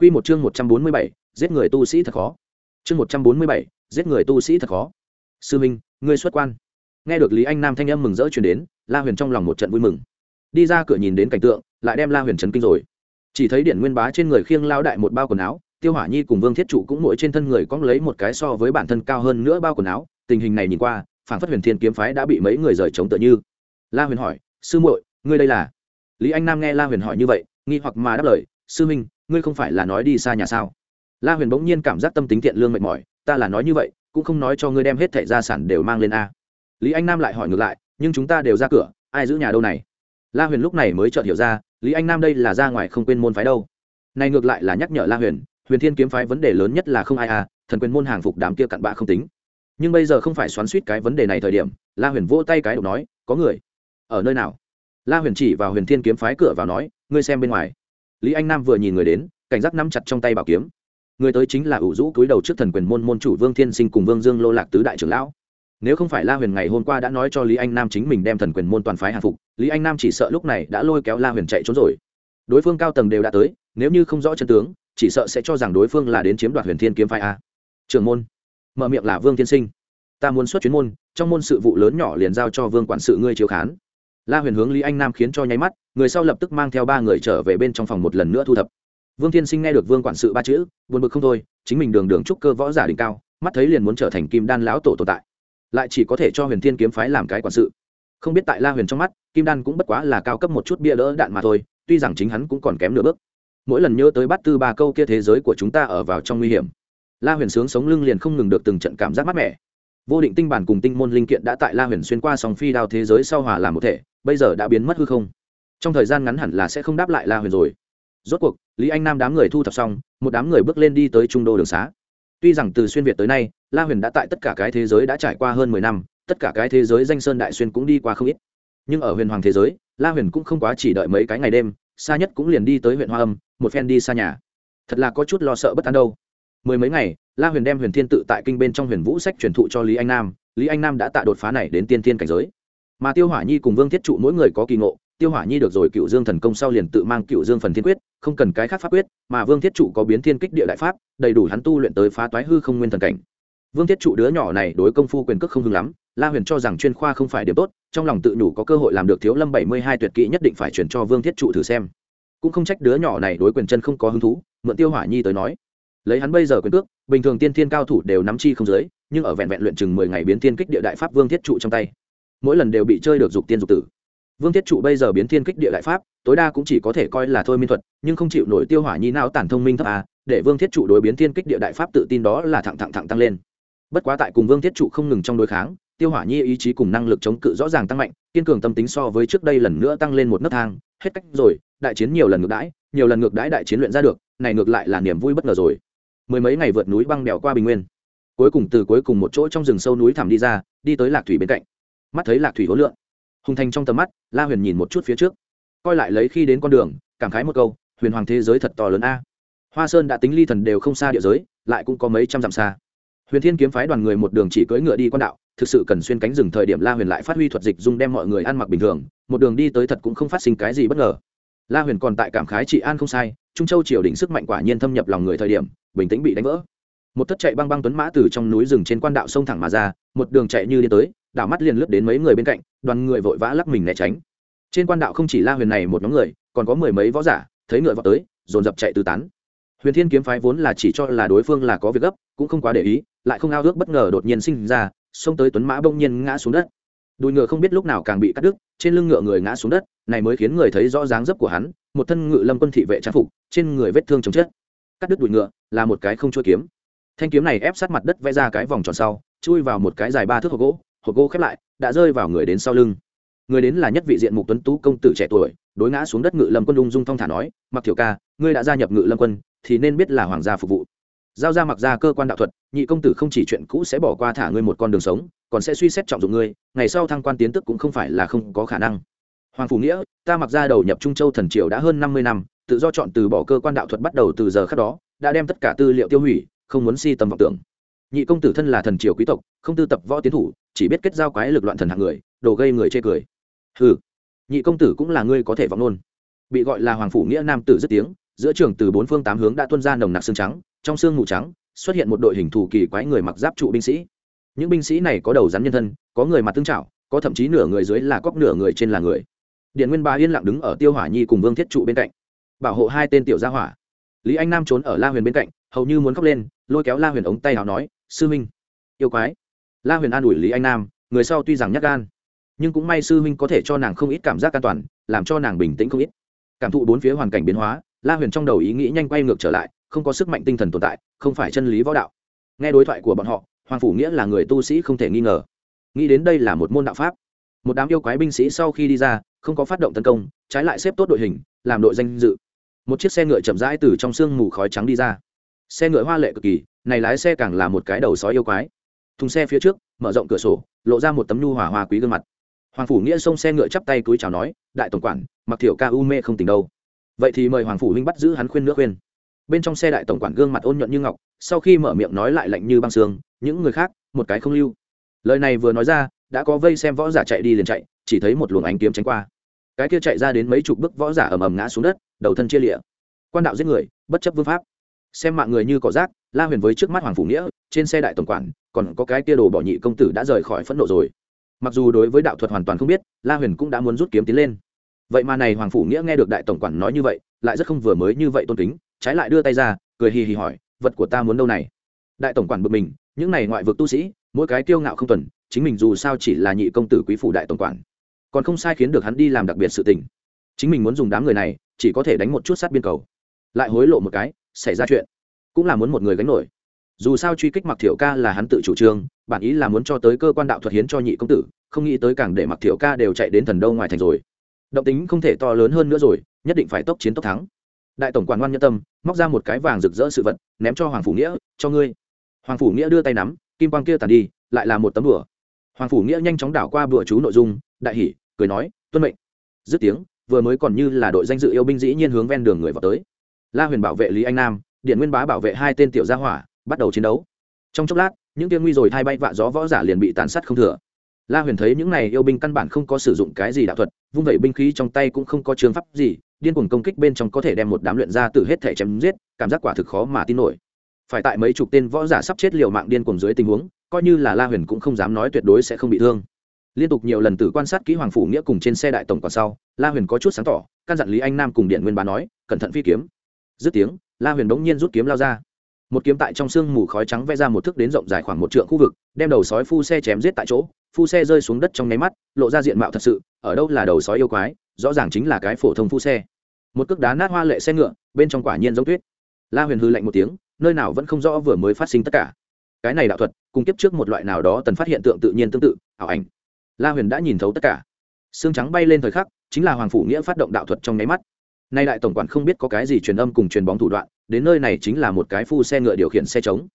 Quy một chương 147, giết người tu sĩ thật khó. Chương 147, giết người tu sĩ thật khó. Sư Minh, ngươi xuất quan. Nghe được Lý Anh Nam thanh âm mừng rỡ truyền đến, La Huyền trong lòng một trận vui mừng. Đi ra cửa nhìn đến cảnh tượng, lại đem La Huyền chấn kinh rồi. Chỉ thấy Điện Nguyên Bá trên người khiêng lao đại một bao quần áo, Tiêu Hỏa Nhi cùng Vương Thiết Trụ cũng mỗi trên thân người cong lấy một cái so với bản thân cao hơn nữa bao quần áo, tình hình này nhìn qua, phảng phất Huyền Thiên kiếm phái đã bị mấy người rời chống tựa như. La Huyền hỏi, "Sư muội, ngươi đây là?" Lý Anh Nam nghe La Huyền hỏi như vậy, nghi hoặc mà đáp lời, "Sư Minh, ngươi không phải là nói đi xa nhà sao? La huyền bỗng nhiên cảm giác tâm tính thiện lương mệt mỏi ta là nói như vậy cũng không nói cho ngươi đem hết thẻ gia sản đều mang lên a. Lý anh nam lại hỏi ngược lại nhưng chúng ta đều ra cửa ai giữ nhà đâu này? La huyền lúc này mới chợt hiểu ra lý anh nam đây là ra ngoài không quên môn phái đâu. Này ngược lại là nhắc nhở la huyền huyền thiên kiếm phái vấn đề lớn nhất là không ai a, thần quyền môn hàng phục đám kia cặn bạ không tính. Nhưng bây giờ không phải xoắn suýt cái vấn đề này thời điểm la huyền vỗ tay cái đầu nói có người ở nơi nào? La huyền chỉ vào huyền thiên kiếm phái cửa vào nói ngươi xem bên ngoài lý anh nam vừa nhìn người đến, cảnh giác nắm chặt trong tay bảo kiếm. Người tới chính là ủ rũ cúi đầu trước thần quyền môn môn chủ vương thiên sinh cùng vương dương lô lạc tứ đại trưởng lão. Nếu không phải la huyền ngày hôm qua đã nói cho lý anh nam chính mình đem thần quyền môn toàn phái hạ phục, lý anh nam chỉ sợ lúc này đã lôi kéo la huyền chạy trốn rồi. Đối phương cao tầng đều đã tới, nếu như không rõ chân tướng, chỉ sợ sẽ cho rằng đối phương là đến chiếm đoạt huyền thiên kiếm phái a. Trưởng môn, mở miệng là vương thiên sinh. Ta muốn xuất chuyến môn, trong môn sự vụ lớn nhỏ liền giao cho vương quản sự ngươi chiếu khán la huyền hướng lý anh nam khiến cho nháy mắt, người sau lập tức mang theo ba người trở về bên trong phòng một lần nữa thu thập. Vương thiên sinh nghe được vương quản sự ba chữ, buồn bực không thôi, chính mình đường đường trúc cơ võ giả đỉnh cao, mắt thấy liền muốn trở thành kim đan lão tổ tồn tại. Lại chỉ có thể cho huyền thiên kiếm phái làm cái quản sự. Không biết tại la huyền trong mắt, kim đan cũng bất quá là cao cấp một chút bia đỡ đạn mà thôi, tuy rằng chính hắn cũng còn kém nửa bước. Mỗi lần nhớ tới bắt tư ba câu kia thế giới của chúng ta ở vào trong nguy hiểm. La huyền sướng sống lưng liền không ngừng được từng trận cảm giác mát mẻ. Vô định tinh bản cùng tinh môn linh kiện đã tại la huyền xuyên qua sòng phi đao thế giới sau hòa làm một thể bây giờ đã biến mất hư không. Trong thời gian ngắn hẳn là sẽ không đáp lại la huyền rồi. Rốt cuộc, lý anh nam đám người thu thập xong, một đám người bước lên đi tới trung đô đường xá. Tuy rằng từ xuyên việt tới nay, la huyền đã tại tất cả cái thế giới đã trải qua hơn mười năm, tất cả cái thế giới danh sơn đại xuyên cũng đi qua không ít. Nhưng ở huyền hoàng thế giới, la huyền cũng không quá chỉ đợi mấy cái ngày đêm, xa nhất cũng liền đi tới huyện hoa âm, một phen đi xa nhà. Thật là có chút lo sợ bất an đâu. Mười mấy ngày, la huyền đem huyền thiên tự tại kinh bên trong huyền vũ sách truyền thụ cho lý anh nam. Lý anh nam đã tạ đột phá này đến tiên thiên cảnh giới mà tiêu hỏa nhi cùng vương thiết trụ mỗi người có kỳ ngộ tiêu hỏa nhi được rồi cựu dương thần công sau liền tự mang cựu dương phần thiên quyết không cần cái khác pháp quyết mà vương thiết trụ có biến thiên kích địa đại pháp đầy đủ hắn tu luyện tới phá toái hư không nguyên thần cảnh vương thiết trụ đứa nhỏ này đối công phu quyền cước không hưng lắm la huyền cho rằng chuyên khoa không phải điểm tốt trong lòng tự nhủ có cơ hội làm được thiếu lâm bảy mươi hai tuyệt kỹ nhất định phải chuyển cho vương thiết trụ thử xem cũng không trách đứa nhỏ này đối quyền chân không có hứng thú mượn tiêu hỏa nhi tới nói lấy hắn bây giờ quyền cước bình thường tiên thiên cao thủ đều nắm chi không dưới nhưng ở vẹn vẹn luyện chừng mười ngày biến thiên kích địa đại pháp vương thiết trụ trong tay mỗi lần đều bị chơi được dục tiên dục tử. Vương thiết trụ bây giờ biến thiên kích địa đại pháp, tối đa cũng chỉ có thể coi là thôi minh thuật, nhưng không chịu nổi tiêu hỏa nhi não tản thông minh thấp à để vương thiết trụ đối biến thiên kích địa đại pháp tự tin đó là thẳng thẳng thẳng tăng lên. Bất quá tại cùng vương thiết trụ không ngừng trong đối kháng, tiêu hỏa nhi ý chí cùng năng lực chống cự rõ ràng tăng mạnh, kiên cường tâm tính so với trước đây lần nữa tăng lên một nấc thang, hết cách rồi, đại chiến nhiều lần ngược đãi, nhiều lần ngược đãi đại chiến luyện ra được, này ngược lại là niềm vui bất ngờ rồi. Mười mấy ngày vượt núi băng đèo qua bình nguyên. Cuối cùng từ cuối cùng một chỗ trong rừng sâu núi thẳm đi ra, đi tới lạc thủy bên cạnh mắt thấy lạc thủy hối lượng hùng thành trong tầm mắt, la huyền nhìn một chút phía trước. Coi lại lấy khi đến con đường, cảm khái một câu, huyền hoàng thế giới thật to lớn a. Hoa sơn đã tính ly thần đều không xa địa giới, lại cũng có mấy trăm dặm xa. Huyền thiên kiếm phái đoàn người một đường chỉ cưỡi ngựa đi quan đạo, thực sự cần xuyên cánh rừng thời điểm la huyền lại phát huy thuật dịch dung đem mọi người ăn mặc bình thường, một đường đi tới thật cũng không phát sinh cái gì bất ngờ. La huyền còn tại cảm khái chị an không sai, trung châu triều đỉnh sức mạnh quả nhiên thâm nhập lòng người thời điểm, bình tĩnh bị đánh vỡ. Một thất chạy băng băng tuấn mã từ trong núi rừng trên quan đạo sông thẳng mà ra, một đường chạy như đi tới đảo mắt liền lướt đến mấy người bên cạnh, đoàn người vội vã lắc mình né tránh. Trên quan đạo không chỉ la huyền này một nhóm người, còn có mười mấy võ giả, thấy ngựa vào tới, dồn dập chạy tứ tán. Huyền thiên kiếm phái vốn là chỉ cho là đối phương là có việc gấp, cũng không quá để ý, lại không ao ước bất ngờ đột nhiên sinh ra, xông tới tuấn mã bỗng nhiên ngã xuống đất. Đùi ngựa không biết lúc nào càng bị cắt đứt, trên lưng ngựa người ngã xuống đất, này mới khiến người thấy rõ dáng dấp của hắn, một thân ngự lâm quân thị vệ trang phục, trên người vết thương chồng chết cắt đứt đùi ngựa là một cái không chua kiếm. Thanh kiếm này ép sát mặt đất vẽ ra cái vòng tròn sau, chui vào một cái dài ba thước hộp gỗ hộp gỗ khép lại, đã rơi vào người đến sau lưng. Người đến là nhất vị diện mục tuấn tú công tử trẻ tuổi, đối ngã xuống đất ngự lâm quân ung dung thong thả nói, mặc thiểu ca, ngươi đã gia nhập ngự lâm quân, thì nên biết là hoàng gia phục vụ. Giao ra mặc ra cơ quan đạo thuật, nhị công tử không chỉ chuyện cũ sẽ bỏ qua thả ngươi một con đường sống, còn sẽ suy xét trọng dụng ngươi, ngày sau thăng quan tiến tức cũng không phải là không có khả năng. Hoàng phủ nghĩa, ta mặc ra đầu nhập trung châu thần triều đã hơn năm mươi năm, tự do chọn từ bỏ cơ quan đạo thuật bắt đầu từ giờ khác đó, đã đem tất cả tư liệu tiêu hủy, không muốn si tầm vọng tưởng. Nhị công tử thân là thần triều quý tộc, không tư tập võ tiến thủ chỉ biết kết giao quái lực loạn thần hạng người, đồ gây người chê cười. Ừ nhị công tử cũng là ngươi có thể vọng luôn bị gọi là hoàng phủ nghĩa nam tử dứt tiếng, giữa trường từ bốn phương tám hướng đã tuôn ra nồng nặc xương trắng, trong xương mù trắng, xuất hiện một đội hình thù kỳ quái người mặc giáp trụ binh sĩ. Những binh sĩ này có đầu rắn nhân thân, có người mặt tương trạo có thậm chí nửa người dưới là cóc nửa người trên là người. Điện nguyên ba yên lặng đứng ở tiêu hỏa nhi cùng vương thiết trụ bên cạnh, bảo hộ hai tên tiểu gia hỏa. Lý anh nam trốn ở la huyền bên cạnh, hầu như muốn khóc lên, lôi kéo la huyền ống tay nào nói, sư minh, yêu quái la huyền an ủi lý anh nam, người sau tuy rằng nhắc gan, nhưng cũng may sư minh có thể cho nàng không ít cảm giác an toàn, làm cho nàng bình tĩnh không ít. Cảm thụ bốn phía hoàn cảnh biến hóa, la huyền trong đầu ý nghĩ nhanh quay ngược trở lại, không có sức mạnh tinh thần tồn tại, không phải chân lý võ đạo. Nghe đối thoại của bọn họ, hoàng phủ nghĩa là người tu sĩ không thể nghi ngờ. Nghĩ đến đây là một môn đạo pháp. Một đám yêu quái binh sĩ sau khi đi ra, không có phát động tấn công, trái lại xếp tốt đội hình, làm đội danh dự. Một chiếc xe ngựa chậm rãi từ trong sương mù khói trắng đi ra. Xe ngựa hoa lệ cực kỳ, này lái xe càng là một cái đầu sói yêu quái thùng xe phía trước, mở rộng cửa sổ, lộ ra một tấm nhu hỏa hoa quý gương mặt. Hoàng phủ nghĩa xông xe ngựa chắp tay túi chào nói, đại tổng quản, mặc thiểu ca u mê không tỉnh đâu. Vậy thì mời hoàng phủ huynh bắt giữ hắn khuyên nước khuyên. Bên trong xe đại tổng quản gương mặt ôn nhuận như ngọc, sau khi mở miệng nói lại lạnh như băng xương, những người khác, một cái không lưu. Lời này vừa nói ra, đã có vây xem võ giả chạy đi liền chạy, chỉ thấy một luồng ánh kiếm tránh qua. Cái kia chạy ra đến mấy chục bước võ giả ầm ầm ngã xuống đất, đầu thân chia lịa. Quan đạo giết người, bất chấp vương pháp. Xem mạng người như cỏ rác, la huyền với trước mắt hoàng phủ nghĩa, trên xe đại tổng quản còn có cái kia đồ bỏ nhị công tử đã rời khỏi phẫn nộ rồi. Mặc dù đối với đạo thuật hoàn toàn không biết, la huyền cũng đã muốn rút kiếm tiến lên. Vậy mà này hoàng phủ nghĩa nghe được đại tổng quản nói như vậy, lại rất không vừa mới như vậy tôn kính, trái lại đưa tay ra, cười hì hì hỏi, vật của ta muốn đâu này? Đại tổng quản bực mình, những này ngoại vực tu sĩ, mỗi cái kiêu ngạo không tuần, chính mình dù sao chỉ là nhị công tử quý phủ đại tổng quản. Còn không sai khiến được hắn đi làm đặc biệt sự tình. Chính mình muốn dùng đám người này, chỉ có thể đánh một chút sát biên cầu. Lại hối lộ một cái, xảy ra chuyện. Cũng là muốn một người gánh nổi dù sao truy kích mặc thiểu ca là hắn tự chủ trương, bản ý là muốn cho tới cơ quan đạo thuật hiến cho nhị công tử, không nghĩ tới càng để mặc thiểu ca đều chạy đến thần đâu ngoài thành rồi. Động tính không thể to lớn hơn nữa rồi, nhất định phải tốc chiến tốc thắng. Đại tổng quản ngoan nhân tâm, móc ra một cái vàng rực rỡ sự vật, ném cho hoàng phủ nghĩa, cho ngươi. Hoàng phủ nghĩa đưa tay nắm, kim quang kia tàn đi, lại là một tấm bửa hoàng phủ nghĩa nhanh chóng đảo qua bữa chú nội dung, đại hỉ, cười nói, tuân mệnh. Dứt tiếng, vừa mới còn như là đội danh dự yêu binh dĩ nhiên hướng ven đường người vào tới. La huyền bảo vệ lý anh nam, điện nguyên bá bảo vệ hai tên tiểu gia hỏa bắt đầu chiến đấu. Trong chốc lát, những tiên nguy rồi thay bay vạ gió võ giả liền bị tàn sát không thừa. La huyền thấy những này yêu binh căn bản không có sử dụng cái gì đạo thuật, vung vẩy binh khí trong tay cũng không có trường pháp gì, điên cuồng công kích bên trong có thể đem một đám luyện ra từ hết thể chém giết, cảm giác quả thực khó mà tin nổi. Phải tại mấy chục tên võ giả sắp chết liều mạng điên cuồng dưới tình huống, coi như là la huyền cũng không dám nói tuyệt đối sẽ không bị thương. Liên tục nhiều lần tử quan sát kỹ hoàng phủ nghĩa cùng trên xe đại tổng còn sau, la huyền có chút sáng tỏ, căn dặn lý anh nam cùng điện nguyên bá nói, cẩn thận phi kiếm. Dứt tiếng, la huyền đống nhiên rút kiếm lao ra một kiếm tại trong sương mù khói trắng vẽ ra một thước đến rộng dài khoảng một trượng khu vực, đem đầu sói phu xe chém giết tại chỗ, phu xe rơi xuống đất trong nháy mắt, lộ ra diện mạo thật sự, ở đâu là đầu sói yêu quái, rõ ràng chính là cái phổ thông phu xe. Một cước đá nát hoa lệ xe ngựa, bên trong quả nhiên giống tuyết. La huyền hư lạnh một tiếng, nơi nào vẫn không rõ vừa mới phát sinh tất cả. Cái này đạo thuật, cùng kiếp trước một loại nào đó tần phát hiện tượng tự nhiên tương tự, ảo ảnh. La huyền đã nhìn thấu tất cả. Xương trắng bay lên thời khắc, chính là hoàng phủ nghĩa phát động đạo thuật trong nháy mắt. Nay đại tổng quản không biết có cái gì truyền âm cùng truyền bóng thủ đoạn đến nơi này chính là một cái phu xe ngựa điều khiển xe trống.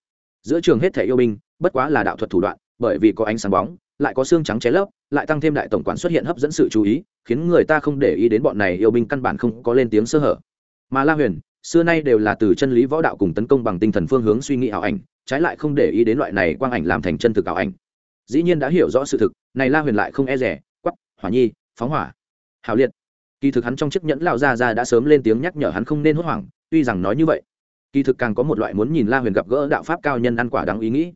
Giữa trường hết thể yêu binh, bất quá là đạo thuật thủ đoạn, bởi vì có ánh sáng bóng, lại có xương trắng cháy lấp, lại tăng thêm đại tổng quản xuất hiện hấp dẫn sự chú ý, khiến người ta không để ý đến bọn này yêu binh căn bản không có lên tiếng sơ hở. Mà la huyền, xưa nay đều là từ chân lý võ đạo cùng tấn công bằng tinh thần phương hướng suy nghĩ ảo ảnh, trái lại không để ý đến loại này quang ảnh làm thành chân thực ảo ảnh. Dĩ nhiên đã hiểu rõ sự thực, này la huyền lại không e rẻ quắp hỏa nhi, phóng hỏa. Hào liệt kỳ thực hắn trong chiếc nhẫn lão gia ra đã sớm lên tiếng nhắc nhở hắn không nên hốt hoảng, tuy rằng nói như vậy, kỳ thực càng có một loại muốn nhìn la huyền gặp gỡ đạo pháp cao nhân ăn quả đáng ý nghĩ.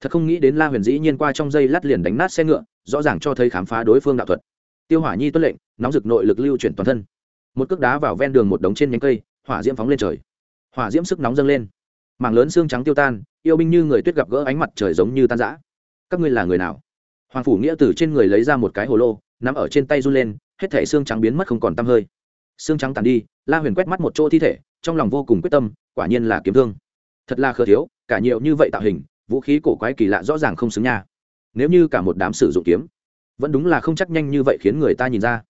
Thật không nghĩ đến la huyền dĩ nhiên qua trong dây lát liền đánh nát xe ngựa, rõ ràng cho thấy khám phá đối phương đạo thuật. Tiêu hỏa nhi tuân lệnh, nóng rực nội lực lưu chuyển toàn thân. Một cước đá vào ven đường một đống trên nhánh cây, hỏa diễm phóng lên trời. Hỏa diễm sức nóng dâng lên. Mảng lớn xương trắng tiêu tan, yêu binh như người tuyết gặp gỡ ánh mặt trời giống như tan rã. Các ngươi là người nào? Hoàng phủ nghĩa từ trên người lấy ra một cái hồ lô nằm ở trên tay run lên, hết thể xương trắng biến mất không còn t hơi. Xương trắng tàn đi, la huyền quét mắt một chỗ thi thể, trong lòng vô cùng quyết tâm, quả nhiên là kiếm thương. Thật là khờ thiếu, cả nhiều như vậy tạo hình, vũ khí cổ quái kỳ lạ rõ ràng không xứng nha. Nếu như cả một đám sử dụng kiếm, vẫn đúng là không chắc nhanh như vậy khiến người ta nhìn ra.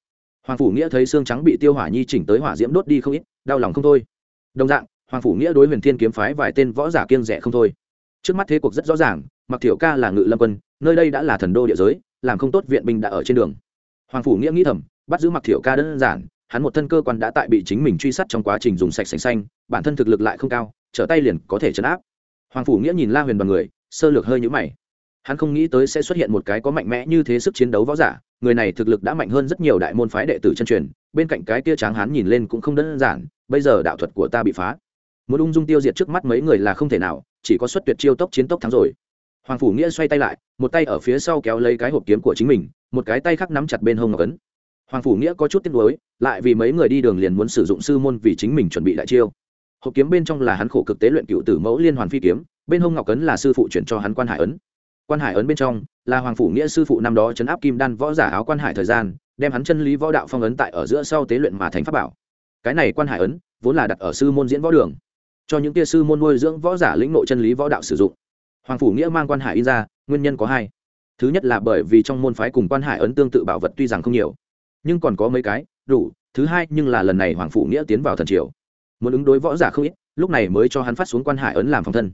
Hoàng phủ nghĩa thấy xương trắng bị tiêu hỏa nhi chỉnh tới hỏa diễm đốt đi không ít, đau lòng không thôi. Đồng dạng, hoàng phủ nghĩa đối huyền thiên kiếm phái vài tên võ giả kiêng rẻ không thôi. Trước mắt thế cuộc rất rõ ràng mặc thiểu ca là ngự lâm quân nơi đây đã là thần đô địa giới, làm không tốt viện binh đã ở trên đường. Hoàng phủ nghĩa nghĩ thầm, bắt giữ mặc thiểu ca đơn giản, hắn một thân cơ quan đã tại bị chính mình truy sát trong quá trình dùng sạch sành xanh, bản thân thực lực lại không cao, trở tay liền có thể chấn áp. Hoàng phủ nghĩa nhìn la huyền bằng người, sơ lược hơi nhũ mày. Hắn không nghĩ tới sẽ xuất hiện một cái có mạnh mẽ như thế sức chiến đấu võ giả, người này thực lực đã mạnh hơn rất nhiều đại môn phái đệ tử chân truyền, bên cạnh cái kia tráng hắn nhìn lên cũng không đơn giản, bây giờ đạo thuật của ta bị phá. Muốn ung dung tiêu diệt trước mắt mấy người là không thể nào, chỉ có xuất tuyệt chiêu tốc chiến tốc thắng rồi hoàng phủ nghĩa xoay tay lại, một tay ở phía sau kéo lấy cái hộp kiếm của chính mình, một cái tay khác nắm chặt bên hông ngọc ấn. Hoàng phủ nghĩa có chút tiếc nuối, lại vì mấy người đi đường liền muốn sử dụng sư môn vì chính mình chuẩn bị đại chiêu. Hộp kiếm bên trong là hắn khổ cực tế luyện cựu tử mẫu liên hoàn phi kiếm, bên hông ngọc ấn là sư phụ chuyển cho hắn quan hải ấn. Quan hải ấn bên trong là hoàng phủ nghĩa sư phụ năm đó chấn áp kim đan võ giả áo quan hải thời gian, đem hắn chân lý võ đạo phong ấn tại ở giữa sau tế luyện mà thành pháp bảo. Cái này quan hải ấn vốn là đặt ở sư môn diễn võ đường, cho những tia sư môn nuôi dưỡng võ giả lĩnh nội chân lý võ đạo sử dụng hoàng phủ nghĩa mang quan hải in ra, nguyên nhân có hai. Thứ nhất là bởi vì trong môn phái cùng quan hải ấn tương tự bảo vật tuy rằng không nhiều, nhưng còn có mấy cái, đủ. Thứ hai, nhưng là lần này hoàng phủ nghĩa tiến vào thần triều. Muốn ứng đối võ giả không ít, lúc này mới cho hắn phát xuống quan hải ấn làm phòng thân.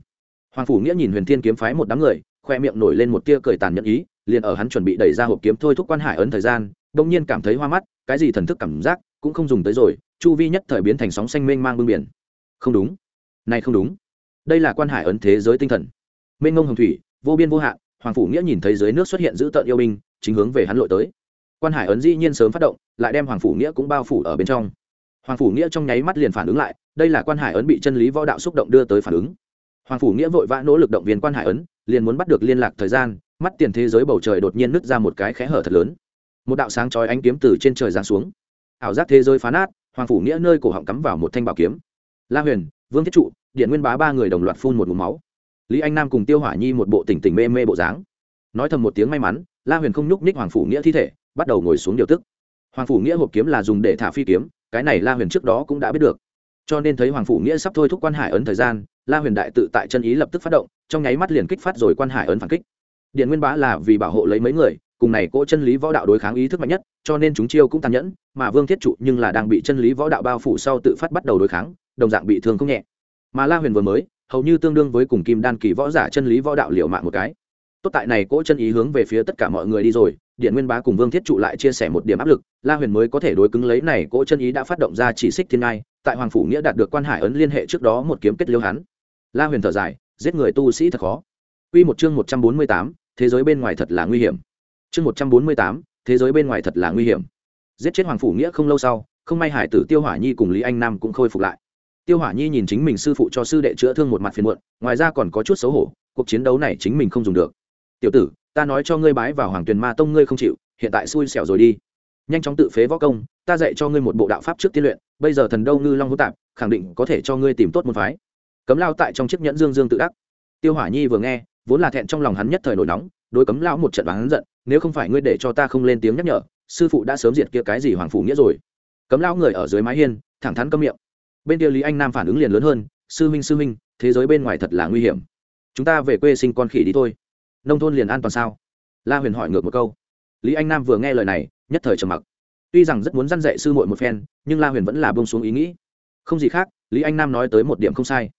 Hoàng phủ nghĩa nhìn huyền thiên kiếm phái một đám người, khoe miệng nổi lên một tia cười tàn nhẫn ý, liền ở hắn chuẩn bị đẩy ra hộp kiếm thôi thúc quan hải ấn thời gian đông nhiên cảm thấy hoa mắt, cái gì thần thức cảm giác cũng không dùng tới rồi, chu vi nhất thời biến thành sóng xanh mênh mang bưng biển. Không đúng. Này không đúng. Đây là quan hải ấn thế giới tinh thần mênh ngông hồng thủy, vô biên vô hạn, hoàng phủ nghĩa nhìn thấy dưới nước xuất hiện dữ tợn yêu binh, chính hướng về hắn lội tới. Quan hải ấn dĩ nhiên sớm phát động, lại đem hoàng phủ nghĩa cũng bao phủ ở bên trong. Hoàng phủ nghĩa trong nháy mắt liền phản ứng lại, đây là quan hải ấn bị chân lý võ đạo xúc động đưa tới phản ứng. Hoàng phủ nghĩa vội vã nỗ lực động viên quan hải ấn, liền muốn bắt được liên lạc thời gian, mắt tiền thế giới bầu trời đột nhiên nứt ra một cái khẽ hở thật lớn. Một đạo sáng chói ánh kiếm từ trên trời giáng xuống. Ảo giác thế giới phá nát, hoàng phủ nghĩa nơi cổ họng cắm vào một thanh bảo kiếm. La huyền, vương thiết trụ, điện nguyên bá ba người đồng loạt phun một ngụm máu lý anh nam cùng tiêu hỏa nhi một bộ tỉnh tỉnh mê mê bộ dáng. Nói thầm một tiếng may mắn, la huyền không nhúc ních hoàng phủ nghĩa thi thể, bắt đầu ngồi xuống điều tức. Hoàng phủ nghĩa hộp kiếm là dùng để thả phi kiếm, cái này la huyền trước đó cũng đã biết được. Cho nên thấy hoàng phủ nghĩa sắp thôi thúc quan hải ấn thời gian, la huyền đại tự tại chân ý lập tức phát động, trong nháy mắt liền kích phát rồi quan hải ấn phản kích. Điện nguyên bá là vì bảo hộ lấy mấy người, cùng này cỗ chân lý võ đạo đối kháng ý thức mạnh nhất, cho nên chúng chiêu cũng tàn nhẫn, mà vương thiết trụ nhưng là đang bị chân lý võ đạo bao phủ sau tự phát bắt đầu đối kháng, đồng dạng bị thương không nhẹ. Mà la huyền vừa mới hầu như tương đương với cùng kim đan kỳ võ giả chân lý võ đạo liệu mạng một cái tốt tại này cỗ chân ý hướng về phía tất cả mọi người đi rồi điện nguyên bá cùng vương thiết trụ lại chia sẻ một điểm áp lực la huyền mới có thể đối cứng lấy này cỗ chân ý đã phát động ra chỉ xích thiên ngai tại hoàng phủ nghĩa đạt được quan hải ấn liên hệ trước đó một kiếm kết liêu hắn la huyền thở dài giết người tu sĩ thật khó Quy một chương một trăm bốn mươi tám, thế giới bên ngoài thật là nguy hiểm. Chương một trăm bốn mươi tám, thế giới bên ngoài thật là nguy hiểm. Giết chết Hoàng phủ Nghĩa không lâu sau, không may hải tử Tiêu Hỏa Nhi cùng Lý Anh Nam cũng khôi phục lại. Tiêu Hỏa Nhi nhìn chính mình sư phụ cho sư đệ chữa thương một mặt phiền muộn, ngoài ra còn có chút xấu hổ, cuộc chiến đấu này chính mình không dùng được. "Tiểu tử, ta nói cho ngươi bái vào Hoàng Tuyền Ma Tông ngươi không chịu, hiện tại xui xẻo rồi đi. Nhanh chóng tự phế võ công, ta dạy cho ngươi một bộ đạo pháp trước tiên luyện, bây giờ thần đâu ngư long hữu tạp, khẳng định có thể cho ngươi tìm tốt môn phái." Cấm lao tại trong chiếc nhẫn dương dương tự ác. Tiêu Hỏa Nhi vừa nghe, vốn là thẹn trong lòng hắn nhất thời nổi nóng đối cấm lão một trận bán giận nếu không phải ngươi để cho ta không lên tiếng nhắc nhở sư phụ đã sớm diệt kia cái gì hoàng phủ nghĩa rồi cấm lão người ở dưới mái hiên thẳng thắn câm miệng bên kia lý anh nam phản ứng liền lớn hơn, sư minh sư minh thế giới bên ngoài thật là nguy hiểm. Chúng ta về quê sinh con khỉ đi thôi. Nông thôn liền an toàn sao? La huyền hỏi ngược một câu. Lý anh nam vừa nghe lời này, nhất thời trầm mặc. Tuy rằng rất muốn dăn dạy sư muội một phen, nhưng la huyền vẫn là bông xuống ý nghĩ. Không gì khác, lý anh nam nói tới một điểm không sai.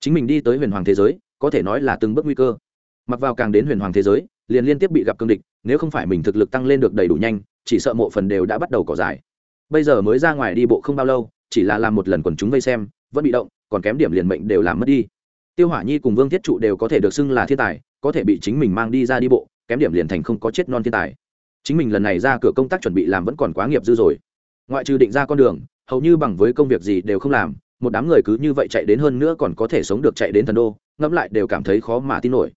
Chính mình đi tới huyền hoàng thế giới, có thể nói là từng bước nguy cơ. Mặc vào càng đến huyền hoàng thế giới, liền liên tiếp bị gặp cương địch, nếu không phải mình thực lực tăng lên được đầy đủ nhanh, chỉ sợ mộ phần đều đã bắt đầu cỏ dài bây giờ mới ra ngoài đi bộ không bao lâu chỉ là làm một lần quần chúng vây xem, vẫn bị động, còn kém điểm liền mệnh đều làm mất đi. Tiêu hỏa nhi cùng vương thiết trụ đều có thể được xưng là thiên tài, có thể bị chính mình mang đi ra đi bộ, kém điểm liền thành không có chết non thiên tài. Chính mình lần này ra cửa công tác chuẩn bị làm vẫn còn quá nghiệp dư rồi. Ngoại trừ định ra con đường, hầu như bằng với công việc gì đều không làm, một đám người cứ như vậy chạy đến hơn nữa còn có thể sống được chạy đến thần đô, ngẫm lại đều cảm thấy khó mà tin nổi.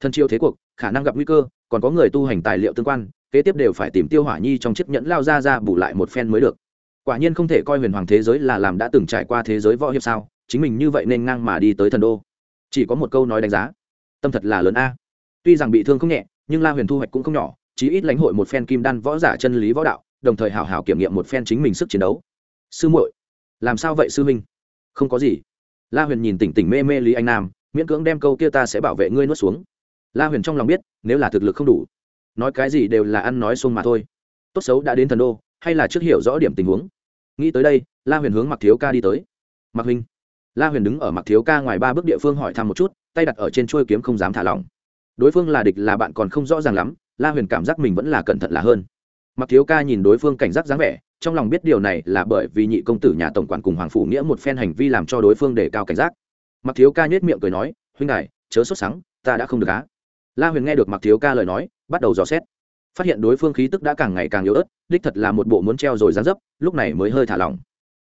Thần chiêu thế cuộc, khả năng gặp nguy cơ, còn có người tu hành tài liệu tương quan, kế tiếp đều phải tìm tiêu hỏa nhi trong chiếc nhẫn lao ra ra bù lại một phen mới được quả nhiên không thể coi huyền hoàng thế giới là làm đã từng trải qua thế giới võ hiệp sao, chính mình như vậy nên ngang mà đi tới thần đô. Chỉ có một câu nói đánh giá, tâm thật là lớn a. Tuy rằng bị thương không nhẹ, nhưng la huyền thu hoạch cũng không nhỏ, chí ít lãnh hội một phen kim đan võ giả chân lý võ đạo, đồng thời hào hào kiểm nghiệm một phen chính mình sức chiến đấu. Sư muội, làm sao vậy sư minh không có gì. La huyền nhìn tỉnh tỉnh mê mê lý anh nam, miễn cưỡng đem câu kia ta sẽ bảo vệ ngươi nuốt xuống. La huyền trong lòng biết, nếu là thực lực không đủ, nói cái gì đều là ăn nói xung mà thôi. Tốt xấu đã đến thần đô, hay là trước hiểu rõ điểm tình huống nghĩ tới đây, la huyền hướng mặc thiếu ca đi tới. Mặc huynh. La huyền đứng ở mặc thiếu ca ngoài ba bước địa phương hỏi thăm một chút, tay đặt ở trên chuôi kiếm không dám thả lỏng. Đối phương là địch là bạn còn không rõ ràng lắm, la huyền cảm giác mình vẫn là cẩn thận là hơn. Mặc thiếu ca nhìn đối phương cảnh giác dáng vẻ, trong lòng biết điều này là bởi vì nhị công tử nhà tổng quản cùng hoàng phủ nghĩa một phen hành vi làm cho đối phương đề cao cảnh giác. Mặc thiếu ca nhếch miệng cười nói, huynh đại chớ sốt sắng, ta đã không được á. La huyền nghe được mặc thiếu ca lời nói, bắt đầu dò xét phát hiện đối phương khí tức đã càng ngày càng yếu ớt, đích thật là một bộ muốn treo rồi dán dấp, lúc này mới hơi thả lỏng.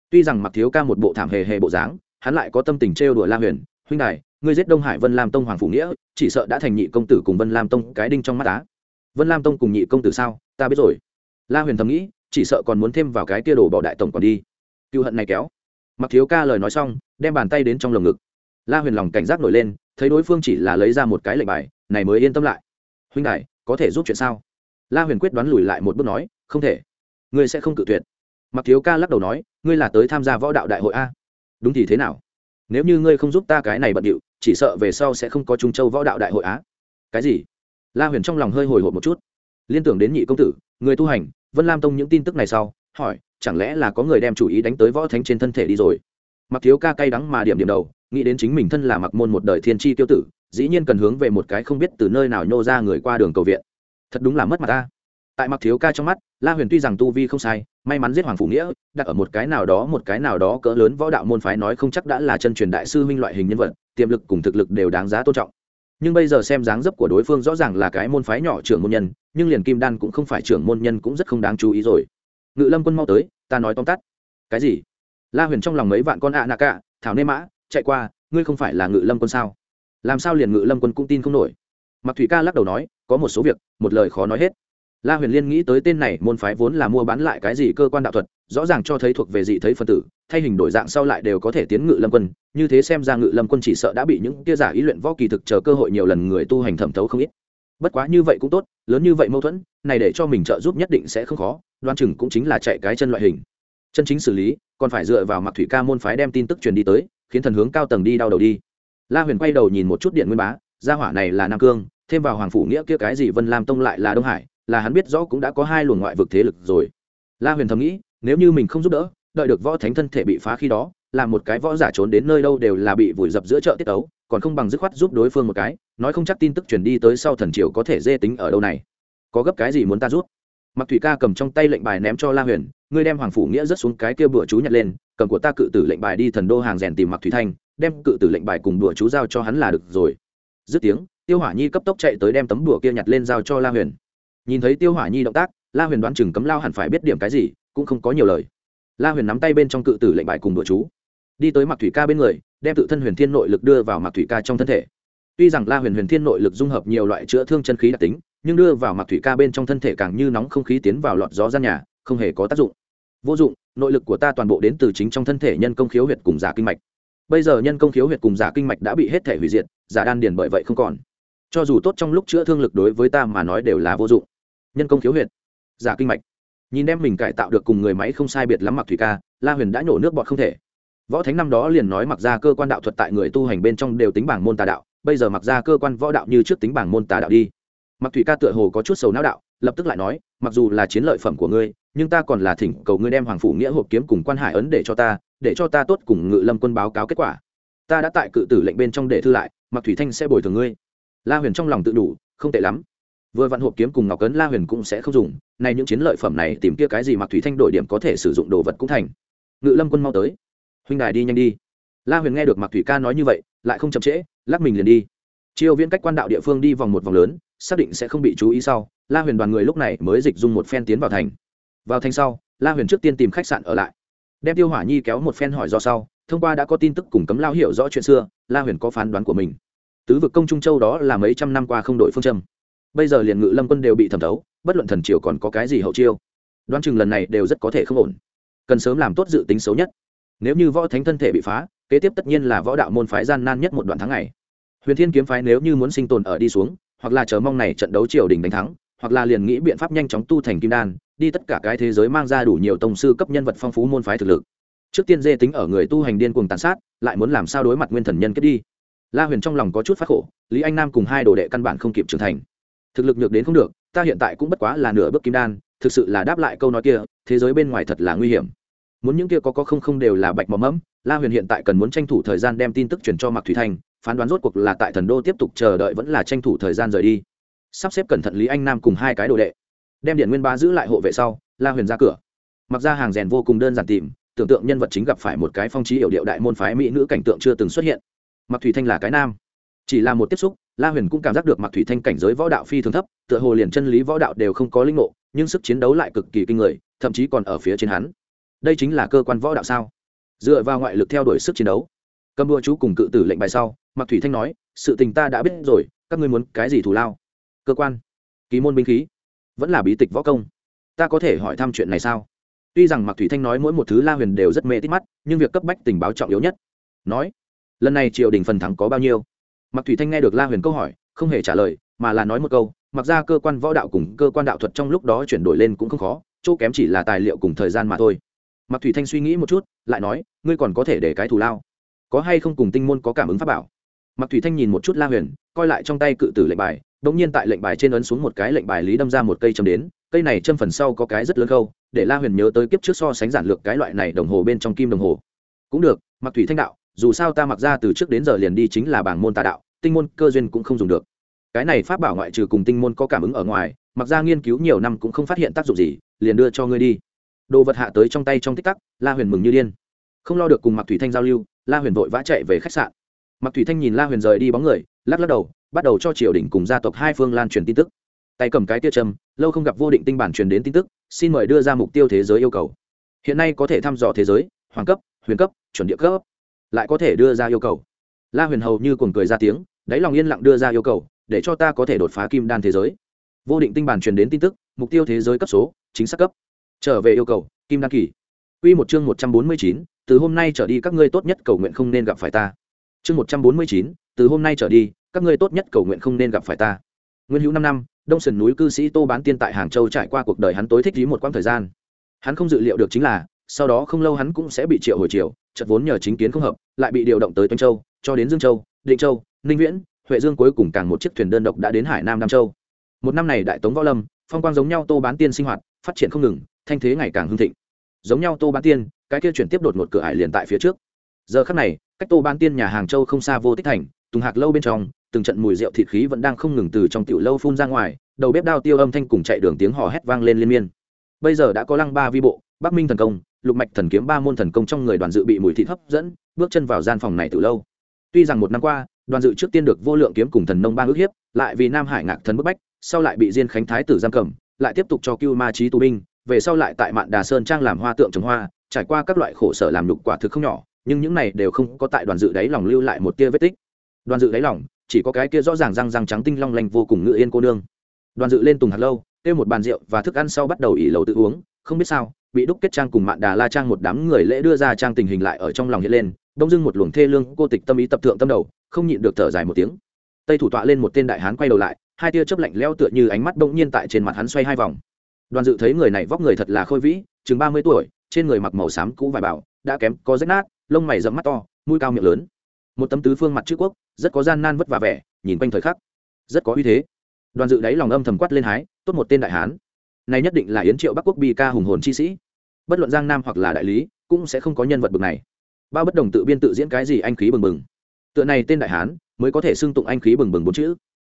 Tuy rằng mặc thiếu ca một bộ thảm hề hề bộ dáng, hắn lại có tâm tình trêu đùa la huyền, huynh đài, ngươi giết đông hải vân lam tông hoàng phủ nghĩa, chỉ sợ đã thành nhị công tử cùng vân lam tông cái đinh trong mắt á. Vân lam tông cùng nhị công tử sao? Ta biết rồi. La huyền thầm nghĩ, chỉ sợ còn muốn thêm vào cái tia đồ bỏ đại tổng còn đi. Cựu hận này kéo. Mặc thiếu ca lời nói xong, đem bàn tay đến trong lồng ngực. La huyền lòng cảnh giác nổi lên, thấy đối phương chỉ là lấy ra một cái lệnh bài, này mới yên tâm lại. Huynh đài, có thể giúp chuyện sao? La huyền quyết đoán lùi lại một bước nói, không thể, ngươi sẽ không cự tuyệt. Mặc thiếu ca lắc đầu nói, ngươi là tới tham gia võ đạo đại hội a? Đúng thì thế nào? Nếu như ngươi không giúp ta cái này bận điệu, chỉ sợ về sau sẽ không có trung châu võ đạo đại hội á cái gì? La huyền trong lòng hơi hồi hộp một chút. Liên tưởng đến nhị công tử, người tu hành, vân lam tông những tin tức này sau, hỏi, chẳng lẽ là có người đem chủ ý đánh tới võ thánh trên thân thể đi rồi? Mặc thiếu ca cay đắng mà điểm điểm đầu, nghĩ đến chính mình thân là mặc môn một đời thiên tri tiêu tử, dĩ nhiên cần hướng về một cái không biết từ nơi nào nhô ra người qua đường cầu viện thật đúng là mất mặt ta. Tại mặc thiếu ca trong mắt, la huyền tuy rằng tu vi không sai, may mắn giết hoàng phủ nghĩa, đặt ở một cái nào đó, một cái nào đó cỡ lớn võ đạo môn phái nói không chắc đã là chân truyền đại sư minh loại hình nhân vật, tiềm lực cùng thực lực đều đáng giá tôn trọng. Nhưng bây giờ xem dáng dấp của đối phương rõ ràng là cái môn phái nhỏ trưởng môn nhân, nhưng liền kim đan cũng không phải trưởng môn nhân cũng rất không đáng chú ý rồi. Ngự lâm quân mau tới, ta nói tóm tắt. Cái gì? La huyền trong lòng mấy vạn con ạ nạ cả thảo nê mã, chạy qua, ngươi không phải là ngự lâm quân sao? Làm sao liền ngự lâm quân cũng tin không nổi? Mặc thủy ca lắc đầu nói, có một số việc, một lời khó nói hết. La huyền liên nghĩ tới tên này, môn phái vốn là mua bán lại cái gì cơ quan đạo thuật, rõ ràng cho thấy thuộc về dị thấy phân tử, thay hình đổi dạng sau lại đều có thể tiến ngự lâm quân, như thế xem ra ngự lâm quân chỉ sợ đã bị những kia giả ý luyện võ kỳ thực chờ cơ hội nhiều lần người tu hành thẩm thấu không ít. Bất quá như vậy cũng tốt, lớn như vậy mâu thuẫn, này để cho mình trợ giúp nhất định sẽ không khó, đoan chừng cũng chính là chạy cái chân loại hình. Chân chính xử lý, còn phải dựa vào mặc thủy ca môn phái đem tin tức truyền đi tới, khiến thần hướng cao tầng đi đau đầu đi. La huyền quay đầu nhìn một chút điện nguyên bá, gia hỏa này là nam cương thêm vào hoàng phủ nghĩa kia cái gì vân lam tông lại là đông hải là hắn biết rõ cũng đã có hai luồng ngoại vực thế lực rồi la huyền thầm nghĩ nếu như mình không giúp đỡ đợi được võ thánh thân thể bị phá khi đó là một cái võ giả trốn đến nơi đâu đều là bị vùi dập giữa chợ tiết ấu còn không bằng dứt khoát giúp đối phương một cái, nói không chắc tin tức truyền đi tới sau thần triều có thể dê tính ở đâu này. Có gấp cái gì muốn ta rút mặc thủy ca cầm trong tay lệnh bài ném cho la huyền, ngươi đem hoàng phủ nghĩa rớt xuống cái kia bữa chú nhặt lên, cầm của ta cự tử lệnh bài đi thần đô hàng rèn tìm mặc thủy thanh, đem cự tử lệnh bài cùng bữa chú giao cho hắn là được rồi. Dứt tiếng tiêu hỏa nhi cấp tốc chạy tới đem tấm đùa kia nhặt lên giao cho la huyền. Nhìn thấy tiêu hỏa nhi động tác, la huyền đoán chừng cấm lao hẳn phải biết điểm cái gì, cũng không có nhiều lời. La huyền nắm tay bên trong cự tử lệnh bài cùng đùa chú. Đi tới mặc thủy ca bên người, đem tự thân huyền thiên nội lực đưa vào mặc thủy ca trong thân thể. Tuy rằng la huyền huyền thiên nội lực dung hợp nhiều loại chữa thương chân khí đặc tính, nhưng đưa vào mặc thủy ca bên trong thân thể càng như nóng không khí tiến vào lọt gió gian nhà, không hề có tác dụng. Vô dụng, nội lực của ta toàn bộ đến từ chính trong thân thể nhân công khiếu huyệt cùng giả kinh mạch. Bây giờ nhân công khiếu huyệt cùng giả kinh mạch đã bị hết thể hủy diệt, giả đan điền bởi vậy không còn cho dù tốt trong lúc chữa thương lực đối với ta mà nói đều là vô dụng. Nhân công khiếu huyệt. Giả kinh mạch. Nhìn đem mình cải tạo được cùng người máy không sai biệt lắm mặc thủy ca, la huyền đã nhổ nước bọt không thể. Võ thánh năm đó liền nói mặc ra cơ quan đạo thuật tại người tu hành bên trong đều tính bảng môn tà đạo, bây giờ mặc ra cơ quan võ đạo như trước tính bảng môn tà đạo đi. Mặc thủy ca tựa hồ có chút sầu não đạo, lập tức lại nói, mặc dù là chiến lợi phẩm của ngươi, nhưng ta còn là thỉnh cầu ngươi đem hoàng phủ nghĩa hộp kiếm cùng quan hải ấn để cho ta, để cho ta tốt cùng ngự lâm quân báo cáo kết quả. Ta đã tại cự tử lệnh bên trong để thư lại mặc thủy thanh sẽ bồi thường ngươi la huyền trong lòng tự đủ, không tệ lắm. Vừa vặn hộp kiếm cùng ngọc cấn la huyền cũng sẽ không dùng, nay những chiến lợi phẩm này tìm kia cái gì mặc thủy thanh đổi điểm có thể sử dụng đồ vật cũng thành. Ngự lâm quân mau tới. Huynh đài đi nhanh đi. La huyền nghe được mặc thủy ca nói như vậy, lại không chậm trễ, lắc mình liền đi. Chiêu viễn cách quan đạo địa phương đi vòng một vòng lớn, xác định sẽ không bị chú ý sau, la huyền đoàn người lúc này mới dịch dung một phen tiến vào thành. Vào thành sau, la huyền trước tiên tìm khách sạn ở lại. Đem tiêu hỏa nhi kéo một phen hỏi do sau, thông qua đã có tin tức cùng cấm lao hiểu rõ chuyện xưa, la huyền có phán đoán của mình tứ vực công trung châu đó là mấy trăm năm qua không đổi phương châm. Bây giờ liền ngự lâm quân đều bị thẩm thấu, bất luận thần triều còn có cái gì hậu chiêu, đoán chừng lần này đều rất có thể không ổn. Cần sớm làm tốt dự tính xấu nhất. Nếu như võ thánh thân thể bị phá, kế tiếp tất nhiên là võ đạo môn phái gian nan nhất một đoạn tháng ngày. Huyền thiên kiếm phái nếu như muốn sinh tồn ở đi xuống, hoặc là chờ mong này trận đấu triều đình đánh thắng, hoặc là liền nghĩ biện pháp nhanh chóng tu thành kim đan, đi tất cả cái thế giới mang ra đủ nhiều tổng sư cấp nhân vật phong phú môn phái thực lực. Trước tiên dê tính ở người tu hành điên cuồng tàn sát, lại muốn làm sao đối mặt nguyên thần nhân kết đi la huyền trong lòng có chút phát khổ, lý anh nam cùng hai đồ đệ căn bản không kịp trưởng thành. Thực lực nhược đến không được, ta hiện tại cũng bất quá là nửa bước kim đan, thực sự là đáp lại câu nói kia, thế giới bên ngoài thật là nguy hiểm. Muốn những kia có có không không đều là bạch mỏm mẫm, la huyền hiện tại cần muốn tranh thủ thời gian đem tin tức truyền cho mạc thủy thanh phán đoán rốt cuộc là tại thần đô tiếp tục chờ đợi vẫn là tranh thủ thời gian rời đi. Sắp xếp cẩn thận lý anh nam cùng hai cái đồ đệ. Đem điện nguyên ba giữ lại hộ vệ sau, la huyền ra cửa. Mặc ra hàng rèn vô cùng đơn giản tìm, tưởng tượng nhân vật chính gặp phải một cái phong trí hiệu điệu đại môn phái mỹ nữ cảnh tượng chưa từng xuất hiện mặc thủy thanh là cái nam. Chỉ là một tiếp xúc, la huyền cũng cảm giác được mặc thủy thanh cảnh giới võ đạo phi thường thấp, tựa hồ liền chân lý võ đạo đều không có linh ngộ, nhưng sức chiến đấu lại cực kỳ kinh người, thậm chí còn ở phía trên hắn. Đây chính là cơ quan võ đạo sao? Dựa vào ngoại lực theo đuổi sức chiến đấu. Cầm đua chú cùng cự tử lệnh bài sau mặc thủy thanh nói, sự tình ta đã biết rồi, các ngươi muốn cái gì thù lao? Cơ quan, ký môn binh khí, vẫn là bí tịch võ công. Ta có thể hỏi thăm chuyện này sao? Tuy rằng mặc thủy thanh nói mỗi một thứ la huyền đều rất mê tít mắt, nhưng việc cấp bách tình báo trọng yếu nhất. Nói lần này triều đình phần thắng có bao nhiêu? Mặc thủy thanh nghe được la huyền câu hỏi, không hề trả lời, mà là nói một câu, mặc ra cơ quan võ đạo cùng cơ quan đạo thuật trong lúc đó chuyển đổi lên cũng không khó, chỗ kém chỉ là tài liệu cùng thời gian mà thôi. Mặc thủy thanh suy nghĩ một chút, lại nói, ngươi còn có thể để cái thù lao. Có hay không cùng tinh môn có cảm ứng pháp bảo? Mặc thủy thanh nhìn một chút la huyền, coi lại trong tay cự tử lệnh bài đ ỗ n g nhiên tại lệnh bài trên ấn xuống một cái lệnh bài lý đâm ra một cây châm đến, cây này châm phần sau có cái rất lớn khâu để la huyền nhớ tới kiếp trước so sánh giản lược cái loại này đồng hồ bên trong kim đồng hồ. Cũng được mặc thủy thanh đạo dù sao ta mặc ra từ trước đến giờ liền đi chính là bảng môn tà đạo, tinh môn cơ duyên cũng không dùng được. Cái này pháp bảo ngoại trừ cùng tinh môn có cảm ứng ở ngoài, mặc ra nghiên cứu nhiều năm cũng không phát hiện tác dụng gì, liền đưa cho ngươi đi. Đồ vật hạ tới trong tay trong tích tắc, la huyền mừng như điên. Không lo được cùng mặc thủy thanh giao lưu, la huyền vội vã chạy về khách sạn. Mặc thủy thanh nhìn la huyền rời đi bóng người, lắc lắc đầu, bắt đầu cho triều đình cùng gia tộc hai phương lan truyền tin tức. Tay cầm cái tia trầm lâu không gặp vô định tinh bản truyền đến tin tức, xin mời đưa ra mục tiêu thế giới yêu cầu. Hiện nay có thể thăm dò thế giới, hoàng cấp, huyền cấp, chuẩn địa cấp lại có thể đưa ra yêu cầu. La huyền hầu như cuồng cười ra tiếng, đáy lòng yên lặng đưa ra yêu cầu, để cho ta có thể đột phá kim đan thế giới. Vô định tinh bản truyền đến tin tức, mục tiêu thế giới cấp số, chính xác cấp. Trở về yêu cầu, kim đan kỳ. Quy một chương một trăm bốn mươi chín, từ hôm nay trở đi các ngươi tốt nhất cầu nguyện không nên gặp phải ta. Chương một trăm bốn mươi chín, từ hôm nay trở đi, các ngươi tốt nhất cầu nguyện không nên gặp phải ta. Nguyên hữu năm năm, đông sườn núi cư sĩ tô bán tiên tại hàng châu trải qua cuộc đời hắn tối thích lý một quãng thời gian. Hắn không dự liệu được chính là sau đó không lâu hắn cũng sẽ bị triệu hồi triều chật vốn nhờ chính kiến không hợp, lại bị điều động tới tân châu, cho đến dương châu, định châu, ninh viễn, huệ dương cuối cùng càng một chiếc thuyền đơn độc đã đến hải nam nam châu. Một năm này đại tống võ lâm, phong quang giống nhau tô bán tiên sinh hoạt, phát triển không ngừng, thanh thế ngày càng hưng thịnh. Giống nhau tô bán tiên, cái kia chuyển tiếp đột một cửa hải liền tại phía trước. Giờ khắc này, cách tô bán tiên nhà hàng châu không xa vô tích thành, tùng hạc lâu bên trong, từng trận mùi rượu thịt khí vẫn đang không ngừng từ trong tiểu lâu phun ra ngoài, đầu bếp đao tiêu âm thanh cùng chạy đường tiếng hò hét vang lên liên miên. Bây giờ đã có lăng ba vi bộ bắc minh thần công, lục mạch thần kiếm ba môn thần công trong người đoàn dự bị mùi thịt hấp dẫn, bước chân vào gian phòng này từ lâu. Tuy rằng một năm qua, đoàn dự trước tiên được vô lượng kiếm cùng thần nông ba ước hiếp, lại vì nam hải ngạc thần bức bách, sau lại bị diên khánh thái tử giam cầm, lại tiếp tục cho cưu ma trí tù binh, về sau lại tại mạn đà sơn trang làm hoa tượng trồng hoa, trải qua các loại khổ sở làm lục quả thực không nhỏ, nhưng những này đều không có tại đoàn dự đáy lòng lưu lại một tia vết tích. Đoàn dự đáy lòng, chỉ có cái kia rõ ràng răng răng trắng tinh long lanh vô cùng ngự yên cô nương. Đoàn dự lên tùng hạt lâu, kêu một bàn rượu và thức ăn sau bắt đầu ỉ lầu tự uống, không biết sao bị đúc kết trang cùng mạn đà la trang một đám người lễ đưa ra trang tình hình lại ở trong lòng hiện lên, đông dưng một luồng thê lương cô tịch tâm ý tập thượng tâm đầu, không nhịn được thở dài một tiếng. Tây thủ tọa lên một tên đại hán quay đầu lại, hai tia chớp lạnh leo tựa như ánh mắt bỗng nhiên tại trên mặt hắn xoay hai vòng. Đoàn dự thấy người này vóc người thật là khôi vĩ, chừng ba mươi tuổi, trên người mặc màu xám cũ vải bảo đã kém, có rách nát, lông mày rậm mắt to, mũi cao miệng lớn. Một tấm tứ phương mặt chữ quốc, rất có gian nan vất vả vẻ, nhìn quanh thời khắc, rất có uy thế. Đoàn dự đáy lòng âm thầm quát lên hái, tốt một tên đại hán. Này nhất định là yến triệu bắc quốc bi ca hùng hồn chi sĩ bất luận giang nam hoặc là đại lý, cũng sẽ không có nhân vật bực này. Bao bất đồng tự biên tự diễn cái gì anh khí bừng bừng. Tựa này tên đại hán, mới có thể xưng tụng anh khí bừng bừng bốn chữ.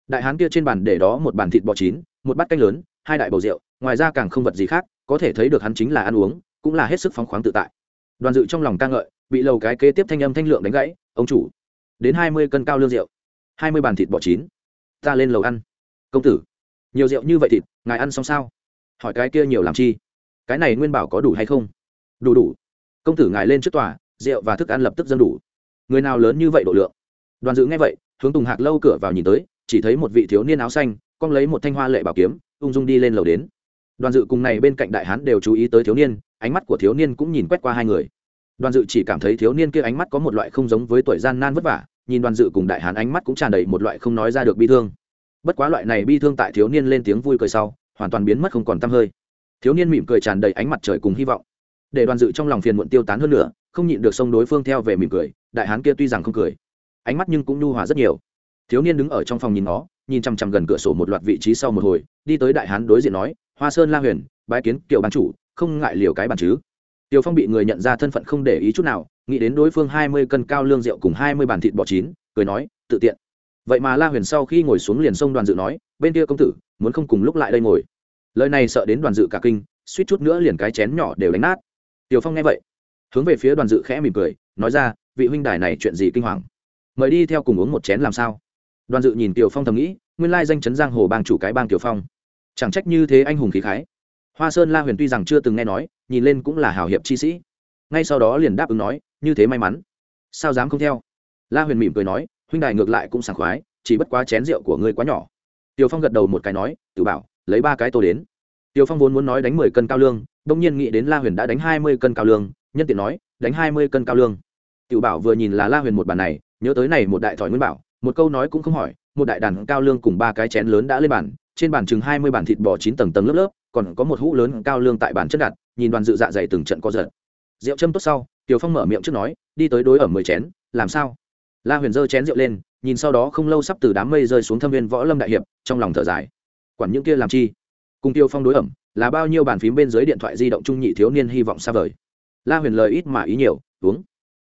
Đại hán kia trên bàn để đó một bàn thịt bò chín, một bát canh lớn, hai đại bầu rượu, ngoài ra càng không vật gì khác, có thể thấy được hắn chính là ăn uống, cũng là hết sức phóng khoáng tự tại. Đoàn dự trong lòng ca ngợi, bị lầu cái kế tiếp thanh âm thanh lượng đánh gãy, ông chủ, đến hai mươi cân cao lương rượu, hai mươi bàn thịt bò chín, ta lên lầu ăn. Công tử, nhiều rượu như vậy thịt, ngài ăn xong sao? Hỏi cái kia nhiều làm chi? Cái này nguyên bảo có đủ hay không? Đủ đủ. Công tử ngài lên trước tòa, rượu và thức ăn lập tức dâng đủ. Người nào lớn như vậy độ lượng? Đoàn dự nghe vậy, hướng tùng hạc lâu cửa vào nhìn tới, chỉ thấy một vị thiếu niên áo xanh, con lấy một thanh hoa lệ bảo kiếm, ung dung đi lên lầu đến. Đoàn dự cùng này bên cạnh đại hán đều chú ý tới thiếu niên, ánh mắt của thiếu niên cũng nhìn quét qua hai người. Đoàn dự chỉ cảm thấy thiếu niên kia ánh mắt có một loại không giống với tuổi gian nan vất vả, nhìn đoàn dự cùng đại hán ánh mắt cũng tràn đầy một loại không nói ra được bi thương. Bất quá loại này bi thương tại thiếu niên lên tiếng vui cười sau, hoàn toàn biến mất không còn t hơi thiếu niên mỉm cười tràn đầy ánh mặt trời cùng hy vọng để đoàn dự trong lòng phiền muộn tiêu tán hơn nữa không nhịn được xông đối phương theo về mỉm cười đại hán kia tuy rằng không cười ánh mắt nhưng cũng nhu hòa rất nhiều thiếu niên đứng ở trong phòng nhìn nó nhìn chằm chằm gần cửa sổ một loạt vị trí sau một hồi đi tới đại hán đối diện nói hoa sơn la huyền bái kiến kiểu bán chủ không ngại liều cái bàn chứ Tiêu Phong bị người nhận ra thân phận không để ý chút nào, nghĩ đến đối phương hai mươi cân cao lương rượu cùng hai mươi bàn thịt bò chín, cười nói, tự tiện. Vậy mà La Huyền sau khi ngồi xuống liền xông Đoàn Dự nói, bên kia công tử, muốn không cùng lúc lại đây ngồi. Lời này sợ đến Đoàn Dự cả kinh, suýt chút nữa liền cái chén nhỏ đều đánh nát. tiểu Phong nghe vậy, hướng về phía Đoàn Dự khẽ mỉm cười, nói ra, vị huynh đài này chuyện gì kinh hoàng? Mời đi theo cùng uống một chén làm sao? đoàn dự nhìn tiểu phong thầm nghĩ nguyên lai danh chấn giang hồ bang chủ cái bang tiểu phong chẳng trách như thế anh hùng khí khái hoa sơn la huyền tuy rằng chưa từng nghe nói nhìn lên cũng là hào hiệp chi sĩ ngay sau đó liền đáp ứng nói như thế may mắn sao dám không theo la huyền mỉm cười nói huynh đài ngược lại cũng sảng khoái chỉ bất quá chén rượu của ngươi quá nhỏ tiểu phong gật đầu một cái nói tự bảo lấy ba cái tô đến. Tiểu phong vốn muốn nói đánh mười cân cao lương đông nhiên nghĩ đến la huyền đã đánh hai mươi cân cao lương, nhân tiện nói, đánh hai mươi cân cao lương. Tiểu bảo vừa nhìn là la huyền một bàn này, nhớ tới này một đại thỏi nguyên bảo, một câu nói cũng không hỏi, một đại đàn cao lương cùng ba cái chén lớn đã lên bàn, trên bàn chừng hai mươi bàn thịt bò chín tầng tầng lớp lớp, còn có một hũ lớn cao lương tại bàn chất đặt, nhìn đoàn dự dạ dày từng trận co giật. Rượu châm tốt sau, tiểu phong mở miệng trước nói, đi tới đối ở mười chén, làm sao? La huyền giơ chén rượu lên, nhìn sau đó không lâu sắp từ đám mây rơi xuống thâm viên võ lâm đại hiệp, trong lòng thở dài quản những kia làm chi. Cùng tiêu phong đối ẩm là bao nhiêu bàn phím bên dưới điện thoại di động trung nhị thiếu niên hy vọng xa vời. La huyền lời ít mà ý nhiều uống.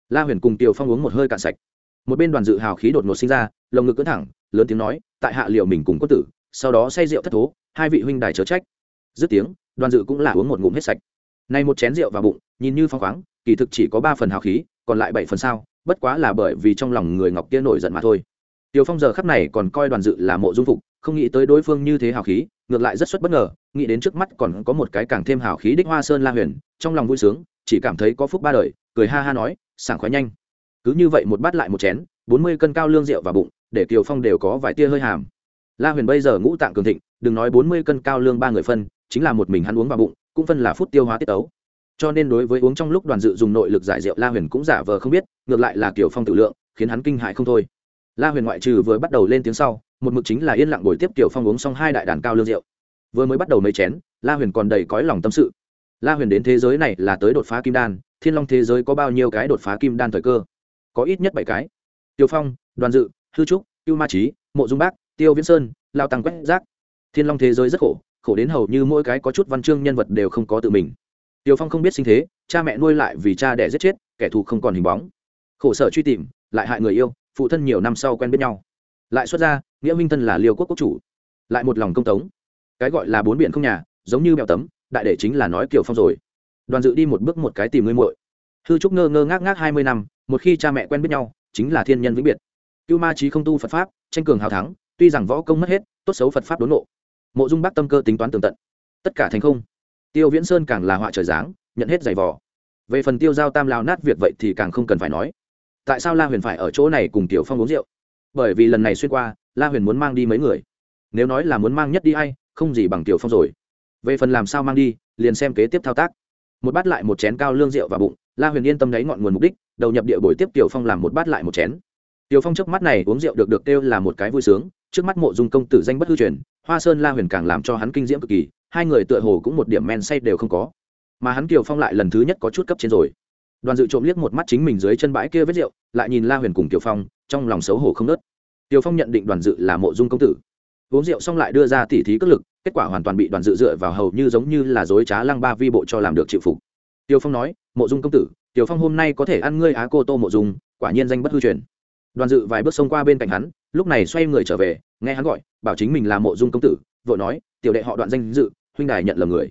La huyền cùng tiêu phong uống một hơi cạn sạch. Một bên đoàn dự hào khí đột ngột sinh ra lồng ngực cỡ thẳng lớn tiếng nói tại hạ liệu mình cùng có tử sau đó say rượu thất thố hai vị huynh đài chớ trách. Dứt tiếng đoàn dự cũng là uống một ngụm hết sạch. Nay một chén rượu vào bụng nhìn như phong khoáng kỳ thực chỉ có ba phần hào khí còn lại bảy phần sao bất quá là bởi vì trong lòng người ngọc kia nổi giận mà thôi. Tiêu Phong giờ khắc này còn coi đoàn dự là mộ dung phục, không nghĩ tới đối phương như thế hào khí, ngược lại rất xuất bất ngờ, nghĩ đến trước mắt còn có một cái càng thêm hào khí đích Hoa Sơn La Huyền, trong lòng vui sướng, chỉ cảm thấy có phúc ba đời, cười ha ha nói, sảng khoái nhanh. Cứ như vậy một bát lại một chén, bốn mươi cân cao lương rượu và bụng, để Tiêu Phong đều có vài tia hơi hàm. La Huyền bây giờ ngũ tạng cường thịnh, đừng nói bốn mươi cân cao lương ba người phân, chính là một mình hắn uống vào bụng, cũng phân là phút tiêu hóa tiết tấu. Cho nên đối với uống trong lúc đoàn dự dùng nội lực giải rượu La Huyền cũng giả vờ không biết, ngược lại là Kiều Phong tự lượng, khiến hắn kinh hãi không thôi la huyền ngoại trừ vừa bắt đầu lên tiếng sau một mực chính là yên lặng buổi tiếp tiểu phong uống xong hai đại đàn cao lương rượu. Vừa mới bắt đầu mấy chén, la huyền còn đầy cõi lòng tâm sự. La huyền đến thế giới này là tới đột phá kim đan, thiên long thế giới có bao nhiêu cái đột phá kim đan thời cơ? Có ít nhất bảy cái. Tiêu phong, đoàn dự, hư trúc cưu ma trí mộ dung bác, tiêu viễn sơn, lao tăng quét rác thiên long thế giới rất khổ khổ đến hầu như mỗi cái có chút văn chương nhân vật đều không có tự mình. Tiêu phong không biết sinh thế, cha mẹ nuôi lại vì cha đẻ giết chết, kẻ thù không còn hình bóng. Khổ sở truy tìm, lại hại người yêu, phụ thân nhiều năm sau quen biết nhau lại xuất ra, nghĩa minh thân là liêu quốc quốc chủ. Lại một lòng công tống. Cái gọi là bốn biển không nhà, giống như bèo tấm, đại đệ chính là nói kiểu phong rồi. Đoàn dự đi một bước một cái tìm ngươi muội. Hư trúc ngơ ngơ ngác ngác hai mươi năm, một khi cha mẹ quen biết nhau, chính là thiên nhân vĩnh biệt. Cưu ma trí không tu phật pháp, tranh cường hào thắng, tuy rằng võ công mất hết, tốt xấu phật pháp đốn nộ. Mộ dung bác tâm cơ tính toán tường tận. Tất cả thành không. Tiêu viễn sơn càng là họa trời dáng nhận hết giày vò. Về phần tiêu giao tam lao nát việc vậy thì càng không cần phải nói. Tại sao la huyền phải ở chỗ này cùng tiểu phong uống rượu? Bởi vì lần này xuyên qua, la huyền muốn mang đi mấy người. Nếu nói là muốn mang nhất đi hay không gì bằng tiểu phong rồi. Về phần làm sao mang đi, liền xem kế tiếp thao tác. Một bát lại một chén cao lương rượu và bụng, la huyền yên tâm lấy ngọn nguồn mục đích, đầu nhập địa buổi tiếp tiểu phong làm một bát lại một chén. Tiểu phong trước mắt này uống rượu được được kêu là một cái vui sướng, trước mắt mộ dung công tử danh bất hư truyền, hoa sơn la huyền càng làm cho hắn kinh diễm cực kỳ, hai người tựa hồ cũng một điểm men say đều không có. Mà hắn kiều phong lại lần thứ nhất có chút cấp trên rồi đoàn dự trộm liếc một mắt chính mình dưới chân bãi kia vết rượu, lại nhìn la huyền cùng tiểu phong, trong lòng xấu hổ không nớt. Tiểu phong nhận định đoàn dự là mộ dung công tử. Uống rượu xong lại đưa ra tỉ thí cất lực, kết quả hoàn toàn bị đoàn dự dựa vào hầu như giống như là dối trá lăng ba vi bộ cho làm được chịu phục. Tiểu phong nói, mộ dung công tử, tiểu phong hôm nay có thể ăn ngươi á cô tô mộ dung, quả nhiên danh bất hư truyền. Đoàn dự vài bước xông qua bên cạnh hắn, lúc này xoay người trở về, nghe hắn gọi, bảo chính mình là mộ dung công tử, vội nói, tiểu đệ họ đoạn danh dự, huynh đài nhận lầm người.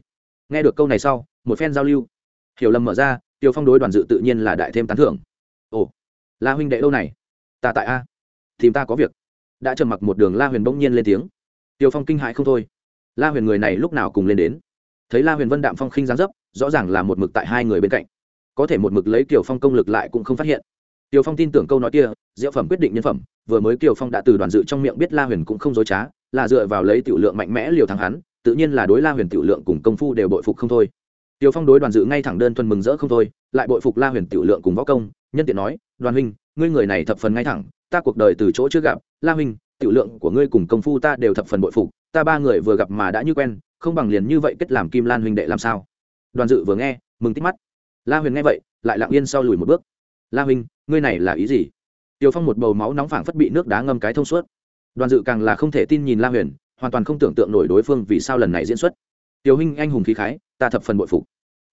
Nghe được câu này sau, một phen giao lưu, hiểu lầm mở ra tiêu phong đối đoàn dự tự nhiên là đại thêm tán thưởng. Ồ, la huynh đệ đâu này? Ta tại a. Tìm ta có việc. Đã trầm mặc một đường la huyền bỗng nhiên lên tiếng. Tiêu phong kinh hãi không thôi. La huyền người này lúc nào cùng lên đến? Thấy la huyền vân đạm phong khinh giáng dấp, rõ ràng là một mực tại hai người bên cạnh. Có thể một mực lấy kiều phong công lực lại cũng không phát hiện. Kiều phong tin tưởng câu nói kia diệu phẩm quyết định nhân phẩm, vừa mới kiều phong đã từ đoàn dự trong miệng biết la huyền cũng không dối trá, là dựa vào lấy tiểu lượng mạnh mẽ liều thắng hắn, tự nhiên là đối la huyền tiểu lượng cùng công phu đều bội phục không thôi. Tiêu Phong đối Đoàn Dự ngay thẳng đơn thuần mừng rỡ không thôi, lại bội phục La Huyền tiểu lượng cùng võ công, nhân tiện nói, "Đoàn huynh, ngươi người này thập phần ngay thẳng, ta cuộc đời từ chỗ chưa gặp, La huynh, tiểu lượng của ngươi cùng công phu ta đều thập phần bội phục, ta ba người vừa gặp mà đã như quen, không bằng liền như vậy kết làm Kim Lan huynh đệ làm sao?" Đoàn Dự vừa nghe, mừng tít mắt. La Huyền nghe vậy, lại lặng yên sau lùi một bước. "La huynh, ngươi này là ý gì?" Tiêu Phong một bầu máu nóng phảng phất bị nước đá ngâm cái thông suốt. Đoàn Dự càng là không thể tin nhìn La Huyền, hoàn toàn không tưởng tượng nổi đối phương vì sao lần này diễn xuất. Tiểu huynh anh hùng khí khái, ta thập phần bội phục.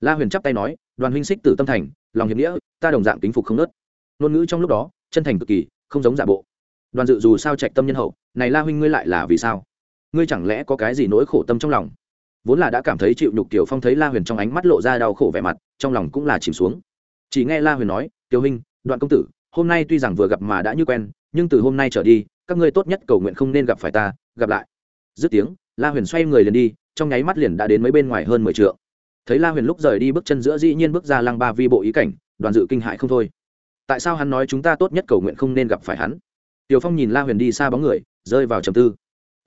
La huyền chắp tay nói đoàn huynh xích tử tâm thành lòng hiệp nghĩa ta đồng dạng kính phục không nớt. Ngôn ngữ trong lúc đó chân thành cực kỳ không giống giả bộ. Đoàn dự dù sao trạch tâm nhân hậu này la huynh ngươi lại là vì sao? Ngươi chẳng lẽ có cái gì nỗi khổ tâm trong lòng? Vốn là đã cảm thấy chịu nhục tiểu phong thấy la huyền trong ánh mắt lộ ra đau khổ vẻ mặt trong lòng cũng là chìm xuống. Chỉ nghe la huyền nói tiểu huynh đoạn công tử hôm nay tuy rằng vừa gặp mà đã như quen nhưng từ hôm nay trở đi các ngươi tốt nhất cầu nguyện không nên gặp phải ta gặp lại. Dứt tiếng la huyền xoay người liền đi trong nháy mắt liền đã đến mấy bên ngoài hơn mười t thấy la huyền lúc rời đi bước chân giữa dĩ nhiên bước ra lăng ba vi bộ ý cảnh đoàn dự kinh hại không thôi tại sao hắn nói chúng ta tốt nhất cầu nguyện không nên gặp phải hắn tiểu phong nhìn la huyền đi xa bóng người rơi vào trầm tư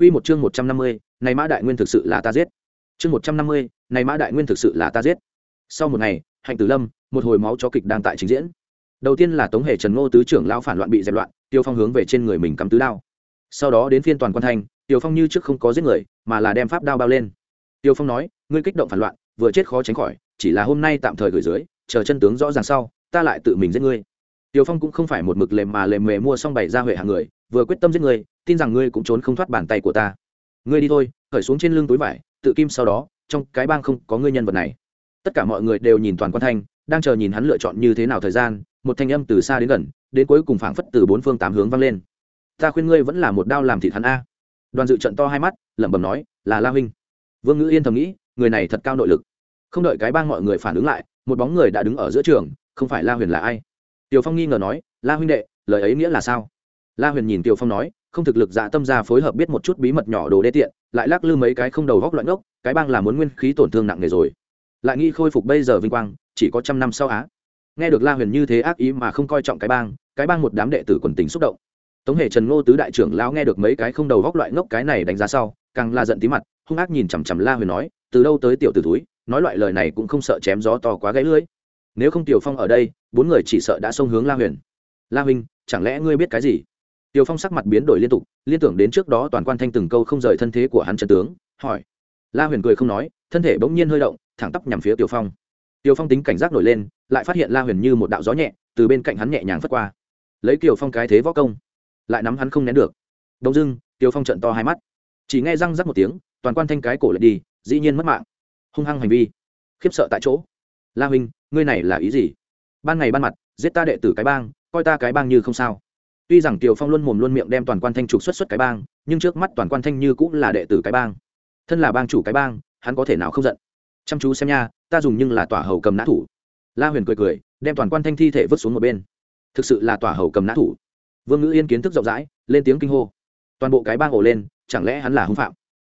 Quy một chương một trăm năm mươi, này Mã Đại Nguyên thực sự là ta giết. Chương một trăm năm mươi, này Mã Đại Nguyên thực sự là ta giết. Sau một ngày, Hạnh Tử Lâm, một hồi máu chó kịch đang tại trình diễn. Đầu tiên là Tống Hề Trần Ngô tứ trưởng lão phản loạn bị dẹp loạn, Tiêu Phong hướng về trên người mình cắm tứ đao. Sau đó đến phiên toàn quan thành, Tiêu Phong như trước không có giết người, mà là đem pháp đao bao lên. Tiêu Phong nói, ngươi kích động phản loạn, vừa chết khó tránh khỏi, chỉ là hôm nay tạm thời gửi dưới, chờ chân tướng rõ ràng sau, ta lại tự mình giết ngươi. Tiêu Phong cũng không phải một mực lềm mà lềm mề mua xong bày ra huệ hàng người, vừa quyết tâm giết ngươi, tin rằng ngươi cũng trốn không thoát bàn tay của ta. Ngươi đi thôi khởi xuống trên lưng túi vải tự kim sau đó trong cái bang không có ngươi nhân vật này. Tất cả mọi người đều nhìn toàn quan thanh đang chờ nhìn hắn lựa chọn như thế nào thời gian một thanh âm từ xa đến gần đến cuối cùng phảng phất từ bốn phương tám hướng vang lên. Ta khuyên ngươi vẫn là một đao làm thịt hắn a. Đoàn dự trận to hai mắt lẩm bẩm nói là la huynh vương ngữ yên thầm nghĩ, người này thật cao nội lực. Không đợi cái bang mọi người phản ứng lại, một bóng người đã đứng ở giữa trường, không phải la huyền là ai? Tiểu phong nghi ngờ nói, la huynh đệ, lời ấy nghĩa là sao? La huyền nhìn tiểu phong nói, không thực lực dạ tâm ra phối hợp biết một chút bí mật nhỏ đồ đê tiện, lại lắc lư mấy cái không đầu góc loạn gốc cái bang là muốn nguyên khí tổn thương nặng nề rồi. Lại nghĩ khôi phục bây giờ vinh quang, chỉ có trăm năm sau á. Nghe được la huyền như thế ác ý mà không coi trọng cái bang cái bang một đám đệ tử quần tình xúc động. Tống hệ trần ngô tứ đại trưởng lão nghe được mấy cái không đầu góc loại ngốc cái này đánh giá sau, càng là giận tí mặt hung ác nhìn chằm chằm la huyền nói từ đâu tới tiểu t túi nói loại lời này cũng không sợ chém gió to quá gãy lưỡi nếu không tiểu phong ở đây bốn người chỉ sợ đã xông hướng la huyền la huynh chẳng lẽ ngươi biết cái gì Tiểu Phong sắc mặt biến đổi liên tục, liên tưởng đến trước đó toàn quan thanh từng câu không rời thân thế của hắn trận tướng, hỏi. La Huyền cười không nói, thân thể bỗng nhiên hơi động, thẳng tắp nhằm phía Tiểu Phong. Tiểu Phong tính cảnh giác nổi lên, lại phát hiện La Huyền như một đạo gió nhẹ, từ bên cạnh hắn nhẹ nhàng phất qua. Lấy tiểu Phong cái thế võ công, lại nắm hắn không nén được. Đông dưng, Tiểu Phong trợn to hai mắt. Chỉ nghe răng rắc một tiếng, toàn quan thanh cái cổ lại đi, dĩ nhiên mất mạng. Hung hăng hành vi, khiếp sợ tại chỗ. La huynh, ngươi này là ý gì? Ban ngày ban mặt, giết ta đệ tử cái bang, coi ta cái bang như không sao. Tuy rằng tiều phong luôn mồm luôn miệng đem toàn quan thanh trục xuất xuất cái bang nhưng trước mắt toàn quan thanh như cũng là đệ tử cái bang. Thân là bang chủ cái bang hắn có thể nào không giận? Chăm chú xem nha ta dùng nhưng là tỏa hầu cầm nã thủ. La huyền cười cười đem toàn quan thanh thi thể vứt xuống một bên. Thực sự là tỏa hầu cầm nã thủ. Vương ngữ yên kiến thức rộng rãi lên tiếng kinh hô. Toàn bộ cái bang ổ lên chẳng lẽ hắn là hung phạm?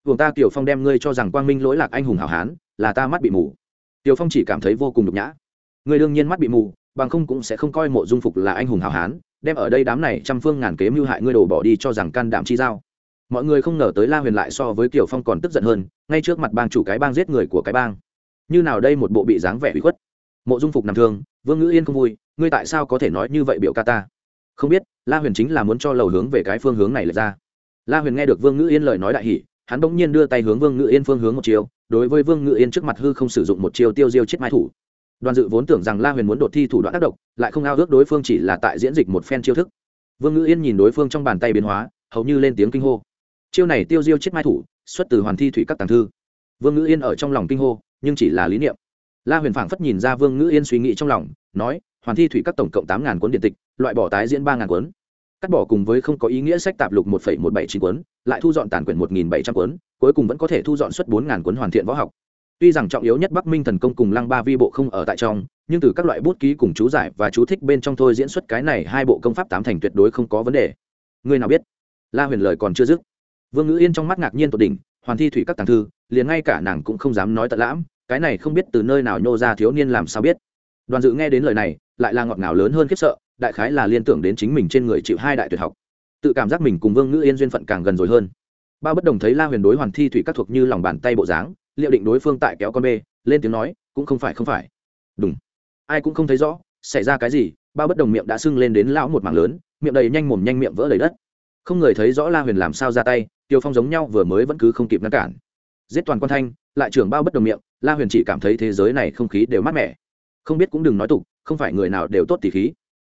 Vùng ta tiểu phong đem ngươi cho rằng quang minh lỗi lạc anh hùng hảo hán, là ta mắt bị mù. Tiểu phong chỉ cảm thấy vô cùng nhục nhã. Người đương nhiên mắt bị mù, bằng không cũng sẽ không coi mộ dung phục là anh hùng hảo hán, đem ở đây đám này trăm phương ngàn kế mưu hại ngươi đổ bỏ đi cho rằng can đảm chi giao. Mọi người không ngờ tới la huyền lại so với kiều phong còn tức giận hơn, ngay trước mặt bang chủ cái bang giết người của cái bang. Như nào đây một bộ bị dáng vẻ bị khuất. Mộ dung phục nằm thương, vương ngữ yên không vui, ngươi tại sao có thể nói như vậy biểu ca ta? Không biết, la huyền chính là muốn cho lầu hướng về cái phương hướng này lật ra. La huyền nghe được vương ngữ yên lời nói đại hỷ hắn bỗng nhiên đưa tay hướng vương ngự yên phương hướng một chiều, đối với vương ngự yên trước mặt hư không sử dụng một chiều tiêu diêu chết mai thủ. Đoàn dự vốn tưởng rằng la huyền muốn đột thi thủ đoạn tác động lại không ao ước đối phương chỉ là tại diễn dịch một phen chiêu thức. Vương ngự yên nhìn đối phương trong bàn tay biến hóa, hầu như lên tiếng kinh hô. Chiêu này tiêu diêu chết mai thủ, xuất từ hoàn thi thủy các tàng thư. Vương ngự yên ở trong lòng kinh hô, nhưng chỉ là lý niệm. La huyền phảng phất nhìn ra vương ngự yên suy nghĩ trong lòng, nói, hoàn thi thủy các tổng cộng tám ngàn cuốn điện tịch, loại bỏ tái diễn ba ngàn cuốn. Cắt bỏ cùng với không có ý nghĩa sách tạp lục một phẩy một bảy chín cuốn lại thu dọn tàn quyển một nghìn bảy trăm cuốn, cuối cùng vẫn có thể thu dọn suất bốn ngàn cuốn hoàn thiện võ học. Tuy rằng trọng yếu nhất bắc minh thần công cùng lăng ba vi bộ không ở tại trong, nhưng từ các loại bút ký cùng chú giải và chú thích bên trong thôi diễn xuất cái này hai bộ công pháp tám thành tuyệt đối không có vấn đề. Người nào biết? La huyền lời còn chưa dứt. Vương ngữ yên trong mắt ngạc nhiên tột đỉnh, hoàn thi thủy các tàng thư, liền ngay cả nàng cũng không dám nói tận lãm, cái này không biết từ nơi nào nhô ra thiếu niên làm sao biết. Đoàn dự nghe đến lời này, lại là ngọt ngào lớn hơn khiếp sợ, đại khái là liên tưởng đến chính mình trên người chịu hai đại tuyệt học tự cảm giác mình cùng vương ngữ yên duyên phận càng gần rồi hơn. Ba bất đồng thấy la huyền đối hoàn thi thủy các thuộc như lòng bàn tay bộ dáng, liệu định đối phương tại kéo con bê, lên tiếng nói, cũng không phải không phải. Đúng ai cũng không thấy rõ, xảy ra cái gì, ba bất đồng miệng đã sưng lên đến lão một mảng lớn, miệng đầy nhanh mồm nhanh miệng vỡ đầy đất. Không người thấy rõ la huyền làm sao ra tay, tiêu phong giống nhau vừa mới vẫn cứ không kịp ngăn cản. Giết toàn quan thanh, lại trưởng bao bất đồng miệng, la huyền chỉ cảm thấy thế giới này không khí đều mát mẻ. Không biết cũng đừng nói tục, không phải người nào đều tốt tỉ khí.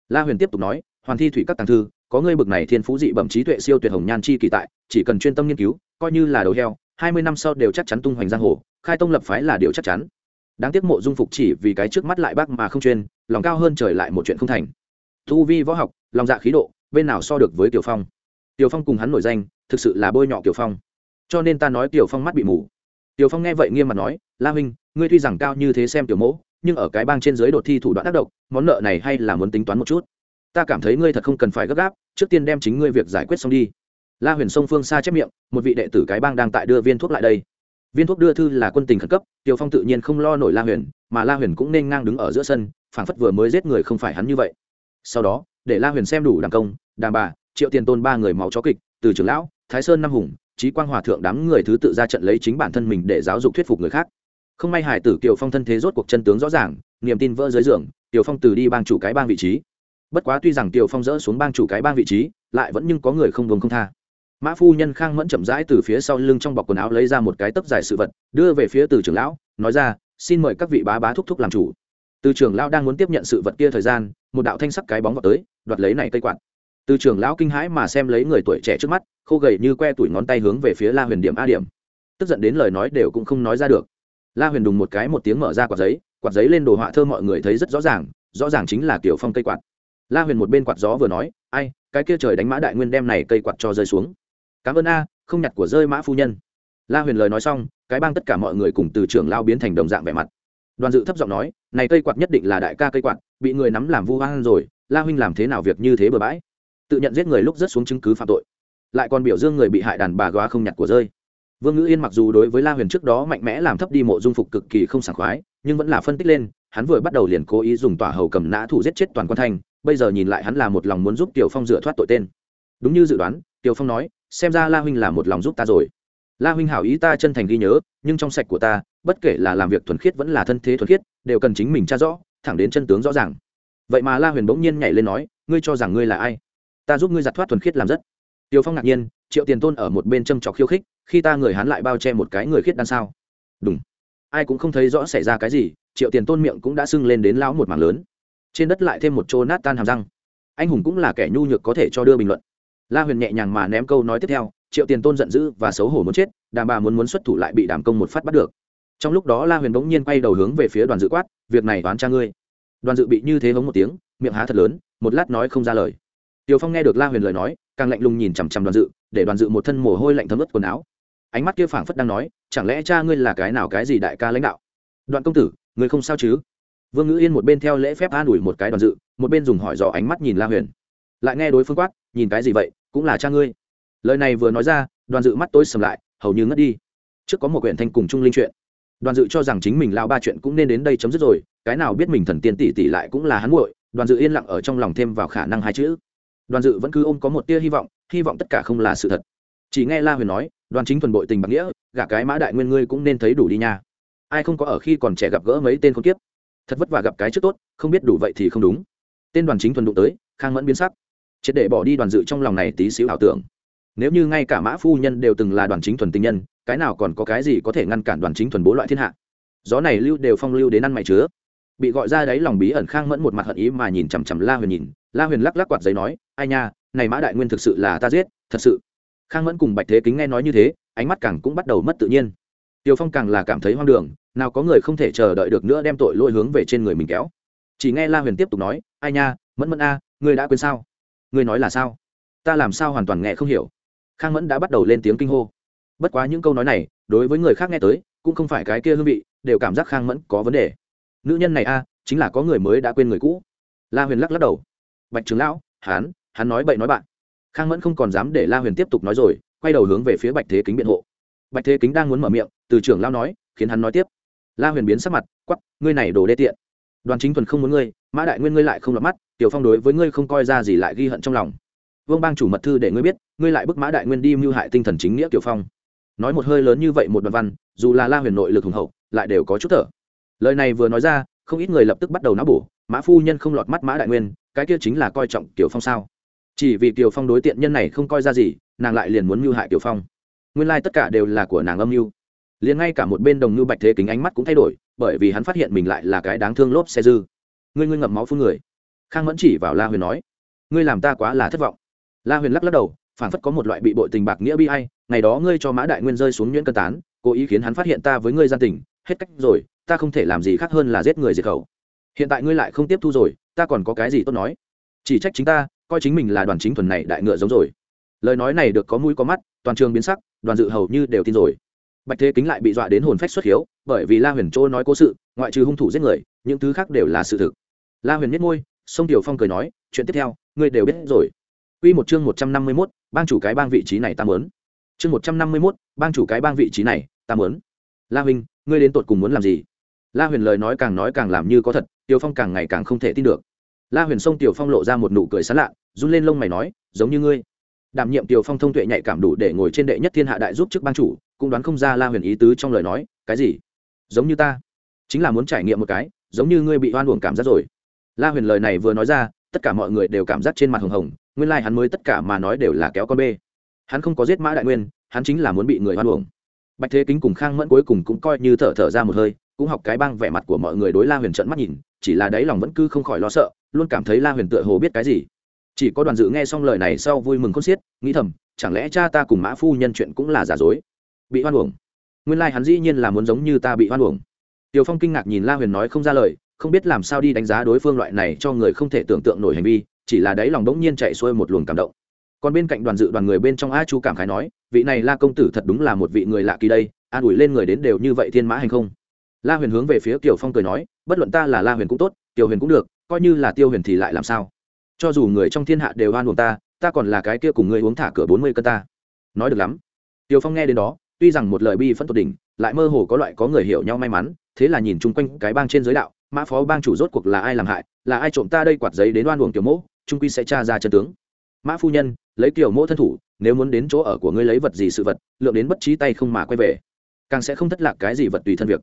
La huyền tiếp tục nói, hoàn thi thủy các tàng thư có ngươi bực này thiên phú dị bẩm trí tuệ siêu tuyệt hồng nhan chi kỳ tại, chỉ cần chuyên tâm nghiên cứu, coi như là đầu heo, hai mươi năm sau đều chắc chắn tung hoành giang hồ, khai tông lập phái là điều chắc chắn. Đáng tiếc mộ dung phục chỉ vì cái trước mắt lại bác mà không chuyên, lòng cao hơn trời lại một chuyện không thành. Thu vi võ học, lòng dạ khí độ, bên nào so được với tiểu phong? Tiểu phong cùng hắn nổi danh, thực sự là bôi nhọ tiểu phong. Cho nên ta nói tiểu phong mắt bị mù. Tiểu phong nghe vậy nghiêm mặt nói, la huynh, ngươi tuy rằng cao như thế xem tiểu mỗ, nhưng ở cái bang trên dưới đột thi thủ đoạn tác động, món nợ này hay là muốn tính toán một chút ta cảm thấy ngươi thật không cần phải gấp gáp, trước tiên đem chính ngươi việc giải quyết xong đi. La huyền sông phương xa chép miệng, một vị đệ tử cái bang đang tại đưa viên thuốc lại đây. Viên thuốc đưa thư là quân tình khẩn cấp tiều phong tự nhiên không lo nổi la huyền, mà la huyền cũng nên ngang đứng ở giữa sân, phảng phất vừa mới giết người không phải hắn như vậy. Sau đó, để la huyền xem đủ đàm công đàn bà, triệu tiền tôn ba người máu chó kịch, từ trưởng lão, thái sơn năm hùng trí quang hòa thượng đám người thứ tự ra trận lấy chính bản thân mình để giáo dục thuyết phục người khác. Không may hải tử kiều phong thân thế rốt cuộc chân tướng rõ ràng, niềm tin vỡ dưới giường kiều phong từ đi bang chủ cái bang vị trí bất quá tuy rằng kiều phong dỡ xuống bang chủ cái bang vị trí, lại vẫn nhưng có người không buông không tha. Mã phu nhân khang mẫn chậm rãi từ phía sau lưng trong bọc quần áo lấy ra một cái tấp dài sự vật, đưa về phía từ trưởng lão, nói ra, xin mời các vị bá bá thúc thúc làm chủ. Từ trưởng lão đang muốn tiếp nhận sự vật kia thời gian, một đạo thanh sắc cái bóng vào tới, đoạt lấy này cây quạt. Từ trưởng lão kinh hãi mà xem lấy người tuổi trẻ trước mắt, khô gầy như que tuổi ngón tay hướng về phía la huyền điểm a điểm. Tức giận đến lời nói đều cũng không nói ra được. La huyền đùng một cái một tiếng mở ra quạt giấy quạt giấy lên đồ họa thơ mọi người thấy rất rõ ràng rõ ràng chính là kiểu phong cây quạt la huyền một bên quạt gió vừa nói, ai, cái kia trời đánh mã đại nguyên đem này cây quạt cho rơi xuống. Cảm ơn a, không nhặt của rơi mã phu nhân. La huyền lời nói xong, cái bang tất cả mọi người cùng từ trưởng lao biến thành đồng dạng vẻ mặt. Đoàn dự thấp giọng nói, này cây quạt nhất định là đại ca cây quạt, bị người nắm làm vu hoang rồi, la huynh làm thế nào việc như thế bừa bãi? Tự nhận giết người lúc rất xuống chứng cứ phạm tội. Lại còn biểu dương người bị hại đàn bà góa không nhặt của rơi. Vương ngữ yên mặc dù đối với la huyền trước đó mạnh mẽ làm thấp đi mộ dung phục cực kỳ không sảng khoái, nhưng vẫn là phân tích lên, hắn vừa bắt đầu liền cố ý dùng tỏa hầu cầm nã thủ giết chết toàn quan thanh bây giờ nhìn lại hắn là một lòng muốn giúp tiểu phong dựa thoát tội tên. Đúng như dự đoán, tiểu phong nói, xem ra la huynh là một lòng giúp ta rồi. La huynh hảo ý ta chân thành ghi nhớ, nhưng trong sạch của ta, bất kể là làm việc thuần khiết vẫn là thân thế thuần khiết, đều cần chính mình tra rõ, thẳng đến chân tướng rõ ràng. Vậy mà la huyền bỗng nhiên nhảy lên nói, ngươi cho rằng ngươi là ai? Ta giúp ngươi giặt thoát thuần khiết làm rất. Tiểu phong ngạc nhiên, triệu tiền tôn ở một bên châm trọc khiêu khích, khi ta người hắn lại bao che một cái người khiết đan sao? Đúng. Ai cũng không thấy rõ xảy ra cái gì, triệu tiền tôn miệng cũng đã sưng lên đến lão một mảng lớn trên đất lại thêm một chỗ nát tan hàm răng. Anh hùng cũng là kẻ nhu nhược có thể cho đưa bình luận. La huyền nhẹ nhàng mà ném câu nói tiếp theo, triệu tiền tôn giận dữ và xấu hổ muốn chết, đàm bà muốn muốn xuất thủ lại bị đàm công một phát bắt được. Trong lúc đó la huyền bỗng nhiên quay đầu hướng về phía đoàn dự quát, việc này toán cha ngươi. Đoàn dự bị như thế hống một tiếng, miệng há thật lớn, một lát nói không ra lời. Tiều phong nghe được la huyền lời nói, càng lạnh lùng nhìn chằm chằm đoàn dự, để đoàn dự một thân mồ hôi lạnh thấm ướt quần áo. Ánh mắt kia phảng phất đang nói, chẳng lẽ cha ngươi là cái nào cái gì đại ca lãnh đạo? Đoạn công tử, ngươi không sao chứ? Vương ngữ yên một bên theo lễ phép an ủi một cái đoàn dự, một bên dùng hỏi dò ánh mắt nhìn la huyền. Lại nghe đối phương quát, nhìn cái gì vậy? Cũng là cha ngươi. Lời này vừa nói ra, đoàn dự mắt tôi sầm lại, hầu như ngất đi. Trước có một quyển thanh cùng trung linh chuyện. Đoàn dự cho rằng chính mình lao ba chuyện cũng nên đến đây chấm dứt rồi, cái nào biết mình thần tiên tỷ tỷ lại cũng là hắn muội, đoàn dự yên lặng ở trong lòng thêm vào khả năng hai chữ. Đoàn dự vẫn cứ ôm có một tia hy vọng hy vọng tất cả không là sự thật. Chỉ nghe la huyền nói, đoàn chính thuần bội tình bạc nghĩa, gả cái mã đại nguyên ngươi cũng nên thấy đủ đi nha. Ai không có ở khi còn trẻ gặp gỡ mấy tên con kiếp? Thật vất vả gặp cái trước tốt, không biết đủ vậy thì không đúng. Tên đoàn chính thuần đụng tới, khang mẫn biến sắc. Triệt để bỏ đi đoàn dự trong lòng này tí xíu ảo tưởng. Nếu như ngay cả mã phu nhân đều từng là đoàn chính thuần tình nhân, cái nào còn có cái gì có thể ngăn cản đoàn chính thuần bố loại thiên hạ? Gió này lưu đều phong lưu đến ăn mày chứa. Bị gọi ra đấy lòng bí ẩn, khang mẫn một mặt hận ý mà nhìn chằm chằm la huyền nhìn. La huyền lắc lắc quạt giấy nói, ai nha, này mã đại nguyên thực sự là ta giết, thật sự. Khang mẫn cùng bạch thế kính nghe nói như thế, ánh mắt càng cũng bắt đầu mất tự nhiên tiều phong càng là cảm thấy hoang đường nào có người không thể chờ đợi được nữa đem tội lỗi hướng về trên người mình kéo. Chỉ nghe la huyền tiếp tục nói ai nha mẫn mẫn a à, ngươi đã quên sao? Ngươi nói là sao? Ta làm sao hoàn toàn nghe không hiểu. Khang mẫn đã bắt đầu lên tiếng kinh hô. Bất quá những câu nói này đối với người khác nghe tới cũng không phải cái kia hương vị đều cảm giác khang mẫn có vấn đề. Nữ nhân này a chính là có người mới đã quên người cũ. La huyền lắc lắc đầu. Bạch trường lão hán hắn nói bậy nói bạn. Khang mẫn không còn dám để la huyền tiếp tục nói rồi quay đầu hướng về phía bạch thế kính biện hộ bạch thế kính đang muốn mở miệng, từ trưởng Lao nói, khiến hắn nói tiếp. La huyền biến sắc mặt quắp ngươi này đồ đê tiện. Đoàn chính thuần không muốn ngươi, mã đại nguyên ngươi lại không lọt mắt, tiểu phong đối với ngươi không coi ra gì lại ghi hận trong lòng. Vương bang chủ mật thư để ngươi biết, ngươi lại bức mã đại nguyên đi mưu hại tinh thần chính nghĩa tiểu phong. Nói một hơi lớn như vậy một đoạn văn, dù là la huyền nội lực hùng hậu, lại đều có chút thở. Lời này vừa nói ra, không ít người lập tức bắt đầu não bổ, mã phu nhân không lọt mắt mã đại nguyên, cái kia chính là coi trọng tiểu phong sao? Chỉ vì tiểu phong đối tiện nhân này không coi ra gì, nàng lại liền muốn mưu hại tiểu phong nguyên lai、like、tất cả đều là của nàng âm mưu. Liền ngay cả một bên đồng ngư bạch thế kính ánh mắt cũng thay đổi, bởi vì hắn phát hiện mình lại là cái đáng thương lốp xe dư. Ngươi ngươi ngậm máu phun người. Khang mẫn chỉ vào la huyền nói, ngươi làm ta quá là thất vọng. La huyền lắc lắc đầu phản phất có một loại bị bội tình bạc nghĩa bi hay ngày đó ngươi cho mã đại nguyên rơi xuống nhuyễn cân tán, cố ý khiến hắn phát hiện ta với ngươi gian tình, hết cách rồi, ta không thể làm gì khác hơn là giết người diệt khẩu. Hiện tại ngươi lại không tiếp thu rồi, ta còn có cái gì tốt nói? Chỉ trách chính ta, coi chính mình là đoàn chính thuần này đại ngựa giống rồi. Lời nói này được có mũi có mắt toàn trường biến sắc đoàn dự hầu như đều tin rồi. Bạch thế kính lại bị dọa đến hồn phách xuất hiếu bởi vì la huyền chỗ nói cố sự ngoại trừ hung thủ giết người những thứ khác đều là sự thực. La huyền nhất ngôi sông tiểu phong cười nói chuyện tiếp theo ngươi đều biết rồi. Quy một chương một trăm năm mươi 151, bang chủ cái bang vị trí này ta mớn chương một trăm năm mươi mốt bang chủ cái bang vị trí này ta mớn la huynh ngươi đến tột cùng muốn làm gì? La huyền lời nói càng nói càng làm như có thật tiều phong càng ngày càng không thể tin được. La huyền sông tiều phong lộ ra một nụ cười sán lạ run lên lông mày nói giống như ngươi đảm nhiệm tiều phong thông tuệ nhạy cảm đủ để ngồi trên đệ nhất thiên hạ đại giúp chức ban chủ, cũng đoán không ra la huyền ý tứ trong lời nói, cái gì? Giống như ta? Chính là muốn trải nghiệm một cái, giống như ngươi bị oan uổng cảm giác rồi. La huyền lời này vừa nói ra, tất cả mọi người đều cảm giác trên mặt hồng hồng, nguyên lai、like、hắn mới tất cả mà nói đều là kéo con bê. Hắn không có giết mã đại nguyên, hắn chính là muốn bị người oan uổng. Bạch thế kính cùng khang mẫn cuối cùng cũng coi như thở thở ra một hơi, cũng học cái băng vẻ mặt của mọi người đối la huyền trận mắt nhìn, chỉ là đáy lòng vẫn cứ không khỏi lo sợ, luôn cảm thấy la huyền tựa hồ biết cái gì chỉ có đoàn dự nghe xong lời này sau vui mừng con xiết, nghĩ thầm, chẳng lẽ cha ta cùng mã phu nhân chuyện cũng là giả dối? Bị hoan uổng. Nguyên lai hắn dĩ nhiên là muốn giống như ta bị hoan uổng. Tiều phong kinh ngạc nhìn la huyền nói không ra lời, không biết làm sao đi đánh giá đối phương loại này cho người không thể tưởng tượng nổi hành vi, chỉ là đáy lòng đống nhiên chạy xuôi một luồng cảm động. Còn bên cạnh đoàn dự đoàn người bên trong a chu cảm khái nói, vị này la công tử thật đúng là một vị người lạ kỳ đây, an ủi lên người đến đều như vậy thiên mã hành không? La huyền hướng về phía kiều phong cười nói, bất luận ta là la huyền cũng tốt kiều huyền cũng được, coi như là tiêu huyền thì lại làm sao? Cho dù người trong thiên hạ đều oan buồn ta ta còn là cái kia cùng ngươi uống thả cửa bốn mươi cân ta. Nói được lắm. Tiêu phong nghe đến đó, tuy rằng một lời bi phân tột đỉnh, lại mơ hồ có loại có người hiểu nhau may mắn, thế là nhìn chung quanh cái bang trên giới đạo, mã phó bang chủ rốt cuộc là ai làm hại, là ai trộm ta đây quạt giấy đến oan uổng tiểu mỗ, trung quy sẽ tra ra chân tướng. Mã phu nhân, lấy kiểu mỗ thân thủ, nếu muốn đến chỗ ở của ngươi lấy vật gì sự vật, lượng đến bất trí tay không mà quay về. Càng sẽ không thất lạc cái gì vật tùy thân việc.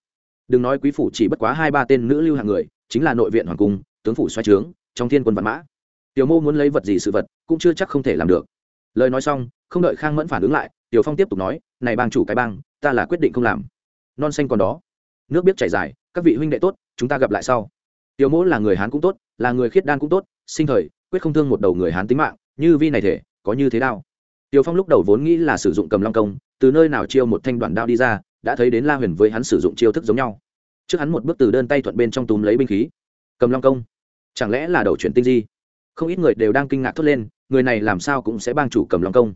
Đừng nói quý phủ chỉ bất quá hai ba tên nữ lưu hạng người, chính là nội viện hoàng cung, tướng phủ xoay trướng, trong thiên quân văn mã tiểu mô muốn lấy vật gì sự vật, cũng chưa chắc không thể làm được. Lời nói xong, không đợi khang mẫn phản ứng lại, tiểu phong tiếp tục nói, này bang chủ cái bang, ta là quyết định không làm. Non xanh còn đó. Nước biết chảy dài, các vị huynh đệ tốt, chúng ta gặp lại sau. Tiểu mỗ là người hán cũng tốt, là người khiết đan cũng tốt, sinh thời, quyết không thương một đầu người hán tính mạng, như vi này thể, có như thế đao. Tiểu phong lúc đầu vốn nghĩ là sử dụng cầm long công, từ nơi nào chiêu một thanh đoạn đao đi ra, đã thấy đến la huyền với hắn sử dụng chiêu thức giống nhau. Trước hắn một bước từ đơn tay thuận bên trong túm lấy binh khí. Cầm long công? Chẳng lẽ là đầu chuyển tinh di? Không ít người đều đang kinh ngạc thốt lên, người này làm sao cũng sẽ bang chủ cầm long công.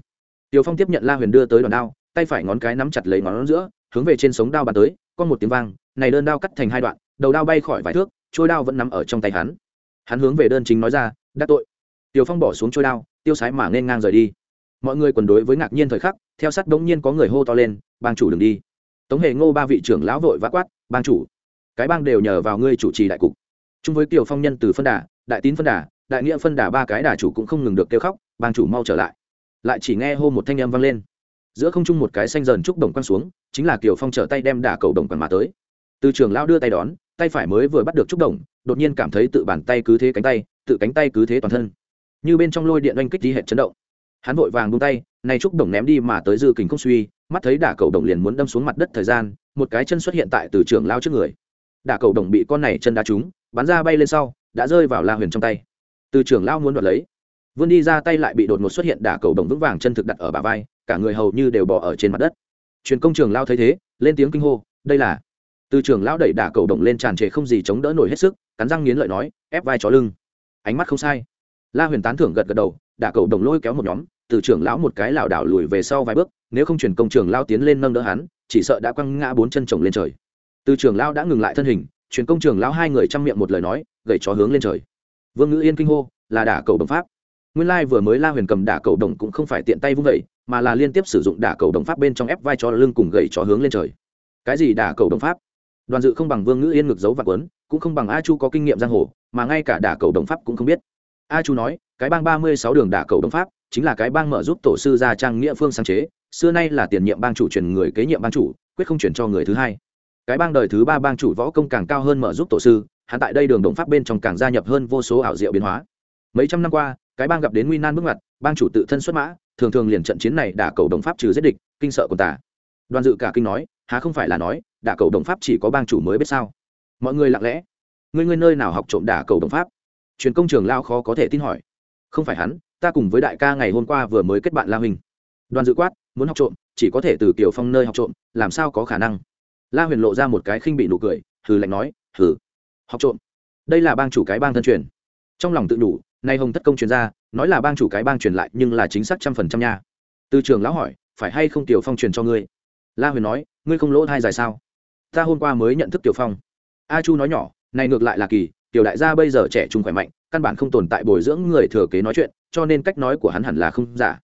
Tiều phong tiếp nhận la huyền đưa tới đòn đao, tay phải ngón cái nắm chặt lấy ngón giữa, hướng về trên sống đao bàn tới con một tiếng vang, này đơn đao cắt thành hai đoạn, đầu đao bay khỏi vài thước trôi đao vẫn nằm ở trong tay hắn. Hắn hướng về đơn chính nói ra đắc tội. Tiều phong bỏ xuống trôi đao, tiêu sái mà nên ngang rời đi. Mọi người quần đối với ngạc nhiên thời khắc, theo sát đống nhiên có người hô to lên, bang chủ đừng đi. Tống hề ngô ba vị trưởng lão vội vã quát, bang chủ, cái bang đều nhờ vào ngươi chủ trì đại cục. Chung với kiều phong nhân từ phân đà, đại tín phân đà đại nghĩa phân đà ba cái đà chủ cũng không ngừng được kêu khóc, bang chủ mau trở lại. Lại chỉ nghe hô một thanh âm vang lên. Giữa không trung một cái xanh dần trúc đồng quăng xuống, chính là kiều phong trở tay đem đả cầu đồng quằn mà tới. Từ trường lão đưa tay đón, tay phải mới vừa bắt được trúc đồng, đột nhiên cảm thấy tự bàn tay cứ thế cánh tay, tự cánh tay cứ thế toàn thân. Như bên trong lôi điện oanh kích đi hệ chấn động. Hắn vội vàng buông tay, này trúc đồng ném đi mà tới dư kình không suy, mắt thấy đả cầu đồng liền muốn đâm xuống mặt đất thời gian, một cái chân xuất hiện tại từ trường lao trước người. Đả cầu đồng bị con này chân đá trúng, bắn ra bay lên sau, đã rơi vào la huyền trong tay từ trường lao muốn đoạt lấy. Vươn đi ra tay lại bị đột ngột xuất hiện đả cầu đồng vững vàng chân thực đặt ở bả vai, cả người hầu như đều bỏ ở trên mặt đất. Truyền công trường lao thấy thế, lên tiếng kinh hô, đây là từ trường lao đẩy đả cầu đồng lên tràn trề không gì chống đỡ nổi hết sức, cắn răng nghiến lợi nói, ép vai chó lưng. Ánh mắt không sai. La huyền tán thưởng gật gật đầu, đả cầu đồng lôi kéo một nhóm, từ trưởng lão một cái lảo đảo lùi về sau vài bước, nếu không truyền công trường lao tiến lên nâng đỡ hắn, chỉ sợ đã quăng ngã bốn chân chồng lên trời. Từ trường lao đã ngừng lại thân hình, truyền công trường lão hai người chăm miệng một lời nói gậy chó hướng lên trời vương ngữ yên kinh hô, là đả cầu đồng pháp. Nguyên lai vừa mới la huyền cầm đả cầu đồng cũng không phải tiện tay vung vẩy mà là liên tiếp sử dụng đả cầu đồng pháp bên trong ép vai cho lưng cùng gậy cho hướng lên trời. Cái gì đả cầu đồng pháp? Đoàn dự không bằng vương ngữ yên ngược dấu và quấn cũng không bằng a chu có kinh nghiệm giang hồ, mà ngay cả đả cầu đồng pháp cũng không biết. A chu nói, cái bang ba mươi sáu đường đả cầu đồng pháp, chính là cái bang mở giúp tổ sư gia trang nghĩa phương sáng chế, xưa nay là tiền nhiệm bang chủ truyền người kế nhiệm bang chủ, quyết không chuyển cho người thứ hai. Cái bang đời thứ ba bang chủ võ công càng cao hơn mở giúp tổ sư hắn tại đây đường đồng pháp bên trong càng gia nhập hơn vô số ảo diệu biến hóa. Mấy trăm năm qua, cái bang gặp đến nguy nan bước ngoặt, bang chủ tự thân xuất mã, thường thường liền trận chiến này đả cầu đồng pháp trừ giết địch, kinh sợ của tả đoàn dự cả kinh nói, há không phải là nói, đả cầu đồng pháp chỉ có bang chủ mới biết sao? Mọi người lặng lẽ, ngươi ngươi nơi nào học trộm đả cầu đồng pháp? Truyền công trường lao khó có thể tin hỏi. Không phải hắn, ta cùng với đại ca ngày hôm qua vừa mới kết bạn la huỳnh. Đoàn dự quát, muốn học trộm, chỉ có thể từ kiều phong nơi học trộm, làm sao có khả năng? La huyền lộ ra một cái khinh bị nụ cười, hừ lạnh nói, hừ học trộm. Đây là bang chủ cái bang thân truyền. Trong lòng tự đủ, nay hồng thất công truyền ra, nói là bang chủ cái bang truyền lại, nhưng là chính xác trăm phần trăm nha. Từ trường lão hỏi, phải hay không tiểu phong truyền cho ngươi? La huyền nói, ngươi không lỗ thai dài sao? Ta hôm qua mới nhận thức tiểu phong. A chu nói nhỏ, này ngược lại là kỳ, tiểu đại gia bây giờ trẻ trung khỏe mạnh, căn bản không tồn tại bồi dưỡng người thừa kế nói chuyện, cho nên cách nói của hắn hẳn là không giả.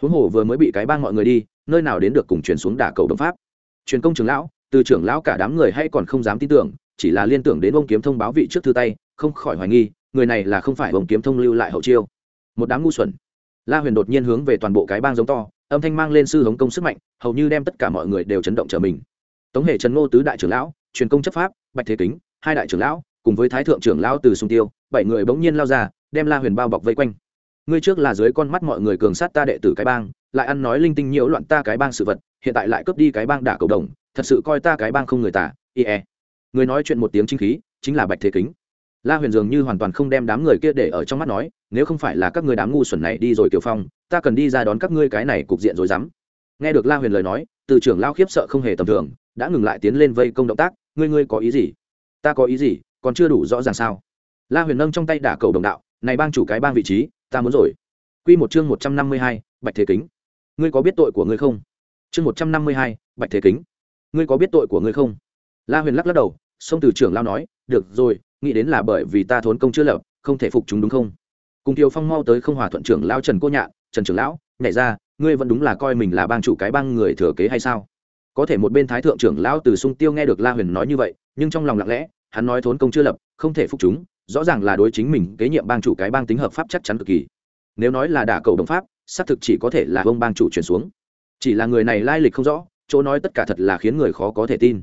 Huống hồ vừa mới bị cái bang mọi người đi, nơi nào đến được cùng truyền xuống đả cầu đồng pháp. Truyền công trưởng lão, từ trưởng lão cả đám người hay còn không dám tin tưởng chỉ là liên tưởng đến ông kiếm thông báo vị trước thư tay, không khỏi hoài nghi, người này là không phải ông kiếm thông lưu lại hậu chiêu. Một đám ngu xuẩn. La huyền đột nhiên hướng về toàn bộ cái bang giống to, âm thanh mang lên sư hống công sức mạnh, hầu như đem tất cả mọi người đều chấn động trở mình. Tống hệ trần ngô tứ đại trưởng lão, truyền công chấp pháp, bạch thế kính, hai đại trưởng lão, cùng với thái thượng trưởng lão từ sung tiêu, bảy người bỗng nhiên lao ra, đem la huyền bao bọc vây quanh. Ngươi trước là dưới con mắt mọi người cường sát ta đệ tử cái bang, lại ăn nói linh tinh nhiễu loạn ta cái bang sự vật, hiện tại lại cướp đi cái bang đả cầu đồng, thật sự coi ta cái bang không người tả ie、yeah người nói chuyện một tiếng chính khí, chính là bạch thế kính. La huyền dường như hoàn toàn không đem đám người kia để ở trong mắt nói, nếu không phải là các người đám ngu xuẩn này đi rồi, kiều phong, ta cần đi ra đón các ngươi cái này cục diện rồi dám nghe được la huyền lời nói, từ trưởng lao khiếp sợ không hề tầm thường, đã ngừng lại tiến lên vây công động tác, ngươi ngươi có ý gì? Ta có ý gì? Còn chưa đủ rõ ràng sao? La huyền nâng trong tay đả cầu đồng đạo, này bang chủ cái bang vị trí, ta muốn rồi. Quy một chương một trăm năm mươi hai, bạch thế kính. Ngươi có biết tội của ngươi không? Chương một trăm năm mươi hai, bạch thế kính. Ngươi có biết tội của ngươi không? La huyền lắc lắc đầu sông từ trưởng lao nói, được rồi, nghĩ đến là bởi vì ta thốn công chưa lập, không thể phục chúng đúng không? Cùng tiêu phong mau tới không hòa thuận trưởng lao trần cô nhạn, trần trưởng lão, nhảy ra, ngươi vẫn đúng là coi mình là bang chủ cái bang người thừa kế hay sao? Có thể một bên thái thượng trưởng lão từ sung tiêu nghe được la huyền nói như vậy, nhưng trong lòng lặng lẽ, hắn nói thốn công chưa lập, không thể phục chúng, rõ ràng là đối chính mình kế nhiệm bang chủ cái bang tính hợp pháp chắc chắn cực kỳ. Nếu nói là đả cầu đồng pháp, xác thực chỉ có thể là ông bang chủ chuyển xuống. Chỉ là người này lai lịch không rõ, chỗ nói tất cả thật là khiến người khó có thể tin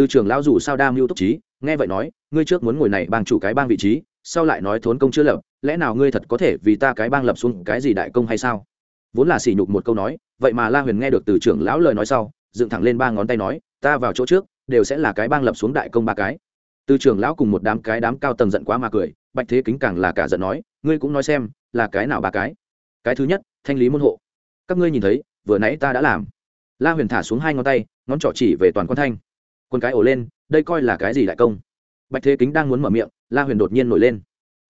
từ trưởng lão dù sao đam mưu túc trí, nghe vậy nói, ngươi trước muốn ngồi này bang chủ cái bang vị trí, sau lại nói thốn công chưa lập, lẽ nào ngươi thật có thể vì ta cái bang lập xuống cái gì đại công hay sao? Vốn là sỉ nhục một câu nói, vậy mà la huyền nghe được từ trưởng lão lời nói sau, dựng thẳng lên ba ngón tay nói, ta vào chỗ trước, đều sẽ là cái bang lập xuống đại công ba cái. Từ trưởng lão cùng một đám cái đám cao tầng giận quá mà cười, bạch thế kính càng là cả giận nói, ngươi cũng nói xem, là cái nào ba cái? Cái thứ nhất, thanh lý môn hộ. Các ngươi nhìn thấy, vừa nãy ta đã làm. La huyền thả xuống hai ngón tay, ngón trỏ chỉ về toàn quan thanh quân cái ổ lên, đây coi là cái gì đại công? Bạch thế kính đang muốn mở miệng, la huyền đột nhiên nổi lên.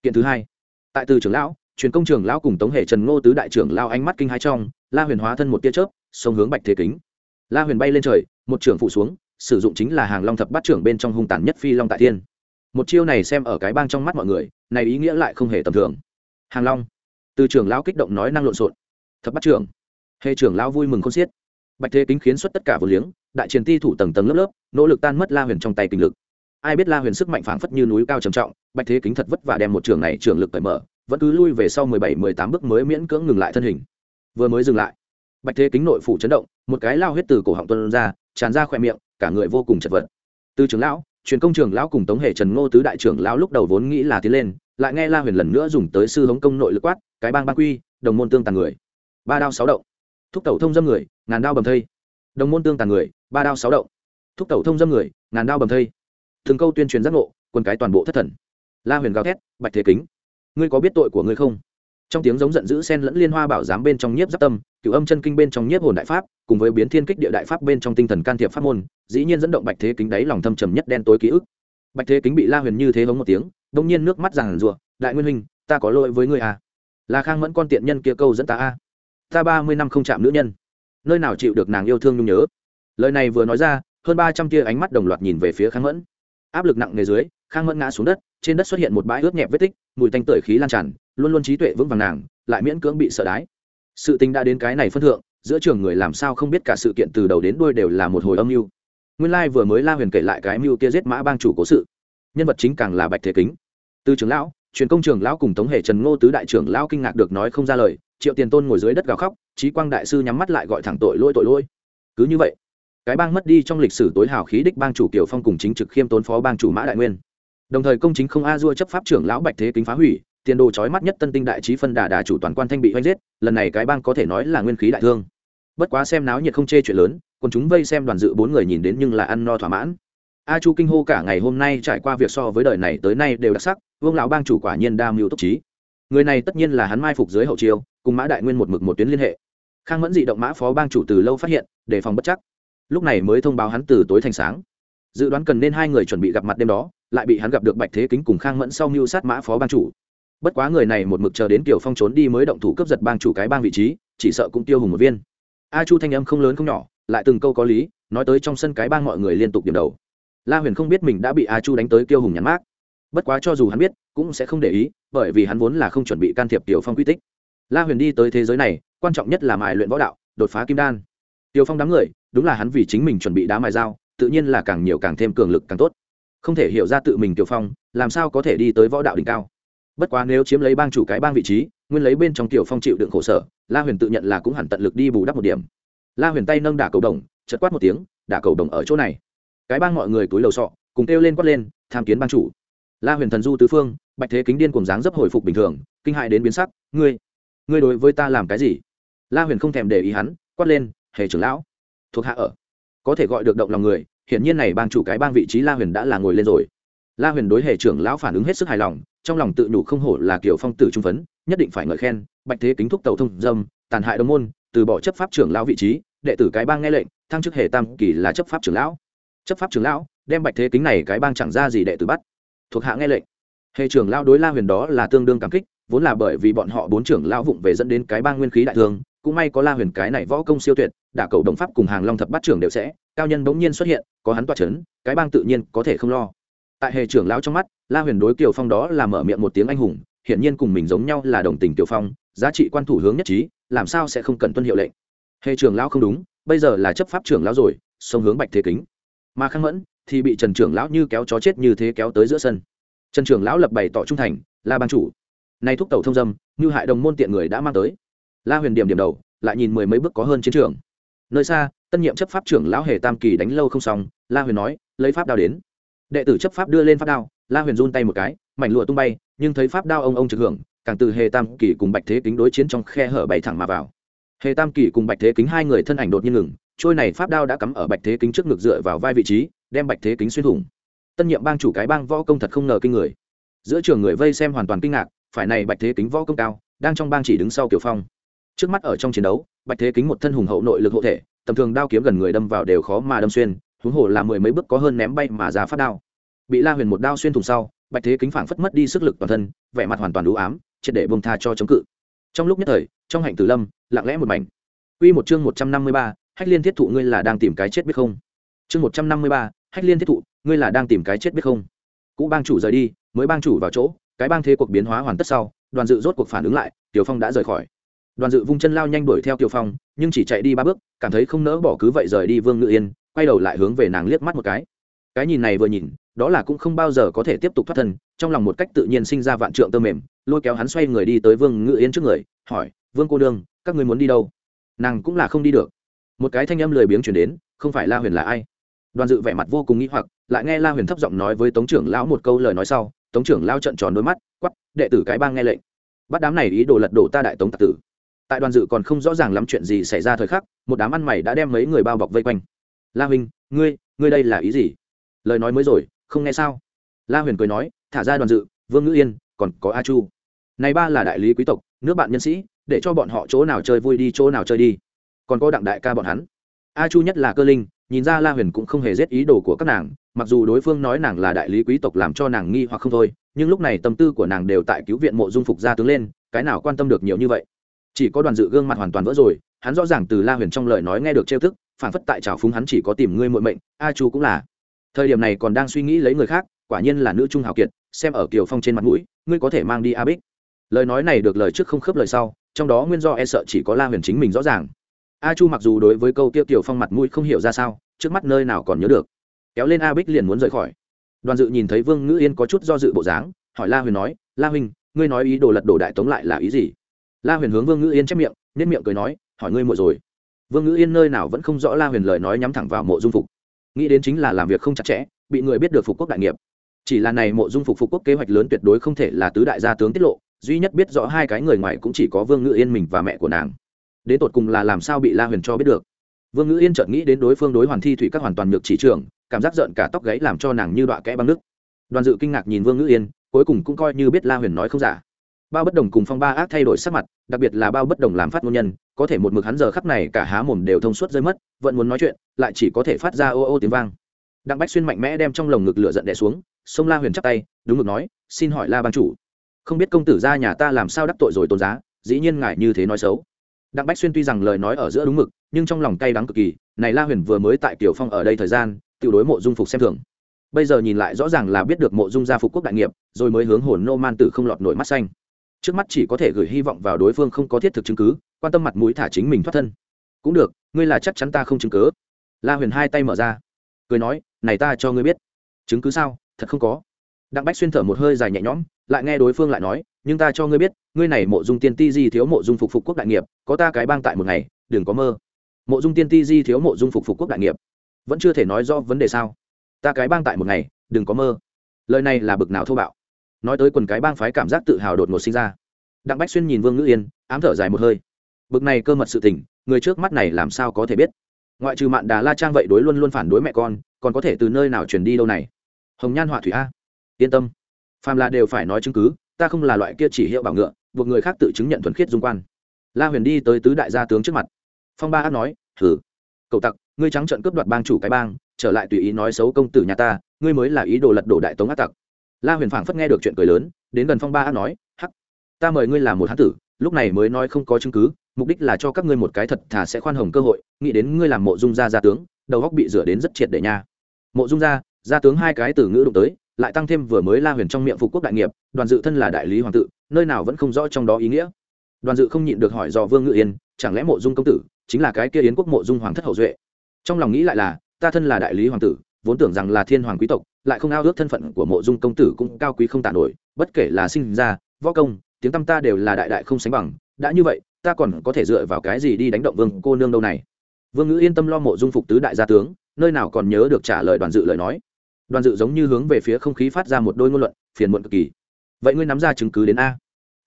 Kiện thứ hai. Tại từ trưởng lão, truyền công trưởng lão cùng tống hệ trần ngô tứ đại trưởng lao ánh mắt kinh hai trong, la huyền hóa thân một tia chớp sông hướng bạch thế kính. La huyền bay lên trời, một trưởng phụ xuống, sử dụng chính là hàng long thập bát trưởng bên trong hung tàn nhất phi long tại thiên. Một chiêu này xem ở cái bang trong mắt mọi người, này ý nghĩa lại không hề tầm thường. Hàng long. Từ trưởng lão kích động nói năng lộn xộn. Thập bát trưởng. Hệ trưởng lão vui mừng không xiết. Bạch thế kính khiến xuất tất cả vừa liếng đại chiến ti thủ tầng tầng lớp lớp, nỗ lực tan mất la huyền trong tay kinh lực. Ai biết la huyền sức mạnh phảng phất như núi cao trầm trọng, bạch thế kính thật vất vả đem một trường này trường lực cởi mở, vẫn cứ lui về sau mười bảy, mười tám bước mới miễn cưỡng ngừng lại thân hình. Vừa mới dừng lại, bạch thế kính nội phủ chấn động, một cái lao huyết từ cổ họng tuân ra, tràn ra khỏe miệng, cả người vô cùng chật vật. Từ trưởng lão, truyền công trường lão cùng tống hệ trần ngô tứ đại trưởng lão lúc đầu vốn nghĩ là tiến lên, lại nghe la huyền lần nữa dùng tới sư hống công nội lực quát, cái bang ba quy, đồng môn tương tàn người. Ba đao sáu động. Thúc tẩu thông dâm người, ngàn đao bầm thây đồng môn tương tàn người, ba đao sáu động. Thúc tẩu thông dâm người, ngàn đao bầm thây. Thường câu tuyên truyền giác ngộ quân cái toàn bộ thất thần. La huyền gào thét, bạch thế kính, ngươi có biết tội của ngươi không? Trong tiếng giống giận dữ sen lẫn liên hoa bảo giám bên trong nhiếp giáp tâm, cựu âm chân kinh bên trong nhiếp hồn đại pháp, cùng với biến thiên kích địa đại pháp bên trong tinh thần can thiệp pháp môn, dĩ nhiên dẫn động bạch thế kính đáy lòng thâm trầm nhất đen tối ký ức. Bạch thế kính bị la huyền như thế hống một tiếng, đông nhiên nước mắt giàn rùa đại nguyên huynh, ta có lỗi với ngươi à. Là khang mẫn con tiện nhân kia câu dẫn ta a à. ta ba mươi năm không chạm nữ nhân nơi nào chịu được nàng yêu thương nhung nhớ. Lời này vừa nói ra, hơn ba trăm tia ánh mắt đồng loạt nhìn về phía khang mẫn. Áp lực nặng nề dưới, khang mẫn ngã xuống đất, trên đất xuất hiện một bãi ướt nhẹp vết tích, mùi tanh tưởi khí lan tràn, luôn luôn trí tuệ vững vàng nàng, lại miễn cưỡng bị sợ đái. Sự tình đã đến cái này phân thượng, giữa trường người làm sao không biết cả sự kiện từ đầu đến đuôi đều là một hồi âm mưu. Nguyên lai vừa mới la huyền kể lại cái mưu kia giết mã bang chủ cố sự. Nhân vật chính càng là bạch thế kính. Từ trưởng lão, truyền công trường lão cùng tống hệ trần ngô tứ đại trưởng lão kinh ngạc được nói không ra lời triệu tiền tôn ngồi dưới đất gào khóc trí quang đại sư nhắm mắt lại gọi thẳng tội lỗi tội lỗi. Cứ như vậy, cái bang mất đi trong lịch sử tối hào khí đích bang chủ kiều phong cùng chính trực khiêm tốn phó bang chủ mã đại nguyên. Đồng thời công chính không a dua chấp pháp trưởng lão bạch thế kính phá hủy, tiền đồ chói mắt nhất tân tinh đại trí phân đà đà chủ toàn quan thanh bị oanh giết, lần này cái bang có thể nói là nguyên khí đại thương. Bất quá xem náo nhiệt không chê chuyện lớn, còn chúng vây xem đoàn dự bốn người nhìn đến nhưng là ăn no thỏa mãn. A chu kinh hô cả ngày hôm nay trải qua việc so với đời này tới nay đều đặc sắc, vương lão bang chủ quả nhiên đa mưu túc trí người này tất nhiên là hắn mai phục dưới hậu chiêu, cùng mã đại nguyên một mực một tuyến liên hệ. Khang mẫn dị động mã phó bang chủ từ lâu phát hiện, đề phòng bất chắc. Lúc này mới thông báo hắn từ tối thành sáng. Dự đoán cần nên hai người chuẩn bị gặp mặt đêm đó, lại bị hắn gặp được bạch thế kính cùng khang mẫn sau mưu sát mã phó bang chủ. Bất quá người này một mực chờ đến kiểu phong trốn đi mới động thủ cướp giật bang chủ cái bang vị trí, chỉ sợ cũng tiêu hùng một viên. A chu thanh âm không lớn không nhỏ, lại từng câu có lý, nói tới trong sân cái bang mọi người liên tục điểm đầu. La huyền không biết mình đã bị a chu đánh tới tiêu hùng nhắn mát bất quá cho dù hắn biết, cũng sẽ không để ý, bởi vì hắn vốn là không chuẩn bị can thiệp tiểu phong quy tích. La huyền đi tới thế giới này, quan trọng nhất là mài luyện võ đạo, đột phá kim đan. Tiểu phong đám người, đúng là hắn vì chính mình chuẩn bị đá mài dao, tự nhiên là càng nhiều càng thêm cường lực càng tốt. Không thể hiểu ra tự mình tiểu phong, làm sao có thể đi tới võ đạo đỉnh cao. Bất quá nếu chiếm lấy bang chủ cái bang vị trí, nguyên lấy bên trong tiểu phong chịu đựng khổ sở, la huyền tự nhận là cũng hẳn tận lực đi bù đắp một điểm. La huyền tay nâng đả cầu đồng chật quát một tiếng, đả cầu đồng ở chỗ này. Cái bang mọi người túi lầu sọ, cùng kêu lên quát lên, tham kiến bang chủ la huyền thần du tứ phương, bạch thế kính điên cùng dáng dấp hồi phục bình thường, kinh hại đến biến sắc, ngươi ngươi đối với ta làm cái gì? La huyền không thèm để ý hắn, quát lên, hề trưởng lão, thuộc hạ ở, có thể gọi được động lòng người, hiển nhiên này bang chủ cái bang vị trí la huyền đã là ngồi lên rồi. La huyền đối hề trưởng lão phản ứng hết sức hài lòng, trong lòng tự nhủ không hổ là kiểu phong tử trung phấn, nhất định phải ngợi khen, bạch thế kính thúc tàu thông dâm, tàn hại đồng môn, từ bỏ chấp pháp trưởng lão vị trí, đệ tử cái bang nghe lệnh, thăng chức hề tam kỳ là chấp pháp trưởng lão. Chấp pháp trưởng lão, đem bạch thế kính này cái bang chẳng ra gì đệ tử bắt thuộc hạ nghe lệnh. Hề trưởng lão đối la huyền đó là tương đương cảm kích, vốn là bởi vì bọn họ bốn trưởng lão vụng về dẫn đến cái bang nguyên khí đại thương, cũng may có la huyền cái này võ công siêu tuyệt, đả cầu đồng pháp cùng hàng long thập bát trưởng đều sẽ, cao nhân bỗng nhiên xuất hiện, có hắn toa c h ấ n cái bang tự nhiên có thể không lo. Tại hề trưởng lão trong mắt, la huyền đối kiều phong đó là mở miệng một tiếng anh hùng, hiển nhiên cùng mình giống nhau là đồng tình kiều phong, giá trị quan thủ hướng nhất trí, làm sao sẽ không cần tuân hiệu lệnh. Hề trưởng lão không đúng, bây giờ là chấp pháp trưởng lão rồi, sông hướng bạch thế kính. Mà khang mẫn thì bị trần trưởng lão như kéo chó chết như thế kéo tới giữa sân. Trần trưởng lão lập bày tỏ trung thành, la ban chủ, nay thúc tẩu thông dâm, như hại đồng môn tiện người đã mang tới. La huyền điểm điểm đầu, lại nhìn mười mấy bước có hơn chiến trường. Nơi xa, tân nhiệm chấp pháp trưởng lão hề tam kỳ đánh lâu không xong, la huyền nói, lấy pháp đao đến. Đệ tử chấp pháp đưa lên pháp đao, la huyền run tay một cái, mảnh lụa tung bay, nhưng thấy pháp đao ông ông trực hưởng, càng từ hề tam kỳ cùng bạch thế kính đối chiến trong khe hở bày thẳng mà vào. Hề tam kỳ cùng bạch thế kính hai người thân ảnh đột nhiên ngừng trôi này pháp đao đã cắm ở bạch thế kính trước ngực dựa vào vai vị trí đem bạch thế kính xuyên thủng. Tân nhiệm bang chủ cái bang võ công thật không ngờ kinh người. Giữa trường người vây xem hoàn toàn kinh ngạc phải này bạch thế kính võ công cao đang trong bang chỉ đứng sau kiều phong. Trước mắt ở trong chiến đấu bạch thế kính một thân hùng hậu nội lực hộ thể tầm thường đao kiếm gần người đâm vào đều khó mà đâm xuyên huống hồ là mười mấy bước có hơn ném bay mà ra phát đao. Bị la huyền một đao xuyên thủng sau bạch thế kính phảng phất mất đi sức lực toàn thân vẻ mặt hoàn toàn đủ ám triệt để bông tha cho chống cự. Trong lúc nhất thời trong hạnh tử lâm lặng lẽ một mảnh. Quy một chương 153, Hách Liên Thiết Thụ ngươi là đang tìm cái chết biết không? Chương một trăm năm mươi ba, Hách Liên Thiết Thụ, ngươi là đang tìm cái chết biết không? Cũ bang chủ rời đi, mới bang chủ vào chỗ, cái bang thế cuộc biến hóa hoàn tất sau, Đoàn Dự rốt cuộc phản ứng lại, Tiểu Phong đã rời khỏi. Đoàn Dự vung chân lao nhanh đuổi theo Tiểu Phong, nhưng chỉ chạy đi ba bước, cảm thấy không nỡ bỏ cứ vậy rời đi Vương Ngự Yên, quay đầu lại hướng về nàng liếc mắt một cái cái nhìn này vừa nhìn đó là cũng không bao giờ có thể tiếp tục thoát thân trong lòng một cách tự nhiên sinh ra vạn trượng tơ mềm lôi kéo hắn xoay người đi tới vương ngự yên trước người hỏi vương cô đương các người muốn đi đâu nàng cũng là không đi được một cái thanh âm lười biếng chuyển đến, không phải la huyền là ai? Đoàn dự vẻ mặt vô cùng nghĩ hoặc, lại nghe la huyền thấp giọng nói với tống trưởng lão một câu lời nói sau, tống trưởng lao trận tròn đôi mắt quắp đệ tử cái bang nghe lệnh. Bắt đám này ý đồ lật đổ ta đại tống tạc tử. Tại đoàn dự còn không rõ ràng lắm chuyện gì xảy ra thời khắc, một đám ăn mày đã đem mấy người bao bọc vây quanh. La huynh, ngươi ngươi đây là ý gì? Lời nói mới rồi, không nghe sao? La huyền cười nói, thả ra đoàn dự, vương ngữ yên, còn có a chu. Này ba là đại lý quý tộc, nước bạn nhân sĩ, để cho bọn họ chỗ nào chơi vui đi, chỗ nào chơi đi còn có đặng đại ca bọn hắn. A chu nhất là cơ linh, nhìn ra la huyền cũng không hề giết ý đồ của các nàng, mặc dù đối phương nói nàng là đại lý quý tộc làm cho nàng nghi hoặc không thôi, nhưng lúc này tâm tư của nàng đều tại cứu viện mộ dung phục gia tướng lên, cái nào quan tâm được nhiều như vậy. Chỉ có đoàn dự gương mặt hoàn toàn vỡ rồi, hắn rõ ràng từ la huyền trong lời nói nghe được trêu thức, phản phất tại trào phúng hắn chỉ có tìm ngươi muội mệnh, a chu cũng là. Thời điểm này còn đang suy nghĩ lấy người khác, quả nhiên là nữ trung hào kiệt, xem ở kiều phong trên mặt mũi, ngươi có thể mang đi a bích. Lời nói này được lời trước không khớp lời sau, trong đó nguyên do e sợ chỉ có la huyền chính mình rõ ràng a chu mặc dù đối với câu tiêu kiều phong mặt mũi không hiểu ra sao, trước mắt nơi nào còn nhớ được. Kéo lên a bích liền muốn rời khỏi. Đoàn dự nhìn thấy vương ngữ yên có chút do dự bộ dáng, hỏi la huyền nói, la huynh, ngươi nói ý đồ lật đổ đại tống lại là ý gì? La huyền hướng vương ngữ yên chép miệng nên miệng cười nói, hỏi ngươi muội rồi. Vương ngữ yên nơi nào vẫn không rõ la huyền lời nói nhắm thẳng vào mộ dung phục. Nghĩ đến chính là làm việc không chặt chẽ, bị người biết được phục quốc đại nghiệp. Chỉ là này mộ dung phục phục quốc kế hoạch lớn tuyệt đối không thể là tứ đại gia tướng tiết lộ, duy nhất biết rõ hai cái người ngoài cũng chỉ có vương ngữ yên mình và mẹ của nàng đến tột cùng là làm sao bị la huyền cho biết được. Vương ngữ yên chợt nghĩ đến đối phương đối hoàn thi thủy các hoàn toàn nhược chỉ trường, cảm giác giận cả tóc gáy làm cho nàng như đọa kẽ băng nước. Đoàn dự kinh ngạc nhìn vương ngữ yên, cuối cùng cũng coi như biết la huyền nói không giả. Bao bất đồng cùng phong ba ác thay đổi sắc mặt, đặc biệt là bao bất đồng làm phát ngôn nhân, có thể một mực hắn giờ khắp này cả há mồm đều thông suốt rơi mất, vẫn muốn nói chuyện, lại chỉ có thể phát ra ô ô tiếng vang. Đặng bách xuyên mạnh mẽ đem trong lồng ngực lửa giận đè xuống, sông la huyền chắp tay, đúng ngực nói, xin hỏi la ban chủ, không biết công tử gia nhà ta làm sao đắc tội rồi tôn giá, dĩ nhiên ngại như thế nói xấu đặng bách xuyên tuy rằng lời nói ở giữa đúng mực, nhưng trong lòng cay đắng cực kỳ, này la huyền vừa mới tại kiều phong ở đây thời gian tự đối mộ dung phục xem thường. Bây giờ nhìn lại rõ ràng là biết được mộ dung gia phục quốc đại nghiệp, rồi mới hướng hồn nô man tử không lọt nổi mắt xanh. Trước mắt chỉ có thể gửi hy vọng vào đối phương không có thiết thực chứng cứ, quan tâm mặt mũi thả chính mình thoát thân. Cũng được, ngươi là chắc chắn ta không chứng cứ. la huyền hai tay mở ra, cười nói, này ta cho ngươi biết. Chứng cứ sao? Thật không có. Đặng bách xuyên thở một hơi dài nhẹ nhõm, lại nghe đối phương lại nói nhưng ta cho ngươi biết, ngươi này mộ dung tiên ti di thiếu mộ dung phục phục quốc đại nghiệp, có ta cái bang tại một ngày, đừng có mơ. Mộ dung tiên ti di thiếu mộ dung phục phục quốc đại nghiệp. Vẫn chưa thể nói rõ vấn đề sao? Ta cái bang tại một ngày, đừng có mơ. Lời này là bực nào thô bạo. Nói tới quần cái bang phái cảm giác tự hào đột ngột sinh ra. Đặng bách xuyên nhìn vương ngữ yên, ám thở dài một hơi. Bực này cơ mật sự tình, người trước mắt này làm sao có thể biết? Ngoại trừ mạn đà la trang vậy đối luôn luôn phản đối mẹ con, còn có thể từ nơi nào truyền đi đâu này? Hồng nhan họa thủy a. Yên tâm. Phàm là đều phải nói chứng cứ ta không là loại kia chỉ hiệu bảo ngựa, buộc người khác tự chứng nhận thuần khiết dung quan. La huyền đi tới tứ đại gia tướng trước mặt. Phong ba ác nói thử cậu tặc, ngươi trắng trận cướp đoạt bang chủ cái bang, trở lại tùy ý nói xấu công tử nhà ta, ngươi mới là ý đồ lật đổ đại tống ác tặc. La huyền phảng phất nghe được chuyện cười lớn, đến gần phong ba ác nói, hắc, ta mời ngươi làm một hán tử, lúc này mới nói không có chứng cứ, mục đích là cho các ngươi một cái thật thà sẽ khoan hồng cơ hội, nghĩ đến ngươi làm mộ dung gia gia tướng, đầu góc bị rửa đến rất triệt để nha. Mộ dung gia gia tướng hai cái từ ngữ đụng tới lại tăng thêm vừa mới la huyền trong miệng phục quốc đại nghiệp, đoàn dự thân là đại lý hoàng tự, nơi nào vẫn không rõ trong đó ý nghĩa. Đoàn dự không nhịn được hỏi do vương ngự yên, chẳng lẽ mộ dung công tử chính là cái kia yến quốc mộ dung hoàng thất hậu duệ? Trong lòng nghĩ lại là, ta thân là đại lý hoàng tử, vốn tưởng rằng là thiên hoàng quý tộc, lại không ao ước thân phận của mộ dung công tử cũng cao quý không tàn nổi, bất kể là sinh ra, võ công, tiếng tăm ta đều là đại đại không sánh bằng, đã như vậy, ta còn có thể dựa vào cái gì đi đánh động vương cô nương đâu này? Vương ngữ yên tâm lo mộ dung phục tứ đại gia tướng, nơi nào còn nhớ được trả lời đoàn dự lời nói đoàn dự giống như hướng về phía không khí phát ra một đôi ngôn luận, phiền muộn cực kỳ. Vậy ngươi nắm ra chứng cứ đến a?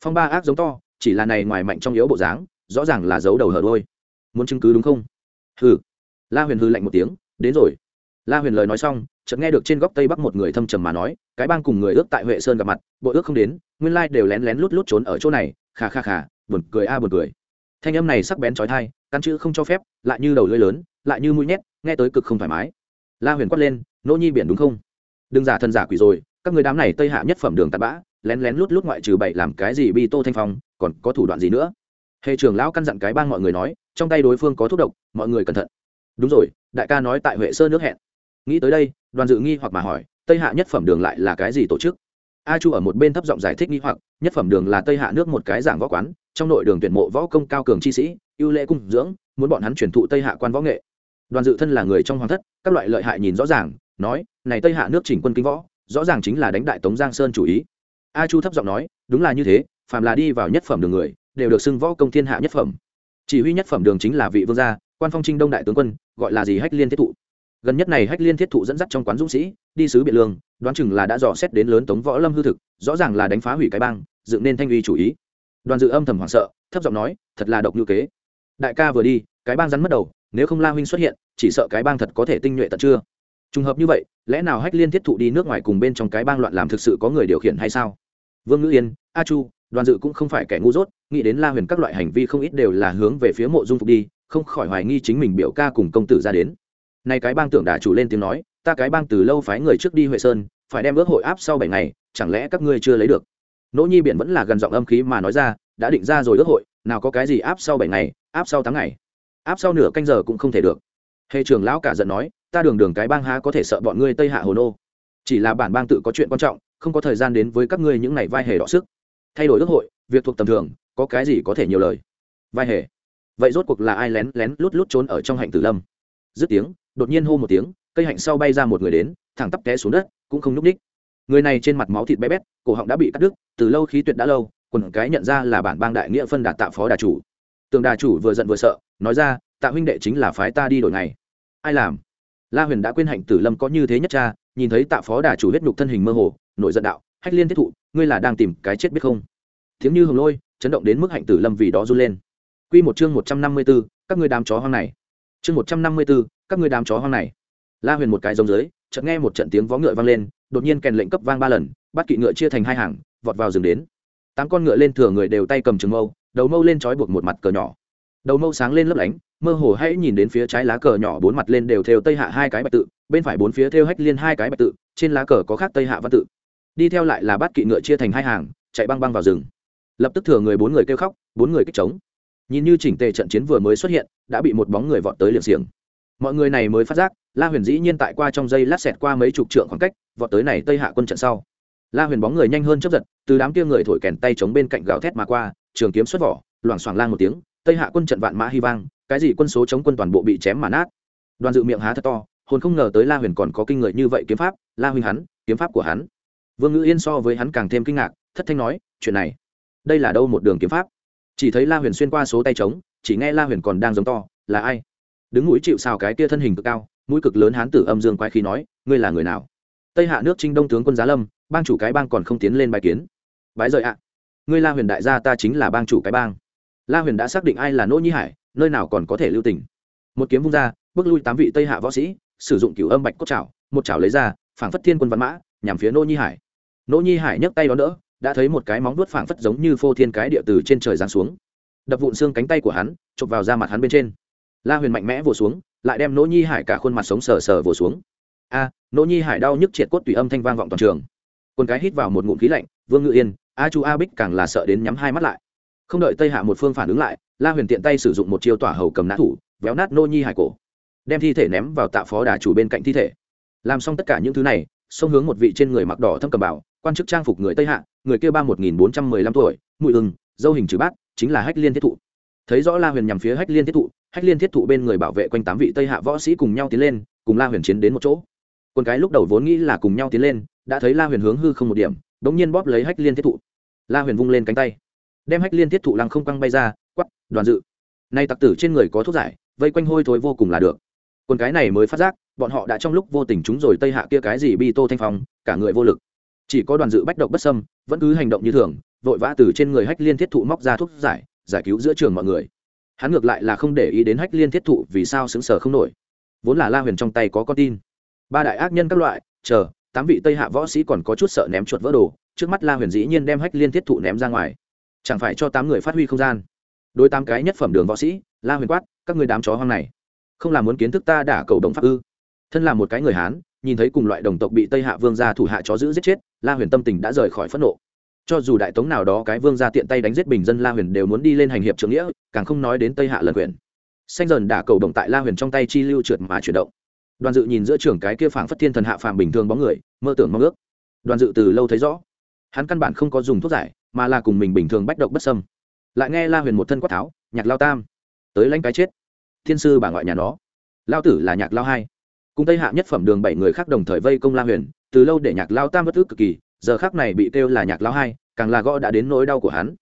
Phong ba ác giống to, chỉ là này ngoài mạnh trong yếu bộ dáng, rõ ràng là giấu đầu hở đôi muốn chứng cứ đúng không? Hừ. La huyền hư lạnh một tiếng, đến rồi. La huyền lời nói xong, chợt nghe được trên góc tây bắc một người thâm trầm mà nói, cái bang cùng người ước tại huệ sơn gặp mặt, bộ ước không đến, nguyên lai đều lén lén lút lút trốn ở chỗ này khà khà khà buồn cười a buồn cười. Thanh âm này sắc bén trói thai, căn chữ không cho phép, lại như đầu lưỡi lớn, lại như mũi nhét, nghe tới cực không thoải mái. La huyền quát lên nỗ nhi biển đúng không? Đừng giả thần giả quỷ rồi, các người đám này tây hạ nhất phẩm đường tạt bã, lén lén lút lút ngoại trừ bậy làm cái gì bi tô thanh phong, còn có thủ đoạn gì nữa? Hệ trưởng lão căn dặn cái bang mọi người nói, trong tay đối phương có thuốc độc, mọi người cẩn thận. Đúng rồi, đại ca nói tại huệ sơn nước hẹn. Nghĩ tới đây, đoàn dự nghi hoặc mà hỏi, tây hạ nhất phẩm đường lại là cái gì tổ chức? A chu ở một bên thấp giọng giải thích nghi hoặc, nhất phẩm đường là tây hạ nước một cái giảng võ quán, trong nội đường tuyển mộ võ công cao cường chi sĩ, ưu lệ cung dưỡng, muốn bọn hắn chuyển thụ tây hạ quan võ nghệ. Đoàn dự thân là người trong hoàng thất, các loại lợi hại nhìn rõ ràng nói, này tây hạ nước chỉnh quân kinh võ, rõ ràng chính là đánh đại tống giang sơn chủ ý. A chu thấp giọng nói, đúng là như thế, phàm là đi vào nhất phẩm đường người, đều được xưng võ công thiên hạ nhất phẩm. Chỉ huy nhất phẩm đường chính là vị vương gia, quan phong trinh đông đại tướng quân, gọi là gì hách liên thiết thụ. Gần nhất này hách liên thiết thụ dẫn dắt trong quán dũng sĩ, đi sứ biện lương, đoán chừng là đã dò xét đến lớn tống võ lâm hư thực, rõ ràng là đánh phá hủy cái bang, dựng nên thanh uy chủ ý. Đoàn dự âm thầm hoảng sợ, thấp giọng nói, thật là độc như kế. Đại ca vừa đi, cái bang rắn mất đầu, nếu không la huynh xuất hiện, chỉ sợ cái bang thật có thể tinh nhuệ tận chưa? Trùng hợp như vậy, lẽ nào hách liên thiết thụ đi nước ngoài cùng bên trong cái bang loạn làm thực sự có người điều khiển hay sao? Vương ngữ yên, a chu, đoàn dự cũng không phải kẻ ngu dốt, nghĩ đến la huyền các loại hành vi không ít đều là hướng về phía mộ dung phục đi, không khỏi hoài nghi chính mình biểu ca cùng công tử ra đến. Nay cái bang tưởng đà chủ lên tiếng nói, ta cái bang từ lâu phái người trước đi huệ sơn, phải đem ước hội áp sau bảy ngày, chẳng lẽ các ngươi chưa lấy được? Nỗ nhi biển vẫn là gần giọng âm khí mà nói ra, đã định ra rồi ước hội, nào có cái gì áp sau bảy ngày, áp sau tháng ngày. Áp sau nửa canh giờ cũng không thể được. Hệ trưởng lão cả giận nói ta đường đường cái bang há có thể sợ bọn ngươi tây hạ hồ nô. Chỉ là bản bang tự có chuyện quan trọng, không có thời gian đến với các ngươi những ngày vai hề đọ sức. Thay đổi ước hội, việc thuộc tầm thường, có cái gì có thể nhiều lời. Vai hề. Vậy rốt cuộc là ai lén lén lút lút trốn ở trong hạnh tử lâm? Dứt tiếng, đột nhiên hô một tiếng, cây hạnh sau bay ra một người đến, thẳng tắp té xuống đất, cũng không nhúc ních. Người này trên mặt máu thịt bé bét, cổ họng đã bị cắt đứt, từ lâu khí tuyệt đã lâu, quần cái nhận ra là bản bang đại nghĩa phân đạt tạ phó đà chủ. Tường đà chủ vừa giận vừa sợ, nói ra, tạ huynh đệ chính là phái ta đi đổi ngày. Ai làm? La huyền đã quên hạnh tử lâm có như thế nhất cha nhìn thấy tạ phó đà chủ huyết nhục thân hình mơ hồ nội giận đạo hách liên thiết thụ ngươi là đang tìm cái chết biết không? Tiếng như hồng lôi chấn động đến mức hạnh tử lâm vì đó run lên. Quy một chương một trăm năm mươi 154, các ngươi đám chó hoang này. Chương một trăm năm mươi 154, các ngươi đám chó hoang này. La huyền một cái giống dưới chợt nghe một trận tiếng vó ngựa vang lên đột nhiên kèn lệnh cấp vang ba lần bắt kỵ ngựa chia thành hai hàng vọt vào rừng đến. Tám con ngựa lên thừa người đều tay cầm trường mâu đầu mâu lên trói buộc một mặt cờ nhỏ đầu mâu sáng lên lấp lánh, mơ hồ hãy nhìn đến phía trái lá cờ nhỏ bốn mặt lên đều theo tây hạ hai cái bạch tự, bên phải bốn phía theo hách liên hai cái bạch tự, trên lá cờ có khác tây hạ văn tự. Đi theo lại là bát kỵ ngựa chia thành hai hàng, chạy băng băng vào rừng. Lập tức thừa người bốn người kêu khóc, bốn người kích trống. Nhìn như chỉnh tề trận chiến vừa mới xuất hiện, đã bị một bóng người vọt tới liệng xiềng. Mọi người này mới phát giác, la huyền dĩ nhiên tại qua trong dây lát xẹt qua mấy chục trượng khoảng cách, vọt tới này tây hạ quân trận sau. La huyền bóng người nhanh hơn chấp giật, từ đám kia người thổi kèn tay chống bên cạnh gào thét mà qua, trường kiếm xuất vỏ, loảng xoảng lan một tiếng tây hạ quân trận vạn mã hy vang, cái gì quân số chống quân toàn bộ bị chém mà nát. Đoàn dự miệng há thật to, hồn không ngờ tới la huyền còn có kinh người như vậy kiếm pháp, la huynh hắn, kiếm pháp của hắn. Vương ngữ yên so với hắn càng thêm kinh ngạc, thất thanh nói, chuyện này, đây là đâu một đường kiếm pháp? Chỉ thấy la huyền xuyên qua số tay trống, chỉ nghe la huyền còn đang giống to, là ai? Đứng mũi chịu xào cái tia thân hình cực cao, mũi cực lớn hán tử âm dương quái khí nói, ngươi là người nào? Tây hạ nước trinh đông tướng quân giá lâm, bang chủ cái bang còn không tiến lên bài kiến. Bái rời ạ. Ngươi la huyền đại gia ta chính là bang chủ cái bang la huyền đã xác định ai là nỗ nhi hải, nơi nào còn có thể lưu tình. Một kiếm vung ra, bước lui tám vị tây hạ võ sĩ, sử dụng cửu âm bạch cốt chảo một chảo lấy ra, phảng phất thiên quân văn mã, nhằm phía nỗ nhi hải. Nỗ nhi hải nhấc tay đón đỡ, đã thấy một cái móng vuốt phảng phất giống như phô thiên cái địa từ trên trời giáng xuống. Đập vụn xương cánh tay của hắn, chụp vào da mặt hắn bên trên. La huyền mạnh mẽ vồ xuống, lại đem nỗ nhi hải cả khuôn mặt sống sờ sờ vồ xuống. A, nỗ nhi hải đau nhức triệt cốt tùy âm thanh vang vọng toàn trường. Con cái hít vào một ngụm khí lạnh, vương ngự yên, a chu a bích càng là sợ đến nhắm hai mắt lại không đợi tây hạ một phương phản ứng lại, la huyền tiện tay sử dụng một chiêu tỏa hầu cầm nát thủ, véo nát nô nhi hải cổ, đem thi thể ném vào tạ phó đà chủ bên cạnh thi thể. Làm xong tất cả những thứ này, xông hướng một vị trên người mặc đỏ thâm cầm bảo quan chức trang phục người tây hạ, người kia ba một nghìn bốn trăm mười lăm tuổi, mùi ưng, dâu hình trừ bát, chính là hách liên thiết thụ. Thấy rõ la huyền nhằm phía hách liên thiết thụ, hách liên thiết thụ bên người bảo vệ quanh tám vị tây hạ võ sĩ cùng nhau tiến lên, cùng la huyền chiến đến một chỗ. Con cái lúc đầu vốn nghĩ là cùng nhau tiến lên, đã thấy la huyền hướng hư không một điểm đ ỗ n g nhiên bóp lấy hách liên thiết thụ. La huyền vung lên cánh tay đem hách liên thiết thụ lăng không căng bay ra quắp đoàn dự. Nay tặc tử trên người có thuốc giải, vây quanh hôi thối vô cùng là được. Con cái này mới phát giác, bọn họ đã trong lúc vô tình chúng rồi tây hạ kia cái gì bi tô thanh phong, cả người vô lực. Chỉ có đoàn dự bách độc bất sâm vẫn cứ hành động như thường, vội vã từ trên người hách liên thiết thụ móc ra thuốc giải giải cứu giữa trường mọi người. Hắn ngược lại là không để ý đến hách liên thiết thụ vì sao xứng sở không nổi. Vốn là la huyền trong tay có con tin. Ba đại ác nhân các loại, chờ, tám vị tây hạ võ sĩ còn có chút sợ ném chuột vỡ đồ, trước mắt la huyền dĩ nhiên đem hách liên thiết thụ ném ra ngoài chẳng phải cho tám người phát huy không gian? Đối tám cái nhất phẩm đường võ sĩ, la huyền quát, các người đám chó hoang này, không làm muốn kiến thức ta đả cầu đồng pháp ư? Thân là một cái người hán, nhìn thấy cùng loại đồng tộc bị tây hạ vương gia thủ hạ chó giữ giết chết, la huyền tâm tình đã rời khỏi phẫn nộ. Cho dù đại tống nào đó cái vương gia tiện tay đánh giết bình dân, la huyền đều muốn đi lên hành hiệp trưởng nghĩa, càng không nói đến tây hạ lần quyền. Xanh dần đả cầu động tại la huyền trong tay chi lưu trượt mà chuyển động. Đoàn dự nhìn giữa trưởng cái kia phảng phất thiên thần hạ phàm bình thường bóng người, mơ tưởng mong ước. Đoàn dự từ lâu thấy rõ hắn căn bản không có dùng thuốc giải, mà là cùng mình bình thường bách độc bất sâm lại nghe la huyền một thân quát tháo, nhạc lao tam, tới lãnh cái chết. Thiên sư bà ngoại nhà nó. Lao tử là nhạc lao hai. Cùng tây hạ nhất phẩm đường bảy người khác đồng thời vây công la huyền, từ lâu để nhạc lao tam bất ức cực kỳ, giờ khác này bị kêu là nhạc lao hai, càng là gõ đã đến nỗi đau của hắn.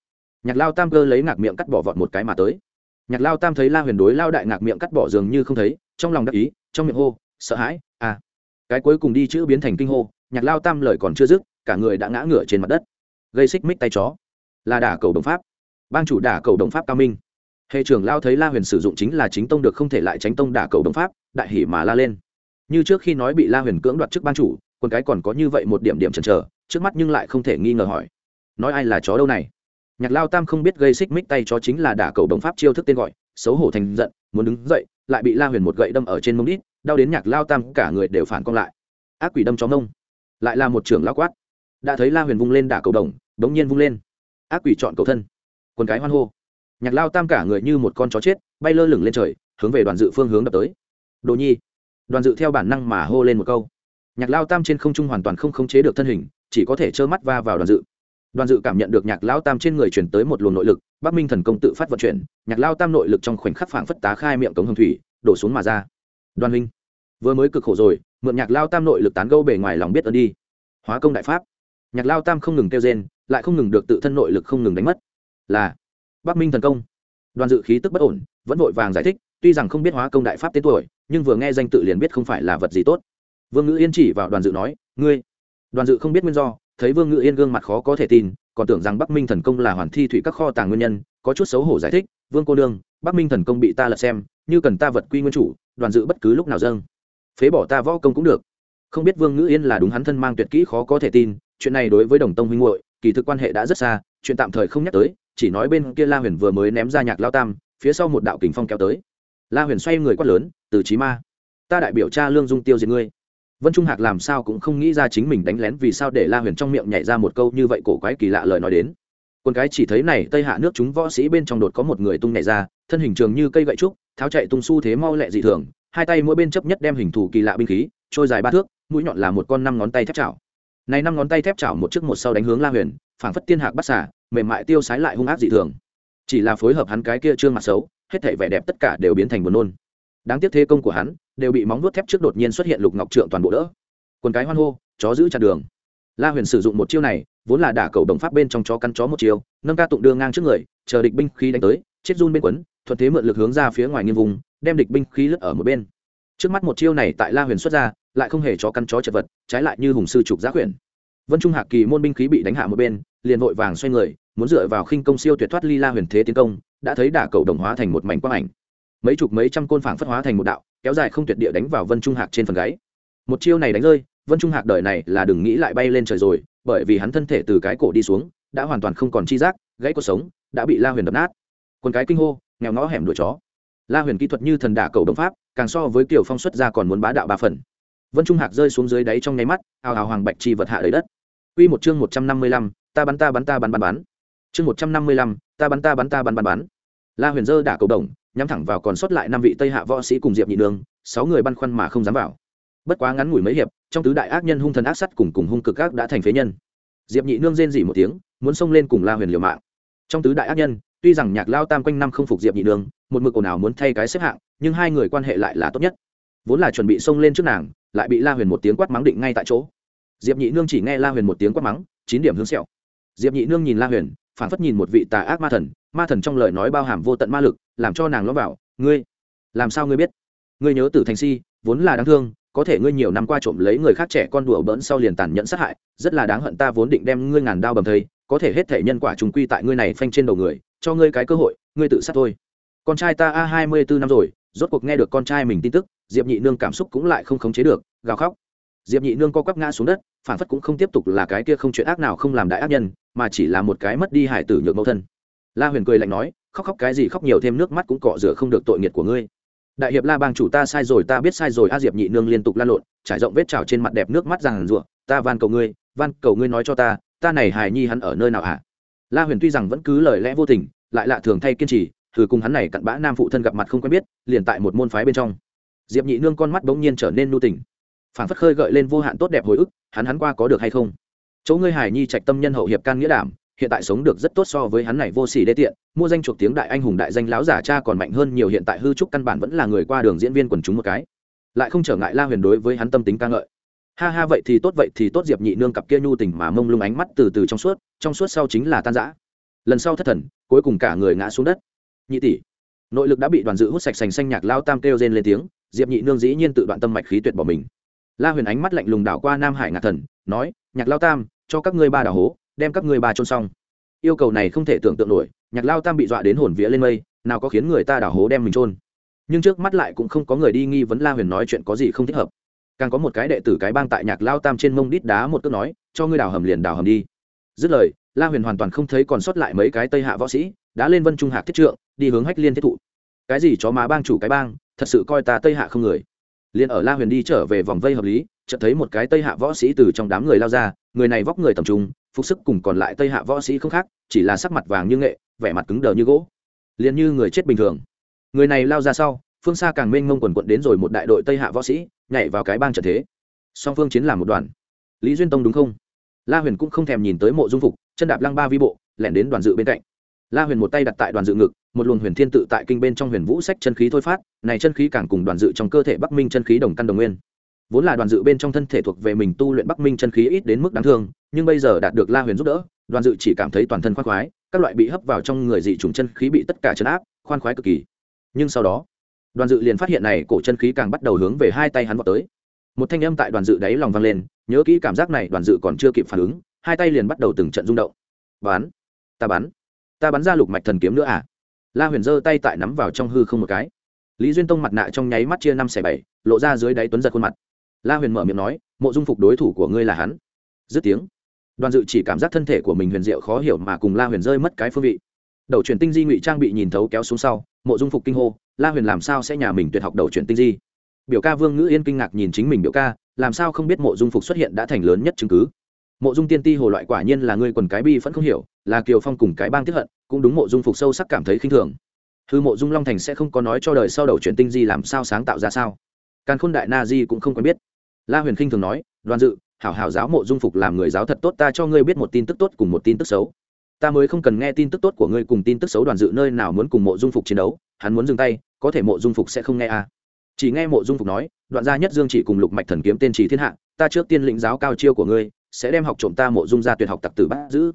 Nhạc lao tam cơ lấy ngạc miệng cắt bỏ vọt một cái mà tới. Nhạc lao tam thấy la huyền đối lao đại ngạc miệng cắt bỏ dường như không thấy, trong lòng đắc ý, trong miệng hô, sợ hãi à. Cái cuối cùng đi chữ biến thành kinh hô, nhạc lao tam lời còn chưa dứt cả người đã ngã ngửa trên mặt đất. Gây xích mích tay chó. Là đả cầu đồng pháp. Bang chủ đả cầu đồng pháp cao minh. Hệ trưởng lao thấy la huyền sử dụng chính là chính tông được không thể lại tránh tông đả cầu đồng pháp, đại hỉ mà la lên. Như trước khi nói bị la huyền cưỡng đoạt chức ban chủ con cái còn có như vậy một điểm điểm chần chờ, trước mắt nhưng lại không thể nghi ngờ hỏi. Nói ai là chó đâu này? Nhạc lao tam không biết gây xích mích tay chó chính là đả cầu đồng pháp chiêu thức tên gọi, xấu hổ thành giận, muốn đứng dậy, lại bị la huyền một gậy đâm ở trên mông đít, đau đến nhạc lao tam cả người đều phản công lại. Ác quỷ đâm chó mông. Lại là một trưởng lao quát đã thấy la huyền vung lên đả cầu đồng, đống nhiên vung lên. Ác quỷ chọn cầu thân. Quần cái hoan hô. Nhạc lao tam cả người như một con chó chết, bay lơ lửng lên trời, hướng về đoàn dự phương hướng đập tới. Đồ nhi. Đoàn dự theo bản năng mà hô lên một câu. Nhạc lao tam trên không trung hoàn toàn không khống chế được thân hình, chỉ có thể trơ mắt va vào đoàn dự. Đoàn dự cảm nhận được nhạc lao tam trên người chuyển tới một luồng nội lực, bắc minh thần công tự phát vận chuyển, nhạc lao tam nội lực trong khoảnh khắc phảng phất tá khai miệng cống hồng thủy, đổ xuống mà ra. Đoàn huynh, vừa mới cực khổ rồi, mượn nhạc lao tam nội lực tán gâu bề ngoài lòng biết ơn đi. Hóa công đại pháp nhạc lao tam không ngừng kêu rên, lại không ngừng được tự thân nội lực không ngừng đánh mất. Là, bắc minh thần công. Đoàn dự khí tức bất ổn, vẫn vội vàng giải thích, tuy rằng không biết hóa công đại pháp tên tuổi, nhưng vừa nghe danh tự liền biết không phải là vật gì tốt. Vương ngữ yên chỉ vào đoàn dự nói, ngươi. Đoàn dự không biết nguyên do, thấy vương ngữ yên gương mặt khó có thể tin, còn tưởng rằng bắc minh thần công là hoàn thi thủy các kho tàng nguyên nhân, có chút xấu hổ giải thích, vương cô đương bắc minh thần công bị ta lật xem, như cần ta vật quy nguyên chủ, đoàn dự bất cứ lúc nào dâng. Phế bỏ ta võ công cũng được. Không biết vương ngữ yên là đúng hắn thân mang tuyệt kỹ khó có thể tin chuyện này đối với đồng tông huynh hội kỳ thực quan hệ đã rất xa, chuyện tạm thời không nhắc tới, chỉ nói bên kia la huyền vừa mới ném ra nhạc lao tam, phía sau một đạo kình phong kéo tới. La huyền xoay người quát lớn, từ trí ma, ta đại biểu cha lương dung tiêu diệt ngươi. Vân trung hạc làm sao cũng không nghĩ ra chính mình đánh lén vì sao để la huyền trong miệng nhảy ra một câu như vậy cổ quái kỳ lạ lời nói đến. Con cái chỉ thấy này, tây hạ nước chúng võ sĩ bên trong đột có một người tung nhảy ra, thân hình trường như cây gậy trúc, tháo chạy tung su thế mau lẹ dị thường, hai tay mỗi bên chấp nhất đem hình thù kỳ lạ binh khí, trôi dài ba thước, mũi nhọn là một con năm ngón tay thép chảo này năm ngón tay thép chảo một trước một sau đánh hướng la huyền, phảng phất tiên hạc bắt xả mềm mại tiêu sái lại hung ác dị thường. Chỉ là phối hợp hắn cái kia trương mặt xấu, hết thảy vẻ đẹp tất cả đều biến thành buồn nôn. Đáng tiếc thế công của hắn đều bị móng vuốt thép trước đột nhiên xuất hiện lục ngọc trượng toàn bộ đỡ. Quần cái hoan hô, chó giữ chặt đường. La huyền sử dụng một chiêu này, vốn là đả cầu đồng pháp bên trong chó cắn chó một chiêu, nâng ca tụng đưa ngang trước người, chờ địch binh khí đánh tới, chết run bên quấn, thuận thế mượn lực hướng ra phía ngoài nghiêng vùng, đem địch binh khí lướt ở một bên. Trước mắt một chiêu này tại la huyền xuất ra lại không hề chó căn chó chật vật, trái lại như hùng sư trục giá quyển vân trung hạc kỳ môn binh khí bị đánh hạ một bên, liền vội vàng xoay người, muốn dựa vào khinh công siêu tuyệt thoát ly la huyền thế tiến công, đã thấy đả cầu đồng hóa thành một mảnh quang ảnh. Mấy chục mấy trăm côn phảng phất hóa thành một đạo, kéo dài không tuyệt địa đánh vào vân trung hạc trên phần gáy. Một chiêu này đánh rơi, vân trung hạc đời này là đừng nghĩ lại bay lên trời rồi, bởi vì hắn thân thể từ cái cổ đi xuống, đã hoàn toàn không còn chi giác, gãy cuộc sống, đã bị la huyền đập nát. Quần cái kinh hô, nghèo ngõ hẻm đuổi chó. La huyền kỹ thuật như thần đả cầu đồng pháp, càng so với kiểu phong xuất ra còn muốn bá đạo ba phần vân trung hạc rơi xuống dưới đáy trong nháy mắt ào ào hoàng bạch chi vật hạ đầy đất Quy một chương một trăm năm mươi lăm, ta bắn ta bắn ta bắn bắn bắn. Chương một trăm năm mươi lăm, ta bắn ta bắn ta bắn bắn bắn. La Huyền dơ đả cầu đồng, nhắm thẳng vào còn sót lại năm vị Tây Hạ võ sĩ cùng Diệp Nhị Nương, sáu người băn khoăn mà không dám vào. Bất quá ngắn ngủi mấy hiệp, trong tứ đại ác nhân hung thần ác sắt cùng cùng hung cực ác đã thành phế nhân. Diệp Nhị Nương rên rỉ một tiếng, muốn xông lên cùng La Huyền liều mạng. Trong tứ đại ác nhân, tuy rằng Nhạc Lao Tam quanh năm không phục Diệp Nhị Nương, một mực ồn ào muốn thay cái xếp hạng, nhưng hai người quan hệ lại là tốt nhất. Vốn là chuẩn bị xông lên trước nàng, lại bị La Huyền một tiếng quát mắng định ngay tại chỗ. Diệp Nhị Nương chỉ nghe La Huyền một tiếng quát mắng, chín điểm hướng sẹo. Diệp nhị nương nhìn la huyền phản phất nhìn một vị tà ác ma thần ma thần trong lời nói bao hàm vô tận ma lực làm cho nàng lõm vào ngươi làm sao ngươi biết? Ngươi nhớ tử thành si vốn là đáng thương có thể ngươi nhiều năm qua trộm lấy người khác trẻ con đùa bỡn sau liền tàn nhẫn sát hại rất là đáng hận ta vốn định đem ngươi ngàn đao bầm thây có thể hết thể nhân quả trùng quy tại ngươi này phanh trên đầu người cho ngươi cái cơ hội ngươi tự sát thôi. Con trai ta a hai mươi bốn năm rồi rốt cuộc nghe được con trai mình tin tức diệp nhị nương cảm xúc cũng lại không khống chế được, gào khóc. Diệp nhị nương co quắp ngã xuống đất, phản phất cũng không tiếp tục là cái kia không chuyện ác nào không làm đại ác nhân, mà chỉ là một cái mất đi hải tử nhược mẫu thân. La huyền cười lạnh nói, khóc khóc cái gì khóc nhiều thêm nước mắt cũng cọ rửa không được tội nghiệt của ngươi. Đại hiệp la bang chủ ta sai rồi, ta biết sai rồi, a diệp nhị nương liên tục la lộn, trải rộng vết trào trên mặt đẹp nước mắt rằng rụa ta van cầu ngươi, van cầu ngươi nói cho ta ta này hài nhi hắn ở nơi nào hả? La huyền tuy rằng vẫn cứ lời lẽ vô tình, lại lạ thường thay kiên trì, thử cùng hắn này cặn bã nam phụ thân gặp mặt không quen biết, liền tại một môn phái bên trong diệp nhị nương con mắt bỗng nhiên trở nên nu tình phản phất khơi gợi lên vô hạn tốt đẹp hồi ức hắn hắn qua có được hay không chỗ ngươi hải nhi trạch tâm nhân hậu hiệp can nghĩa đảm hiện tại sống được rất tốt so với hắn này vô sỉ đê tiện mua danh chuộc tiếng đại anh hùng đại danh láo giả cha còn mạnh hơn nhiều hiện tại hư trúc căn bản vẫn là người qua đường diễn viên quần chúng một cái lại không trở ngại la huyền đối với hắn tâm tính ca ngợi ha ha vậy thì tốt vậy thì tốt diệp nhị nương cặp kia nhu tình mà mông lung ánh mắt từ từ trong suốt trong suốt sau chính là tan giã lần sau thất thần cuối cùng cả người ngã xuống đất nhị tỷ nội lực đã bị đoàn dự hút sạch sành xanh nhạc lao tam kêu rên lên tiếng diệp nhị nương dĩ nhiên tự đoạn tâm mạch khí tuyệt bỏ mình. La huyền ánh mắt lạnh lùng đảo qua nam hải ngạc thần, nói, nhạc lao tam, cho các ngươi ba đảo hố, đem các ngươi ba trôn xong. Yêu cầu này không thể tưởng tượng nổi, nhạc lao tam bị dọa đến hồn vía lên mây, nào có khiến người ta đảo hố đem mình trôn nhưng trước mắt lại cũng không có người đi nghi vấn la huyền nói chuyện có gì không thích hợp. Càng có một cái đệ tử cái bang tại nhạc lao tam trên mông đít đá một cước nói, cho ngươi đào hầm liền đào hầm đi. Dứt lời, la huyền hoàn toàn không thấy còn sót lại mấy cái tây hạ võ sĩ, đã lên vân trung hạc thiết trượng, đi hướng hách liên thiết thụ. Cái gì chó má bang chủ cái bang thật sự coi ta tây hạ không người. Liền ở la huyền đi trở về vòng vây hợp lý, chợt thấy một cái tây hạ võ sĩ từ trong đám người lao ra, người này vóc người tầm trung, phục sức cùng còn lại tây hạ võ sĩ không khác, chỉ là sắc mặt vàng như nghệ, vẻ mặt cứng đờ như gỗ. Liền như người chết bình thường. Người này lao ra sau, phương xa càng mênh mông quần quận đến rồi một đại đội tây hạ võ sĩ, nhảy vào cái bang trận thế. Song phương chiến làm một đoàn. Lý duyên tông đúng không? La huyền cũng không thèm nhìn tới mộ dung phục, chân đạp lăng ba vi bộ, lẻn đến đoàn dự bên cạnh la huyền một tay đặt tại đoàn dự ngực một luồng huyền thiên tự tại kinh bên trong huyền vũ sách chân khí thôi phát này chân khí càng cùng đoàn dự trong cơ thể bắc minh chân khí đồng căn đồng nguyên. Vốn là đoàn dự bên trong thân thể thuộc về mình tu luyện bắc minh chân khí ít đến mức đáng thương nhưng bây giờ đạt được la huyền giúp đỡ đoàn dự chỉ cảm thấy toàn thân khoan khoái các loại bị hấp vào trong người dị trùng chân khí bị tất cả chấn áp khoan khoái cực kỳ. Nhưng sau đó đoàn dự liền phát hiện này cổ chân khí càng bắt đầu hướng về hai tay hắn vào tới. Một thanh âm tại đoàn dự đáy lòng vang lên nhớ kỹ cảm giác này đoàn dự còn chưa kịp phản ứng hai tay liền bắt đầu từng trận rung động. Bán, ta bán ta bắn ra lục mạch thần kiếm nữa à? La huyền giơ tay tại nắm vào trong hư không một cái. Lý duyên tông mặt nạ trong nháy mắt chia năm xẻ bảy, lộ ra dưới đáy tuấn giật khuôn mặt. La huyền mở miệng nói, mộ dung phục đối thủ của ngươi là hắn. Dứt tiếng, đoàn dự chỉ cảm giác thân thể của mình huyền diệu khó hiểu mà cùng la huyền rơi mất cái phương vị. Đầu truyền tinh di ngụy trang bị nhìn thấu kéo xuống sau, mộ dung phục kinh hô, la huyền làm sao sẽ nhà mình tuyệt học đầu truyền tinh di? Biểu ca vương ngữ yên kinh ngạc nhìn chính mình biểu ca, làm sao không biết mộ dung phục xuất hiện đã thành lớn nhất chứng cứ? Mộ dung tiên ti hồ loại quả nhiên là ngươi quần cái bi vẫn không hiểu là kiều phong cùng cái bang tiếp hận, cũng đúng mộ dung phục sâu sắc cảm thấy khinh thường. Hư mộ dung long thành sẽ không có nói cho đời sau đầu chuyện tinh di làm sao sáng tạo ra sao. Càn khôn đại na di cũng không quen biết. La huyền khinh thường nói, đoàn dự, hảo hảo giáo mộ dung phục làm người giáo thật tốt, ta cho ngươi biết một tin tức tốt cùng một tin tức xấu. Ta mới không cần nghe tin tức tốt của ngươi cùng tin tức xấu đoàn dự nơi nào muốn cùng mộ dung phục chiến đấu, hắn muốn dừng tay, có thể mộ dung phục sẽ không nghe à. chỉ nghe mộ dung phục nói, đoạn gia nhất dương chỉ cùng lục mạch thần kiếm tên chỉ thiên hạ, ta trước tiên lĩnh giáo cao chiêu của ngươi, sẽ đem học trộm ta mộ dung ra tuyệt học tặc tử bắt giữ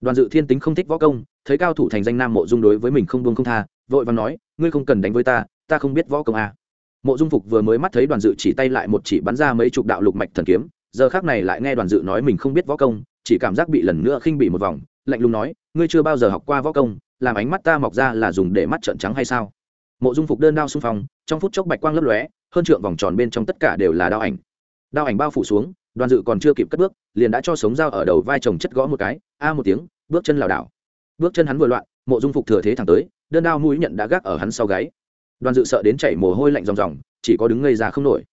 đoàn dự thiên tính không thích võ công, thấy cao thủ thành danh nam mộ dung đối với mình không buông không tha, vội và nói, ngươi không cần đánh với ta ta không biết võ công à. mộ dung phục vừa mới mắt thấy đoàn dự chỉ tay lại một chỉ bắn ra mấy chục đạo lục mạch thần kiếm, giờ khác này lại nghe đoàn dự nói mình không biết võ công, chỉ cảm giác bị lần nữa khinh bị một vòng, lạnh lùng nói, ngươi chưa bao giờ học qua võ công, làm ánh mắt ta mọc ra là dùng để mắt trợn trắng hay sao mộ dung phục đơn đao xung phong, trong phút chốc bạch quang lấp lóe, hơn trượng vòng tròn bên trong tất cả đều là đao ảnh đao ảnh bao phủ xuống đoàn dự còn chưa kịp cất bước, liền đã cho sống dao ở đầu vai chồng chất gõ một cái, a một tiếng, bước chân lảo đảo. Bước chân hắn vừa loạn, mộ dung phục thừa thế thẳng tới, đơn đao mũi nhận đã gác ở hắn sau gáy. Đoàn dự sợ đến chảy mồ hôi lạnh ròng ròng, chỉ có đứng ngây ra không nổi.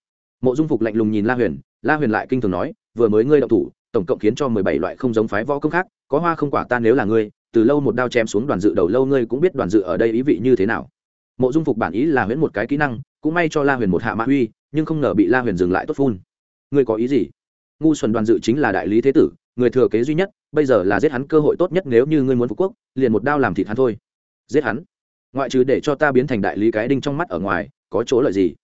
Mộ dung phục lạnh lùng nhìn la huyền la huyền lại kinh thường nói, vừa mới ngươi động thủ, tổng cộng khiến cho mười bảy loại không giống phái võ công khác, có hoa không quả ta nếu là ngươi, từ lâu một đao chém xuống đoàn dự đầu lâu ngươi cũng biết đoàn dự ở đây ý vị như thế nào. Mộ dung phục bản ý là huyễn một cái kỹ năng, cũng may cho la huyền một hạ mã uy, nhưng không ngờ bị la huyền dừng lại tốt phun. Ngươi có ý gì? Ngu xuẩn đoàn dự chính là đại lý thế tử, người thừa kế duy nhất, bây giờ là giết hắn cơ hội tốt nhất nếu như ngươi muốn phục quốc, liền một đao làm thịt hắn thôi. Giết hắn? Ngoại trừ để cho ta biến thành đại lý cái đinh trong mắt ở ngoài, có chỗ lợi gì?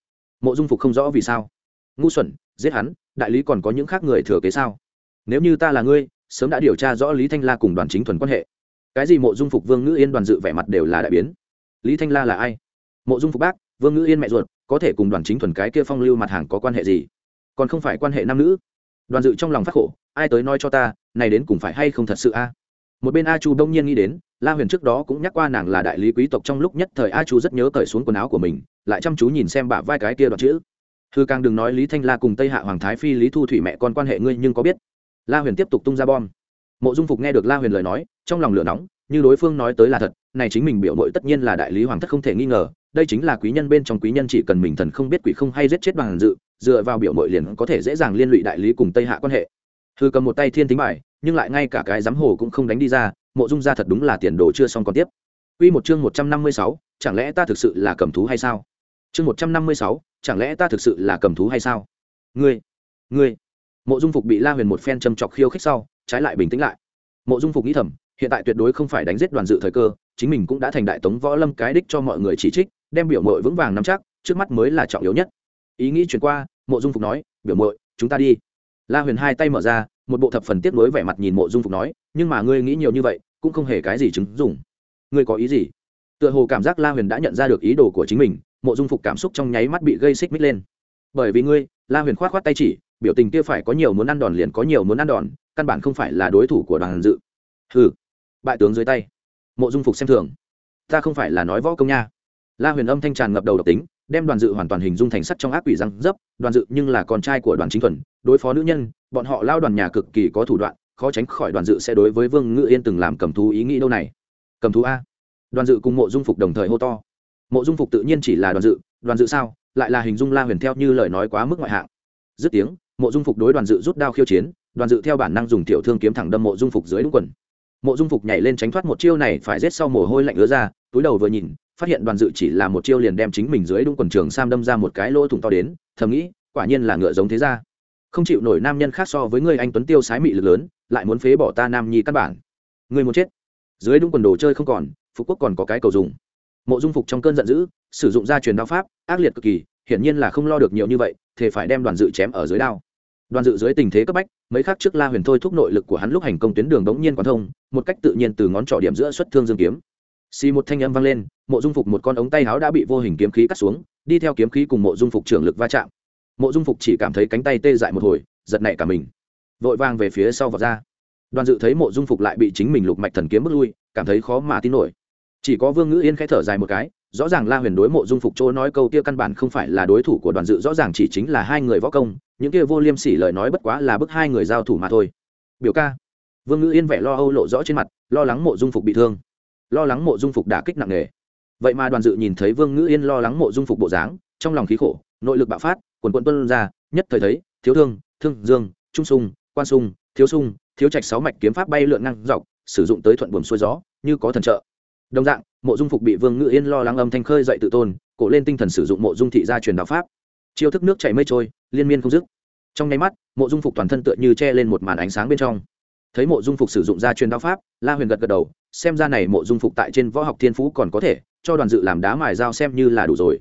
Mộ dung phục không rõ vì sao. Ngu xuẩn, giết hắn, đại lý còn có những khác người thừa kế sao? Nếu như ta là ngươi, sớm đã điều tra rõ lý thanh la cùng đoàn chính thuần quan hệ. Cái gì mộ dung phục vương ngữ yên đoàn dự vẻ mặt đều là đại biến. Lý thanh la là ai? Mộ dung phục bác, vương ngữ yên mẹ ruột, có thể cùng đoàn chính thuần cái kia phong lưu mặt hàng có quan hệ gì? Còn không phải quan hệ nam nữ? Đoàn dự trong lòng phát khổ, ai tới nói cho ta, này đến cũng phải hay không thật sự a? Một bên a chu đông nhiên nghĩ đến, la huyền trước đó cũng nhắc qua nàng là đại lý quý tộc trong lúc nhất thời a chu rất nhớ cởi xuống quần áo của mình, lại chăm chú nhìn xem bả vai cái kia đoạn chữ. Thư càng đừng nói lý thanh la cùng tây hạ hoàng thái phi, lý thu thủy mẹ con quan hệ ngươi nhưng có biết. La huyền tiếp tục tung ra bom. Mộ dung phục nghe được la huyền lời nói, trong lòng lửa nóng, như đối phương nói tới là thật, này chính mình biểu mội tất nhiên là đại lý hoàng thất không thể nghi ngờ đây chính là quý nhân bên trong quý nhân chỉ cần mình thần không biết quỷ không hay giết chết bằng dự dựa vào biểu mội liền có thể dễ dàng liên lụy đại lý cùng tây hạ quan hệ hư cầm một tay thiên tính bài nhưng lại ngay cả cái giám hồ cũng không đánh đi ra mộ dung ra thật đúng là tiền đồ chưa xong còn tiếp Quy một chương một trăm năm mươi sáu, chẳng lẽ ta thực sự là cầm thú hay sao? Chương một trăm năm mươi sáu, chẳng lẽ ta thực sự là cầm thú hay sao? Ngươi, ngươi. Mộ Dung Phục bị La Huyền một phen châm chọc khiêu khích sau, trái lại bình tĩnh lại. Mộ Dung Phục nghĩ thầm, hiện tại tuyệt đối không phải đánh giết đoàn dự thời cơ, chính mình cũng đã thành đại tống võ lâm cái đích cho mọi người chỉ trích, đem biểu muội vững vàng nắm chắc, trước mắt mới là trọng yếu nhất. Ý nghĩ chuyển qua, Mộ Dung Phục nói, "Biểu muội, chúng ta đi." La Huyền hai tay mở ra, một bộ thập phần tiếp nối vẻ mặt nhìn Mộ Dung Phục nói, "Nhưng mà ngươi nghĩ nhiều như vậy, cũng không hề cái gì chứng dụng." "Ngươi có ý gì?" Tựa hồ cảm giác La Huyền đã nhận ra được ý đồ của chính mình, Mộ Dung Phục cảm xúc trong nháy mắt bị gây xích mích lên. "Bởi vì ngươi," La Huyền khoát khoát tay chỉ, biểu tình kia phải có nhiều muốn ăn đòn liền có nhiều muốn ăn đòn, căn bản không phải là đối thủ của đoàn dự. "Hừ." Bại tướng dưới tay. Mộ Dung Phục xem thường. "Ta không phải là nói võ công nha." La Huyền âm thanh tràn ngập đầu độc tính, đem đoàn dự hoàn toàn hình dung thành sắt trong ác quỷ răng dấp đoàn dự nhưng là con trai của đoàn chính thuần đối phó nữ nhân bọn họ lao đoàn nhà cực kỳ có thủ đoạn khó tránh khỏi đoàn dự sẽ đối với vương ngự yên từng làm cầm thú ý nghĩ đâu này. Cầm thú a. Đoàn dự cùng mộ dung phục đồng thời hô to. Mộ dung phục tự nhiên chỉ là đoàn dự đoàn dự sao? Lại là hình dung la huyền theo như lời nói quá mức ngoại hạng. Dứt tiếng mộ dung phục đối đoàn dự rút đao khiêu chiến đoàn dự theo bản năng dùng tiểu thương kiếm thẳng đâm mộ dung phục dưới đúng quần. Mộ dung phục nhảy lên tránh thoát một chiêu này phải rết sau mồ hôi lạnh ứa ra túi đầu vừa nhìn phát hiện đoàn dự chỉ là một chiêu liền đem chính mình dưới đúng quần trường sam đâm ra một cái lỗ thủng to đến, thầm nghĩ, quả nhiên là ngựa giống thế ra. Không chịu nổi nam nhân khác so với người anh tuấn tiêu sái mị lực lớn, lại muốn phế bỏ ta nam nhi căn bản. Người muốn chết. Dưới đúng quần đồ chơi không còn, phục quốc còn có cái cầu dùng. Mộ dung phục trong cơn giận dữ, sử dụng gia truyền đao pháp, ác liệt cực kỳ, hiển nhiên là không lo được nhiều như vậy thì phải đem đoàn dự chém ở dưới đao. Đoàn dự dưới tình thế cấp bách, mấy khắc trước la huyền thôi thúc nội lực của hắn lúc hành công tuyến đường đống nhiên quán thông, một cách tự nhiên từ ngón trỏ điểm giữa xuất thương dương kiếm xì một thanh âm vang lên, mộ dung phục một con ống tay áo đã bị vô hình kiếm khí cắt xuống, đi theo kiếm khí cùng mộ dung phục trưởng lực va chạm. Mộ dung phục chỉ cảm thấy cánh tay tê dại một hồi, giật nảy cả mình. Vội vàng về phía sau vọt ra. Đoàn dự thấy mộ dung phục lại bị chính mình lục mạch thần kiếm bước lui, cảm thấy khó mà tin nổi. Chỉ có vương ngữ yên khẽ thở dài một cái, rõ ràng la huyền đối mộ dung phục chỗ nói câu kia căn bản không phải là đối thủ của đoàn dự, rõ ràng chỉ chính là hai người võ công, những kia vô liêm sỉ lời nói bất quá là bức hai người giao thủ mà thôi. Biểu ca. Vương ngữ yên vẻ lo âu lộ rõ trên mặt, lo lắng mộ dung phục bị thương lo lắng mộ dung phục đả kích nặng nề. Vậy mà đoàn dự nhìn thấy vương ngữ yên lo lắng mộ dung phục bộ dáng, trong lòng khí khổ, nội lực bạo phát, quần quận tuân ra, nhất thời thấy, thiếu thương thương dương, trung sung, quan sung, thiếu sung, thiếu trạch sáu mạch kiếm pháp bay lượn năng dọc, sử dụng tới thuận buồm xuôi gió, như có thần trợ. Đồng dạng, mộ dung phục bị vương ngữ yên lo lắng âm thanh khơi dậy tự tôn, cổ lên tinh thần sử dụng mộ dung thị gia truyền đạo pháp. Chiêu thức nước chảy mây trôi, liên miên không dứt. Trong nháy mắt, mộ dung phục toàn thân tựa như che lên một màn ánh sáng bên trong thấy mộ dung phục sử dụng ra truyền đao pháp la huyền gật gật đầu xem ra này mộ dung phục tại trên võ học thiên phú còn có thể cho đoàn dự làm đá mài dao xem như là đủ rồi.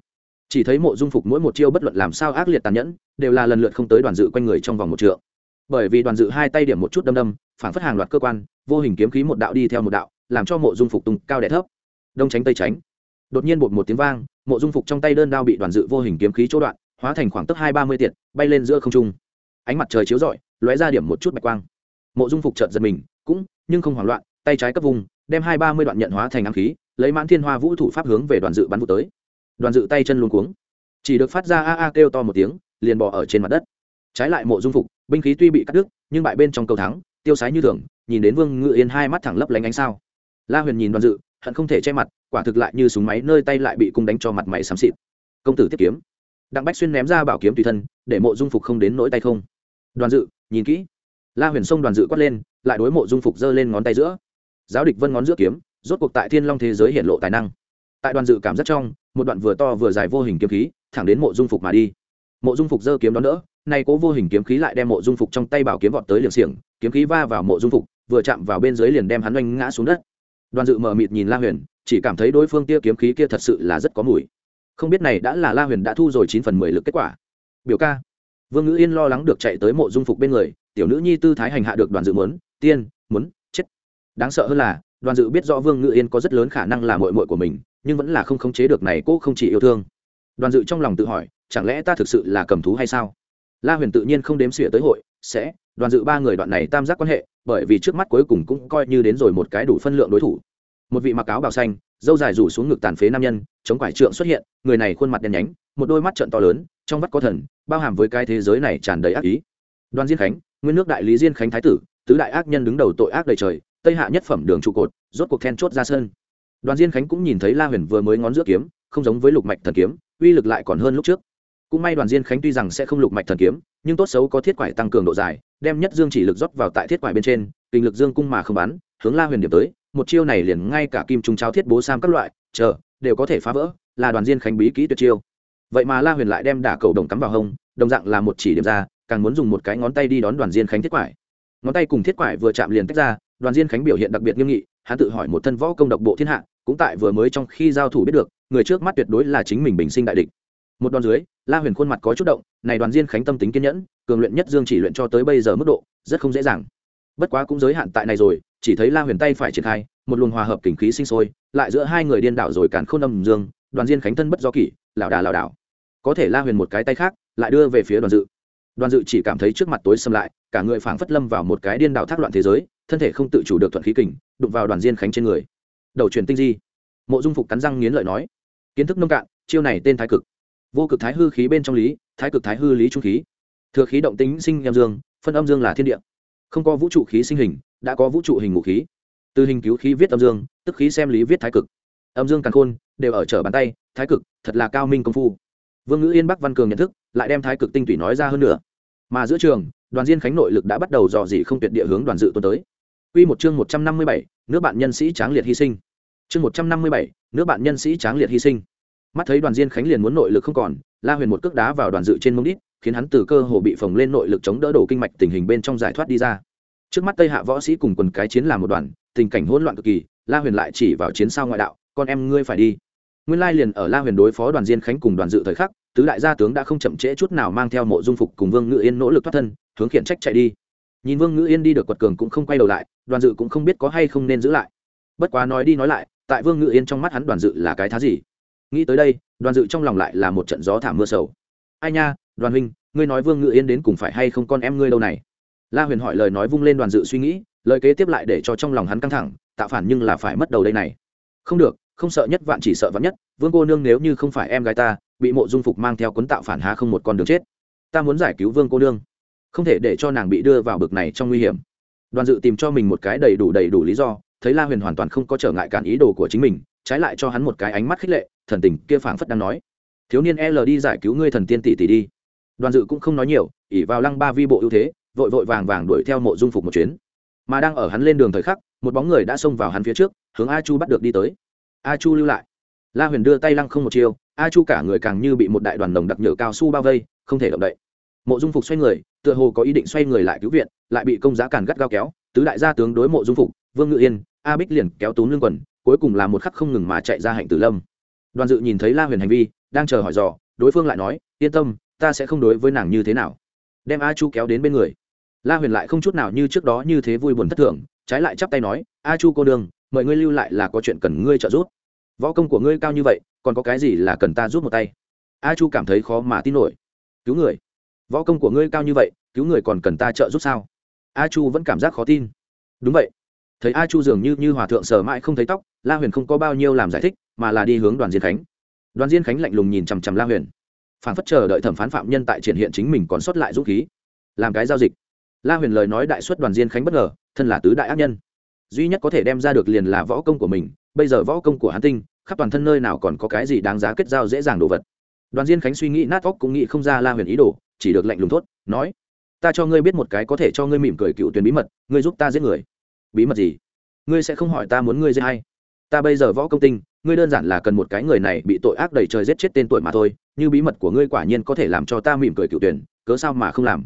Chỉ thấy mộ dung phục mỗi một chiêu bất luận làm sao ác liệt tàn nhẫn đều là lần lượt không tới đoàn dự quanh người trong vòng một trượng. Bởi vì đoàn dự hai tay điểm một chút đâm đâm phản phất hàng loạt cơ quan vô hình kiếm khí một đạo đi theo một đạo làm cho mộ dung phục tung cao đẻ thấp. Đông tránh tây tránh. Đột nhiên bột một tiếng vang mộ dung phục trong tay đơn đao bị đoàn dự vô hình kiếm khí chỗ đoạn hóa thành khoảng tấc hai ba mươi tiện, bay lên giữa không trung. Ánh mặt trời chiếu rọi lóe ra điểm một chút bạch quang mộ dung phục trợt giật mình, cũng, nhưng không hoảng loạn, tay trái cấp vùng, đem hai ba mươi đoạn nhận hóa thành ám khí, lấy mãn thiên hoa vũ thủ pháp hướng về đoàn dự bắn vụ tới. Đoàn dự tay chân luôn cuống. Chỉ được phát ra a a kêu to một tiếng, liền bò ở trên mặt đất. Trái lại mộ dung phục, binh khí tuy bị cắt đứt, nhưng bại bên trong cầu thắng, tiêu sái như thường, nhìn đến vương ngự yên hai mắt thẳng lấp lánh ánh sao. La huyền nhìn đoàn dự, hận không thể che mặt, quả thực lại như súng máy nơi tay lại bị cung đánh cho mặt mày xám xịt. Công tử tiếp kiếm. Đặng bách xuyên ném ra bảo kiếm tùy thân, để mộ dung phục không đến nỗi tay không. Đoàn dự, nhìn kỹ la huyền xông đoàn dự quát lên, lại đối mộ dung phục giơ lên ngón tay giữa. Giáo địch vân ngón giữa kiếm, rốt cuộc tại thiên long thế giới hiện lộ tài năng. Tại đoàn dự cảm giác trong, một đoạn vừa to vừa dài vô hình kiếm khí, thẳng đến mộ dung phục mà đi. Mộ dung phục giơ kiếm đón đỡ, nay cố vô hình kiếm khí lại đem mộ dung phục trong tay bảo kiếm vọt tới liều xiềng, kiếm khí va vào mộ dung phục, vừa chạm vào bên dưới liền đem hắn oanh ngã xuống đất. Đoàn dự mở mịt nhìn la huyền, chỉ cảm thấy đối phương tia kiếm khí kia thật sự là rất có mùi. Không biết này đã là la huyền đã thu rồi chín phần mười lực kết quả. Biểu ca, vương ngữ yên lo lắng được chạy tới mộ dung phục bên người tiểu nữ nhi tư thái hành hạ được đoàn dự muốn, tiên, muốn, chết. Đáng sợ hơn là, đoàn dự biết rõ vương Ngự yên có rất lớn khả năng là mội mội của mình, nhưng vẫn là không khống chế được này cô không chỉ yêu thương. Đoàn dự trong lòng tự hỏi, chẳng lẽ ta thực sự là cầm thú hay sao? La huyền tự nhiên không đếm xỉa tới hội, sẽ, đoàn dự ba người đoạn này tam giác quan hệ, bởi vì trước mắt cuối cùng cũng coi như đến rồi một cái đủ phân lượng đối thủ. Một vị mặc áo bào xanh, dâu dài rủ xuống ngực tàn phế nam nhân, chống quải trượng xuất hiện, người này khuôn mặt đen nhánh, một đôi mắt trận to lớn, trong vắt có thần, bao hàm với cái thế giới này tràn đầy ác ý đoàn diên khánh, nguyên nước đại lý diên khánh thái tử, tứ đại ác nhân đứng đầu tội ác đầy trời, tây hạ nhất phẩm đường trụ cột, rốt cuộc then chốt ra sơn. đoàn diên khánh cũng nhìn thấy la huyền vừa mới ngón giữa kiếm, không giống với lục mạch thần kiếm, uy lực lại còn hơn lúc trước cũng may đoàn diên khánh tuy rằng sẽ không lục mạch thần kiếm, nhưng tốt xấu có thiết quải tăng cường độ dài, đem nhất dương chỉ lực rót vào tại thiết quải bên trên, kinh lực dương cung mà không bắn, hướng la huyền điểm tới, một chiêu này liền ngay cả kim trung cháo thiết bố sam các loại, chờ, đều có thể phá vỡ, là đoàn diên khánh bí kỹ tuyệt chiêu vậy mà la huyền lại đem đả cầu đồng cắm vào hông, đồng dạng là một chỉ điểm ra càng muốn dùng một cái ngón tay đi đón đoàn diên khánh thiết quải. Ngón tay cùng thiết quải vừa chạm liền tách ra, đoàn diên khánh biểu hiện đặc biệt nghiêm nghị, hắn tự hỏi một thân võ công độc bộ thiên hạ, cũng tại vừa mới trong khi giao thủ biết được, người trước mắt tuyệt đối là chính mình bình sinh đại địch. Một đòn dưới, la huyền khuôn mặt có chút động, này đoàn diên khánh tâm tính kiên nhẫn, cường luyện nhất dương chỉ luyện cho tới bây giờ mức độ, rất không dễ dàng. Bất quá cũng giới hạn tại này rồi, chỉ thấy la huyền tay phải triển khai, một luồng hòa hợp kình khí sinh sôi, lại giữa hai người điên đảo rồi càn khôn âm dương, đoàn diên khánh thân bất do kỷ, lảo đà lảo đảo. Có thể la huyền một cái tay khác, lại đưa về phía đoàn dự đoàn dự chỉ cảm thấy trước mặt tối xâm lại, cả người phảng phất lâm vào một cái điên đảo thác loạn thế giới, thân thể không tự chủ được thuận khí kình, đụng vào đoàn diên khánh trên người. Đầu truyền tinh di. Mộ dung phục cắn răng nghiến lợi nói, kiến thức nông cạn, chiêu này tên thái cực. Vô cực thái hư khí bên trong lý, thái cực thái hư lý trung khí. Thừa khí động tính sinh âm dương, phân âm dương là thiên địa. Không có vũ trụ khí sinh hình, đã có vũ trụ hình ngũ khí. Từ hình cứu khí viết âm dương, tức khí xem lý viết thái cực. Âm dương càng khôn, đều ở trở bàn tay, thái cực, thật là cao minh công phu. Vương ngữ yên bắc văn cường nhận thức lại đem thái cực tinh tủy nói ra hơn nữa mà giữa trường đoàn diên khánh nội lực đã bắt đầu dò dỉ không tuyệt địa hướng đoàn dự tuần tới Quy một chương một trăm năm mươi bảy, nước bạn nhân sĩ tráng liệt hy sinh. Chương một trăm năm mươi bảy, nước bạn nhân sĩ tráng liệt hy sinh. Mắt thấy Đoàn Diên Khánh liền muốn nội lực không còn, La Huyền một cước đá vào đoàn dự trên mông đít, khiến hắn từ cơ hồ bị phồng lên nội lực chống đỡ đổ kinh mạch tình hình bên trong giải thoát đi ra. Trước mắt Tây Hạ võ sĩ cùng quần cái chiến làm một đoàn, tình cảnh hỗn loạn cực kỳ, La Huyền lại chỉ vào chiến sao ngoại đạo, "Con em ngươi phải đi." Nguyên lai liền ở La Huyền đối phó Đoàn Diên Khánh cùng Đoàn Dự thời khắc, tứ đại gia tướng đã không chậm trễ chút nào mang theo mộ dung phục cùng Vương Ngự Yên nỗ lực thoát thân, hướng khiển trách chạy đi. Nhìn vương ngự yên đi được quật cường cũng không quay đầu lại đoàn dự cũng không biết có hay không nên giữ lại. Bất quá nói đi nói lại tại vương ngự yên trong mắt hắn đoàn dự là cái thá gì? Nghĩ tới đây đoàn dự trong lòng lại là một trận gió thảm mưa sầu. Ai nha đoàn huynh ngươi nói vương ngự yên đến cùng phải hay không con em ngươi đâu này? La huyền hỏi lời nói vung lên đoàn dự suy nghĩ lời kế tiếp lại để cho trong lòng hắn căng thẳng tạo phản nhưng là phải mất đầu đây này. Không được không sợ nhất vạn chỉ sợ vạn nhất vương cô nương nếu như không phải em gái ta, bị mộ dung phục mang theo quấn tạo phản há không một con đường chết. Ta muốn giải cứu vương cô nương, không thể để cho nàng bị đưa vào bực này trong nguy hiểm. Đoàn dự tìm cho mình một cái đầy đủ đầy đủ lý do, thấy la huyền hoàn toàn không có trở ngại cản ý đồ của chính mình, trái lại cho hắn một cái ánh mắt khích lệ, thần tình kia phảng phất đang nói, thiếu niên l đi giải cứu ngươi thần tiên tỷ tỷ đi. Đoàn dự cũng không nói nhiều ỉ vào lăng ba vi bộ ưu thế, vội vội vàng vàng đuổi theo mộ dung phục một chuyến. Mà đang ở hắn lên đường thời khắc, một bóng người đã xông vào hắn phía trước, hướng a chu bắt được đi tới. A chu lưu lại la huyền đưa tay lăng không một chiều, a chu cả người càng như bị một đại đoàn nồng đặc nhựa cao su bao vây không thể động đậy. Mộ dung phục xoay người tựa hồ có ý định xoay người lại cứu viện lại bị công giá càn gắt gao kéo tứ đại gia tướng đối mộ dung phục vương ngự yên a bích liền kéo túm lương quần cuối cùng là một khắc không ngừng mà chạy ra hạnh tử lâm. Đoàn dự nhìn thấy la huyền hành vi đang chờ hỏi dò đối phương lại nói yên tâm ta sẽ không đối với nàng như thế nào. Đem a chu kéo đến bên người. La huyền lại không chút nào như trước đó như thế vui buồn thất thường trái lại chắp tay nói a chu cô đường mời ngươi lưu lại là có chuyện cần ngươi trợ giúp võ công của ngươi cao như vậy, còn có cái gì là cần ta giúp một tay? A chu cảm thấy khó mà tin nổi. Cứu người. Võ công của ngươi cao như vậy, cứu người còn cần ta trợ giúp sao? A chu vẫn cảm giác khó tin. Đúng vậy. Thấy a chu dường như như hòa thượng sờ mãi không thấy tóc, la huyền không có bao nhiêu làm giải thích, mà là đi hướng đoàn diên khánh. Đoàn diên khánh lạnh lùng nhìn chằm chằm la huyền. Phản phất chờ đợi thẩm phán phạm nhân tại triển hiện chính mình còn sót lại dũng khí. Làm cái giao dịch. La huyền lời nói đại xuất đoàn diên khánh bất ngờ, thân là tứ đại ác nhân. Duy nhất có thể đem ra được liền là võ công của mình, bây giờ võ công của hán tinh khắp toàn thân nơi nào còn có cái gì đáng giá kết giao dễ dàng đồ vật. Đoàn diên khánh suy nghĩ nát óc cũng nghĩ không ra la huyền ý đồ, chỉ được lạnh lùng thốt, nói, ta cho ngươi biết một cái có thể cho ngươi mỉm cười cựu tuyển bí mật, ngươi giúp ta giết người. Bí mật gì? Ngươi sẽ không hỏi ta muốn ngươi giết hay ta bây giờ võ công tinh, ngươi đơn giản là cần một cái người này bị tội ác đầy trời giết chết tên tuổi mà thôi, như bí mật của ngươi quả nhiên có thể làm cho ta mỉm cười cựu tuyển, cớ sao mà không làm?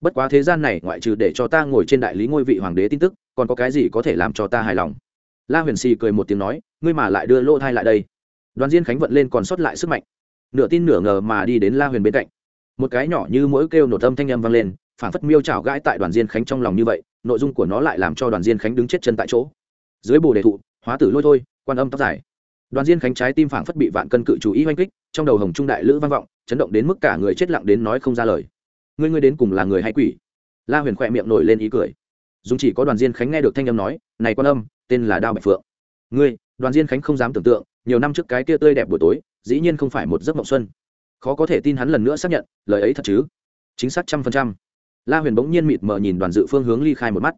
Bất quá thế gian này ngoại trừ để cho ta ngồi trên đại lý ngôi vị hoàng đế tin tức, còn có cái gì có thể làm cho ta hài lòng? La huyền xì cười một tiếng nói ngươi mà lại đưa lô thai lại đây. Đoàn diên khánh vận lên còn sót lại sức mạnh. Nửa tin nửa ngờ mà đi đến la huyền bên cạnh. Một cái nhỏ như mỗi kêu nổ tâm thanh â m vang lên phản phất miêu trào gãi tại đoàn diên khánh trong lòng như vậy, nội dung của nó lại làm cho đoàn diên khánh đứng chết chân tại chỗ. Dưới bồ đề thụ, hóa tử lôi thôi, quan âm tóc dài. Đoàn diên khánh trái tim phản phất bị vạn cân cự chú ý oanh kích, trong đầu hồng trung đại lữ vang vọng, chấn động đến mức cả người chết lặng đến nói không ra lời. Ngươi ngươi đến cùng là người hay quỷ? La huyền khỏe miệng nổi lên ý cười. Dùng chỉ có đoàn diên khánh nghe được thanh âm nói, này quan âm, tên là đao bạch phượng. Ngươi đoàn diên khánh không dám tưởng tượng, nhiều năm trước cái kia tươi đẹp buổi tối, dĩ nhiên không phải một giấc mộng xuân. Khó có thể tin hắn lần nữa xác nhận, lời ấy thật chứ? Chính xác trăm phần trăm. La huyền bỗng nhiên mịt mờ nhìn đoàn dự phương hướng ly khai một mắt.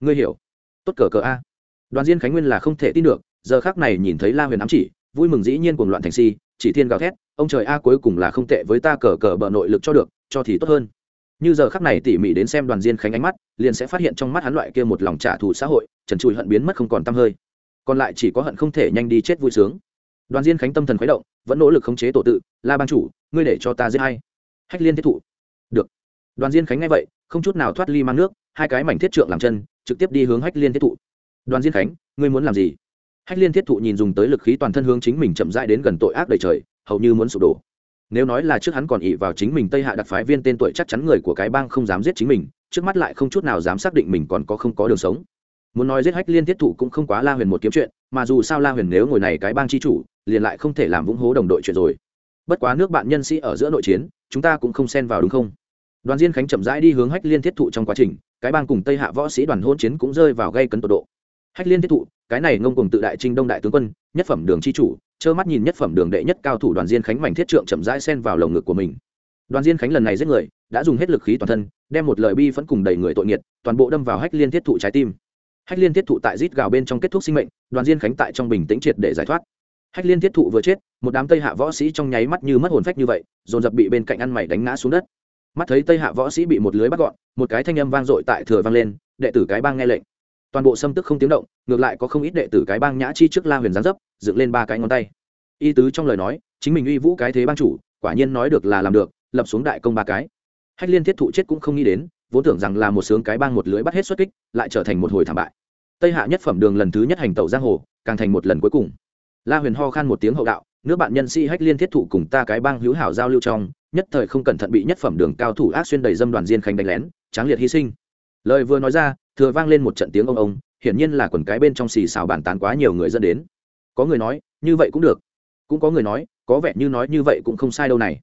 Ngươi hiểu. Tốt cờ cờ a. Đoàn diên khánh nguyên là không thể tin được, giờ khác này nhìn thấy la huyền ám chỉ, vui mừng dĩ nhiên cuồng loạn thành si, chỉ thiên gào thét, ông trời a cuối cùng là không tệ với ta cờ cờ bờ nội lực cho được, cho thì tốt hơn. Như giờ khắc này tỉ mỉ đến xem đoàn diên khánh ánh mắt, liền sẽ phát hiện trong mắt hắn loại kia một lòng trả thù xã hội, trần trụi hận biến mất không còn t hơi còn lại chỉ có hận không thể nhanh đi chết vui sướng. Đoàn diên khánh tâm thần khuấy động, vẫn nỗ lực khống chế tổ tự, la ban chủ, ngươi để cho ta giết hay hách liên thiết thụ. Được. Đoàn diên khánh nghe vậy, không chút nào thoát ly mang nước, hai cái mảnh thiết trượng làm chân, trực tiếp đi hướng hách liên thiết thụ. Đoàn diên khánh, ngươi muốn làm gì? Hách liên thiết thụ nhìn dùng tới lực khí toàn thân hướng chính mình chậm rãi đến gần tội ác đầy trời, hầu như muốn sụp đổ. Nếu nói là trước hắn còn ỉ vào chính mình tây hạ đặc phái viên tên tuổi chắc chắn người của cái bang không dám giết chính mình, trước mắt lại không chút nào dám xác định mình còn có không có đường sống muốn nói giết hách liên thiết thụ cũng không quá la huyền một kiếm chuyện, mà dù sao la huyền nếu ngồi này cái bang chi chủ, liền lại không thể làm vũng hố đồng đội chuyện rồi. Bất quá nước bạn nhân sĩ ở giữa nội chiến, chúng ta cũng không xen vào đúng không? Đoàn diên khánh chậm rãi đi hướng hách liên thiết thụ trong quá trình, cái bang cùng tây hạ võ sĩ đoàn hôn chiến cũng rơi vào gây cấn tột độ. Hách liên thiết thụ cái này ngông cùng tự đại trinh đông đại tướng quân, nhất phẩm đường chi chủ, trơ mắt nhìn nhất phẩm đường đệ nhất cao thủ đoàn diên khánh mảnh thiết trượng chậm rãi xen vào lồng ngực của mình. Đoàn diên khánh lần này giết người, đã dùng hết lực khí toàn thân, đem một lời bi phẫn cùng đầy người tội nghiệt, toàn bộ đâm vào hách liên thiết thụ trái tim hách liên thiết thụ tại rít gào bên trong kết thúc sinh mệnh, đoàn diên khánh tại trong bình tĩnh triệt để giải thoát. Hách liên thiết thụ vừa chết, một đám tây hạ võ sĩ trong nháy mắt như mất hồn phách như vậy, dồn dập bị bên cạnh ăn mày đánh ngã xuống đất. Mắt thấy tây hạ võ sĩ bị một lưới bắt gọn, một cái thanh âm vang dội tại thừa vang lên, đệ tử cái bang nghe lệnh. Toàn bộ xâm tức không tiếng động, ngược lại có không ít đệ tử cái bang nhã chi trước la huyền gián dấp, dựng lên ba cái ngón tay. Y tứ trong lời nói, chính mình uy vũ cái thế bang chủ, quả nhiên nói được là làm được, lập xuống đại công ba cái. Hách liên thiết thụ chết cũng không nghĩ đến, vốn tưởng rằng là một sướng cái bang một lưới bắt hết xuất kích, lại trở thành một hồi thảm bại tây hạ nhất phẩm đường lần thứ nhất hành tẩu giang hồ, càng thành một lần cuối cùng. La huyền ho khan một tiếng hậu đạo, nước bạn nhân sĩ hách liên thiết thụ cùng ta cái bang hữu hảo giao lưu trong, nhất thời không cẩn thận bị nhất phẩm đường cao thủ ác xuyên đầy dâm đoàn diên khánh đánh lén, tráng liệt hy sinh. Lời vừa nói ra, thừa vang lên một trận tiếng ông ông, hiển nhiên là quần cái bên trong xì xào bàn tán quá nhiều người dẫn đến. Có người nói, như vậy cũng được. Cũng có người nói, có vẻ như nói như vậy cũng không sai đâu này.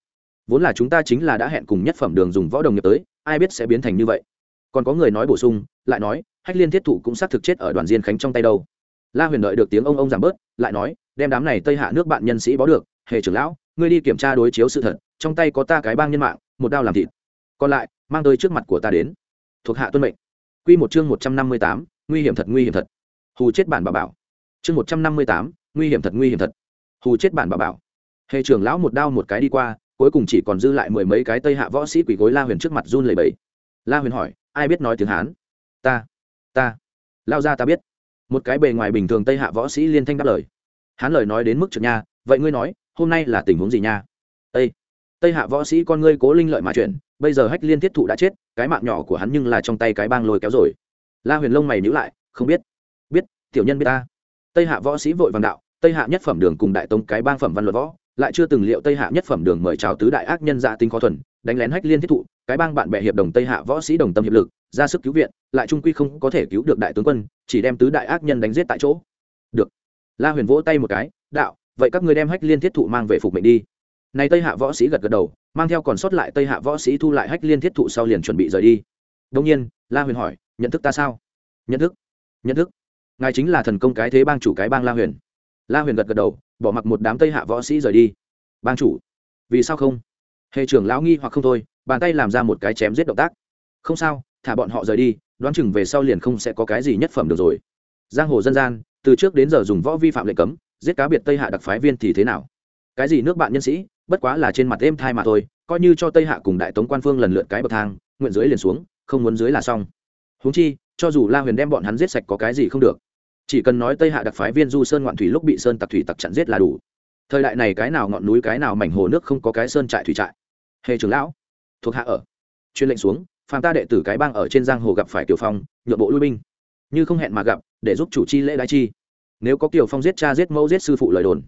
Vốn là chúng ta chính là đã hẹn cùng nhất phẩm đường dùng võ đồng nghiệp tới, ai biết sẽ biến thành như vậy. Còn có người nói bổ sung, lại nói hách liên thiết thụ cũng xác thực chết ở đoàn diên khánh trong tay đâu. La huyền đợi được tiếng ông ông giảm bớt, lại nói, đem đám này tây hạ nước bạn nhân sĩ bó được, hề trưởng lão, ngươi đi kiểm tra đối chiếu sự thật, trong tay có ta cái bang nhân mạng, một đao làm thịt. Còn lại, mang tới trước mặt của ta đến. Thuộc hạ tuân mệnh. Quy một chương một trăm năm mươi tám, nguy hiểm thật, nguy hiểm thật. Hù chết bản bà bảo. Chương một trăm năm mươi tám, nguy hiểm thật, nguy hiểm thật. Hù chết bản bà bảo. Hề trưởng lão một đao một cái đi qua, cuối cùng chỉ còn dư lại mười mấy cái tây hạ võ sĩ quỳ gối la huyền trước mặt run lẩy bẩy. La huyền hỏi, ai biết nói tiếng hán? Ta ta. Lao ra ta biết. Một cái bề ngoài bình thường tây hạ võ sĩ liên thanh đáp lời. Hắn lời nói đến mức trực nha, vậy ngươi nói, hôm nay là tình huống gì nha? Tây tây hạ võ sĩ con ngươi cố linh lợi mà chuyển, bây giờ hách liên thiết thụ đã chết, cái mạng nhỏ của hắn nhưng là trong tay cái bang lôi kéo rồi. La huyền lông mày nhữ lại, không biết. Biết, tiểu nhân biết ta. Tây hạ võ sĩ vội vàng đạo, tây hạ nhất phẩm đường cùng đại tông cái bang phẩm văn luật võ, lại chưa từng liệu tây hạ nhất phẩm đường mời chào tứ đại ác nhân dạ tính khó thuần đánh lén hách liên thiết thụ, cái bang bạn bè hiệp đồng tây hạ võ sĩ đồng tâm hiệp lực, ra sức cứu viện, lại trung quy không có thể cứu được đại tướng quân, chỉ đem tứ đại ác nhân đánh giết tại chỗ. Được. La huyền vỗ tay một cái, đạo, vậy các ngươi đem hách liên thiết thụ mang về phục mệnh đi. Này tây hạ võ sĩ gật gật đầu, mang theo còn sót lại tây hạ võ sĩ thu lại hách liên thiết thụ sau liền chuẩn bị rời đi. Đông nhiên, la huyền hỏi, nhận thức ta sao? Nhận thức nhận thức. Ngài chính là thần công cái thế bang chủ cái bang la huyền. La huyền gật gật đầu, bỏ mặc một đám tây hạ võ sĩ rời đi. Bang chủ, vì sao không? Hệ trưởng lão nghi hoặc không thôi, bàn tay làm ra một cái chém giết động tác. Không sao, thả bọn họ rời đi, đoán chừng về sau liền không sẽ có cái gì nhất phẩm được rồi. Giang hồ dân gian, từ trước đến giờ dùng võ vi phạm lệnh cấm, giết cá biệt tây hạ đặc phái viên thì thế nào? Cái gì nước bạn nhân sĩ, bất quá là trên mặt êm thai mà thôi, coi như cho tây hạ cùng đại tống quan phương lần lượt cái bậc thang, nguyện dưới liền xuống, không muốn dưới là xong. Huống chi, cho dù la huyền đem bọn hắn giết sạch có cái gì không được. Chỉ cần nói tây hạ đặc phái viên du sơn ngoạn thủy lúc bị sơn tặc thủy tặc chặn giết là đủ thời đại này cái nào ngọn núi, cái nào mảnh hồ nước không có cái sơn trại thủy trại? Hề trưởng lão, thuộc hạ ở. Chuyên lệnh xuống, phàm ta đệ tử cái bang ở trên giang hồ gặp phải tiểu phong, nhượng bộ lui binh. Như không hẹn mà gặp, để giúp chủ chi lễ đái chi. Nếu có tiểu phong giết cha, giết mẫu, giết sư phụ lời đồn.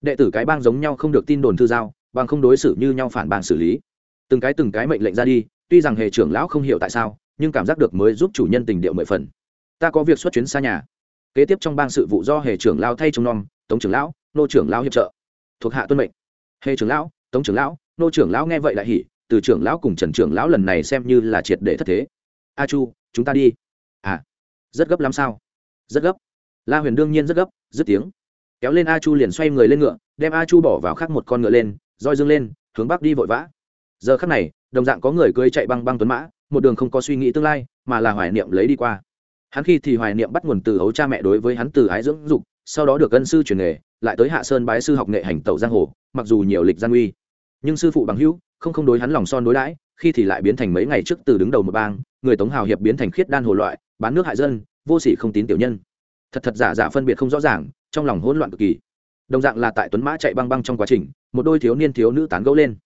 Đệ tử cái bang giống nhau không được tin đồn thư giao, bằng không đối xử như nhau phản bang xử lý. Từng cái từng cái mệnh lệnh ra đi, tuy rằng hề trưởng lão không hiểu tại sao, nhưng cảm giác được mới giúp chủ nhân tình điệu mười phần. Ta có việc xuất chuyến xa nhà. Kế tiếp trong bang sự vụ do hề trưởng lão thay trông nom, tống trưởng lão, nô trưởng lão hiệp trợ thuộc hạ tuân mệnh. Hề trưởng lão, tống trưởng lão, nô trưởng lão nghe vậy lại hỉ, từ trưởng lão cùng trần trưởng lão lần này xem như là triệt để thất thế. A chu, chúng ta đi. À rất gấp lắm sao? Rất gấp. La huyền đương nhiên rất gấp, dứt tiếng. Kéo lên a chu liền xoay người lên ngựa, đem a chu bỏ vào khắc một con ngựa lên, roi dương lên, hướng bắc đi vội vã. Giờ khắc này, đồng dạng có người cưới chạy băng băng tuấn mã, một đường không có suy nghĩ tương lai, mà là hoài niệm lấy đi qua. Hắn khi thì hoài niệm bắt nguồn từ hấu cha mẹ đối với hắn từ ái dưỡng dục, sau đó được ân sư truyền nghề lại tới hạ sơn bái sư học nghệ hành tẩu giang hồ, mặc dù nhiều lịch gian uy, nhưng sư phụ bằng hữu không không đối hắn lòng son đối đãi, khi thì lại biến thành mấy ngày trước từ đứng đầu một bang, người tống hào hiệp biến thành khiết đan hồ loại, bán nước hại dân, vô sỉ không tín tiểu nhân. Thật thật giả giả phân biệt không rõ ràng, trong lòng hỗn loạn cực kỳ. Đồng dạng là tại tuấn mã chạy băng băng trong quá trình, một đôi thiếu niên thiếu nữ tán gẫu lên.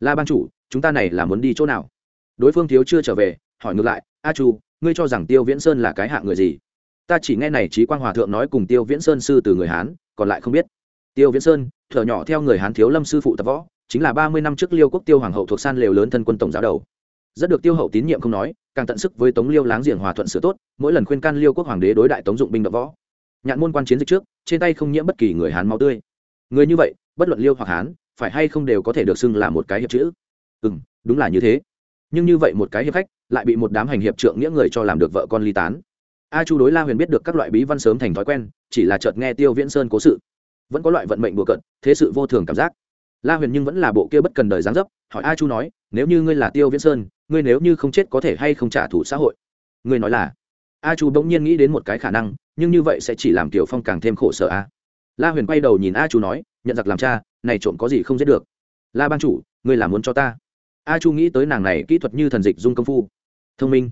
La ban chủ, chúng ta này là muốn đi chỗ nào? Đối phương thiếu chưa trở về, hỏi ngược lại, a chu, ngươi cho rằng tiêu viễn sơn là cái hạng người gì? Ta chỉ nghe này trí quang hòa thượng nói cùng tiêu viễn sơn sư từ người hán còn lại không biết. Tiêu viễn sơn, thở nhỏ theo người hán thiếu lâm sư phụ tập võ, chính là ba mươi năm trước liêu quốc tiêu hoàng hậu thuộc san lều lớn thân quân tổng giáo đầu. Rất được tiêu hậu tín nhiệm không nói, càng tận sức với tống liêu láng giềng hòa thuận sửa tốt, mỗi lần khuyên can liêu quốc hoàng đế đối đại tống dụng binh đ võ. Nhạn môn quan chiến dịch trước, trên tay không nhiễm bất kỳ người hán máu tươi. Người như vậy, bất luận liêu hoặc hán, phải hay không đều có thể được xưng là một cái hiệp chữ. Ừ đúng là như thế. Nhưng như vậy một cái hiệp khách, lại bị một đám hành hiệp trượng nghĩa người cho làm được vợ con ly tán. A chu đối la huyền biết được các loại bí văn sớm thành thói quen chỉ là chợt nghe tiêu viễn sơn cố sự. Vẫn có loại vận mệnh bừa cận thế sự vô thường cảm giác. La huyền nhưng vẫn là bộ kia bất cần đời giáng dấp, hỏi a chu nói, nếu như ngươi là tiêu viễn sơn, ngươi nếu như không chết có thể hay không trả thù xã hội? Ngươi nói là. A chu bỗng nhiên nghĩ đến một cái khả năng, nhưng như vậy sẽ chỉ làm tiểu phong càng thêm khổ sở a. La huyền quay đầu nhìn a chu nói, nhận giặc làm cha, này trộm có gì không giết được? La ban chủ, ngươi làm muốn cho ta? A chu nghĩ tới nàng này kỹ thuật như thần dịch dung công phu. Thông minh.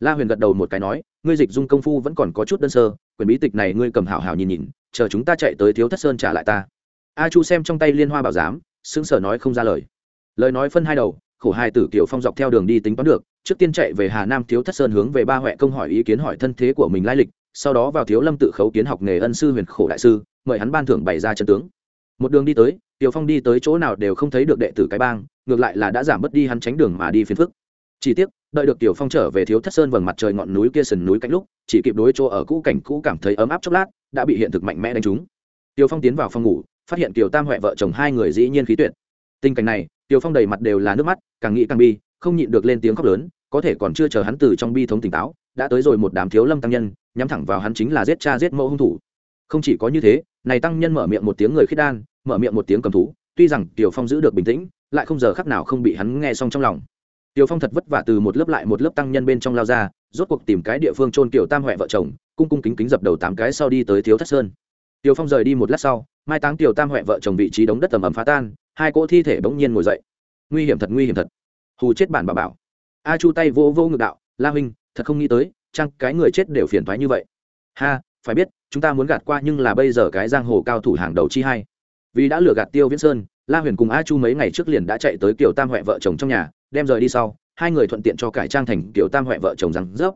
La huyền gật đầu một cái nói ngươi dịch dung công phu vẫn còn có chút đơn sơ quyền bí tịch này ngươi cầm hảo hảo nhìn nhìn, chờ chúng ta chạy tới thiếu thất sơn trả lại ta. A chu xem trong tay liên hoa bảo giám, sững sờ nói không ra lời. Lời nói phân hai đầu, khổ hai tử kiểu phong dọc theo đường đi tính toán được, trước tiên chạy về hà nam thiếu thất sơn hướng về ba huệ công hỏi ý kiến hỏi thân thế của mình lai lịch, sau đó vào thiếu lâm tự khấu kiến học nghề ân sư huyền khổ đại sư, mời hắn ban thưởng bày ra chân tướng. Một đường đi tới tiểu phong đi tới chỗ nào đều không thấy được đệ tử cái bang, ngược lại là đã giảm bớt đi hắn tránh đường mà đi phiền phức chỉ tiếc, đợi được tiểu phong trở về thiếu thất sơn vầng mặt trời ngọn núi kia sườn núi cạnh lúc, chỉ kịp đối chỗ ở cũ cảnh cũ cảm thấy ấm áp chốc lát, đã bị hiện thực mạnh mẽ đánh trúng. Tiểu phong tiến vào phòng ngủ, phát hiện tiểu tam huệ vợ chồng hai người dĩ nhiên khí tuyệt. Tình cảnh này, tiểu phong đầy mặt đều là nước mắt, càng nghĩ càng bi, không nhịn được lên tiếng khóc lớn, có thể còn chưa chờ hắn từ trong bi thống tỉnh táo, đã tới rồi một đám thiếu lâm tăng nhân, nhắm thẳng vào hắn chính là giết cha giết mẫu hung thủ. Không chỉ có như thế, này tăng nhân mở miệng một tiếng người khiết đan, mở miệng một tiếng cầm thú, tuy rằng tiểu phong giữ được bình tĩnh, lại không giờ khắc nào không bị hắn nghe xong trong lòng tiểu phong thật vất vả từ một lớp lại một lớp tăng nhân bên trong lao ra, rốt cuộc tìm cái địa phương trôn kiểu tam huệ vợ chồng, cung cung kính kính dập đầu tám cái sau đi tới thiếu thất sơn. Tiểu phong rời đi một lát sau, mai táng tiểu tam huệ vợ chồng vị trí đống đất tầm ầm phá tan, hai cỗ thi thể bỗng nhiên ngồi dậy. Nguy hiểm thật, nguy hiểm thật. Hù chết bản bà bảo. A chu tay vô vô ngực đạo, la huynh, thật không nghĩ tới, chăng cái người chết đều phiền thoái như vậy. Ha, phải biết, chúng ta muốn gạt qua nhưng là bây giờ cái giang hồ cao thủ hàng đầu chi hay vì đã lừa gạt tiêu viễn sơn, la huyền cùng a chu mấy ngày trước liền đã chạy tới kiểu tam huệ vợ chồng trong nhà đem rời đi sau, hai người thuận tiện cho cải trang thành kiểu tam huệ vợ chồng rắn rớp.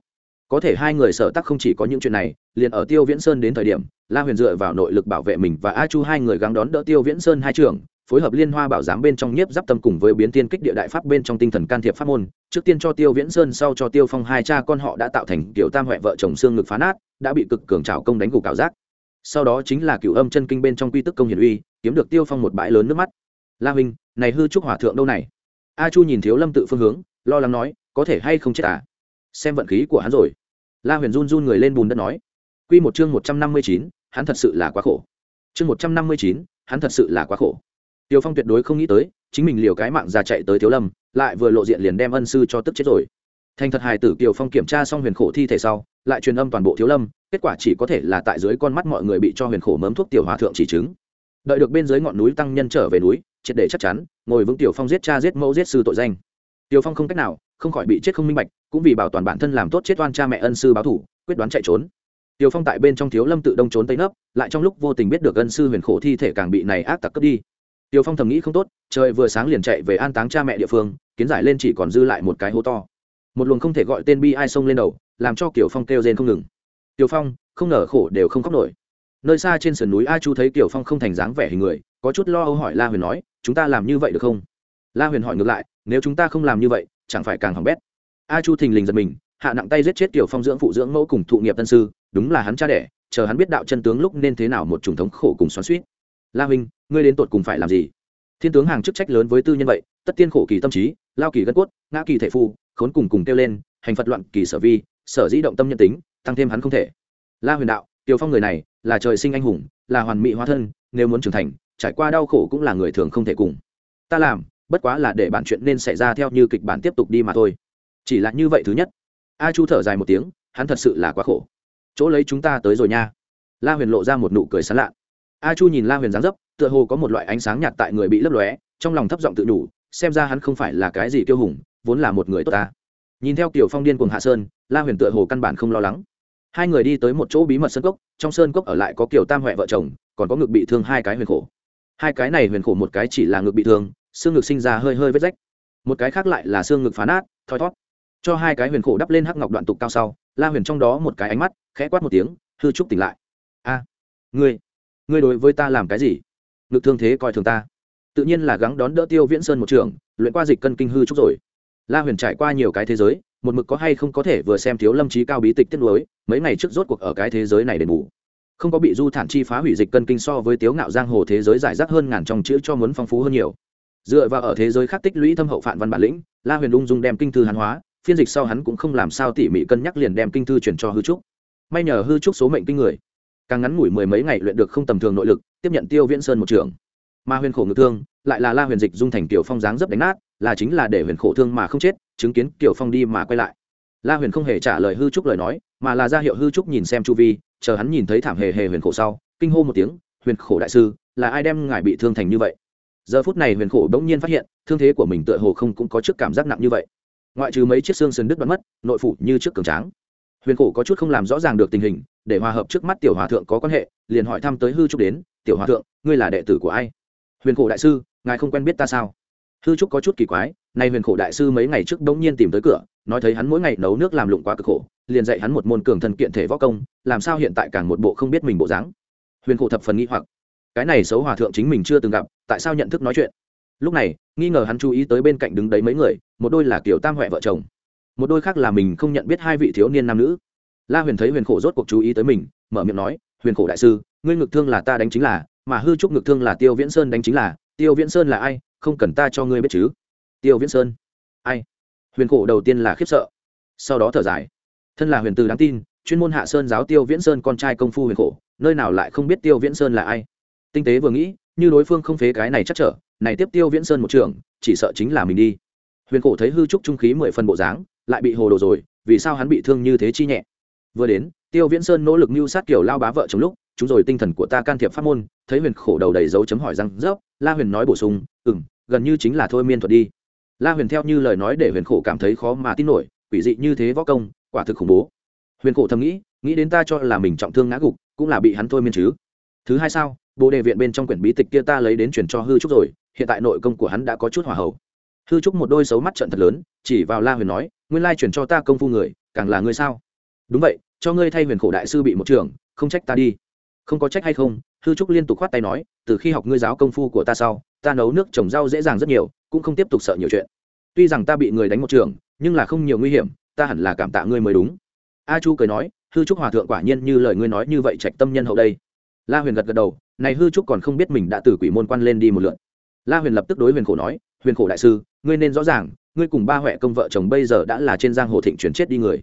Có thể hai người sở tắc không chỉ có những chuyện này, liền ở tiêu viễn sơn đến thời điểm, la huyền dựa vào nội lực bảo vệ mình và a chu hai người gắng đón đỡ tiêu viễn sơn hai trường phối hợp liên hoa bảo giám bên trong nhiếp giáp tâm cùng với biến tiên kích địa đại pháp bên trong tinh thần can thiệp pháp môn. Trước tiên cho tiêu viễn sơn, sau cho tiêu phong hai cha con họ đã tạo thành kiểu tam huệ vợ chồng xương ngực phá nát, đã bị cực cường trào công đánh gục cảo giác sau đó chính là cựu âm chân kinh bên trong quy tức công hiển uy, kiếm được tiêu phong một bãi lớn nước mắt. La huynh, này hư trúc hỏa thượng đâu này? A chu nhìn thiếu lâm tự phương hướng, lo lắng nói, có thể hay không chết à? Xem vận khí của hắn rồi. La huyền run run người lên bùn đất nói q một chương một trăm năm mươi chín, hắn thật sự là quá khổ. Chương một trăm năm mươi chín, hắn thật sự là quá khổ. Tiêu phong tuyệt đối không nghĩ tới, chính mình liều cái mạng ra chạy tới thiếu lâm, lại vừa lộ diện liền đem ân sư cho tức chết rồi. Thành thật hài tử kiều phong kiểm tra xong huyền khổ thi thể sau, lại truyền âm toàn bộ thiếu lâm, kết quả chỉ có thể là tại dưới con mắt mọi người bị cho huyền khổ mớm thuốc tiểu hòa thượng chỉ chứng đợi được bên dưới ngọn núi tăng nhân trở về núi, triệt để chắc chắn, ngồi vững tiểu phong giết cha giết mẫu giết sư tội danh. Tiểu phong không cách nào, không khỏi bị chết không minh bạch, cũng vì bảo toàn bản thân làm tốt chết oan cha mẹ ân sư báo thủ, quyết đoán chạy trốn. Tiểu phong tại bên trong thiếu lâm tự đông trốn tây nấp, lại trong lúc vô tình biết được ân sư huyền khổ thi thể càng bị này ác tặc cướp đi. Tiểu phong thầm nghĩ không tốt, trời vừa sáng liền chạy về an táng cha mẹ địa phương, kiến giải lên chỉ còn dư lại một cái hố to. Một luồng không thể gọi tên bi ai xông lên đầu, làm cho Tiểu phong kêu rên không ngừng. Tiểu phong, không nở khổ đều không khóc nổi nơi xa trên sườn núi a chu thấy tiểu phong không thành dáng vẻ hình người, có chút lo âu hỏi la huyền nói, chúng ta làm như vậy được không? La huyền hỏi ngược lại, nếu chúng ta không làm như vậy, chẳng phải càng hỏng bét. A chu thình lình giật mình, hạ nặng tay giết chết tiểu phong dưỡng phụ dưỡng mẫu cùng thụ nghiệp tân sư, đúng là hắn cha đẻ, chờ hắn biết đạo chân tướng lúc nên thế nào một trùng thống khổ cùng xoắn suýt la huynh, ngươi đến tột cùng phải làm gì? Thiên tướng hàng chức trách lớn với tư nhân vậy, tất tiên khổ kỳ tâm trí, lao kỳ gân cốt, ngã kỳ thể phu, khốn cùng cùng kêu lên, hành phật loạn kỳ sở vi, sở dĩ động tâm nhân tính, tăng thêm hắn không thể. La huyền đạo tiểu phong người này là trời sinh anh hùng, là hoàn mỹ hóa thân, nếu muốn trưởng thành, trải qua đau khổ cũng là người thường không thể cùng. Ta làm, bất quá là để bản chuyện nên xảy ra theo như kịch bản tiếp tục đi mà thôi. Chỉ là như vậy thứ nhất. A chu thở dài một tiếng, hắn thật sự là quá khổ. Chỗ lấy chúng ta tới rồi nha. La huyền lộ ra một nụ cười sán lạ. A chu nhìn la huyền dáng dấp, tựa hồ có một loại ánh sáng nhạt tại người bị lấp lóe, trong lòng thấp giọng tự đủ xem ra hắn không phải là cái gì kiêu hùng, vốn là một người tốt ta. Nhìn theo kiểu phong điên cùng hạ sơn, la huyền tựa hồ căn bản không lo lắng hai người đi tới một chỗ bí mật sơn cốc, trong sơn cốc ở lại có kiểu tam huệ vợ chồng, còn có ngực bị thương hai cái huyền khổ. Hai cái này huyền khổ một cái chỉ là ngực bị thương, xương ngực sinh ra hơi hơi vết rách. Một cái khác lại là xương ngực phá nát, thoi thót. Cho hai cái huyền khổ đắp lên hắc ngọc đoạn tục cao sau, la huyền trong đó một cái ánh mắt khẽ quát một tiếng, hư trúc tỉnh lại. A, ngươi ngươi đối với ta làm cái gì? Ngực thương thế coi thường ta. Tự nhiên là gắng đón đỡ tiêu viễn sơn một trường, luyện qua dịch cân kinh hư trúc rồi. La huyền trải qua nhiều cái thế giới một mực có hay không có thể vừa xem thiếu lâm trí cao bí tịch tiết lối mấy ngày trước rốt cuộc ở cái thế giới này đền bù. Không có bị du thản chi phá hủy dịch cân kinh so với tiếu ngạo giang hồ thế giới giải rác hơn ngàn trong chữ cho muốn phong phú hơn nhiều. Dựa vào ở thế giới khác tích lũy thâm hậu phản văn bản lĩnh, la huyền ung dung đem kinh thư hàn hóa, phiên dịch sau hắn cũng không làm sao tỉ mỉ cân nhắc liền đem kinh thư chuyển cho hư trúc. May nhờ hư trúc số mệnh kinh người, càng ngắn ngủi mười mấy ngày luyện được không tầm thường nội lực, tiếp nhận tiêu viễn sơn một trường mà huyền khổ ngự thương lại là la huyền dịch dung thành kiểu phong dáng dấp đánh nát, là chính là để huyền khổ thương mà không chết, chứng kiến kiểu phong đi mà quay lại. La huyền không hề trả lời hư trúc lời nói, mà là ra hiệu hư trúc nhìn xem chu vi, chờ hắn nhìn thấy thảm hề hề huyền khổ sau, kinh hô một tiếng, huyền khổ đại sư, là ai đem ngài bị thương thành như vậy? Giờ phút này huyền khổ bỗng nhiên phát hiện, thương thế của mình tựa hồ không cũng có trước cảm giác nặng như vậy. Ngoại trừ mấy chiếc xương sườn đứt đoán mất, nội phụ như trước cường tráng. Huyền khổ có chút không làm rõ ràng được tình hình, để hòa hợp trước mắt tiểu hòa thượng có quan hệ, liền hỏi thăm tới hư trúc đến, tiểu hòa thượng, ngươi là đệ tử của ai? Huyền khổ đại sư, ngài không quen biết ta sao? Hư trúc có chút kỳ quái, nay huyền khổ đại sư mấy ngày trước đống nhiên tìm tới cửa, nói thấy hắn mỗi ngày nấu nước làm lụng quá cực khổ, liền dạy hắn một môn cường thần kiện thể võ công, làm sao hiện tại càng một bộ không biết mình bộ dáng. Huyền khổ thập phần nghi hoặc. Cái này xấu hòa thượng chính mình chưa từng gặp, tại sao nhận thức nói chuyện? Lúc này, nghi ngờ hắn chú ý tới bên cạnh đứng đấy mấy người, một đôi là kiểu tam huệ vợ chồng. Một đôi khác là mình không nhận biết hai vị thiếu niên nam nữ. La huyền thấy huyền khổ rốt cuộc chú ý tới mình, mở miệng nói, huyền khổ đại sư, ngươi ngực thương là ta đánh chính là mà hư trúc ngực thương là tiêu viễn sơn đánh chính là, tiêu viễn sơn là ai, không cần ta cho ngươi biết chứ. Tiêu viễn sơn. Ai? Huyền cổ đầu tiên là khiếp sợ. Sau đó thở dài. Thân là huyền từ đáng tin, chuyên môn hạ sơn giáo tiêu viễn sơn con trai công phu huyền khổ, nơi nào lại không biết tiêu viễn sơn là ai. Tinh tế vừa nghĩ, như đối phương không phế cái này chắc trở, này tiếp tiêu viễn sơn một trường, chỉ sợ chính là mình đi. Huyền cổ thấy hư trúc trung khí mười phần bộ dáng, lại bị hồ đồ rồi, vì sao hắn bị thương như thế chi nhẹ. Vừa đến, tiêu viễn sơn nỗ lực mưu sát kiểu lao bá vợ chồng lúc chúng rồi tinh thần của ta can thiệp pháp môn, thấy huyền khổ đầu đầy dấu chấm hỏi răng rớp, la huyền nói bổ sung ừ m gần như chính là thôi miên thuật đi. La huyền theo như lời nói để huyền khổ cảm thấy khó mà tin nổi, quỷ dị như thế võ công, quả thực khủng bố. Huyền khổ thầm nghĩ nghĩ đến ta cho là mình trọng thương ngã gục, cũng là bị hắn thôi miên chứ. Thứ hai sao bồ đề viện bên trong quyển bí tịch kia ta lấy đến truyền cho hư trúc rồi, hiện tại nội công của hắn đã có chút hỏa hậu. Hư trúc một đôi xấu mắt trận thật lớn, chỉ vào la huyền nói, nguyên lai chuyển cho ta công phu người, càng là ngươi sao? Đúng vậy, cho ngươi thay huyền khổ đại sư bị một trường, không trách ta đi không có trách hay không, hư trúc liên tục khoát tay nói, từ khi học ngươi giáo công phu của ta sau, ta nấu nước trồng rau dễ dàng rất nhiều, cũng không tiếp tục sợ nhiều chuyện. Tuy rằng ta bị người đánh một trường, nhưng là không nhiều nguy hiểm, ta hẳn là cảm tạ ngươi mới đúng. A chu cười nói, hư trúc hòa thượng quả nhiên như lời ngươi nói như vậy trạch tâm nhân hậu đây. La huyền gật gật đầu, này hư trúc còn không biết mình đã từ quỷ môn quan lên đi một lượt. La huyền lập tức đối huyền khổ nói, huyền khổ đại sư, ngươi nên rõ ràng, ngươi cùng ba huệ công vợ chồng bây giờ đã là trên giang hồ thịnh chuyển chết đi người.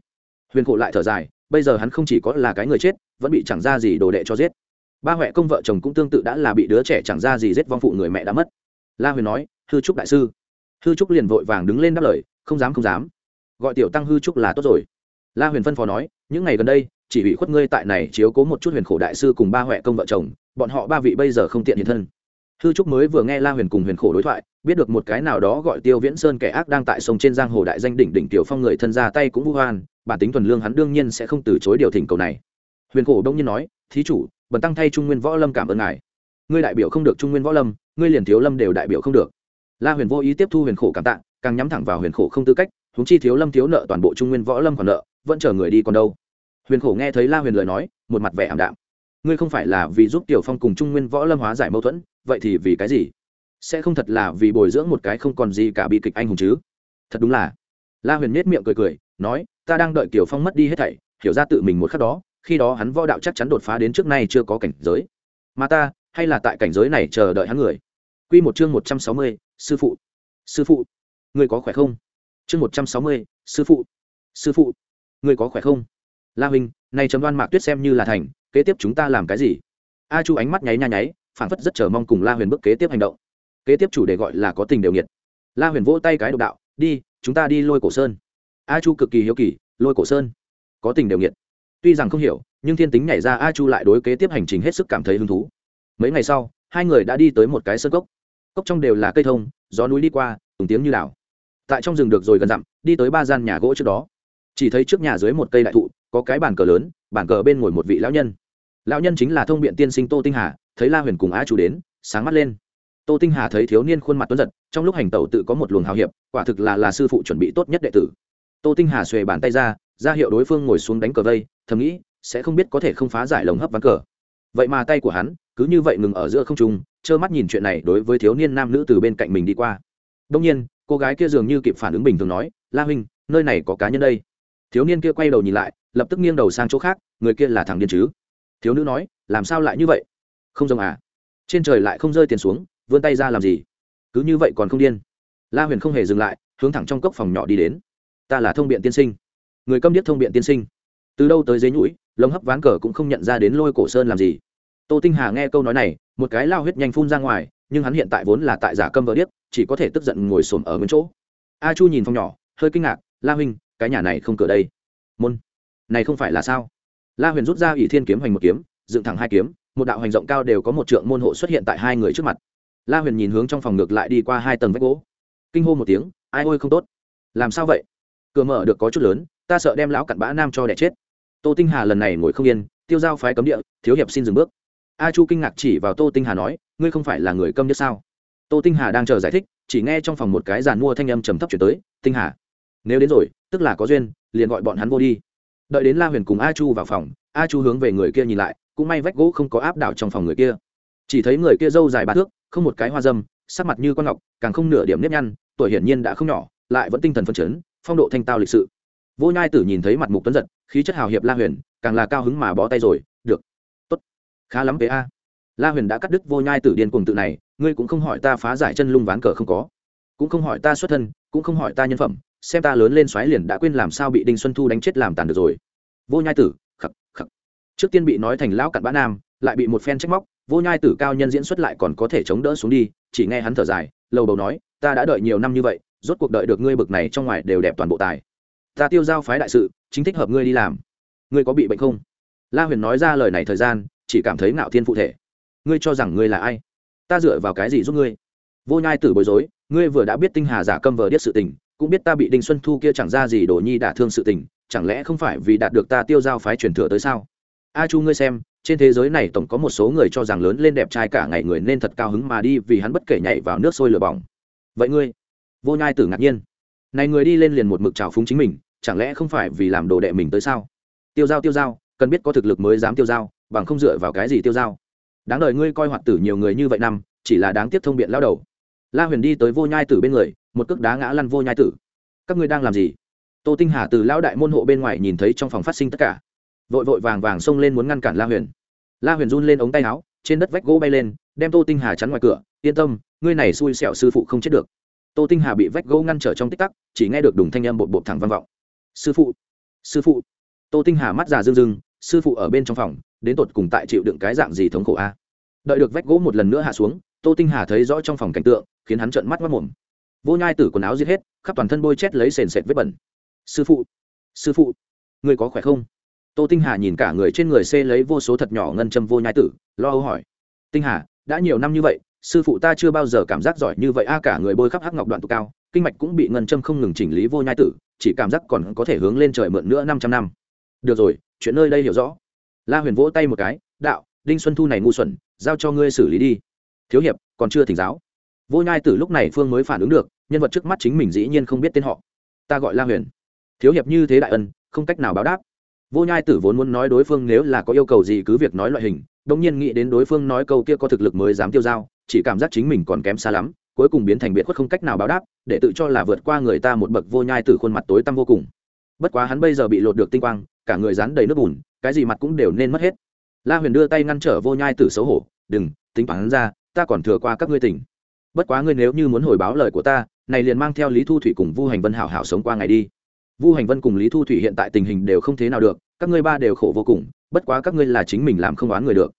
Huyền khổ lại thở dài bây giờ hắn không chỉ có là cái người chết, vẫn bị chẳng ra gì đồ đệ cho giết. Ba huệ công vợ chồng cũng tương tự đã là bị đứa trẻ chẳng ra gì giết vong phụ người mẹ đã mất. La huyền nói, hư trúc đại sư. Hư trúc liền vội vàng đứng lên đáp lời, không dám không dám. Gọi tiểu tăng hư trúc là tốt rồi. La huyền phân phó nói, những ngày gần đây, chỉ bị khuất ngươi tại này chiếu cố một chút huyền khổ đại sư cùng ba huệ công vợ chồng, bọn họ ba vị bây giờ không tiện hiện thân hư trúc mới vừa nghe la huyền cùng huyền khổ đối thoại, biết được một cái nào đó gọi tiêu viễn sơn kẻ ác đang tại sông trên giang hồ đại danh đỉnh đỉnh tiểu phong người thân ra tay cũng vu hoan bản tính thuần lương hắn đương nhiên sẽ không từ chối điều thỉnh cầu này. Huyền khổ đông nhiên nói, thí chủ, bần tăng thay trung nguyên võ lâm cảm ơn ngài. Ngươi đại biểu không được trung nguyên võ lâm, ngươi liền thiếu lâm đều đại biểu không được. La huyền vô ý tiếp thu huyền khổ cảm tạ, càng nhắm thẳng vào huyền khổ không tư cách, huống chi thiếu lâm thiếu nợ toàn bộ trung nguyên võ lâm còn nợ, vẫn chờ người đi còn đâu. Huyền khổ nghe thấy la huyền lời nói, một mặt vẻ ảm đạm. Ngươi không phải là vì giúp tiểu phong cùng trung nguyên võ lâm hóa giải mâu thuẫn vậy thì vì cái gì sẽ không thật là vì bồi dưỡng một cái không còn gì cả bi kịch anh hùng chứ thật đúng là la huyền nết miệng cười cười nói ta đang đợi kiều phong mất đi hết thảy hiểu ra tự mình một khắc đó khi đó hắn võ đạo chắc chắn đột phá đến trước nay chưa có cảnh giới mà ta hay là tại cảnh giới này chờ đợi hắn người Quy một chương một trăm sáu mươi, sư phụ. Sư phụ, ngươi có khỏe không? Chương một trăm sáu mươi, sư phụ. Sư phụ, ngươi có khỏe không? La huynh, này chấm đoan Mạc Tuyết xem như là thành, kế tiếp chúng ta làm cái gì? A Chu ánh mắt nháy nha nháy, Phản phất rất chờ mong cùng La Huyền bước kế tiếp hành động. Kế tiếp chủ đề gọi là có tình đều nghiệt. La Huyền vỗ tay cái độc đạo, đi, chúng ta đi Lôi Cổ Sơn. A Chu cực kỳ hiếu kỳ, Lôi Cổ Sơn, có tình đều nghiệt. Tuy rằng không hiểu nhưng thiên tính nhảy ra a chu lại đối kế tiếp hành trình hết sức cảm thấy hứng thú. Mấy ngày sau hai người đã đi tới một cái sơn cốc. Cốc trong đều là cây thông gió núi đi qua từng tiếng như đảo. Tại trong rừng được rồi gần dặm đi tới ba gian nhà gỗ trước đó. Chỉ thấy trước nhà dưới một cây đại thụ có cái bàn cờ lớn bàn cờ bên ngồi một vị lão nhân. Lão nhân chính là thông biện tiên sinh tô tinh hà thấy la huyền cùng a chu đến, sáng mắt lên. Tô tinh hà thấy thiếu niên khuôn mặt tuấn giật, trong lúc hành tẩu tự có một luồng hào hiệp, quả thực là là sư phụ chuẩn bị tốt nhất đệ tử. Tô tinh hà xuề bàn tay ra ra hiệu đối phương ngồi xuống đánh cờ vây, thầm nghĩ, sẽ không biết có thể không phá giải lồng hấp ván cờ. Vậy mà tay của hắn, cứ như vậy ngừng ở giữa không trung, trơ mắt nhìn chuyện này đối với thiếu niên nam nữ từ bên cạnh mình đi qua. Đông nhiên, cô gái kia dường như kịp phản ứng bình thường nói, la huynh, nơi này có cá nhân đây. Thiếu niên kia quay đầu nhìn lại, lập tức nghiêng đầu sang chỗ khác, người kia là thằng điên chứ? Thiếu nữ nói, làm sao lại như vậy? Không rồng à? Trên trời lại không rơi tiền xuống, vươn tay ra làm gì? Cứ như vậy còn không điên. La huyền không hề dừng lại, hướng thẳng trong cốc phòng nhỏ đi đến. Ta là thông biện tiên sinh. Người câm điếc thông biện tiên sinh. Từ đâu tới dế nhũi lồng hấp ván cờ cũng không nhận ra đến lôi cổ sơn làm gì. Tô tinh hà nghe câu nói này, một cái lao huyết nhanh phun ra ngoài, nhưng hắn hiện tại vốn là tại giả câm vợ điếc, chỉ có thể tức giận ngồi xổm ở nguyên chỗ. A chu nhìn phòng nhỏ, hơi kinh ngạc, la huynh, cái nhà này không cửa đây. Môn. Này không phải là sao? La huyền rút ra ỷ thiên kiếm hoành một kiếm, dựng thẳng hai kiếm một đạo hành rộng cao đều có một trượng môn hộ xuất hiện tại hai người trước mặt. La huyền nhìn hướng trong phòng ngược lại đi qua hai tầng vách gỗ. Kinh hô một tiếng, ai ôi không tốt. Làm sao vậy? Cửa mở được có chút lớn, ta sợ đem lão cặn bã nam cho đẻ chết. Tô tinh hà lần này ngồi không yên, tiêu giao phái cấm địa, thiếu hiệp xin dừng bước. A chu kinh ngạc chỉ vào tô tinh hà nói, ngươi không phải là người câm nhất sao? Tô tinh hà đang chờ giải thích, chỉ nghe trong phòng một cái giàn mua thanh âm trầm thấp chuyển tới, tinh hà, nếu đến rồi, tức là có duyên, liền gọi bọn hắn vô đi. Đợi đến la huyền cùng a chu vào phòng, a chu hướng về người kia nhìn lại cũng may vách gỗ không có áp đảo trong phòng người kia. Chỉ thấy người kia râu dài ba thước, không một cái hoa dâm, sắc mặt như con ngọc, càng không nửa điểm nếp nhăn, tuổi hiển nhiên đã không nhỏ, lại vẫn tinh thần phân chấn, phong độ thanh tao lịch sự. Vô nhai tử nhìn thấy mặt mục tuấn giật, khí chất hào hiệp la huyền, càng là cao hứng mà bó tay rồi, được, tốt, khá lắm về a. La huyền đã cắt đứt vô nhai tử điên cuồng tự này, ngươi cũng không hỏi ta phá giải chân lung ván cờ không có, cũng không hỏi ta xuất thân, cũng không hỏi ta nhân phẩm, xem ta lớn lên xoáy liền đã quên làm sao bị đinh xuân thu đánh chết làm tàn được rồi. Vô nhai tử trước tiên bị nói thành lão cặn bã nam, lại bị một phen trách móc, vô nhai tử cao nhân diễn xuất lại còn có thể chống đỡ xuống đi, chỉ nghe hắn thở dài, lầu đầu nói, ta đã đợi nhiều năm như vậy, rốt cuộc đợi được ngươi bực này trong ngoài đều đẹp toàn bộ tài. Ta tiêu giao phái đại sự, chính thích hợp ngươi đi làm. Ngươi có bị bệnh không? La huyền nói ra lời này thời gian, chỉ cảm thấy ngạo thiên phụ thể. Ngươi cho rằng ngươi là ai? Ta dựa vào cái gì giúp ngươi? Vô nhai tử bối rối, ngươi vừa đã biết tinh hà giả câm vờ biết sự tình, cũng biết ta bị đinh xuân thu kia chẳng ra gì đổ nhi đả thương sự tình, chẳng lẽ không phải vì đạt được ta tiêu giao phái truyền thừa tới sao? A chu ngươi xem, trên thế giới này tổng có một số người cho rằng lớn lên đẹp trai cả ngày người nên thật cao hứng mà đi vì hắn bất kể nhảy vào nước sôi lửa bỏng. Vậy ngươi? Vô nhai tử ngạc nhiên. Này người đi lên liền một mực trào phúng chính mình, chẳng lẽ không phải vì làm đồ đệ mình tới sao? Tiêu giao tiêu giao, cần biết có thực lực mới dám tiêu giao, bằng không dựa vào cái gì tiêu giao? Đáng đời ngươi coi hoạt tử nhiều người như vậy năm, chỉ là đáng tiếc thông biện lao đầu. La huyền đi tới vô nhai tử bên người, một cước đá ngã lăn vô nhai tử. Các ngươi đang làm gì? Tô tinh hà từ lão đại môn hộ bên ngoài nhìn thấy trong phòng phát sinh tất cả vội vội vàng vàng xông lên muốn ngăn cản la huyền. La huyền run lên ống tay áo, trên đất vách gỗ bay lên, đem tô tinh hà chắn ngoài cửa, yên tâm, ngươi này xui xẻo sư phụ không chết được. Tô tinh hà bị vách gỗ ngăn trở trong tích tắc, chỉ nghe được đùng thanh âm bột bột thẳng vang vọng. Sư phụ sư phụ. Tô tinh hà mắt già rưng rưng, sư phụ ở bên trong phòng, đến tột cùng tại chịu đựng cái dạng gì thống khổ a? Đợi được vách gỗ một lần nữa hạ xuống, tô tinh hà thấy rõ trong phòng cảnh tượng, khiến hắn trợn mắt mất mồm. Vô nhai tử quần áo giết hết, khắp toàn thân bôi chét lấy sền sệt vết bẩn. Sư phụ sư phụ người có khỏe không? Tô tinh hà nhìn cả người trên người xê lấy vô số thật nhỏ ngân châm vô nhai tử, lo âu hỏi. Tinh hà, đã nhiều năm như vậy, sư phụ ta chưa bao giờ cảm giác giỏi như vậy a, cả người bôi khắp hắc ngọc đoạn tụ cao, kinh mạch cũng bị ngân châm không ngừng chỉnh lý vô nhai tử, chỉ cảm giác còn có thể hướng lên trời mượn nữa năm trăm năm. Được rồi, chuyện nơi đây hiểu rõ. La huyền vỗ tay một cái, đạo, đinh xuân thu này ngu xuẩn, giao cho ngươi xử lý đi. Thiếu hiệp, còn chưa thỉnh giáo. Vô nhai tử lúc này phương mới phản ứng được, nhân vật trước mắt chính mình dĩ nhiên không biết tên họ. Ta gọi la huyền. Thiếu hiệp như thế đại ân, không cách nào báo đáp vô nhai tử vốn muốn nói đối phương nếu là có yêu cầu gì cứ việc nói loại hình đông nhiên nghĩ đến đối phương nói câu kia có thực lực mới dám tiêu dao chỉ cảm giác chính mình còn kém xa lắm, cuối cùng biến thành biệt khuất không cách nào báo đáp, để tự cho là vượt qua người ta một bậc vô nhai Tử khuôn mặt tối tăm vô cùng. Bất quá hắn bây giờ bị lột được tinh quang, cả người rán đầy nước bùn, cái gì mặt cũng đều nên mất hết. La huyền đưa tay ngăn trở vô nhai tử xấu hổ, đừng, tính toán ra, ta còn thừa qua các ngươi tỉnh. Bất quá ngươi nếu như muốn hồi báo lời của ta, này liền mang theo lý thu thủy cùng vu hành vân hảo hảo sống qua ngày đi vu hành vân cùng lý thu thủy hiện tại tình hình đều không thế nào được, các ngươi ba đều khổ vô cùng, bất quá các ngươi là chính mình làm không đoán người được.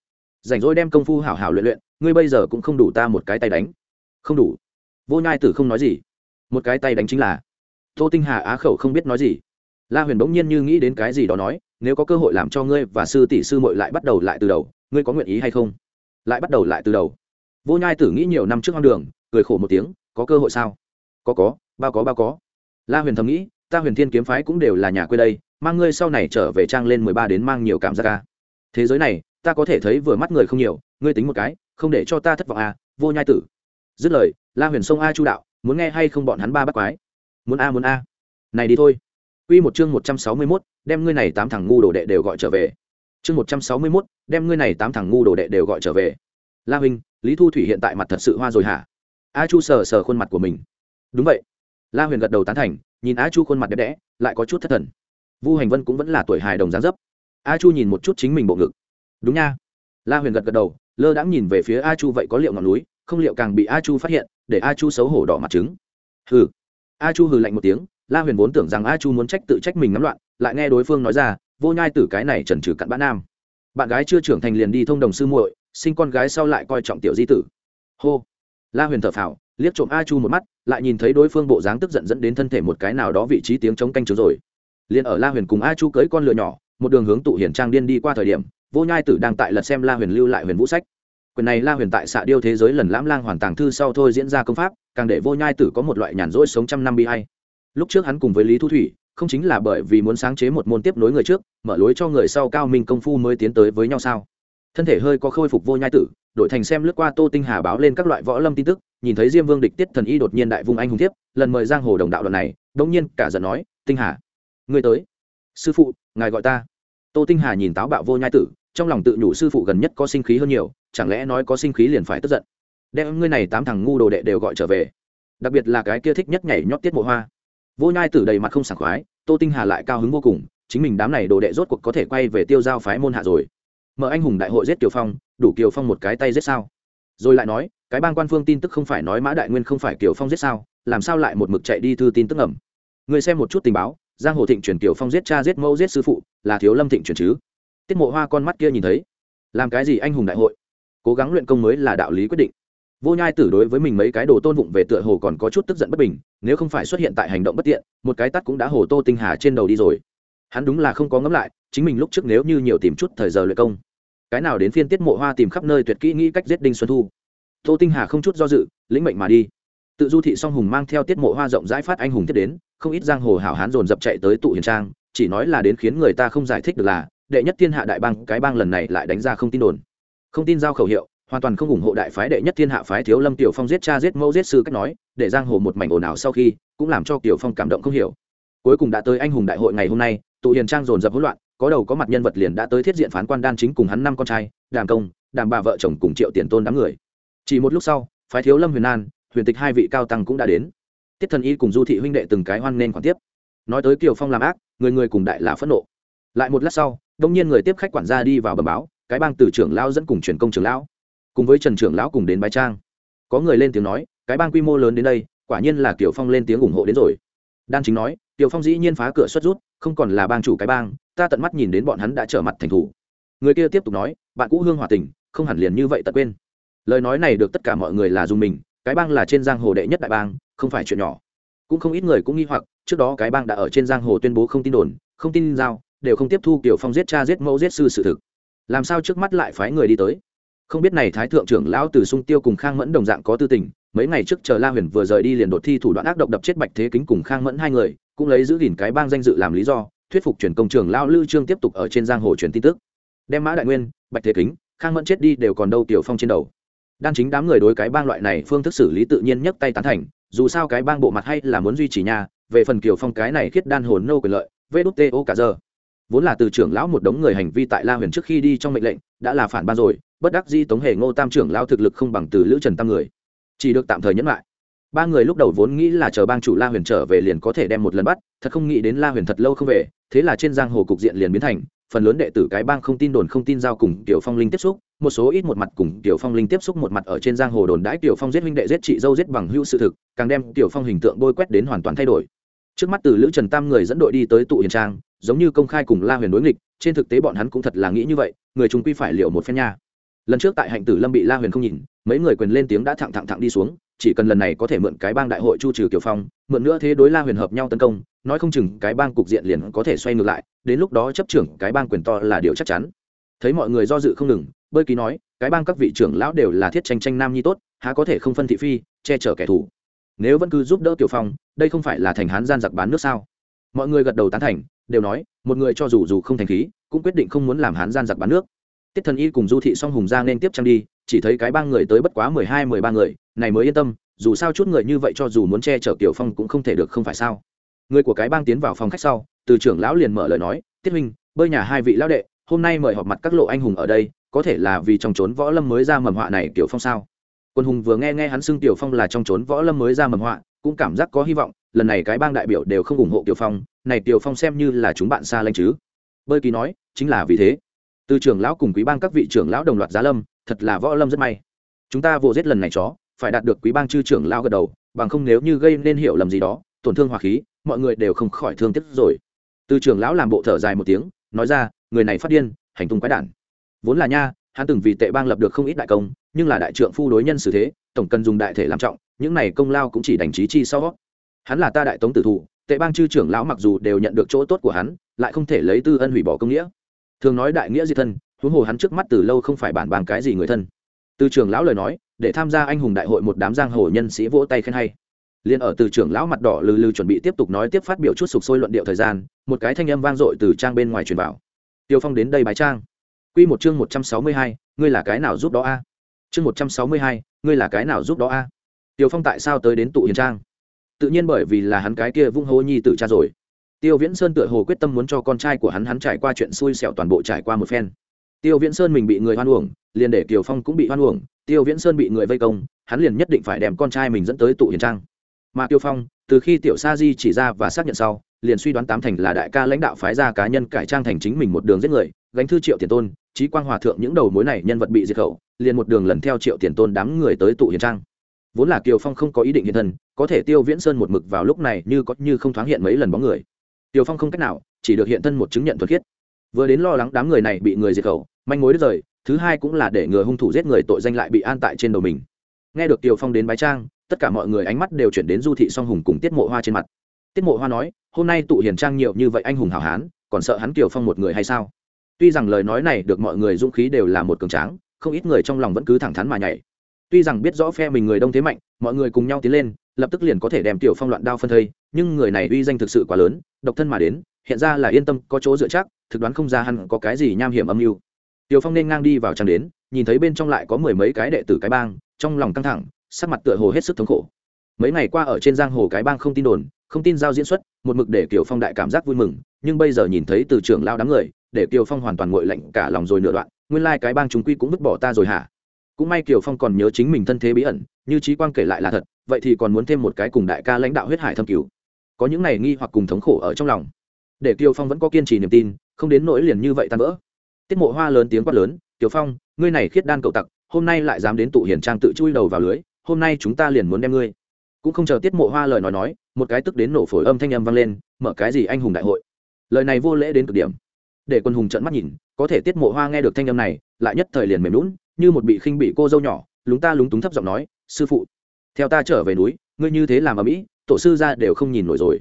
Rảnh rỗi đem công phu hảo hảo luyện luyện, ngươi bây giờ cũng không đủ ta một cái tay đánh. Không đủ. Vô nhai tử không nói gì. Một cái tay đánh chính là, tô tinh hà á khẩu không biết nói gì. La huyền bỗng nhiên như nghĩ đến cái gì đó nói, nếu có cơ hội làm cho ngươi và sư tỷ sư mội lại bắt đầu lại từ đầu, ngươi có nguyện ý hay không? Lại bắt đầu lại từ đầu. Vô nhai tử nghĩ nhiều năm trước hoang đường, cười khổ một tiếng, có cơ hội sao? Có có, bao có bao có. La huyền thầm nghĩ ta huyền thiên kiếm phái cũng đều là nhà quê đây mang ngươi sau này trở về trang lên mười ba đến mang nhiều cảm giác ca thế giới này ta có thể thấy vừa mắt người không nhiều ngươi tính một cái không để cho ta thất vọng à vô nhai tử dứt lời la huyền sông a chu đạo muốn nghe hay không bọn hắn ba bắt quái muốn a muốn a này đi thôi Quy một chương một trăm sáu mươi 161, đem ngươi này tám thằng ngu đồ đệ đều gọi trở về. Chương một trăm sáu mươi 161, đem ngươi này tám thằng ngu đồ đệ đều gọi trở về. La huynh, Lý Thu Thủy hiện tại mặt thật sự hoa rồi hả? A Chu sờ sờ khuôn mặt của mình. Đúng vậy. La Huyền gật đầu tán thành, nhìn A Chu khuôn mặt đẹp đẽ, lại có chút thất thần. Vu Hành Vân cũng vẫn là tuổi hài đồng dáng dấp. A Chu nhìn một chút chính mình bộ ngực. Đúng nha. La Huyền gật gật đầu, lơ đãng nhìn về phía A Chu vậy có liệu ngọn núi, không liệu càng bị A Chu phát hiện, để A Chu xấu hổ đỏ mặt trứng. Hừ. A Chu hừ lạnh một tiếng, La Huyền vốn tưởng rằng A Chu muốn trách tự trách mình ngắm loạn, lại nghe đối phương nói ra, vô nhai tử cái này trần trừ cặn bã nam. Bạn gái chưa trưởng thành liền đi thông đồng sư muội, sinh con gái sau lại coi trọng tiểu di tử. Hô. La Huyền thở phào, liếc trộm A Chu một mắt, lại nhìn thấy đối phương bộ dáng tức giận dẫn đến thân thể một cái nào đó vị trí tiếng chống canh chướng rồi. Liên ở La Huyền cùng A Chu cưới con lừa nhỏ, một đường hướng tụ hiển trang điên đi qua thời điểm, vô nhai tử đang tại lật xem La Huyền lưu lại huyền vũ sách. Quyền này la huyền tại xạ điêu thế giới lần lãm lang hoàn tàng thư sau thôi diễn ra công pháp càng để vô nhai tử có một loại nhàn rỗi sống trăm năm bi hay lúc trước hắn cùng với lý thu thủy không chính là bởi vì muốn sáng chế một môn tiếp nối người trước mở lối cho người sau cao minh công phu mới tiến tới với nhau sao? Thân thể hơi có khôi phục vô nhai tử, đổi thành xem lướt qua tô tinh hà báo lên các loại võ lâm tin tức, nhìn thấy diêm vương địch tiết thần y đột nhiên đại vung anh hùng thiếp, lần mời giang hồ đồng đạo đoạn này, đống nhiên cả giận nói, tinh hà người tới. Sư phụ, ngài gọi ta. Tô tinh hà nhìn táo bạo vô nhai tử, trong lòng tự nhủ sư phụ gần nhất có sinh khí hơn nhiều, chẳng lẽ nói có sinh khí liền phải tức giận. Đem ngươi này tám thằng ngu đồ đệ đều gọi trở về. Đặc biệt là cái kia thích nhất nhảy nhót tiết mộ hoa. Vô nhai tử đầy mặt không sảng khoái, tô tinh hà lại cao hứng vô cùng, chính mình đám này đồ đệ rốt cuộc có thể quay về tiêu giao phái môn hạ rồi mở anh hùng đại hội giết kiều phong, đủ kiều phong một cái tay giết sao? Rồi lại nói, cái bang quan phương tin tức không phải nói mã đại nguyên không phải kiều phong giết sao, làm sao lại một mực chạy đi thư tin tức ẩm người xem một chút tình báo, giang hồ thịnh truyền kiều phong giết cha giết mẫu giết sư phụ, là thiếu lâm thịnh truyền chứ? Tiết mộ hoa con mắt kia nhìn thấy, làm cái gì anh hùng đại hội? Cố gắng luyện công mới là đạo lý quyết định. Vô nhai tử đối với mình mấy cái đồ tôn vụng về tựa hồ còn có chút tức giận bất bình, nếu không phải xuất hiện tại hành động bất tiện, một cái tắt cũng đã hồ tô tinh hà trên đầu đi rồi hắn đúng là không có ngẫm lại, chính mình lúc trước nếu như nhiều tìm chút thời giờ luyện công, cái nào đến phiên tiết mộ hoa tìm khắp nơi tuyệt kỹ nghĩ cách giết đinh xuân thu. Tô tinh hà không chút do dự, lĩnh mệnh mà đi. Tự du thị song hùng mang theo tiết mộ hoa rộng rãi phát anh hùng tiếp đến, không ít giang hồ hảo hán dồn dập chạy tới tụ hiền trang, chỉ nói là đến khiến người ta không giải thích được là, đệ nhất thiên hạ đại bang, cái bang lần này lại đánh ra không tin đồn. Không tin giao khẩu hiệu, hoàn toàn không ủng hộ đại phái đệ nhất thiên hạ phái thiếu lâm tiểu phong giết cha giết mẫu giết sư cách nói, để giang hồ một mảnh ồn ào sau khi, cũng làm cho tiểu phong cảm động không hiểu cuối cùng đã tới anh hùng đại hội ngày hôm nay, tụ hiền trang dồn dập hỗn loạn, có đầu có mặt nhân vật liền đã tới thiết diện phán quan đan chính cùng hắn năm con trai, đàm công, đàm bà vợ chồng cùng triệu tiền tôn đám người. Chỉ một lúc sau, phái thiếu lâm huyền an, huyền tịch hai vị cao tăng cũng đã đến. Tiết thần y cùng du thị huynh đệ từng cái hoan nên khoản tiếp. Nói tới kiều phong làm ác, người người cùng đại là phẫn nộ. Lại một lát sau, đông nhiên người tiếp khách quản gia đi vào bầm báo, cái bang từ trưởng lão dẫn cùng truyền công trưởng lão, cùng với trần trưởng lão cùng đến bái trang. Có người lên tiếng nói, cái bang quy mô lớn đến đây, quả nhiên là kiều phong lên tiếng ủng hộ đến rồi. Đan chính nói Tiểu phong dĩ nhiên phá cửa xuất rút, không còn là bang chủ cái bang, ta tận mắt nhìn đến bọn hắn đã trở mặt thành thủ. Người kia tiếp tục nói, bạn cũ hương hòa tình, không hẳn liền như vậy tận quên. Lời nói này được tất cả mọi người là dùng mình, cái bang là trên giang hồ đệ nhất đại bang, không phải chuyện nhỏ. Cũng không ít người cũng nghi hoặc, trước đó cái bang đã ở trên giang hồ tuyên bố không tin đồn, không tin giao, đều không tiếp thu kiểu phong giết cha giết mẫu giết sư sự thực. Làm sao trước mắt lại phái người đi tới? Không biết này thái thượng trưởng lão từ sung tiêu cùng khang mẫn đồng dạng có tư tình, mấy ngày trước chờ la huyền vừa rời đi liền đột thi thủ đoạn ác độc đập chết bạch thế kính cùng khang mẫn hai người cũng lấy giữ gìn cái bang danh dự làm lý do, thuyết phục chuyển công trường lao lư trương tiếp tục ở trên giang hồ truyền tin tức. Đem mã đại nguyên, bạch thế kính, khang mẫn chết đi đều còn đâu tiểu phong trên đầu. Đan chính đám người đối cái bang loại này phương thức xử lý tự nhiên nhất tay tán thành, dù sao cái bang bộ mặt hay là muốn duy trì nhà, về phần kiều phong cái này khiết đan hồn nô quyền lợi, vê đút tê ô cả giờ. Vốn là từ trưởng lão một đống người hành vi tại la huyền trước khi đi trong mệnh lệnh, đã là phản ban rồi, bất đắc di tống hề ngô tam trưởng Lao thực lực không bằng từ lữ trần tam người. Chỉ được tạm thời nhẫn lại ba người lúc đầu vốn nghĩ là chờ bang chủ la huyền trở về liền có thể đem một lần bắt, thật không nghĩ đến la huyền thật lâu không về, thế là trên giang hồ cục diện liền biến thành, phần lớn đệ tử cái bang không tin đồn không tin giao cùng tiểu phong linh tiếp xúc, một số ít một mặt cùng tiểu phong linh tiếp xúc một mặt ở trên giang hồ đồn đãi tiểu phong giết huynh đệ giết chị dâu giết bằng hữu sự thực, càng đem tiểu phong hình tượng bôi quét đến hoàn toàn thay đổi. Trước mắt từ lữ trần tam người dẫn đội đi tới tụ hiền trang, giống như công khai cùng la huyền đối nghịch, trên thực tế bọn hắn cũng thật là nghĩ như vậy, người chúng quy phải liệu một phen nha. Lần trước tại hạnh tử lâm bị la huyền không nhìn, mấy người quyền lên tiếng đã thẳng thẳng thẳng đi xuống chỉ cần lần này có thể mượn cái bang đại hội chu trừ kiều phong, mượn nữa thế đối la huyền hợp nhau tấn công, nói không chừng cái bang cục diện liền có thể xoay ngược lại, đến lúc đó chấp trưởng cái bang quyền to là điều chắc chắn. Thấy mọi người do dự không ngừng, bơi ký nói, cái bang các vị trưởng lão đều là thiết tranh tranh nam nhi tốt, há có thể không phân thị phi, che chở kẻ thù. Nếu vẫn cứ giúp đỡ tiểu phong, đây không phải là thành hán gian giặc bán nước sao? Mọi người gật đầu tán thành, đều nói, một người cho dù dù không thành khí, cũng quyết định không muốn làm hán gian giặc bán nước. Tiết thần y cùng du thị song hùng ra nên tiếp trang đi chỉ thấy cái bang người tới bất quá mười hai, mười ba người, này mới yên tâm, dù sao chút người như vậy cho dù muốn che chở tiểu phong cũng không thể được không phải sao. Người của cái bang tiến vào phòng khách sau, từ trưởng lão liền mở lời nói, tiết huynh, bơi nhà hai vị lão đệ, hôm nay mời họp mặt các lộ anh hùng ở đây, có thể là vì trong trốn võ lâm mới ra mầm họa này tiểu phong sao? Quân hùng vừa nghe nghe hắn xưng tiểu phong là trong trốn võ lâm mới ra mầm họa, cũng cảm giác có hy vọng, lần này cái bang đại biểu đều không ủng hộ tiểu phong, này tiểu phong xem như là chúng bạn xa lanh chứ. Bơi kỳ nói, chính là vì thế. Từ trưởng lão cùng quý bang các vị trưởng lão đồng loạt giá lâm thật là võ lâm rất may. Chúng ta vô giết lần này chó, phải đạt được quý bang chư trưởng lão gật đầu, bằng không nếu như gây nên hiểu lầm gì đó, tổn thương hòa khí, mọi người đều không khỏi thương tiếc rồi. Từ trưởng lão làm bộ thở dài một tiếng, nói ra, người này phát điên, hành tung quái đản. Vốn là nha, hắn từng vì tệ bang lập được không ít đại công, nhưng là đại trượng phu đối nhân xử thế, tổng cần dùng đại thể làm trọng, những này công lao cũng chỉ đành trí chi sau hắn là ta đại tống tử thủ, tệ bang chư trưởng lão mặc dù đều nhận được chỗ tốt của hắn, lại không thể lấy tư ân hủy bỏ công nghĩa. Thường nói đại nghĩa diệt thân huống hồ hắn trước mắt từ lâu không phải bản bằng cái gì người thân. Từ trưởng lão lời nói, để tham gia anh hùng đại hội một đám giang hồ nhân sĩ vỗ tay khen hay. Liền ở từ trưởng lão mặt đỏ lừ lừ chuẩn bị tiếp tục nói tiếp phát biểu chút sục sôi luận điệu thời gian, một cái thanh âm vang dội từ trang bên ngoài truyền vào. Tiêu phong đến đây bái trang. Quy một chương một trăm sáu mươi hai, ngươi là cái nào giúp đó a? Chương một trăm sáu mươi hai, ngươi là cái nào giúp đó a? Tiêu phong tại sao tới đến tụ hiền trang? Tự nhiên bởi vì là hắn cái kia vung hô nhi tự cha rồi. Tiêu viễn sơn tựa hồ quyết tâm muốn cho con trai của hắn hắn trải qua chuyện xui xẻo toàn bộ trải qua một phen tiêu viễn sơn mình bị người hoan uổng, liền để kiều phong cũng bị hoan uổng, tiêu viễn sơn bị người vây công, hắn liền nhất định phải đem con trai mình dẫn tới tụ hiền trang. Mà tiêu phong, từ khi tiểu sa di chỉ ra và xác nhận sau, liền suy đoán tám thành là đại ca lãnh đạo phái ra cá nhân cải trang thành chính mình một đường giết người, gánh thư triệu tiền tôn trí quang hòa thượng những đầu mối này nhân vật bị diệt khẩu, liền một đường lần theo triệu tiền tôn đám người tới tụ hiền trang. Vốn là kiều phong không có ý định hiện thân, có thể tiêu viễn sơn một mực vào lúc này như có như không thoáng hiện mấy lần bóng người. Tiêu phong không cách nào, chỉ được hiện thân một chứng nhận thuật khiết. Vừa đến lo lắng đám người này bị người diệt khẩu manh mối đứt rời, thứ hai cũng là để ngừa hung thủ giết người tội danh lại bị an tại trên đầu mình. Nghe được tiêu phong đến bái trang, tất cả mọi người ánh mắt đều chuyển đến du thị song hùng cùng tiết mộ hoa trên mặt. Tiết mộ hoa nói, hôm nay tụ hiền trang nhiều như vậy anh hùng hảo hán, còn sợ hắn tiều phong một người hay sao? Tuy rằng lời nói này được mọi người dũng khí đều là một cường tráng, không ít người trong lòng vẫn cứ thẳng thắn mà nhảy. Tuy rằng biết rõ phe mình người đông thế mạnh, mọi người cùng nhau tiến lên, lập tức liền có thể đem tiểu phong loạn đao phân thây, nhưng người này uy danh thực sự quá lớn, độc thân mà đến, hiện ra là yên tâm, có chỗ dựa chắc, thực đoán không ra hắn có cái gì nham hiểm âm mưu tiểu phong nên ngang đi vào trang đến, nhìn thấy bên trong lại có mười mấy cái đệ tử cái bang, trong lòng căng thẳng, sắc mặt tựa hồ hết sức thống khổ. Mấy ngày qua ở trên giang hồ cái bang không tin đồn, không tin giao diễn xuất, một mực để kiều phong đại cảm giác vui mừng, nhưng bây giờ nhìn thấy từ trưởng lao đám người, để kiều phong hoàn toàn ngội lạnh cả lòng rồi nửa đoạn, nguyên lai cái bang chúng quy cũng vứt bỏ ta rồi hả? Cũng may kiều phong còn nhớ chính mình thân thế bí ẩn, như trí quang kể lại là thật, vậy thì còn muốn thêm một cái cùng đại ca lãnh đạo huyết hải thâm cứu có những này nghi hoặc cùng thống khổ ở trong lòng. Để kiều phong vẫn có kiên trì niềm tin, không đến nỗi liền như vậy tan vỡ tiết mộ hoa lớn tiếng quát lớn, tiểu phong, ngươi này khiết đan cậu tặc, hôm nay lại dám đến tụ hiền trang tự chui đầu vào lưới, hôm nay chúng ta liền muốn đem ngươi. Cũng không chờ tiết mộ hoa lời nói nói, một cái tức đến nổ phổi âm thanh âm vang lên, mở cái gì anh hùng đại hội? Lời này vô lễ đến cực điểm. Để quân hùng trợn mắt nhìn, có thể tiết mộ hoa nghe được thanh âm này, lại nhất thời liền mềm lún như một bị khinh bị cô dâu nhỏ, lúng ta lúng túng thấp giọng nói, sư phụ, theo ta trở về núi, ngươi như thế làm ở mỹ, tổ sư ra đều không nhìn nổi rồi.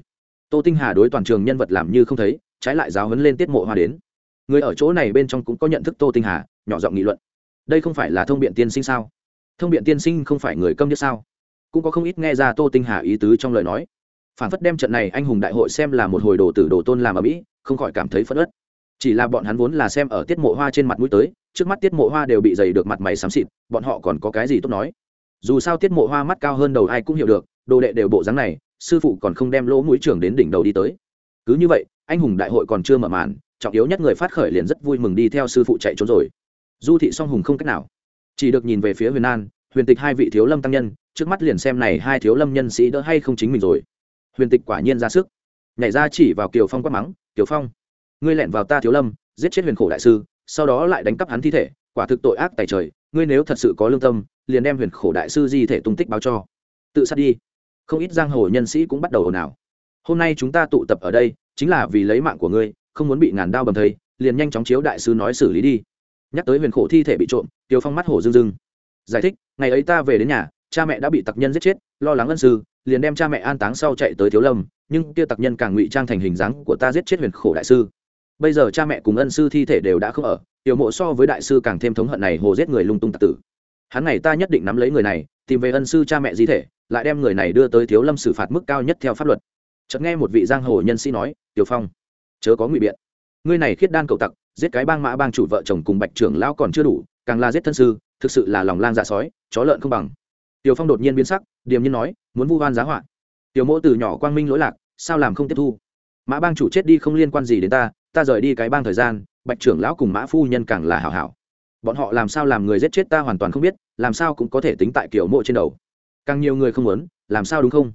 Tô tinh hà đối toàn trường nhân vật làm như không thấy, trái lại giáo hấn lên tiết mộ hoa đến người ở chỗ này bên trong cũng có nhận thức tô tinh hà, nhỏ giọng nghị luận. Đây không phải là thông biện tiên sinh sao? Thông biện tiên sinh không phải người câm nhất sao? Cũng có không ít nghe ra tô tinh hà ý tứ trong lời nói. Phản phất đem trận này anh hùng đại hội xem là một hồi đồ tử đồ tôn làm ở mỹ, không khỏi cảm thấy phất ất chỉ là bọn hắn vốn là xem ở tiết mộ hoa trên mặt mũi tới, trước mắt tiết mộ hoa đều bị dày được mặt mày xám xịt, bọn họ còn có cái gì tốt nói? Dù sao tiết mộ hoa mắt cao hơn đầu ai cũng hiểu được, đồ đệ đều bộ dáng này, sư phụ còn không đem lỗ mũi trưởng đến đỉnh đầu đi tới. Cứ như vậy, anh hùng đại hội còn chưa mở màn trọng yếu nhất người phát khởi liền rất vui mừng đi theo sư phụ chạy trốn rồi. Du thị song hùng không cách nào. Chỉ được nhìn về phía huyền an, huyền tịch hai vị thiếu lâm tăng nhân, trước mắt liền xem này hai thiếu lâm nhân sĩ đỡ hay không chính mình rồi. Huyền tịch quả nhiên ra sức. Nhảy ra chỉ vào kiều phong quát mắng, kiều phong, ngươi lẹn vào ta thiếu lâm, giết chết huyền khổ đại sư, sau đó lại đánh cắp hắn thi thể, quả thực tội ác tài trời, ngươi nếu thật sự có lương tâm, liền đem huyền khổ đại sư di thể tung tích báo cho. Tự sát đi. Không ít giang hồ nhân sĩ cũng bắt đầu ồn ào. Hôm nay chúng ta tụ tập ở đây, chính là vì lấy mạng của ngươi không muốn bị ngàn đao bầm thây, liền nhanh chóng chiếu đại sứ nói xử lý đi. Nhắc tới huyền khổ thi thể bị trộm, tiêu phong mắt hổ dưng dưng giải thích, ngày ấy ta về đến nhà, cha mẹ đã bị tặc nhân giết chết, lo lắng ân sư, liền đem cha mẹ an táng sau chạy tới thiếu lâm, nhưng kia tặc nhân càng ngụy trang thành hình dáng của ta giết chết huyền khổ đại sư. Bây giờ cha mẹ cùng ân sư thi thể đều đã không ở tiểu mộ so với đại sư càng thêm thống hận này hồ giết người lung tung tặc tử. Hắn này ta nhất định nắm lấy người này, tìm về ân sư cha mẹ di thể, lại đem người này đưa tới thiếu lâm xử phạt mức cao nhất theo pháp luật. Chợt nghe một vị giang hồ nhân sĩ nói tiểu phong chớ có ngụy biện. Ngươi này khiết đan cậu tặc, giết cái bang mã bang chủ vợ chồng cùng bạch trưởng lão còn chưa đủ, càng là giết thân sư, thực sự là lòng lang dạ sói, chó lợn không bằng. Tiểu phong đột nhiên biến sắc, điềm nhiên nói, muốn vu oan giá họa. Tiểu mỗ từ nhỏ quang minh lỗi lạc, sao làm không tiếp thu? Mã bang chủ chết đi không liên quan gì đến ta ta rời đi cái bang thời gian, bạch trưởng lão cùng mã phu nhân càng là hảo hảo. Bọn họ làm sao làm người giết chết ta hoàn toàn không biết, làm sao cũng có thể tính tại kiểu mộ trên đầu. Càng nhiều người không muốn, làm sao đúng không?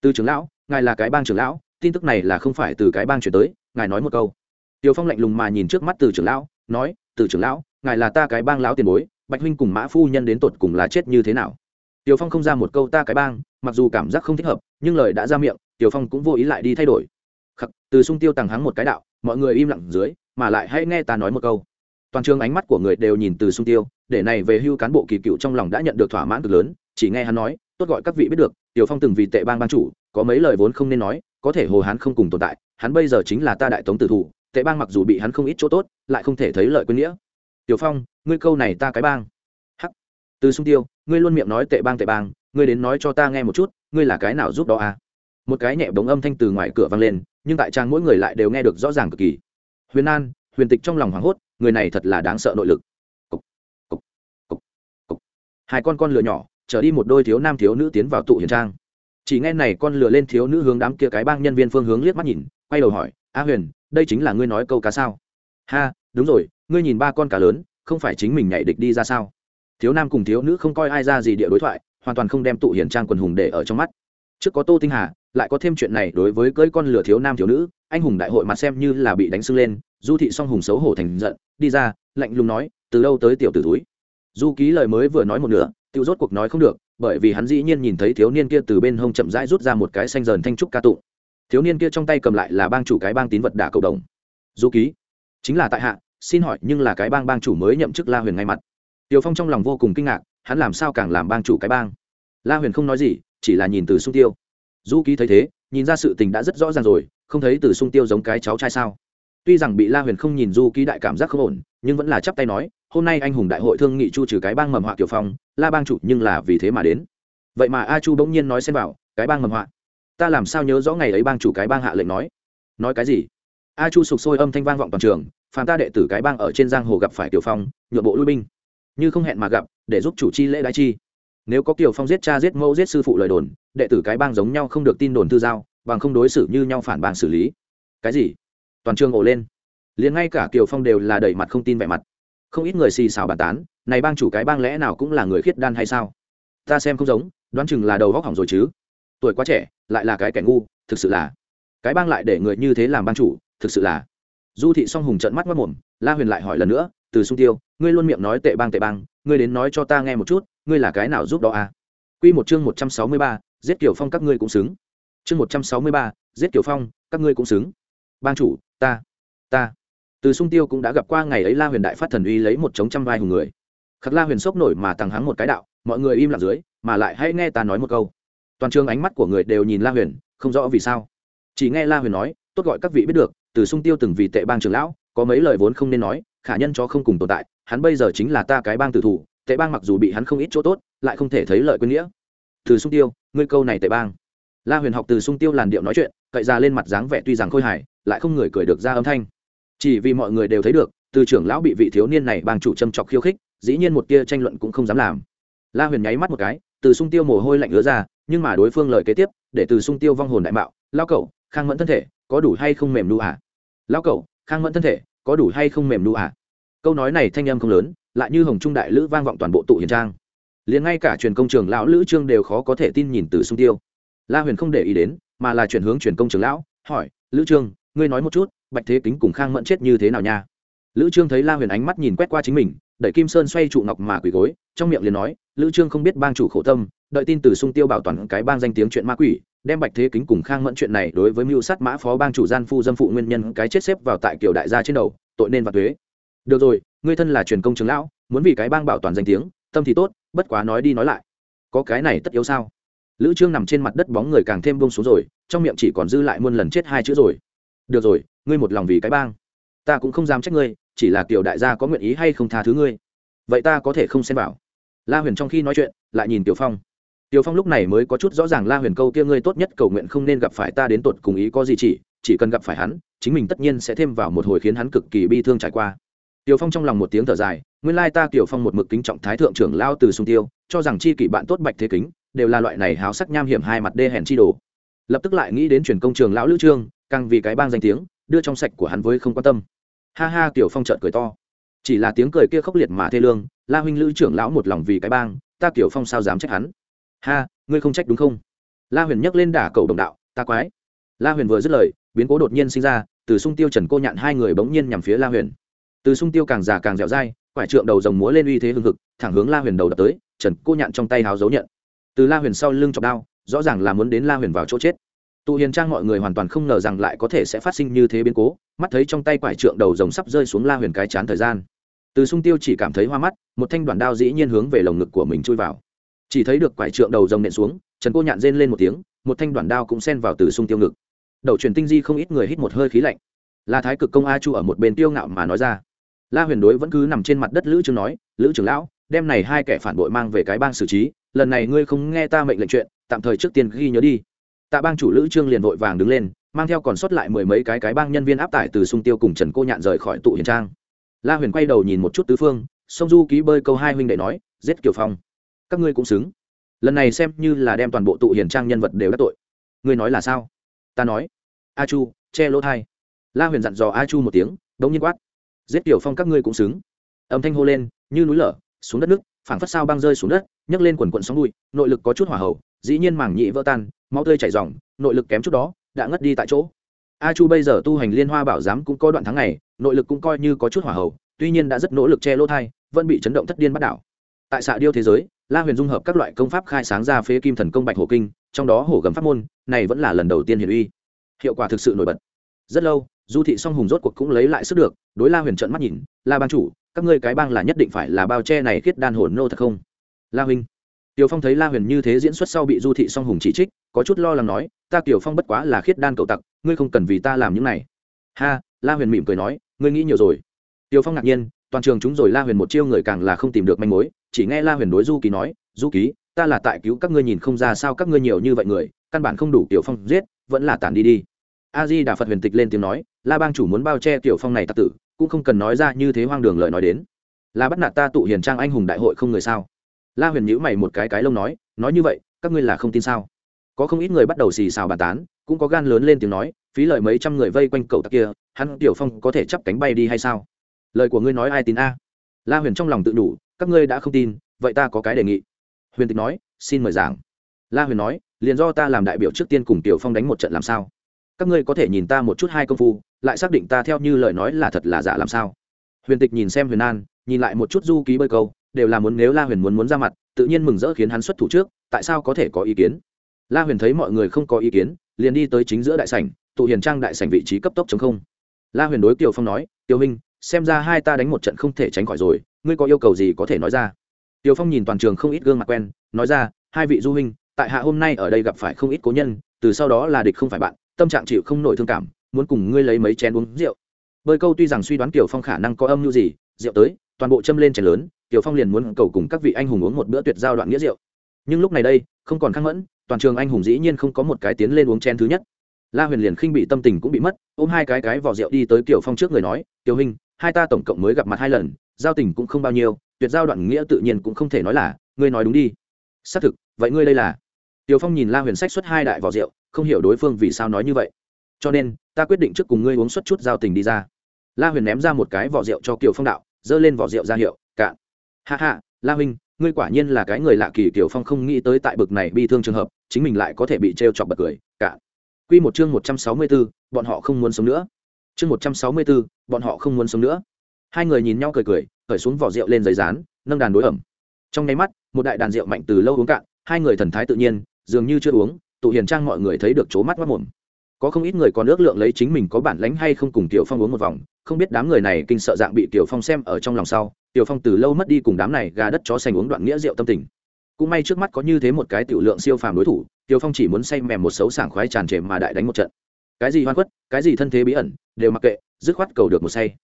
Từ trưởng lão, ngài là cái bang trưởng lão, tin tức này là không phải từ cái bang chuyển tới ngài nói một câu tiều Phong lạnh lùng mà nhìn trước mắt Từ trưởng lão, nói: "Từ trưởng lão, ngài là ta cái bang lão tiền bối, Bạch huynh cùng Mã phu nhân đến tột cùng là chết như thế nào?" tiều Phong không ra một câu ta cái bang, mặc dù cảm giác không thích hợp, nhưng lời đã ra miệng, tiều Phong cũng vô ý lại đi thay đổi. Khắc, Từ Sung Tiêu tàng hắng một cái đạo, mọi người im lặng dưới, mà lại hãy nghe ta nói một câu. Toàn trường ánh mắt của người đều nhìn Từ Sung Tiêu, để này về hưu cán bộ kỳ cựu trong lòng đã nhận được thỏa mãn cực lớn, chỉ nghe hắn nói, tốt gọi các vị biết được, Tiểu Phong từng vì tệ bang bang chủ, có mấy lời vốn không nên nói, có thể hồ hán không cùng tồn tại, hắn bây giờ chính là ta đại tống tử thủ, tệ bang mặc dù bị hắn không ít chỗ tốt lại không thể thấy lợi quên nghĩa. Tiểu phong ngươi câu này ta cái bang. Hắc. Từ sung tiêu ngươi luôn miệng nói tệ bang tệ bang ngươi đến nói cho ta nghe một chút ngươi là cái nào giúp đó à? Một cái nhẹ bóng âm thanh từ ngoài cửa vang lên nhưng tại trang mỗi người lại đều nghe được rõ ràng cực kỳ. Huyền an huyền tịch trong lòng hoảng hốt người này thật là đáng sợ nội lực. Cục, cục, cục, cục. hai con con lửa nhỏ trở đi một đôi thiếu nam thiếu nữ tiến vào tụ hiền trang. Chỉ nghe này con lửa lên thiếu nữ hướng đám kia cái bang nhân viên phương hướng liếc mắt nhìn quay đầu hỏi, a huyền, đây chính là ngươi nói câu cá sao? Ha, đúng rồi, ngươi nhìn ba con cá lớn, không phải chính mình nhảy địch đi ra sao? Thiếu nam cùng thiếu nữ không coi ai ra gì địa đối thoại, hoàn toàn không đem tụ hiển trang quần hùng để ở trong mắt. Trước có tô tinh hà, lại có thêm chuyện này đối với cưỡi con lửa thiếu nam thiếu nữ, anh hùng đại hội mặt xem như là bị đánh sưng lên, du thị song hùng xấu hổ thành giận, đi ra, lạnh lùng nói, từ đâu tới tiểu tử túi? Du ký lời mới vừa nói một nửa tiêu rốt cuộc nói không được, bởi vì hắn dĩ nhiên nhìn thấy thiếu niên kia từ bên hông chậm rãi rút ra một cái xanh dần thanh trúc ca tụng thiếu niên kia trong tay cầm lại là bang chủ cái bang tín vật đả cầu đồng. Du ký, chính là tại hạ, xin hỏi nhưng là cái bang bang chủ mới nhậm chức la huyền ngay mặt. Tiều phong trong lòng vô cùng kinh ngạc, hắn làm sao càng làm bang chủ cái bang? La huyền không nói gì, chỉ là nhìn từ sung tiêu. Du ký thấy thế, nhìn ra sự tình đã rất rõ ràng rồi, không thấy từ sung tiêu giống cái cháu trai sao? Tuy rằng bị la huyền không nhìn du ký đại cảm giác không ổn, nhưng vẫn là chắp tay nói, hôm nay anh hùng đại hội thương nghị chu trừ cái bang mầm họa kiều phong, la bang chủ nhưng là vì thế mà đến. Vậy mà a chu bỗng nhiên nói xem vào, cái bang mầm họa ta làm sao nhớ rõ ngày ấy bang chủ cái bang hạ lệnh nói? Nói cái gì? A chu sục sôi âm thanh vang vọng toàn trường, phàm ta đệ tử cái bang ở trên giang hồ gặp phải tiểu phong, nhượng bộ lui binh. Như không hẹn mà gặp, để giúp chủ chi lễ đái chi. Nếu có kiều phong giết cha giết mẫu giết sư phụ lời đồn, đệ tử cái bang giống nhau không được tin đồn thư giao, bằng không đối xử như nhau phản bang xử lý. Cái gì? Toàn trường ổ lên. Liền ngay cả kiều phong đều là đẩy mặt không tin vẻ mặt. Không ít người xì xào bàn tán, này bang chủ cái bang lẽ nào cũng là người khiết đan hay sao? Ta xem không giống, đoán chừng là đầu góc hỏng rồi chứ tuổi quá trẻ, lại là cái kẻ ngu, thực sự là. Cái bang lại để người như thế làm bang chủ, thực sự là. Du thị song hùng trận mắt mất mồm, la huyền lại hỏi lần nữa, từ sung tiêu, ngươi luôn miệng nói tệ bang tệ bang, ngươi đến nói cho ta nghe một chút, ngươi là cái nào giúp đó à? Quy một chương một trăm sáu mươi ba, giết kiểu phong các ngươi cũng xứng. Chương một trăm sáu mươi ba, giết kiểu phong, các ngươi cũng xứng. Bang chủ, ta ta. Từ sung tiêu cũng đã gặp qua ngày ấy la huyền đại phát thần uy lấy một chống trăm vai hùng người. Khắc la huyền sốc nổi mà tăng hắng một cái đạo, mọi người im lặng dưới, mà lại hãy nghe ta nói một câu toàn trường ánh mắt của người đều nhìn la huyền, không rõ vì sao. Chỉ nghe la huyền nói, tốt gọi các vị biết được, từ sung tiêu từng vì tệ bang trưởng lão, có mấy lời vốn không nên nói, khả nhân cho không cùng tồn tại, hắn bây giờ chính là ta cái bang tử thủ, tệ bang mặc dù bị hắn không ít chỗ tốt, lại không thể thấy lợi quên nghĩa. Từ sung tiêu, ngươi câu này tệ bang. La huyền học từ sung tiêu làn điệu nói chuyện, cậy ra lên mặt dáng vẻ tuy rằng khôi hài, lại không người cười được ra âm thanh. Chỉ vì mọi người đều thấy được, từ trưởng lão bị vị thiếu niên này bang chủ châm chọc khiêu khích, dĩ nhiên một tia tranh luận cũng không dám làm. La huyền nháy mắt một cái, từ sung tiêu mồ hôi lạnh ứa ra nhưng mà đối phương lời kế tiếp, để từ sung tiêu vong hồn đại mạo, lao cậu khang mẫn thân thể, có đủ hay không mềm nu à? Lao cậu khang mẫn thân thể, có đủ hay không mềm nu à? Câu nói này thanh âm không lớn, lại như hồng trung đại lữ vang vọng toàn bộ tụ hiền trang. Liền ngay cả truyền công trường lão lữ trương đều khó có thể tin nhìn từ sung tiêu. La huyền không để ý đến, mà là chuyển hướng truyền công trường lão, hỏi, lữ trương, ngươi nói một chút, bạch thế kính cùng khang mẫn chết như thế nào nha? Lữ trương thấy la huyền ánh mắt nhìn quét qua chính mình đẩy kim sơn xoay trụ ngọc mà quỳ gối, trong miệng liền nói, lữ trương không biết bang chủ khổ tâm, đợi tin từ sung tiêu bảo toàn cái bang danh tiếng chuyện ma quỷ, đem bạch thế kính cùng khang mẫn chuyện này đối với mưu sát mã phó bang chủ gian phu dâm phụ nguyên nhân cái chết xếp vào tại kiểu đại gia trên đầu, tội nên và thuế được rồi, ngươi thân là truyền công trưởng lão, muốn vì cái bang bảo toàn danh tiếng, tâm thì tốt, bất quá nói đi nói lại. Có cái này tất yếu sao? Lữ trương nằm trên mặt đất bóng người càng thêm buông xuống rồi, trong miệng chỉ còn dư lại muôn lần chết hai chữ rồi. Được rồi, ngươi một lòng vì cái bang, ta cũng không dám trách ngươi chỉ là kiểu đại gia có nguyện ý hay không tha thứ ngươi. Vậy ta có thể không xem bảo la huyền trong khi nói chuyện, lại nhìn tiểu phong. Tiểu phong lúc này mới có chút rõ ràng la huyền câu kia ngươi tốt nhất cầu nguyện không nên gặp phải ta đến tột cùng ý có gì chỉ chỉ cần gặp phải hắn, chính mình tất nhiên sẽ thêm vào một hồi khiến hắn cực kỳ bi thương trải qua. Tiểu phong trong lòng một tiếng thở dài, nguyên lai ta tiểu phong một mực kính trọng thái thượng trưởng lao từ sung tiêu, cho rằng chi kỷ bạn tốt bạch thế kính, đều là loại này háo sắc nham hiểm hai mặt đê hèn chi đồ. Lập tức lại nghĩ đến truyền công trường lão lữ trương, càng vì cái bang danh tiếng, đưa trong sạch của hắn với không quan tâm ha ha, tiểu phong trợn cười to. Chỉ là tiếng cười kia khốc liệt mà thê lương, la huynh lữ trưởng lão một lòng vì cái bang, ta tiểu phong sao dám trách hắn? Ha, ngươi không trách đúng không? La huyền nhấc lên đả cầu đồng đạo, ta quái. La huyền vừa dứt lời, biến cố đột nhiên sinh ra, từ sung tiêu trần cô nhạn hai người bỗng nhiên nhằm phía la huyền. Từ sung tiêu càng già càng dẻo dai, quải trượng đầu rồng múa lên uy thế hưng hực, thẳng hướng la huyền đầu đập tới, trần cô nhạn trong tay háo dấu nhận. Từ la huyền sau lưng chọc đao, rõ ràng là muốn đến la huyền vào chỗ chết tụ hiền trang mọi người hoàn toàn không ngờ rằng lại có thể sẽ phát sinh như thế biến cố, mắt thấy trong tay quải trượng đầu rồng sắp rơi xuống la huyền cái chán thời gian. Từ sung tiêu chỉ cảm thấy hoa mắt, một thanh đoàn đao dĩ nhiên hướng về lồng ngực của mình chui vào. Chỉ thấy được quải trượng đầu rồng nện xuống, trần cô nhạn rên lên một tiếng, một thanh đoàn đao cũng xen vào từ sung tiêu ngực. Đầu truyền tinh di không ít người hít một hơi khí lạnh. La thái cực công a chu ở một bên tiêu ngạo mà nói ra. La huyền đối vẫn cứ nằm trên mặt đất lữ trường nói, lữ trưởng lão, đem này hai kẻ phản bội mang về cái bang xử trí, lần này ngươi không nghe ta mệnh lệnh chuyện, tạm thời trước tiên ghi nhớ đi tạ bang chủ lữ trương liền vội vàng đứng lên, mang theo còn sót lại mười mấy cái cái bang nhân viên áp tải từ sung tiêu cùng trần cô nhạn rời khỏi tụ hiền trang. La huyền quay đầu nhìn một chút tứ phương sông du ký bơi câu hai huynh đệ nói, giết kiều phong. Các ngươi cũng xứng. Lần này xem như là đem toàn bộ tụ hiền trang nhân vật đều đắc tội. Ngươi nói là sao? Ta nói, a chu, che lỗ thai. La huyền dặn dò a chu một tiếng, đống nhiên quát, giết tiểu phong các ngươi cũng xứng. Âm thanh hô lên, như núi lở, xuống đất nước, phảng phất sao băng rơi xuống đất, nhấc lên quần quận sóng bụi, nội lực có chút hỏa hậu dĩ nhiên mảng nhị vỡ tan, máu tươi chảy ròng nội lực kém chút đó, đã ngất đi tại chỗ. A chu bây giờ tu hành liên hoa bảo giám cũng có đoạn tháng này nội lực cũng coi như có chút hỏa hậu tuy nhiên đã rất nỗ lực che lỗ thai, vẫn bị chấn động thất điên bắt đảo. Tại xạ điêu thế giới, la huyền dung hợp các loại công pháp khai sáng ra phế kim thần công bạch hổ kinh, trong đó hổ gầm pháp môn, này vẫn là lần đầu tiên hiển uy. Hiệu quả thực sự nổi bật. Rất lâu, du thị song hùng rốt cuộc cũng lấy lại sức được, đối la huyền trợn mắt nhìn, la ban chủ, các ngươi cái bang là nhất định phải là bao che này khiết đan hồn nô thật không? La huynh. Tiểu Phong thấy La Huyền như thế diễn xuất sau bị Du thị song hùng chỉ trích, có chút lo lắng nói, "Ta Tiểu Phong bất quá là khiết đan cậu tặc, ngươi không cần vì ta làm những này." "Ha." La Huyền mỉm cười nói, "Ngươi nghĩ nhiều rồi." Tiểu Phong ngạc nhiên, toàn trường chúng rồi La Huyền một chiêu người càng là không tìm được manh mối, chỉ nghe La Huyền đối Du Ký nói, "Du Ký, ta là tại cứu các ngươi nhìn không ra sao các ngươi nhiều như vậy người, căn bản không đủ Tiểu Phong giết, vẫn là tản đi đi." A Di Đà Phật Huyền Tịch lên tiếng nói, La bang chủ muốn bao che Tiểu Phong này tặc tử, cũng không cần nói ra như thế hoang đường lời nói đến. là bắt nạt ta tụ hiền trang anh hùng đại hội không người sao la huyền nhữ mày một cái cái lông nói nói như vậy, các ngươi là không tin sao? Có không ít người bắt đầu xì xào bàn tán, cũng có gan lớn lên tiếng nói, phí lợi mấy trăm người vây quanh cậu tặc kia, hắn, tiểu phong, có thể chắp cánh bay đi hay sao? Lời của ngươi nói ai tin a? La huyền trong lòng tự đủ, các ngươi đã không tin, vậy ta có cái đề nghị. Huyền tịch nói, xin mời giảng. La huyền nói, liền do ta làm đại biểu trước tiên cùng tiểu phong đánh một trận làm sao? Các ngươi có thể nhìn ta một chút hai công phu, lại xác định ta theo như lời nói là thật là giả làm sao? Huyền tịch nhìn xem huyền an, nhìn lại một chút du ký bơi câu đều là muốn nếu la huyền muốn muốn ra mặt, tự nhiên mừng rỡ khiến hắn xuất thủ trước, tại sao có thể có ý kiến? La huyền thấy mọi người không có ý kiến, liền đi tới chính giữa đại sảnh, tụ hiền trang đại sảnh vị trí cấp tốc chống không. La huyền đối kiều phong nói tiêu huynh xem ra hai ta đánh một trận không thể tránh khỏi rồi, ngươi có yêu cầu gì có thể nói ra? Tiêu phong nhìn toàn trường không ít gương mặt quen, nói ra, hai vị du huynh, tại hạ hôm nay ở đây gặp phải không ít cố nhân, từ sau đó là địch không phải bạn, tâm trạng chịu không nổi thương cảm, muốn cùng ngươi lấy mấy chén uống rượu. Bơi câu tuy rằng suy đoán kiều phong khả năng có âm mưu gì, rượu tới, toàn bộ châm lên chén lớn Tiểu phong liền muốn cầu cùng các vị anh hùng uống một bữa tuyệt giao đoạn nghĩa rượu. Nhưng lúc này đây không còn khăng mẫn toàn trường anh hùng dĩ nhiên không có một cái tiến lên uống chén thứ nhất. La huyền liền khinh bị tâm tình cũng bị mất ôm hai cái cái vỏ rượu đi tới Tiểu phong trước người nói Tiểu hình hai ta tổng cộng mới gặp mặt hai lần giao tình cũng không bao nhiêu tuyệt giao đoạn nghĩa tự nhiên cũng không thể nói là ngươi nói đúng đi. Xác thực vậy ngươi đây là? Tiểu Phong nhìn La Huyền sách xuất hai đại vỏ rượu, không hiểu đối phương vì sao nói như vậy. Cho nên, ta quyết định trước cùng ngươi uống suất chút giao tình đi ra. La Huyền ném ra một cái vỏ rượu cho Kiều Phong đạo, dơ lên vỏ rượu ra hiệu, cạn. Ha ha, La huynh, ngươi quả nhiên là cái người lạ kỳ Tiểu Phong không nghĩ tới tại bực này bi thương trường hợp, chính mình lại có thể bị trêu chọc bật cười, cả. Quy một chương 164, bọn họ không muốn sống nữa. Chương 164, bọn họ không muốn sống nữa. Hai người nhìn nhau cười cười, cởi xuống vỏ rượu lên giấy dán, nâng đàn đối ẩm. Trong nháy mắt, một đại đàn rượu mạnh từ lâu uống cạn, hai người thần thái tự nhiên, dường như chưa uống tụ hiền trang mọi người thấy được c mắt mắt mồm có không ít người còn ước lượng lấy chính mình có bản lánh hay không cùng tiểu phong uống một vòng không biết đám người này kinh sợ dạng bị tiểu phong xem ở trong lòng sau tiểu phong từ lâu mất đi cùng đám này gà đất chó xanh uống đoạn nghĩa rượu tâm tình. Cũng may trước mắt có như thế một cái tiểu lượng siêu phàm đối thủ, tiểu phong chỉ muốn say mèm một xấu sảng khoái tràn trề mà đại đánh một trận. Cái gì hoan quất cái gì thân thế bí ẩn, đều mặc kệ, dứt khoát cầu được một say.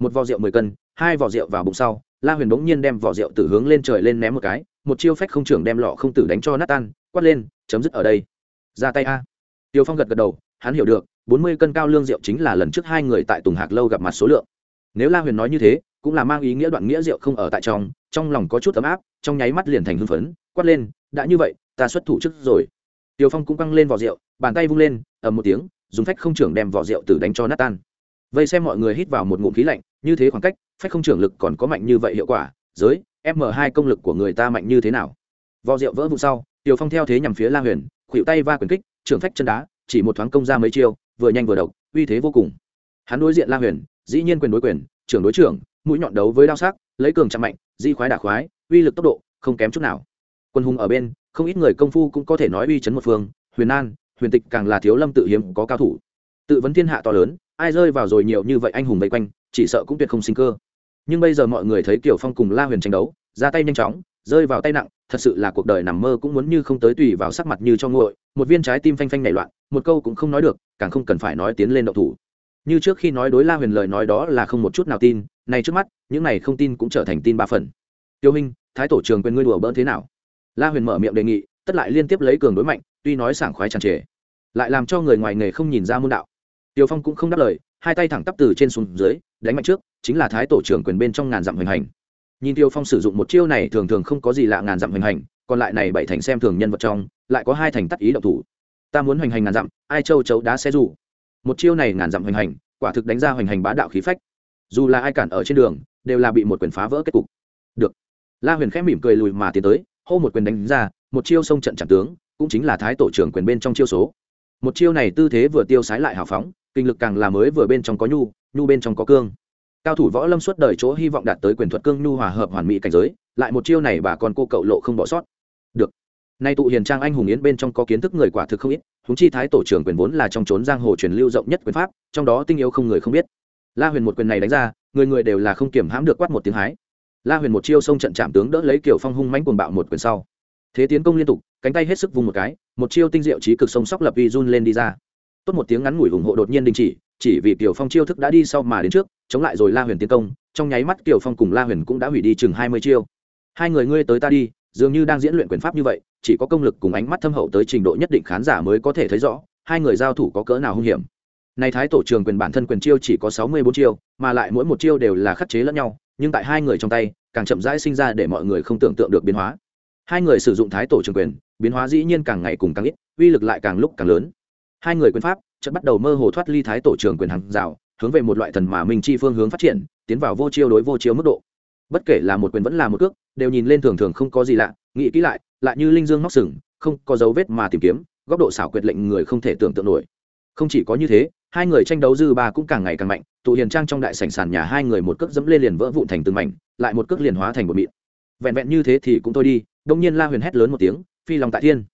Một vò rượu mười cân, hai vò rượu vào bụng sau, la huyền bỗng nhiên đem vỏ rượu từ hướng lên trời lên ném một cái, một chiêu phách không trưởng đem lọ không tử đánh cho nát tan, quát lên, chấm dứt ở đây. Ra tay a. Tiêu phong gật gật đầu, hắn hiểu được, bốn mươi cân cao lương rượu chính là lần trước hai người tại tùng hạc lâu gặp mặt số lượng. Nếu la huyền nói như thế cũng là mang ý nghĩa đoạn nghĩa rượu không ở tại trong trong lòng có chút ấm áp trong nháy mắt liền thành hưng phấn quát lên đã như vậy ta xuất thủ trước rồi. Tiêu phong cũng căng lên vỏ rượu bàn tay vung lên ầm một tiếng dùng phách không trưởng đem vỏ rượu từ đánh cho nát tan. Vây xem mọi người hít vào một ngụm khí lạnh như thế khoảng cách phách không trưởng lực còn có mạnh như vậy hiệu quả giới m hai công lực của người ta mạnh như thế nào? Vò rượu vỡ vụ sau tiều Phong theo thế nhằm phía La Huyền, khuỷu tay va quyền kích, trưởng phách chân đá, chỉ một thoáng công ra mấy chiêu, vừa nhanh vừa độc, uy thế vô cùng. Hắn đối diện La Huyền, dĩ nhiên quyền đối quyền, trưởng đối trưởng, mũi nhọn đấu với đao sắc, lấy cường chạm mạnh, di khoái đả khoái, uy lực tốc độ không kém chút nào. Quân hùng ở bên, không ít người công phu cũng có thể nói uy chấn một phương, Huyền An, Huyền Tịch càng là thiếu lâm tự hiếm có cao thủ. Tự vấn thiên hạ to lớn, ai rơi vào rồi nhiều như vậy anh hùng vây quanh, chỉ sợ cũng tuyệt không sinh cơ. Nhưng bây giờ mọi người thấy Kiều Phong cùng La Huyền tranh đấu, ra tay nhanh chóng, rơi vào tay nặng thật sự là cuộc đời nằm mơ cũng muốn như không tới tùy vào sắc mặt như cho nguội một viên trái tim phanh phanh nảy loạn một câu cũng không nói được càng không cần phải nói tiến lên động thủ như trước khi nói đối la huyền lời nói đó là không một chút nào tin này trước mắt, những này không tin cũng trở thành tin ba phần. Tiêu minh, thái tổ trường quyền ngươi đùa bỡn thế nào? La huyền mở miệng đề nghị, tất lại liên tiếp lấy cường đối mạnh, tuy nói sảng khoái tràn trề, lại làm cho người ngoài nghề không nhìn ra môn đạo. Tiêu phong cũng không đáp lời, hai tay thẳng tắp từ trên xuống dưới, đánh mạnh trước, chính là thái tổ trưởng quyền bên trong ngàn dặm hoành hành. Nhìn tiêu phong sử dụng một chiêu này thường thường không có gì lạ ngàn dặm hoành hành, còn lại này bảy thành xem thường nhân vật trong, lại có hai thành tắt ý động thủ. Ta muốn hoành hành ngàn dặm, ai châu chấu đá xe rủ. Một chiêu này ngàn dặm hoành hành, quả thực đánh ra hoành hành bá đạo khí phách dù là ai cản ở trên đường, đều là bị một quyền phá vỡ kết cục. Được. La huyền khẽ mỉm cười lùi mà tiến tới, hô một quyền đánh ra, một chiêu sông trận chẳng tướng, cũng chính là thái tổ trưởng quyền bên trong chiêu số. Một chiêu này tư thế vừa tiêu sái lại hào phóng, kinh lực càng là mới vừa bên trong có nhu nhu bên trong có cương. Cao thủ võ lâm suốt đời chỗ hy vọng đạt tới quyền thuật cương nhu hòa hợp hoàn mỹ cảnh giới, lại một chiêu này bà con cô cậu lộ không bỏ sót. Được. Nay tụ hiền trang anh hùng yến bên trong có kiến thức người quả thực không ít húng chi thái tổ trưởng quyền vốn là trong trốn giang hồ truyền lưu rộng nhất quyền pháp, trong đó tinh yếu không người không biết la huyền một quyền này đánh ra người người đều là không kiểm hãm được quát một tiếng hái la huyền một chiêu xông trận chạm tướng đỡ lấy kiểu phong hung mãnh cuồng bạo một quyền sau thế tiến công liên tục cánh tay hết sức vung một cái một chiêu tinh diệu trí cực sông sóc lập uy run lên đi ra tốt một tiếng ngắn ngủi ủng hộ đột nhiên đình chỉ chỉ vì Kiều Phong chiêu thức đã đi sau mà đến trước, chống lại rồi La Huyền tiến công, trong nháy mắt Kiều Phong cùng La Huyền cũng đã hủy đi chừng hai mươi chiêu. Hai người ngươi tới ta đi, dường như đang diễn luyện quyền pháp như vậy, chỉ có công lực cùng ánh mắt thâm hậu tới trình độ nhất định khán giả mới có thể thấy rõ, hai người giao thủ có cỡ nào hung hiểm. Này thái tổ trường quyền bản thân quyền chiêu chỉ có sáu mươi bốn chiêu, mà lại mỗi một chiêu đều là khắc chế lẫn nhau, nhưng tại hai người trong tay càng chậm rãi sinh ra để mọi người không tưởng tượng được biến hóa. Hai người sử dụng thái tổ trường quyền biến hóa dĩ nhiên càng ngày cùng càng ít uy lực lại càng lúc càng lớn. Hai người quyền pháp chợt bắt đầu mơ hồ thoát ly thái tổ trường quyền hàng rào hướng về một loại thần mà minh chi phương hướng phát triển tiến vào vô chiêu đối vô chiêu mức độ. Bất kể là một quyền vẫn là một cước đều nhìn lên thường thường không có gì lạ nghĩ kỹ lại lại như linh dương móc sừng không có dấu vết mà tìm kiếm góc độ xảo quyệt lệnh người không thể tưởng tượng nổi. Không chỉ có như thế hai người tranh đấu dư ba cũng càng ngày càng mạnh tụ hiền trang trong đại sảnh sàn nhà hai người một cước dẫm lên liền vỡ vụn thành từng mảnh lại một cước liền hóa thành một mịn. Vẹn vẹn như thế thì cũng thôi đi đông nhiên la huyền hét lớn một tiếng phi lòng tại thiên!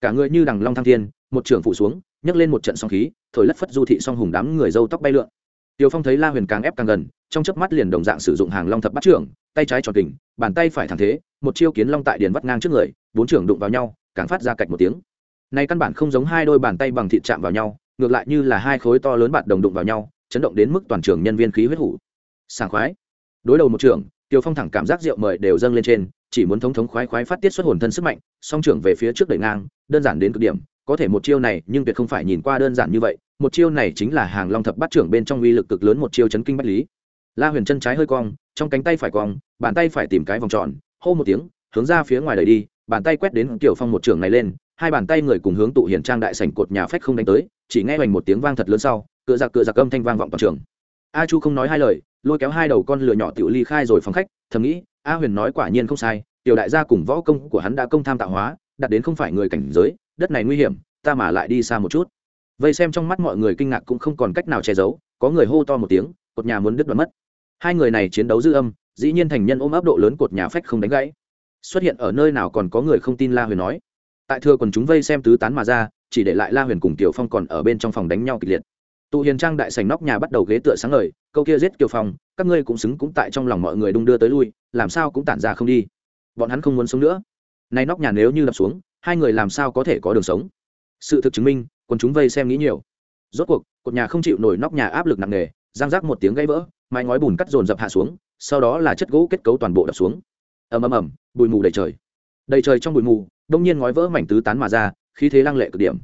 Cả người như đằng long thăng thiên một trường phụ xuống nhấc lên một trận song khí thổi lất phất du thị song hùng đám người dâu tóc bay lượn. Tiêu Phong thấy La Huyền càng ép càng gần, trong chớp mắt liền đồng dạng sử dụng hàng long thập bát trưởng, tay trái tròn kình, bàn tay phải thẳng thế, một chiêu kiến long tại điền vắt ngang trước người, bốn trưởng đụng vào nhau, càng phát ra cạch một tiếng. Này căn bản không giống hai đôi bàn tay bằng thịt chạm vào nhau, ngược lại như là hai khối to lớn bạt đồng đụng vào nhau, chấn động đến mức toàn trường nhân viên khí huyết hủ. Sảng khoái. Đối đầu một trưởng, Tiêu Phong thẳng cảm giác rượu mời đều dâng lên trên, chỉ muốn thống thống khoái khoái phát tiết xuất hồn thân sức mạnh, song trưởng về phía trước đẩy ngang, đơn giản đến cực điểm, có thể một chiêu này nhưng tuyệt không phải nhìn qua đơn giản như vậy một chiêu này chính là hàng long thập bát trưởng bên trong uy lực cực lớn một chiêu chấn kinh bách lý la huyền chân trái hơi cong trong cánh tay phải cong bàn tay phải tìm cái vòng tròn hô một tiếng hướng ra phía ngoài đẩy đi bàn tay quét đến tiểu phong một trường này lên hai bàn tay người cùng hướng tụ hiển trang đại sảnh cột nhà phách không đánh tới chỉ nghe hoành một tiếng vang thật lớn sau cựa giặc cựa giặc âm thanh vang vọng toàn trường. A chu không nói hai lời, lôi kéo hai đầu con lửa nhỏ tiểu ly khai rồi phòng khách, thầm nghĩ, a huyền nói quả nhiên không sai, tiểu đại gia cùng võ công của hắn đã công tham tạo hóa đạt đến không phải người cảnh giới, đất này nguy hiểm, ta mà lại đi xa một chút. Vây xem trong mắt mọi người kinh ngạc cũng không còn cách nào che giấu, có người hô to một tiếng, cột nhà muốn đứt đoạn mất. Hai người này chiến đấu dư âm, dĩ nhiên thành nhân ôm áp độ lớn cột nhà phách không đánh gãy. Xuất hiện ở nơi nào còn có người không tin la huyền nói. Tại thừa quần chúng vây xem tứ tán mà ra chỉ để lại la huyền cùng tiểu phong còn ở bên trong phòng đánh nhau kịch liệt. Tụ hiền trang đại sành nóc nhà bắt đầu ghế tựa sáng ngời, câu kia giết kiều phong, các ngươi cũng xứng cũng tại trong lòng mọi người đung đưa tới lui, làm sao cũng tản ra không đi. Bọn hắn không muốn sống nữa. Nay nóc nhà nếu như đập xuống, hai người làm sao có thể có đường sống? Sự thực chứng minh, quần chúng vây xem nghĩ nhiều. Rốt cuộc, cột nhà không chịu nổi nóc nhà áp lực nặng nề giang rác một tiếng gãy vỡ, mái ngói bùn cắt dồn dập hạ xuống, sau đó là chất gỗ kết cấu toàn bộ đập xuống. Ầm ầm ầm, bụi mù đầy trời. Đầy trời trong bụi mù, đông nhiên ngói vỡ mảnh tứ tán mà ra khí thế lăng lệ cực điểm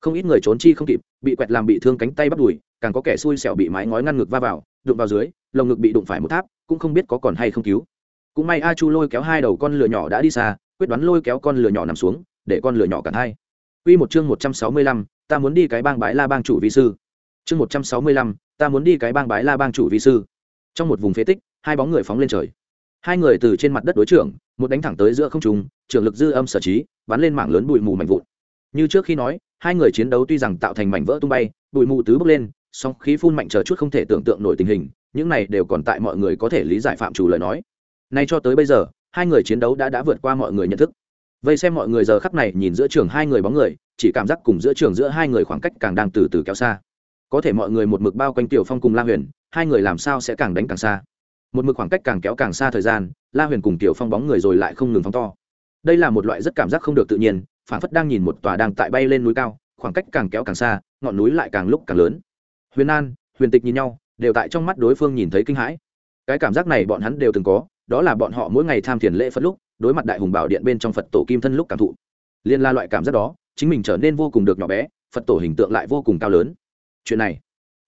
không ít người trốn chi không kịp bị quẹt làm bị thương cánh tay bắt đùi càng có kẻ xui xẻo bị mái ngói ngăn ngực va vào đụng vào dưới lồng ngực bị đụng phải một tháp cũng không biết có còn hay không cứu cũng may a chu lôi kéo hai đầu con lửa nhỏ đã đi xa quyết đoán lôi kéo con lửa nhỏ nằm xuống để con lửa nhỏ cả hai Quy một chương 165, ta muốn đi cái bang bái La bang chủ vi sư. Chương 165, ta muốn đi cái bang bái La bang chủ vi sư. Trong một vùng phế tích, hai bóng người phóng lên trời. Hai người từ trên mặt đất đối trưởng, một đánh thẳng tới giữa không trung, trường lực dư âm sở trí, bắn lên mảng lớn bụi mù mạnh vụn. Như trước khi nói, hai người chiến đấu tuy rằng tạo thành mảnh vỡ tung bay, bụi mù tứ bốc lên, song khí phun mạnh chờ chút không thể tưởng tượng nổi tình hình, những này đều còn tại mọi người có thể lý giải phạm chủ lời nói. Nay cho tới bây giờ, hai người chiến đấu đã đã vượt qua mọi người nhận thức. Vây xem mọi người giờ khắp này nhìn giữa trường hai người bóng người chỉ cảm giác cùng giữa trường giữa hai người khoảng cách càng đang từ từ kéo xa. Có thể mọi người một mực bao quanh tiểu phong cùng la huyền hai người làm sao sẽ càng đánh càng xa? Một mực khoảng cách càng kéo càng xa thời gian la huyền cùng tiểu phong bóng người rồi lại không ngừng phóng to. Đây là một loại rất cảm giác không được tự nhiên phản phất đang nhìn một tòa đang tại bay lên núi cao, khoảng cách càng kéo càng xa, ngọn núi lại càng lúc càng lớn. Huyền an, huyền tịch nhìn nhau, đều tại trong mắt đối phương nhìn thấy kinh hãi. Cái cảm giác này bọn hắn đều từng có, đó là bọn họ mỗi ngày tham thiền lễ phật lúc, đối mặt đại hùng bảo điện bên trong phật tổ kim thân lúc cảm thụ. Liên la loại cảm giác đó, chính mình trở nên vô cùng được nhỏ bé, phật tổ hình tượng lại vô cùng cao lớn. Chuyện này,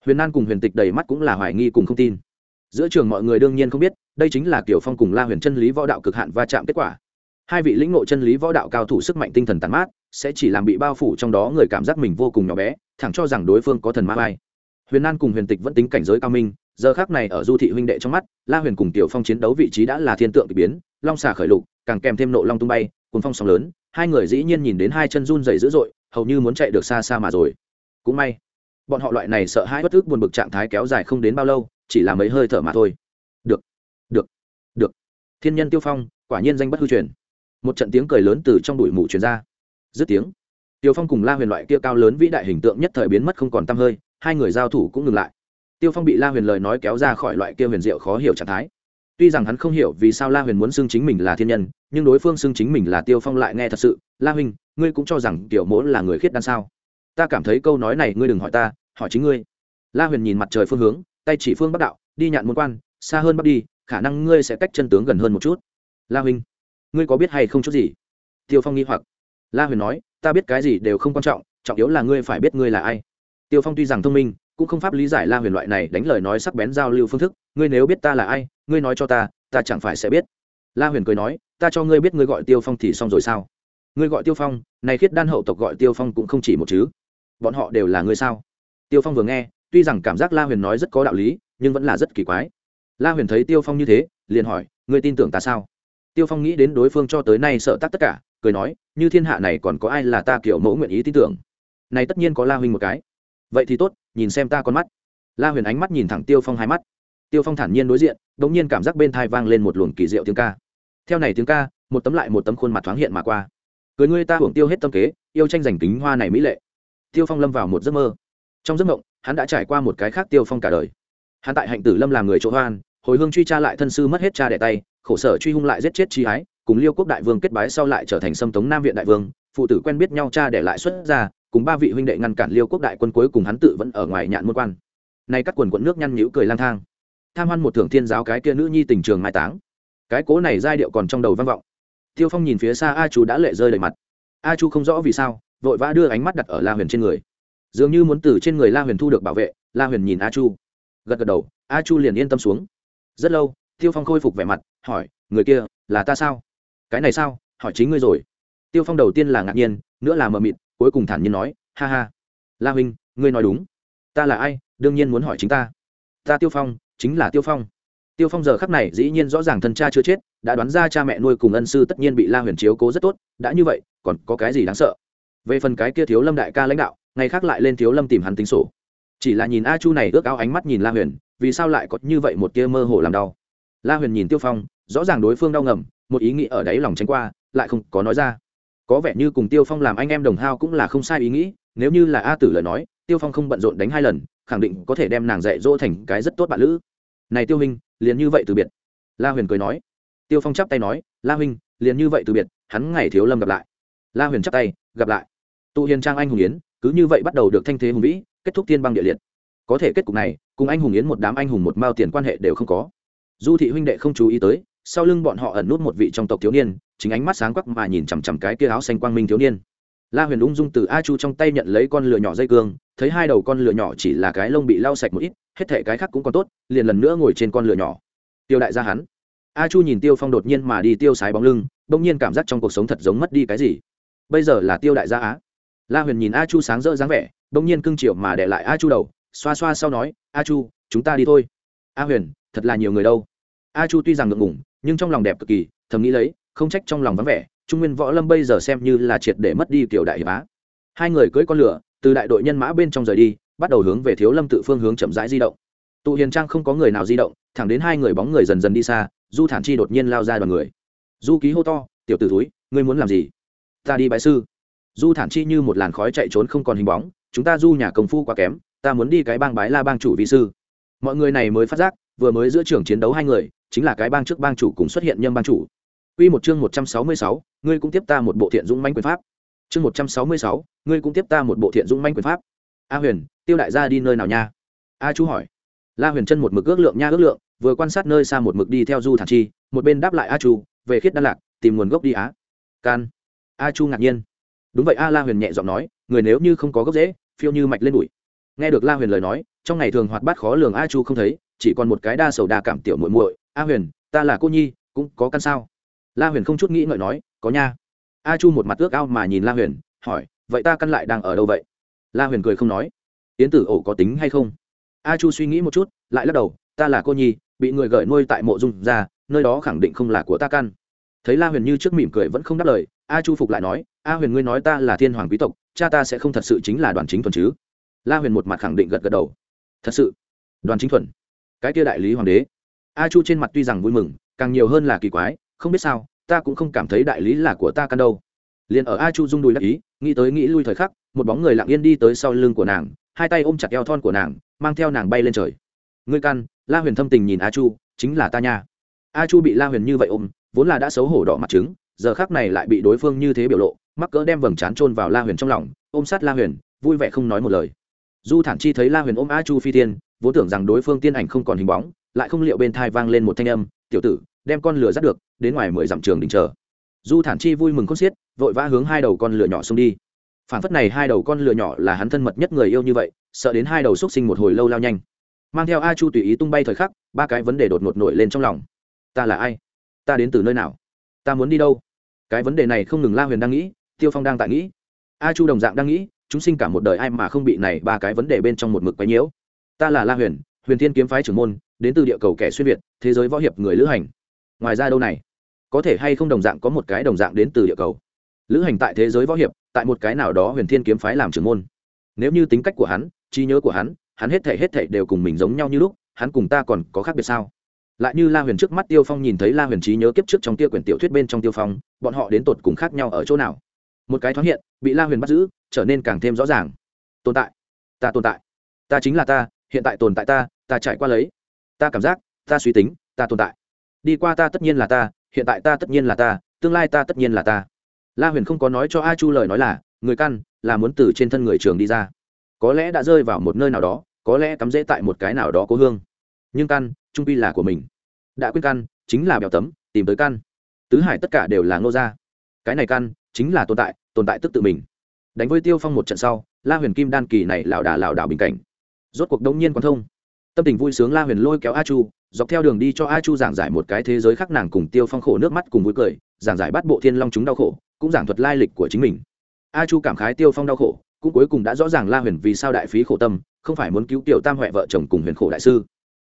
huyền An cùng huyền tịch đầy mắt cũng là hoài nghi cùng không tin. Giữa trường mọi người đương nhiên không biết, đây chính là kiểu phong cùng la huyền chân lý võ đạo cực hạn va chạm kết quả hai vị lĩnh ngộ chân lý võ đạo cao thủ sức mạnh tinh thần tàn mát, sẽ chỉ làm bị bao phủ trong đó người cảm giác mình vô cùng nhỏ bé, thẳng cho rằng đối phương có thần ma vai. Huyền An cùng huyền tịch vẫn tính cảnh giới cao minh, giờ khác này ở du thị huynh đệ trong mắt, la huyền cùng tiểu phong chiến đấu vị trí đã là thiên tượng k ỳ biến, long xà khởi lục, càng kèm thêm nộ long tung bay, cuốn phong sóng lớn, hai người dĩ nhiên nhìn đến hai chân run dày dữ dội, hầu như muốn chạy được xa xa mà rồi. Cũng may, bọn họ loại này sợ hai bất ức buồn bực trạng thái kéo dài không đến bao lâu, chỉ là mấy hơi thở mà thôi. Được được được. Thiên nhân tiêu phong, quả nhiên danh bất hư truyền một trận tiếng cười lớn từ trong đùi mù truyền ra. Dứt tiếng, tiêu phong cùng la huyền loại kia cao lớn vĩ đại hình tượng nhất thời biến mất không còn t hơi, hai người giao thủ cũng ngừng lại. Tiêu phong bị la huyền lời nói kéo ra khỏi loại kia huyền diệu khó hiểu trạng thái. Tuy rằng hắn không hiểu vì sao la huyền muốn xưng chính mình là thiên nhân, nhưng đối phương xưng chính mình là tiêu phong lại nghe thật sự, la huynh, ngươi cũng cho rằng tiểu mỗ là người khiết đan sao? Ta cảm thấy câu nói này ngươi đừng hỏi ta, hỏi chính ngươi. La huyền nhìn mặt trời phương hướng, tay chỉ phương bắc đạo, đi nhạn môn quan, xa hơn bắc đi, khả năng ngươi sẽ cách chân tướng gần hơn một chút. La huynh ngươi có biết hay không chút gì? Tiêu phong nghi hoặc. La huyền nói, ta biết cái gì đều không quan trọng trọng yếu là ngươi phải biết ngươi là ai. Tiêu phong tuy rằng thông minh, cũng không pháp lý giải la huyền loại này đánh lời nói sắc bén giao lưu phương thức. Ngươi nếu biết ta là ai, ngươi nói cho ta ta chẳng phải sẽ biết. La huyền cười nói, ta cho ngươi biết ngươi gọi tiêu phong thì xong rồi sao? Ngươi gọi tiêu phong, này khiết đan hậu tộc gọi tiêu phong cũng không chỉ một chứ. Bọn họ đều là ngươi sao? Tiêu phong vừa nghe, tuy rằng cảm giác la huyền nói rất có đạo lý, nhưng vẫn là rất kỳ quái. La huyền thấy tiêu phong như thế, liền hỏi, ngươi tin tưởng ta sao? Tiêu phong nghĩ đến đối phương cho tới nay sợ tắc tất cả, cười nói, như thiên hạ này còn có ai là ta kiểu mẫu nguyện ý tin tưởng? Này tất nhiên có la huynh một cái. Vậy thì tốt, nhìn xem ta con mắt. La huyền ánh mắt nhìn thẳng tiêu phong hai mắt. Tiêu phong thản nhiên đối diện đ ỗ n g nhiên cảm giác bên thai vang lên một luồng kỳ diệu tiếng ca. Theo này tiếng ca, một tấm lại một tấm khuôn mặt thoáng hiện mà qua. Cười ngươi ta hưởng tiêu hết tâm kế, yêu tranh giành kính hoa này mỹ lệ. Tiêu phong lâm vào một giấc mơ. Trong giấc mộng, hắn đã trải qua một cái khác tiêu phong cả đời. Hắn tại hạnh tử lâm làm người chỗ hoan, hồi hương truy tra lại thân sư mất hết cha đẻ tay khổ sở truy hung lại giết chết chi ái, cùng liêu quốc đại vương kết bái sau lại trở thành sâm tống nam viện đại vương, phụ tử quen biết nhau cha để lại xuất ra, cùng ba vị huynh đệ ngăn cản liêu quốc đại quân cuối cùng hắn tự vẫn ở ngoài nhạn môn quan. Nay các quần quận nước nhăn nhữ cười lang thang. Tham hoan một thưởng thiên giáo cái kia nữ nhi tình trường mai táng. Cái cố này giai điệu còn trong đầu vang vọng. Tiêu phong nhìn phía xa a chu đã lệ rơi đầy mặt. A chu không rõ vì sao, vội vã đưa ánh mắt đặt ở la huyền trên người. Dường như muốn từ trên người la huyền thu được bảo vệ, la huyền nhìn a chu. Gật gật đầu, a chu liền yên tâm xuống. Rất lâu, tiêu phong khôi phục vẻ mặt hỏi, người kia là ta sao? Cái này sao? Hỏi chính ngươi rồi. Tiêu phong đầu tiên là ngạc nhiên, nữa là mờ mịt, cuối cùng thản nhiên nói, ha ha. La huynh, ngươi nói đúng. Ta là ai, đương nhiên muốn hỏi chính ta. Ta tiêu phong, chính là tiêu phong. Tiêu phong giờ khắc này dĩ nhiên rõ ràng thân cha chưa chết, đã đoán ra cha mẹ nuôi cùng ân sư tất nhiên bị la huyền chiếu cố rất tốt, đã như vậy, còn có cái gì đáng sợ? Về phần cái kia thiếu lâm đại ca lãnh đạo, ngày khác lại lên thiếu lâm tìm hắn tính sổ. Chỉ là nhìn a chu này ước ao ánh mắt nhìn la huyền, vì sao lại có như vậy một tia mơ hồ làm đau? La huyền nhìn tiêu phong, rõ ràng đối phương đau ngầm, một ý nghĩ ở đáy lòng tránh qua, lại không có nói ra. Có vẻ như cùng tiêu phong làm anh em đồng hao cũng là không sai ý nghĩ, nếu như là a tử lời nói, tiêu phong không bận rộn đánh hai lần, khẳng định có thể đem nàng dạy dỗ thành cái rất tốt bạn lữ. Này tiêu huynh, liền như vậy từ biệt. La huyền cười nói. Tiêu phong chắp tay nói, la huynh, liền như vậy từ biệt, hắn ngày thiếu lâm gặp lại. La huyền chắp tay, gặp lại. Tụ hiền trang anh hùng yến, cứ như vậy bắt đầu được thanh thế hùng vĩ, kết thúc tiên băng địa liệt. Có thể kết cục này, cùng anh hùng yến một đám anh hùng một mao tiền quan hệ đều không có du thị huynh đệ không chú ý tới, sau lưng bọn họ ẩn nút một vị trong tộc thiếu niên, chính ánh mắt sáng quắc mà nhìn chằm chằm cái kia áo xanh quang minh thiếu niên. La huyền ung dung từ a chu trong tay nhận lấy con lửa nhỏ dây cương, thấy hai đầu con lửa nhỏ chỉ là cái lông bị lau sạch một ít, hết thể cái khác cũng còn tốt, liền lần nữa ngồi trên con lửa nhỏ. Tiêu đại gia hắn. A chu nhìn tiêu phong đột nhiên mà đi tiêu sái bóng lưng, bỗng nhiên cảm giác trong cuộc sống thật giống mất đi cái gì. Bây giờ là tiêu đại gia á. La huyền nhìn a chu sáng rỡ dáng vẻ, bỗng nhiên cưng chiều mà để lại a chu đầu, xoa xoa sau nói, a chu, chúng ta đi thôi. A huyền, thật là nhiều người đâu a chu tuy rằng ngượng ngủng nhưng trong lòng đẹp cực kỳ, thầm nghĩ lấy, không trách trong lòng vắng vẻ, trung nguyên võ lâm bây giờ xem như là triệt để mất đi kiểu đại hiệp á. Hai người cưỡi con lửa, từ đại đội nhân mã bên trong rời đi, bắt đầu hướng về thiếu lâm tự phương hướng chậm rãi di động. Tụ hiền trang không có người nào di động, thẳng đến hai người bóng người dần dần đi xa, du thản chi đột nhiên lao ra đoàn người. Du ký hô to, tiểu t ử túi ngươi muốn làm gì? Ta đi bãi sư. Du thản chi như một làn khói chạy trốn không còn hình bóng, chúng ta du nhà công phu quá kém, ta muốn đi cái bang bái la bang chủ vị sư. Mọi người này mới phát giác vừa mới giữa trường chiến đấu hai người chính là cái bang trước bang chủ cùng xuất hiện nhâm bang chủ Quy một chương 166, ngươi cũng tiếp ta một bộ thiện dũng mãnh quyền pháp. Chương 166, ngươi cũng tiếp ta một bộ thiện dũng mãnh quyền pháp. A Huyền, Tiêu đại gia đi nơi nào nha? A chú hỏi. La Huyền chân một mực ước lượng nha ước lượng, vừa quan sát nơi xa một mực đi theo Du Thản Chi, một bên đáp lại A Chu, về khiết đan lạc, tìm nguồn gốc đi á. Can. A Chu ngạc nhiên. Đúng vậy A La Huyền nhẹ giọng nói, người nếu như không có gốc rễ, phiêu như mạch lên bụi. Nghe được La Huyền lời nói, trong ngày thường hoạt bát khó lường A Chu không thấy, chỉ còn một cái đa sầu đa cảm tiểu muội muội, A Huyền, ta là cô nhi, cũng có căn sao? la huyền không chút nghĩ ngợi nói có nha. A chu một mặt ước ao mà nhìn la huyền hỏi vậy ta căn lại đang ở đâu vậy? La huyền cười không nói yến tử ổ có tính hay không? A chu suy nghĩ một chút lại lắc đầu ta là cô nhi bị người gởi nuôi tại mộ dung ra nơi đó khẳng định không là của ta căn. Thấy la huyền như trước mỉm cười vẫn không đáp lời a chu phục lại nói a huyền ngươi nói ta là thiên hoàng quý tộc cha ta sẽ không thật sự chính là đoàn chính thuần chứ? La huyền một mặt khẳng định gật gật đầu thật sự đoàn chính thuần cái kia đại lý hoàng đế. A chu trên mặt tuy rằng vui mừng, càng nhiều hơn là kỳ quái, không biết sao, ta cũng không cảm thấy đại lý là của ta căn đâu. Liền ở a chu rung đùi đắc ý, nghĩ tới nghĩ lui thời khắc, một bóng người lặng yên đi tới sau lưng của nàng, hai tay ôm chặt eo thon của nàng, mang theo nàng bay lên trời. Ngươi căn, la huyền thâm tình nhìn a chu, chính là ta nha. A chu bị la huyền như vậy ôm, vốn là đã xấu hổ đỏ mặt trứng, giờ khác này lại bị đối phương như thế biểu lộ, mắc cỡ đem vầng trán trôn vào la huyền trong lòng, ôm sát la huyền, vui vẻ không nói một lời du thản chi thấy la huyền ôm a chu phi tiên vốn tưởng rằng đối phương tiên ảnh không còn hình bóng, lại không liệu bên thai vang lên một thanh âm, tiểu tử, đem con lửa dắt được, đến ngoài mười dặm trường đình chờ. Du thản chi vui mừng con xiết, vội vã hướng hai đầu con lửa nhỏ xông đi. Phản phất này hai đầu con lửa nhỏ là hắn thân mật nhất người yêu như vậy, sợ đến hai đầu xúc sinh một hồi lâu lao nhanh. Mang theo a chu tùy ý tung bay thời khắc, ba cái vấn đề đột ngột nổi lên trong lòng. Ta là ai? Ta đến từ nơi nào? Ta muốn đi đâu? Cái vấn đề này không ngừng la huyền đang nghĩ, tiêu phong đang tại nghĩ. A chu đồng dạng đang nghĩ chúng sinh cả một đời ai mà không bị này ba cái vấn đề bên trong một mực quấy nhiễu. Ta là la huyền huyền thiên kiếm phái trưởng môn, đến từ địa cầu kẻ xuyên việt, thế giới võ hiệp người lữ hành. Ngoài ra đâu này? Có thể hay không đồng dạng có một cái đồng dạng đến từ địa cầu? Lữ hành tại thế giới võ hiệp, tại một cái nào đó huyền thiên kiếm phái làm trưởng môn. Nếu như tính cách của hắn, trí nhớ của hắn hắn hết thể hết thể đều cùng mình giống nhau như lúc, hắn cùng ta còn có khác biệt sao? Lại như la huyền trước mắt tiêu phong nhìn thấy la huyền trí nhớ kiếp trước trong tia quyển tiểu thuyết bên trong tiêu phong, bọn họ đến tột cùng khác nhau ở chỗ nào? Một cái thoáng hiện, bị la huyền bắt giữ trở nên càng thêm rõ ràng. Tồn tại. Ta tồn tại. Ta chính là ta, hiện tại tồn tại ta ta trải qua lấy. Ta cảm giác, ta suy tính, ta tồn tại. Đi qua ta tất nhiên là ta, hiện tại ta tất nhiên là ta, tương lai ta tất nhiên là ta. La huyền không có nói cho a chu lời nói là, người căn, là muốn từ trên thân người trường đi ra. Có lẽ đã rơi vào một nơi nào đó, có lẽ cắm rễ tại một cái nào đó cố hương. Nhưng căn, trung pi là của mình. Đã quyết căn, chính là bèo tấm, tìm tới căn. Tứ hải tất cả đều là ngô gia. Cái này căn, chính là tồn tại tồn tại tức tự mình đánh với tiêu phong một trận sau, la huyền kim đan kỳ này lảo đà lảo đảo bình cảnh. Rốt cuộc đông nhiên quan thông. Tâm tình vui sướng la huyền lôi kéo a chu, dọc theo đường đi cho a chu giảng giải một cái thế giới khác nàng cùng tiêu phong khổ nước mắt cùng vui cười, giảng giải bắt bộ thiên long chúng đau khổ, cũng giảng thuật lai lịch của chính mình. A chu cảm khái tiêu phong đau khổ, cũng cuối cùng đã rõ ràng la huyền vì sao đại phí khổ tâm, không phải muốn cứu tiểu tam huệ vợ chồng cùng huyền khổ đại sư.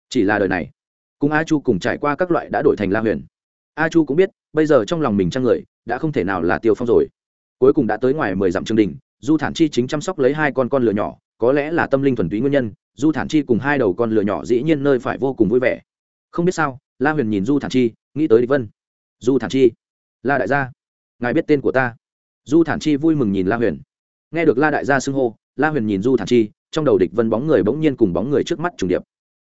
Chỉ là đời này, cùng a chu cùng trải qua các loại đã đổi thành la huyền. A chu cũng biết, bây giờ trong lòng mình trang người, đã không thể nào là tiêu phong rồi cuối cùng đã tới ngoài mười dặm trường đình, du thản chi chính chăm sóc lấy hai con con lửa nhỏ, có lẽ là tâm linh thuần túy nguyên nhân, du thản chi cùng hai đầu con lửa nhỏ dĩ nhiên nơi phải vô cùng vui vẻ. Không biết sao, la huyền nhìn du thản chi, nghĩ tới địch vân. Du thản chi, la đại gia, ngài biết tên của ta. Du thản chi vui mừng nhìn la huyền. Nghe được la đại gia xưng hô, la huyền nhìn du thản chi, trong đầu địch vân bóng người bỗng nhiên cùng bóng người trước mắt trùng điệp.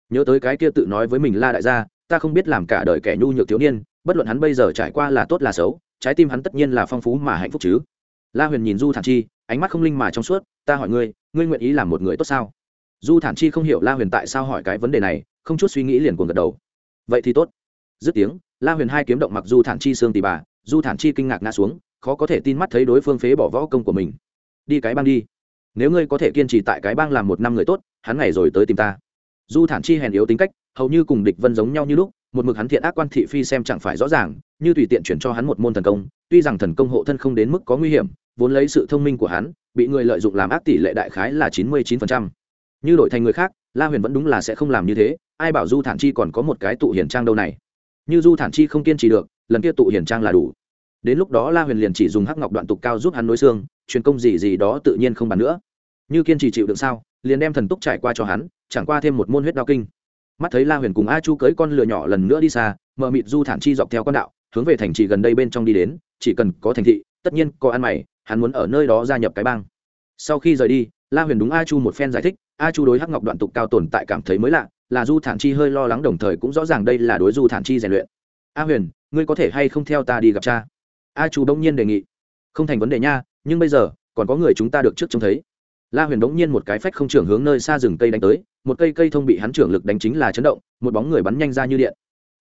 Nhớ tới cái kia tự nói với mình la đại gia, ta không biết làm cả đời kẻ nhu nhược thiếu niên, bất luận hắn bây giờ trải qua là tốt là xấu, trái tim hắn tất nhiên là phong phú mà hạnh phúc chứ la huyền nhìn du thản chi, ánh mắt không linh mà trong suốt, ta hỏi ngươi ngươi nguyện ý làm một người tốt sao? Du thản chi không hiểu la huyền tại sao hỏi cái vấn đề này, không chút suy nghĩ liền cuồng gật đầu. Vậy thì tốt. Dứt tiếng, la huyền hai kiếm động mặc du thản chi xương tì bà, du thản chi kinh ngạc ngã xuống, khó có thể tin mắt thấy đối phương phế bỏ võ công của mình. Đi cái bang đi. Nếu ngươi có thể kiên trì tại cái bang làm một năm người tốt, hắn ngày rồi tới tìm ta. Du thản chi hèn yếu tính cách, hầu như cùng địch vân giống nhau như lúc, một mực hắn thiện ác quan thị phi xem chẳng phải rõ ràng, như tùy tiện chuyển cho hắn một môn thần công, tuy rằng thần công hộ thân không đến mức có nguy hiểm vốn lấy sự thông minh của hắn, bị người lợi dụng làm ác tỷ lệ đại khái là chín mươi chín phần trăm. Như đổi thành người khác, la huyền vẫn đúng là sẽ không làm như thế, ai bảo du thản chi còn có một cái tụ hiển trang đâu này. Như du thản chi không kiên trì được, lần kia tụ hiển trang là đủ. Đến lúc đó la huyền liền chỉ dùng hắc ngọc đoạn tục cao giúp hắn nối xương, truyền công gì gì đó tự nhiên không bàn nữa. Như kiên trì chịu đựng sao, liền đem thần túc trải qua cho hắn, chẳng qua thêm một môn huyết đao kinh. Mắt thấy la huyền cùng a chu cưới con lừa nhỏ lần nữa đi xa, mờ mịt du thản chi dọc theo con đạo, hướng về thành trì gần đây bên trong đi đến, chỉ cần có thành thị, tất nhiên có ăn mày hắn muốn ở nơi đó gia nhập cái bang. Sau khi rời đi, la huyền đúng a chu một phen giải thích, a chu đối hắc ngọc đoạn tục cao tồn tại cảm thấy mới lạ, là du thản chi hơi lo lắng đồng thời cũng rõ ràng đây là đối du thản chi rèn luyện. A huyền, ngươi có thể hay không theo ta đi gặp cha? A chu đông nhiên đề nghị. Không thành vấn đề nha, nhưng bây giờ, còn có người chúng ta được trước trông thấy. La huyền đống nhiên một cái phách không trưởng hướng nơi xa rừng cây đánh tới, một cây cây thông bị hắn trưởng lực đánh chính là chấn động, một bóng người bắn nhanh ra như điện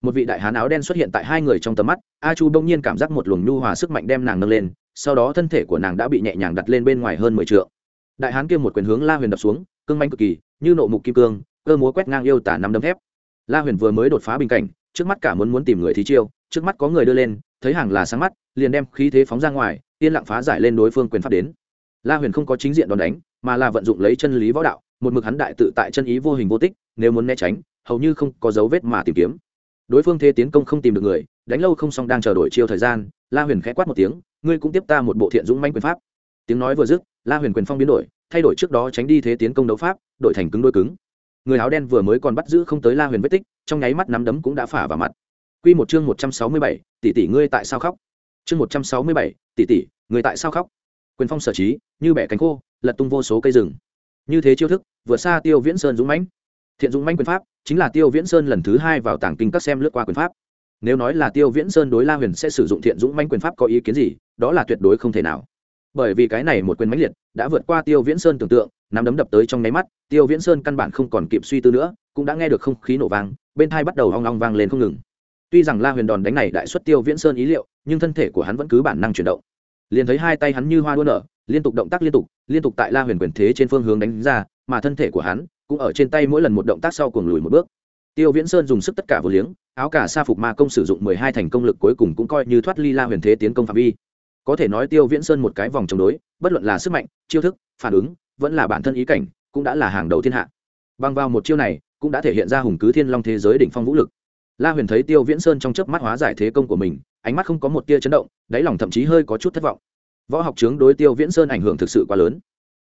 một vị đại hán áo đen xuất hiện tại hai người trong tầm mắt, a chu đông nhiên cảm giác một luồng nhu hòa sức mạnh đem nàng nâng lên, sau đó thân thể của nàng đã bị nhẹ nhàng đặt lên bên ngoài hơn mười t đại hán kia một quyền hướng la huyền đập xuống, cương manh cực kỳ, như nộ mục kim cương, cơ múa quét ngang yêu tả năm đấm thép. La huyền vừa mới đột phá bình cảnh, trước mắt cả muốn muốn tìm người thí chiêu, trước mắt có người đưa lên, thấy hàng là sáng mắt, liền đem khí thế phóng ra ngoài, yên lặng phá giải lên đối phương quyền pháp đến. La huyền không có chính diện đòn đánh, mà là vận dụng lấy chân lý võ đạo, một mực hắn đại tự tại chân ý vô hình vô tích, nếu muốn né tránh, hầu như không có dấu vết mà tìm kiếm đối phương thế tiến công không tìm được người, đánh lâu không xong đang chờ đổi chiêu thời gian, la huyền khẽ quát một tiếng, ngươi cũng tiếp ta một bộ thiện dũng manh quyền pháp. Tiếng nói vừa dứt, la huyền quyền phong biến đổi, thay đổi trước đó tránh đi thế tiến công đấu pháp, đổi thành cứng đôi cứng. Người áo đen vừa mới còn bắt giữ không tới la huyền vết tích, trong nháy mắt nắm đấm cũng đã phả vào mặt. Q một chương một trăm sáu mươi bảy, tỷ tỷ ngươi tại sao khóc? Chương một trăm sáu mươi bảy, tỷ tỷ người tại sao khóc? Quyền phong sở trí, như bẻ cánh khô, lật tung vô số cây rừng. Như thế chiêu thức vượt xa tiêu viễn sơn dũng mãnh thiện dũng manh quyền pháp, chính là tiêu viễn sơn lần thứ hai vào tảng kinh các xem lướt qua quyền pháp. Nếu nói là tiêu viễn sơn đối la huyền sẽ sử dụng thiện dũng manh quyền pháp có ý kiến gì, đó là tuyệt đối không thể nào. Bởi vì cái này một quyền mãnh liệt, đã vượt qua tiêu viễn sơn tưởng tượng, nắm đấm đập tới trong nháy mắt, tiêu viễn sơn căn bản không còn kịp suy tư nữa, cũng đã nghe được không khí nổ vang, bên thai bắt đầu hoang long vang lên không ngừng. Tuy rằng la huyền đòn đánh này đại xuất tiêu viễn sơn ý liệu, nhưng thân thể của hắn vẫn cứ bản năng chuyển động. Liền thấy hai tay hắn như hoa đua nở, liên tục động tác liên tục liên tục tại la huyền quyền thế trên phương hướng đánh ra, mà thân thể của hắn cũng ở trên tay mỗi lần một động tác sau cuồng lùi một bước. Tiêu viễn sơn dùng sức tất cả vừa liếng, áo cả sa phục ma công sử dụng mười hai thành công lực cuối cùng cũng coi như thoát ly la huyền thế tiến công phạm vi. Có thể nói tiêu viễn sơn một cái vòng chống đối, bất luận là sức mạnh, chiêu thức, phản ứng, vẫn là bản thân ý cảnh, cũng đã là hàng đầu thiên hạ. Bằng vào một chiêu này, cũng đã thể hiện ra hùng cứ thiên long thế giới đỉnh phong vũ lực. La huyền thấy tiêu viễn sơn trong chớp mắt hóa giải thế công của mình, ánh mắt không có một tia chấn động, đáy lòng thậm chí hơi có chút thất vọng. Võ học chướng đối tiêu viễn sơn ảnh hưởng thực sự quá lớn.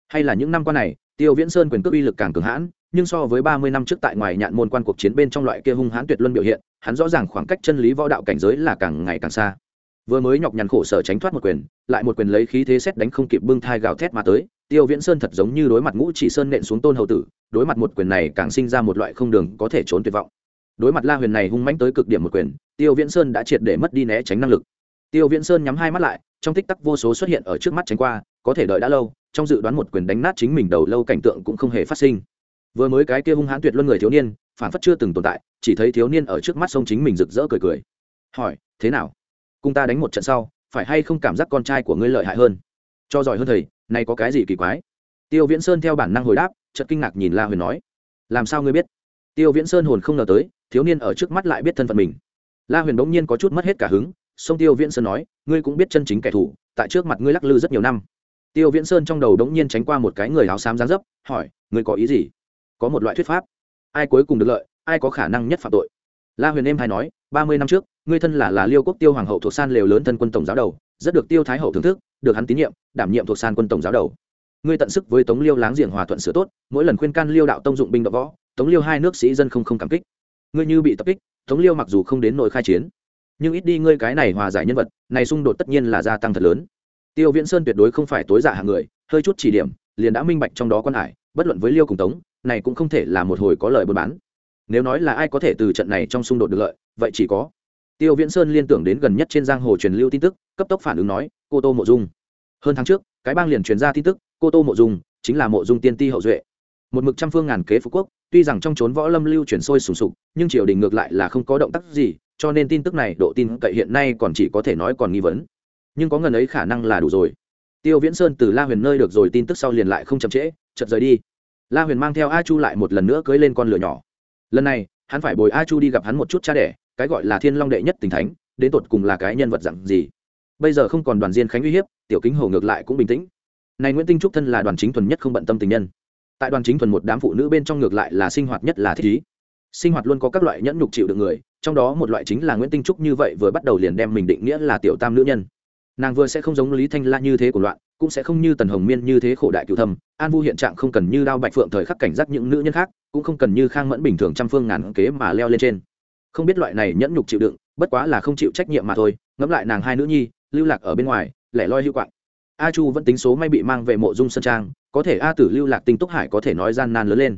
Hay là những năm qua này tiêu viễn sơn quyền cước uy lực càng cường hãn, nhưng so với ba mươi năm trước tại ngoài nhạn môn quan cuộc chiến bên trong loại kia hung hãn tuyệt luân biểu hiện, hắn rõ ràng khoảng cách chân lý võ đạo cảnh giới là càng ngày càng xa. Vừa mới nhọc nhằn khổ sở tránh thoát một quyền, lại một quyền lấy khí thế xét đánh không kịp bưng thai gào thét mà tới, tiêu viễn sơn thật giống như đối mặt ngũ chỉ sơn nện xuống tôn hầu tử, đối mặt một quyền này càng sinh ra một loại không đường có thể trốn tuyệt vọng. Đối mặt la huyền này hung mãnh tới cực điểm một quyền, tiêu viễn sơn đã triệt để mất đi né tránh năng lực. Tiêu viễn sơn nhắm hai mắt lại, trong tích tắc vô số xuất hiện ở trước mắt tránh qua, có thể đợi đã lâu trong dự đoán một quyền đánh nát chính mình đầu lâu cảnh tượng cũng không hề phát sinh. Vừa mới cái kia hung hãn tuyệt luân người thiếu niên, phản phất chưa từng tồn tại, chỉ thấy thiếu niên ở trước mắt sông chính mình rực rỡ cười cười. Hỏi, thế nào? Cùng ta đánh một trận sau, phải hay không cảm giác con trai của ngươi lợi hại hơn? Cho giỏi hơn thầy, này có cái gì kỳ quái? Tiêu viễn sơn theo bản năng hồi đáp, chợt kinh ngạc nhìn la huyền nói, làm sao ngươi biết? Tiêu viễn sơn hồn không ngờ tới, thiếu niên ở trước mắt lại biết thân phận mình. La huyền bỗng nhiên có chút mất hết cả hứng, sông tiêu viễn sơn nói, ngươi cũng biết chân chính kẻ thù, tại trước mặt ngươi lắc lư rất nhiều năm tiêu viễn sơn trong đầu đống nhiên tránh qua một cái người áo xám dáng dấp, hỏi người có ý gì? Có một loại thuyết pháp. Ai cuối cùng được lợi, ai có khả năng nhất phạm tội? La huyền em hay nói, ba mươi năm trước, ngươi thân là là liêu quốc tiêu hoàng hậu thuộc san lều lớn thân quân tổng giáo đầu, rất được tiêu thái hậu thưởng thức, được hắn tín nhiệm, đảm nhiệm thuộc san quân tổng giáo đầu. Ngươi tận sức với tống liêu láng giềng hòa thuận sửa tốt, mỗi lần khuyên can liêu đạo tông dụng binh đọ võ, tống liêu hai nước sĩ dân không không cảm kích. Ngươi như bị tập kích, tống liêu mặc dù không đến nội khai chiến, nhưng ít đi ngươi cái này hòa giải nhân vật, này xung đột tất nhiên là gia tăng thật lớn tiêu viễn sơn tuyệt đối không phải tối dạ hạng người, hơi chút chỉ điểm, liền đã minh bạch trong đó quan hải, bất luận với liêu cùng tống, này cũng không thể là một hồi có lời buôn bán. Nếu nói là ai có thể từ trận này trong xung đột được lợi, vậy chỉ có tiêu viễn sơn liên tưởng đến gần nhất trên giang hồ truyền lưu tin tức, cấp tốc phản ứng nói, cô tô mộ dung. Hơn tháng trước, cái bang liền truyền ra tin tức, cô tô mộ dung chính là mộ dung tiên ti hậu duệ. Một mực trăm phương ngàn kế phú quốc, tuy rằng trong trốn võ lâm lưu chuyển sôi sùng sục, nhưng triều đình ngược lại là không có động tác gì, cho nên tin tức này độ tin cậy hiện nay còn chỉ có thể nói còn nghi vấn nhưng có ngần ấy khả năng là đủ rồi. Tiêu viễn sơn từ la huyền nơi được rồi tin tức sau liền lại không chậm trễ chật rời đi. La huyền mang theo a chu lại một lần nữa cưới lên con lửa nhỏ. Lần này, hắn phải bồi a chu đi gặp hắn một chút cha đẻ, cái gọi là thiên long đệ nhất tình thánh, đến tột cùng là cái nhân vật dặn gì. Bây giờ không còn đoàn diên khánh uy hiếp, tiểu kính hồ ngược lại cũng bình tĩnh. Này nguyễn tinh trúc thân là đoàn chính thuần nhất không bận tâm tình nhân. Tại đoàn chính thuần một đám phụ nữ bên trong ngược lại là sinh hoạt nhất là thích ý. Sinh hoạt luôn có các loại nhẫn nhục chịu được người, trong đó một loại chính là nguyễn tinh trúc như vậy vừa bắt đầu liền đem mình định nghĩa là tiểu tam nữ nhân nàng vừa sẽ không giống lý thanh la như thế của loạn, cũng sẽ không như tần hồng miên như thế khổ đại cựu thâm. An vu hiện trạng không cần như đao bạch phượng thời khắc cảnh giác những nữ nhân khác, cũng không cần như khang mẫn bình thường trăm phương ngàn kế mà leo lên trên. Không biết loại này nhẫn nhục chịu đựng, bất quá là không chịu trách nhiệm mà thôi. Ngẫm lại nàng hai nữ nhi, lưu lạc ở bên ngoài, lẻ loi hữu quạng. A chu vẫn tính số may bị mang về mộ dung sơn trang, có thể a tử lưu lạc tinh túc hải có thể nói gian nan lớn lên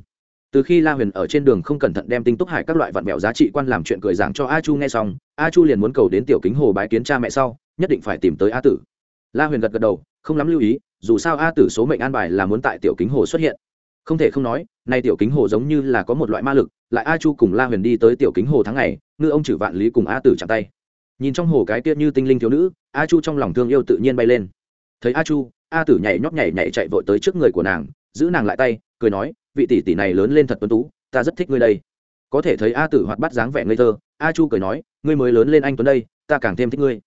từ khi la huyền ở trên đường không cẩn thận đem tinh túc hải các loại vạn mẹo giá trị quan làm chuyện cười giảng cho a chu nghe xong, a chu liền muốn cầu đến tiểu kính hồ bái kiến cha mẹ sau, nhất định phải tìm tới a tử. La huyền gật gật đầu, không lắm lưu ý, dù sao a tử số mệnh an bài là muốn tại tiểu kính hồ xuất hiện. Không thể không nói, nay tiểu kính hồ giống như là có một loại ma lực, lại a chu cùng la huyền đi tới tiểu kính hồ tháng ngày, ngư ông chử vạn lý cùng a tử chạm tay. Nhìn trong hồ cái kia như tinh linh thiếu nữ, a chu trong lòng thương yêu tự nhiên bay lên. Thấy a chu, a tử nhảy nhót nhảy nhảy chạy vội tới trước người của nàng, giữ nàng lại tay, cười nói vị tỷ tỷ này lớn lên thật tuấn tú, ta rất thích ngươi đây. Có thể thấy a tử hoạt bát dáng vẻ ngây thơ, a chu cười nói, ngươi mới lớn lên anh tuấn đây, ta càng thêm thích ngươi.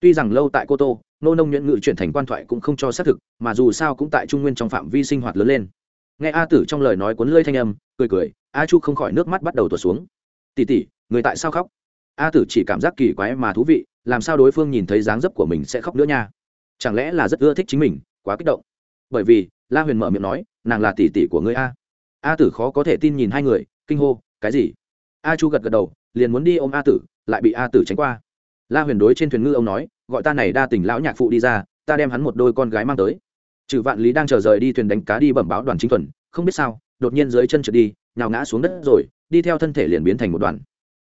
Tuy rằng lâu tại cô tô, nô nông nhuận ngự chuyển thành quan thoại cũng không cho xác thực, mà dù sao cũng tại trung nguyên trong phạm vi sinh hoạt lớn lên. Nghe a tử trong lời nói cuốn lưỡi thanh âm, cười cười, a chu không khỏi nước mắt bắt đầu tuột xuống. Tỉ tỉ người tại sao khóc? A tử chỉ cảm giác kỳ quái mà thú vị, làm sao đối phương nhìn thấy dáng dấp của mình sẽ khóc nữa nha? Chẳng lẽ là rất ưa thích chính mình, quá kích động? Bởi vì, la huyền mở miệng nói, nàng là tỷ tỷ của ngươi a a tử khó có thể tin nhìn hai người, kinh hô, cái gì? A chu gật gật đầu, liền muốn đi ôm a tử, lại bị a tử tránh qua. La huyền đối trên thuyền ngư ông nói, gọi ta này đa tình lão nhạc phụ đi ra, ta đem hắn một đôi con gái mang tới. Trừ vạn lý đang chờ rời đi thuyền đánh cá đi bẩm báo đoàn chính thuần, không biết sao, đột nhiên dưới chân trượt đi, nhào ngã xuống đất rồi, đi theo thân thể liền biến thành một đoàn.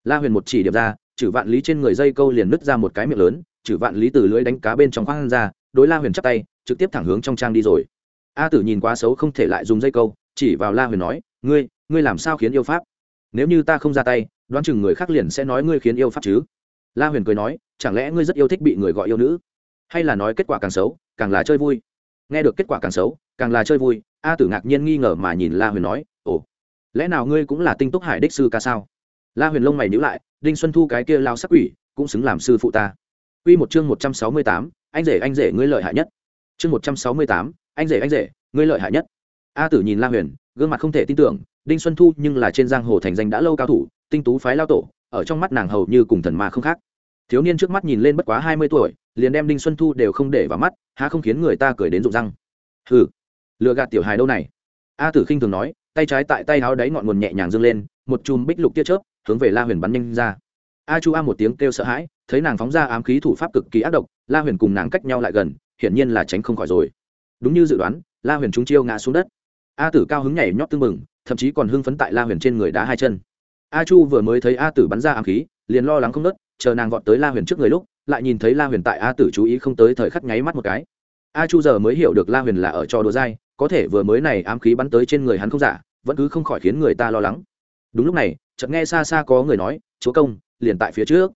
La huyền một chỉ điểm ra, trừ vạn lý trên người dây câu liền nứt ra một cái miệng lớn, trừ vạn lý từ lưới đánh cá bên trong khoang ra, đối la huyền chắp tay, trực tiếp thẳng hướng trong trang đi rồi. A tử nhìn quá xấu không thể lại dùng dây câu chỉ vào la huyền nói ngươi ngươi làm sao khiến yêu pháp? Nếu như ta không ra tay đoán chừng người khác liền sẽ nói ngươi khiến yêu pháp chứ. La huyền cười nói chẳng lẽ ngươi rất yêu thích bị người gọi yêu nữ? Hay là nói kết quả càng xấu càng là chơi vui? Nghe được kết quả càng xấu càng là chơi vui a tử ngạc nhiên nghi ngờ mà nhìn la huyền nói ồ lẽ nào ngươi cũng là tinh túc hải đích sư ca sao? La huyền lông mày nhữ lại đinh xuân thu cái kia lao sắc quỷ cũng xứng làm sư phụ ta. Quy một chương một trăm sáu mươi tám, anh rể anh rể ngươi lợi hại nhất. Chương một trăm sáu mươi tám, anh rể anh rể, ngươi lợi hại nhất. A Tử nhìn La Huyền, gương mặt không thể tin tưởng, Đinh Xuân Thu nhưng là trên giang hồ thành danh đã lâu cao thủ, tinh tú phái lao tổ, ở trong mắt nàng hầu như cùng thần ma không khác. Thiếu niên trước mắt nhìn lên bất quá hai mươi tuổi, liền đem Đinh Xuân Thu đều không để vào mắt, há không khiến người ta cười đến rụng răng. Hừ, lừa gạt tiểu hài đâu này? A Tử khinh thường nói, tay trái tại tay áo đáy ngọn nguồn nhẹ nhàng dương lên, một chùm bích lục tia chớp, hướng về La Huyền bắn nhanh ra. A Chu A một tiếng kêu sợ hãi, thấy nàng phóng ra ám khí thủ pháp cực kỳ ác độc, La Huyền cùng nàng cách nhau lại gần, hiển nhiên là tránh không khỏi rồi. Đúng như dự đoán, La Huyền trúng chiêu ngã xuống đất. A Tử cao hứng nhảy nhót tưng mừng, thậm chí còn hưng phấn tại La Huyền trên người đá hai chân. A Chu vừa mới thấy A Tử bắn ra ám khí, liền lo lắng không nớt, chờ nàng vọt tới La Huyền trước người lúc, lại nhìn thấy La Huyền tại A Tử chú ý không tới thời khắc nháy mắt một cái. A Chu giờ mới hiểu được La Huyền là ở trò đùa dai, có thể vừa mới này ám khí bắn tới trên người hắn không giả, vẫn cứ không khỏi khiến người ta lo lắng. Đúng lúc này, chợt nghe xa xa có người nói, "Chúa công, liền tại phía trước."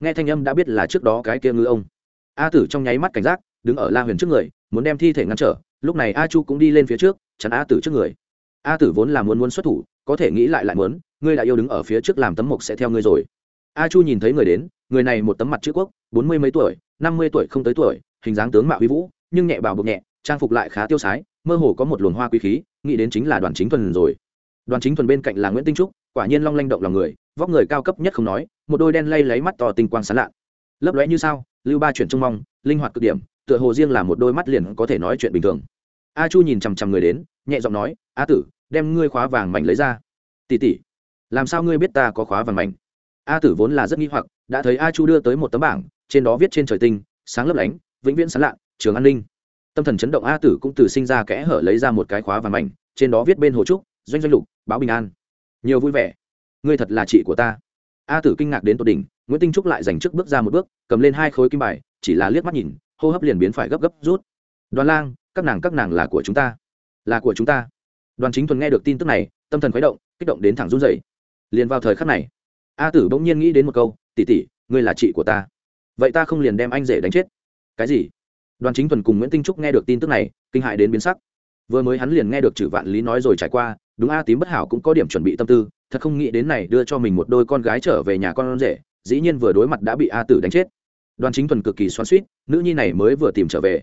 Nghe thanh âm đã biết là trước đó cái kia ngư ông. A Tử trong nháy mắt cảnh giác, đứng ở La Huyền trước người, muốn đem thi thể ngăn trở, lúc này A Chu cũng đi lên phía trước, chắn A Tử trước người. A Tử vốn là muốn muốn xuất thủ, có thể nghĩ lại lại muốn, ngươi đã yêu đứng ở phía trước làm tấm mộc sẽ theo ngươi rồi. A Chu nhìn thấy người đến, người này một tấm mặt chữ quốc, bốn mươi mấy tuổi, năm mươi tuổi không tới tuổi, hình dáng tướng mạo huy vũ, nhưng nhẹ bào bực nhẹ, trang phục lại khá tiêu sái, mơ hồ có một luồng hoa quý khí, nghĩ đến chính là Đoàn Chính Thuần rồi. Đoàn Chính Thuần bên cạnh là Nguyễn Tinh Trúc, quả nhiên long lanh động lòng người, vóc người cao cấp nhất không nói, một đôi đen lay lấy mắt to tinh quang sáng lạ. Lấp lóe như sao, lưu ba chuyển trông mong, linh hoạt cực điểm, tựa hồ riêng là một đôi mắt liền có thể nói chuyện bình thường. A Chu nhìn chằm chằm người đến, nhẹ giọng nói, "A tử, đem ngươi khóa vàng mảnh lấy ra." "Tỷ tỷ, làm sao ngươi biết ta có khóa vàng mảnh?" A tử vốn là rất nghi hoặc, đã thấy A Chu đưa tới một tấm bảng, trên đó viết trên trời tinh, sáng lấp lánh, vĩnh viễn sáng lạ, trường an ninh. Tâm thần chấn động A tử cũng từ sinh ra kẽ hở lấy ra một cái khóa vàng mảnh, trên đó viết bên hồ trúc, doanh doanh lục, báo bình an. Nhiều vui vẻ. Ngươi thật là chị của ta. A tử kinh ngạc đến tột đỉnh, Nguyễn Tinh Trúc lại dành trước bước ra một bước, cầm lên hai khối kim bài, chỉ là liếc mắt nhìn, hô hấp liền biến phải gấp gấp rút. Đoàn Lang, các nàng các nàng là của chúng ta, là của chúng ta. Đoàn Chính Thuần nghe được tin tức này, tâm thần khuấy động, kích động đến thẳng run rẩy. Liền vào thời khắc này, A Tử bỗng nhiên nghĩ đến một câu, tỷ tỷ, ngươi là chị của ta, vậy ta không liền đem anh rể đánh chết? Cái gì? Đoàn Chính Thuần cùng Nguyễn Tinh Trúc nghe được tin tức này, kinh hại đến biến sắc. Vừa mới hắn liền nghe được chử vạn lý nói rồi trải qua, đúng a tím bất hảo cũng có điểm chuẩn bị tâm tư, thật không nghĩ đến này đưa cho mình một đôi con gái trở về nhà con rể, dĩ nhiên vừa đối mặt đã bị a tử đánh chết. Đoàn Chính Thuần cực kỳ xoắn suýt nữ nhi này mới vừa tìm trở về,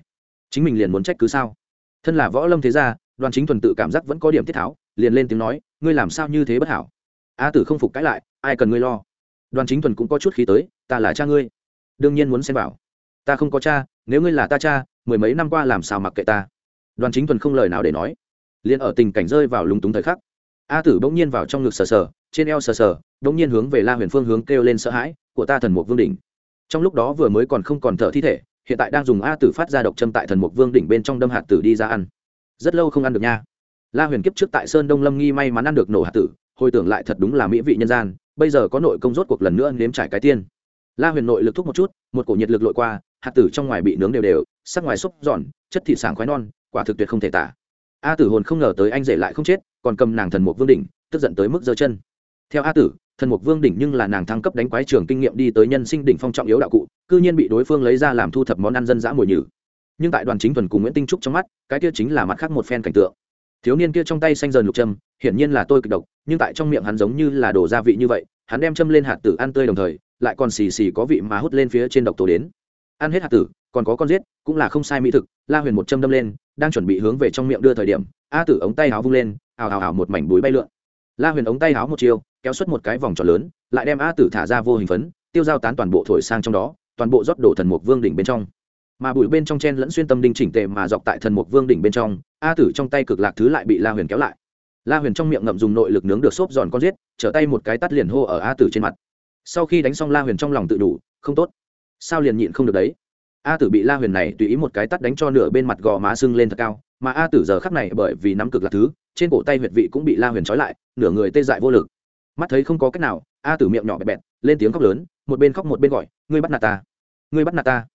chính mình liền muốn trách cứ sao? Thân là võ lâm thế gia, Đoàn Chính Thuần tự cảm giác vẫn có điểm tiết tháo, liền lên tiếng nói, ngươi làm sao như thế bất hảo? A tử không phục cãi lại, ai cần ngươi lo? Đoàn Chính Thuần cũng có chút khí tới, ta là cha ngươi, đương nhiên muốn xem bảo. Ta không có cha, nếu ngươi là ta cha, mười mấy năm qua làm sao mặc kệ ta? Đoàn Chính Thuần không lời nào để nói, liền ở tình cảnh rơi vào lúng túng thời khắc. A tử bỗng nhiên vào trong ngực sờ sờ, trên eo sờ sờ, bỗng nhiên hướng về La Huyền Phương hướng kêu lên sợ hãi, của ta thần mục vương đỉnh. Trong lúc đó vừa mới còn không còn thở thi thể, hiện tại đang dùng a tử phát ra độc châm tại thần mục vương đỉnh bên trong đâm hạt tử đi ra ăn. Rất lâu không ăn được nha. La huyền kiếp trước tại sơn đông lâm nghi may mắn ăn được nổ hạt tử, hồi tưởng lại thật đúng là mỹ vị nhân gian, bây giờ có nội công rốt cuộc lần nữa nếm trải cái tiên. La huyền nội lực thúc một chút, một cổ nhiệt lực lội qua, hạt tử trong ngoài bị nướng đều đều, sắc ngoài xúc giòn, chất thịt sảng khoái non, quả thực tuyệt không thể tả. A tử hồn không ngờ tới anh rể lại không chết, còn cầm nàng thần mục vương đỉnh, tức giận tới mức giơ chân. Theo a tử thần mục vương đỉnh nhưng là nàng thăng cấp đánh quái trường kinh nghiệm đi tới nhân sinh đỉnh phong trọng yếu đạo cụ, cư nhiên bị đối phương lấy ra làm thu thập món ăn dân dã mùi nhử. Nhưng tại đoàn chính thuần cùng nguyễn tinh trúc trong mắt, cái kia chính là mặt khác một phen cảnh tượng. Thiếu niên kia trong tay xanh dần lục châm hiển nhiên là tôi kịch độc, nhưng tại trong miệng hắn giống như là đổ gia vị như vậy, hắn đem châm lên hạt tử ăn tươi đồng thời, lại còn xì xì có vị mà hút lên phía trên độc tố đến. Ăn hết hạt tử, còn có con giết, cũng là không sai mỹ thực, la huyền một châm đâm lên, đang chuẩn bị hướng về trong miệng đưa thời điểm, a tử ống tay áo vung lên, ào ào ào một mảnh búi bay lượn. La huyền ống tay áo một chiều kéo xuất một cái vòng tròn lớn, lại đem a tử thả ra vô hình phấn, tiêu giao tán toàn bộ thổi sang trong đó, toàn bộ rót đổ thần mục vương đỉnh bên trong. Mà bụi bên trong chen lẫn xuyên tâm đinh chỉnh tề mà dọc tại thần mục vương đỉnh bên trong, a tử trong tay cực lạc thứ lại bị la huyền kéo lại. La huyền trong miệng ngậm dùng nội lực nướng được xốp giòn con giết, trở tay một cái tắt liền hô ở a tử trên mặt. Sau khi đánh xong la huyền trong lòng tự đủ, không tốt. Sao liền nhịn không được đấy? A tử bị la huyền này tùy ý một cái tắt đánh cho nửa bên mặt gò má sưng lên thật cao, mà a tử giờ khắc này bởi vì nắm cực lạc thứ, trên cổ tay huyệt vị cũng bị la huyền trói lại, nửa người tê dại vô lực mắt thấy không có cách nào, a tử miệng nhỏ bẹt bẹt, lên tiếng khóc lớn, một bên khóc một bên gọi, ngươi bắt nạt ta, ngươi bắt nạt ta.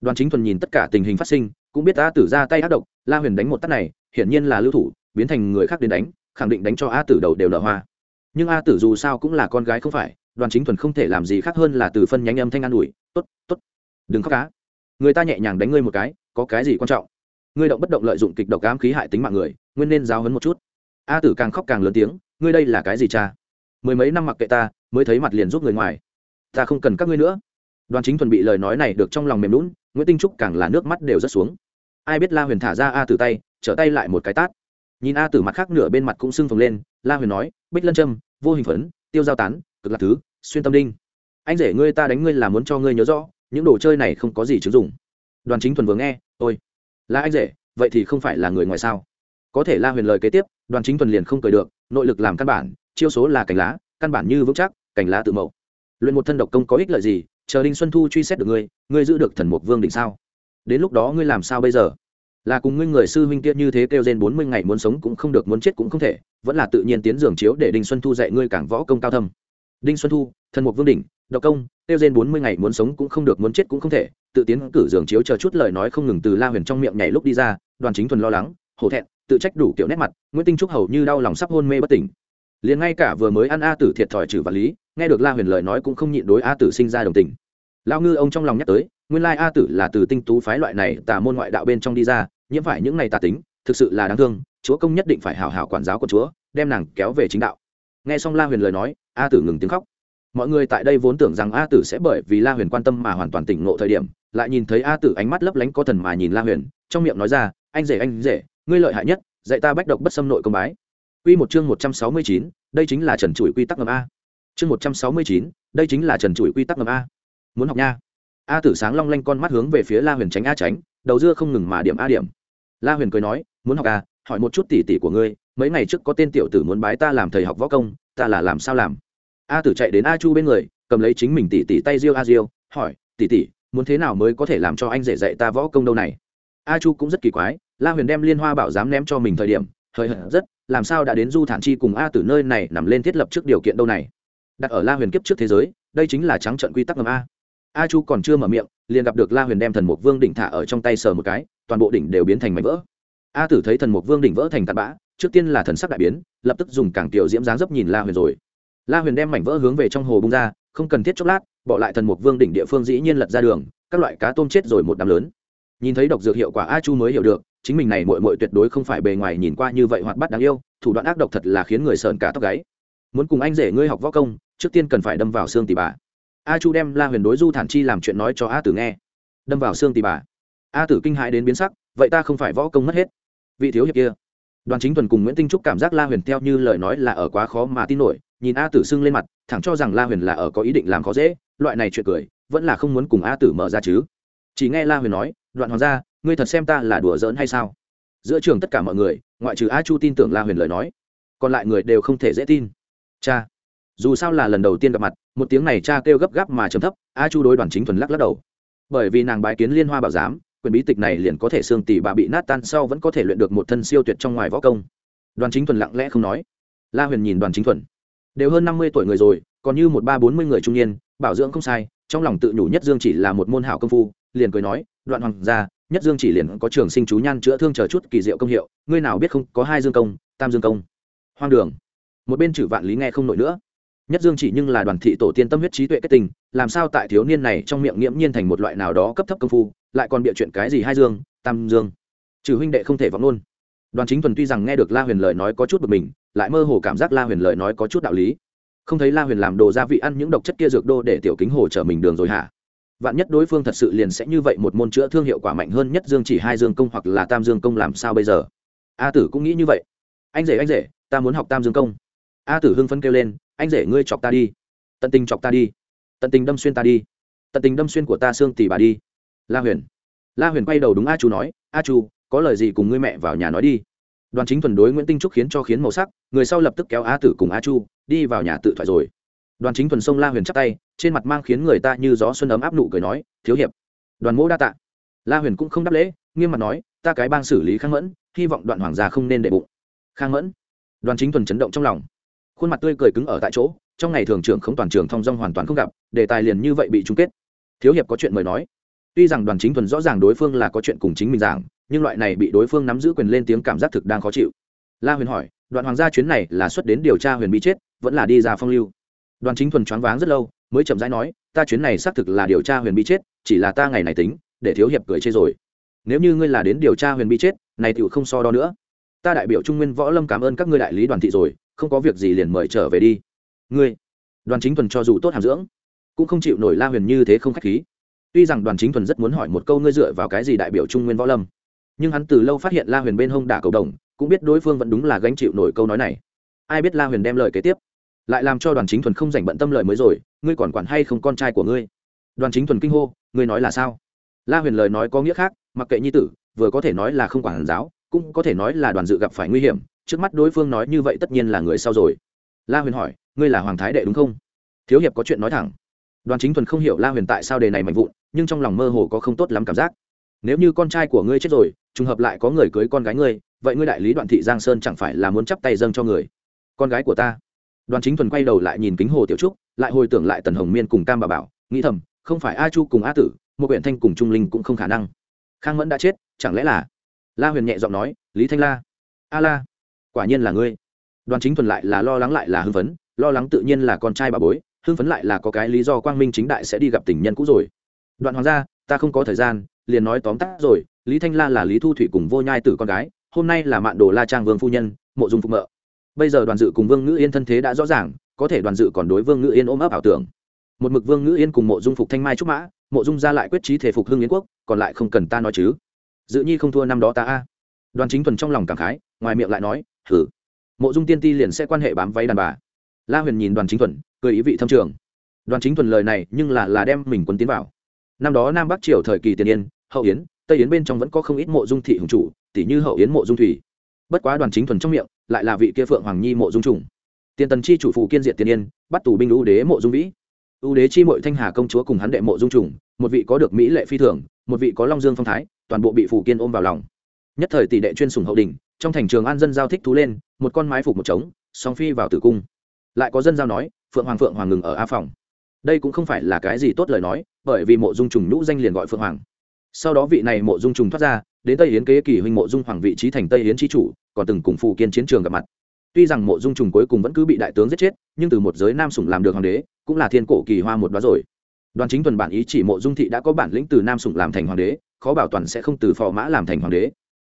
Đoàn chính thuần nhìn tất cả tình hình phát sinh, cũng biết a tử ra tay ác độc, la huyền đánh một tắt này, hiển nhiên là lưu thủ, biến thành người khác đến đánh, khẳng định đánh cho a tử đầu đều nở hoa. Nhưng a tử dù sao cũng là con gái không phải, đoàn chính thuần không thể làm gì khác hơn là từ phân nhánh âm thanh an ủi t ố t t ố t đừng khóc cá người ta nhẹ nhàng đánh ngươi một cái, có cái gì quan trọng? Ngươi động bất động lợi dụng kịch độc ám khí hại tính mạng người, nguyên nên giáo hấn một chút. A tử càng khóc càng lớn tiếng, ngươi đây là cái gì cha? Mười mấy năm mặc kệ ta, mới thấy mặt liền giúp người ngoài. Ta không cần các ngươi nữa. Đoàn chính thuần bị lời nói này được trong lòng mềm lún nguyễn tinh trúc càng là nước mắt đều rất xuống. Ai biết la huyền thả ra a từ tay, trở tay lại một cái tát. Nhìn a từ mặt khác nửa bên mặt cũng sưng phồng lên, la huyền nói, bích lân trâm, vô hình phấn, tiêu giao tán, cực lạc thứ, xuyên tâm đinh. Anh rể ngươi ta đánh ngươi là muốn cho ngươi nhớ rõ, những đồ chơi này không có gì chứng dụng. Đoàn chính thuần vừa nghe, ôi, là anh rể, vậy thì không phải là người ngoài sao? Có thể la huyền lời kế tiếp, đoàn chính thuần liền không cười được, nội lực làm căn bản chiêu số là cành lá, căn bản như vững chắc, cành lá tự mậu. Luyện một thân độc công có ích lợi gì? Chờ đinh xuân thu truy xét được ngươi ngươi giữ được thần mục vương định sao? Đến lúc đó ngươi làm sao bây giờ? Là cùng ngươi người sư huynh tiết như thế kêu trên bốn mươi ngày muốn sống cũng không được, muốn chết cũng không thể, vẫn là tự nhiên tiến giường chiếu để đinh xuân thu dạy ngươi cảng võ công cao thâm. Đinh xuân thu, thần mục vương đỉnh, độc công, kêu trên bốn mươi ngày muốn sống cũng không được, muốn chết cũng không thể, tự tiến cử giường chiếu chờ chút lời nói không ngừng từ la huyền trong miệng nhảy lúc đi ra, đoàn chính thuần lo lắng, hổ thẹn, tự trách đủ kiểu nét mặt, nguyễn tinh trúc hầu như đau lòng sắp hôn mê bất tỉnh liền ngay cả vừa mới ăn a tử thiệt thòi trừ vật lý, nghe được la huyền lời nói cũng không nhịn đối a tử sinh ra đồng tình. Lao ngư ông trong lòng nhắc tới, nguyên lai a tử là từ tinh tú phái loại này tà môn ngoại đạo bên trong đi ra, nhiễm phải những này tà tính, thực sự là đáng thương, chúa công nhất định phải hào hào quản giáo của chúa, đem nàng kéo về chính đạo. Nghe xong la huyền lời nói, a tử ngừng tiếng khóc. Mọi người tại đây vốn tưởng rằng a tử sẽ bởi vì la huyền quan tâm mà hoàn toàn tỉnh ngộ thời điểm, lại nhìn thấy a tử ánh mắt lấp lánh có thần mà nhìn la huyền, trong miệng nói ra, anh rể anh rể, ngươi lợi hại nhất, dạy ta bách độc bất xâm nội công bái. Quy một chương một trăm sáu mươi chín, đây chính là trần chuỗi quy tắc ngầm a. Chương một trăm sáu mươi chín, đây chính là trần chuỗi quy tắc ngầm a. Muốn học nha. A Tử sáng long lanh con mắt hướng về phía La Huyền tránh a tránh, đầu dưa không ngừng mà điểm a điểm. La Huyền cười nói, muốn học à, hỏi một chút tỷ tỷ của ngươi, mấy ngày trước có tên tiểu tử muốn bái ta làm thầy học võ công, ta là làm sao làm? A Tử chạy đến A Chu bên người, cầm lấy chính mình tỷ tỷ tay diêu a diêu, hỏi, tỷ tỷ, muốn thế nào mới có thể làm cho anh dễ dạy ta võ công đâu này? A Chu cũng rất kỳ quái, La Huyền đem Liên Hoa Bảo giám ném cho mình thời điểm, hơi hận rất, làm sao đã đến du thản chi cùng a tử nơi này nằm lên thiết lập trước điều kiện đâu này? Đặt ở la huyền kiếp trước thế giới, đây chính là trắng trận quy tắc ngầm a. A chu còn chưa mở miệng, liền gặp được la huyền đem thần mục vương đỉnh thả ở trong tay sờ một cái, toàn bộ đỉnh đều biến thành mảnh vỡ. A tử thấy thần mục vương đỉnh vỡ thành tạt bã, trước tiên là thần sắc đại biến, lập tức dùng cảng tiểu diễm dáng dấp nhìn la huyền rồi. La huyền đem mảnh vỡ hướng về trong hồ bung ra, không cần thiết chốc lát, bỏ lại thần mục vương đỉnh địa phương dĩ nhiên lật ra đường, các loại cá tôm chết rồi một đám lớn. Nhìn thấy độc dược hiệu quả a chu mới hiểu được chính mình này mội mội tuyệt đối không phải bề ngoài nhìn qua như vậy hoạt bát đáng yêu, thủ đoạn ác độc thật là khiến người sợn cả tóc gáy. Muốn cùng anh rể ngươi học võ công, trước tiên cần phải đâm vào xương tỉ bà. A chu đem la huyền đối du thản chi làm chuyện nói cho a tử nghe. Đâm vào xương tỉ bà. A tử kinh hãi đến biến sắc, vậy ta không phải võ công mất hết. Vị thiếu hiệp kia. Đoàn chính thuần cùng nguyễn tinh trúc cảm giác la huyền theo như lời nói là ở quá khó mà tin nổi, nhìn a tử sưng lên mặt, thẳng cho rằng la huyền là ở có ý định làm khó dễ, loại này chuyện cười, vẫn là không muốn cùng a tử mở ra chứ. Chỉ nghe la huyền nói, đoạn hoàng gia ngươi thật xem ta là đùa giỡn hay sao? Giữa trường tất cả mọi người, ngoại trừ a chu tin tưởng la huyền lời nói, còn lại người đều không thể dễ tin. Cha, dù sao là lần đầu tiên gặp mặt, một tiếng này cha kêu gấp gáp mà chấm thấp, a chu đối đoàn chính thuần lắc lắc đầu. Bởi vì nàng bái kiến liên hoa bảo giám, quyền bí tịch này liền có thể xương tỷ bà bị nát tan sau vẫn có thể luyện được một thân siêu tuyệt trong ngoài võ công. Đoàn chính thuần lặng lẽ không nói. La huyền nhìn đoàn chính thuần. Đều hơn năm mươi tuổi người rồi, còn như một ba bốn mươi người trung niên, bảo dưỡng không sai, trong lòng tự nhủ nhất dương chỉ là một môn hảo công phu, liền cười nói, đoạn hoàng gia nhất dương chỉ liền có trường sinh chú nhan chữa thương chờ chút kỳ diệu công hiệu, ngươi nào biết không, có hai dương công, tam dương công. Hoang đường. Một bên chử vạn lý nghe không nổi nữa. Nhất dương chỉ nhưng là đoàn thị tổ tiên tâm huyết trí tuệ kết tình, làm sao tại thiếu niên này trong miệng nghiễm nhiên thành một loại nào đó cấp thấp công phu, lại còn bịa chuyện cái gì hai dương, tam dương. Trừ huynh đệ không thể vọng luôn. Đoàn chính thuần tuy rằng nghe được la huyền lời nói có chút bực mình, lại mơ hồ cảm giác la huyền lời nói có chút đạo lý. Không thấy la huyền làm đồ gia vị ăn những độc chất kia dược đô để tiểu kính hồ trở mình đường rồi hả? Vạn nhất đối phương thật sự liền sẽ như vậy một môn chữa thương hiệu quả mạnh hơn nhất dương chỉ hai dương công hoặc là tam dương công làm sao bây giờ? A tử cũng nghĩ như vậy. Anh rể anh rể, ta muốn học tam dương công. A tử hưng phấn kêu lên, anh rể ngươi chọc ta đi. Tận tình chọc ta đi. Tận tình đâm xuyên ta đi. Tận tình đâm xuyên của ta xương tỷ bà đi. La huyền. La huyền quay đầu đúng a chu nói, a chu, có lời gì cùng ngươi mẹ vào nhà nói đi. Đoàn chính thuần đối nguyễn tinh trúc khiến cho khiến màu sắc, người sau lập tức kéo a tử cùng a chu, đi vào nhà tự thoại rồi đoàn chính thuần sông la huyền chắp tay, trên mặt mang khiến người ta như gió xuân ấm áp nụ cười nói, thiếu hiệp. Đoàn mỗ đa tạ. La huyền cũng không đáp lễ, nghiêm mặt nói, ta cái bang xử lý khang mẫn, hy vọng đoạn hoàng gia không nên để bụng. Khang mẫn. Đoàn chính thuần chấn động trong lòng. Khuôn mặt tươi cười cứng ở tại chỗ, trong ngày thường trưởng không toàn trường thong dong hoàn toàn không gặp, đề tài liền như vậy bị chung kết. Thiếu hiệp có chuyện mời nói. Tuy rằng đoàn chính thuần rõ ràng đối phương là có chuyện cùng chính mình giảng, nhưng loại này bị đối phương nắm giữ quyền lên tiếng cảm giác thực đang khó chịu. La huyền hỏi, đoạn hoàng gia chuyến này là xuất đến điều tra huyền bị chết, vẫn là đi ra phong lưu? Đoàn chính thuần choáng váng rất lâu, mới chậm rãi nói, ta chuyến này xác thực là điều tra huyền bị chết, chỉ là ta ngày này tính, để thiếu hiệp cười chê rồi. Nếu như ngươi là đến điều tra huyền bị chết, này tựu không so đo nữa. Ta đại biểu trung nguyên võ lâm cảm ơn các ngươi đại lý đoàn thị rồi, không có việc gì liền mời trở về đi. Ngươi? Đoàn chính thuần cho dù tốt hàm dưỡng, cũng không chịu nổi la huyền như thế không khách khí. Tuy rằng đoàn chính thuần rất muốn hỏi một câu ngươi dựa vào cái gì đại biểu trung nguyên võ lâm, nhưng hắn từ lâu phát hiện la huyền bên hông đả cầu đồng, cũng biết đối phương vẫn đúng là gánh chịu nổi câu nói này. Ai biết la huyền đem lời kế tiếp? Lại làm cho đoàn chính thuần không dành bận tâm lời mới rồi, ngươi còn quản hay không con trai của ngươi? Đoàn chính thuần kinh hô, ngươi nói là sao? La huyền lời nói có nghĩa khác, mặc kệ nhi tử, vừa có thể nói là không quản giáo, cũng có thể nói là đoàn dự gặp phải nguy hiểm, trước mắt đối phương nói như vậy tất nhiên là người sau rồi. La huyền hỏi, ngươi là hoàng thái đệ đúng không? Thiếu hiệp có chuyện nói thẳng. Đoàn chính thuần không hiểu la huyền tại sao đề này mạnh vụn, nhưng trong lòng mơ hồ có không tốt lắm cảm giác. Nếu như con trai của ngươi chết rồi, trùng hợp lại có người cưới con gái ngươi, vậy ngươi đại lý đoạn thị giang sơn chẳng phải là muốn chắp tay dâng cho người? Con gái của ta đoàn chính thuần quay đầu lại nhìn kính hồ tiểu trúc, lại hồi tưởng lại tần hồng miên cùng cam bà bảo, nghĩ thầm, không phải a chu cùng a tử, một huyện thanh cùng trung linh cũng không khả năng. Khang mẫn đã chết, chẳng lẽ là? La huyền nhẹ giọng nói, lý thanh la. A la, quả nhiên là ngươi. Đoàn chính thuần lại là lo lắng lại là hưng phấn, lo lắng tự nhiên là con trai bà bối, hưng phấn lại là có cái lý do quang minh chính đại sẽ đi gặp tình nhân cũ rồi. Đoạn hoàng gia, ta không có thời gian, liền nói tóm tắt rồi, lý thanh la là lý thu thủy cùng vô nhai tử con gái, hôm nay là mạn đồ la trang vương phu nhân, mộ dung phục mợ bây giờ đoàn dự cùng vương ngữ yên thân thế đã rõ ràng, có thể đoàn dự còn đối vương ngữ yên ôm ấp ảo tưởng. Một mực vương ngữ yên cùng mộ dung phục thanh mai trúc mã, mộ dung ra lại quyết trí thể phục hưng yến quốc, còn lại không cần ta nói chứ. Dự nhi không thua năm đó ta a. Đoàn chính thuần trong lòng cảm khái, ngoài miệng lại nói thử mộ dung tiên ti liền sẽ quan hệ bám váy đàn bà. La huyền nhìn đoàn chính thuần, cười ý vị thâm trường. Đoàn chính thuần lời này nhưng là là đem mình quấn tiến vào. Năm đó nam bắc triều thời kỳ tiền yên, hậu yến, tây yến bên trong vẫn có không ít mộ dung thị hùng chủ tỷ như hậu yến mộ dung thủy. Bất quá đoàn chính thuần trong miệng lại là vị kia phượng hoàng nhi mộ dung trùng. Tiền tần chi chủ phụ kiên diện tiền yên, bắt tù binh ưu đế mộ dung vĩ. Ưu đế chi mội thanh hà công chúa cùng hắn đệ mộ dung trùng, một vị có được mỹ lệ phi thường, một vị có long dương phong thái, toàn bộ bị phụ kiên ôm vào lòng. Nhất thời tỷ đệ chuyên sùng hậu đình trong thành trường an dân giao thích thú lên, một con mái phục một trống, song phi vào tử cung. Lại có dân giao nói, phượng hoàng phượng hoàng ngừng ở a phòng. Đây cũng không phải là cái gì tốt lời nói, bởi vì mộ dung trùng nhũ danh liền gọi phượng hoàng. Sau đó vị này mộ dung trùng thoát ra đến tây yến kế kỳ huynh mộ dung hoàng vị trí thành tây yến tri chủ, còn từng cùng phụ kiên chiến trường gặp mặt. Tuy rằng mộ dung trùng cuối cùng vẫn cứ bị đại tướng giết chết, nhưng từ một giới nam sủng làm được hoàng đế, cũng là thiên cổ kỳ hoa một đó rồi. Đoàn chính tuần bản ý chỉ mộ dung thị đã có bản lĩnh từ nam sủng làm thành hoàng đế, khó bảo toàn sẽ không từ phò mã làm thành hoàng đế.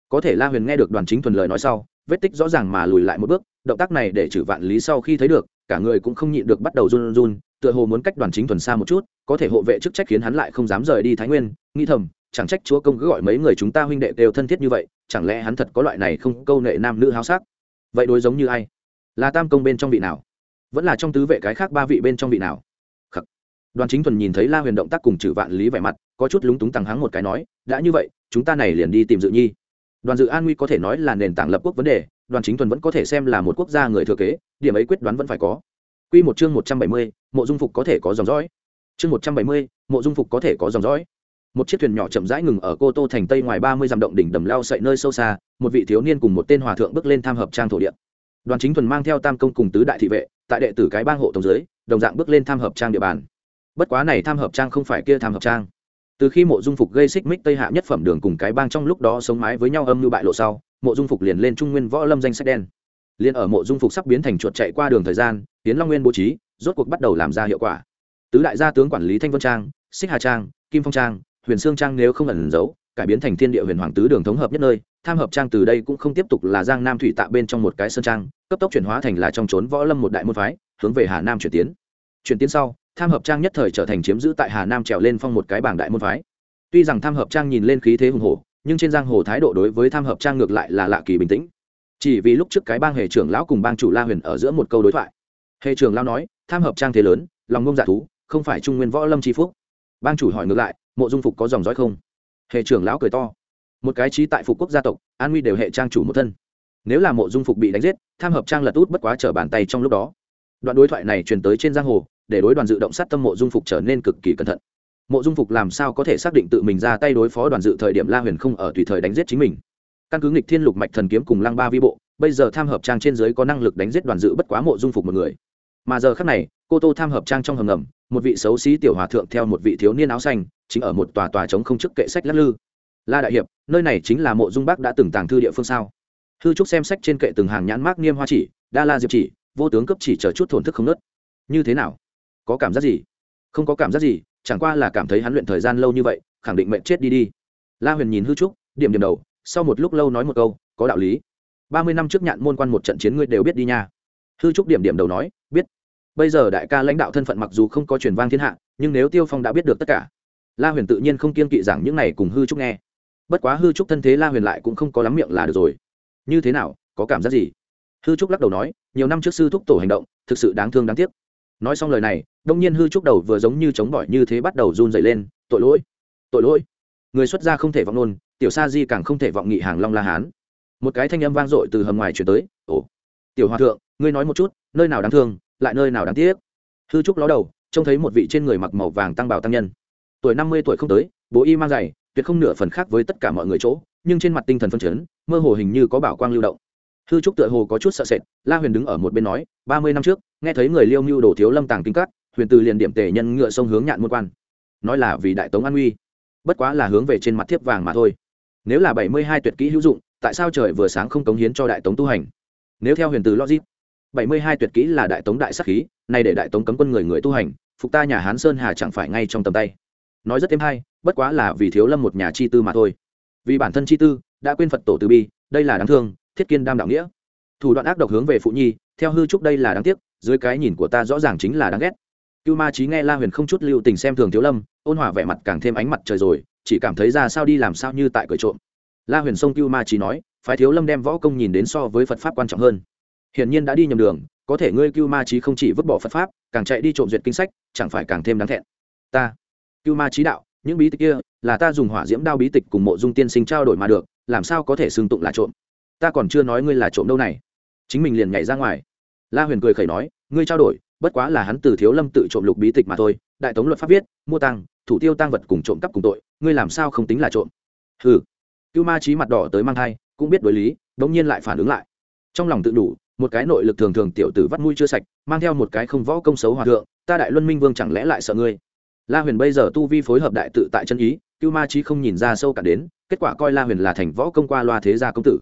Có thể la huyền nghe được đoàn chính thuần lời nói sau, vết tích rõ ràng mà lùi lại một bước, động tác này để trừ vạn lý sau khi thấy được, cả người cũng không nhịn được bắt đầu run run, tựa hồ muốn cách đoàn chính thuần xa một chút, có thể hộ vệ chức trách khiến hắn lại không dám rời đi thái nguyên, nghĩ thầm chẳng trách chúa công cứ gọi mấy người chúng ta huynh đệ đều thân thiết như vậy chẳng lẽ hắn thật có loại này không câu nệ nam nữ háo sắc? Vậy đối giống như ai? Là tam công bên trong vị nào? Vẫn là trong tứ vệ cái khác ba vị bên trong vị nào? Khắc. đoàn chính thuần nhìn thấy la huyền động tác cùng trừ vạn lý vẻ mặt có chút lúng túng tăng hắng một cái nói đã như vậy chúng ta này liền đi tìm dự nhi. Đoàn dự an nguy có thể nói là nền tảng lập quốc vấn đề đoàn chính thuần vẫn có thể xem là một quốc gia người thừa kế điểm ấy quyết đoán vẫn phải có. Quy một chương một trăm bảy mươi, mộ dung phục có thể có dòng dõi. Chương một trăm bảy mươi, mộ dung phục có thể có dòng dõi một chiếc thuyền nhỏ chậm rãi ngừng ở cô tô thành tây ngoài ba mươi dặm động đỉnh đầm lao sậy nơi sâu xa, một vị thiếu niên cùng một tên hòa thượng bước lên tham hợp trang thổ địa. Đoàn chính thuần mang theo tam công cùng tứ đại thị vệ, tại đệ tử cái bang hộ tổng dưới, đồng dạng bước lên tham hợp trang địa bàn. Bất quá này tham hợp trang không phải kia tham hợp trang. Từ khi mộ dung phục gây xích mích tây hạ nhất phẩm đường cùng cái bang trong lúc đó sống mái với nhau âm mưu bại lộ sau, mộ dung phục liền lên trung nguyên võ lâm danh sách đen. Liền ở mộ dung phục sắp biến thành chuột chạy qua đường thời gian tiến long nguyên bố trí, rốt cuộc bắt đầu làm ra hiệu quả. Tứ đại gia tướng quản lý thanh vân trang, xích hà trang, kim phong trang huyền xương trang nếu không ẩn giấu, cải biến thành thiên địa huyền hoàng tứ đường thống hợp nhất nơi, tham hợp trang từ đây cũng không tiếp tục là giang nam thủy tạ bên trong một cái sơn trang, cấp tốc chuyển hóa thành là trong trốn võ lâm một đại môn phái, hướng về hà nam chuyển tiến. Chuyển tiến sau, tham hợp trang nhất thời trở thành chiếm giữ tại hà nam trèo lên phong một cái bảng đại môn phái. Tuy rằng tham hợp trang nhìn lên khí thế hùng hồ nhưng trên giang hồ thái độ đối với tham hợp trang ngược lại là lạ kỳ bình tĩnh. Chỉ vì lúc trước cái bang hệ trưởng lão cùng bang chủ la huyền ở giữa một câu đối thoại. Hệ trưởng lão nói, tham hợp trang thế lớn, lòng ngông dạ thú, không phải trung nguyên võ lâm tri phúc. Bang chủ hỏi ngược lại mộ dung phục có dòng dõi không? Hệ trưởng lão cười to. Một cái trí tại phục quốc gia tộc, an nguy đều hệ trang chủ một thân. Nếu là mộ dung phục bị đánh giết, tham hợp trang lật út bất quá trở bàn tay trong lúc đó. Đoạn đối thoại này truyền tới trên giang hồ, để đối đoàn dự động sát tâm mộ dung phục trở nên cực kỳ cẩn thận. Mộ dung phục làm sao có thể xác định tự mình ra tay đối phó đoàn dự thời điểm la huyền không ở tùy thời đánh giết chính mình? Căn cứ nghịch thiên lục mạch thần kiếm cùng lăng ba vi bộ, bây giờ tham hợp trang trên giới có năng lực đánh giết đoàn dự bất quá mộ dung phục một người. Mà giờ khác này cô tô tham hợp trang trong hầm ngầm, một vị xấu xí tiểu hòa thượng theo một vị thiếu niên áo xanh, chính ở một tòa tòa trống không chức kệ sách lắc lư. La đại hiệp, nơi này chính là mộ dung bắc đã từng tàng thư địa phương sao? Hư trúc xem sách trên kệ từng hàng nhãn mác niêm hoa chỉ, đa la diệp chỉ, vô tướng cấp chỉ chờ chút thổn thức không nớt. Như thế nào? Có cảm giác gì? Không có cảm giác gì, chẳng qua là cảm thấy hắn luyện thời gian lâu như vậy, khẳng định mệnh chết đi đi. La huyền nhìn hư trúc, điểm điểm đầu, sau một lúc lâu nói một câu, có đạo lý. Ba mươi năm trước nhạn môn quan một trận chiến ngươi đều biết đi nha. Hư trúc điểm điểm đầu nói, biết bây giờ đại ca lãnh đạo thân phận mặc dù không có truyền vang thiên hạ, nhưng nếu tiêu phong đã biết được tất cả, la huyền tự nhiên không kiên kỵ rằng những này cùng hư trúc nghe. Bất quá hư trúc thân thế la huyền lại cũng không có lắm miệng là được rồi. Như thế nào, có cảm giác gì? Hư trúc lắc đầu nói, nhiều năm trước sư thúc tổ hành động, thực sự đáng thương đáng tiếc. Nói xong lời này, đông nhiên hư trúc đầu vừa giống như chống bỏi như thế bắt đầu run dậy lên, tội lỗi tội lỗi. Người xuất gia không thể vọng nôn tiểu sa di càng không thể vọng nghị hàng long la hán. Một cái thanh âm vang dội từ hầm ngoài chuyển tới, ồ, tiểu hòa thượng, ngươi nói một chút, nơi nào đáng thương lại nơi nào đáng tiếc? Hư trúc ló đầu, trông thấy một vị trên người mặc màu vàng tăng bảo tăng nhân. Tuổi năm mươi tuổi không tới, bố y mang giày, tuyệt không nửa phần khác với tất cả mọi người chỗ, nhưng trên mặt tinh thần phân chấn, mơ hồ hình như có bảo quang lưu động. Hư trúc tựa hồ có chút sợ sệt, la huyền đứng ở một bên nói, ba mươi năm trước, nghe thấy người liêu mưu đồ thiếu lâm tàng kinh cắt huyền từ liền điểm tề nhân ngựa sông hướng nhạn môn quan. Nói là vì đại tống an uy, bất quá là hướng về trên mặt thiếp vàng mà thôi. Nếu là bảy mươi hai tuyệt kỹ hữu dụng, tại sao trời vừa sáng không cống hiến cho đại tống tu hành? Nếu theo huyền từ logic bảy mươi hai tuyệt kỹ là đại tống đại sắc khí, nay để đại tống cấm quân người người tu hành, phục ta nhà hán sơn hà chẳng phải ngay trong tầm tay. Nói rất thêm hay, bất quá là vì thiếu lâm một nhà chi tư mà thôi. Vì bản thân chi tư, đã quên phật tổ từ bi, đây là đáng thương, thiết kiên đam đạo nghĩa. Thủ đoạn ác độc hướng về phụ nhi, theo hư trúc đây là đáng tiếc, dưới cái nhìn của ta rõ ràng chính là đáng ghét. Cưu ma trí nghe la huyền không chút lưu tình xem thường thiếu lâm, ôn hòa vẻ mặt càng thêm ánh mặt trời rồi, chỉ cảm thấy ra sao đi làm sao như tại cởi trộm. La huyền sông cưu ma trí nói, phái thiếu lâm đem võ công nhìn đến so với phật pháp quan trọng hơn hiển nhiên đã đi nhầm đường, có thể ngươi cưu ma trí không chỉ vứt bỏ phật pháp, càng chạy đi trộm duyệt kinh sách, chẳng phải càng thêm đáng thẹn. Ta, cưu ma trí đạo, những bí tịch kia là ta dùng hỏa diễm đao bí tịch cùng mộ dung tiên sinh trao đổi mà được, làm sao có thể xưng tụng là trộm? Ta còn chưa nói ngươi là trộm đâu này. Chính mình liền nhảy ra ngoài. La huyền cười khẩy nói, ngươi trao đổi, bất quá là hắn từ thiếu lâm tự trộm lục bí tịch mà thôi, đại tống luật pháp viết, mua tăng thủ tiêu tăng vật cùng trộm cắp cùng tội, ngươi làm sao không tính là trộm? Ừ cưu ma trí mặt đỏ tới mang thai, cũng biết đối lý, đống nhiên lại phản ứng lại. Trong lòng tự đủ một cái nội lực thường thường tiểu tử vắt mũi chưa sạch, mang theo một cái không võ công xấu hòa thượng, ta đại luân minh vương chẳng lẽ lại sợ ngươi? La huyền bây giờ tu vi phối hợp đại tự tại chân ý, cưu ma trí không nhìn ra sâu cả đến, kết quả coi la huyền là thành võ công qua loa thế gia công tử.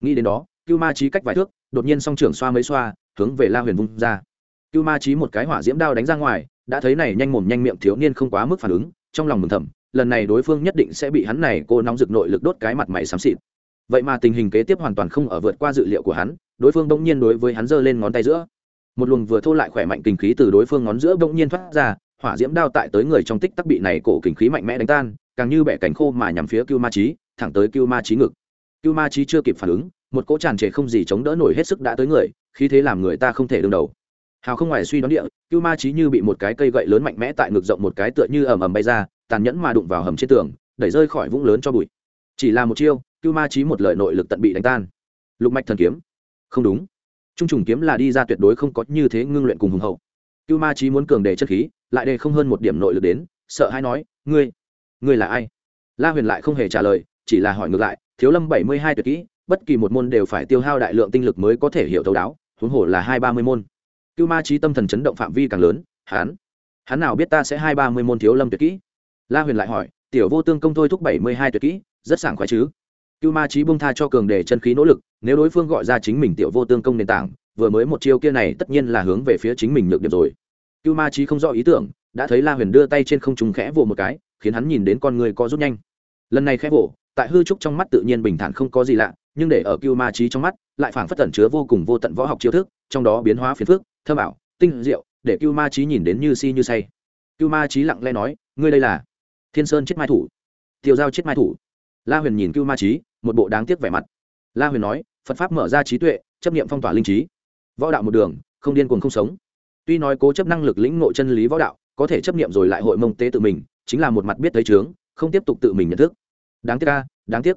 Nghĩ đến đó, cưu ma trí cách vài thước, đột nhiên song trưởng xoa mấy xoa, hướng về la huyền vung ra. Cưu ma trí một cái hỏa diễm đao đánh ra ngoài, đã thấy này nhanh mồm nhanh miệng thiếu niên không quá mức phản ứng, trong lòng mừng thầm, lần này đối phương nhất định sẽ bị hắn này cô nóng rực nội lực đốt cái mặt mày xám xịt. Vậy mà tình hình kế tiếp hoàn toàn không ở vượt qua dự liệu của hắn đối phương bỗng nhiên đối với hắn giơ lên ngón tay giữa. Một luồng vừa thô lại khỏe mạnh kinh khí từ đối phương ngón giữa bỗng nhiên thoát ra, hỏa diễm đao tại tới người trong tích tắc bị này cổ kinh khí mạnh mẽ đánh tan, càng như bẻ cánh khô mà nhằm phía cưu ma trí thẳng tới cưu ma trí ngực. Cưu ma trí chưa kịp phản ứng, một cỗ tràn trề không gì chống đỡ nổi hết sức đã tới người, khí thế làm người ta không thể đương đầu. Hào không ngoài suy đoán địa, cưu ma trí như bị một cái cây gậy lớn mạnh mẽ tại ngực rộng một cái tựa như ầm ầm bay ra, tàn nhẫn mà đụng vào hầm trên tường, đẩy rơi khỏi vũng lớn cho bụi. Chỉ là một chiêu, cưu ma trí một lời nội lực tận bị đánh tan. Lục mạch thần kiếm không đúng. Trung trùng kiếm là đi ra tuyệt đối không có như thế ngưng luyện cùng hùng hậu. Cưu ma trí muốn cường đề chất khí, lại đề không hơn một điểm nội lực đến, sợ hay nói, ngươi ngươi là ai? La huyền lại không hề trả lời, chỉ là hỏi ngược lại, thiếu lâm bảy mươi hai tuyệt kỹ, bất kỳ một môn đều phải tiêu hao đại lượng tinh lực mới có thể hiểu thấu đáo, huống hồ là hai ba mươi môn. Cưu ma trí tâm thần chấn động phạm vi càng lớn, hắn hắn nào biết ta sẽ hai ba mươi môn thiếu lâm tuyệt kỹ? La huyền lại hỏi, tiểu vô tương công thôi thúc bảy mươi hai tuyệt kỹ, rất sảng khoái chứ? Cưu ma trí bông tha cho cường để chân khí nỗ lực, nếu đối phương gọi ra chính mình tiểu vô tương công nền tảng, vừa mới một chiêu kia này tất nhiên là hướng về phía chính mình nhược điểm rồi. Cưu ma trí không rõ ý tưởng, đã thấy la huyền đưa tay trên không trùng khẽ vỗ một cái, khiến hắn nhìn đến con người co rút nhanh. Lần này khẽ vỗ, tại hư trúc trong mắt tự nhiên bình thản không có gì lạ, nhưng để ở cưu ma trí trong mắt, lại phảng phất tẩn chứa vô cùng vô tận võ học chiêu thức, trong đó biến hóa phiền phước thơm ảo, tinh diệu, để cưu ma trí nhìn đến như si như say. Cưu ma trí lặng lẽ nói, ngươi đây là thiên sơn chết mai thủ. Tiêu giao chết mai thủ. La huyền nhìn cưu ma trí một bộ đáng tiếc vẻ mặt. La huyền nói, phật pháp mở ra trí tuệ, chấp nghiệm phong tỏa linh trí. Võ đạo một đường, không điên cuồng không sống. Tuy nói cố chấp năng lực lĩnh ngộ chân lý võ đạo, có thể chấp nghiệm rồi lại hội mông tế tự mình, chính là một mặt biết thấy chướng, không tiếp tục tự mình nhận thức. Đáng tiếc ca đáng tiếc.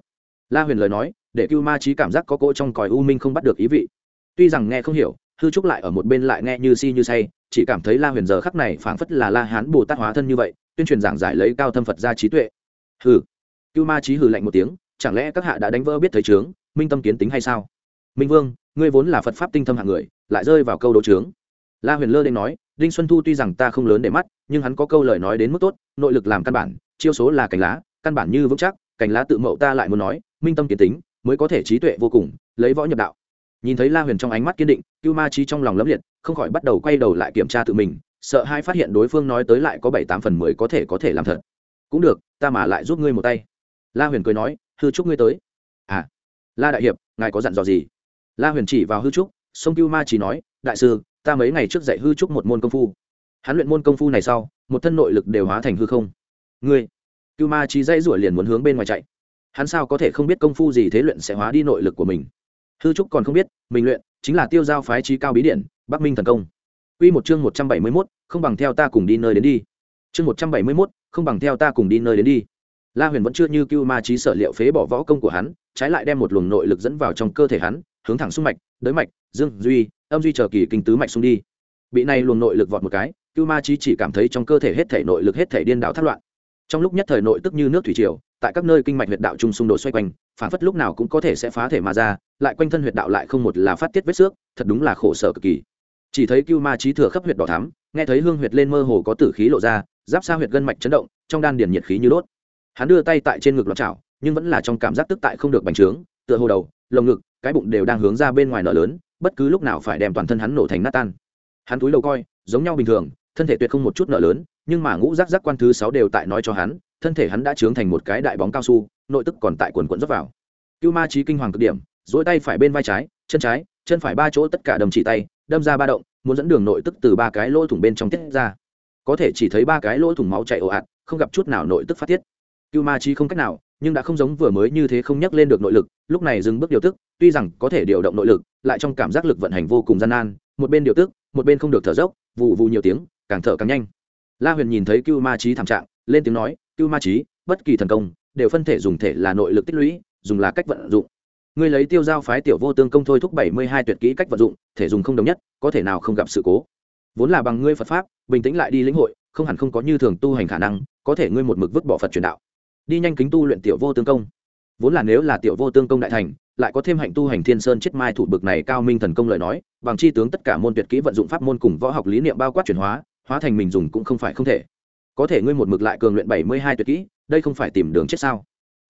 La huyền lời nói, để cưu ma trí cảm giác có cỗ trong còi u minh không bắt được ý vị. Tuy rằng nghe không hiểu, hư trúc lại ở một bên lại nghe như si như say, chỉ cảm thấy la huyền giờ khắc này phảng phất là la hán bồ tát hóa thân như vậy, tuyên truyền giảng giải lấy cao thâm phật ra trí tuệ. Hừ. Cưu ma trí hừ lạnh một tiếng chẳng lẽ các hạ đã đánh vỡ biết thấy trướng minh tâm kiến tính hay sao? Minh vương, ngươi vốn là phật pháp tinh thâm hạng người, lại rơi vào câu đấu trướng la huyền lơ đ nói, đinh xuân thu tuy rằng ta không lớn để mắt, nhưng hắn có câu lời nói đến mức tốt, nội lực làm căn bản, chiêu số là cành lá, căn bản như vững chắc, cành lá tự mậu ta lại muốn nói, minh tâm kiến tính, mới có thể trí tuệ vô cùng, lấy võ nhập đạo. Nhìn thấy la huyền trong ánh mắt kiên định, cưu ma trí trong lòng lấm liệt, không khỏi bắt đầu quay đầu lại kiểm tra tự mình, sợ hai phát hiện đối phương nói tới lại có bảy tám phần mười có thể có thể làm thật. Cũng được, ta mà lại giúp ngươi một tay. La huyền cười nói hư trúc ngươi tới. À la đại hiệp ngài có dặn dò gì? La huyền chỉ vào hư trúc sông cưu ma chỉ nói đại sư ta mấy ngày trước dạy hư trúc một môn công phu. Hắn luyện môn công phu này sau một thân nội lực đều hóa thành hư không. Ngươi cưu ma chỉ dây rủa liền muốn hướng bên ngoài chạy. Hắn sao có thể không biết công phu gì thế luyện sẽ hóa đi nội lực của mình? Hư trúc còn không biết mình luyện chính là tiêu giao phái trí cao bí điện bắc minh thần công. Quy một chương một trăm bảy mươi 171, không bằng theo ta cùng đi nơi đến đi. Chương một trăm bảy mươi 171, không bằng theo ta cùng đi nơi đến đi. La Huyền vẫn chưa như Cưu Ma Chí sở liệu phế bỏ võ công của hắn, trái lại đem một luồng nội lực dẫn vào trong cơ thể hắn, hướng thẳng xung mạch, đới mạch, dương, duy, âm duy chờ kỳ kinh tứ mạch xung đi. Bị này luồng nội lực vọt một cái, Cưu Ma Chí chỉ cảm thấy trong cơ thể hết thể nội lực hết thể điên đảo thất loạn. Trong lúc nhất thời nội tức như nước thủy triều, tại các nơi kinh mạch huyệt đạo trung xung đột xoay quanh, phản phất lúc nào cũng có thể sẽ phá thể mà ra, lại quanh thân huyệt đạo lại không một là phát tiết vết xước, thật đúng là khổ sở cực kỳ chỉ thấy cưu ma trí thừa khắp huyệt đỏ thắm nghe thấy hương huyệt lên mơ hồ có tử khí lộ ra giáp xa huyệt gân mạch chấn động trong đan điển nhiệt khí như đốt hắn đưa tay tại trên ngực lọt chảo, nhưng vẫn là trong cảm giác tức tại không được bành trướng, tựa hồ đầu, lồng ngực, cái bụng đều đang hướng ra bên ngoài nở lớn, bất cứ lúc nào phải đem toàn thân hắn nổ thành nát tan. Hắn túi đầu coi, giống nhau bình thường, thân thể tuyệt không một chút nợ lớn, nhưng mà ngũ rác rác quan thứ sáu đều tại nói cho hắn, thân thể hắn đã trướng thành một cái đại bóng cao su, nội tức còn tại quần quận dốc vào. Cưu ma trí kinh hoàng cực điểm dỗi tay phải bên vai trái, chân trái, chân phải ba chỗ tất cả đầm chỉ tay, đâm ra ba động, muốn dẫn đường nội tức từ ba cái lỗ thủng bên trong tiết ra. Có thể chỉ thấy ba cái lỗ thủng máu chảy ồ ạt, không gặp chút nào nội tức phát tiết cưu ma chi không cách nào, nhưng đã không giống vừa mới như thế không nhắc lên được nội lực, lúc này dừng bước điều tức, tuy rằng có thể điều động nội lực, lại trong cảm giác lực vận hành vô cùng gian nan, một bên điều tức, một bên không được thở dốc vụ vụ nhiều tiếng, càng thở càng nhanh. La huyền nhìn thấy cưu ma trí thảm trạng, lên tiếng nói, cưu ma trí bất kỳ thần công, đều phân thể dùng thể là nội lực tích lũy, dùng là cách vận dụng. Ngươi lấy tiêu giao phái tiểu vô tương công thôi thúc bảy mươi hai tuyệt kỹ cách vận dụng, thể dùng không đồng nhất, có thể nào không gặp sự cố? Vốn là bằng ngươi phật pháp, bình tĩnh lại đi lĩnh hội, không hẳn không có như thường tu hành khả năng, có thể ngươi một mực vứt bỏ phật truyền đạo đi nhanh kính tu luyện tiểu vô tương công. Vốn là nếu là tiểu vô tương công đại thành, lại có thêm hạnh tu hành thiên sơn chết mai thủ bực này cao minh thần công lời nói, bằng chi tướng tất cả môn tuyệt kỹ vận dụng pháp môn cùng võ học lý niệm bao quát chuyển hóa hóa thành mình dùng cũng không phải không thể. Có thể ngươi một mực lại cường luyện bảy mươi hai tuyệt kỹ, đây không phải tìm đường chết sao?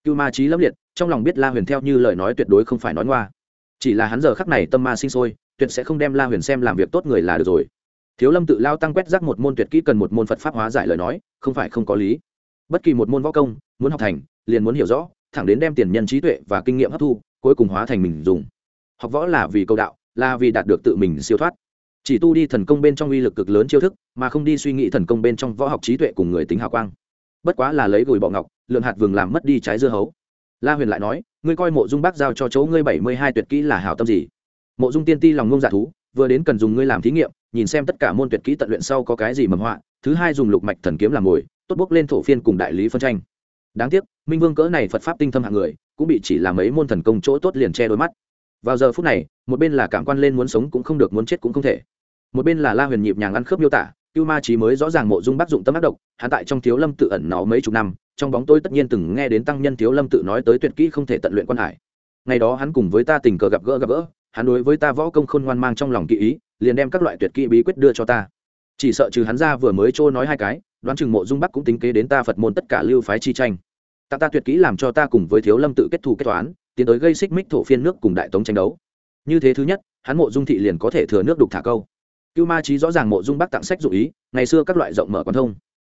Cưu ma trí lâm liệt, trong lòng biết la huyền theo như lời nói tuyệt đối không phải nói ngoa. Chỉ là hắn giờ khắc này tâm ma sinh sôi, tuyệt sẽ không đem la huyền xem làm việc tốt người là được rồi. Thiếu lâm tự lao tăng quét rác một môn tuyệt kỹ cần một môn phật pháp hóa giải lời nói, không phải không có lý. Bất kỳ một môn võ công muốn học thành, liền muốn hiểu rõ, thẳng đến đem tiền nhân trí tuệ và kinh nghiệm hấp thu, cuối cùng hóa thành mình dùng. Học võ là vì câu đạo, là vì đạt được tự mình siêu thoát. Chỉ tu đi thần công bên trong uy lực cực lớn chiêu thức, mà không đi suy nghĩ thần công bên trong võ học trí tuệ cùng người tính hào quang. Bất quá là lấy gùi bọ ngọc, lượn hạt vừng làm mất đi trái dưa hấu. La huyền lại nói, ngươi coi mộ dung bác giao cho chỗ ngươi bảy mươi hai tuyệt kỹ là hảo tâm gì? Mộ dung tiên ti lòng ngông dạ thú, vừa đến cần dùng ngươi làm thí nghiệm, nhìn xem tất cả môn tuyệt kỹ tận luyện sau có cái gì mầm họa, thứ hai dùng lục mạch thần kiếm làm mồi, tốt bốc lên thổ phiên cùng đại lý phân tranh đáng tiếc, minh vương cỡ này phật pháp tinh thâm hạng người, cũng bị chỉ làm mấy môn thần công chỗ tốt liền che đôi mắt. Vào giờ phút này, một bên là cảm quan lên muốn sống cũng không được, muốn chết cũng không thể. Một bên là la huyền nhịp nhàng ăn khớp miêu tả, cưu ma trí mới rõ ràng mộ dung bác dụng tâm ác độc hạ tại trong thiếu lâm tự ẩn nó mấy chục năm, trong bóng tôi tất nhiên từng nghe đến tăng nhân thiếu lâm tự nói tới tuyệt kỹ không thể tận luyện quan hải. Ngày đó hắn cùng với ta tình cờ gặp gỡ gặp gỡ, hắn đối với ta võ công khôn ngoan mang trong lòng kỹ ý, liền đem các loại tuyệt kỹ bí quyết đưa cho ta. Chỉ sợ trừ hắn ra vừa mới trôi nói hai cái đoán chừng mộ dung bắc cũng tính kế đến ta phật môn tất cả lưu phái chi tranh ta ta tuyệt kỹ làm cho ta cùng với thiếu lâm tự kết thù kết toán, tiến tới gây xích mích thổ phiên nước cùng đại tống tranh đấu. Như thế thứ nhất, hắn mộ dung thị liền có thể thừa nước đục thả câu. Cưu ma trí rõ ràng mộ dung bắc tặng sách dụ ý, ngày xưa các loại rộng mở quan thông.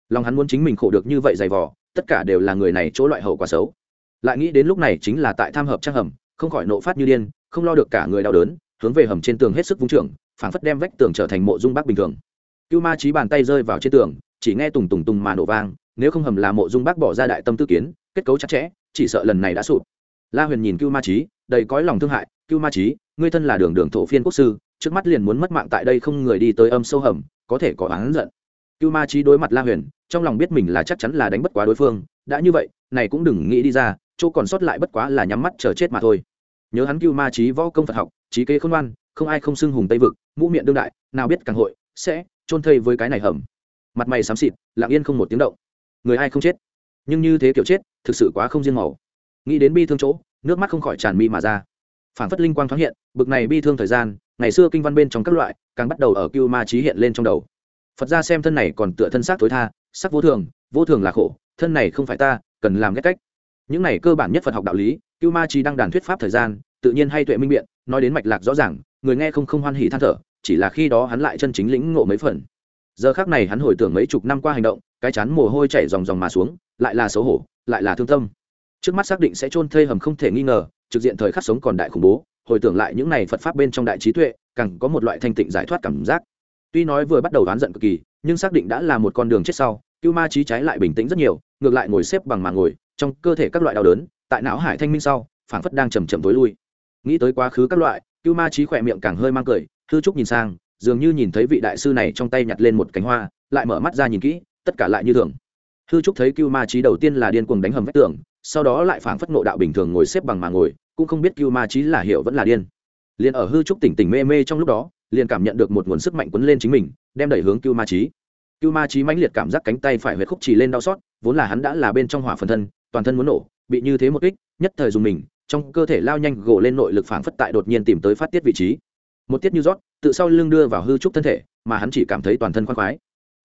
Lòng hắn muốn chính mình khổ được như vậy dày vò, tất cả đều là người này chỗ loại hậu quả xấu. Lại nghĩ đến lúc này chính là tại tham hợp trang hầm, không khỏi nộ phát như điên, không lo được cả người đau đớn, hướng về hầm trên tường hết sức vung trưởng, phảng phất đem vách tường trở thành mộ dung bắc bình thường. Cưu ma trí bàn tay rơi vào trên tường chỉ nghe tùng tùng tùng mà nổ vang, nếu không hầm là mộ dung bác bỏ ra đại tâm tư kiến, kết cấu chặt chẽ, chỉ sợ lần này đã sụp. La huyền nhìn cưu ma trí đầy cõi lòng thương hại, cưu ma trí ngươi thân là đường đường thổ phiên quốc sư, trước mắt liền muốn mất mạng tại đây không người đi tới âm sâu hầm, có thể có oán giận. Cưu ma trí đối mặt la huyền, trong lòng biết mình là chắc chắn là đánh bất quá đối phương, đã như vậy, này cũng đừng nghĩ đi ra, chỗ còn sót lại bất quá là nhắm mắt chờ chết mà thôi. Nhớ hắn cưu ma trí võ công phật học, trí kế khôn ngoan, không ai không xưng hùng tây vực, mũ miệng đương đại, nào biết càng hội sẽ chôn thây với cái này hầm mặt mày xám xịt, lặng yên không một tiếng động. Người ai không chết? Nhưng như thế kiểu chết, thực sự quá không riêng màu. Nghĩ đến bi thương chỗ, nước mắt không khỏi tràn mi mà ra. Phản phất linh quang thoáng hiện, bực này bi thương thời gian, ngày xưa kinh văn bên trong các loại, càng bắt đầu ở cưu ma trí hiện lên trong đầu. Phật ra xem thân này còn tựa thân xác tối tha, sắc vô thường vô thường là khổ, thân này không phải ta, cần làm ghét cách. Những này cơ bản nhất phật học đạo lý cưu ma trí đang đàn thuyết pháp thời gian, tự nhiên hay tuệ minh biện, nói đến mạch lạc rõ ràng, người nghe không không hoan hỉ than thở, chỉ là khi đó hắn lại chân chính lĩnh ngộ mấy phần giờ khác này hắn hồi tưởng mấy chục năm qua hành động, cái chán mồ hôi chảy dòng dòng mà xuống, lại là xấu hổ, lại là thương tâm. Trước mắt xác định sẽ chôn thây hầm không thể nghi ngờ, trực diện thời khắc sống còn đại khủng bố, hồi tưởng lại những này phật pháp bên trong đại trí tuệ, càng có một loại thanh tịnh giải thoát cảm giác. Tuy nói vừa bắt đầu đoán giận cực kỳ, nhưng xác định đã là một con đường chết sau, cưu ma trí trái lại bình tĩnh rất nhiều, ngược lại ngồi xếp bằng mà ngồi, trong cơ thể các loại đau đớn, tại não hải thanh minh sau, phảng phất đang chầm chậm tối lui. Nghĩ tới quá khứ các loại, cưu ma trí khỏe miệng càng hơi mang cười thư trúc nhìn sang dường như nhìn thấy vị đại sư này trong tay nhặt lên một cánh hoa, lại mở mắt ra nhìn kỹ, tất cả lại như thường. Hư trúc thấy cưu ma trí đầu tiên là điên cuồng đánh hầm vách tường, sau đó lại phảng phất nộ đạo bình thường ngồi xếp bằng mà ngồi, cũng không biết cưu ma trí là hiểu vẫn là điên. Liền ở hư trúc tỉnh tỉnh mê mê trong lúc đó, liền cảm nhận được một nguồn sức mạnh quấn lên chính mình, đem đẩy hướng cưu ma trí cưu ma trí mãnh liệt cảm giác cánh tay phải huyệt khúc chỉ lên đau xót, vốn là hắn đã là bên trong hỏa phần thân, toàn thân muốn nổ, bị như thế một kích, nhất thời dùng mình, trong cơ thể lao nhanh gỗ lên nội lực phảng phất tại đột nhiên tìm tới phát tiết vị trí. Một tiết như rót tự sau lưng đưa vào hư trúc thân thể, mà hắn chỉ cảm thấy toàn thân khoan khoái.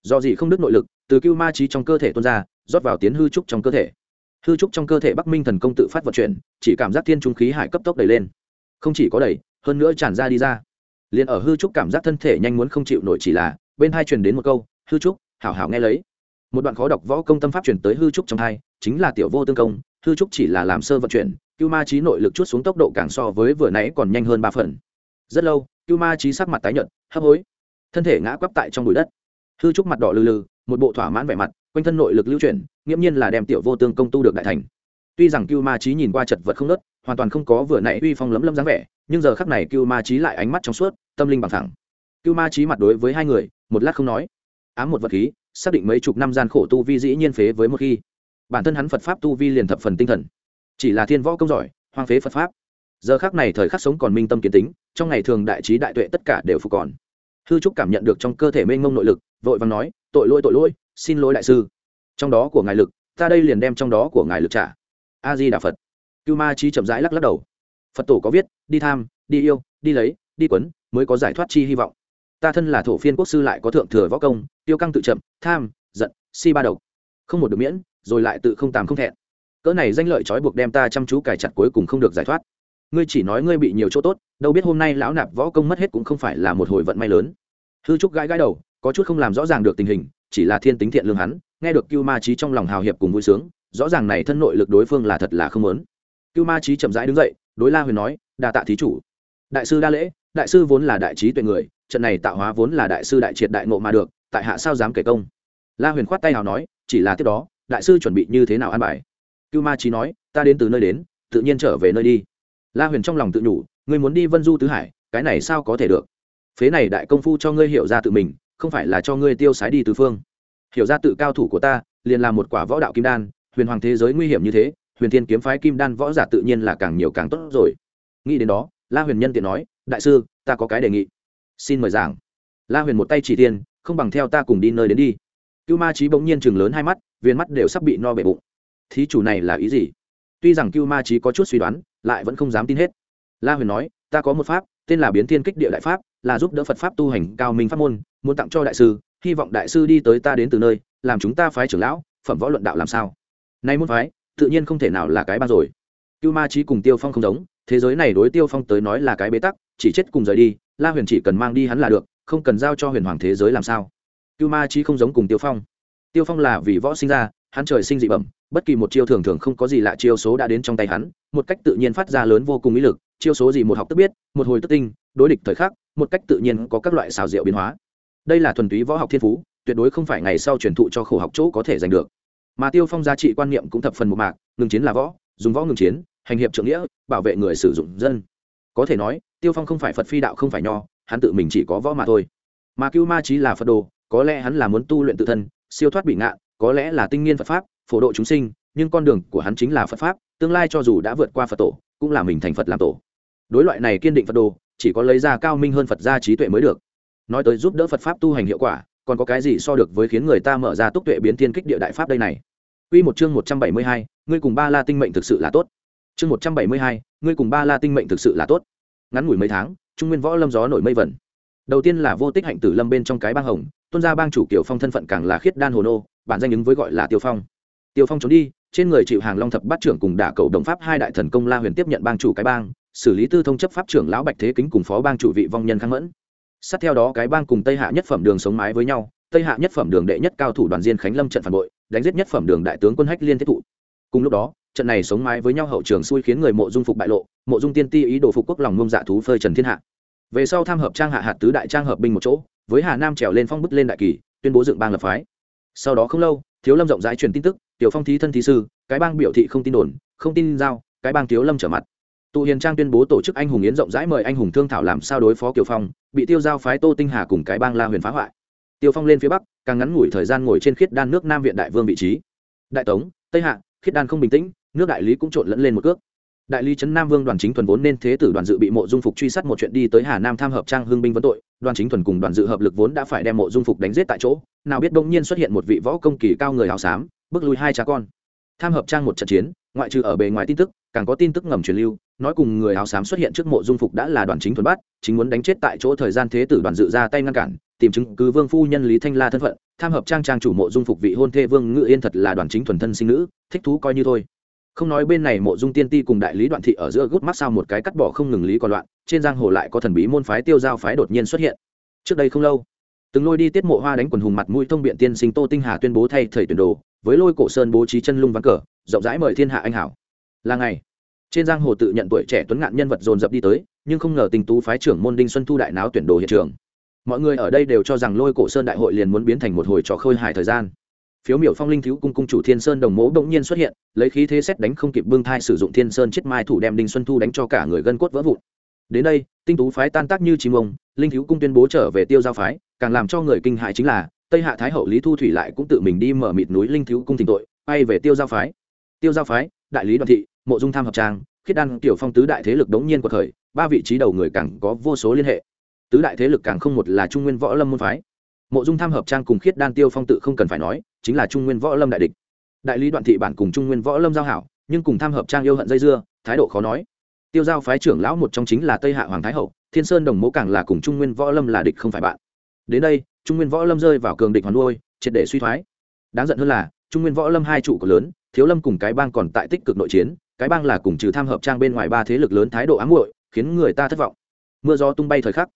Do gì không đứt nội lực, từ cưu ma trí trong cơ thể tuôn ra, rót vào tiến hư trúc trong cơ thể. Hư trúc trong cơ thể bắc minh thần công tự phát vận chuyển, chỉ cảm giác thiên trung khí hải cấp tốc đẩy lên. Không chỉ có đẩy, hơn nữa tràn ra đi ra. Liền ở hư trúc cảm giác thân thể nhanh muốn không chịu nổi chỉ là, bên hai truyền đến một câu, hư trúc, hảo hảo nghe lấy. Một đoạn khó đọc võ công tâm pháp truyền tới hư trúc trong hai, chính là tiểu vô tương công, hư trúc chỉ là làm sơ vận chuyển, cưu ma trí nội lực chút xuống tốc độ càng so với vừa nãy còn nhanh hơn ba phần rất lâu, cưu ma trí sắc mặt tái nhợt, hấp hối. Thân thể ngã quắp tại trong bụi đất. Hư trúc mặt đỏ lừ lừ, một bộ thỏa mãn vẻ mặt, quanh thân nội lực lưu chuyển, nghiễm nhiên là đem tiểu vô tương công tu được đại thành. Tuy rằng cưu ma trí nhìn qua chật vật không nớt, hoàn toàn không có vừa nãy uy phong lấm lấm dáng vẻ, nhưng giờ khắc này cưu ma trí lại ánh mắt trong suốt, tâm linh bằng thẳng. Cưu ma trí mặt đối với hai người, một lát không nói. Ám một vật khí, xác định mấy chục năm gian khổ tu vi dĩ nhiên phế với một khi. Bản thân hắn phật pháp tu vi liền thập phần tinh thần. Chỉ là thiên võ công giỏi, hoang phế phật pháp giờ khác này thời khắc sống còn minh tâm kiến tính, trong ngày thường đại trí đại tuệ tất cả đều phục còn. Hư trúc cảm nhận được trong cơ thể mênh mông nội lực, vội vàng nói, tội lỗi tội lỗi, xin lỗi đại sư. Trong đó của ngài lực, ta đây liền đem trong đó của ngài lực trả. A di đà phật. Cưu ma trí chậm rãi lắc lắc đầu. Phật tổ có viết, đi tham, đi yêu, đi lấy, đi quấn, mới có giải thoát chi hy vọng. Ta thân là thổ phiên quốc sư lại có thượng thừa võ công, tiêu căng tự chậm, tham, giận, si ba độc không một được miễn, rồi lại tự không tàm không thẹn. Cỡ này danh lợi trói buộc đem ta chăm chú cài chặt cuối cùng không được giải thoát ngươi chỉ nói ngươi bị nhiều chỗ tốt, đâu biết hôm nay lão nạp võ công mất hết cũng không phải là một hồi vận may lớn. Hư trúc gãi gãi đầu, có chút không làm rõ ràng được tình hình, chỉ là thiên tính thiện lương hắn, nghe được cưu ma trí trong lòng hào hiệp cùng vui sướng, rõ ràng này thân nội lực đối phương là thật là không lớn cưu ma trí chậm rãi đứng dậy, đối la huyền nói, đa tạ thí chủ. Đại sư đa lễ, đại sư vốn là đại trí tuệ người, trận này tạo hóa vốn là đại sư đại triệt đại ngộ mà được, tại hạ sao dám kể công? La huyền khoát tay hào nói, chỉ là tiếp đó, đại sư chuẩn bị như thế nào an bài? Cưu ma trí nói, ta đến từ nơi đến, tự nhiên trở về nơi đi la huyền trong lòng tự nhủ, ngươi muốn đi vân du tứ hải, cái này sao có thể được? Phế này đại công phu cho ngươi hiểu ra tự mình, không phải là cho ngươi tiêu sái đi tứ phương. Hiểu ra tự cao thủ của ta, liền là một quả võ đạo kim đan, huyền hoàng thế giới nguy hiểm như thế, huyền thiên kiếm phái kim đan võ giả tự nhiên là càng nhiều càng tốt rồi. Nghĩ đến đó, la huyền nhân tiện nói, đại sư, ta có cái đề nghị. Xin mời giảng. La huyền một tay chỉ tiên không bằng theo ta cùng đi nơi đến đi. Cưu ma trí bỗng nhiên chừng lớn hai mắt, viên mắt đều sắp bị no bể bụng. Thí chủ này là ý gì? Tuy rằng cưu ma trí có chút suy đoán, lại vẫn không dám tin hết. La huyền nói, ta có một pháp, tên là biến thiên kích địa đại pháp, là giúp đỡ phật pháp tu hành cao minh pháp môn, muốn tặng cho đại sư, hy vọng đại sư đi tới ta đến từ nơi, làm chúng ta phái trưởng lão, phẩm võ luận đạo làm sao? Nay muốn phái, tự nhiên không thể nào là cái ban rồi. Cưu ma trí cùng tiêu phong không giống, thế giới này đối tiêu phong tới nói là cái bế tắc, chỉ chết cùng rời đi, la huyền chỉ cần mang đi hắn là được, không cần giao cho huyền hoàng thế giới làm sao. Cưu ma trí không giống cùng tiêu phong. Tiêu phong là vì võ sinh ra, hắn trời sinh dị bẩm bất kỳ một chiêu thường thường không có gì lạ, chiêu số đã đến trong tay hắn, một cách tự nhiên phát ra lớn vô cùng ý lực, chiêu số gì một học tức biết, một hồi tức tinh, đối địch thời khắc, một cách tự nhiên có các loại xào rượu biến hóa. Đây là thuần túy võ học thiên phú, tuyệt đối không phải ngày sau truyền thụ cho khổ học chỗ có thể giành được. Mà tiêu phong giá trị quan niệm cũng thập phần một mạc, ngừng chiến là võ, dùng võ ngừng chiến, hành hiệp trượng nghĩa, bảo vệ người sử dụng dân. Có thể nói, tiêu phong không phải phật phi đạo không phải nho, hắn tự mình chỉ có võ mà thôi. Mà cưu ma trí là phật đồ, có lẽ hắn là muốn tu luyện tự thân, siêu thoát bị ngạn có lẽ là tinh nghiên phật pháp phổ độ chúng sinh nhưng con đường của hắn chính là phật pháp tương lai cho dù đã vượt qua phật tổ cũng là mình thành phật làm tổ đối loại này kiên định phật đồ chỉ có lấy ra cao minh hơn phật gia trí tuệ mới được nói tới giúp đỡ phật pháp tu hành hiệu quả còn có cái gì so được với khiến người ta mở ra túc tuệ biến thiên kích địa đại pháp đây này Quy một chương 172, ngươi cùng ba la tinh mệnh thực sự là tốt. Chương 172, ngươi cùng ba la tinh mệnh thực sự là tốt. Ngắn ngủi mấy tháng, trung nguyên võ lâm gió nổi mây vẩn. Đầu tiên là vô tích hạnh tử lâm bên trong cái bang hồng, tuân gia bang chủ Kiều Phong thân phận càng là khiết đan hồ nô, bản danh ứng với gọi là Tiêu Phong. Tiêu Phong trốn đi, trên người chịu hàng long thập bát trưởng cùng đả cầu đồng pháp hai đại thần công la huyền tiếp nhận bang chủ cái bang, xử lý tư thông chấp pháp trưởng lão bạch thế kính cùng phó bang chủ vị vong nhân khang mẫn. Sát theo đó cái bang cùng tây hạ nhất phẩm đường sống mái với nhau tây hạ nhất phẩm đường đệ nhất cao thủ đoàn diên khánh lâm trận phản bội đánh giết nhất phẩm đường đại tướng quân hách liên thiết thụ. Cùng lúc đó trận này sống mái với nhau hậu trường xui khiến người mộ dung phục bại lộ mộ dung tiên ti ý đồ phục quốc lòng ngông dạ thú phơi trần thiên hạ. Về sau tham hợp trang hạ hạt tứ đại trang hợp binh một chỗ với hà nam trèo lên phong bức lên đại kỳ tuyên bố dựng bang lập phái. Sau đó không lâu thiếu lâm rộng rãi truyền tin tức, tiểu phong thí thân thí sư, cái bang biểu thị không tin đồn, không tin giao, cái bang thiếu lâm trở mặt. Tụ hiền trang tuyên bố tổ chức anh hùng yến rộng rãi mời anh hùng thương thảo làm sao đối phó kiều phong, bị tiêu giao phái tô tinh hà cùng cái bang la huyền phá hoại. Tiêu phong lên phía bắc, càng ngắn ngủi thời gian ngồi trên khiết đan nước nam viện đại vương vị trí. Đại tống, tây hạ, khiết đan không bình tĩnh, nước đại lý cũng trộn lẫn lên một cước đại lý trấn nam vương đoàn chính thuần vốn nên thế tử đoàn dự bị mộ dung phục truy sát một chuyện đi tới hà nam tham hợp trang hương binh vấn tội, đoàn chính thuần cùng đoàn dự hợp lực vốn đã phải đem mộ dung phục đánh giết tại chỗ, nào biết đông nhiên xuất hiện một vị võ công kỳ cao người hào xám, bước lui hai cha con. Tham hợp trang một trận chiến, ngoại trừ ở bề ngoài tin tức, càng có tin tức ngầm truyền lưu, nói cùng người áo xám xuất hiện trước mộ dung phục đã là đoàn chính thuần bắt, chính muốn đánh chết tại chỗ thời gian thế tử đoàn dự ra tay ngăn cản, tìm chứng cứ vương phu nhân lý thanh la thân phận, tham hợp trang trang chủ mộ dung phục vị hôn thê vương ngự yên thật là đoàn chính thuần thân sinh nữ, thích thú coi như thôi không nói bên này mộ dung tiên ti cùng đại lý đoạn thị ở giữa gút mắt sao một cái cắt bỏ không ngừng lý còn loạn, trên giang hồ lại có thần bí môn phái tiêu giao phái đột nhiên xuất hiện. Trước đây không lâu, từng lôi đi tiết mộ hoa đánh quần hùng mặt mũi thông biện tiên sinh tô tinh hà tuyên bố thay thầy tuyển đồ, với lôi cổ sơn bố trí chân lung vắng cờ, rộng rãi mời thiên hạ anh hảo. Là ngày, trên giang hồ tự nhận tuổi trẻ tuấn ngạn nhân vật dồn dập đi tới, nhưng không ngờ tình tú phái trưởng môn đinh xuân thu đại náo tuyển đồ hiện trường. Mọi người ở đây đều cho rằng lôi cổ sơn đại hội liền muốn biến thành một hồi trò khơi hài thời gian phiếu miểu phong linh thiếu cung cung chủ thiên sơn đồng mố bỗng nhiên xuất hiện, lấy khí thế xét đánh không kịp bưng thai sử dụng thiên sơn chết mai thủ đem đinh xuân thu đánh cho cả người gân cốt vỡ vụn. Đến đây, tinh tú phái tan tác như chim ông, linh thiếu cung tuyên bố trở về tiêu giao phái, càng làm cho người kinh hại chính là, tây hạ thái hậu lý thu thủy lại cũng tự mình đi mở mịt núi linh thiếu cung thỉnh tội bay về tiêu giao phái. Tiêu giao phái, đại lý đoàn thị, mộ dung tham hợp trang, khiết đan tiểu phong tứ đại thế lực đống nhiên của thời ba vị trí đầu người càng có vô số liên hệ. Tứ đại thế lực càng không một là trung nguyên võ lâm môn phái mộ dung tham hợp trang cùng khiết đan tiêu phong tự không cần phải nói, chính là trung nguyên võ lâm đại địch. Đại lý đoạn thị bản cùng trung nguyên võ lâm giao hảo, nhưng cùng tham hợp trang yêu hận dây dưa, thái độ khó nói. Tiêu giao phái trưởng lão một trong chính là tây hạ hoàng thái hậu, thiên sơn đồng mẫu càng là cùng trung nguyên võ lâm là địch không phải bạn. Đến đây, trung nguyên võ lâm rơi vào cường địch hoàn nuôi, triệt để suy thoái. Đáng giận hơn là, trung nguyên võ lâm hai trụ cột lớn, thiếu lâm cùng cái bang còn tại tích cực nội chiến, cái bang là cùng trừ tham hợp trang bên ngoài ba thế lực lớn thái độ ám muội, khiến người ta thất vọng. Mưa gió tung bay thời khắc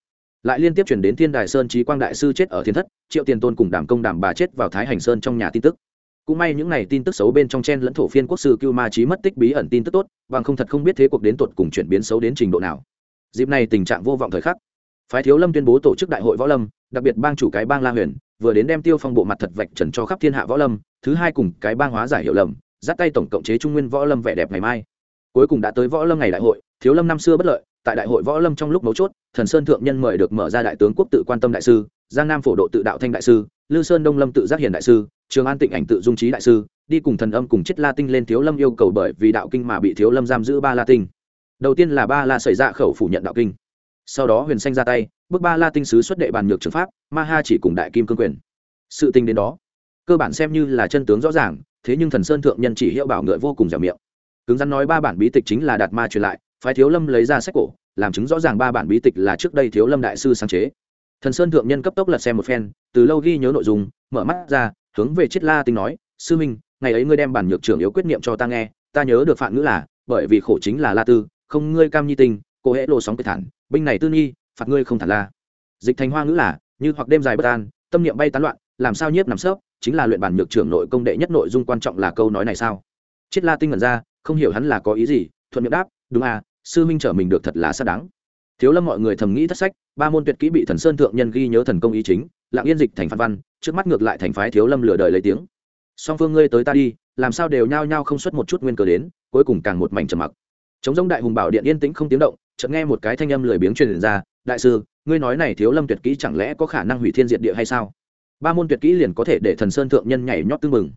lại liên tiếp chuyển đến thiên đài sơn trí quang đại sư chết ở thiên thất, triệu tiền tôn cùng đảm công đảm bà chết vào thái hành sơn trong nhà tin tức. Cũng may những n à y tin tức xấu bên trong chen lẫn thổ phiên quốc sư cưu ma trí mất tích bí ẩn tin tức tốt, bằng không thật không biết thế cuộc đến tột cùng chuyển biến xấu đến trình độ nào. Dịp này tình trạng vô vọng thời khắc. Phái thiếu lâm tuyên bố tổ chức đại hội võ lâm, đặc biệt bang chủ cái bang la huyền, vừa đến đem tiêu phong bộ mặt thật vạch trần cho khắp thiên hạ võ lâm, thứ hai cùng cái bang hóa giải hiệu lầm, dắt tay tổng cộng chế trung nguyên võ lâm vẻ đẹp ngày mai. Cuối cùng đã tới võ lâm ngày đại hội, thiếu lâm năm xưa bất lợi tại đại hội võ lâm trong lúc mấu chốt, thần sơn thượng nhân mời được mở ra đại tướng quốc tự quan tâm đại sư, giang nam phổ độ tự đạo thanh đại sư, lư sơn đông lâm tự giác hiền đại sư, trường an tịnh ảnh tự dung trí đại sư, đi cùng thần âm cùng chết la tinh lên thiếu lâm yêu cầu bởi vì đạo kinh mà bị thiếu lâm giam giữ ba la tinh. Đầu tiên là ba la xảy ra khẩu phủ nhận đạo kinh. Sau đó huyền xanh ra tay, bước ba la tinh sứ xuất đệ bàn nhược trường pháp, ma ha chỉ cùng đại kim cương quyền. Sự tình đến đó, cơ bản xem như là chân tướng rõ ràng, thế nhưng thần sơn thượng nhân chỉ hiệu bảo ngựa vô cùng dẻo miệng. Cứng rắn nói ba bản bí tịch chính là đạt ma truyền lại phái thiếu lâm lấy ra sách cổ, làm chứng rõ ràng ba bản bí tịch là trước đây thiếu lâm đại sư sáng chế. Thần sơn thượng nhân cấp tốc lật xem một phen, từ lâu ghi nhớ nội dung, mở mắt ra, hướng về chiết la tinh nói, sư minh, ngày ấy ngươi đem bản nhược trưởng yếu quyết niệm cho ta nghe, ta nhớ được Phạm ngữ là, bởi vì khổ chính là la tư, không ngươi cam nhi tinh, cô hễ lộ sóng cây thản, binh này tư nhi phạt ngươi không thản la. Dịch thành hoa ngữ là, như hoặc đêm dài bất an, tâm niệm bay tán loạn, làm sao nhiếp nằm sớp chính là luyện bản nhược trưởng nội công đệ nhất nội dung quan trọng là câu nói này sao? Chiết la tinh ngẩn ra, không hiểu hắn là có ý gì, thuận miệng đáp, đúng à sư minh trở mình được thật là xác đáng. Thiếu lâm mọi người thầm nghĩ thất sách, ba môn tuyệt kỹ bị thần sơn thượng nhân ghi nhớ thần công ý chính, lạng yên dịch thành phan văn, trước mắt ngược lại thành phái thiếu lâm lừa đời lấy tiếng. Song phương ngươi tới ta đi, làm sao đều nhao nhao không xuất một chút nguyên cờ đến, cuối cùng càng một mảnh trầm mặc. Chống giống đại hùng bảo điện yên tĩnh không tiếng động, chợt nghe một cái thanh âm lười biếng truyền ra, đại sư, ngươi nói này thiếu lâm tuyệt kỹ chẳng lẽ có khả năng hủy thiên diệt địa hay sao? Ba môn tuyệt kỹ liền có thể để thần sơn thượng nhân nhảy nhót tương mừng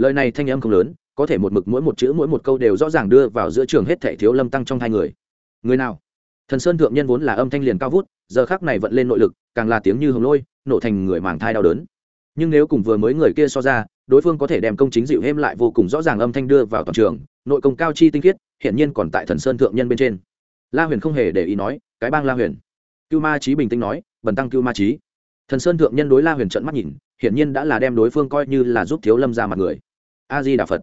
lời này thanh âm không lớn có thể một mực mỗi một chữ, mỗi một câu đều rõ ràng đưa vào giữa trường hết thảy thiếu lâm tăng trong hai người. Người nào? Thần sơn thượng nhân vốn là âm thanh liền cao vút, giờ khác này vận lên nội lực, càng là tiếng như hồng lôi, nổ thành người màng thai đau đớn. Nhưng nếu cùng vừa mới người kia so ra, đối phương có thể đem công chính dịu êm lại vô cùng rõ ràng âm thanh đưa vào toàn trường, nội công cao chi tinh khiết, hiển nhiên còn tại thần sơn thượng nhân bên trên. La huyền không hề để ý nói, cái bang la huyền. Cưu ma trí bình tĩnh nói, bần tăng cưu ma trí thần sơn thượng nhân đối la huyền trận mắt nhìn, hiển nhiên đã là đem đối phương coi như là giúp thiếu lâm ra mặt người. A di đà phật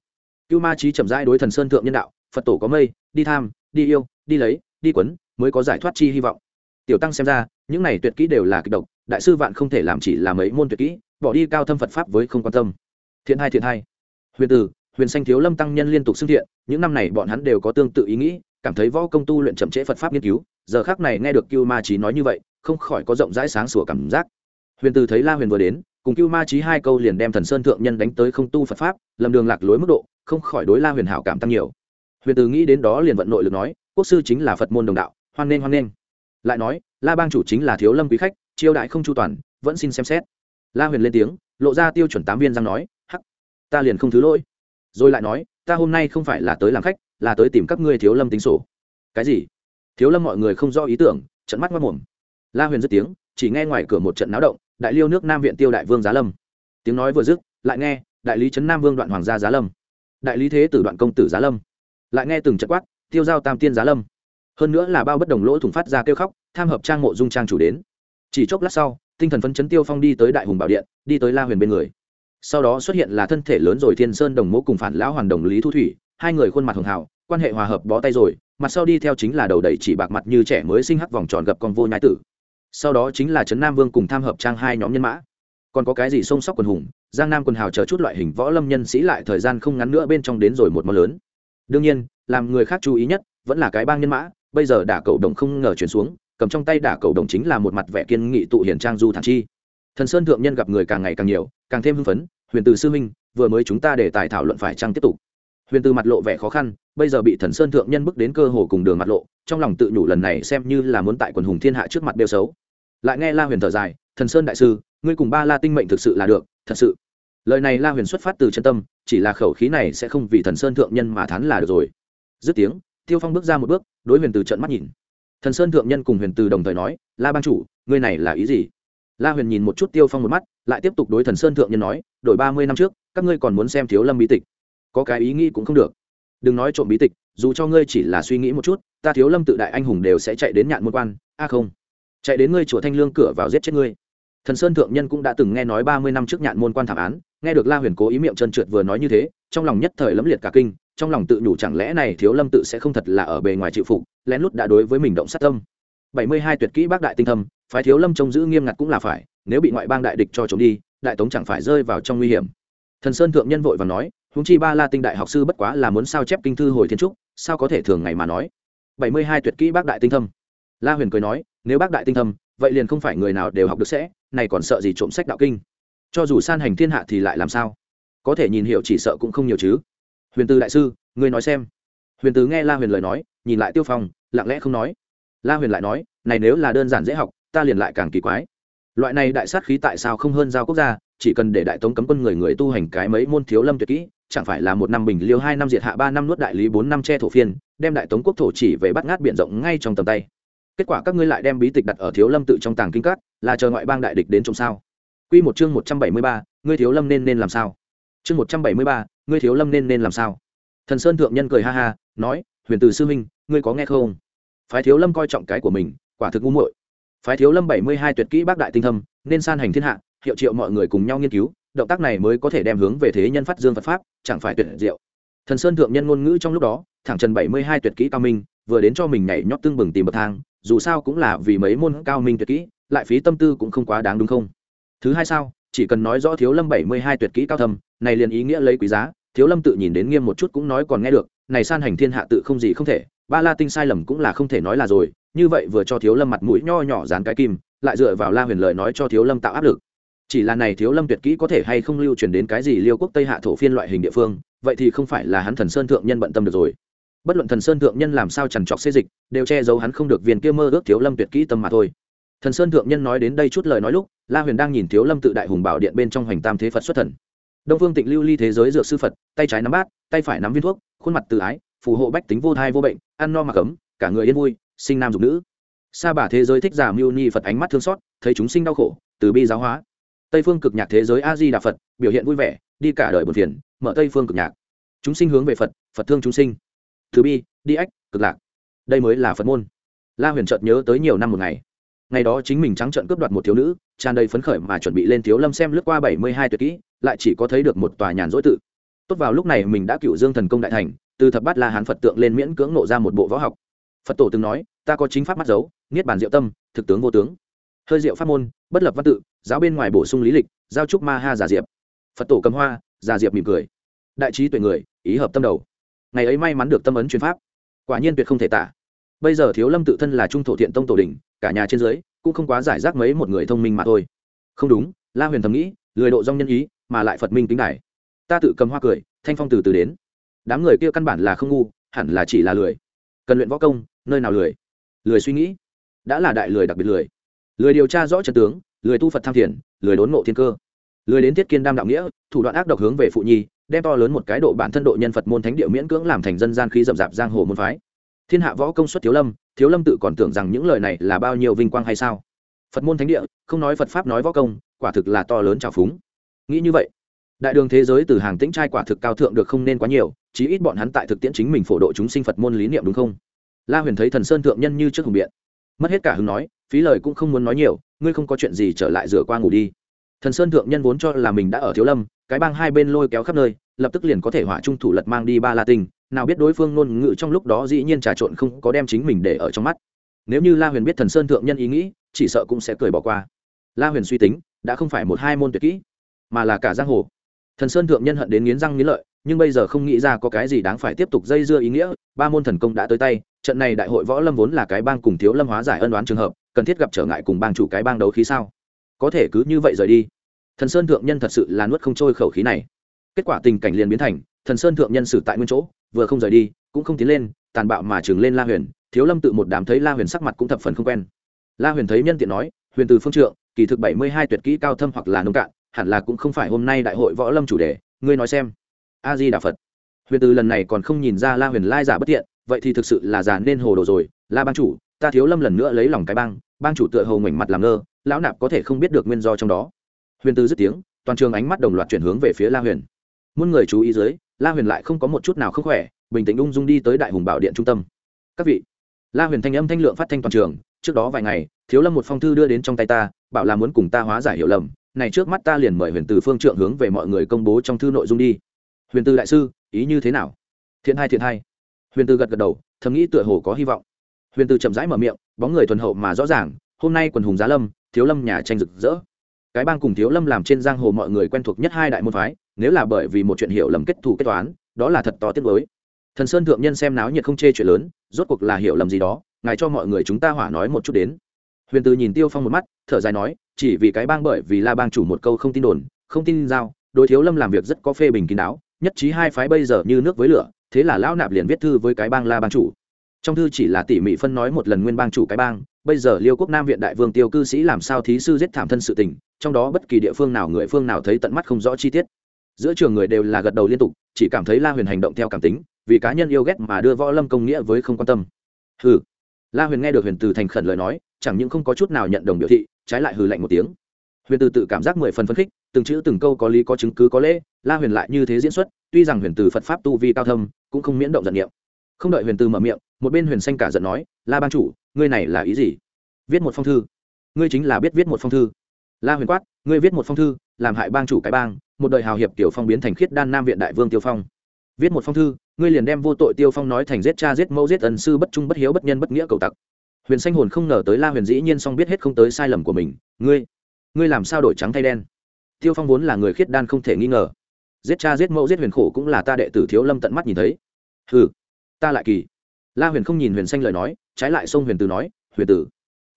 cưu ma trí chậm rãi đối thần sơn thượng nhân đạo, phật tổ có mây, đi tham, đi yêu, đi lấy, đi quấn, mới có giải thoát chi hy vọng. Tiểu tăng xem ra, những này tuyệt kỹ đều là kịch độc, đại sư vạn không thể làm chỉ làm ấy môn tuyệt kỹ, bỏ đi cao thâm phật pháp với không quan tâm. Thiện hai thiện hai. Huyền tử, huyền xanh thiếu lâm tăng nhân liên tục xưng thiện, những năm này bọn hắn đều có tương tự ý nghĩ, cảm thấy võ công tu luyện chậm trễ phật pháp nghiên cứu, giờ khác này nghe được cưu ma trí nói như vậy, không khỏi có rộng rãi sáng sủa cảm giác. Huyền tử thấy la huyền vừa đến cùng cưu ma trí hai câu liền đem thần sơn thượng nhân đánh tới không tu phật pháp, lầm đường lạc lối mức độ, không khỏi đối la huyền hảo cảm tăng nhiều. Huyền từ nghĩ đến đó liền vận nội lực nói, quốc sư chính là phật môn đồng đạo, hoan nghênh hoan nghênh. Lại nói, la bang chủ chính là thiếu lâm quý khách chiêu đại không chu toàn, vẫn xin xem xét. La huyền lên tiếng, lộ ra tiêu chuẩn tám viên răng nói, hắc, ta liền không thứ lỗi. Rồi lại nói, ta hôm nay không phải là tới làm khách, là tới tìm các ngươi thiếu lâm tính sổ. Cái gì? Thiếu lâm mọi người không do ý tưởng, trận mắt mất mồm. La huyền dứt tiếng, chỉ nghe ngoài cửa một trận náo động đại liêu nước nam viện tiêu đại vương giá lâm. Tiếng nói vừa dứt, lại nghe, đại lý trấn nam vương đoạn hoàng gia giá lâm. Đại lý thế tử đoạn công tử giá lâm. Lại nghe từng trận quát, tiêu giao tam tiên giá lâm. Hơn nữa là bao bất đồng lỗ thủng phát ra kêu khóc, tham hợp trang mộ dung trang chủ đến. Chỉ chốc lát sau, tinh thần phấn chấn tiêu phong đi tới đại hùng bảo điện, đi tới la huyền bên người. Sau đó xuất hiện là thân thể lớn rồi thiên sơn đồng mẫu cùng phản lão hoàn đồng lý thu thủy, hai người khuôn mặt hường hào, quan hệ hòa hợp bó tay rồi, mặt sau đi theo chính là đầu đầy chỉ bạc mặt như trẻ mới sinh hắc vòng tròn gặp con vô nhái tử sau đó chính là trấn nam vương cùng tham hợp trang hai nhóm nhân mã. Còn có cái gì sông sóc quần hùng, giang nam quần hào chờ chút loại hình võ lâm nhân sĩ lại thời gian không ngắn nữa bên trong đến rồi một món lớn. Đương nhiên, làm người khác chú ý nhất vẫn là cái bang nhân mã, bây giờ đả cầu đồng không ngờ chuyển xuống, cầm trong tay đả cầu đồng chính là một mặt vẻ kiên nghị tụ hiển trang du thản chi. Thần sơn thượng nhân gặp người càng ngày càng nhiều, càng thêm hưng phấn, huyền từ sư minh vừa mới chúng ta để tài thảo luận phải trang tiếp tục? Huyền từ mặt lộ vẻ khó khăn, bây giờ bị thần sơn thượng nhân bước đến cơ hồ cùng đường mặt lộ, trong lòng tự nhủ lần này xem như là muốn tại quần hùng thiên hạ trước mặt đeo xấu. Lại nghe la huyền thở dài, thần sơn đại sư, ngươi cùng ba la tinh mệnh thực sự là được, thật sự. Lời này la huyền xuất phát từ chân tâm, chỉ là khẩu khí này sẽ không vì thần sơn thượng nhân mà thắn là được rồi. Dứt tiếng, tiêu phong bước ra một bước, đối huyền từ trận mắt nhìn. Thần sơn thượng nhân cùng huyền từ đồng thời nói, la ban chủ, ngươi này là ý gì? La huyền nhìn một chút tiêu phong một mắt, lại tiếp tục đối thần sơn thượng nhân nói, đổi ba mươi năm trước, các ngươi còn muốn xem thiếu lâm bí tịch có cái ý nghĩ cũng không được. Đừng nói trộm bí tịch, dù cho ngươi chỉ là suy nghĩ một chút, ta thiếu lâm tự đại anh hùng đều sẽ chạy đến nhạn môn quan. A không. Chạy đến ngươi chùa thanh lương cửa vào giết chết ngươi. Thần sơn thượng nhân cũng đã từng nghe nói ba mươi năm trước nhạn môn quan thảm án, nghe được la huyền cố ý miệng trơn trượt vừa nói như thế, trong lòng nhất thời lẫm liệt cả kinh, trong lòng tự nhủ chẳng lẽ này thiếu lâm tự sẽ không thật là ở bề ngoài chịu phục, lén lút đã đối với mình động sát tâm. Bảy mươi hai tuyệt kỹ bác đại tinh thâm, phái thiếu lâm trông giữ nghiêm ngặt cũng là phải, nếu bị ngoại bang đại địch cho trốn đi, đại tống chẳng phải rơi vào trong nguy hiểm. Thần sơn thượng nhân vội và nói huống chi ba la tinh đại học sư bất quá là muốn sao chép kinh thư hồi thiên trúc, sao có thể thường ngày mà nói? Bảy mươi hai tuyệt kỹ bác đại tinh thâm. La huyền cười nói, nếu bác đại tinh thâm, vậy liền không phải người nào đều học được sẽ, này còn sợ gì trộm sách đạo kinh? Cho dù san hành thiên hạ thì lại làm sao? Có thể nhìn hiểu chỉ sợ cũng không nhiều chứ. Huyền tư đại sư, ngươi nói xem. Huyền tứ nghe la huyền lời nói, nhìn lại tiêu phong, lặng lẽ không nói. La huyền lại nói, này nếu là đơn giản dễ học, ta liền lại càng kỳ quái loại này đại sát khí tại sao không hơn giao quốc gia chỉ cần để đại tống cấm quân người người tu hành cái mấy môn thiếu lâm tuyệt kỹ chẳng phải là một năm bình liêu hai năm diệt hạ ba năm nuốt đại lý bốn năm che thổ phiên đem đại tống quốc thổ chỉ về bắt ngát biển rộng ngay trong tầm tay kết quả các ngươi lại đem bí tịch đặt ở thiếu lâm tự trong tàng kinh cát là chờ ngoại bang đại địch đến trong sao Quy một chương một trăm bảy mươi ba, ngươi thiếu lâm nên nên làm sao? Chương một trăm bảy mươi ba, ngươi thiếu lâm nên nên làm sao? Thần Sơn thượng nhân cười ha ha, nói, "Huyền Từ sư minh, ngươi có nghe không? Phái thiếu lâm coi trọng cái của mình, quả thực ngu muội. Phái thiếu lâm bảy mươi hai tuyệt kỹ bác đại tinh thâm, nên san hành thiên hạ, hiệu triệu mọi người cùng nhau nghiên cứu, động tác này mới có thể đem hướng về thế nhân phát dương Phật pháp, chẳng phải tuyệt diệu." Thần Sơn thượng nhân ngôn ngữ trong lúc đó, thẳng trần bảy mươi hai tuyệt kỹ cao minh, vừa đến cho mình nhảy nhót tương bừng tìm bậc thang, dù sao cũng là vì mấy môn cao minh tuyệt kỹ lại phí tâm tư cũng không quá đáng đúng không thứ hai sao chỉ cần nói rõ thiếu lâm bảy mươi hai tuyệt kỹ cao thầm này liền ý nghĩa lấy quý giá thiếu lâm tự nhìn đến nghiêm một chút cũng nói còn nghe được này san hành thiên hạ tự không gì không thể ba la tinh sai lầm cũng là không thể nói là rồi, như vậy vừa cho thiếu lâm mặt mũi nho nhỏ dán cái kim, lại dựa vào la huyền lời nói cho thiếu lâm tạo áp lực. Chỉ là này thiếu lâm tuyệt kỹ có thể hay không lưu truyền đến cái gì liêu quốc tây hạ thổ phiên loại hình địa phương, vậy thì không phải là hắn thần sơn thượng nhân bận tâm được rồi. Bất luận thần sơn thượng nhân làm sao trằn trọc xê dịch, đều che giấu hắn không được viên kia mơ ước thiếu lâm tuyệt kỹ tâm mà thôi. Thần sơn thượng nhân nói đến đây chút lời nói lúc, la huyền đang nhìn thiếu lâm tự đại hùng bảo điện bên trong hoành tam thế phật xuất thần. Đông phương tịnh lưu ly thế giới dược sư phật, tay trái nắm bát, tay phải nắm viên thuốc, khuôn mặt tự ái, phù hộ bách tính vô thai vô bệnh ăn no mặc ấm cả người yên vui, sinh nam dục nữ. Sa bà thế giới thích giả mưu ni phật ánh mắt thương xót, thấy chúng sinh đau khổ, từ bi giáo hóa. Tây phương cực nhạc thế giới a di đà phật, biểu hiện vui vẻ, đi cả đời buồn phiền, mở tây phương cực nhạc. Chúng sinh hướng về phật phật thương chúng sinh. Thứ bi, đi ách, cực lạc. Đây mới là phật môn. La huyền chợt nhớ tới nhiều năm một ngày. Ngày đó chính mình trắng trợn cướp đoạt một thiếu nữ, tràn đầy phấn khởi mà chuẩn bị lên thiếu lâm xem lướt qua bảy mươi hai tuyệt kỹ, lại chỉ có thấy được một tòa nhàn dỗi tự. Tốt vào lúc này mình đã cựu dương thần công đại thành từ thập bát la hán phật tượng lên miễn cưỡng nộ ra một bộ võ học phật tổ từng nói ta có chính pháp mắt dấu niết bàn diệu tâm thực tướng vô tướng hơi diệu pháp môn bất lập văn tự giáo bên ngoài bổ sung lý lịch giao trúc ma ha giả diệp phật tổ cầm hoa giả diệp mỉm cười đại trí tuệ người ý hợp tâm đầu ngày ấy may mắn được tâm ấn chuyên pháp quả nhiên tuyệt không thể tả bây giờ thiếu lâm tự thân là trung thổ thiện tông tổ đình cả nhà trên dưới cũng không quá giải rác mấy một người thông minh mà thôi không đúng la huyền thầm nghĩ lười độ dong nhân ý mà lại phật minh tính này ta tự cầm hoa cười thanh phong từ từ đến đám người kia căn bản là không ngu, hẳn là chỉ là lười. Cần luyện võ công, nơi nào lười? Lười suy nghĩ. Đã là đại lười đặc biệt lười. Lười điều tra rõ trận tướng, lười tu phật tham thiền, lười đốn ngộ thiên cơ. Lười đến thiết kiên đam đạo nghĩa, thủ đoạn ác độc hướng về phụ nhi, đem to lớn một cái độ bản thân độ nhân phật môn thánh địa miễn cưỡng làm thành dân gian khí rậm rạp giang hồ môn phái. Thiên hạ võ công xuất thiếu lâm thiếu lâm tự còn tưởng rằng những lời này là bao nhiêu vinh quang hay sao? Phật môn thánh địa, không nói phật pháp nói võ công, quả thực là to lớn trào phúng. Nghĩ như vậy đại đường thế giới từ hàng tĩnh trai quả thực cao thượng được không nên quá nhiều, chí ít bọn hắn tại thực tiễn chính mình phổ độ chúng sinh phật môn lý niệm đúng không? La huyền thấy thần sơn thượng nhân như trước hùng biện, mất hết cả hứng nói, phí lời cũng không muốn nói nhiều, ngươi không có chuyện gì trở lại rửa qua ngủ đi. Thần sơn thượng nhân vốn cho là mình đã ở thiếu lâm, cái bang hai bên lôi kéo khắp nơi, lập tức liền có thể hỏa trung thủ lật mang đi ba la tinh, nào biết đối phương ngôn ngữ trong lúc đó dĩ nhiên trà trộn không có đem chính mình để ở trong mắt. Nếu như la huyền biết thần sơn thượng nhân ý nghĩ, chỉ sợ cũng sẽ cười bỏ qua. La huyền suy tính, đã không phải một hai môn tuyệt kỹ, mà là cả giang hồ thần sơn thượng nhân hận đến nghiến răng nghiến lợi, nhưng bây giờ không nghĩ ra có cái gì đáng phải tiếp tục dây dưa ý nghĩa, ba môn thần công đã tới tay, trận này đại hội võ lâm vốn là cái bang cùng thiếu lâm hóa giải ân đoán trường hợp, cần thiết gặp trở ngại cùng bang chủ cái bang đấu khí sao? Có thể cứ như vậy rời đi. Thần sơn thượng nhân thật sự là nuốt không trôi khẩu khí này. Kết quả tình cảnh liền biến thành, thần sơn thượng nhân xử tại nguyên chỗ, vừa không rời đi, cũng không tiến lên, tàn bạo mà trường lên la huyền, thiếu lâm tự một đám thấy la huyền sắc mặt cũng thập phần không quen. La huyền thấy nhân tiện nói, huyền từ phương trượng, kỳ thực bảy mươi hai tuyệt kỹ cao thâm hoặc là nông cạn hẳn là cũng không phải hôm nay đại hội võ lâm chủ đề, ngươi nói xem. A di đà phật. Huyền từ lần này còn không nhìn ra la huyền lai giả bất tiện, vậy thì thực sự là già nên hồ đồ rồi. La bang chủ, ta thiếu lâm lần nữa lấy lòng cái bang bang chủ tựa hầu mảnh mặt làm ngơ, lão nạp có thể không biết được nguyên do trong đó. Huyền từ dứt tiếng, toàn trường ánh mắt đồng loạt chuyển hướng về phía la huyền. Muôn người chú ý dưới, la huyền lại không có một chút nào không khỏe, bình tĩnh ung dung đi tới đại hùng bảo điện trung tâm. Các vị, la huyền thanh âm thanh lượng phát thanh toàn trường, trước đó vài ngày, thiếu lâm một phong thư đưa đến trong tay ta, bảo là muốn cùng ta hóa giải hiểu lầm này trước mắt ta liền mời huyền từ phương trượng hướng về mọi người công bố trong thư nội dung đi. Huyền từ đại sư, ý như thế nào? Thiện hai thiện hai huyền từ gật gật đầu, thầm nghĩ tựa hồ có hy vọng. Huyền từ chậm rãi mở miệng, bóng người thuần hậu mà rõ ràng, hôm nay quần hùng giá lâm, thiếu lâm nhà tranh rực rỡ. Cái bang cùng thiếu lâm làm trên giang hồ mọi người quen thuộc nhất hai đại môn phái, nếu là bởi vì một chuyện hiểu lầm kết thù kết toán, đó là thật to tiết mới thần sơn thượng nhân xem náo nhiệt không chê chuyện lớn, rốt cuộc là hiểu lầm gì đó, ngài cho mọi người chúng ta hỏa nói một chút đến. Huyền từ nhìn tiêu phong một mắt, thở dài nói chỉ vì cái bang bởi vì la bang chủ một câu không tin đồn, không tin giao, đối thiếu lâm làm việc rất có phê bình kín đáo, nhất trí hai phái bây giờ như nước với lửa, thế là lão nạp liền viết thư với cái bang la bang chủ. Trong thư chỉ là tỉ mỉ phân nói một lần nguyên bang chủ cái bang, bây giờ liêu quốc nam viện đại vương tiêu cư sĩ làm sao thí sư giết thảm thân sự tình, trong đó bất kỳ địa phương nào người phương nào thấy tận mắt không rõ chi tiết. Giữa trường người đều là gật đầu liên tục, chỉ cảm thấy la huyền hành động theo cảm tính, vì cá nhân yêu ghét mà đưa võ lâm công nghĩa với không quan tâm. Hừ la huyền nghe được huyền từ thành khẩn lời nói, chẳng những không có chút nào nhận đồng biểu thị, trái lại hừ lạnh một tiếng. Huyền từ tự cảm giác mười phần phấn khích, từng chữ từng câu có lý có chứng cứ có lễ, la huyền lại như thế diễn xuất, tuy rằng huyền từ phật pháp tu vi cao thâm, cũng không miễn động giận niệm. Không đợi huyền từ mở miệng, một bên huyền xanh cả giận nói, la ban chủ, ngươi này là ý gì? Viết một phong thư. Ngươi chính là biết viết một phong thư. La huyền quát, ngươi viết một phong thư, làm hại bang chủ cái bang, một đời hào hiệp tiểu phong biến thành khiết đan nam viện đại vương tiêu phong. Viết một phong thư ngươi liền đem vô tội tiêu phong nói thành giết cha giết mẫu giết ân sư bất trung bất hiếu bất nhân bất nghĩa cầu tặc. Huyền sanh hồn không ngờ tới la huyền dĩ nhiên song biết hết không tới sai lầm của mình. Ngươi ngươi làm sao đổi trắng thay đen? Tiêu phong vốn là người khiết đan không thể nghi ngờ. Giết cha giết mẫu giết huyền khổ cũng là ta đệ tử thiếu lâm tận mắt nhìn thấy. Hừ, ta lại kỳ. La huyền không nhìn huyền xanh lời nói, trái lại xông huyền tử nói, huyền tử,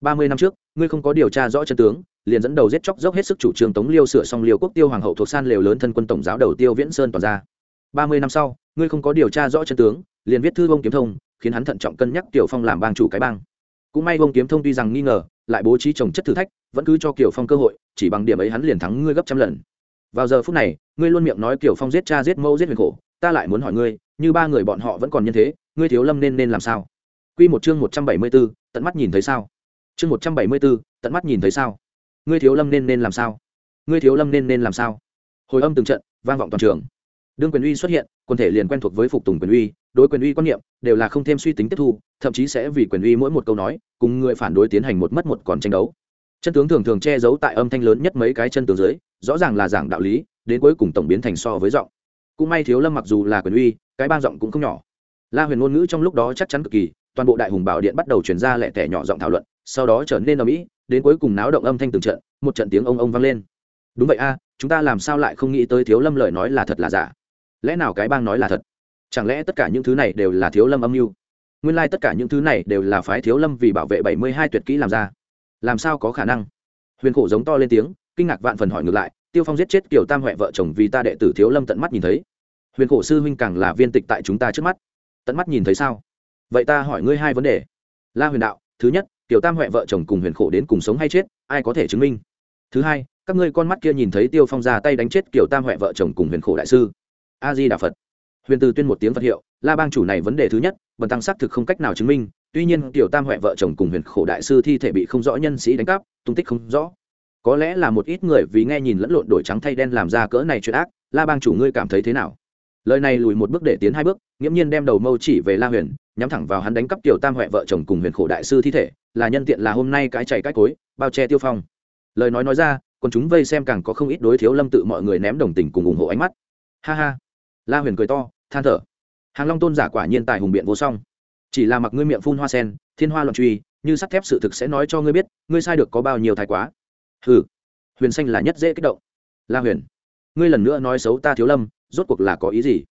ba mươi năm trước, ngươi không có điều tra rõ chân tướng, liền dẫn đầu giết chóc dốc hết sức chủ trương tống liêu sửa xong liêu quốc tiêu hoàng hậu thuộc san lều lớn thân quân tổng giáo đầu tiêu viễn sơn toàn ra ba mươi năm sau ngươi không có điều tra rõ chân tướng liền viết thư bông kiếm thông khiến hắn thận trọng cân nhắc tiểu phong làm bang chủ cái bang cũng may bông kiếm thông tuy rằng nghi ngờ lại bố trí trồng chất thử thách vẫn cứ cho kiều phong cơ hội chỉ bằng điểm ấy hắn liền thắng ngươi gấp trăm lần vào giờ phút này ngươi luôn miệng nói kiều phong giết cha giết mẫu giết huyền khổ ta lại muốn hỏi ngươi như ba người bọn họ vẫn còn như thế ngươi thiếu lâm nên nên làm sao Quy một chương một trăm bảy mươi 174, tận mắt nhìn thấy sao? Chương một trăm bảy mươi 174, tận mắt nhìn thấy sao? Ngươi thiếu lâm nên nên làm sao? Ngươi thiếu lâm nên nên làm sao? Hồi âm từng trận, vang vọng toàn trường. Đương quyền uy xuất hiện, quân thể liền quen thuộc với phục tùng quyền uy, đối quyền uy quan niệm đều là không thêm suy tính tiếp thu, thậm chí sẽ vì quyền uy mỗi một câu nói, cùng người phản đối tiến hành một mất một còn tranh đấu. Chân tướng thường thường che giấu tại âm thanh lớn nhất mấy cái chân tướng dưới, rõ ràng là giảng đạo lý, đến cuối cùng tổng biến thành so với giọng. Cũng may thiếu lâm mặc dù là quyền uy, cái ban giọng cũng không nhỏ. La Huyền ngôn ngữ trong lúc đó chắc chắn cực kỳ, toàn bộ đại hùng bảo điện bắt đầu chuyển ra lẻ tẻ nhỏ giọng thảo luận sau đó trở nên ở mỹ đến cuối cùng náo động âm thanh từng trận một trận tiếng ông ông vang lên đúng vậy a chúng ta làm sao lại không nghĩ tới thiếu lâm lời nói là thật là giả lẽ nào cái bang nói là thật? Chẳng lẽ tất cả những thứ này đều là thiếu lâm âm mưu? Nguyên lai、like、tất cả những thứ này đều là phái thiếu lâm vì bảo vệ bảy mươi hai tuyệt kỹ làm ra. Làm sao có khả năng? Huyền khổ giống to lên tiếng, kinh ngạc vạn phần hỏi ngược lại, tiêu phong giết chết kiểu tam huệ vợ chồng vì ta đệ tử thiếu lâm tận mắt nhìn thấy. Huyền khổ sư huynh càng là viên tịch tại chúng ta trước mắt. Tận mắt nhìn thấy sao? Vậy ta hỏi ngươi hai vấn đề. La huyền đạo, thứ nhất tiểu tam huệ vợ chồng cùng huyền khổ đến cùng sống hay chết, ai có thể chứng minh? Thứ hai, các ngươi con mắt kia nhìn thấy tiêu phong ra tay đánh chết kiểu tam huệ vợ chồng cùng huyền khổ đại sư a di đà phật. Huyền từ tuyên một tiếng phật hiệu, la bang chủ này vấn đề thứ nhất, bần tăng xác thực không cách nào chứng minh, tuy nhiên tiểu tam huệ vợ chồng cùng huyền khổ đại sư thi thể bị không rõ nhân sĩ đánh cắp, tung tích không rõ. Có lẽ là một ít người vì nghe nhìn lẫn lộn đổi trắng thay đen làm ra cỡ này chuyện ác, la bang chủ ngươi cảm thấy thế nào? Lời này lùi một bước để tiến hai bước, nghiễm nhiên đem đầu mâu chỉ về la huyền, nhắm thẳng vào hắn đánh cắp tiểu tam huệ vợ chồng cùng huyền khổ đại sư thi thể, là nhân tiện là hôm nay cái chạy cái cối, bao che tiêu phong. Lời nói nói ra, còn chúng vây xem càng có không ít đối thiếu lâm tự mọi người ném đồng tình cùng ủng hộ ánh mắt. Ha ha la huyền cười to, than thở. Hàng long tôn giả quả nhiên tài hùng biện vô song. Chỉ là mặc ngươi miệng phun hoa sen, thiên hoa loạn truy, như sắt thép sự thực sẽ nói cho ngươi biết, ngươi sai được có bao nhiêu thái quá. Hừ. Huyền xanh là nhất dễ kích động. La huyền. Ngươi lần nữa nói xấu ta thiếu lâm, rốt cuộc là có ý gì?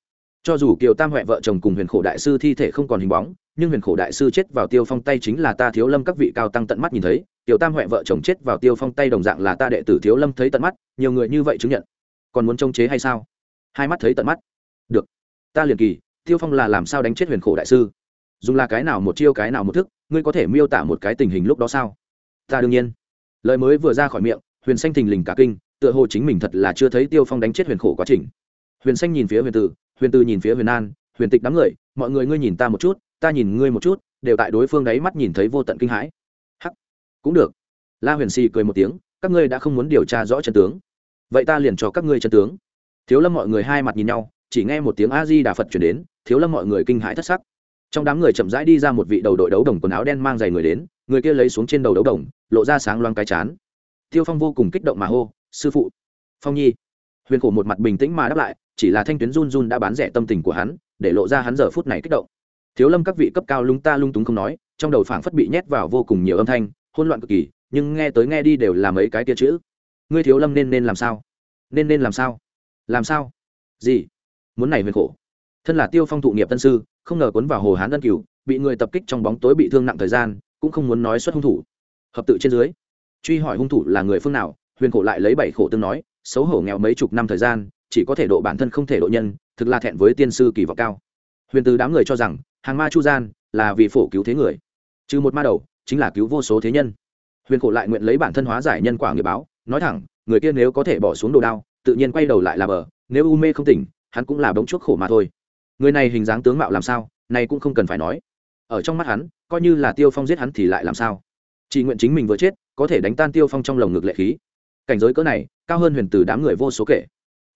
Cho dù kiều tam huệ vợ chồng cùng huyền khổ đại sư thi thể không còn hình bóng, nhưng huyền khổ đại sư chết vào tiêu phong tay chính là ta thiếu lâm các vị cao tăng tận mắt nhìn thấy tiểu tam huệ vợ chồng chết vào tiêu phong tay đồng dạng là ta đệ tử thiếu lâm thấy tận mắt, nhiều người như vậy chứng nhận. Còn muốn trông chế hay sao? Hai mắt thấy tận mắt ta liền kỳ, tiêu phong là làm sao đánh chết huyền khổ đại sư? Dùng là cái nào một chiêu cái nào một thức, ngươi có thể miêu tả một cái tình hình lúc đó sao? Ta đương nhiên. Lời mới vừa ra khỏi miệng, huyền xanh thình lình cả kinh, tựa hồ chính mình thật là chưa thấy tiêu phong đánh chết huyền khổ quá trình. Huyền xanh nhìn phía huyền tử huyền tử nhìn phía huyền an, huyền tịch đám người, mọi người ngươi nhìn ta một chút, ta nhìn ngươi một chút, đều tại đối phương đáy mắt nhìn thấy vô tận kinh hãi. Hắc. Cũng được. La huyền xì cười một tiếng, các ngươi đã không muốn điều tra rõ chân tướng. Vậy ta liền cho các ngươi chân tướng. Thiếu lâm mọi người hai mặt nhìn nhau chỉ nghe một tiếng a di đà phật chuyển đến, thiếu lâm mọi người kinh hãi thất sắc. Trong đám người chậm rãi đi ra một vị đầu đội đấu đồng quần áo đen mang giày người đến, người kia lấy xuống trên đầu đấu đồng, lộ ra sáng loang cái chán. Tiêu phong vô cùng kích động mà hô, sư phụ! Phong nhi! Huyền khổ một mặt bình tĩnh mà đáp lại, chỉ là thanh tuyến run run đã bán rẻ tâm tình của hắn, để lộ ra hắn giờ phút này kích động. Thiếu lâm các vị cấp cao lung ta lung túng không nói, trong đầu phảng phất bị nhét vào vô cùng nhiều âm thanh hôn loạn cực kỳ, nhưng nghe tới nghe đi đều là mấy cái tia chữ. Ngươi thiếu lâm nên nên làm sao? Nên nên làm sao? Làm sao? Gì? Muốn này huyền khổ. Thân là tiêu phong thụ nghiệp tân sư, không ngờ cuốn vào hồ hán ân cửu, bị người tập kích trong bóng tối bị thương nặng thời gian, cũng không muốn nói xuất hung thủ. Hợp tự trên dưới, truy hỏi hung thủ là người phương nào, huyền khổ lại lấy bảy khổ tương nói, xấu hổ nghèo mấy chục năm thời gian, chỉ có thể độ bản thân không thể độ nhân, thực là thẹn với tiên sư kỳ vọng cao. Huyền từ đám người cho rằng, hàng ma chu gian là vì phổ cứu thế người, trừ một ma đầu, chính là cứu vô số thế nhân. Huyền khổ lại nguyện lấy bản thân hóa giải nhân quả nghiệp báo, nói thẳng, người kia nếu có thể bỏ xuống đồ đao, tự nhiên quay đầu lại là bờ, nếu u mê không tỉnh hắn cũng là bóng chuốc khổ mà thôi. Người này hình dáng tướng mạo làm sao, này cũng không cần phải nói. Ở trong mắt hắn, coi như là tiêu phong giết hắn thì lại làm sao? Chỉ nguyện chính mình vừa chết, có thể đánh tan tiêu phong trong lồng ngực lệ khí. Cảnh giới cỡ này, cao hơn huyền từ đám người vô số kể.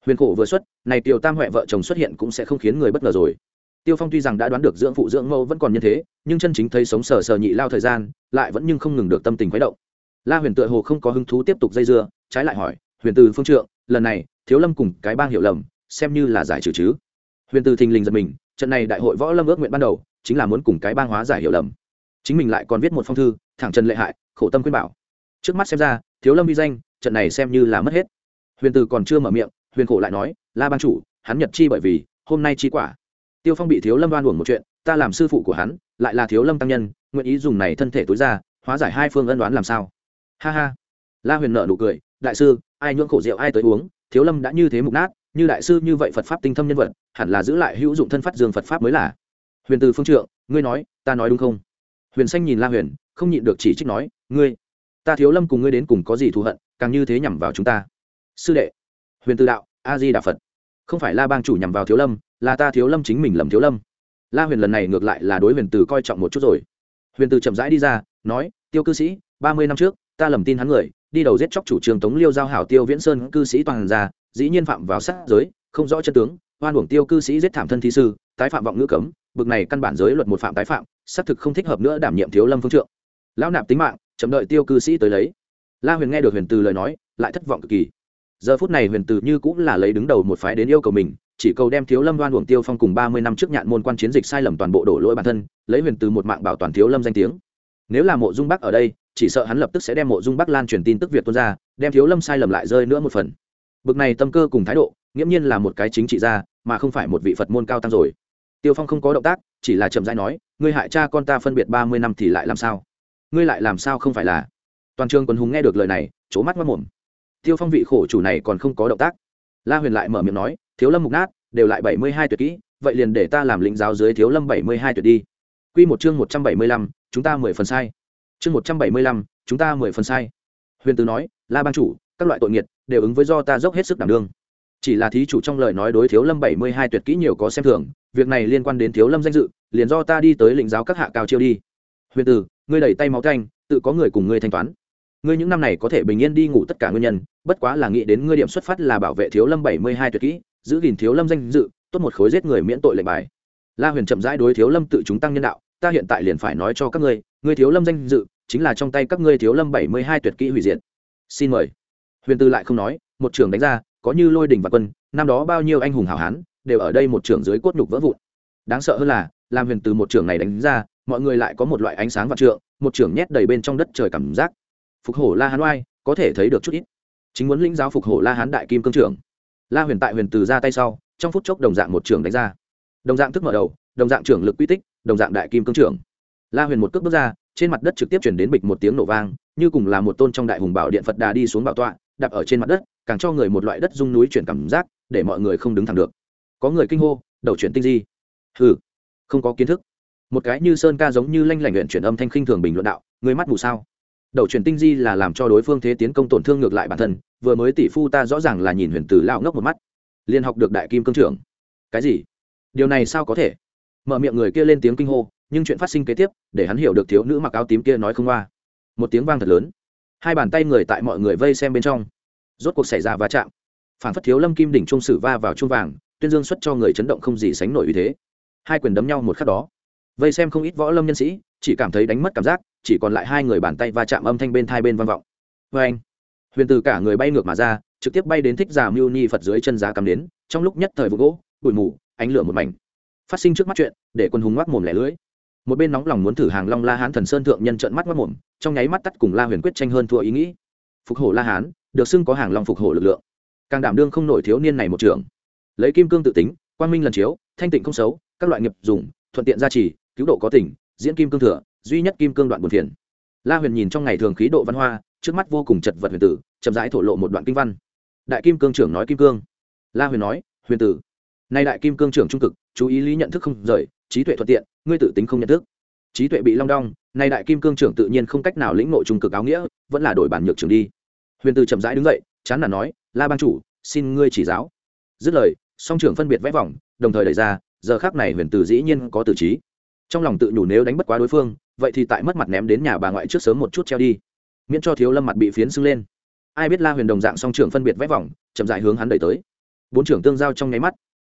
Huyền khổ vừa xuất, này tiêu tam huệ vợ chồng xuất hiện cũng sẽ không khiến người bất ngờ rồi. Tiêu phong tuy rằng đã đoán được dưỡng phụ dưỡng mẫu vẫn còn như thế, nhưng chân chính thấy sống sờ sờ nhị lao thời gian, lại vẫn nhưng không ngừng được tâm tình khuấy động. La huyền tựa hồ không có hứng thú tiếp tục dây dưa, trái lại hỏi, huyền từ phương trượng, lần này, thiếu lâm cùng cái bang hiểu lầm xem như là giải trừ chứ. Huyền từ thình lình giật mình, trận này đại hội võ lâm ước nguyện ban đầu, chính là muốn cùng cái bang hóa giải hiểu lầm. Chính mình lại còn viết một phong thư, thẳng trần lệ hại, khổ tâm khuyên bảo. Trước mắt xem ra, thiếu lâm vi danh, trận này xem như là mất hết. Huyền từ còn chưa mở miệng, huyền khổ lại nói, la ban chủ, hắn nhật chi bởi vì, hôm nay chi quả. Tiêu phong bị thiếu lâm đoan uổng một chuyện, ta làm sư phụ của hắn, lại là thiếu lâm tăng nhân, nguyện ý dùng này thân thể tối ra, hóa giải hai phương ân đoán làm sao? Ha ha. La huyền nợ nụ cười, đại sư, ai nhưỡng khổ rượu ai tới uống, thiếu lâm đã như thế mục nát như đại sư như vậy phật pháp tinh thâm nhân vật, hẳn là giữ lại hữu dụng thân phát dương phật pháp mới là. Huyền từ phương trượng, ngươi nói, ta nói đúng không? Huyền xanh nhìn la huyền, không nhịn được chỉ trích nói, ngươi, ta thiếu lâm cùng ngươi đến cùng có gì thù hận, càng như thế nhằm vào chúng ta. Sư đệ, huyền từ đạo, a di đà phật. Không phải la bang chủ nhằm vào thiếu lâm, là ta thiếu lâm chính mình lầm thiếu lâm. La huyền lần này ngược lại là đối huyền từ coi trọng một chút rồi. Huyền từ chậm rãi đi ra, nói, tiêu cư sĩ, ba mươi năm trước, ta lầm tin hắn người, đi đầu giết chóc chủ trường tống liêu giao hảo tiêu viễn sơn cư sĩ toàn ra dĩ nhiên phạm vào sát giới, không rõ chân tướng hoan uổng tiêu cư sĩ giết thảm thân thi sư, tái phạm vọng ngữ cấm, bực này căn bản giới luật một phạm tái phạm, xác thực không thích hợp nữa đảm nhiệm thiếu lâm phương trượng. Lão nạp tính mạng, chậm đợi tiêu cư sĩ tới lấy. La huyền nghe được huyền từ lời nói, lại thất vọng cực kỳ. Giờ phút này huyền từ như cũng là lấy đứng đầu một phái đến yêu cầu mình, chỉ cầu đem thiếu lâm đoan uổng tiêu phong cùng ba mươi năm trước nhạn môn quan chiến dịch sai lầm toàn bộ đổ lỗi bản thân, lấy huyền từ một mạng bảo toàn thiếu lâm danh tiếng. Nếu là mộ dung bắc ở đây, chỉ sợ hắn lập tức sẽ đem mộ dung bắc lan truyền tin tức việt tuôn ra, đem thiếu lâm sai lầm lại rơi nữa một phần bực này tâm cơ cùng thái độ, nghiễm nhiên là một cái chính trị gia, mà không phải một vị phật môn cao tăng rồi. Tiêu phong không có động tác, chỉ là chậm rãi nói, ngươi hại cha con ta phân biệt ba mươi năm thì lại làm sao? Ngươi lại làm sao không phải là? Toàn trường quần hùng nghe được lời này c h ố mắt mất mồm. Tiêu phong vị khổ chủ này còn không có động tác. La huyền lại mở miệng nói, thiếu lâm mục nát, đều lại bảy mươi hai tuyệt kỹ, vậy liền để ta làm lĩnh giáo dưới thiếu lâm bảy mươi hai tuyệt đi. Q một chương một trăm bảy mươi lăm, chúng ta mười phần sai. Chương một trăm bảy mươi lăm, chúng ta mười phần sai. Huyền tứ nói, la ban chủ các loại tội nghiệt đều ứng với do ta dốc hết sức đảm đương. Chỉ là thí chủ trong lời nói đối thiếu lâm bảy mươi hai tuyệt kỹ nhiều có xem thường, việc này liên quan đến thiếu lâm danh dự, liền do ta đi tới lĩnh giáo các hạ cao chiêu đi. Huyền tử, ngươi đẩy tay máu canh, tự có người cùng ngươi thanh toán. Ngươi những năm này có thể bình yên đi ngủ tất cả nguyên nhân, bất quá là nghĩ đến ngươi điểm xuất phát là bảo vệ thiếu lâm bảy mươi hai tuyệt kỹ, giữ gìn thiếu lâm danh dự, tốt một khối giết người miễn tội lệnh bài. La huyền chậm rãi đối thiếu lâm tự chúng tăng nhân đạo, ta hiện tại liền phải nói cho các ngươi ngươi thiếu lâm danh dự, chính là trong tay các ngươi thiếu lâm bảy mươi hai tuyệt kỹ hủy diệt. Xin mời huyền tư lại không nói, một trường đánh ra, có như lôi đình và quân, năm đó bao nhiêu anh hùng hảo hán, đều ở đây một trường dưới cốt nhục vỡ vụn. Đáng sợ hơn là, làm huyền từ một trường này đánh ra, mọi người lại có một loại ánh sáng vạn trượng, một trường nhét đầy bên trong đất trời cảm giác. Phục hổ la hán oai, có thể thấy được chút ít. Chính muốn lĩnh giáo phục hổ la hán đại kim cương trưởng. La huyền tại huyền từ ra tay sau, trong phút chốc đồng dạng một trường đánh ra. Đồng dạng thức mở đầu, đồng dạng trưởng lực quy tích, đồng dạng đại kim cương trưởng. La huyền một cước bước ra, trên mặt đất trực tiếp chuyển đến bịch một tiếng nổ vang, như cùng là một tôn trong đại hùng bảo điện phật đà đi xuống bảo tọa đạp ở trên mặt đất, càng cho người một loại đất rung núi chuyển cảm giác, để mọi người không đứng thẳng được. Có người kinh hô, đầu chuyển tinh di. Hừ, không có kiến thức. Một cái như sơn ca giống như lanh lảnh luyện chuyển âm thanh khinh thường bình luận đạo người mắt mù sao? Đầu chuyển tinh di là làm cho đối phương thế tiến công tổn thương ngược lại bản thân, vừa mới tỷ phu ta rõ ràng là nhìn huyền tử lao ngốc một mắt. Liền học được đại kim cương trưởng. Cái gì? Điều này sao có thể? Mở miệng người kia lên tiếng kinh hô, nhưng chuyện phát sinh kế tiếp, để hắn hiểu được thiếu nữ mặc áo tím kia nói không qua. Một tiếng vang thật lớn hai bàn tay người tại mọi người vây xem bên trong. Rốt cuộc xảy ra va chạm. Phản phất thiếu lâm kim đỉnh trung sử va vào trung vàng, tuyên dương xuất cho người chấn động không gì sánh nổi uy thế. Hai quyền đấm nhau một khắc đó. Vây xem không ít võ lâm nhân sĩ, chỉ cảm thấy đánh mất cảm giác, chỉ còn lại hai người bàn tay va chạm âm thanh bên thai bên vang vọng. Vê anh, huyền từ cả người bay ngược mà ra, trực tiếp bay đến thích già mưu ni phật dưới chân giá cắm đến, trong lúc nhất thời vụ gỗ, bụi mù, ánh lửa một mảnh. Phát sinh trước mắt chuyện, để quân hùng ngoác mồm lẻ lưỡi một bên nóng lòng muốn thử hàng long la hán thần sơn thượng nhân trợn mắt mất mồm, trong nháy mắt tắt cùng la huyền quyết tranh hơn thua ý nghĩ. Phục hổ la hán, được xưng có hàng long phục hổ lực lượng. Càng đảm đương không nổi thiếu niên này một trường lấy kim cương tự tính, quang minh lần chiếu, thanh tịnh không xấu, các loại nghiệp dùng, thuận tiện gia trì, cứu độ có tỉnh diễn kim cương thừa, duy nhất kim cương đoạn buồn phiền. La huyền nhìn trong ngày thường khí độ văn hoa, trước mắt vô cùng chật vật huyền tử, chậm rãi thổ lộ một đoạn kinh văn. Đại kim cương trưởng nói kim cương. La huyền nói, huyền tử, nay đại kim cương trưởng trung cực, chú ý lý nhận thức không rời trí tuệ thuận tiện, ngươi tự tính không nhận thức. Trí tuệ bị long đong, nay đại kim cương trưởng tự nhiên không cách nào lĩnh nội trung cực áo nghĩa, vẫn là đổi bản nhược trưởng đi. Huyền từ chậm rãi đứng dậy, chán là nói, la ban chủ, xin ngươi chỉ giáo. Dứt lời, song trưởng phân biệt vẽ vòng, đồng thời đẩy ra, giờ khác này huyền từ dĩ nhiên có tử trí. Trong lòng tự nhủ nếu đánh bất quá đối phương, vậy thì tại mất mặt ném đến nhà bà ngoại trước sớm một chút treo đi. Miễn cho thiếu lâm mặt bị phiến sưng lên. Ai biết la huyền đồng dạng song trưởng phân biệt vẽ vòng, chậm dại hướng hắn đẩy tới. Bốn trưởng tương giao trong nháy mắt.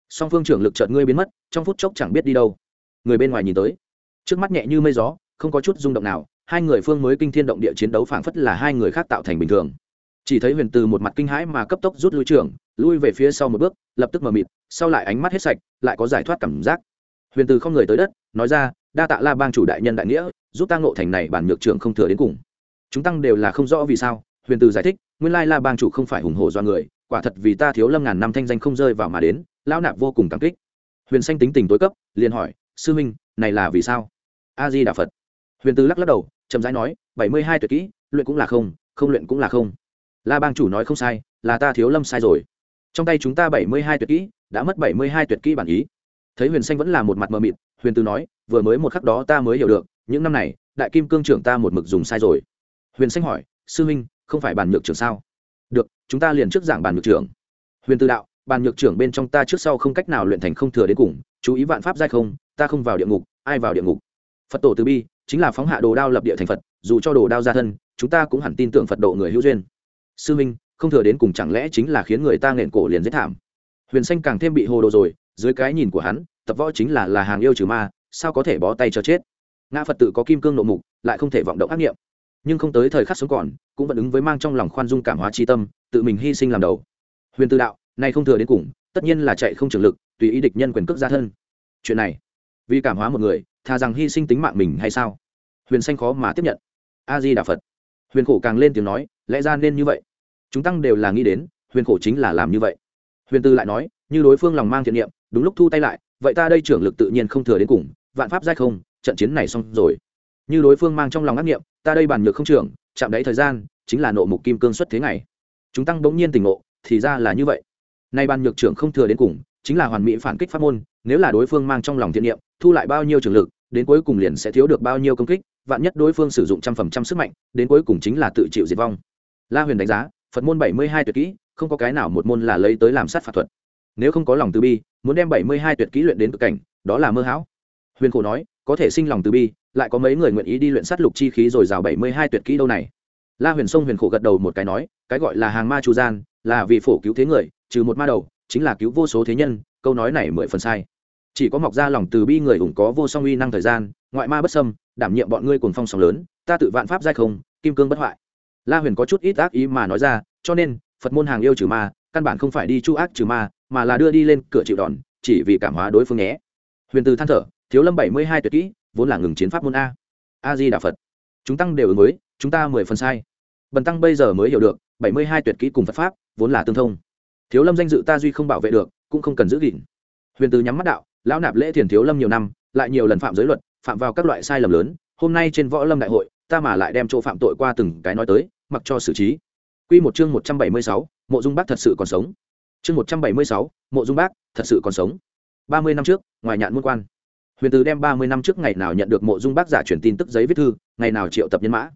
Song phương trưởng lực chợt ngươi biến mất, trong phút chốc chẳng biết đi đâu người bên ngoài nhìn tới. Trước mắt nhẹ như mây gió, không có chút rung động nào, hai người phương mới kinh thiên động địa chiến đấu phảng phất là hai người khác tạo thành bình thường. Chỉ thấy huyền từ một mặt kinh hãi mà cấp tốc rút lui trường lui về phía sau một bước, lập tức mờ mịt, sau lại ánh mắt hết sạch, lại có giải thoát cảm giác. Huyền từ không người tới đất, nói ra, đa tạ la bang chủ đại nhân đại nghĩa, giúp ta ngộ thành này bản nhược trưởng không thừa đến cùng. Chúng tăng đều là không rõ vì sao, huyền từ giải thích, nguyên lai la bang chủ không phải hùng hổ do người, quả thật vì ta thiếu lâm ngàn năm thanh danh không rơi vào mà đến, lão nạp vô cùng cảm kích. Huyền xanh tính tình tối cấp, liền hỏi sư minh, này là vì sao? A di đà phật. Huyền Tứ lắc lắc đầu, chậm rãi nói, bảy mươi hai tuyệt kỹ, luyện cũng là không không luyện cũng là không. La bang chủ nói không sai, là ta thiếu lâm sai rồi. Trong tay chúng ta bảy mươi hai tuyệt kỹ, đã mất bảy mươi hai tuyệt kỹ bản ý. Thấy huyền xanh vẫn là một mặt mờ mịt, huyền Tứ nói, vừa mới một khắc đó ta mới hiểu được, những năm này, đại kim cương trưởng ta một mực dùng sai rồi. Huyền xanh hỏi, sư minh, không phải bàn nhược trưởng sao? Được, chúng ta liền trước giảng bàn nhược trưởng. Huyền tư đạo, bàn nhược trưởng bên trong ta trước sau không cách nào luyện thành không thừa đến cùng, chú ý vạn pháp giai không ta không vào địa ngục, ai vào địa ngục? Phật tổ từ bi, chính là phóng hạ đồ đao lập địa thành phật, dù cho đồ đao ra thân, chúng ta cũng hẳn tin tưởng phật độ người hữu duyên. Sư minh, không thừa đến cùng chẳng lẽ chính là khiến người ta nghẹn cổ liền giết thảm? Huyền xanh càng thêm bị hồ đồ rồi, dưới cái nhìn của hắn, tập võ chính là là hàng yêu trừ ma, sao có thể bó tay cho chết? Ngã phật tự có kim cương nộ mục, lại không thể vọng động ác nghiệm nhưng không tới thời khắc sống còn, cũng vẫn ứng với mang trong lòng khoan dung cảm hóa chi tâm, tự mình hy sinh làm đầu. Huyền tư đạo, nay không thừa đến cùng, tất nhiên là chạy không trường lực, tùy ý địch nhân quyền cước ra thân. Chuyện này vì cảm hóa một người thà rằng hy sinh tính mạng mình hay sao? Huyền xanh khó mà tiếp nhận. A di đà phật. Huyền khổ càng lên tiếng nói, lẽ ra nên như vậy. Chúng tăng đều là nghĩ đến, huyền khổ chính là làm như vậy. Huyền tư lại nói, như đối phương lòng mang thiện niệm, đúng lúc thu tay lại, vậy ta đây trưởng lực tự nhiên không thừa đến cùng, vạn pháp giai không, trận chiến này xong rồi. Như đối phương mang trong lòng ác niệm, ta đây bàn nhược không trưởng, chạm đáy thời gian, chính là nộ mục kim cương xuất thế ngày. Chúng tăng bỗng nhiên tỉnh ngộ, thì ra là như vậy. Nay bàn nhược trưởng không thừa đến cùng, chính là hoàn mỹ phản kích pháp môn, nếu là đối phương mang trong lòng thiện niệm thu lại bao nhiêu trường lực, đến cuối cùng liền sẽ thiếu được bao nhiêu công kích, vạn nhất đối phương sử dụng trăm phần trăm sức mạnh, đến cuối cùng chính là tự chịu diệt vong. La huyền đánh giá, phật môn bảy mươi hai tuyệt kỹ, không có cái nào một môn là lấy tới làm sát phạt thuật. Nếu không có lòng từ bi, muốn đem bảy mươi hai tuyệt kỹ luyện đến cực cảnh, đó là mơ hão. Huyền khổ nói, có thể sinh lòng từ bi, lại có mấy người nguyện ý đi luyện sát lục chi khí rồi rào bảy mươi hai tuyệt kỹ đâu này? La huyền sông huyền khổ gật đầu một cái nói, cái gọi là hàng ma chu gian, là vì phổ cứu thế người, trừ một ma đầu, chính là cứu vô số thế nhân, câu nói này mười phần sai chỉ có mọc ra lòng từ bi người ủng có vô song uy năng thời gian, ngoại ma bất sâm đảm nhiệm bọn ngươi cùng phong sóng lớn, ta tự vạn pháp giai không, kim cương bất hoại. La huyền có chút ít ác ý mà nói ra, cho nên, phật môn hàng yêu trừ ma, căn bản không phải đi chu ác trừ ma, mà là đưa đi lên cửa chịu đòn, chỉ vì cảm hóa đối phương nhé. Huyền từ than thở, thiếu lâm bảy mươi hai tuyệt kỹ, vốn là ngừng chiến pháp môn a. A di đà phật. Chúng tăng đều ứng với, chúng ta mười phần sai. Bần tăng bây giờ mới hiểu được, bảy mươi hai tuyệt kỹ cùng phật pháp, vốn là tương thông. Thiếu lâm danh dự ta duy không bảo vệ được, cũng không cần giữ gìn. Huyền từ nhắm mắt đạo lão nạp lễ thiền thiếu lâm nhiều năm lại nhiều lần phạm giới luật phạm vào các loại sai lầm lớn hôm nay trên võ lâm đại hội ta mà lại đem chỗ phạm tội qua từng cái nói tới mặc cho xử trí Quy một chương một trăm bảy mươi sáu, Mộ Dung Bác thật sự còn sống. Chương một trăm bảy mươi sáu, Mộ Dung Bác thật sự còn sống. Ba mươi năm trước, ngoài nhạn môn quan, Huyền Từ đem ba mươi năm trước ngày nào nhận được Mộ Dung Bác giả truyền tin tức giấy viết thư, ngày nào triệu tập nhân mã.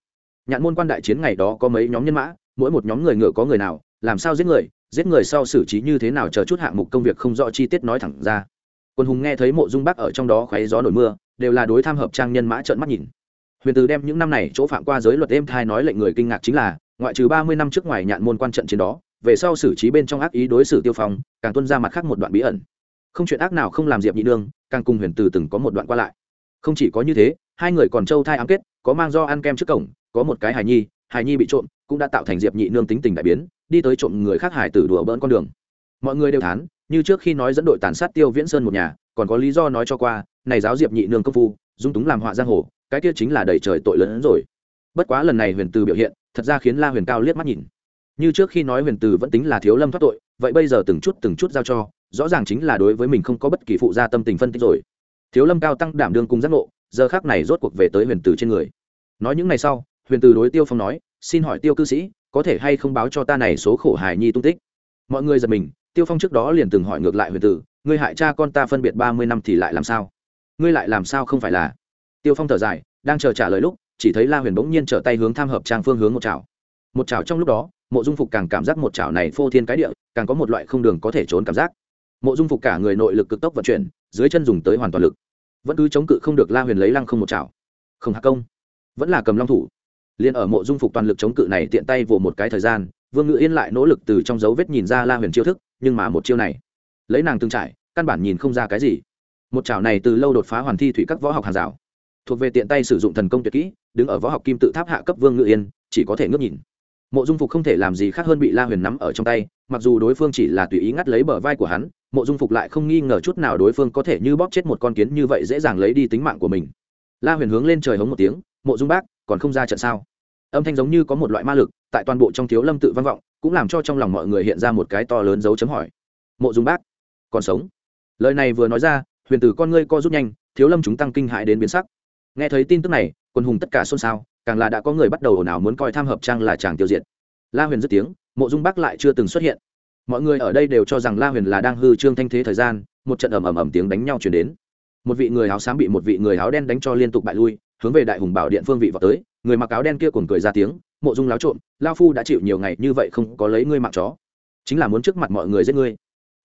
Nhạn môn quan đại chiến ngày đó có mấy nhóm nhân mã, mỗi một nhóm người ngựa có người nào, làm sao giết người, giết người sau xử trí như thế nào chờ chút hạng mục công việc không rõ chi tiết nói thẳng ra quân hùng nghe thấy mộ dung bắc ở trong đó khoáy gió nổi mưa, đều là đối tham hợp trang nhân mã trợn mắt nhìn. Huyền từ đem những năm này chỗ phạm qua giới luật êm thai nói lệnh người kinh ngạc chính là, ngoại trừ ba mươi năm trước ngoài nhạn môn quan trận chiến đó, về sau xử trí bên trong ác ý đối xử tiêu phong, càng tuân ra mặt khác một đoạn bí ẩn. Không chuyện ác nào không làm diệp nhị đương càng cùng huyền từ từng có một đoạn qua lại. Không chỉ có như thế, hai người còn trâu thai ám kết, có mang do ăn kem trước cổng, có một cái hài nhi hài nhi bị trộm, cũng đã tạo thành diệp nhị nương tính tình đại biến, đi tới trộm người khác hải tử đùa bỡn con đường. Mọi người đều thán như trước khi nói dẫn đội tàn sát tiêu viễn sơn một nhà, còn có lý do nói cho qua, này giáo diệp nhị nương công phu, dung túng làm họa giang hồ, cái kia chính là đầy trời tội lớn hơn rồi. Bất quá lần này huyền từ biểu hiện, thật ra khiến la huyền cao liếc mắt nhìn. Như trước khi nói huyền từ vẫn tính là thiếu lâm thoát tội, vậy bây giờ từng chút từng chút giao cho, rõ ràng chính là đối với mình không có bất kỳ phụ gia tâm tình phân tích rồi. Thiếu lâm cao tăng đảm đương cùng giác ngộ, giờ khác này rốt cuộc về tới huyền từ trên người. Nói những ngày sau, huyền từ đối tiêu phong nói, xin hỏi tiêu cư sĩ, có thể hay không báo cho ta này số khổ hài nhi tung tích? Mọi người giật mình tiêu phong trước đó liền từng hỏi ngược lại huyền tử, ngươi hại cha con ta phân biệt ba mươi năm thì lại làm sao? Ngươi lại làm sao không phải là? Tiêu phong thở dài, đang chờ trả lời lúc, chỉ thấy la huyền bỗng nhiên trở tay hướng tham hợp trang phương hướng một chảo. Một chảo trong lúc đó, mộ dung phục càng cảm giác một chảo này phô thiên cái địa, càng có một loại không đường có thể trốn cảm giác. Mộ dung phục cả người nội lực cực tốc vận chuyển, dưới chân dùng tới hoàn toàn lực. Vẫn cứ chống cự không được la huyền lấy lăng không một chảo. Không hạ công. Vẫn là cầm long thủ. Liền ở mộ dung phục toàn lực chống cự này tiện tay vồ một cái thời gian, vương ngự yên lại nỗ lực từ trong dấu vết nhìn ra la huyền chiêu thức nhưng mà một chiêu này, lấy nàng tương trải, căn bản nhìn không ra cái gì. Một chảo này từ lâu đột phá hoàn thi thủy các võ học hàng rào. Thuộc về tiện tay sử dụng thần công tuyệt kỹ, đứng ở võ học kim tự tháp hạ cấp vương ngự yên, chỉ có thể ngước nhìn. Mộ dung phục không thể làm gì khác hơn bị la huyền nắm ở trong tay, mặc dù đối phương chỉ là tùy ý ngắt lấy bờ vai của hắn, mộ dung phục lại không nghi ngờ chút nào đối phương có thể như bóp chết một con kiến như vậy dễ dàng lấy đi tính mạng của mình. La huyền hướng lên trời hống một tiếng, mộ dung bác, còn không ra trận sao? Âm thanh giống như có một loại ma lực, tại toàn bộ trong thiếu lâm tự văn vọng cũng làm cho trong lòng mọi người hiện ra một cái to lớn dấu chấm hỏi. Mộ dung bác, còn sống? Lời này vừa nói ra, huyền tử con ngươi co rút nhanh, thiếu lâm chúng tăng kinh hại đến biến sắc. Nghe thấy tin tức này, quân hùng tất cả xôn xao, càng là đã có người bắt đầu ồn ào muốn coi tham hợp trang là chàng tiêu diệt. La huyền dứt tiếng, mộ dung bác lại chưa từng xuất hiện. Mọi người ở đây đều cho rằng la huyền là đang hư trương thanh thế thời gian, một trận ầm ầm ầm tiếng đánh nhau chuyển đến. Một vị người áo xám bị một vị người áo đen đánh cho liên tục bại lui, hướng về đại hùng bảo điện phương vị vào tới, người mặc áo đen kia cùng cười ra tiếng mộ dung láo trộm, lao phu đã chịu nhiều ngày như vậy không có lấy ngươi mạng chó. Chính là muốn trước mặt mọi người giết ngươi.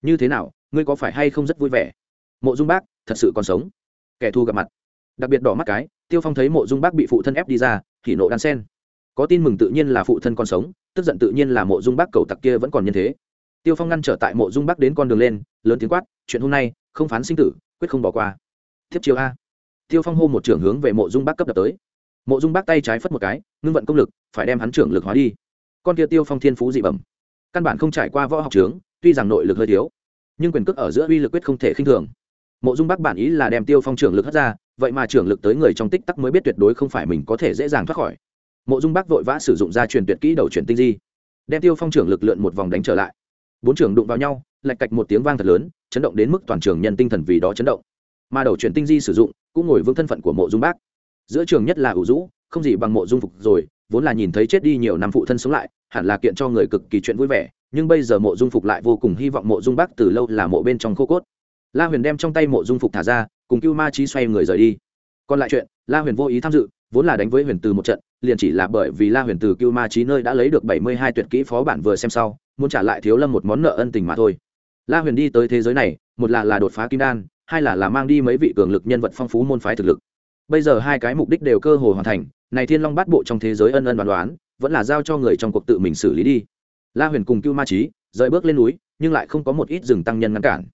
Như thế nào, ngươi có phải hay không rất vui vẻ? Mộ dung bác, thật sự còn sống. Kẻ thù gặp mặt. Đặc biệt đỏ mắt cái, tiêu phong thấy mộ dung bác bị phụ thân ép đi ra thì nộ đan sen. Có tin mừng tự nhiên là phụ thân còn sống, tức giận tự nhiên là mộ dung bác cầu tặc kia vẫn còn như thế. Tiêu phong ngăn trở tại mộ dung bác đến con đường lên, lớn tiếng quát, chuyện hôm nay, không phán sinh tử, quyết không bỏ qua. Thiếp chiều a. Tiêu phong hô một trưởng hướng về mộ dung bác cấp đập tới. Mộ dung bác tay trái phất một cái, ngưng vận công lực phải đem hắn trưởng lực hóa đi. Con kia tiêu phong thiên phú dị bẩm. Căn bản không trải qua võ học trướng tuy rằng nội lực hơi thiếu, nhưng quyền cước ở giữa uy lực quyết không thể khinh thường. Mộ dung Bắc bản ý là đem tiêu phong trưởng lực hất ra, vậy mà trưởng lực tới người trong tích tắc mới biết tuyệt đối không phải mình có thể dễ dàng thoát khỏi. Mộ dung Bắc vội vã sử dụng ra truyền tuyệt kỹ đầu truyền tinh di, đem tiêu phong trưởng lực lượn một vòng đánh trở lại. Bốn trưởng đụng vào nhau, lạch cạch một tiếng vang thật lớn, chấn động đến mức toàn trường nhân tinh thần vì đó chấn động. Mà đầu chuyển tinh di sử dụng, cũng ngồi vững thân phận của mộ dung bác giữa trường nhất là ủ rũ, không gì bằng mộ dung phục rồi vốn là nhìn thấy chết đi nhiều năm phụ thân sống lại, hẳn là kiện cho người cực kỳ chuyện vui vẻ, nhưng bây giờ mộ dung phục lại vô cùng hy vọng mộ dung bác từ lâu là mộ bên trong khô cốt. La huyền đem trong tay mộ dung phục thả ra, cùng cưu ma trí xoay người rời đi. Còn lại chuyện, la huyền vô ý tham dự, vốn là đánh với huyền từ một trận, liền chỉ là bởi vì la huyền từ cưu ma trí nơi đã lấy được bảy mươi hai tuyệt kỹ phó bản vừa xem sau, muốn trả lại thiếu lâm một món nợ ân tình mà thôi. La huyền đi tới thế giới này, một là là đột phá kim đan, hai là là mang đi mấy vị cường lực nhân vật phong phú môn phái thực lực. Bây giờ hai cái mục đích đều cơ hồ hoàn thành này thiên long bát bộ trong thế giới ân ân đoán đoán, vẫn là giao cho người trong cuộc tự mình xử lý đi. La huyền cùng cưu ma trí rời bước lên núi, nhưng lại không có một ít rừng tăng nhân ngăn cản.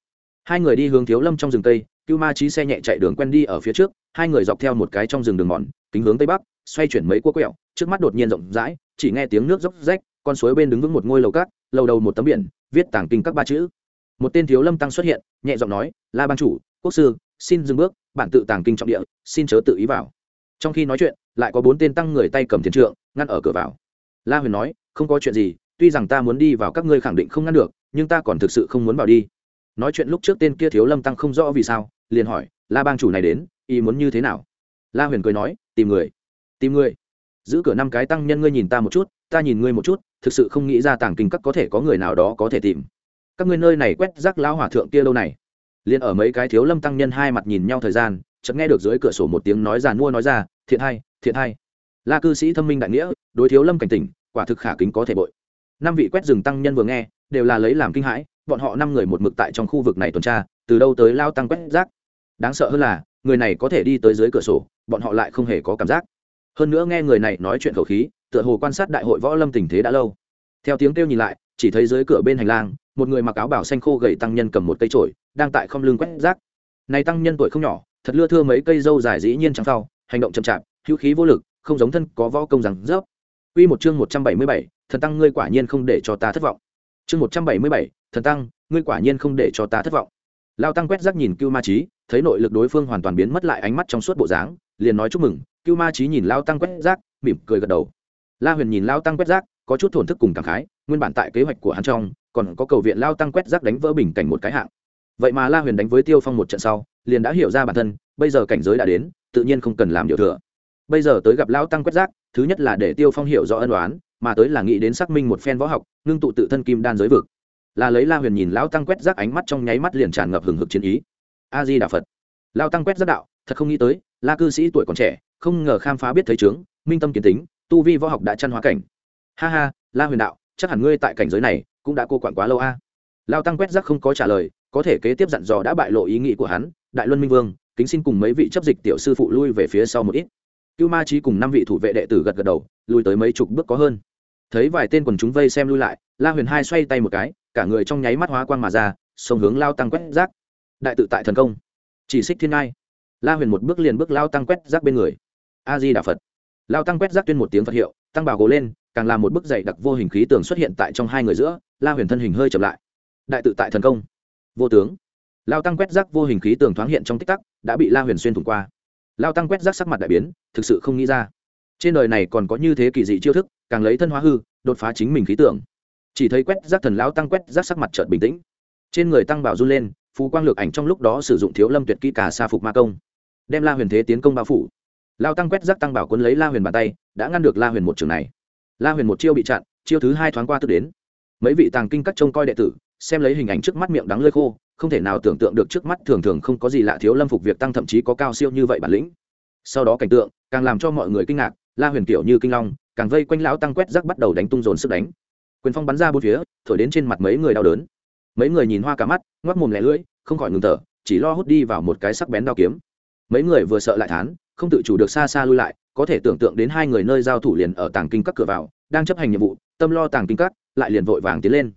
Hai người đi hướng thiếu lâm trong rừng tây, cưu ma trí xe nhẹ chạy đường quen đi ở phía trước, hai người dọc theo một cái trong rừng đường mòn, kính hướng tây bắc, xoay chuyển mấy cua quẹo, trước mắt đột nhiên rộng rãi, chỉ nghe tiếng nước dốc rách, con suối bên đứng vững một ngôi lầu cát, lầu đầu một tấm biển, viết tảng kinh các ba chữ. Một tên thiếu lâm tăng xuất hiện, nhẹ giọng nói, la ban chủ, quốc sư, xin dừng bước, bản tự tàng kinh trọng địa, xin chớ tự ý vào trong khi nói chuyện, lại có bốn tên tăng người tay cầm thiền trượng, ngăn ở cửa vào. La huyền nói, không có chuyện gì, tuy rằng ta muốn đi vào các ngươi khẳng định không ngăn được, nhưng ta còn thực sự không muốn vào đi. Nói chuyện lúc trước tên kia thiếu lâm tăng không rõ vì sao, liền hỏi, la bang chủ này đến y muốn như thế nào? La huyền cười nói, tìm người. Tìm người? Giữ cửa năm cái tăng nhân ngươi nhìn ta một chút, ta nhìn ngươi một chút, thực sự không nghĩ ra tàng kinh các có thể có người nào đó có thể tìm. Các ngươi nơi này quét rác lão hỏa thượng kia lâu này. Liền ở mấy cái thiếu lâm tăng nhân hai mặt nhìn nhau thời gian, chợt nghe được dưới cửa sổ một tiếng nói giàn mua nói ra thiện hai thiện hai. La cư sĩ thâm minh đại nghĩa, đối thiếu lâm cảnh tỉnh, quả thực khả kính có thể bội. Năm vị quét rừng tăng nhân vừa nghe, đều là lấy làm kinh hãi, bọn họ năm người một mực tại trong khu vực này tuần tra, từ đâu tới lao tăng quét rác. Đáng sợ hơn là, người này có thể đi tới dưới cửa sổ, bọn họ lại không hề có cảm giác. Hơn nữa nghe người này nói chuyện khẩu khí, tựa hồ quan sát đại hội võ lâm tình thế đã lâu. Theo tiếng kêu nhìn lại, chỉ thấy dưới cửa bên hành lang, một người mặc áo bảo xanh khô gầy tăng nhân cầm một cây trổi đang tại không lưng quét rác. Này tăng nhân tuổi không nhỏ, thật lưa thưa mấy cây dâu dài dĩ nhiên trắng sau hành động chậm chạp hữu khí vô lực không giống thân có võ công rằng rớp Quy một chương 177, thần tăng ngươi quả nhiên không để cho ta thất vọng. Chương 177, thần tăng, ngươi quả nhiên không để cho ta thất vọng. Lão tăng quét rác nhìn Cưu Ma Chí, thấy nội lực đối phương hoàn toàn biến mất lại ánh mắt trong suốt bộ dáng, liền nói chúc mừng. Cưu Ma Chí nhìn Lão tăng quét rác, mỉm cười gật đầu. La Huyền nhìn Lão tăng quét rác, có chút thổn thức cùng cảm khái, nguyên bản tại kế hoạch của hắn trong, còn có cầu viện Lão tăng quét rác đánh vỡ bình cảnh một cái hạng. Vậy mà La Huyền đánh với Tiêu Phong một trận sau, liền đã hiểu ra bản thân, bây giờ cảnh giới đã đến, tự nhiên không cần làm điều thừa. Bây giờ tới gặp Lão tăng quét rác, thứ nhất là để tiêu phong hiểu rõ ân đoán mà tới là nghĩ đến xác minh một phen võ học ngưng tụ tự thân kim đan giới vực. Là lấy la huyền nhìn lão tăng quét rác ánh mắt trong nháy mắt liền tràn ngập hừng hực chiến ý. A di đà phật. Lao tăng quét rác đạo thật không nghĩ tới la cư sĩ tuổi còn trẻ không ngờ khám phá biết thấy trướng minh tâm kiến tính tu vi võ học đã chăn hóa cảnh. Ha ha la huyền đạo chắc hẳn ngươi tại cảnh giới này cũng đã cô quản quá lâu a. Lao tăng quét rác không có trả lời có thể kế tiếp dặn dò đã bại lộ ý nghĩ của hắn đại luân minh vương kính xin cùng mấy vị chấp dịch tiểu sư phụ lui về phía sau một ít. Cưu ma trí cùng năm vị thủ vệ đệ tử gật gật đầu lùi tới mấy chục bước có hơn. Thấy vài tên quần chúng vây xem lui lại la huyền hai xoay tay một cái cả người trong nháy mắt hóa quang mà ra sông hướng lao tăng quét rác. Đại tự tại thần công. Chỉ xích thiên ai, la huyền một bước liền bước lao tăng quét rác bên người. A di đà phật. Lao tăng quét rác tuyên một tiếng phật hiệu tăng bảo gồ lên càng làm một bức dày đặc vô hình khí tường xuất hiện tại trong hai người giữa la huyền thân hình hơi chậm lại. Đại tự tại thần công. Vô tướng lao tăng quét rác vô hình khí tường thoáng hiện trong tích tắc, đã bị la huyền xuyên thủng qua. Lao tăng quét rác sắc mặt đại biến, thực sự không nghĩ ra. Trên đời này còn có như thế kỳ dị chiêu thức, càng lấy thân hóa hư, đột phá chính mình khí tưởng chỉ thấy quét rác thần lão tăng quét rác sắc mặt trợt bình tĩnh. Trên người tăng bảo run lên phú quang lược ảnh trong lúc đó sử dụng thiếu lâm tuyệt kỹ cả xa phục ma công. Đem la huyền thế tiến công bao phủ. Lao tăng quét rác tăng bảo quân lấy la huyền bàn tay, đã ngăn được la huyền một trường này. La huyền một chiêu bị chặn, chiêu thứ hai thoáng qua tức đến. Mấy vị tàng kinh các trông coi đệ tử, xem lấy hình ảnh trước mắt miệng đắng lơi khô không thể nào tưởng tượng được trước mắt thường thường không có gì lạ thiếu lâm phục việc tăng thậm chí có cao siêu như vậy bản lĩnh. Sau đó cảnh tượng, càng làm cho mọi người kinh ngạc, la huyền kiểu như kinh long, càng vây quanh lão tăng quét rác bắt đầu đánh tung dồn sức đánh. Quyền phong bắn ra bốn phía, thổi đến trên mặt mấy người đau đớn. Mấy người nhìn hoa cả mắt ngoắc mồm lẻ lưỡi, không khỏi ngừng thở, chỉ lo hút đi vào một cái sắc bén đao kiếm. Mấy người vừa sợ lại thán, không tự chủ được xa xa lui lại, có thể tưởng tượng đến hai người nơi giao thủ liền ở tàng kinh các cửa vào, đang chấp hành nhiệm vụ, tâm lo tàng kinh các, lại liền vội vàng tiến lên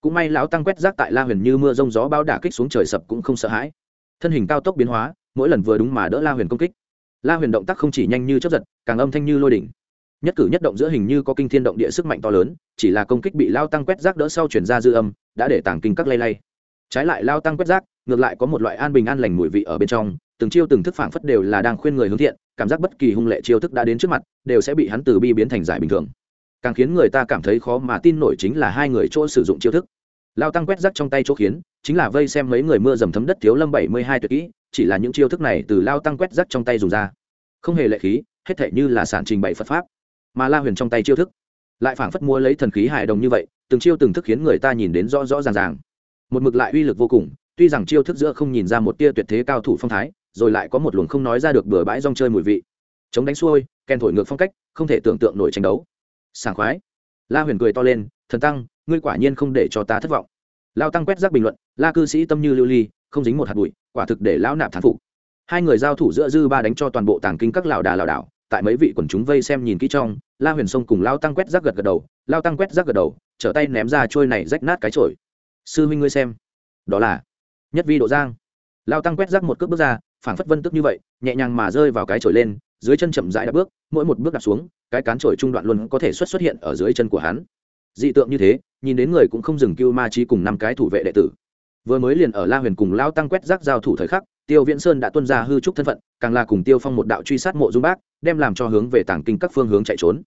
cũng may lão tăng quét rác tại la huyền như mưa rông gió bao đả kích xuống trời sập cũng không sợ hãi. Thân hình cao tốc biến hóa, mỗi lần vừa đúng mà đỡ la huyền công kích. La huyền động tác không chỉ nhanh như chấp giật, càng âm thanh như lôi đỉnh. Nhất cử nhất động giữa hình như có kinh thiên động địa sức mạnh to lớn, chỉ là công kích bị lao tăng quét rác đỡ sau chuyển ra dư âm, đã để tàng kinh các lay lay. Trái lại lao tăng quét rác, ngược lại có một loại an bình an lành mùi vị ở bên trong, từng chiêu từng thức phảng phất đều là đang khuyên người hướng thiện, cảm giác bất kỳ hung lệ chiêu thức đã đến trước mặt, đều sẽ bị hắn từ bi biến thành giải bình thường càng khiến người ta cảm thấy khó mà tin nổi chính là hai người chỗ sử dụng chiêu thức. Lao tăng quét rác trong tay chỗ khiến, chính là vây xem mấy người mưa dầm thấm đất thiếu lâm bảy mươi hai tuyệt kỹ, chỉ là những chiêu thức này từ lao tăng quét rác trong tay dùng ra. Không hề lệ khí, hết thể như là sản trình bày phật pháp. Mà la huyền trong tay chiêu thức, lại phảng phất mua lấy thần khí hài đồng như vậy, từng chiêu từng thức khiến người ta nhìn đến rõ rõ ràng ràng. Một mực lại uy lực vô cùng, tuy rằng chiêu thức giữa không nhìn ra một tia tuyệt thế cao thủ phong thái, rồi lại có một luồng không nói ra được bừa bãi rong chơi mùi vị. Chống đánh xuôi, kèn thổi ngược phong cách, không thể tưởng tượng nổi tranh đấu sảng khoái. La huyền cười to lên, thần tăng, ngươi quả nhiên không để cho ta thất vọng. Lao tăng quét rác bình luận, la cư sĩ tâm như lưu ly, không dính một hạt bụi, quả thực để lão nạp thán phục. Hai người giao thủ giữa dư ba đánh cho toàn bộ tàng kinh các lão đà lão đảo, tại mấy vị quần chúng vây xem nhìn kỹ trong, la huyền sông cùng lao tăng quét rác gật gật đầu, lao tăng quét rác gật đầu, trở tay ném ra trôi này rách nát cái chổi. Sư huynh ngươi xem, đó là nhất vi độ giang. Lao tăng quét rác một cước bước ra, phảng phất vân tức như vậy, nhẹ nhàng mà rơi vào cái chổi lên dưới chân chậm rãi đạp bước, mỗi một bước đạp xuống, cái cán trổi trung đoạn luôn có thể xuất xuất hiện ở dưới chân của hắn. Dị tượng như thế, nhìn đến người cũng không dừng cưu ma trí cùng năm cái thủ vệ đệ tử. Vừa mới liền ở la huyền cùng lao tăng quét rác giao thủ thời khắc, tiêu viễn sơn đã tuân ra hư trúc thân phận, càng là cùng tiêu phong một đạo truy sát mộ dung bác, đem làm cho hướng về tảng kinh các phương hướng chạy trốn.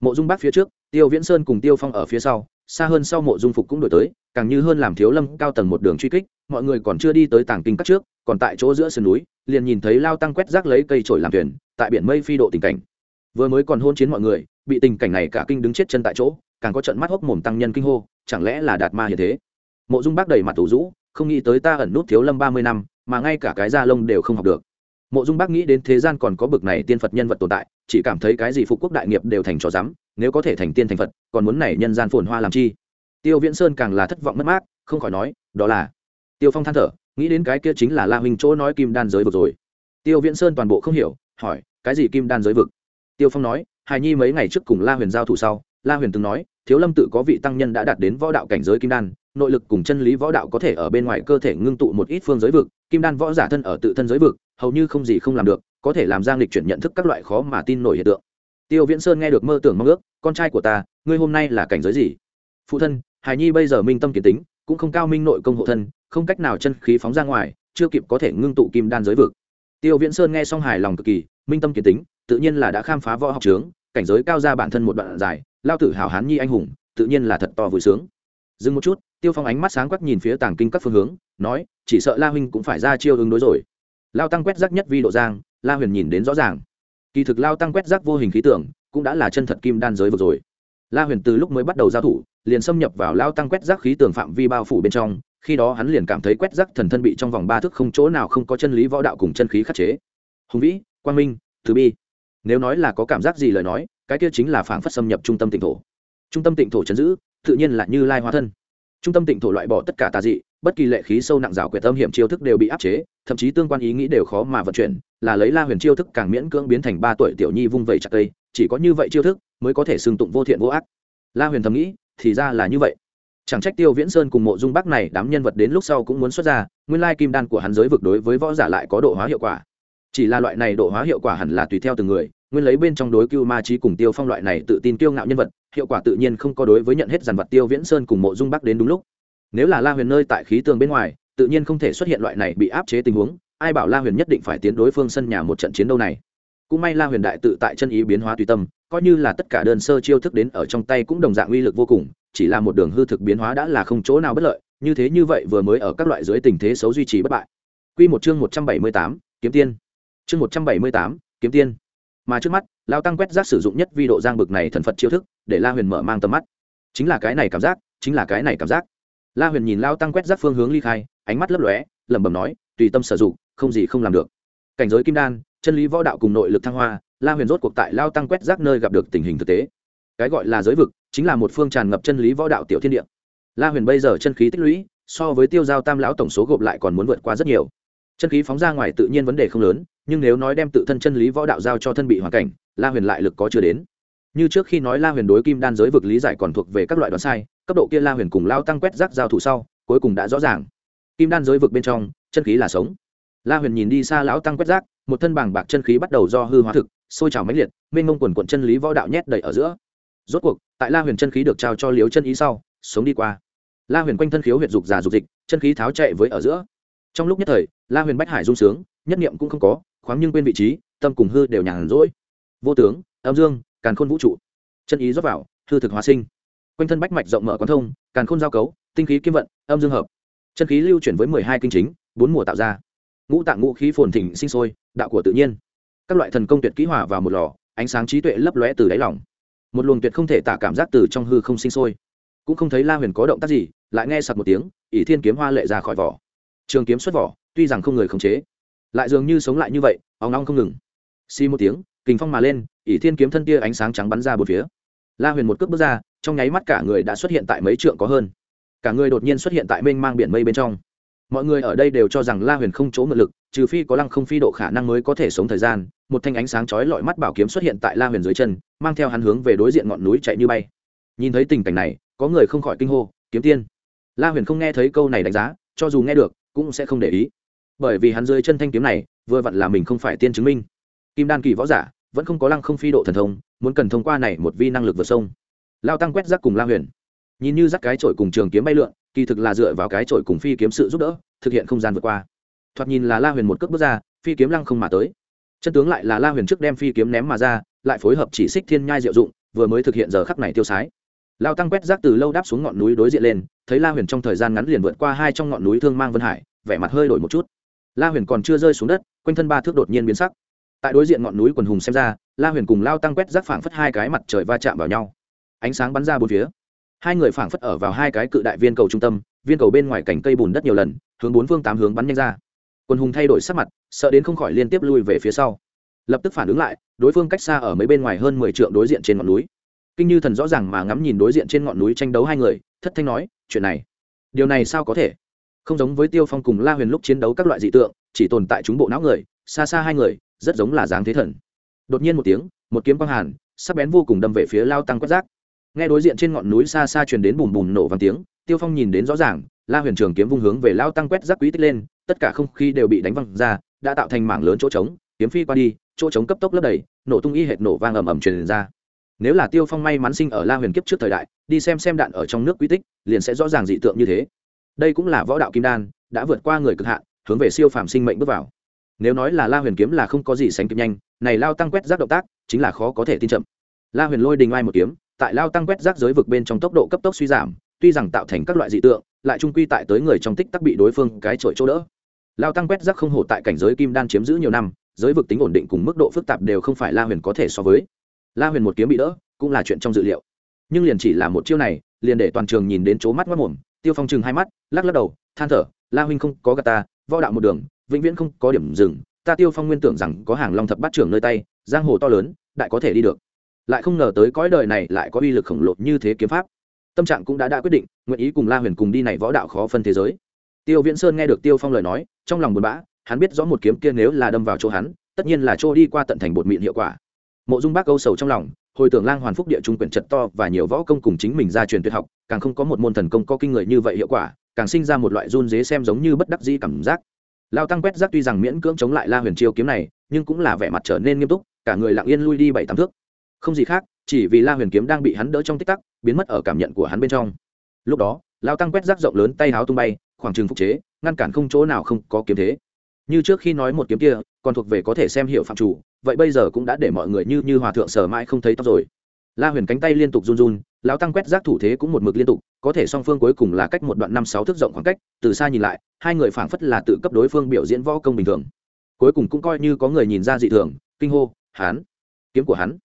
Mộ dung bác phía trước, tiêu viễn sơn cùng tiêu phong ở phía sau xa hơn sau mộ dung phục cũng đổi tới, càng như hơn làm thiếu lâm cao tầng một đường truy kích, mọi người còn chưa đi tới tảng kinh các trước, còn tại chỗ giữa sườn núi, liền nhìn thấy lao tăng quét rác lấy cây trổi làm thuyền, tại biển mây phi độ tình cảnh. Vừa mới còn hôn chiến mọi người, bị tình cảnh này cả kinh đứng chết chân tại chỗ, càng có trận mắt hốc mồm tăng nhân kinh hô, chẳng lẽ là đạt ma hiện thế? Mộ dung bác đầy mặt tủ rũ, không nghĩ tới ta ẩn nút thiếu lâm ba mươi năm, mà ngay cả cái da lông đều không học được. Mộ dung bác nghĩ đến thế gian còn có bực này tiên phật nhân vật tồn tại, chỉ cảm thấy cái gì phục quốc đại nghiệp đều thành trò rắm nếu có thể thành tiên thành phật, còn muốn này nhân gian phồn hoa làm chi? Tiêu viễn sơn càng là thất vọng mất mát, không khỏi nói, đó là tiêu phong than thở, nghĩ đến cái kia chính là la huynh chỗ nói kim đan giới vực rồi. Tiêu viễn sơn toàn bộ không hiểu, hỏi, cái gì kim đan giới vực? Tiêu phong nói, hài nhi mấy ngày trước cùng la huyền giao thủ sau, la huyền từng nói, thiếu lâm tự có vị tăng nhân đã đạt đến võ đạo cảnh giới kim đan, nội lực cùng chân lý võ đạo có thể ở bên ngoài cơ thể ngưng tụ một ít phương giới vực, kim đan võ giả thân ở tự thân giới vực, hầu như không gì không làm được, có thể làm giang lịch chuyển nhận thức các loại khó mà tin nổi hiện tượng tiêu viễn sơn nghe được mơ tưởng mong ước, con trai của ta, ngươi hôm nay là cảnh giới gì? Phụ thân hài nhi bây giờ minh tâm kiến tính, cũng không cao minh nội công hộ thân, không cách nào chân khí phóng ra ngoài, chưa kịp có thể ngưng tụ kim đan giới vực. Tiêu viễn sơn nghe xong hài lòng cực kỳ, minh tâm kiến tính, tự nhiên là đã khám phá võ học trướng cảnh giới cao ra bản thân một đoạn dài, lao tử hảo hán nhi anh hùng, tự nhiên là thật to vui sướng. Dừng một chút, tiêu phong ánh mắt sáng quắc nhìn phía tàng kinh các phương hướng, nói, chỉ sợ la huynh cũng phải ra chiêu ứng đối rồi. Lao tăng quét rắc nhất vi độ giang, la huyền nhìn đến rõ ràng kỳ thực lao tăng quét rác vô hình khí tưởng cũng đã là chân thật kim đan giới vực rồi. La huyền từ lúc mới bắt đầu giao thủ, liền xâm nhập vào lao tăng quét rác khí tưởng phạm vi bao phủ bên trong, khi đó hắn liền cảm thấy quét rác thần thân bị trong vòng ba thước không chỗ nào không có chân lý võ đạo cùng chân khí khắc chế. Hùng vĩ, quang minh thứ bi. Nếu nói là có cảm giác gì lời nói, cái kia chính là phảng phất xâm nhập trung tâm tịnh thổ. Trung tâm tịnh thổ chấn giữ, tự nhiên là như lai hóa thân. Trung tâm tịnh thổ loại bỏ tất cả tà dị, bất kỳ lệ khí sâu nặng rào quyệt tâm hiểm chiêu thức đều bị áp chế, thậm chí tương quan ý nghĩ đều khó mà vận chuyển là lấy la huyền chiêu thức càng miễn cưỡng biến thành ba tuổi tiểu nhi vung vẩy chặt cây, chỉ có như vậy chiêu thức mới có thể xưng tụng vô thiện vô ác. La huyền thầm nghĩ, thì ra là như vậy. Chẳng trách tiêu viễn sơn cùng mộ dung bắc này đám nhân vật đến lúc sau cũng muốn xuất ra, nguyên lai kim đan của hắn giới vực đối với võ giả lại có độ hóa hiệu quả. Chỉ là loại này độ hóa hiệu quả hẳn là tùy theo từng người, nguyên lấy bên trong đối cưu ma trí cùng tiêu phong loại này tự tin kiêu ngạo nhân vật, hiệu quả tự nhiên không có đối với nhận hết dàn vật tiêu viễn sơn cùng mộ dung bắc đến đúng lúc. Nếu là la huyền nơi tại khí tường bên ngoài, tự nhiên không thể xuất hiện loại này bị áp chế tình huống ai bảo la huyền nhất định phải tiến đối phương sân nhà một trận chiến đấu này? Cũng may la huyền đại tự tại chân ý biến hóa tùy tâm coi như là tất cả đơn sơ chiêu thức đến ở trong tay cũng đồng dạng uy lực vô cùng chỉ là một đường hư thực biến hóa đã là không chỗ nào bất lợi như thế như vậy vừa mới ở các loại dưới tình thế xấu duy trì bất bại. Quy một chương một trăm bảy mươi tám, kiếm tiên. Chương một trăm bảy mươi tám, kiếm tiên. Mà trước mắt lao tăng quét rác sử dụng nhất vi độ giang bực này thần phật chiêu thức để la huyền mở mang tầm mắt. Chính là cái này cảm giác chính là cái này cảm giác. La huyền nhìn lao tăng quét rác phương hướng ly khai ánh mắt lấp lóe lẩm bẩm nói tùy tâm sử dụng không gì không làm được. Cảnh giới kim đan, chân lý võ đạo cùng nội lực thăng hoa, la huyền rốt cuộc tại lao tăng quét rác nơi gặp được tình hình thực tế. Cái gọi là giới vực, chính là một phương tràn ngập chân lý võ đạo tiểu thiên địa. La huyền bây giờ chân khí tích lũy, so với tiêu giao tam lão tổng số gộp lại còn muốn vượt qua rất nhiều. Chân khí phóng ra ngoài tự nhiên vấn đề không lớn, nhưng nếu nói đem tự thân chân lý võ đạo giao cho thân bị hoàn cảnh, la huyền lại lực có chưa đến. Như trước khi nói la huyền đối kim đan giới vực lý giải còn thuộc về các loại đoán sai, cấp độ kia la huyền cùng lao tăng quét rác giao thủ sau, cuối cùng đã rõ ràng. Kim đan giới vực bên trong, chân khí là sống la huyền nhìn đi xa lão tăng quét rác, một thân bảng bạc chân khí bắt đầu do hư hóa thực, sôi trào mãnh liệt, mênh mông quần quận chân lý võ đạo nhét đầy ở giữa. Rốt cuộc, tại la huyền chân khí được trao cho liếu chân ý sau, sống đi qua. La huyền quanh thân khiếu huyệt dục già dục dịch, chân khí tháo chạy với ở giữa. Trong lúc nhất thời, la huyền bách hải dung sướng, nhất niệm cũng không có, khoáng nhưng quên vị trí, tâm cùng hư đều nhàn rỗi. Vô tướng, âm dương, càn khôn vũ trụ. Chân ý rót vào, hư thực hóa sinh. Quanh thân bách mạch rộng mở quán thông, càn khôn giao cấu, tinh khí kim vận, âm dương hợp. Chân khí lưu chuyển với mười hai kinh chính, bốn mùa tạo ra ngũ tạng ngũ khí phồn thịnh sinh sôi, đạo của tự nhiên. Các loại thần công tuyệt kỹ hòa vào một lò, ánh sáng trí tuệ lấp lóe từ đáy lòng. Một luồng tuyệt không thể tả cảm giác từ trong hư không sinh sôi. Cũng không thấy la huyền có động tác gì, lại nghe sặc một tiếng, ỷ thiên kiếm hoa lệ ra khỏi vỏ. Trường kiếm xuất vỏ, tuy rằng không người khống chế, lại dường như sống lại như vậy óng nóng không ngừng. Xi một tiếng, kình phong mà lên, ỷ thiên kiếm thân tia ánh sáng trắng bắn ra một phía. La huyền một cước bước ra, trong nháy mắt cả người đã xuất hiện tại mấy trượng có hơn. Cả người đột nhiên xuất hiện tại mênh mang biển mây bên trong mọi người ở đây đều cho rằng la huyền không chỗ mượn lực, trừ phi có lăng không phi độ khả năng mới có thể sống thời gian. Một thanh ánh sáng chói lọi mắt bảo kiếm xuất hiện tại la huyền dưới chân, mang theo hắn hướng về đối diện ngọn núi chạy như bay. Nhìn thấy tình cảnh này, có người không khỏi kinh hô, kiếm tiên! La huyền không nghe thấy câu này đánh giá, cho dù nghe được, cũng sẽ không để ý. Bởi vì hắn dưới chân thanh kiếm này, vừa vặn là mình không phải tiên chứng minh. Kim đan kỳ võ giả, vẫn không có lăng không phi độ thần thông, muốn cần thông qua này một vi năng lực vượt sông. Lao tăng quét rác cùng la huyền. Nhìn như rắc cái trội cùng trường kiếm bay lượn kỳ thực là dựa vào cái trội cùng phi kiếm sự giúp đỡ, thực hiện không gian vượt qua. Thoạt nhìn là la huyền một cước bước ra, phi kiếm lăng không mà tới. Chân tướng lại là la huyền trước đem phi kiếm ném mà ra, lại phối hợp chỉ xích thiên nhai diệu dụng, vừa mới thực hiện giờ khắc này tiêu sái. Lao tăng quét rác từ lâu đáp xuống ngọn núi đối diện lên, thấy la huyền trong thời gian ngắn liền vượt qua hai trong ngọn núi thương mang vân hải, vẻ mặt hơi đổi một chút. La huyền còn chưa rơi xuống đất, quanh thân ba thước đột nhiên biến sắc. Tại đối diện ngọn núi quần hùng xem ra, la huyền cùng lao tăng quét rác phảng phất hai cái mặt trời va chạm vào nhau. Ánh sáng bắn ra bốn phía hai người phảng phất ở vào hai cái cự đại viên cầu trung tâm, viên cầu bên ngoài cành cây bùn đất nhiều lần, hướng bốn phương tám hướng bắn nhanh ra. Quân hùng thay đổi sắc mặt, sợ đến không khỏi liên tiếp lui về phía sau. Lập tức phản ứng lại, đối phương cách xa ở mấy bên ngoài hơn mười trượng đối diện trên ngọn núi. Kinh như thần rõ ràng mà ngắm nhìn đối diện trên ngọn núi tranh đấu hai người, thất thanh nói, chuyện này, điều này sao có thể? Không giống với tiêu phong cùng la huyền lúc chiến đấu các loại dị tượng, chỉ tồn tại chúng bộ não người, xa xa hai người, rất giống là dáng thế thần. Đột nhiên một tiếng, một kiếm quang hàn, sắc bén vô cùng đâm về phía lao tăng quét rác nghe đối diện trên ngọn núi xa xa truyền đến bùm bùm nổ vang tiếng, tiêu phong nhìn đến rõ ràng, la huyền trường kiếm vung hướng về lao tăng quét rác quý tích lên, tất cả không khí đều bị đánh văng ra, đã tạo thành mảng lớn chỗ trống, kiếm phi qua đi, chỗ trống cấp tốc lấp đầy, nổ tung y hệt nổ vang ầm ầm truyền ra. Nếu là tiêu phong may mắn sinh ở la huyền kiếp trước thời đại, đi xem xem đạn ở trong nước quý tích, liền sẽ rõ ràng dị tượng như thế. Đây cũng là võ đạo kim đan, đã vượt qua người cực hạn, hướng về siêu phàm sinh mệnh bước vào. Nếu nói là la huyền kiếm là không có gì sánh kịp nhanh, này lao tăng quét rác động tác, chính là khó có thể tin chậm. La huyền lôi đình ai một kiếm tại lao tăng quét rác giới vực bên trong tốc độ cấp tốc suy giảm, tuy rằng tạo thành các loại dị tượng, lại trung quy tại tới người trong tích tắc bị đối phương cái trội chỗ đỡ. Lao tăng quét rác không hổ tại cảnh giới kim đan chiếm giữ nhiều năm, giới vực tính ổn định cùng mức độ phức tạp đều không phải la huyền có thể so với. La huyền một kiếm bị đỡ, cũng là chuyện trong dự liệu. Nhưng liền chỉ là một chiêu này, liền để toàn trường nhìn đến chỗ mắt mất mồm, tiêu phong chừng hai mắt, lắc lắc đầu, than thở, la huynh không có gà ta, võ đạo một đường, vĩnh viễn không có điểm dừng, ta tiêu phong nguyên tưởng rằng có hàng long thập bát trưởng nơi tay, giang hồ to lớn, đại có thể đi được lại không ngờ tới cõi đời này lại có uy lực khổng lồ như thế kiếm pháp. Tâm trạng cũng đã đã quyết định, nguyện ý cùng la huyền cùng đi này võ đạo khó phân thế giới. Tiêu viễn sơn nghe được tiêu phong lời nói, trong lòng buồn bã, hắn biết rõ một kiếm kia nếu là đâm vào chỗ hắn, tất nhiên là chỗ đi qua tận thành bột mịn hiệu quả. Mộ dung bác câu sầu trong lòng, hồi tưởng lang hoàn phúc địa trung quyển trật to và nhiều võ công cùng chính mình ra truyền tuyệt học, càng không có một môn thần công có kinh người như vậy hiệu quả, càng sinh ra một loại run dế xem giống như bất đắc dĩ cảm giác. Lao tăng quét giác tuy rằng miễn cưỡng chống lại la huyền chiêu kiếm này, nhưng cũng là vẻ mặt trở nên nghiêm túc, cả người lặng yên lui đi bảy tám thước không gì khác, chỉ vì la huyền kiếm đang bị hắn đỡ trong tích tắc, biến mất ở cảm nhận của hắn bên trong. Lúc đó, lao tăng quét rác rộng lớn tay háo tung bay, khoảng trừng phục chế, ngăn cản không chỗ nào không có kiếm thế. Như trước khi nói một kiếm kia, còn thuộc về có thể xem hiệu phạm chủ, vậy bây giờ cũng đã để mọi người như như hòa thượng sở mãi không thấy tóc rồi. La huyền cánh tay liên tục run run lão tăng quét rác thủ thế cũng một mực liên tục, có thể song phương cuối cùng là cách một đoạn năm sáu thước rộng khoảng cách, từ xa nhìn lại, hai người phảng phất là tự cấp đối phương biểu diễn võ công bình thường. Cuối cùng cũng coi như có người nhìn ra dị thường, kinh hô hán kiếm của hắn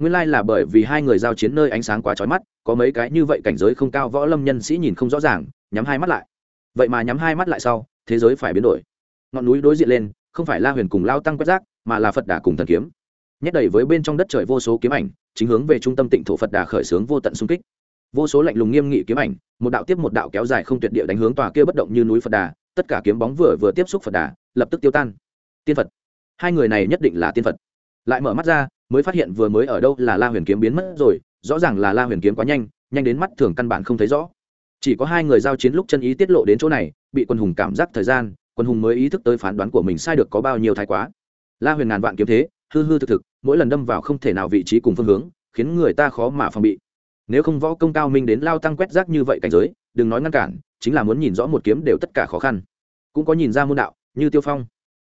nguyên lai là bởi vì hai người giao chiến nơi ánh sáng quá trói mắt, có mấy cái như vậy cảnh giới không cao võ lâm nhân sĩ nhìn không rõ ràng, nhắm hai mắt lại. Vậy mà nhắm hai mắt lại sau, thế giới phải biến đổi. Ngọn núi đối diện lên, không phải la huyền cùng lao tăng quét rác, mà là phật đà cùng thần kiếm. Nhét đầy với bên trong đất trời vô số kiếm ảnh, chính hướng về trung tâm tịnh thổ phật đà khởi xướng vô tận xung kích. Vô số lạnh lùng nghiêm nghị kiếm ảnh, một đạo tiếp một đạo kéo dài không tuyệt địa đánh hướng tòa kia bất động như núi phật đà, tất cả kiếm bóng vừa vừa tiếp xúc phật đà, lập tức tiêu tan. Tiên phật. Hai người này nhất định là tiên phật. Lại mở mắt ra mới phát hiện vừa mới ở đâu là la huyền kiếm biến mất rồi, rõ ràng là la huyền kiếm quá nhanh nhanh đến mắt thường căn bản không thấy rõ. Chỉ có hai người giao chiến lúc chân ý tiết lộ đến chỗ này, bị quân hùng cảm giác thời gian, quân hùng mới ý thức tới phán đoán của mình sai được có bao nhiêu thái quá. La huyền ngàn vạn kiếm thế, hư hư thực thực, mỗi lần đâm vào không thể nào vị trí cùng phương hướng, khiến người ta khó mà phòng bị. Nếu không võ công cao minh đến lao tăng quét rác như vậy cảnh giới, đừng nói ngăn cản, chính là muốn nhìn rõ một kiếm đều tất cả khó khăn. Cũng có nhìn ra môn đạo, như tiêu phong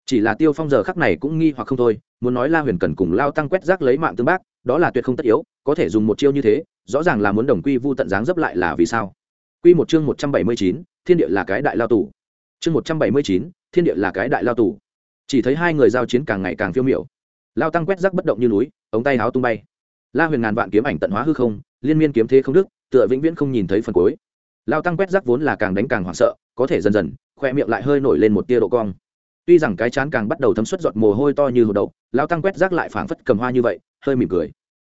chỉ là tiêu phong giờ khắc này cũng nghi hoặc không thôi, muốn nói la huyền cần cùng lao tăng quét rác lấy mạng tương bác, đó là tuyệt không tất yếu, có thể dùng một chiêu như thế, rõ ràng là muốn đồng quy vu tận dáng dấp lại là vì sao? Quy một chương một trăm bảy mươi chín, thiên địa là cái đại lao tù. Chương một trăm bảy mươi chín, thiên địa là cái đại lao tù. Chỉ thấy hai người giao chiến càng ngày càng phiêu miểu. Lao tăng quét rắc bất động như núi, ống tay áo tung bay. La huyền ngàn vạn kiếm ảnh tận hóa hư không, liên miên kiếm thế không đức tựa vĩnh viễn không nhìn thấy phần cuối. Lao tăng quét rắc vốn là càng đánh càng hoảng sợ, có thể dần dần, khoe miệng lại hơi nổi lên một tia độ cong tuy rằng cái chán càng bắt đầu thấm suất giọt mồ hôi to như hồ đậu, lao tăng quét rác lại phảng phất cầm hoa như vậy, hơi mỉm cười.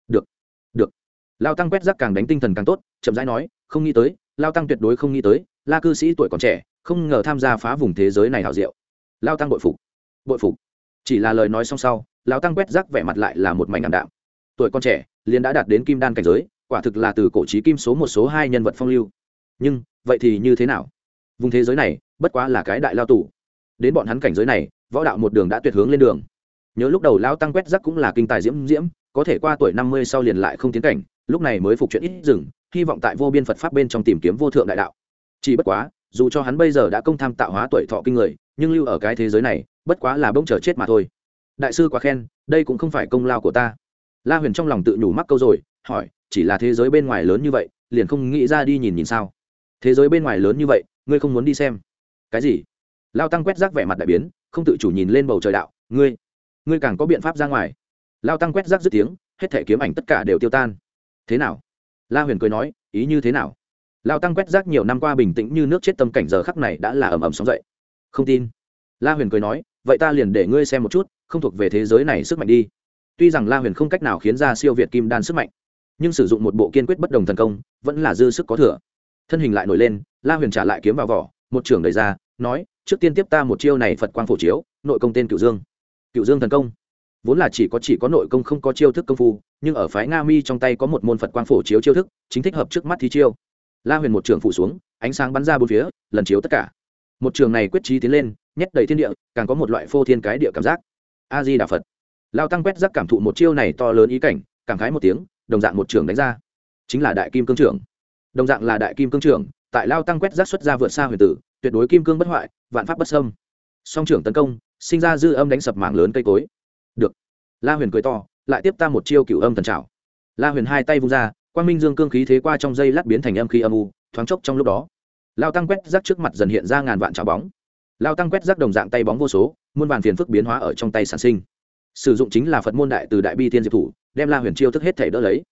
Được được. Lao tăng quét rác càng đánh tinh thần càng tốt, chậm rãi nói, không nghĩ tới, lao tăng tuyệt đối không nghĩ tới, la cư sĩ tuổi còn trẻ, không ngờ tham gia phá vùng thế giới này hảo diệu. Lao tăng bội phục bội phục. Chỉ là lời nói xong sau, lao tăng quét rác vẻ mặt lại là một mảnh ảm đạm. Tuổi con trẻ, liền đã đạt đến kim đan cảnh giới, quả thực là từ cổ trí kim số một số hai nhân vật phong lưu. Nhưng, vậy thì như thế nào? Vùng thế giới này, bất quá là cái đại lao tù đến bọn hắn cảnh giới này, võ đạo một đường đã tuyệt hướng lên đường. Nhớ lúc đầu lao tăng quét rắc cũng là kinh tài diễm diễm, có thể qua tuổi năm mươi sau liền lại không tiến cảnh, lúc này mới phục chuyện ít dừng, hy vọng tại vô biên phật pháp bên trong tìm kiếm vô thượng đại đạo. Chỉ bất quá, dù cho hắn bây giờ đã công tham tạo hóa tuổi thọ kinh người, nhưng lưu ở cái thế giới này, bất quá là bông chờ chết mà thôi. Đại sư quá khen, đây cũng không phải công lao của ta. La huyền trong lòng tự nhủ mắc câu rồi, hỏi, chỉ là thế giới bên ngoài lớn như vậy, liền không nghĩ ra đi nhìn nhìn sao? Thế giới bên ngoài lớn như vậy, ngươi không muốn đi xem. Cái gì? Lao tăng quét rác vẻ mặt đại biến, không tự chủ nhìn lên bầu trời đạo, ngươi ngươi càng có biện pháp ra ngoài. Lao tăng quét rác dứt tiếng, hết thể kiếm ảnh tất cả đều tiêu tan. Thế nào? La huyền cười nói, ý như thế nào? Lao tăng quét rác nhiều năm qua bình tĩnh như nước chết tâm cảnh giờ khắc này đã là ầm ầm sóng dậy. Không tin. La huyền cười nói, vậy ta liền để ngươi xem một chút, không thuộc về thế giới này sức mạnh đi. Tuy rằng la huyền không cách nào khiến ra siêu việt kim đan sức mạnh, nhưng sử dụng một bộ kiên quyết bất đồng thần công, vẫn là dư sức có thừa. Thân hình lại nổi lên, la huyền trả lại kiếm vào vỏ, một trưởng đầy ra, nói trước tiên tiếp ta một chiêu này phật quang phổ chiếu, nội công tên cựu dương. Cựu dương thần công. Vốn là chỉ có chỉ có nội công không có chiêu thức công phu, nhưng ở phái nga mi trong tay có một môn phật quang phổ chiếu chiêu thức, chính thích hợp trước mắt thi chiêu. La huyền một trường phủ xuống, ánh sáng bắn ra bốn phía, lần chiếu tất cả. Một trường này quyết trí tiến lên, nhét đầy thiên địa, càng có một loại phô thiên cái địa cảm giác. A di đà phật. Lao tăng quét giác cảm thụ một chiêu này to lớn ý cảnh, cảm khái một tiếng, đồng dạng một trường đánh ra. Chính là đại kim cương trưởng. Đồng dạng là đại kim cương trưởng, tại lao tăng quét giác xuất ra vượt xa huyền tử tuyệt đối kim cương bất hoại, vạn pháp bất sâm song trưởng tấn công, sinh ra dư âm đánh sập mảng lớn cây cối. Được. La huyền cười to, lại tiếp ta một chiêu cựu âm thần trào la huyền hai tay vung ra, quang minh dương cương khí thế qua trong dây lát biến thành âm khí âm u, thoáng chốc trong lúc đó, lao tăng quét rác trước mặt dần hiện ra ngàn vạn trào bóng. Lao tăng quét rác đồng dạng tay bóng vô số, muôn vàn phiền phức biến hóa ở trong tay sản sinh. Sử dụng chính là phật môn đại từ đại bi thiên diệp thủ, đem la huyền chiêu thức hết thể đỡ lấy.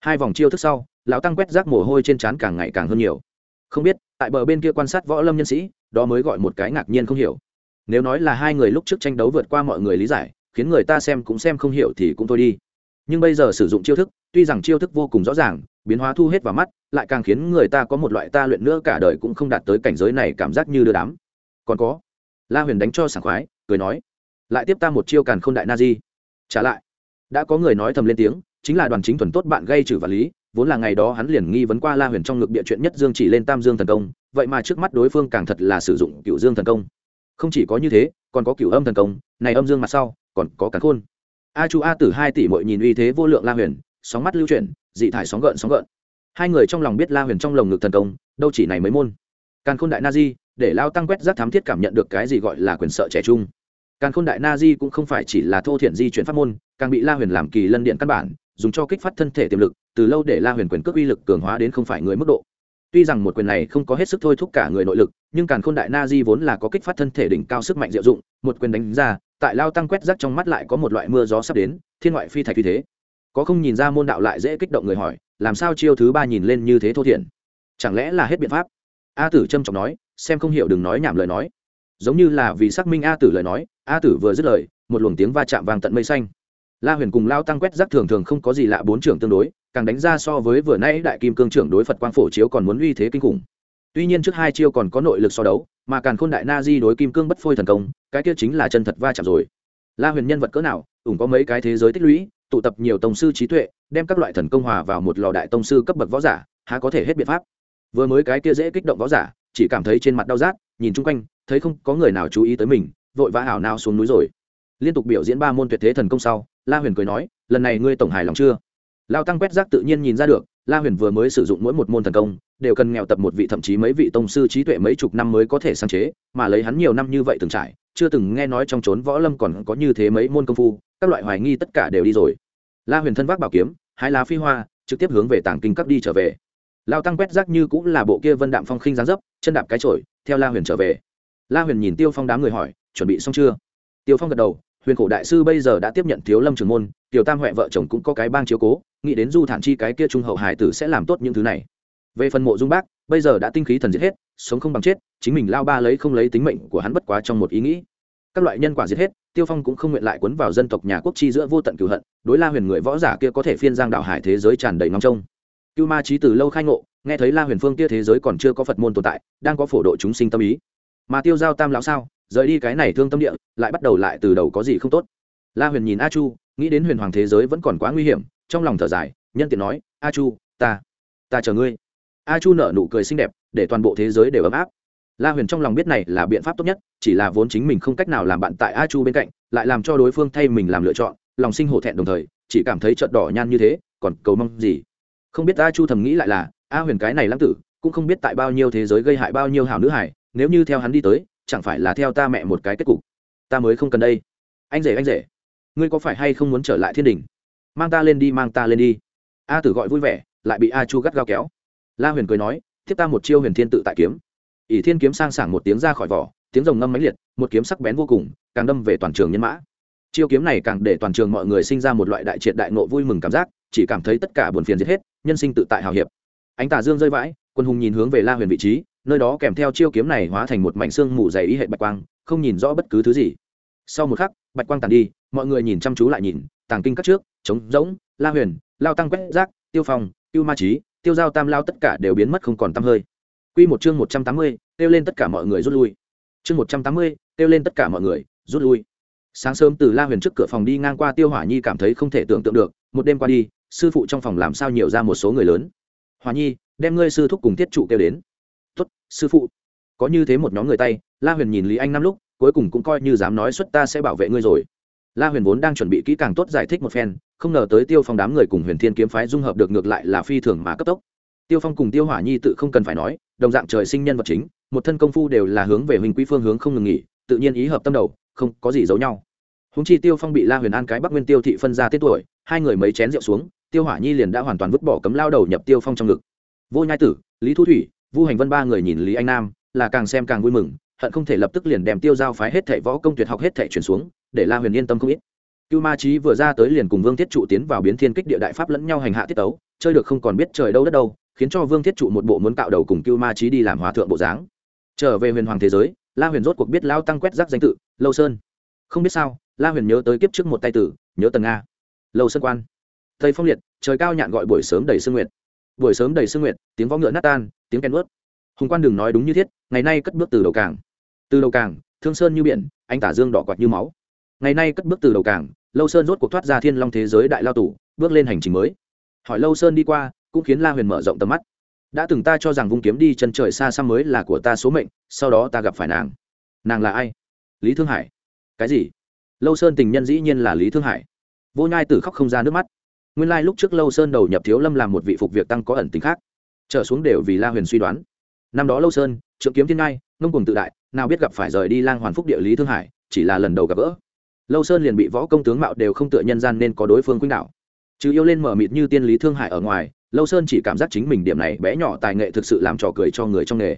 Hai vòng chiêu thức sau, lão tăng quét rác mồ hôi trên trán càng ngày càng hơn nhiều. Không biết tại bờ bên kia quan sát võ lâm nhân sĩ, đó mới gọi một cái ngạc nhiên không hiểu. Nếu nói là hai người lúc trước tranh đấu vượt qua mọi người lý giải, khiến người ta xem cũng xem không hiểu thì cũng thôi đi. Nhưng bây giờ sử dụng chiêu thức, tuy rằng chiêu thức vô cùng rõ ràng, biến hóa thu hết vào mắt, lại càng khiến người ta có một loại ta luyện nữa cả đời cũng không đạt tới cảnh giới này cảm giác như đưa đám. Còn có, la huyền đánh cho sảng khoái, cười nói, lại tiếp ta một chiêu càn k h ô n đại na di. Trả lại, đã có người nói thầm lên tiếng, chính là đoàn chính thuần tốt bạn gây trừ vật lý vốn là ngày đó hắn liền nghi vấn qua la huyền trong ngực địa chuyện nhất dương chỉ lên tam dương thần công, vậy mà trước mắt đối phương càng thật là sử dụng cựu dương thần công. Không chỉ có như thế, còn có cựu âm thần công, này âm dương mặt sau, còn có cả khôn. A chu a tử hai tỷ mội nhìn uy thế vô lượng la huyền, sóng mắt lưu chuyển, dị thải sóng gợn sóng gợn. Hai người trong lòng biết la huyền trong lồng ngực thần công, đâu chỉ này mấy môn. Càn khôn đại na di, để lao tăng quét rác thám thiết cảm nhận được cái gì gọi là quyền sợ trẻ trung. Càn khôn đại na di cũng không phải chỉ là thô thiện di chuyển pháp môn, càng bị la huyền làm kỳ lân điện căn bản, dùng cho kích phát thân thể tiềm lực từ lâu để la huyền quyền cước uy lực cường hóa đến không phải người mức độ. Tuy rằng một quyền này không có hết sức thôi thúc cả người nội lực, nhưng càn khôn đại na di vốn là có kích phát thân thể đỉnh cao sức mạnh diệu dụng, một quyền đánh ra, tại lao tăng quét rác trong mắt lại có một loại mưa gió sắp đến, thiên ngoại phi thạch như thế. Có không nhìn ra môn đạo lại dễ kích động người hỏi, làm sao chiêu thứ ba nhìn lên như thế thô thiển? Chẳng lẽ là hết biện pháp? A tử trâm trọng nói, xem không hiểu đừng nói nhảm lời nói. Giống như là vì xác minh a tử lời nói, a tử vừa dứt lời, một luồng tiếng va chạm vang tận mây xanh la huyền cùng lao tăng quét rác thường thường không có gì lạ bốn trưởng tương đối, càng đánh ra so với vừa nay đại kim cương trưởng đối phật quang phổ chiếu còn muốn uy thế kinh khủng. Tuy nhiên trước hai chiêu còn có nội lực so đấu, mà càng khôn đại na di đối kim cương bất phôi thần công, cái kia chính là chân thật va chạm rồi. La huyền nhân vật cỡ nào ủng có mấy cái thế giới tích lũy, tụ tập nhiều tông sư trí tuệ, đem các loại thần công hòa vào một lò đại tông sư cấp bậc võ giả, há có thể hết biện pháp. Vừa mới cái kia dễ kích động võ giả, chỉ cảm thấy trên mặt đau rát, nhìn chung quanh, thấy không có người nào chú ý tới mình, vội vã ảo nào xuống núi rồi. Liên tục biểu diễn ba môn tuyệt thế thần công sau la huyền cười nói, lần này ngươi tổng hài lòng chưa? Lao tăng quét rác tự nhiên nhìn ra được, la huyền vừa mới sử dụng mỗi một môn thần công, đều cần nghèo tập một vị thậm chí mấy vị tông sư trí tuệ mấy chục năm mới có thể sáng chế, mà lấy hắn nhiều năm như vậy từng trải, chưa từng nghe nói trong trốn võ lâm còn có như thế mấy môn công phu, các loại hoài nghi tất cả đều đi rồi. La huyền thân vác bảo kiếm hai lá phi hoa, trực tiếp hướng về tảng kinh cấp đi trở về. Lao tăng quét rác như cũng là bộ kia vân đạm phong khinh dáng dấp, chân đạp cái trội theo la huyền trở về. La huyền nhìn tiêu phong đám người hỏi, chuẩn bị xong chưa? Tiêu phong gật đầu huyền cổ đại sư bây giờ đã tiếp nhận thiếu lâm trường môn, tiểu tam huệ vợ chồng cũng có cái bang chiếu cố, nghĩ đến du thản chi cái kia trung hậu hải tử sẽ làm tốt những thứ này. Về phần mộ dung bác, bây giờ đã tinh khí thần giết hết, sống không bằng chết, chính mình lao ba lấy không lấy tính mệnh của hắn bất quá trong một ý nghĩ. Các loại nhân quả giết hết, tiêu phong cũng không nguyện lại quấn vào dân tộc nhà quốc chi giữa vô tận cửu hận, đối la huyền người võ giả kia có thể phiên giang đạo hải thế giới tràn đầy ngóng trông. Cưu ma trí từ lâu khai ngộ, nghe thấy la huyền phương kia thế giới còn chưa có phật môn tồn tại, đang có phổ độ chúng sinh tâm ý. Mà tiêu giao tam lão sao? Rời đi cái này thương tâm địa, lại bắt đầu lại từ đầu có gì không tốt. La huyền nhìn a chu, nghĩ đến huyền hoàng thế giới vẫn còn quá nguy hiểm, trong lòng thở dài, nhân tiện nói, a chu, ta ta chờ ngươi. A chu nở nụ cười xinh đẹp, để toàn bộ thế giới đều ấm áp. La huyền trong lòng biết này là biện pháp tốt nhất, chỉ là vốn chính mình không cách nào làm bạn tại a chu bên cạnh, lại làm cho đối phương thay mình làm lựa chọn, lòng sinh hổ thẹn đồng thời, chỉ cảm thấy trợn đỏ nhan như thế, còn cầu mong gì? Không biết a chu thầm nghĩ lại là, a huyền cái này lãng tử, cũng không biết tại bao nhiêu thế giới gây hại bao nhiêu hảo nữ hải nếu như theo hắn đi tới chẳng phải là theo ta mẹ một cái kết cục. Ta mới không cần đây. Anh rể anh rể. Ngươi có phải hay không muốn trở lại thiên đình? Mang ta lên đi, mang ta lên đi. A tử gọi vui vẻ, lại bị a chu gắt gao kéo. La huyền cười nói tiếp ta một chiêu huyền thiên tự tại kiếm. Ỷ thiên kiếm sang sảng một tiếng ra khỏi vỏ, tiếng rồng ngâm máy liệt, một kiếm sắc bén vô cùng, càng đâm về toàn trường nhân mã. Chiêu kiếm này càng để toàn trường mọi người sinh ra một loại đại triệt đại nộ vui mừng cảm giác, chỉ cảm thấy tất cả buồn phiền giết hết, nhân sinh tự tại hào hiệp. Ánh tà dương rơi vãi, quân hùng nhìn hướng về la huyền vị trí nơi đó kèm theo chiêu kiếm này hóa thành một mảnh xương mù dày ý hệ bạch quang không nhìn rõ bất cứ thứ gì sau một khắc bạch quang tàn đi mọi người nhìn chăm chú lại nhìn tàng kinh các trước trống rỗng la huyền lao tăng quét rác tiêu phòng tiêu ma trí tiêu giao tam lao tất cả đều biến mất không còn tăm hơi Quy một chương một trăm tám mươi, kêu lên tất cả mọi người rút lui. Chương một trăm tám mươi, kêu lên tất cả mọi người, rút lui. Sáng sớm từ La Huyền trước cửa phòng đi ngang qua Tiêu Hỏa Nhi cảm thấy không thể tưởng tượng được, một đêm qua đi, sư phụ trong phòng làm sao nhiều ra một số người lớn. Hỏa Nhi, đem ngươi sư thúc cùng tiết trụ kêu đến. "Tốt, sư phụ." Có như thế một nhóm người tay, La Huyền nhìn Lý Anh năm lúc, cuối cùng cũng coi như dám nói xuất ta sẽ bảo vệ ngươi rồi. La Huyền vốn đang chuẩn bị kỹ càng tốt giải thích một phen, không ngờ tới Tiêu Phong đám người cùng Huyền Thiên kiếm phái dung hợp được ngược lại là phi thường mà cấp tốc. Tiêu Phong cùng Tiêu Hỏa Nhi tự không cần phải nói, đồng dạng trời sinh nhân vật chính một thân công phu đều là hướng về huỳnh quý phương hướng không ngừng nghỉ tự nhiên ý hợp tâm đầu không có gì giấu nhau húng chi tiêu phong bị la huyền an cái bắc nguyên tiêu thị phân ra tết tuổi hai người mấy chén rượu xuống tiêu hỏa nhi liền đã hoàn toàn vứt bỏ cấm lao đầu nhập tiêu phong trong ngực vô nhai tử lý thu thủy vu hành vân ba người nhìn lý anh nam, là càng xem càng vui mừng, hận không thể lập tức liền đem tiêu giao phái hết thảy võ công tuyệt học hết thảy chuyển xuống, để la huyền yên tâm không ít. Cưu ma trí vừa ra tới liền cùng vương thiết trụ tiến vào biến thiên kích địa đại pháp lẫn nhau hành hạ tiết tấu, chơi được không còn biết trời đâu đất đâu, khiến cho vương thiết trụ một bộ muốn cạo đầu cùng cưu ma trí đi làm hòa thượng bộ dáng. Trở về huyền hoàng thế giới, la huyền rốt cuộc biết lao tăng quét rác danh tự, lâu sơn. Không biết sao, la huyền nhớ tới kiếp trước một tay tử, nhớ tần nga. Lâu sơn quan. Tây phong liệt, trời cao nhạn gọi buổi sớm đầy sương nguyệt buổi sớm đầy sương nguyệt, tiếng võ ngựa nát tan, tiếng kèn ướt hùng quan đừng nói đúng như thiết, ngày nay cất bước từ đầu cảng. Từ đầu cảng, thương sơn như biển, anh tả dương đỏ quạt như máu. Ngày nay cất bước từ đầu cảng, lâu sơn rốt cuộc thoát ra thiên long thế giới đại lao tủ bước lên hành trình mới. Hỏi lâu sơn đi qua, cũng khiến la huyền mở rộng tầm mắt. Đã từng ta cho rằng vung kiếm đi chân trời xa xăm mới là của ta số mệnh, sau đó ta gặp phải nàng. Nàng là ai? Lý thương hải. Cái gì? Lâu sơn tình nhân dĩ nhiên là lý thương hải. Vô nhai tử khóc không ra nước mắt nguyên lai、like、lúc trước lâu sơn đầu nhập thiếu lâm làm một vị phục việc tăng có ẩn tính khác. Trở xuống đều vì la huyền suy đoán. Năm đó lâu sơn, trượng kiếm thiên ngai, ngông cùng tự đại, nào biết gặp phải rời đi lang hoàn phúc địa lý thương hải, chỉ là lần đầu gặp gỡ. Lâu sơn liền bị võ công tướng mạo đều không tựa nhân gian nên có đối phương quýnh đạo chứ yêu lên mở mịt như tiên lý thương hải ở ngoài, lâu sơn chỉ cảm giác chính mình điểm này bé nhỏ tài nghệ thực sự làm trò cười cho người trong nghề.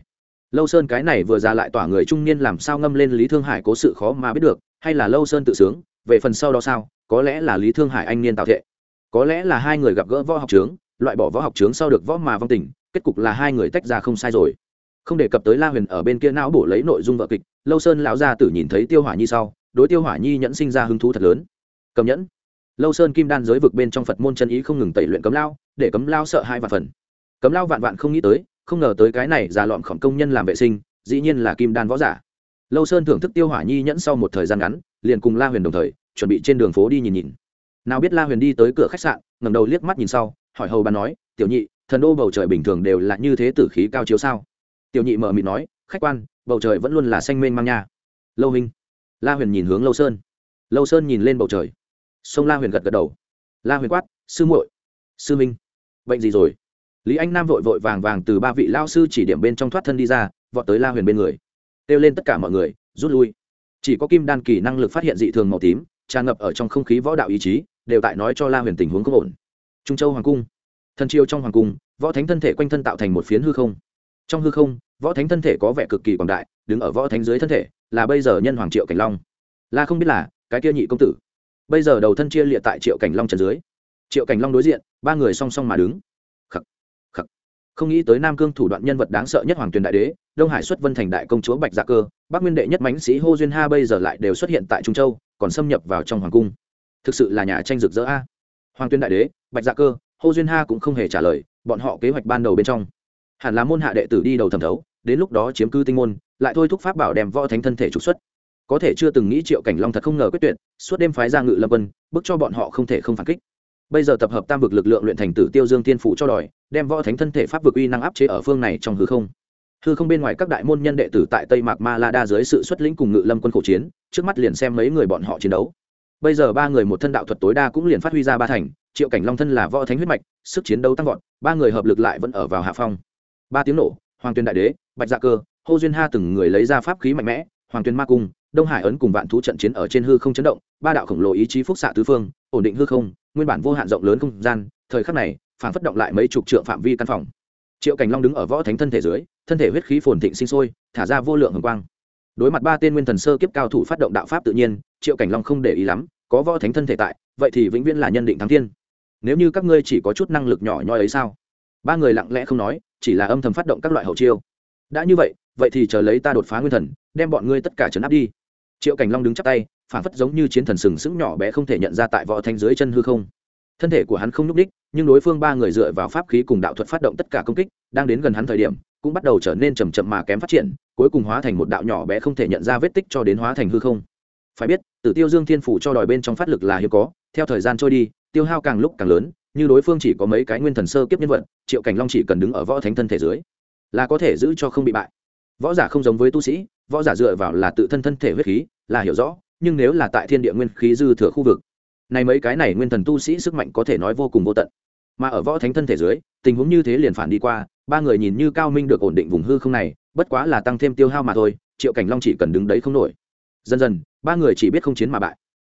Lâu sơn cái này vừa ra lại tỏa người trung niên làm sao ngâm lên lý thương hải cố sự khó mà biết được, hay là lâu sơn tự sướng, về phần sau đó sao, có lẽ là lý thương hải anh niên tạo thệ có lẽ là hai người gặp gỡ võ học trướng, loại bỏ võ học trướng sau được võ mà vong tình, kết cục là hai người tách ra không sai rồi. Không đề cập tới la huyền ở bên kia não bổ lấy nội dung vợ kịch, lâu sơn lão gia tử nhìn thấy tiêu hỏa nhi sau, đối tiêu hỏa nhi nhẫn sinh ra hứng thú thật lớn. Cầm nhẫn. Lâu sơn kim đan giới vực bên trong phật môn chân ý không ngừng tẩy luyện cấm lao, để cấm lao sợ hai vạn phần. Cấm lao vạn vạn không nghĩ tới, không ngờ tới cái này già lọn khổng công nhân làm vệ sinh, dĩ nhiên là kim đan võ giả. Lâu sơn thưởng thức tiêu hỏa nhi nhẫn sau một thời gian ngắn, liền cùng la huyền đồng thời, chuẩn bị trên đường phố đi nhìn nhìn nào biết la huyền đi tới cửa khách sạn ngầm đầu liếc mắt nhìn sau, hỏi hầu bà nói, tiểu nhị, thần đô bầu trời bình thường đều là như thế tử khí cao chiếu sao? Tiểu nhị mở mịt nói, khách quan, bầu trời vẫn luôn là xanh mênh mang nha. Lâu hình la huyền nhìn hướng lâu sơn. Lâu sơn nhìn lên bầu trời. Sông la huyền gật gật đầu. La huyền quát, sư muội, sư minh bệnh gì rồi? Lý anh nam vội vội vàng vàng từ ba vị lao sư chỉ điểm bên trong thoát thân đi ra, vọt tới la huyền bên người. Kêu lên tất cả mọi người, rút lui. Chỉ có kim đan kỳ năng lực phát hiện dị thường màu tím, tràn ngập ở trong không khí võ đạo ý chí đều tại nói cho la huyền tình huống có ổn. Trung châu hoàng cung. Thần triều trong hoàng cung, võ thánh thân thể quanh thân tạo thành một phiến hư không. Trong hư không, võ thánh thân thể có vẻ cực kỳ quảng đại, đứng ở võ thánh dưới thân thể là bây giờ nhân hoàng triệu cảnh long. La không biết là cái kia nhị công tử. Bây giờ đầu thân chia liệt tại triệu cảnh long trần dưới. Triệu cảnh long đối diện, ba người song song mà đứng. Khắc khắc. Không nghĩ tới nam cương thủ đoạn nhân vật đáng sợ nhất hoàng tuyền đại đế, đông hải xuất vân thành đại công chúa bạch dạ cơ, bắc nguyên đệ nhất mãnh sĩ hô duyên ha bây giờ lại đều xuất hiện tại trung châu, còn xâm nhập vào trong hoàng cung thực sự là nhà tranh rực rỡ a. Hoàng tuyên đại đế, bạch dạ cơ, hô duyên ha cũng không hề trả lời, bọn họ kế hoạch ban đầu bên trong. Hẳn là môn hạ đệ tử đi đầu thẩm thấu, đến lúc đó chiếm cư tinh môn, lại thôi thúc pháp bảo đem võ thánh thân thể trục xuất. Có thể chưa từng nghĩ triệu cảnh long thật không ngờ quyết tuyệt, suốt đêm phái ra ngự lâm quân, bức cho bọn họ không thể không phản kích. Bây giờ tập hợp tam vực lực lượng luyện thành tử tiêu dương tiên phụ cho đòi, đem võ thánh thân thể pháp vực uy năng áp chế ở phương này trong hư không. Hư không bên ngoài các đại môn nhân đệ tử tại tây mạc ma la đa dưới sự xuất lĩnh cùng ngự lâm quân khổ chiến, trước mắt liền xem mấy người bọn họ chiến đấu bây giờ ba người một thân đạo thuật tối đa cũng liền phát huy ra ba thành, triệu cảnh long thân là võ thánh huyết mạch, sức chiến đấu tăng vọt, ba người hợp lực lại vẫn ở vào hạ phong. Ba tiếng nổ, hoàng tuyên đại đế, bạch dạ cơ, hô duyên ha từng người lấy ra pháp khí mạnh mẽ, hoàng tuyên ma cung, đông hải ấn cùng vạn thú trận chiến ở trên hư không chấn động, ba đạo khổng lồ ý chí phúc xạ tứ phương, ổn định hư không, nguyên bản vô hạn rộng lớn không gian, thời khắc này, phản phất động lại mấy chục trượng phạm vi căn phòng. Triệu cảnh long đứng ở võ thánh thân thể dưới, thân thể huyết khí phồn thịnh sinh sôi, thả ra vô lượng hồng quang. Đối mặt ba tên nguyên thần sơ kiếp cao thủ phát động đạo pháp tự nhiên, triệu cảnh long không để ý lắm có võ thánh thân thể tại, vậy thì vĩnh viễn là nhân định thắng thiên. Nếu như các ngươi chỉ có chút năng lực nhỏ nhoi ấy sao? Ba người lặng lẽ không nói, chỉ là âm thầm phát động các loại hậu chiêu. Đã như vậy vậy thì chờ lấy ta đột phá nguyên thần, đem bọn ngươi tất cả trấn áp đi. Triệu cảnh long đứng chắp tay, phản phất giống như chiến thần sừng sững nhỏ bé không thể nhận ra tại võ thanh dưới chân hư không. Thân thể của hắn không nhúc đích nhưng đối phương ba người dựa vào pháp khí cùng đạo thuật phát động tất cả công kích, đang đến gần hắn thời điểm, cũng bắt đầu trở nên chầm chậm mà kém phát triển, cuối cùng hóa thành một đạo nhỏ bé không thể nhận ra vết tích cho đến hóa thành hư không phải biết, tử tiêu dương thiên phủ cho đòi bên trong phát lực là hiếm có, theo thời gian trôi đi, tiêu hao càng lúc càng lớn, như đối phương chỉ có mấy cái nguyên thần sơ kiếp nhân vật, triệu cảnh long chỉ cần đứng ở võ thánh thân thể dưới, là có thể giữ cho không bị bại. Võ giả không giống với tu sĩ, võ giả dựa vào là tự thân thân thể huyết khí, là hiểu rõ, nhưng nếu là tại thiên địa nguyên khí dư thừa khu vực, này mấy cái này nguyên thần tu sĩ sức mạnh có thể nói vô cùng vô tận. Mà ở võ thánh thân thể dưới, tình huống như thế liền phản đi qua, ba người nhìn như cao minh được ổn định vùng hư không này, bất quá là tăng thêm tiêu hao mà thôi, triệu cảnh long chỉ cần đứng đấy không nổi. Dần dần ba người chỉ biết không chiến mà bại.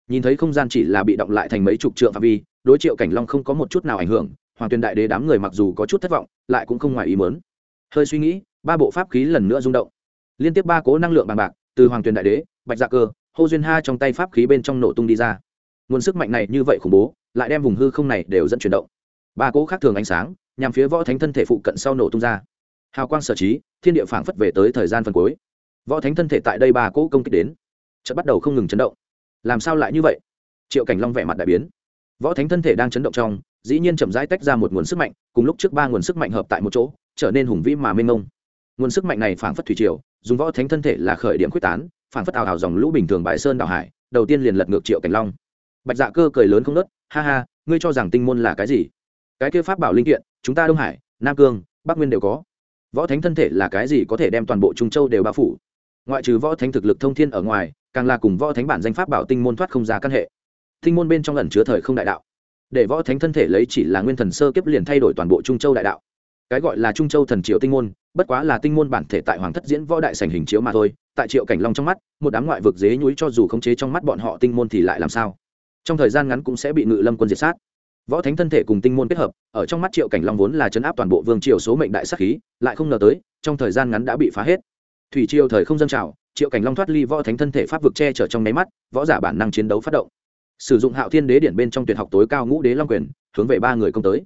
Nhìn thấy không gian chỉ là bị động lại thành mấy chục trượng phạm vi, đối triệu cảnh long không có một chút nào ảnh hưởng, hoàng tuyền đại đế đám người mặc dù có chút thất vọng, lại cũng không ngoài ý mớn hơi suy nghĩ, ba bộ pháp khí lần nữa rung động. Liên tiếp ba cố năng lượng bằng bạc, từ hoàng tuyền đại đế, bạch dạ cơ, hô duyên ha trong tay pháp khí bên trong nổ tung đi ra. Nguồn sức mạnh này như vậy khủng bố, lại đem vùng hư không này đều dẫn chuyển động. Ba cố khác thường ánh sáng, nhằm phía võ thánh thân thể phụ cận sau nổ tung ra. Hào quang sở trí, thiên địa phảng phất về tới thời gian phần cuối. Võ thánh thân thể tại đây ba cố công kích đến chợt bắt đầu không ngừng chấn động. Làm sao lại như vậy? Triệu cảnh long vẻ mặt đại biến. Võ thánh thân thể đang chấn động trong, dĩ nhiên chậm rãi tách ra một nguồn sức mạnh, cùng lúc trước ba nguồn sức mạnh hợp tại một chỗ, trở nên hùng vĩ mà mênh mông. Nguồn sức mạnh này phảng phất thủy triều, dùng võ thánh thân thể là khởi điểm quyết tán, phảng phất ảo hào dòng lũ bình thường bãi sơn đảo hải, đầu tiên liền lật ngược triệu cảnh long. Bạch dạ cơ cười lớn không nớt, ha ha, ngươi cho rằng tinh môn là cái gì? Cái kia pháp bảo linh kiện, chúng ta đông hải, nam cương, bắc nguyên đều có. Võ thánh thân thể là cái gì có thể đem toàn bộ trung châu đều bao phủ? Ngoại trừ võ thánh thực lực thông thiên ở ngoài càng là cùng võ thánh bản danh pháp bảo tinh môn thoát không ra căn hệ. Tinh môn bên trong lần chứa thời không đại đạo. Để võ thánh thân thể lấy chỉ là nguyên thần sơ kiếp liền thay đổi toàn bộ trung châu đại đạo. Cái gọi là trung châu thần triệu tinh môn, bất quá là tinh môn bản thể tại hoàng thất diễn võ đại sành hình chiếu mà thôi, tại triệu cảnh long trong mắt, một đám ngoại vực dế nhúi cho dù khống chế trong mắt bọn họ tinh môn thì lại làm sao? Trong thời gian ngắn cũng sẽ bị ngự lâm quân diệt sát. Võ thánh thân thể cùng tinh môn kết hợp, ở trong mắt triệu cảnh long vốn là chấn áp toàn bộ vương triều số mệnh đại sắc khí, lại không ngờ tới, trong thời gian ngắn đã bị phá hết. Thủy triều thời không dân trào triệu cảnh long thoát ly võ thánh thân thể pháp vực che chở trong máy mắt, võ giả bản năng chiến đấu phát động. Sử dụng hạo thiên đế điển bên trong tuyệt học tối cao ngũ đế long quyền, hướng về ba người công tới.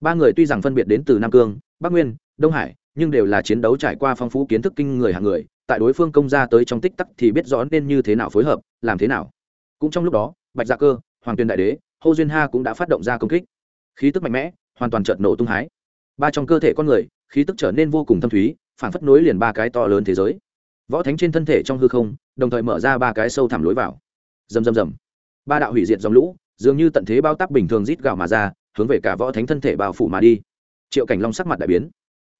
Ba người tuy rằng phân biệt đến từ nam cương, bắc nguyên, đông hải, nhưng đều là chiến đấu trải qua phong phú kiến thức kinh người hàng người, tại đối phương công ra tới trong tích tắc thì biết rõ nên như thế nào phối hợp, làm thế nào. Cũng trong lúc đó, bạch dạ cơ, hoàng tuyên đại đế, hô duyên ha cũng đã phát động ra công kích. Khí tức mạnh mẽ, hoàn toàn chợt nổ tung hái. Ba trong cơ thể con người, khí tức trở nên vô cùng thâm thúy phản phất nối liền ba cái to lớn thế giới võ thánh trên thân thể trong hư không, đồng thời mở ra ba cái sâu thẳm lối vào. Rầm rầm rầm. Ba đạo hủy diệt dòng lũ, dường như tận thế bao tắc bình thường rít gạo mà ra, hướng về cả võ thánh thân thể bao phủ mà đi. Triệu cảnh long sắc mặt đại biến.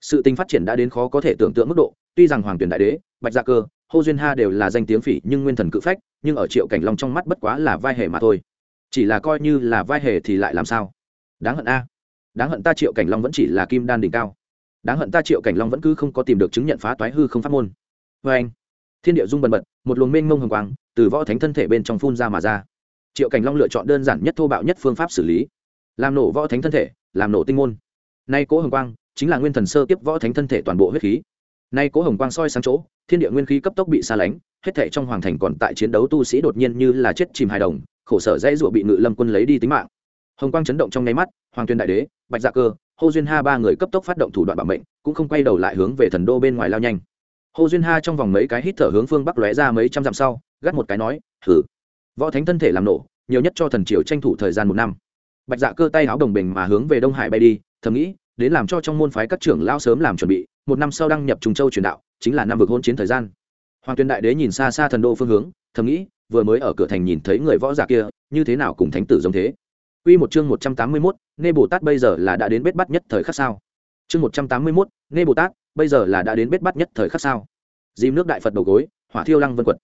Sự tình phát triển đã đến khó có thể tưởng tượng mức độ, tuy rằng hoàng tuyển đại đế, bạch gia cơ, hô duyên ha đều là danh tiếng phỉ, nhưng nguyên thần cự phách, nhưng ở triệu cảnh long trong mắt bất quá là vai hề mà thôi. Chỉ là coi như là vai hề thì lại làm sao? Đáng hận a. Đáng hận ta triệu cảnh long vẫn chỉ là kim đan đỉnh cao. Đáng hận ta triệu cảnh long vẫn cứ không có tìm được chứng nhận phá toái hư không pháp môn vê anh. Thiên địa dung bần bật, một luồng mênh mông hồng quang từ võ thánh thân thể bên trong phun ra mà ra. Triệu cảnh long lựa chọn đơn giản nhất thô bạo nhất phương pháp xử lý. Làm nổ võ thánh thân thể, làm nổ tinh môn. Nay cố hồng quang chính là nguyên thần sơ tiếp võ thánh thân thể toàn bộ huyết khí. Nay cố hồng quang soi sáng chỗ, thiên địa nguyên khí cấp tốc bị xa lánh, hết thể trong hoàng thành còn tại chiến đấu tu sĩ đột nhiên như là chết chìm hài đồng, khổ sở dãy ruộ bị ngự lâm quân lấy đi tính mạng. Hồng quang chấn động trong nháy mắt, hoàng tuyên đại đế, bạch dạ cơ, hô duyên ha ba người cấp tốc phát động thủ đoạn bảo mệnh, cũng không quay đầu lại hướng về thần đô bên ngoài lao nhanh hồ duyên ha trong vòng mấy cái hít thở hướng phương bắc lóe ra mấy trăm dặm sau gắt một cái nói thử võ thánh thân thể làm nổ nhiều nhất cho thần triều tranh thủ thời gian một năm. Bạch dạ cơ tay áo đồng bình mà hướng về đông hải bay đi thầm nghĩ đến làm cho trong môn phái các trưởng lao sớm làm chuẩn bị một năm sau đăng nhập trùng châu truyền đạo chính là năm vực hôn chiến thời gian. Hoàng tuyên đại đế nhìn xa xa thần đô phương hướng thầm nghĩ vừa mới ở cửa thành nhìn thấy người võ giả kia như thế nào cùng thánh tử giống thế? Quy một chương 181, Nê Bồ Tát bây giờ là đã đến bết bắt nhất thời khắc sao? Chương 181, Nê Bồ Tát, bây giờ là đã đến bết bắt nhất thời khắc sao? Dìm nước đại Phật đầu gối, hỏa thiêu lăng vân quật.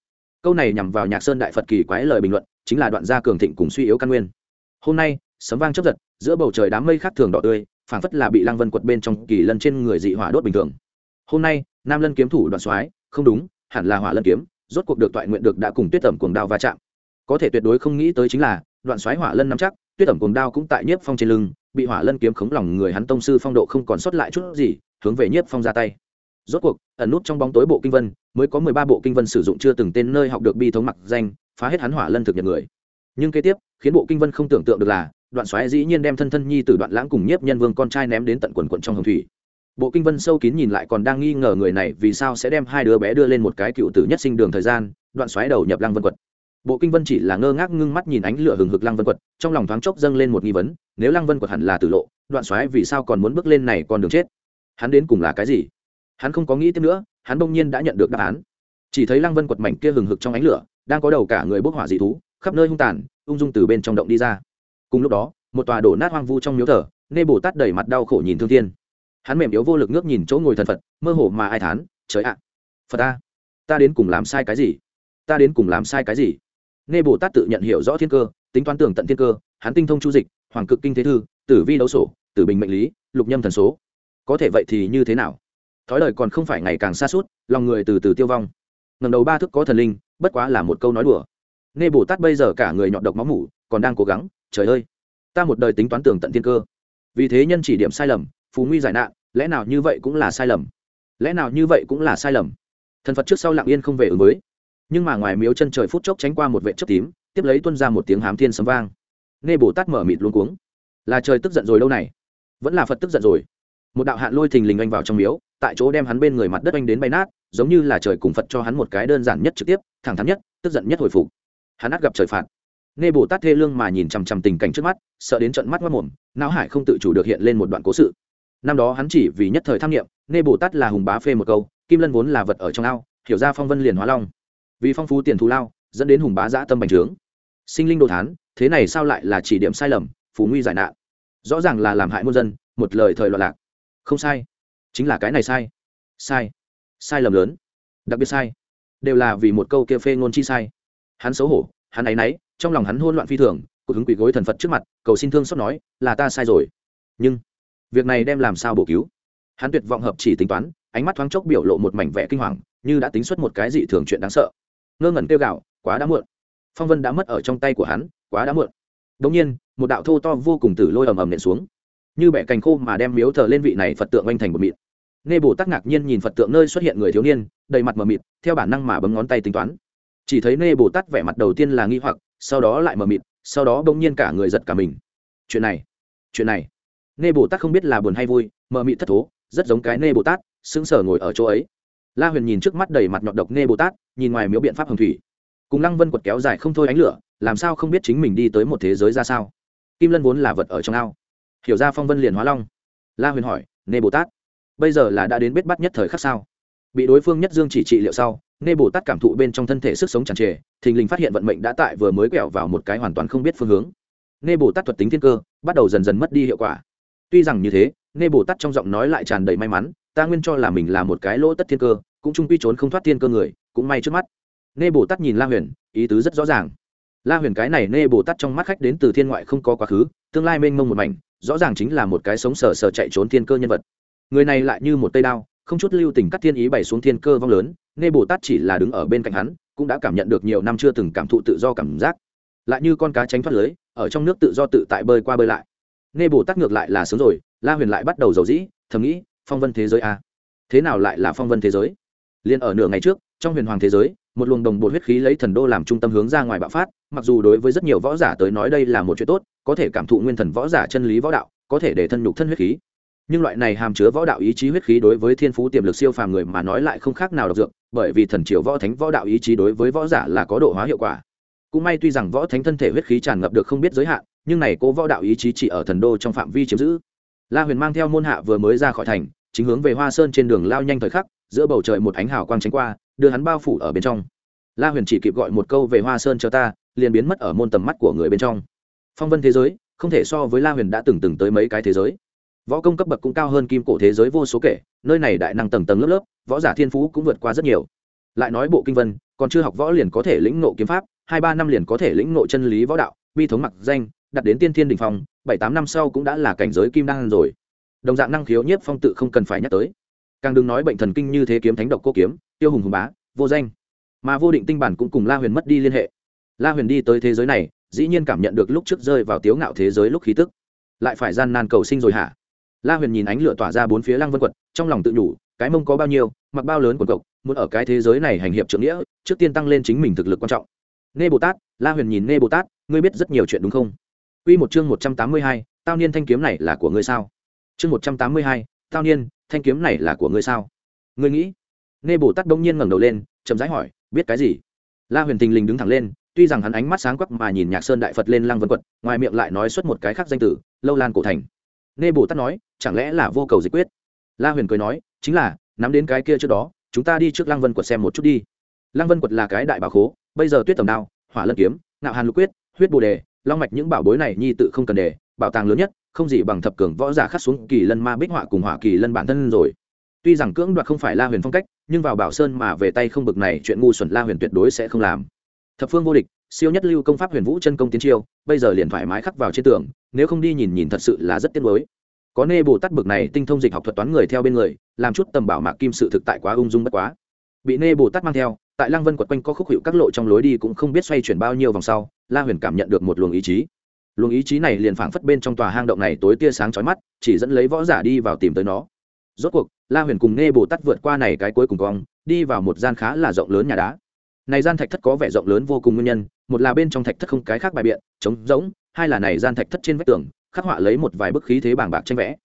Câu này nhằm vào Nhạc Sơn đại Phật kỳ quái lời bình luận, chính là đoạn gia cường thịnh cùng suy yếu căn nguyên. Hôm nay, sấm vang chấp giật, giữa bầu trời đám mây khác thường đỏ tươi, phảng phất là bị lăng vân quật bên trong kỳ lân trên người dị hỏa đốt bình thường. Hôm nay, Nam Lân kiếm thủ đoạn soái, không đúng, hẳn là Hỏa Lân kiếm, rốt cuộc được toại nguyện được đã cùng Tuyết Tẩm cuồng đao va chạm. Có thể tuyệt đối không nghĩ tới chính là, đoạn soái Hỏa Lân nắm chắc, tuyết tẩm cuồng đao cũng tại nhiếp phong trên lưng bị hỏa lân kiếm khống lòng người hắn tông sư phong độ không còn sót lại chút gì hướng về nhiếp phong ra tay. Rốt cuộc, ẩn nút trong bóng tối bộ kinh vân, mới có mười ba bộ kinh vân sử dụng chưa từng tên nơi học được bi thống mặc danh, phá hết hắn hỏa lân thực nhật người. Nhưng kế tiếp, khiến bộ kinh vân không tưởng tượng được là, đoạn xoáy dĩ nhiên đem thân thân nhi từ đoạn lãng cùng nhiếp nhân vương con trai ném đến tận quần quận trong hồng thủy. Bộ kinh vân sâu kín nhìn lại còn đang nghi ngờ người này vì sao sẽ đem hai đứa bé đưa lên một cái cựu tử nhất sinh đường thời gian, đoạn xoáy đầu nhập lăng vân quật. Bộ kinh vân chỉ là ngơ ngác ngưng mắt nhìn ánh lửa hừng hực lăng vân quật, trong lòng thoáng chốc dâng lên một nghi vấn, nếu lăng vân quật hẳn là tử lộ, đoạn xoáy vì sao còn muốn bước lên này con đường chết? Hắn đến cùng là cái gì? Hắn không có nghĩ tiếp nữa, hắn bỗng nhiên đã nhận được đáp án. Chỉ thấy lăng vân quật mảnh kia hừng hực trong ánh lửa, đang có đầu cả người bốc hỏa dị thú, khắp nơi hung tàn, ung dung từ bên trong động đi ra. Cùng lúc đó, một tòa đổ nát hoang vu trong miếu thờ, nê bồ tát đầy mặt đau khổ nhìn thương thiên. Hắn mềm yếu vô lực ngước nhìn chỗ ngồi thần phật, mơ hồ mà ai thán, trời ạ, phật ta ta đến cùng làm sai cái gì? Ta đến cùng làm sai cái gì? Nê bồ tát tự nhận hiểu rõ thiên cơ, tính toán tưởng tận thiên cơ, hắn tinh thông chu dịch, hoàng cực kinh thế thư, tử vi đấu sổ, tử bình mệnh lý, lục nhâm thần số có thể vậy thì như thế nào? Thói lời còn không phải ngày càng xa suốt, lòng người từ từ tiêu vong. Ngầm đầu ba thức có thần linh, bất quá là một câu nói đùa. Nghe bồ tát bây giờ cả người nhọn độc máu mủ, còn đang cố gắng, trời ơi, ta một đời tính toán tưởng tận thiên cơ. Vì thế nhân chỉ điểm sai lầm phú nguy giải nạn, lẽ nào như vậy cũng là sai lầm? Lẽ nào như vậy cũng là sai lầm? Thần phật trước sau lặng yên không về ứng mới nhưng mà ngoài miếu chân trời phút chốc tránh qua một vệ chớp tím, tiếp lấy tuân ra một tiếng hám thiên sấm vang. Nghe bồ tát mở mịt luôn cuống. Là trời tức giận rồi lâu này? Vẫn là phật tức giận rồi một đạo hạn lôi thình lình anh vào trong miếu, tại chỗ đem hắn bên người mặt đất anh đến bay nát, giống như là trời cùng phật cho hắn một cái đơn giản nhất trực tiếp, thẳng thắn nhất, tức giận nhất hồi phục. Hắn át gặp trời phạt. Nghe bồ tát thê lương mà nhìn chằm chằm tình cảnh trước mắt, sợ đến trận mắt mất mồm, não hải không tự chủ được hiện lên một đoạn cố sự. Năm đó hắn chỉ vì nhất thời tham nghiệm nghe bồ tát là hùng bá phê một câu, kim lân vốn là vật ở trong ao, hiểu ra phong vân liền hóa long. Vì phong phú tiền thù lao, dẫn đến hùng bá giã tâm bành trướng. Sinh linh đồ thán, thế này sao lại là chỉ điểm sai lầm phú nguy giải nạn. Rõ ràng là làm hại muôn dân, một lời thời loạn lạc không sai. Chính là cái này sai. Sai. Sai lầm lớn. Đặc biệt sai. Đều là vì một câu kia phê ngôn chi sai. Hắn xấu hổ, hắn áy náy, trong lòng hắn hôn loạn phi thường cụ hứng quỷ gối thần phật trước mặt, cầu xin thương xót nói, là ta sai rồi. Nhưng, việc này đem làm sao bổ cứu? Hắn tuyệt vọng hợp chỉ tính toán, ánh mắt thoáng chốc biểu lộ một mảnh vẻ kinh hoàng, như đã tính xuất một cái dị thường chuyện đáng sợ. Ngơ ngẩn kêu gạo quá đã muộn. Phong vân đã mất ở trong tay của hắn, quá đã muộn. Đ ỗ n g nhiên, một đạo thô to vô cùng tử lôi ầm ầm nện xuống như bẻ cành khô mà đem miếu thờ lên vị này phật tượng oanh thành một mịt nghe bồ tắc ngạc nhiên nhìn phật tượng nơi xuất hiện người thiếu niên, đầy mặt mờ mịt, theo bản năng mà bấm ngón tay tính toán. Chỉ thấy nê bồ tát vẻ mặt đầu tiên là nghi hoặc, sau đó lại mờ mịt, sau đó bỗng nhiên cả người giật cả mình. Chuyện này chuyện này. Nê bồ tát không biết là buồn hay vui, mờ mịt thất thố, rất giống cái nê bồ tát, sững sờ ngồi ở chỗ ấy. La huyền nhìn trước mắt đầy mặt nhọn độc nê bồ tát, nhìn ngoài miếu biện pháp hồng thủy. Cùng lăng vân quật kéo dài không thôi ánh lửa, làm sao không biết chính mình đi tới một thế giới ra sao? Kim lân vốn là vật ở trong ao hiểu ra phong vân liền hóa long. La huyền hỏi, nê bồ tát, bây giờ là đã đến bết bắt nhất thời khắc sao? Bị đối phương nhất dương chỉ trị liệu sau, nê bồ tát cảm thụ bên trong thân thể sức sống tràn trề, thình lình phát hiện vận mệnh đã tại vừa mới quẹo vào một cái hoàn toàn không biết phương hướng. Nê bồ tát thuật tính thiên cơ, bắt đầu dần dần mất đi hiệu quả. Tuy rằng như thế, nê bồ tát trong giọng nói lại tràn đầy may mắn, ta nguyên cho là mình là một cái lỗ tất thiên cơ, cũng chung quy trốn không thoát thiên cơ người, cũng may trước mắt. Nê bồ tát nhìn la huyền, ý tứ rất rõ ràng. La huyền cái này nê bồ tát trong mắt khách đến từ thiên ngoại không có quá khứ, tương lai mênh mông một mảnh rõ ràng chính là một cái sống sờ sờ chạy trốn thiên cơ nhân vật. Người này lại như một cây đao, không chút lưu tình cắt thiên ý bày xuống thiên cơ vong lớn nê bồ tát chỉ là đứng ở bên cạnh hắn, cũng đã cảm nhận được nhiều năm chưa từng cảm thụ tự do cảm giác. Lại như con cá tránh thoát lưới, ở trong nước tự do tự tại bơi qua bơi lại. Nê bồ tát ngược lại là sớm rồi, la huyền lại bắt đầu dầu dĩ, thầm nghĩ, phong vân thế giới a. Thế nào lại là phong vân thế giới? Liền ở nửa ngày trước, trong huyền hoàng thế giới một luồng đồng bột huyết khí lấy thần đô làm trung tâm hướng ra ngoài bạo phát, mặc dù đối với rất nhiều võ giả tới nói đây là một chuyện tốt, có thể cảm thụ nguyên thần võ giả chân lý võ đạo, có thể để thân nhục thân huyết khí. Nhưng loại này hàm chứa võ đạo ý chí huyết khí đối với thiên phú tiềm lực siêu phàm người mà nói lại không khác nào độc dược, bởi vì thần triều võ thánh võ đạo ý chí đối với võ giả là có độ hóa hiệu quả. Cũng may tuy rằng võ thánh thân thể huyết khí tràn ngập được không biết giới hạn, nhưng này cố võ đạo ý chí chỉ ở thần đô trong phạm vi chiếm giữ. La huyền mang theo môn hạ vừa mới ra khỏi thành, chính hướng về hoa sơn trên đường lao nhanh thời khắc, giữa bầu trời một ánh hào quang tránh qua đưa hắn bao phủ ở bên trong. La huyền chỉ kịp gọi một câu về hoa sơn cho ta, liền biến mất ở môn tầm mắt của người bên trong. Phong vân thế giới, không thể so với la huyền đã từng từng tới mấy cái thế giới. Võ công cấp bậc cũng cao hơn kim cổ thế giới vô số kể, nơi này đại năng tầng tầng lớp lớp, võ giả thiên phú cũng vượt qua rất nhiều. Lại nói bộ kinh vân, còn chưa học võ liền có thể lĩnh nộ kiếm pháp, hai ba năm liền có thể lĩnh nộ chân lý võ đạo, bi thống mặc danh đặt đến tiên thiên đình phong, bảy tám năm sau cũng đã là cảnh giới kim đan rồi. Đồng dạng năng khiếu nhiếp phong tự không cần phải nhắc tới. Càng đừng nói bệnh thần kinh như thế kiếm thánh độc cô kiếm tiêu hùng hùng bá vô danh mà vô định tinh bản cũng cùng la huyền mất đi liên hệ la huyền đi tới thế giới này dĩ nhiên cảm nhận được lúc trước rơi vào tiếu ngạo thế giới lúc khí tức lại phải gian nan cầu sinh rồi hả la huyền nhìn ánh lửa tỏa ra bốn phía lăng vân quật trong lòng tự nhủ cái mông có bao nhiêu mặc bao lớn quần cộc muốn ở cái thế giới này hành hiệp trưởng nghĩa trước tiên tăng lên chính mình thực lực quan trọng nghe bồ tát la huyền nhìn nghe bồ tát ngươi biết rất nhiều chuyện đúng không Quy một chương một trăm tám mươi hai, tao niên thanh kiếm này là của ngươi sao? Chương một trăm tám mươi hai, tao niên, thanh kiếm này là của ngươi sao? Ngươi nghĩ? Nghe Bồ Tát đông nhiên ngẩng đầu lên, chậm rãi hỏi, biết cái gì? La Huyền thình Linh đứng thẳng lên, tuy rằng hắn ánh mắt sáng quắc mà nhìn Nhạc Sơn đại Phật lên lăng vân quật, ngoài miệng lại nói xuất một cái khác danh tử, Lâu Lan cổ thành. Nghe Bồ Tát nói, chẳng lẽ là vô cầu dịch quyết? La Huyền cười nói, chính là, nắm đến cái kia trước đó, chúng ta đi trước lăng vân quật xem một chút đi. Lăng vân quật là cái đại bảo khố, bây giờ tuyết tầm đao, hỏa lân kiếm, ngạo hàn lục quyết, huyết bồ đề, long mạch những bảo bối này nhi tự không cần đề, bảo tàng lớn nhất không gì bằng thập cường võ giả khắc xuống kỳ lân ma bích họa cùng hỏa kỳ lân bản thân rồi tuy rằng cưỡng đoạt không phải la huyền phong cách, nhưng vào bảo sơn mà về tay không bực này, chuyện ngu xuẩn la huyền tuyệt đối sẽ không làm. Thập phương vô địch, siêu nhất lưu công pháp huyền vũ chân công tiến chiêu, bây giờ liền thoải mái khắc vào trên tường, nếu không đi nhìn nhìn thật sự là rất tiếc mới có nê bồ tát bực này tinh thông dịch học thuật toán người theo bên người, làm chút tầm bảo mạc kim sự thực tại quá ung dung bất quá. Bị nê bồ tát mang theo, tại lăng vân quật quanh có khúc hiệu các lộ trong lối đi cũng không biết xoay chuyển bao nhiêu vòng sau, la huyền cảm nhận được một luồng ý chí. Luồng ý chí này liền phảng phất bên trong tòa hang động này tối tia sáng chói mắt, chỉ dẫn lấy võ giả đi vào tìm tới nó rốt cuộc, la huyền cùng nghe bồ tát vượt qua này cái cuối cùng cong, đi vào một gian khá là rộng lớn nhà đá. Này gian thạch thất có vẻ rộng lớn vô cùng nguyên nhân, một là bên trong thạch thất không cái khác bài biện, trống rỗng, hai là này gian thạch thất trên vách tường, khắc họa lấy một vài bức khí thế bảng bạc tranh vẽ.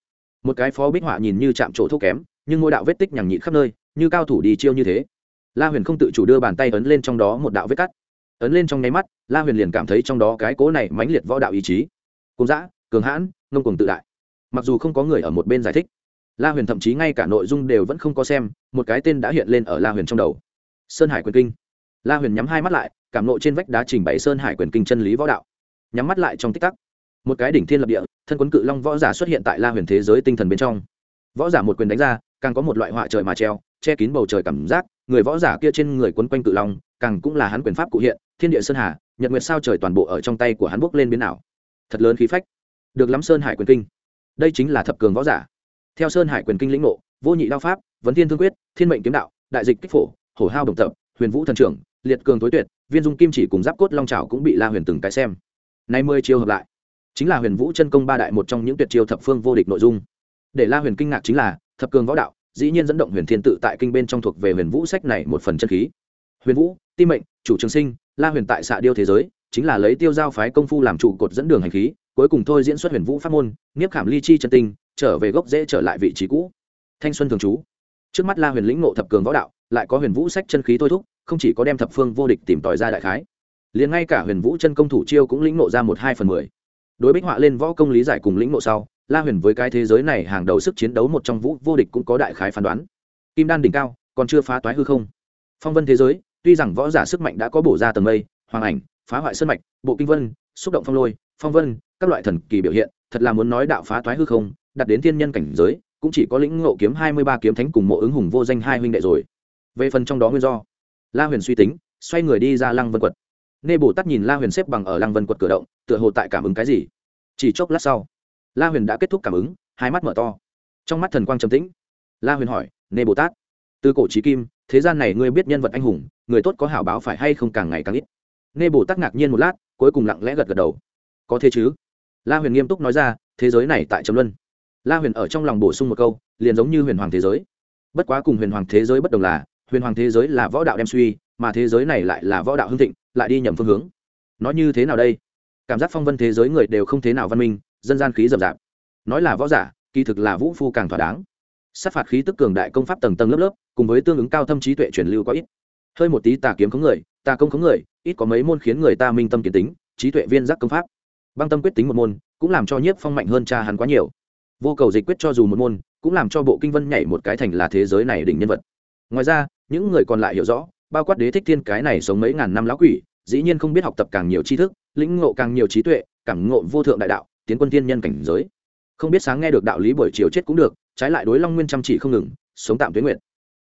Một cái phó bích họa nhìn như chạm trổ thô kém, nhưng ngôi đạo vết tích nhằng nhịn khắp nơi, như cao thủ đi chiêu như thế. La huyền không tự chủ đưa bàn tay ấn lên trong đó một đạo vết cắt. Ấn lên trong nháy mắt, la huyền liền cảm thấy trong đó cái cố này mãnh liệt võ đạo ý chí. Cùng dã, cường hãn, ngông cùng tự đại. Mặc dù không có người ở một bên giải thích la huyền thậm chí ngay cả nội dung đều vẫn không có xem, một cái tên đã hiện lên ở la huyền trong đầu. Sơn hải quyền kinh. La huyền nhắm hai mắt lại, cảm nộ trên vách đá trình bày sơn hải quyền kinh chân lý võ đạo. Nhắm mắt lại trong tích tắc. Một cái đỉnh thiên lập địa, thân quấn cự long võ giả xuất hiện tại la huyền thế giới tinh thần bên trong. Võ giả một quyền đánh ra, càng có một loại họa trời mà treo, che kín bầu trời cảm giác, người võ giả kia trên người quấn quanh cự long, càng cũng là hắn quyền pháp cụ hiện, thiên địa sơn hà, nhật nguyệt sao trời toàn bộ ở trong tay của hắn bốc lên biến ảo. Thật lớn khí phách. Được lắm sơn hải quyền kinh. Đây chính là thập cường võ giả theo sơn hải quyền kinh lĩnh ngộ, vô nhị đao pháp, vấn thiên thương quyết, thiên mệnh kiếm đạo, đại dịch kích phổ, hổ hao đồng tập, huyền vũ thần trưởng, liệt cường tối tuyệt, viên dung kim chỉ cùng giáp cốt long trào cũng bị la huyền từng cái xem. Nay mười chiêu hợp lại, chính là huyền vũ chân công ba đại một trong những tuyệt chiêu thập phương vô địch nội dung. Để la huyền kinh ngạc chính là, thập cường võ đạo, dĩ nhiên dẫn động huyền thiên tự tại kinh bên trong thuộc về huyền vũ sách này một phần chân khí. Huyền vũ, ti mệnh, chủ trường sinh, la huyền tại xạ điêu thế giới, chính là lấy tiêu giao phái công phu làm trụ cột dẫn đường hành khí cuối cùng thôi diễn xuất huyền vũ pháp môn nghiếp khảm ly chi chân tinh, trở về gốc dễ trở lại vị trí cũ. Thanh xuân thường trú. Trước mắt la huyền lĩnh ngộ thập cường võ đạo, lại có huyền vũ sách chân khí thôi thúc, không chỉ có đem thập phương vô địch tìm tòi ra đại khái, liền ngay cả huyền vũ chân công thủ chiêu cũng lĩnh ngộ ra một hai phần mười. Đối bích họa lên võ công lý giải cùng lĩnh ngộ sau, la huyền với cái thế giới này hàng đầu sức chiến đấu một trong vũ vô địch cũng có đại khái phán đoán. Kim đan đỉnh cao, còn chưa phá toái hư không. Phong vân thế giới, tuy rằng võ giả sức mạnh đã có bổ ra tầng mây, hoàng ảnh, phá hoại sơn mạch, bộ kinh vân, xúc động phong lôi phong vân, các loại thần kỳ biểu hiện, thật là muốn nói đạo phá thoái hư không, đặt đến thiên nhân cảnh giới, cũng chỉ có lĩnh ngộ kiếm hai mươi ba kiếm thánh cùng mộ ứng hùng vô danh hai huynh đệ rồi. Về phần trong đó nguyên do, la huyền suy tính, xoay người đi ra lăng vân quật. Nê bồ tát nhìn la huyền xếp bằng ở lăng vân quật cửa động, tựa hồ tại cảm ứng cái gì. Chỉ chốc lát sau, la huyền đã kết thúc cảm ứng, hai mắt mở to. Trong mắt thần quang trầm tĩnh, la huyền hỏi, nê bồ tát, từ cổ trí kim, thế gian này ngươi biết nhân vật anh hùng, người tốt có hảo báo phải hay không càng ngày càng ít? Nê bồ tát ngạc nhiên một lát, cuối cùng lặng lẽ gật gật đầu có thế chứ? La huyền nghiêm túc nói ra, thế giới này tại trầm luân. La huyền ở trong lòng bổ sung một câu, liền giống như huyền hoàng thế giới. Bất quá cùng huyền hoàng thế giới bất đồng là, huyền hoàng thế giới là võ đạo đem suy, mà thế giới này lại là võ đạo hưng thịnh, lại đi nhầm phương hướng. Nói như thế nào đây? Cảm giác phong vân thế giới người đều không thế nào văn minh, dân gian khí rậm rạp. Nói là võ giả, kỳ thực là vũ phu càng thỏa đáng. Sát phạt khí tức cường đại công pháp tầng tầng lớp lớp, cùng với tương ứng cao thâm trí tuệ truyền lưu có ít. Hơi một tí tà kiếm khống người, tà công khống người, ít có mấy môn khiến người ta minh tâm kiến tính, trí tuệ viên giác công pháp băng tâm quyết tính một môn, cũng làm cho nhiếp phong mạnh hơn cha hắn quá nhiều. Vô cầu dịch quyết cho dù một môn, cũng làm cho bộ kinh vân nhảy một cái thành là thế giới này đỉnh nhân vật. Ngoài ra, những người còn lại hiểu rõ, bao quát đế thích thiên cái này sống mấy ngàn năm lão quỷ, dĩ nhiên không biết học tập càng nhiều tri thức, lĩnh ngộ càng nhiều trí tuệ, cảm ngộ vô thượng đại đạo, tiến quân thiên nhân cảnh giới. Không biết sáng nghe được đạo lý buổi chiều chết cũng được, trái lại đối long nguyên chăm chỉ không ngừng, sống tạm tuyến nguyện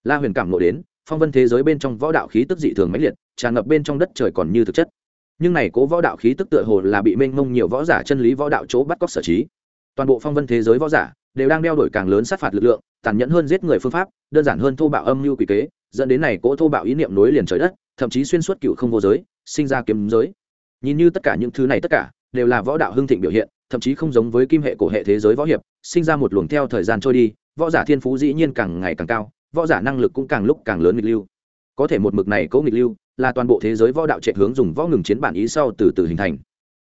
la huyền cảm ngộ đến, phong vân thế giới bên trong võ đạo khí tức dị thường mãnh liệt, tràn ngập bên trong đất trời còn như thực chất nhưng này cố võ đạo khí tức tựa hồ là bị mênh mông nhiều võ giả chân lý võ đạo chỗ bắt cóc sở trí. Toàn bộ phong vân thế giới võ giả đều đang đeo đổi càng lớn sát phạt lực lượng, tàn nhẫn hơn giết người phương pháp, đơn giản hơn thô bạo âm mưu quỷ kế, dẫn đến này cỗ thô bạo ý niệm nối liền trời đất, thậm chí xuyên suốt cựu không vô giới, sinh ra kiếm giới. Nhìn như tất cả những thứ này tất cả đều là võ đạo hưng thịnh biểu hiện, thậm chí không giống với kim hệ cổ hệ thế giới võ hiệp, sinh ra một luồng theo thời gian trôi đi, võ giả thiên phú dĩ nhiên càng ngày càng cao, võ giả năng lực cũng càng lúc càng lớn nghịch lưu. Có thể một mực này cố nghịch lưu là toàn bộ thế giới võ đạo trệ hướng dùng võ ngừng chiến bản ý sau từ từ hình thành.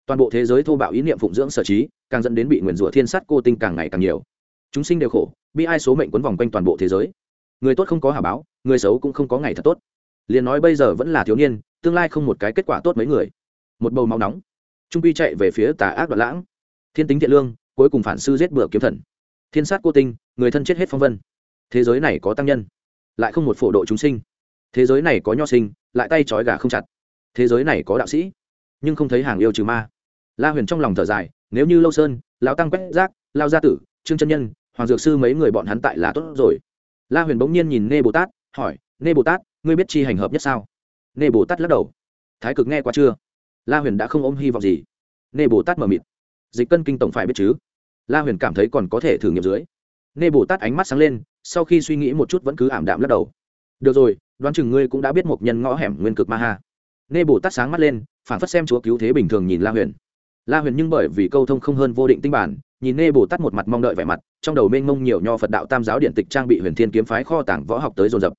Toàn bộ thế giới thô bạo ý niệm phụng dưỡng sở trí, càng dẫn đến bị nguyền rủa thiên sát cô tinh càng ngày càng nhiều. Chúng sinh đều khổ bi ai số mệnh quấn vòng quanh toàn bộ thế giới. Người tốt không có hà báo, người xấu cũng không có ngày thật tốt. Liền nói bây giờ vẫn là thiếu niên, tương lai không một cái kết quả tốt mấy người. Một bầu máu nóng. Trung pi chạy về phía tà ác đoạn lãng. Thiên tính thiện lương, cuối cùng phản sư giết bừa kiếm thần. Thiên sát cô tinh, người thân chết hết phong vân. Thế giới này có tăng nhân, lại không một phổ độ chúng sinh thế giới này có nho sinh, lại tay trói gà không chặt. Thế giới này có đạo sĩ, nhưng không thấy hàng yêu trừ ma. La huyền trong lòng thở dài, nếu như lâu sơn, lão tăng quét rác lao gia tử, trương chân nhân, hoàng dược sư mấy người bọn hắn tại là tốt rồi. La huyền bỗng nhiên nhìn nê bồ tát, hỏi, nê bồ tát, ngươi biết chi hành hợp nhất sao? Nê bồ tát lắc đầu. Thái cực nghe qua chưa? La huyền đã không ôm hy vọng gì. Nê bồ tát mờ mịt. Dịch cân kinh tổng phải biết chứ? La huyền cảm thấy còn có thể thử nghiệm dưới. Nê bồ tát ánh mắt sáng lên, sau khi suy nghĩ một chút vẫn cứ ảm đạm lắc đầu. Được rồi đoán chừng ngươi cũng đã biết một nhân ngõ hẻm nguyên cực ma ha. Nê bồ tát sáng mắt lên phản phất xem chúa cứu thế bình thường nhìn la huyền. La huyền nhưng bởi vì câu thông không hơn vô định tinh bản, nhìn nê bồ tát một mặt mong đợi vẻ mặt, trong đầu mênh mông nhiều nho phật đạo tam giáo điện tịch trang bị huyền thiên kiếm phái kho tảng võ học tới dồn dập.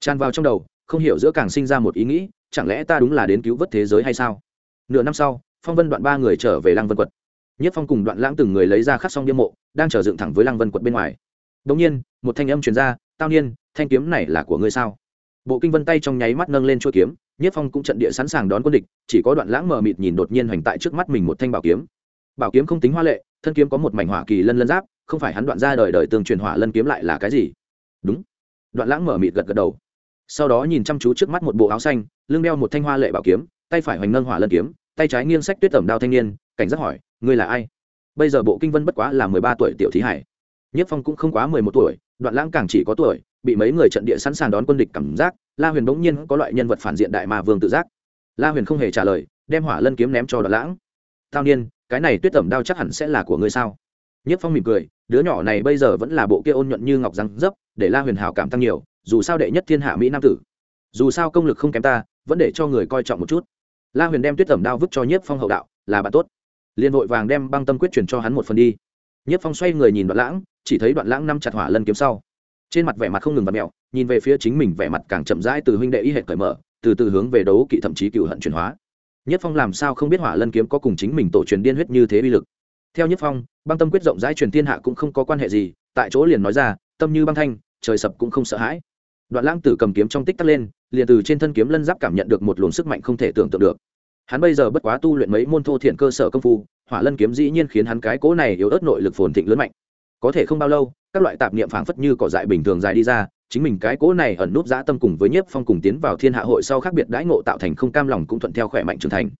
Tràn vào trong đầu, không hiểu giữa càng sinh ra một ý nghĩ, chẳng lẽ ta đúng là đến cứu vớt thế giới hay sao? Nửa năm sau, phong vân đoạn ba người trở về lăng vân quật. Nhất phong cùng đoạn lãng từng người lấy ra khắc xong biên mộ, đang chờ dựng thẳng với lăng vân quật bên ngoài. Đống nhiên, một thanh âm truyền ra, tao niên, thanh kiếm này là của ngươi sao? Bộ kinh vân tay trong nháy mắt nâng lên chuôi kiếm nhất phong cũng trận địa sẵn sàng đón quân địch, chỉ có đoạn lãng mờ mịt nhìn đột nhiên hoành tại trước mắt mình một thanh bảo kiếm. Bảo kiếm không tính hoa lệ, thân kiếm có một mảnh hỏa kỳ lân lân giáp, không phải hắn đoạn ra đời đời tương truyền hỏa lân kiếm lại là cái gì? Đúng. Đoạn lãng mờ mịt gật gật đầu. Sau đó nhìn chăm chú trước mắt một bộ áo xanh, lưng đeo một thanh hoa lệ bảo kiếm, tay phải hoành nâng hỏa lân kiếm, tay trái nghiêng sách tuyết tẩm đao thanh niên, cảnh giác hỏi, ngươi là ai? Bây giờ bộ kinh vân bất quá là mười ba tuổi tiểu thí hải. Nhất phong cũng không quá mười một tuổi, đoạn lãng càng chỉ có tuổi bị mấy người trận địa sẵn sàng đón quân địch cảm giác, la huyền bỗng nhiên có loại nhân vật phản diện đại mà vương tự giác. La huyền không hề trả lời, đem hỏa lân kiếm ném cho đoạn lãng. Tao niên, cái này tuyết tẩm đao chắc hẳn sẽ là của ngươi sao? Nhất phong mỉm cười, đứa nhỏ này bây giờ vẫn là bộ kia ôn nhuận như ngọc răng dấp, để la huyền hào cảm tăng nhiều, dù sao đệ nhất thiên hạ mỹ nam tử. Dù sao công lực không kém ta, vẫn để cho người coi trọng một chút. La huyền đem tuyết tẩm đao vứt cho nhiếp phong hậu đạo, là bạn tốt. Liền vội vàng đem băng tâm quyết truyền cho hắn một phần đi. Nhiếp phong xoay người nhìn đoạn lãng, chỉ thấy đoạn lãng năm chặt hỏa lân kiếm sau trên mặt vẻ mặt không ngừng vặt mẹo, nhìn về phía chính mình vẻ mặt càng chậm rãi từ huynh đệ y hệ cởi mở, từ từ hướng về đấu kỵ thậm chí cựu hận chuyển hóa. Nhất phong làm sao không biết hỏa lân kiếm có cùng chính mình tổ truyền điên huyết như thế uy lực? Theo nhất phong, băng tâm quyết rộng rãi truyền thiên hạ cũng không có quan hệ gì, tại chỗ liền nói ra, tâm như băng thanh, trời sập cũng không sợ hãi. Đoạn lãng tử cầm kiếm trong tích tắc lên, liền từ trên thân kiếm lân giáp cảm nhận được một luồng sức mạnh không thể tưởng tượng được. Hắn bây giờ bất quá tu luyện mấy môn thô thiện cơ sở công phu, hỏa lân kiếm dĩ nhiên khiến hắn cái cỗ này yếu ớt nội lực phồn thịnh lớn mạnh có thể không bao lâu, các loại tạp niệm phảng phất như cỏ dại bình thường dài đi ra, chính mình cái cỗ này ẩn nút dã tâm cùng với nhiếp phong cùng tiến vào thiên hạ hội sau khác biệt đãi ngộ tạo thành không cam lòng cũng thuận theo khỏe mạnh trưởng thành.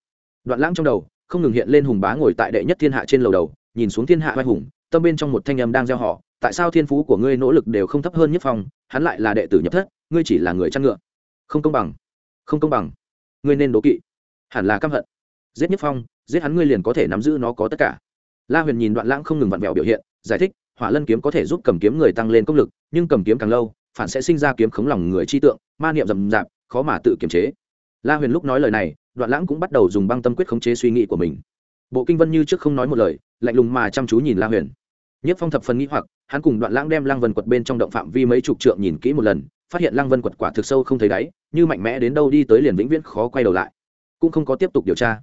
Đoạn lãng trong đầu, không ngừng hiện lên hùng bá ngồi tại đệ nhất thiên hạ trên lầu đầu, nhìn xuống thiên hạ vai hùng, tâm bên trong một thanh âm đang gieo họ, tại sao thiên phú của ngươi nỗ lực đều không thấp hơn nhất phong, hắn lại là đệ tử nhập thất, ngươi chỉ là người chăn ngựa. Không công bằng, không công bằng, ngươi nên đố kỵ, hẳn là căm hận. Giết nhất phong, giết hắn ngươi liền có thể nắm giữ nó có tất cả. La huyền nhìn đoạn lãng không ngừng vặn vẹo biểu hiện, giải thích hỏa lân kiếm có thể giúp cầm kiếm người tăng lên công lực, nhưng cầm kiếm càng lâu, phản sẽ sinh ra kiếm khống lòng người chi tượng, ma niệm rầm rạp, khó mà tự kiềm chế. La huyền lúc nói lời này, đoạn lãng cũng bắt đầu dùng băng tâm quyết khống chế suy nghĩ của mình. Bộ kinh vân như trước không nói một lời, lạnh lùng mà chăm chú nhìn la huyền. Nhất phong thập phần nghĩ hoặc, hắn cùng đoạn lãng đem lăng vân quật bên trong động phạm vi mấy chục trượng nhìn kỹ một lần, phát hiện lăng vân quật quả thực sâu không thấy đáy, như mạnh mẽ đến đâu đi tới liền vĩnh viễn khó quay đầu lại. Cũng không có tiếp tục điều tra.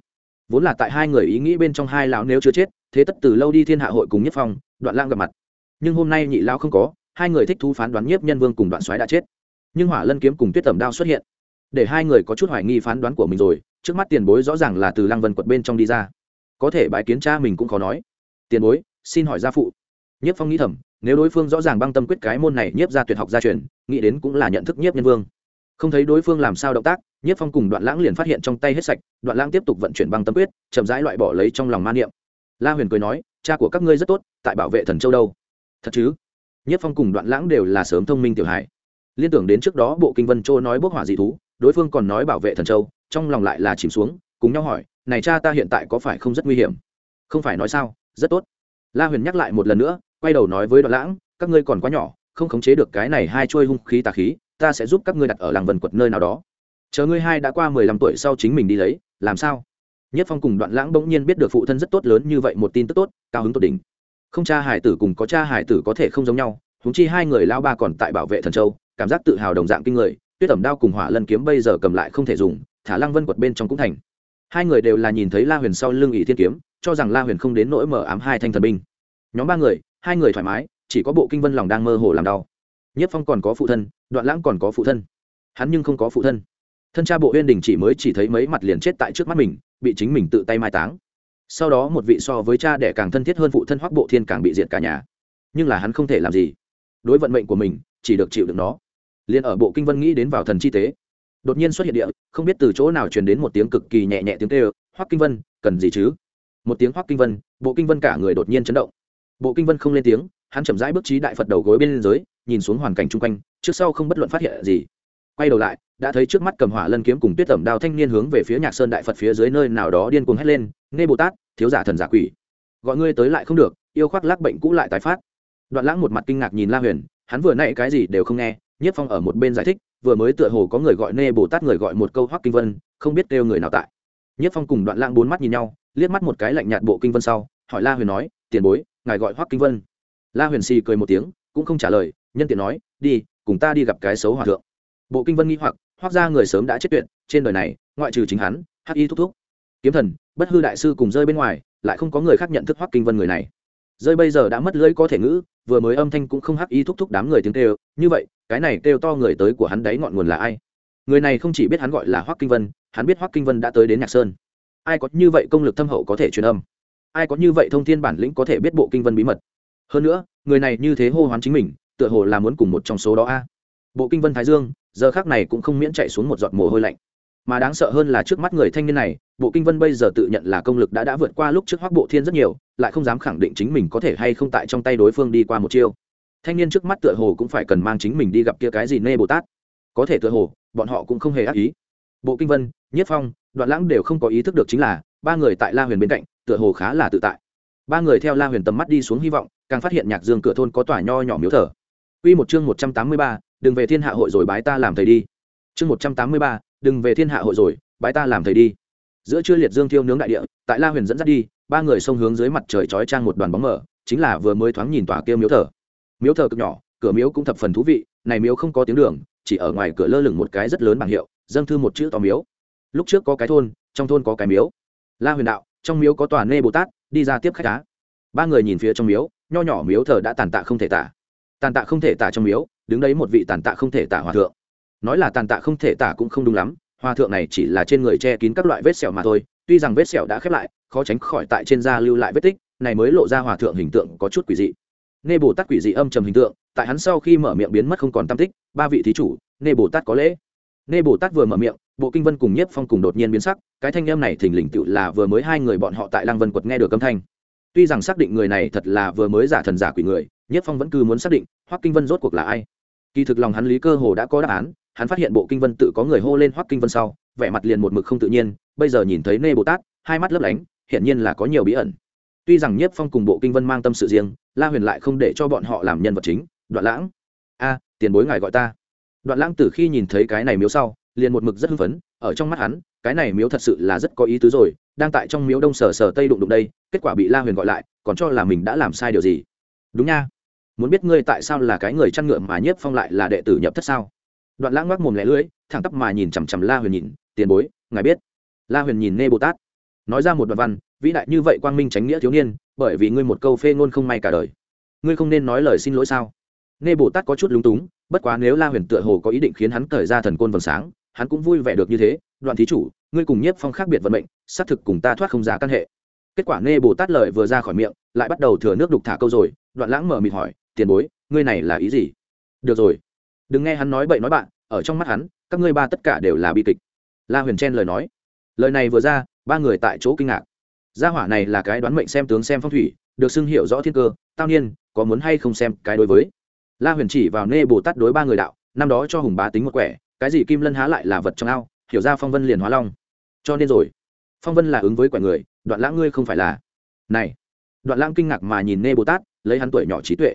Vốn là tại hai người ý nghĩ bên trong hai lão nếu chưa chết, thế tất từ lâu đi thiên hạ hội cùng nhất phong, đoạn lãng gặp mặt nhưng hôm nay nhị lão không có, hai người thích thú phán đoán nhiếp nhân vương cùng đoạn soái đã chết. Nhưng hỏa lân kiếm cùng tuyết tẩm đao xuất hiện, để hai người có chút hoài nghi phán đoán của mình rồi, trước mắt tiền bối rõ ràng là từ lăng vân quật bên trong đi ra. Có thể bái kiến cha mình cũng khó nói. Tiền bối, xin hỏi gia phụ. Nhiếp phong nghĩ thầm, nếu đối phương rõ ràng băng tâm quyết cái môn này nhiếp ra tuyệt học gia truyền, nghĩ đến cũng là nhận thức nhiếp nhân vương. Không thấy đối phương làm sao động tác, nhiếp phong cùng đoạn lãng liền phát hiện trong tay hết sạch, đoạn lãng tiếp tục vận chuyển băng tâm quyết, chậm rãi loại bỏ lấy trong lòng ma niệm. La huyền cười nói, cha của các ngươi rất tốt, tại bảo vệ thần châu đâu? Thật chứ? Nhất phong cùng đoạn lãng đều là sớm thông minh tiểu hải liên tưởng đến trước đó bộ kinh vân châu nói bốc hỏa dị thú, đối phương còn nói bảo vệ thần châu, trong lòng lại là chìm xuống, cùng nhau hỏi, này cha ta hiện tại có phải không rất nguy hiểm? Không phải nói sao, rất tốt. La huyền nhắc lại một lần nữa, quay đầu nói với đoạn lãng, các ngươi còn quá nhỏ, không khống chế được cái này hai trôi hung khí tà khí, ta sẽ giúp các ngươi đặt ở làng vần quật nơi nào đó. Chờ ngươi hai đã qua mười lăm tuổi sau chính mình đi lấy, làm sao? Nhất phong cùng đoạn lãng bỗng nhiên biết được phụ thân rất tốt lớn như vậy, một tin tức tốt, cao hứng tốt đỉnh không cha hải tử cùng có cha hải tử có thể không giống nhau húng chi hai người lao ba còn tại bảo vệ thần châu, cảm giác tự hào đồng dạng kinh người, tuyết ẩm đao cùng hỏa lân kiếm bây giờ cầm lại không thể dùng, thả lăng vân quật bên trong cũng thành. Hai người đều là nhìn thấy la huyền sau lưng ỷ thiên kiếm, cho rằng la huyền không đến nỗi mở ám hai thanh thần binh. Nhóm ba người, hai người thoải mái, chỉ có bộ kinh vân lòng đang mơ hồ làm đau. Nhất phong còn có phụ thân, đoạn lãng còn có phụ thân. Hắn nhưng không có phụ thân. Thân cha bộ huyên đình chỉ mới chỉ thấy mấy mặt liền chết tại trước mắt mình, bị chính mình tự tay mai táng sau đó một vị so với cha đẻ càng thân thiết hơn phụ thân hoắc bộ thiên càng bị diệt cả nhà. Nhưng là hắn không thể làm gì. Đối vận mệnh của mình, chỉ được chịu được nó. Liền ở bộ kinh vân nghĩ đến vào thần chi tế, đột nhiên xuất hiện địa, không biết từ chỗ nào truyền đến một tiếng cực kỳ nhẹ nhẹ tiếng kêu, hoắc kinh vân, cần gì chứ? Một tiếng hoắc kinh vân, bộ kinh vân cả người đột nhiên chấn động. Bộ kinh vân không lên tiếng, hắn chậm rãi bước trí đại phật đầu gối bên dưới, nhìn xuống hoàn cảnh chung quanh, trước sau không bất luận phát hiện gì. Quay đầu lại đã thấy trước mắt cầm hỏa lân kiếm cùng tuyết tẩm đao thanh niên hướng về phía nhạc sơn đại phật phía dưới nơi nào đó điên cuồng hét lên, nghe bồ tát, thiếu giả thần giả quỷ, gọi ngươi tới lại không được, yêu khoác lắc bệnh cũ lại tái phát. Đoạn lãng một mặt kinh ngạc nhìn la huyền, hắn vừa nãy cái gì đều không nghe, nhất phong ở một bên giải thích, vừa mới tựa hồ có người gọi nê bồ tát, người gọi một câu hoắc kinh vân, không biết kêu người nào tại. Nhất phong cùng đoạn lãng bốn mắt nhìn nhau, liếc mắt một cái lạnh nhạt bộ kinh vân sau, hỏi la huyền nói, tiền bối, ngài gọi hoắc kinh vân? La huyền xì cười một tiếng, cũng không trả lời, nhân tiện nói, đi, cùng ta đi gặp cái xấu hòa thượng. Bộ kinh vân nghi hoặc hoác ra người sớm đã chết tuyệt, trên đời này, ngoại trừ chính hắn, hắc y thúc thúc, kiếm thần, bất hư đại sư cùng rơi bên ngoài, lại không có người khác nhận thức hoắc kinh vân người này. Rơi bây giờ đã mất lưỡi có thể ngữ, vừa mới âm thanh cũng không hắc y thúc thúc đám người tiếng kêu, như vậy, cái này kêu to người tới của hắn đấy ngọn nguồn là ai? Người này không chỉ biết hắn gọi là hoắc kinh vân, hắn biết hoắc kinh vân đã tới đến nhạc sơn. Ai có như vậy công lực thâm hậu có thể truyền âm? Ai có như vậy thông thiên bản lĩnh có thể biết bộ kinh vân bí mật? Hơn nữa, người này như thế hô hoán chính mình, tựa hồ là muốn cùng một trong số đó a. Bộ kinh vân thái dương giờ khác này cũng không miễn chạy xuống một giọt mồ hôi lạnh. Mà đáng sợ hơn là trước mắt người thanh niên này bộ kinh vân bây giờ tự nhận là công lực đã đã vượt qua lúc trước hoác bộ thiên rất nhiều lại không dám khẳng định chính mình có thể hay không tại trong tay đối phương đi qua một chiêu. Thanh niên trước mắt tựa hồ cũng phải cần mang chính mình đi gặp kia cái gì nê bồ tát. Có thể tựa hồ bọn họ cũng không hề ác ý. Bộ kinh vân nhất phong đoạn lãng đều không có ý thức được chính là ba người tại la huyền bên cạnh tựa hồ khá là tự tại. Ba người theo la huyền tầm mắt đi xuống hy vọng càng phát hiện nhạc dương cửa thôn có tòa nho nhỏ miếu thờ. Quy một chương 183, đừng về thiên hạ hội rồi bái ta làm thầy đi. Chương một trăm tám mươi ba, đừng về thiên hạ hội rồi, bái ta làm thầy đi. Giữa trưa liệt dương thiêu nướng đại địa, tại La Huyền dẫn dắt đi, ba người xông hướng dưới mặt trời chói trang một đoàn bóng mờ, chính là vừa mới thoáng nhìn tòa kia miếu thờ. Miếu thờ cực nhỏ, cửa miếu cũng thập phần thú vị, này miếu không có tiếng đường, chỉ ở ngoài cửa lơ lửng một cái rất lớn bảng hiệu, dâng thư một chữ to miếu. Lúc trước có cái thôn, trong thôn có cái miếu. La Huyền đạo, trong miếu có tòa nê Bồ Tát, đi ra tiếp khách á ba người nhìn phía trong miếu nho nhỏ miếu thờ đã tàn tạ không thể tả tàn tạ không thể tả trong miếu đứng đấy một vị tàn tạ không thể tả hòa thượng. Nói là tàn tạ không thể tả cũng không đúng lắm, hòa thượng này chỉ là trên người che kín các loại vết sẹo mà thôi, tuy rằng vết sẹo đã khép lại, khó tránh khỏi tại trên da lưu lại vết tích, này mới lộ ra hòa thượng hình tượng có chút quỷ dị. Nê bồ tát quỷ dị âm trầm hình tượng, tại hắn sau khi mở miệng biến mất không còn tam tích, ba vị thí chủ nê bồ tát có lễ. Nê bồ tát vừa mở miệng, bộ kinh vân cùng nhiếp phong cùng đột nhiên biến sắc, cái thanh âm này thình lình tự là vừa mới hai người bọn họ tại lăng vân quật nghe được âm thanh. Tuy rằng xác định người này thật là vừa mới giả thần giả quỷ người nhất phong vẫn cứ muốn xác định, hoắc kinh vân rốt cuộc là ai kỳ thực lòng hắn lý cơ hồ đã có đáp án, hắn phát hiện bộ kinh vân tự có người hô lên hoắc kinh vân sau, vẻ mặt liền một mực không tự nhiên, bây giờ nhìn thấy nê bồ tát, hai mắt lấp lánh hiện nhiên là có nhiều bí ẩn. Tuy rằng nhất phong cùng bộ kinh vân mang tâm sự riêng, la huyền lại không để cho bọn họ làm nhân vật chính, đoạn lãng. A, tiền bối ngài gọi ta. Đoạn lãng từ khi nhìn thấy cái này miếu sau, liền một mực rất hưng phấn, ở trong mắt hắn, cái này miếu thật sự là rất có ý tứ rồi, đang tại trong miếu đông sở sở tây đụng đụng đây, kết quả bị la huyền gọi lại, còn cho là mình đã làm sai điều gì. Đúng nha muốn biết ngươi tại sao là cái người chăn ngựa mà nhiếp phong lại là đệ tử nhập thất sao? Đoạn lãng ngoác mồm lẻ lưỡi, thẳng tắp mà nhìn chằm chằm la huyền nhìn, tiền bối, ngài biết. La huyền nhìn nê bồ tát, nói ra một đoạn văn, vĩ đại như vậy quang minh tránh nghĩa thiếu niên, bởi vì ngươi một câu phê ngôn không may cả đời, ngươi không nên nói lời xin lỗi sao? Nê bồ tát có chút lúng túng, bất quá nếu la huyền tựa hồ có ý định khiến hắn cởi ra thần côn vầng sáng, hắn cũng vui vẻ được như thế, đoạn thí chủ, ngươi cùng nhiếp phong khác biệt vận mệnh, xác thực cùng ta thoát không ra căn hệ. Kết quả nê bồ tát lời vừa ra khỏi miệng, lại bắt đầu thừa nước đục thả câu rồi, đoạn lãng mở mịt hỏi tiền bối, ngươi này là ý gì? Được rồi. Đừng nghe hắn nói bậy nói bạn, ở trong mắt hắn, các ngươi ba tất cả đều là bi kịch. La huyền chen lời nói. Lời này vừa ra, ba người tại chỗ kinh ngạc. Gia hỏa này là cái đoán mệnh xem tướng xem phong thủy, được xưng hiểu rõ thiên cơ, tao nhiên có muốn hay không xem cái đối với? La huyền chỉ vào nê bồ tát đối ba người đạo, năm đó cho hùng bá tính một quẻ, cái gì kim lân há lại là vật trong ao, hiểu ra phong vân liền hóa long. Cho nên rồi. Phong vân là ứng với quẻ người, đoạn lãng ngươi không phải là. Này. Đoạn lãng kinh ngạc mà nhìn nê bồ tát, lấy hắn tuổi nhỏ trí tuệ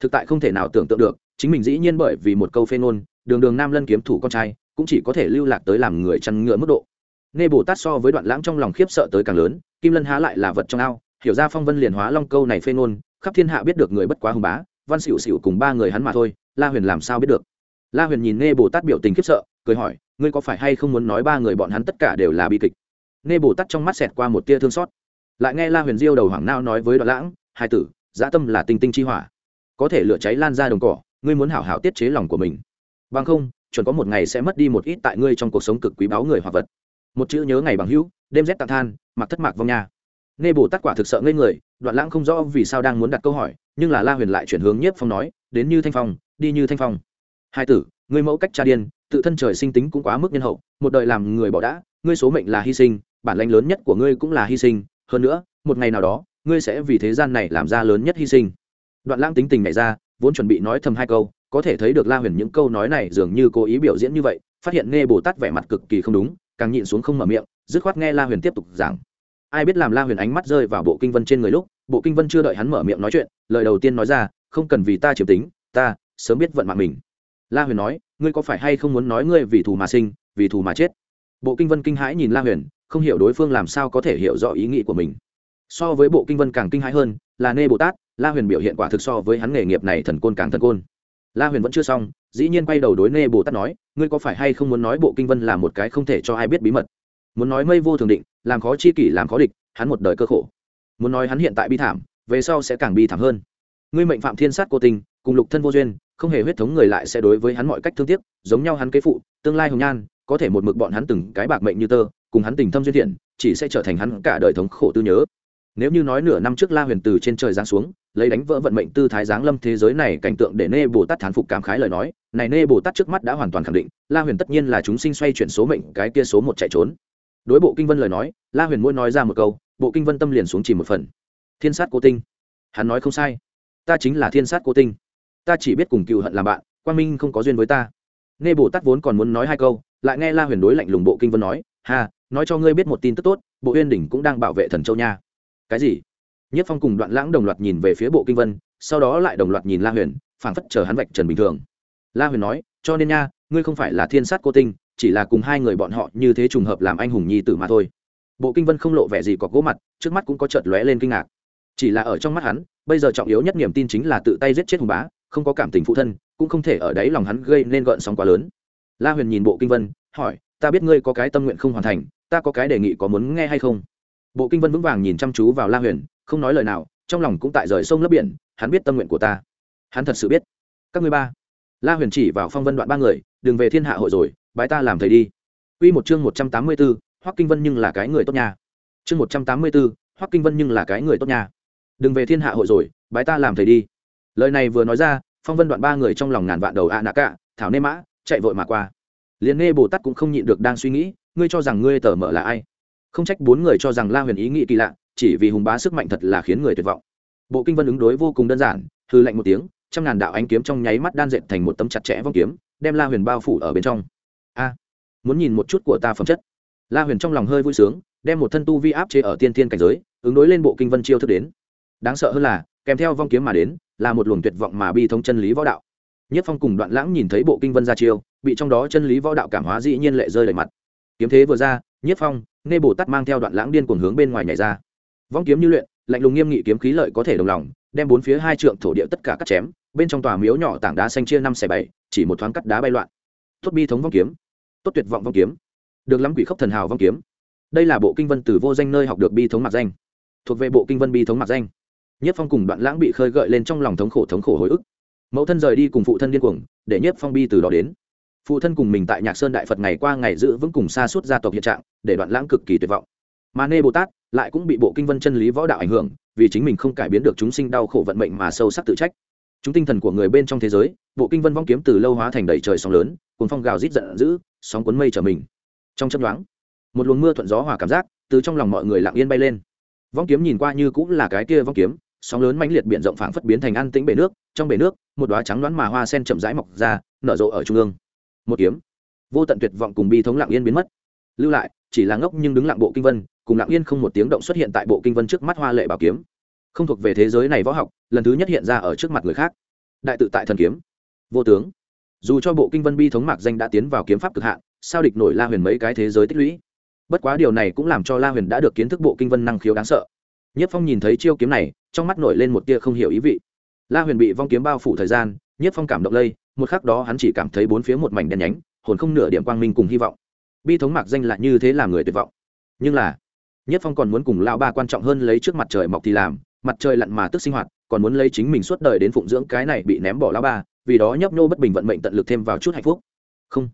thực tại không thể nào tưởng tượng được, chính mình dĩ nhiên bởi vì một câu phê ngôn, đường đường nam lân kiếm thủ con trai, cũng chỉ có thể lưu lạc tới làm người chăn ngựa mức độ. Nê bồ tát so với đoạn lãng trong lòng khiếp sợ tới càng lớn, kim lân há lại là vật trong ao, hiểu ra phong vân liền hóa long câu này phê ngôn, khắp thiên hạ biết được người bất quá hùng bá, văn xỉu xỉu cùng ba người hắn mà thôi, la huyền làm sao biết được? La huyền nhìn nê bồ tát biểu tình khiếp sợ, cười hỏi, ngươi có phải hay không muốn nói ba người bọn hắn tất cả đều là bi kịch? Nê bồ tát trong mắt xẹt qua một tia thương xót. Lại nghe la huyền diêu đầu hoảng nao nói với đoạn lãng, hai tử, dã tâm là tinh tinh chi hỏa có thể lửa cháy lan ra đồng cỏ, ngươi muốn hảo hảo tiết chế lòng của mình. Bằng không, chuẩn có một ngày sẽ mất đi một ít tại ngươi trong cuộc sống cực quý báu người hoặc vật. Một chữ nhớ ngày bằng hữu, đêm rét tạc than, mặc thất mạc vong nha. Nghe bồ tát quả thực sợ ngây người, đoạn lãng không rõ vì sao đang muốn đặt câu hỏi, nhưng là la huyền lại chuyển hướng nhiếp phong nói, đến như thanh phong, đi như thanh phong. Hai tử, ngươi mẫu cách cha điên, tự thân trời sinh tính cũng quá mức nhân hậu, một đời làm người bỏ đã, ngươi số mệnh là hy sinh, bản lãnh lớn nhất của ngươi cũng là hy sinh, hơn nữa, một ngày nào đó, ngươi sẽ vì thế gian này làm ra lớn nhất hy sinh đoạn lãng tính tình này ra, vốn chuẩn bị nói thầm hai câu, có thể thấy được la huyền những câu nói này dường như cố ý biểu diễn như vậy, phát hiện nghe bồ tát vẻ mặt cực kỳ không đúng, càng nhịn xuống không mở miệng, dứt khoát nghe la huyền tiếp tục giảng. Ai biết làm la huyền ánh mắt rơi vào bộ kinh vân trên người lúc, bộ kinh vân chưa đợi hắn mở miệng nói chuyện, lời đầu tiên nói ra, không cần vì ta chiếm tính, ta sớm biết vận mạng mình. La huyền nói, ngươi có phải hay không muốn nói ngươi vì thù mà sinh, vì thù mà chết? Bộ kinh vân kinh hãi nhìn la huyền, không hiểu đối phương làm sao có thể hiểu rõ ý nghĩ của mình. So với bộ kinh vân càng kinh hãi hơn, là nê bồ tát la huyền biểu hiện quả thực so với hắn nghề nghiệp này thần côn càng thần côn. La huyền vẫn chưa xong, dĩ nhiên quay đầu đối nê bồ tát nói, ngươi có phải hay không muốn nói bộ kinh vân là một cái không thể cho ai biết bí mật? Muốn nói mây vô thường định, làm khó chi kỷ, làm khó địch, hắn một đời cơ khổ. Muốn nói hắn hiện tại bi thảm, về sau sẽ càng bi thảm hơn. Ngươi mệnh phạm thiên sát cô tình, cùng lục thân vô duyên, không hề huyết thống người lại sẽ đối với hắn mọi cách thương tiếc, giống nhau hắn kế phụ, tương lai hồng nhan, có thể một mực bọn hắn từng cái bạc mệnh như tơ, cùng hắn tình thâm duyên thiện, chỉ sẽ trở thành hắn cả đời thống khổ tư nhớ nếu như nói nửa năm trước la huyền từ trên trời giáng xuống, lấy đánh vỡ vận mệnh tư thái giáng lâm thế giới này cảnh tượng để nê bồ tát thán phục cảm khái lời nói, này nê bồ tát trước mắt đã hoàn toàn khẳng định, la huyền tất nhiên là chúng sinh xoay chuyển số mệnh, cái kia số một chạy trốn. Đối bộ kinh vân lời nói, la huyền mỗi nói ra một câu, bộ kinh vân tâm liền xuống chỉ một phần. Thiên sát cô tinh. Hắn nói không sai. Ta chính là thiên sát cô tinh. Ta chỉ biết cùng cựu hận làm bạn, quang minh không có duyên với ta. Nê bồ tát vốn còn muốn nói hai câu, lại nghe la huyền đối lạnh lùng bộ kinh vân nói, ha, nói cho ngươi biết một tin tức tốt, bộ uyên đỉnh cũng đang bảo vệ thần châu nha cái gì? Nhất phong cùng đoạn lãng đồng loạt nhìn về phía bộ kinh vân, sau đó lại đồng loạt nhìn la huyền, phảng phất chờ hắn vạch trần bình thường. La huyền nói, cho nên nha, ngươi không phải là thiên sát cô tinh, chỉ là cùng hai người bọn họ như thế trùng hợp làm anh hùng nhi tử mà thôi. Bộ kinh vân không lộ vẻ gì có gỗ mặt, trước mắt cũng có chợt lóe lên kinh ngạc. Chỉ là ở trong mắt hắn, bây giờ trọng yếu nhất niềm tin chính là tự tay giết chết hùng bá, không có cảm tình phụ thân, cũng không thể ở đấy lòng hắn gây nên gợn sóng quá lớn. La huyền nhìn bộ kinh vân, hỏi, ta biết ngươi có cái tâm nguyện không hoàn thành, ta có cái đề nghị có muốn nghe hay không? Bộ kinh vân vững vàng nhìn chăm chú vào la huyền không nói lời nào trong lòng cũng tại rời sông lấp biển hắn biết tâm nguyện của ta hắn thật sự biết các ngươi ba la huyền chỉ vào phong vân đoạn ba người đừng về thiên hạ hội rồi bái ta làm thầy đi Quy một chương một trăm tám mươi 184, Hoắc Kinh Vân nhưng là cái người tốt nha. Chương một trăm tám mươi 184, Hoắc Kinh Vân nhưng là cái người tốt nha. Đừng về thiên hạ hội rồi, bái ta làm thầy đi. Lời này vừa nói ra, Phong Vân đoạn ba người trong lòng ngàn vạn đầu ạ nạ cả, thảo nê mã, chạy vội mà qua. Liên Nê Bồ Tát cũng không nhịn được đang suy nghĩ, ngươi cho rằng ngươi tờ mở là ai? Không trách bốn người cho rằng La Huyền ý nghĩ kỳ lạ, chỉ vì hùng bá sức mạnh thật là khiến người tuyệt vọng. Bộ Kinh Vân ứng đối vô cùng đơn giản, hư lạnh một tiếng, trăm ngàn đạo ánh kiếm trong nháy mắt đan dệt thành một tấm chặt chẽ vong kiếm, đem La Huyền bao phủ ở bên trong. A, muốn nhìn một chút của ta phẩm chất la huyền trong lòng hơi vui sướng đem một thân tu vi áp chế ở tiên thiên cảnh giới ứng đối lên bộ kinh vân chiêu thức đến đáng sợ hơn là kèm theo vong kiếm mà đến là một luồng tuyệt vọng mà bi thống chân lý võ đạo nhất phong cùng đoạn lãng nhìn thấy bộ kinh vân ra chiêu bị trong đó chân lý võ đạo cảm hóa dĩ nhiên lệ rơi đầy mặt kiếm thế vừa ra nhất phong, nghe bồ tát mang theo đoạn lãng điên cuồng hướng bên ngoài nhảy ra. Vong kiếm như luyện, lạnh lùng nghiêm nghị kiếm khí lợi có thể đồng lòng, đem bốn phía hai trượng thổ địa tất cả cắt chém, bên trong tòa miếu nhỏ tảng đá xanh chia năm xẻ bảy, chỉ một thoáng cắt đá bay loạn. Tốt bi thống vong kiếm. Tốt tuyệt vọng vong kiếm. Được lắm quỷ khốc thần hào vong kiếm. Đây là bộ kinh vân từ vô danh nơi học được bi thống mặc danh. Thuộc về bộ kinh vân bi thống mặc danh. Nhất phong cùng đoạn lãng bị khơi gợi lên trong lòng thống khổ thống khổ hồi ức. Mẫu thân rời đi cùng phụ thân điên cuồng, để nhất phong bi từ đó đến phụ thân cùng mình tại nhạc sơn đại phật ngày qua ngày giữ vững cùng xa suốt gia tộc hiện trạng, để đoạn lãng cực kỳ tuyệt vọng. Mà nê bồ tát lại cũng bị bộ kinh vân chân lý võ đạo ảnh hưởng, vì chính mình không cải biến được chúng sinh đau khổ vận mệnh mà sâu sắc tự trách. Chúng tinh thần của người bên trong thế giới, bộ kinh vân vong kiếm từ lâu hóa thành đầy trời sóng lớn cuốn phong gào rít giận dữ, sóng cuốn mây trở mình. Trong chấp đoán một luồng mưa thuận gió hòa cảm giác từ trong lòng mọi người lặng yên bay lên. Vong kiếm nhìn qua như cũng là cái kia vong kiếm, sóng lớn mãnh liệt biển rộng phảng phất biến thành an tĩnh bể nước, trong bể nước, một đóa trắng đoán mà hoa sen chậm rãi mọc ra, nở rộ ở trung ương một kiếm. Vô tận tuyệt vọng cùng bi thống lặng yên biến mất. Lưu lại, chỉ là ngốc nhưng đứng lặng bộ kinh vân, cùng lặng yên không một tiếng động xuất hiện tại bộ kinh vân trước mắt hoa lệ bảo kiếm. Không thuộc về thế giới này võ học, lần thứ nhất hiện ra ở trước mặt người khác. Đại tự tại thần kiếm. Vô tướng. Dù cho bộ kinh vân bi thống mạc danh đã tiến vào kiếm pháp cực hạn, sao địch nổi la huyền mấy cái thế giới tích lũy? Bất quá điều này cũng làm cho la huyền đã được kiến thức bộ kinh vân năng khiếu đáng sợ. Nhất phong nhìn thấy chiêu kiếm này, trong mắt nổi lên một tia không hiểu ý vị. La huyền bị vong kiếm bao phủ thời gian, nhất phong cảm động lây một khắc đó hắn chỉ cảm thấy bốn phía một mảnh đen nhánh, hồn không nửa điểm quang minh cùng hy vọng. Bi thống mạc danh lại như thế làm người tuyệt vọng. Nhưng là, nhất phong còn muốn cùng lao ba quan trọng hơn lấy trước mặt trời mọc thì làm, mặt trời lặn mà tức sinh hoạt, còn muốn lấy chính mình suốt đời đến phụng dưỡng cái này bị ném bỏ lao ba, vì đó nhấp nhô bất bình vận mệnh tận lực thêm vào chút hạnh phúc. Không,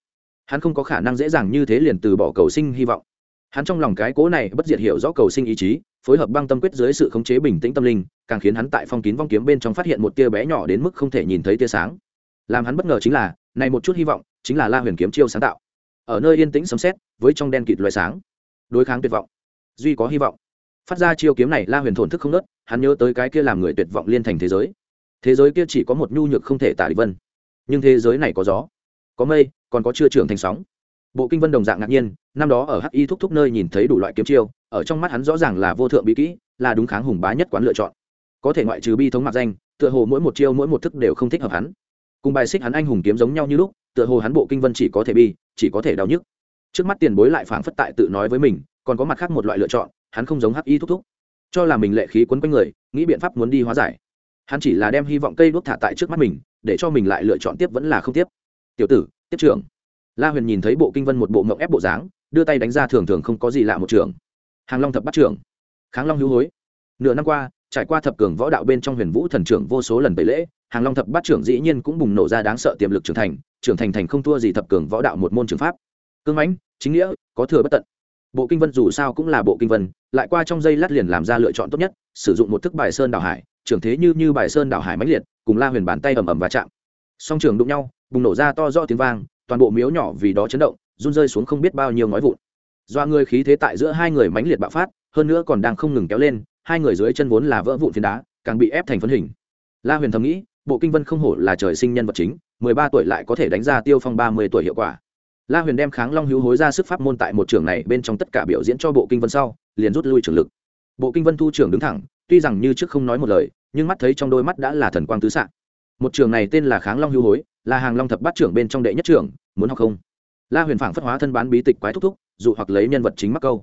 hắn không có khả năng dễ dàng như thế liền từ bỏ cầu sinh hy vọng. Hắn trong lòng cái cố này bất diệt hiểu rõ cầu sinh ý chí, phối hợp băng tâm quyết dưới sự khống chế bình tĩnh tâm linh, càng khiến hắn tại phong kín vong kiếm bên trong phát hiện một tia bé nhỏ đến mức không thể nhìn thấy tia sáng làm hắn bất ngờ chính là, này một chút hy vọng chính là la huyền kiếm chiêu sáng tạo. Ở nơi yên tĩnh sấm xét với trong đen kịt loài sáng. Đối kháng tuyệt vọng. Duy có hy vọng. Phát ra chiêu kiếm này la huyền thổn thức không nớt, hắn nhớ tới cái kia làm người tuyệt vọng liên thành thế giới. Thế giới kia chỉ có một nhu nhược không thể tả địch vân. Nhưng thế giới này có gió, có mây, còn có chưa trưởng thành sóng. Bộ kinh vân đồng dạng ngạc nhiên, năm đó ở hắc y thúc thúc nơi nhìn thấy đủ loại kiếm chiêu, ở trong mắt hắn rõ ràng là vô thượng bí kỹ, là đúng kháng hùng bá nhất quán lựa chọn. Có thể ngoại trừ bi thống mặc danh, tựa hồ mỗi một chiêu mỗi một thức đều không thích hợp hắn cùng bài xích hắn anh hùng kiếm giống nhau như lúc, tựa hồ hắn bộ kinh vân chỉ có thể bi, chỉ có thể đau nhức. Trước mắt tiền bối lại phảng phất tại tự nói với mình, còn có mặt khác một loại lựa chọn, hắn không giống hắc y thúc thúc. Cho là mình lệ khí quấn quanh người, nghĩ biện pháp muốn đi hóa giải. Hắn chỉ là đem hy vọng cây đuốc thả tại trước mắt mình, để cho mình lại lựa chọn tiếp vẫn là không tiếp. Tiểu tử, tiếp trưởng. La huyền nhìn thấy bộ kinh vân một bộ mộng ép bộ dáng, đưa tay đánh ra thường thường không có gì lạ một trường. Hàng long thập bắt trưởng. Kháng long hữu hối. Nửa năm qua, trải qua thập cường võ đạo bên trong huyền vũ thần trưởng vô số lần tẩy lễ hàng long thập bát trưởng dĩ nhiên cũng bùng nổ ra đáng sợ tiềm lực trưởng thành trưởng thành thành không thua gì thập cường võ đạo một môn trường pháp. Cương mãnh, chính nghĩa, có thừa bất tận. Bộ kinh vân dù sao cũng là bộ kinh vân, lại qua trong dây lát liền làm ra lựa chọn tốt nhất, sử dụng một thức bài sơn đảo hải, trưởng thế như như bài sơn đảo hải mãnh liệt, cùng la huyền bàn tay ầm ầm và chạm. Song trường đụng nhau, bùng nổ ra to do tiếng vang, toàn bộ miếu nhỏ vì đó chấn động, run rơi xuống không biết bao nhiêu ngói vụn. Do người khí thế tại giữa hai người mãnh liệt bạo phát, hơn nữa còn đang không ngừng kéo lên, hai người dưới chân vốn là vỡ vụn phiến đá, càng bị ép thành phân hình. La huyền thầm nghĩ bộ kinh vân không hổ là trời sinh nhân vật chính, mười ba tuổi lại có thể đánh ra tiêu phong ba mươi tuổi hiệu quả. La huyền đem kháng long hữu hối ra sức pháp môn tại một trường này bên trong tất cả biểu diễn cho bộ kinh vân sau, liền rút lui trường lực. Bộ kinh vân thu trường đứng thẳng, tuy rằng như trước không nói một lời, nhưng mắt thấy trong đôi mắt đã là thần quang tứ s một trường này tên là kháng long hữu hối, là hàng long thập bát trưởng bên trong đệ nhất trưởng, muốn học không? La huyền phảng phất hóa thân bán bí tịch quái thúc thúc, dụ hoặc lấy nhân vật chính mắc câu.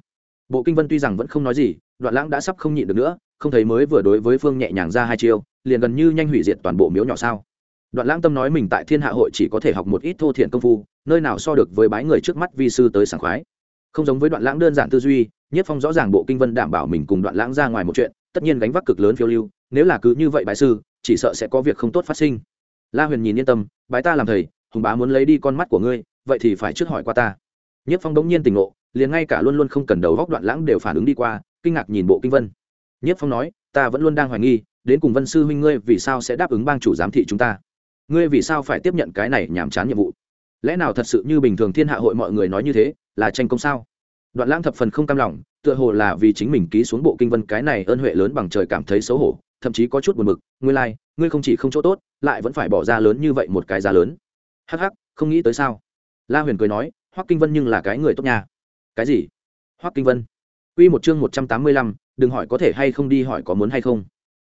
Bộ kinh vân tuy rằng vẫn không nói gì, đoạn lãng đã sắp không nhịn được nữa không thấy mới vừa đối với phương nhẹ nhàng ra hai chiêu, liền gần như nhanh hủy diệt toàn bộ miếu nhỏ sao. Đoạn lãng tâm nói mình tại thiên hạ hội chỉ có thể học một ít thô thiện công phu, nơi nào so được với bái người trước mắt vi sư tới sảng khoái. Không giống với đoạn lãng đơn giản tư duy, nhất phong rõ ràng bộ kinh vân đảm bảo mình cùng đoạn lãng ra ngoài một chuyện, tất nhiên gánh vác cực lớn phiêu lưu, nếu là cứ như vậy bái sư, chỉ sợ sẽ có việc không tốt phát sinh. La huyền nhìn yên tâm, bái ta làm thầy, hùng bá muốn lấy đi con mắt của ngươi, vậy thì phải trước hỏi qua ta. Nhất phong đống nhiên tỉnh ngộ, liền ngay cả luôn luôn không cần đầu góc đoạn lãng đều phản ứng đi qua, kinh ngạc nhìn bộ kinh vân. Nhất Phong nói, ta vẫn luôn đang hoài nghi, đến cùng Vân sư huynh ngươi vì sao sẽ đáp ứng bang chủ giám thị chúng ta? Ngươi vì sao phải tiếp nhận cái này nhảm chán nhiệm vụ? Lẽ nào thật sự như bình thường thiên hạ hội mọi người nói như thế, là tranh công sao? Đoạn Lãng thập phần không cam lòng, tựa hồ là vì chính mình ký xuống bộ kinh văn cái này ơn huệ lớn bằng trời cảm thấy xấu hổ, thậm chí có chút buồn bực. ngươi lai, like, ngươi không chỉ không chỗ tốt, lại vẫn phải bỏ ra lớn như vậy một cái giá lớn. Hắc hắc, không nghĩ tới sao? La Huyền cười nói, Hoắc Kinh Vân nhưng là cái người tốt nhà. Cái gì? Hoắc Kinh Vân? Quy một chương 185, đừng hỏi có thể hay không đi hỏi có muốn hay không.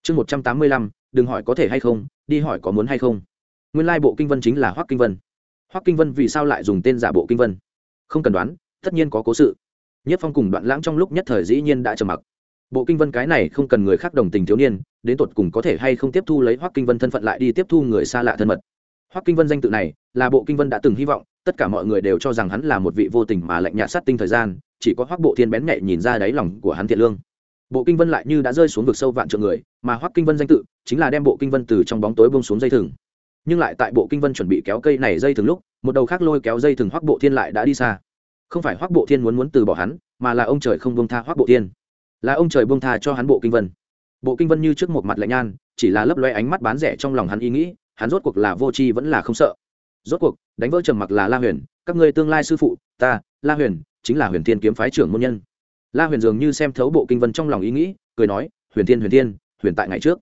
Chương một trăm tám mươi lăm, đừng hỏi có thể hay không, đi hỏi có muốn hay không. Nguyên lai bộ kinh vân chính là Hoắc Kinh Vân. Hoắc Kinh Vân vì sao lại dùng tên giả bộ kinh vân? Không cần đoán, tất nhiên có cố sự. Nhất Phong cùng Đoạn Lãng trong lúc nhất thời dĩ nhiên đã trầm mặc. Bộ kinh vân cái này không cần người khác đồng tình thiếu niên, đến tột cùng có thể hay không tiếp thu lấy hoắc kinh vân thân phận lại đi tiếp thu người xa lạ thân mật hoắc kinh vân danh tự này là bộ kinh vân đã từng hy vọng tất cả mọi người đều cho rằng hắn là một vị vô tình mà lạnh nhạt sát tinh thời gian chỉ có hoắc bộ thiên bén nhạy nhìn ra đáy lòng của hắn thiện lương bộ kinh vân lại như đã rơi xuống vực sâu vạn trượng người, mà hoắc kinh vân danh tự chính là đem bộ kinh vân từ trong bóng tối bông xuống dây thừng. Nhưng lại tại bộ kinh vân chuẩn bị kéo cây này dây thừng lúc, một đầu khác lôi kéo dây thừng hoắc bộ thiên lại đã đi xa. Không phải hoắc bộ thiên muốn muốn từ bỏ hắn, mà là ông trời không bông tha hoắc bộ thiên. Là ông trời bông tha cho hắn bộ kinh vân. Bộ kinh vân như trước một mặt lạnh nhan chỉ là lấp loe ánh mắt bán rẻ trong lòng hắn ý nghĩ, hắn rốt cuộc là vô tri vẫn là không sợ. Rốt cuộc, đánh vỡ trầm mặc là la huyền, các ngươi tương lai sư phụ, ta, la huyền, chính là huyền thiên kiếm phái trưởng môn nhân la huyền dường như xem thấu bộ kinh vân trong lòng ý nghĩ, cười nói, huyền thiên huyền thiên, huyền tại ngày trước.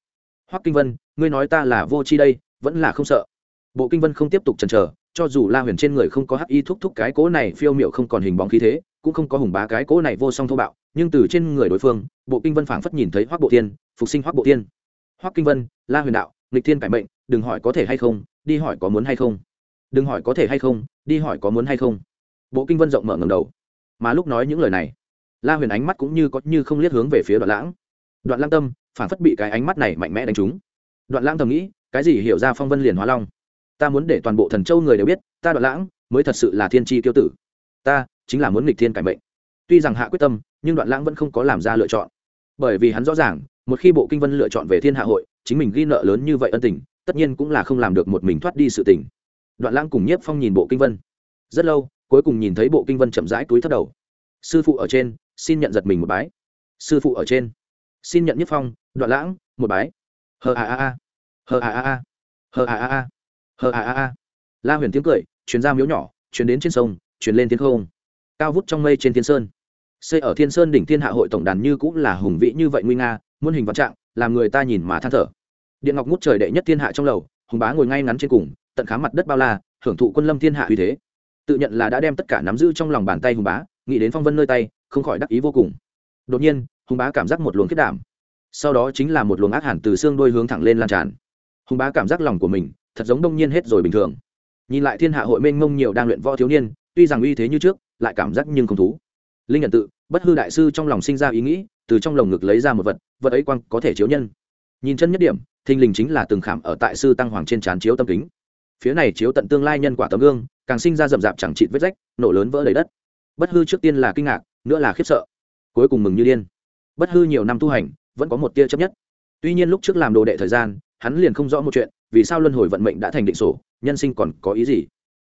Hoắc kinh vân, ngươi nói ta là vô tri đây, vẫn là không sợ. Bộ kinh vân không tiếp tục chần chờ, cho dù la huyền trên người không có hắc y thúc thúc cái cố này phiêu miệu không còn hình bóng khí thế, cũng không có hùng bá cái cố này vô song thô bạo, nhưng từ trên người đối phương, bộ kinh vân phảng phất nhìn thấy hoắc bộ tiên phục sinh hoắc bộ tiên hoắc kinh vân, la huyền đạo, nghịch thiên cải mệnh, đừng hỏi có thể hay không, đi hỏi có muốn hay không. Đừng hỏi có thể hay không, đi hỏi có muốn hay không. Bộ kinh vân rộng mở ngầm đầu, mà lúc nói những lời này la huyền ánh mắt cũng như có như không liếc hướng về phía đoạn lãng. Đoạn lãng tâm, phản phất bị cái ánh mắt này mạnh mẽ đánh trúng. Đoạn lãng thầm nghĩ, cái gì hiểu ra phong vân liền hóa long? Ta muốn để toàn bộ thần châu người đều biết, ta đoạn lãng mới thật sự là thiên tri tiêu tử. Ta chính là muốn nghịch thiên cải mệnh. Tuy rằng hạ quyết tâm, nhưng đoạn lãng vẫn không có làm ra lựa chọn. Bởi vì hắn rõ ràng, một khi bộ kinh vân lựa chọn về thiên hạ hội, chính mình ghi nợ lớn như vậy ân tình, tất nhiên cũng là không làm được một mình thoát đi sự tình. Đoạn lãng cùng nhiếp phong nhìn bộ kinh vân. Rất lâu, cuối cùng nhìn thấy bộ kinh vân chậm rãi túi thất đầu. Sư phụ ở trên xin nhận giật mình một bái. Sư phụ ở trên. Xin nhận nhất phong, đoạn lãng, một bái. Hờ a a a. Hờ a a a. Hờ a a a. Hờ a a a. La huyền tiếng cười chuyến ra miếu nhỏ chuyến đến trên sông chuyến lên thiên không. Cao vút trong mây trên thiên sơn. Xây ở thiên sơn đỉnh thiên hạ hội tổng đàn như cũng là hùng vĩ như vậy nguy nga, muôn hình vạn trạng, làm người ta nhìn mà than thở. Điện ngọc ngút trời đệ nhất thiên hạ trong lầu, hùng bá ngồi ngay ngắn trên cùng, tận khám mặt đất bao la, hưởng thụ quân lâm thiên hạ uy thế. Tự nhận là đã đem tất cả nắm giữ trong lòng bàn tay hùng bá, nghĩ đến phong vân nơi tay không khỏi đắc ý vô cùng. Đột nhiên, hùng bá cảm giác một luồng kết đảm. Sau đó chính là một luồng ác hẳn từ xương đôi hướng thẳng lên lan tràn. Hùng bá cảm giác lòng của mình thật giống đông nhiên hết rồi bình thường. Nhìn lại thiên hạ hội mênh mông nhiều đang luyện võ thiếu niên, tuy rằng uy thế như trước, lại cảm giác nhưng không thú. Linh nhận tự, bất hư đại sư trong lòng sinh ra ý nghĩ, từ trong lồng ngực lấy ra một vật vật ấy quang có thể chiếu nhân. Nhìn chân nhất điểm, thình lình chính là từng khảm ở tại sư tăng hoàng trên trán chiếu tâm kính. Phía này chiếu tận tương lai nhân quả tấm gương, càng sinh ra rậm rạp chẳng chịt vết rách, nổ lớn vỡ đầy đất. Bất hư trước tiên là kinh ngạc nữa là khiếp sợ. Cuối cùng mừng như điên. Bất hư nhiều năm tu hành, vẫn có một tia chấp nhất. Tuy nhiên lúc trước làm đồ đệ thời gian, hắn liền không rõ một chuyện, vì sao luân hồi vận mệnh đã thành định sổ nhân sinh còn có ý gì?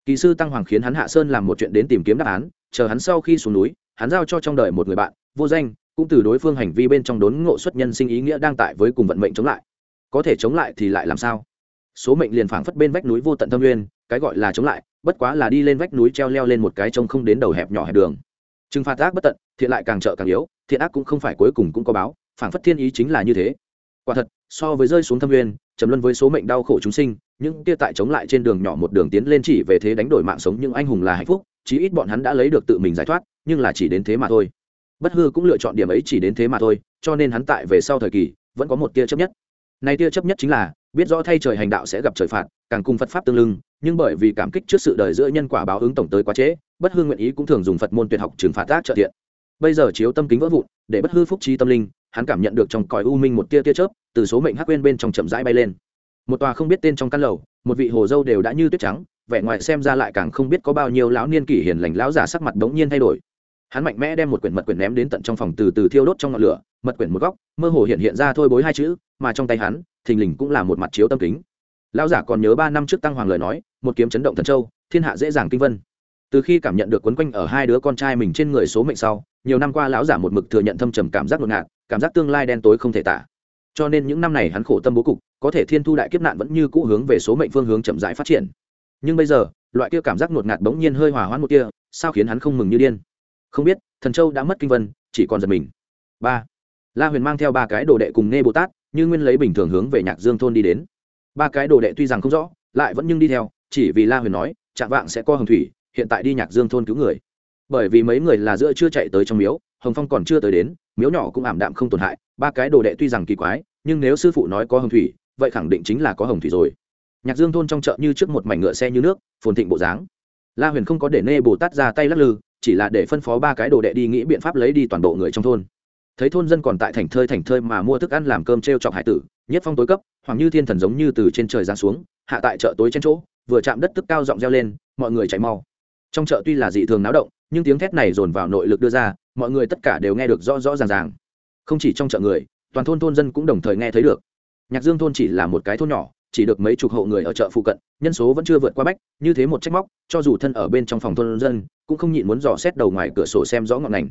Kỳ sư tăng hoàng khiến hắn hạ sơn làm một chuyện đến tìm kiếm đáp án, chờ hắn sau khi xuống núi, hắn giao cho trong đời một người bạn, vô danh, cũng từ đối phương hành vi bên trong đốn ngộ xuất nhân sinh ý nghĩa đang tại với cùng vận mệnh chống lại. Có thể chống lại thì lại làm sao? Số mệnh liền phảng phất bên vách núi vô tận thâm nguyên, cái gọi là chống lại, bất quá là đi lên vách núi treo leo lên một cái trông không đến đầu hẹp nhỏ hẹp đường trừng phạt ác bất tận, thiện lại càng trợ càng yếu, thiện ác cũng không phải cuối cùng cũng có báo, phảng phất thiên ý chính là như thế. Quả thật, so với rơi xuống thâm nguyên, trầm luân với số mệnh đau khổ chúng sinh, những kia tại chống lại trên đường nhỏ một đường tiến lên chỉ về thế đánh đổi mạng sống những anh hùng là hạnh phúc, chí ít bọn hắn đã lấy được tự mình giải thoát, nhưng là chỉ đến thế mà thôi. Bất hư cũng lựa chọn điểm ấy chỉ đến thế mà thôi, cho nên hắn tại về sau thời kỳ, vẫn có một tia chấp nhất. Nay tia chấp nhất chính là biết rõ thay trời hành đạo sẽ gặp trời phạt, càng cùng phật pháp tương lưng, nhưng bởi vì cảm kích trước sự đời giữa nhân quả báo ứng tổng tới quá trễ, bất hư nguyện ý cũng thường dùng phật môn tuyệt học trừng phạt tác trợ thiện. Bây giờ chiếu tâm kính vỡ vụn, để bất hư phúc trí tâm linh, hắn cảm nhận được trong còi u minh một tia tia chớp, từ số mệnh hắc quên bên trong chậm rãi bay lên. Một tòa không biết tên trong căn lầu, một vị hồ dâu đều đã như tuyết trắng, vẻ ngoài xem ra lại càng không biết có bao nhiêu lão niên kỷ hiền lành lão giả sắc mặt đống nhiên thay đổi. Hắn mạnh mẽ đem một quyển mật quyển ném đến tận trong phòng từ từ thiêu đốt trong ngọn lửa, mật quyển một góc, mơ hồ hiện hiện ra thôi bối hai chữ, mà trong tay hắn thình lình cũng là một mặt chiếu tâm kính. Lão giả còn nhớ ba năm trước tăng hoàng lời nói, một kiếm chấn động thần châu, thiên hạ dễ dàng kinh vân. Từ khi cảm nhận được quấn quanh ở hai đứa con trai mình trên người số mệnh sau, nhiều năm qua lão giả một mực thừa nhận thâm trầm cảm giác ngột ngạt, cảm giác tương lai đen tối không thể tả. Cho nên những năm này hắn khổ tâm bố cục, có thể thiên thu đại kiếp nạn vẫn như cũ hướng về số mệnh phương hướng chậm rãi phát triển. Nhưng bây giờ, loại kia cảm giác ngột ngạt bỗng nhiên hơi hòa hoãn một kia sao khiến hắn không mừng như điên? Không biết, thần châu đã mất kinh vân, chỉ còn giật mình. Ba. La huyền mang theo ba cái đồ đệ cùng nghe bồ tát như nguyên lấy bình thường hướng về nhạc dương thôn đi đến. Ba cái đồ đệ tuy rằng không rõ, lại vẫn nhưng đi theo, chỉ vì la huyền nói chạm vạng sẽ co hồng thủy, hiện tại đi nhạc dương thôn cứu người. Bởi vì mấy người là giữa chưa chạy tới trong miếu, hồng phong còn chưa tới đến, miếu nhỏ cũng ảm đạm không tổn hại, ba cái đồ đệ tuy rằng kỳ quái, nhưng nếu sư phụ nói có hồng thủy, vậy khẳng định chính là có hồng thủy rồi. Nhạc dương thôn trong chợ như trước một mảnh ngựa xe như nước, phồn thịnh bộ dáng. La huyền không có để nê bồ tát ra tay lắc lư, chỉ là để phân phó ba cái đồ đệ đi nghĩ biện pháp lấy đi toàn bộ người trong thôn thấy thôn dân còn tại thành thơi thành thơi mà mua thức ăn làm cơm t r e o chọc hải tử, nhất phong tối cấp hoặc như thiên thần giống như từ trên trời giáng xuống, hạ tại chợ tối trên chỗ, vừa chạm đất tức cao giọng reo lên, mọi người chạy mau. Trong chợ tuy là dị thường náo động, nhưng tiếng thét này dồn vào nội lực đưa ra, mọi người tất cả đều nghe được rõ rõ ràng ràng. Không chỉ trong chợ người, toàn thôn thôn dân cũng đồng thời nghe thấy được. Nhạc dương thôn chỉ là một cái thôn nhỏ, chỉ được mấy chục hộ người ở chợ phụ cận, nhân số vẫn chưa vượt qua bách, như thế một trách móc, cho dù thân ở bên trong phòng thôn dân, cũng không nhịn muốn dò xét đầu ngoài cửa sổ xem rõ ngọn ngành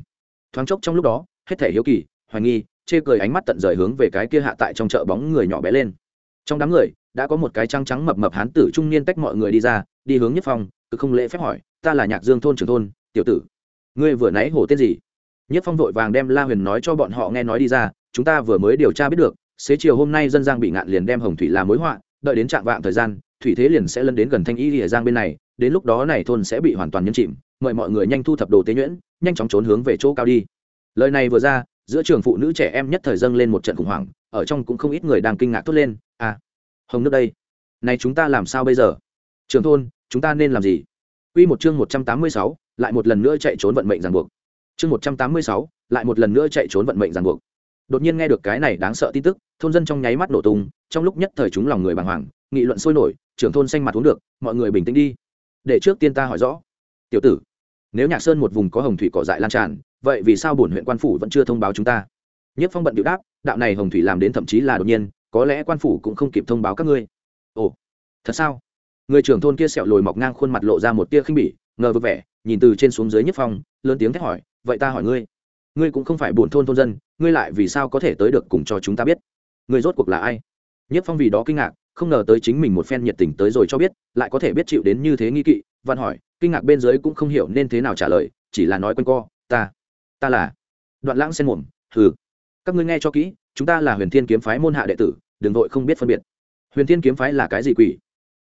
thoáng chốc trong lúc đó hết thể hiếu kỳ, hoài nghi, chê cười ánh mắt tận rời hướng về cái kia hạ tại trong chợ bóng người nhỏ bé lên. Trong đám người, đã có một cái trăng trắng mập mập hán tử trung niên tách mọi người đi ra, đi hướng nhất phong cứ không lễ phép hỏi, ta là nhạc dương thôn trưởng thôn, tiểu tử, ngươi vừa nãy hổ tên gì? Nhất phong vội vàng đem la huyền nói cho bọn họ nghe nói đi ra, chúng ta vừa mới điều tra biết được, xế chiều hôm nay dân giang bị ngạn liền đem hồng thủy làm mối họa, đợi đến trạng vạng thời gian, thủy thế liền sẽ lân đến gần thanh y lìa giang bên này, đến lúc đó này thôn sẽ bị hoàn toàn nhấn chìm, mời mọi người nhanh thu thập đồ tế nhuyễn, nhanh chóng trốn hướng về chỗ cao đi lời này vừa ra giữa trường phụ nữ trẻ em nhất thời dâng lên một trận khủng hoảng ở trong cũng không ít người đang kinh ngạc thốt lên à hồng nước đây này chúng ta làm sao bây giờ trường thôn chúng ta nên làm gì Quy một chương một trăm tám mươi sáu, lại một lần nữa chạy trốn vận mệnh ràng buộc. Chương một trăm tám mươi sáu, lại một lần nữa chạy trốn vận mệnh ràng buộc. Đột nhiên nghe được cái này đáng sợ tin tức, thôn dân trong nháy mắt nổ tung, trong lúc nhất thời chúng lòng người bàng hoàng, nghị luận sôi nổi, trưởng thôn xanh mặt uống được, mọi người bình tĩnh đi. Để trước tiên ta hỏi rõ. Tiểu tử, nếu Nhạc Sơn một vùng có hồng thủy cỏ dại lan tràn, vậy vì sao bổn huyện quan phủ vẫn chưa thông báo chúng ta? Nhất phong bận điệu đáp, đạo này hồng thủy làm đến thậm chí là đột nhiên, có lẽ quan phủ cũng không kịp thông báo các ngươi. Ồ, thật sao? Người trưởng thôn kia sẹo lồi mọc ngang khuôn mặt lộ ra một tia khinh bỉ, ngờ vực vẻ, nhìn từ trên xuống dưới nhất phong, lớn tiếng thét hỏi, vậy ta hỏi ngươi ngươi cũng không phải bổn thôn thôn dân, ngươi lại vì sao có thể tới được cùng cho chúng ta biết? Ngươi rốt cuộc là ai? Nhất phong vì đó kinh ngạc, không ngờ tới chính mình một phen nhiệt tình tới rồi cho biết, lại có thể biết chịu đến như thế nghi kỵ văn hỏi, kinh ngạc bên dưới cũng không hiểu nên thế nào trả lời, chỉ là nói quanh co, ta ta là đoạn lãng sen mồm, hừ. Các ngươi nghe cho kỹ, chúng ta là huyền thiên kiếm phái môn hạ đệ tử, đừng vội không biết phân biệt. Huyền thiên kiếm phái là cái gì quỷ?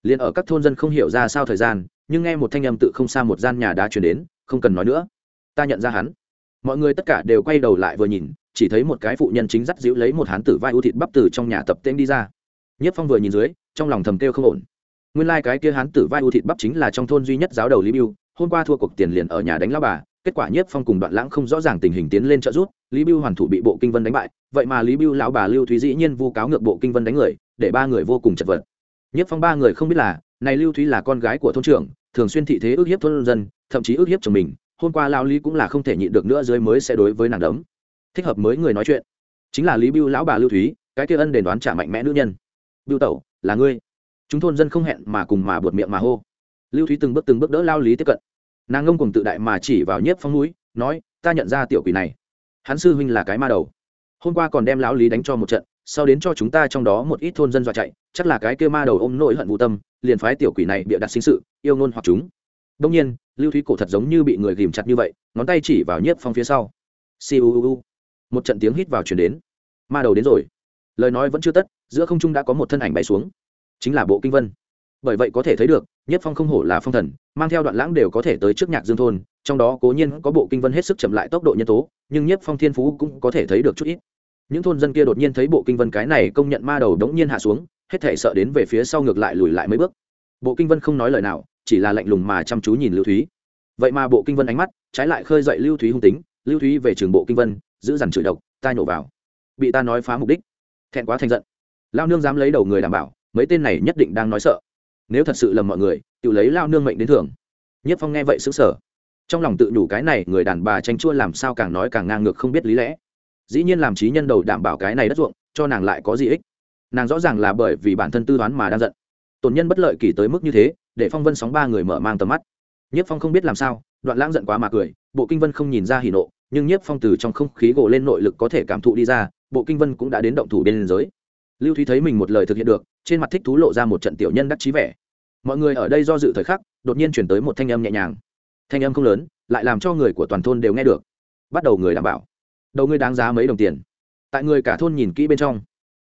Liền ở các thôn dân không hiểu ra sao thời gian, nhưng nghe một thanh âm tự không xa một gian nhà đá chuyển đến, không cần nói nữa. Ta nhận ra hắn. Mọi người tất cả đều quay đầu lại vừa nhìn, chỉ thấy một cái phụ nhân chính dắt dĩu lấy một hán tử vai ưu thịt bắp từ trong nhà tập tên đi ra. Nhất phong vừa nhìn dưới, trong lòng thầm kêu không ổn. Nguyên lai、like、cái kia hán tử vai ưu thịt bắp chính là trong thôn duy nhất giáo đầu lý biêu, hôm qua thua cuộc tiền liền ở nhà đánh lao bà kết quả nhiếp phong cùng đoạn lãng không rõ ràng tình hình tiến lên trợ giúp, lý bưu hoàn thủ bị bộ kinh vân đánh bại, vậy mà lý bưu lão bà lưu thúy dĩ nhiên vu cáo ngược bộ kinh vân đánh người, để ba người vô cùng chật vật. Nhiếp phong ba người không biết là, này lưu thúy là con gái của thôn trưởng, thường xuyên thị thế ước hiếp thôn dân, thậm chí ước hiếp chồng mình, hôm qua lao lý cũng là không thể nhịn được nữa dưới mới sẽ đối với nàng đấm. Thích hợp mới người nói chuyện. Chính là lý bưu lão bà lưu thúy, cái kia ân đền đoán trả mạnh mẽ nữ nhân. Bưu tẩu, là ngươi. Chúng thôn dân không hẹn mà cùng mà buột miệng mà hô. Lưu thúy từng bước từng bước đỡ lao lý tiếp cận nàng ngông cùng tự đại mà chỉ vào nhiếp phong núi, nói, ta nhận ra tiểu quỷ này. Hắn sư huynh là cái ma đầu. Hôm qua còn đem lão lý đánh cho một trận, sau đến cho chúng ta trong đó một ít thôn dân dọa chạy, chắc là cái kêu ma đầu ôm nỗi hận vũ tâm, liền phái tiểu quỷ này bịa đặt sinh sự, yêu ngôn hoặc chúng. Đông nhiên, lưu thúy cổ thật giống như bị người ghìm chặt như vậy, ngón tay chỉ vào nhiếp phong phía sau. Siêu một trận tiếng hít vào chuyển đến. Ma đầu đến rồi. Lời nói vẫn chưa tất, giữa không trung đã có một thân ảnh bay xuống. Chính là bộ kinh vân bởi vậy có thể thấy được, nhất phong không hổ là phong thần, mang theo đoạn lãng đều có thể tới trước nhạc dương thôn, trong đó cố nhiên có bộ kinh vân hết sức chậm lại tốc độ nhân tố, nhưng nhất phong thiên phú cũng có thể thấy được chút ít. Những thôn dân kia đột nhiên thấy bộ kinh vân cái này công nhận ma đầu đống nhiên hạ xuống, hết thể sợ đến về phía sau ngược lại lùi lại mấy bước. Bộ kinh vân không nói lời nào, chỉ là lạnh lùng mà chăm chú nhìn lưu thúy. Vậy mà bộ kinh vân ánh mắt, trái lại khơi dậy lưu thúy hung tính, lưu thúy về trường bộ kinh vân, giữ dằn chửi độc, ta nhổ vào. Bị ta nói phá mục đích. Thẹn quá thành giận. Lao nương dám lấy đầu người đảm bảo, mấy tên này nhất định đang nói sợ nếu thật sự lầm mọi người, tự lấy lao nương mệnh đến thường nhất phong nghe vậy xứng sở trong lòng tự nhủ cái này, người đàn bà tranh chua làm sao càng nói càng ngang ngược không biết lý lẽ. Dĩ nhiên làm trí nhân đầu đảm bảo cái này đất ruộng, cho nàng lại có gì ích. Nàng rõ ràng là bởi vì bản thân tư đoán mà đang giận. Tổn nhân bất lợi kỳ tới mức như thế, để phong vân sóng ba người mở mang tầm mắt. Nhất phong không biết làm sao, đoạn lãng giận quá mà cười, bộ kinh vân không nhìn ra hỉ nộ, nhưng nhất phong từ trong không khí gồ lên nội lực có thể cảm thụ đi ra, bộ kinh vân cũng đã đến động thủ bên liên giới. Lưu thúy thấy mình một lời thực hiện được, trên mặt thích thú lộ ra một trận tiểu nhân đắc chí vẻ mọi người ở đây do dự thời khắc, đột nhiên chuyển tới một thanh âm nhẹ nhàng. Thanh âm không lớn, lại làm cho người của toàn thôn đều nghe được. Bắt đầu người đảm bảo. Đầu ngươi đáng giá mấy đồng tiền. Tại người cả thôn nhìn kỹ bên trong,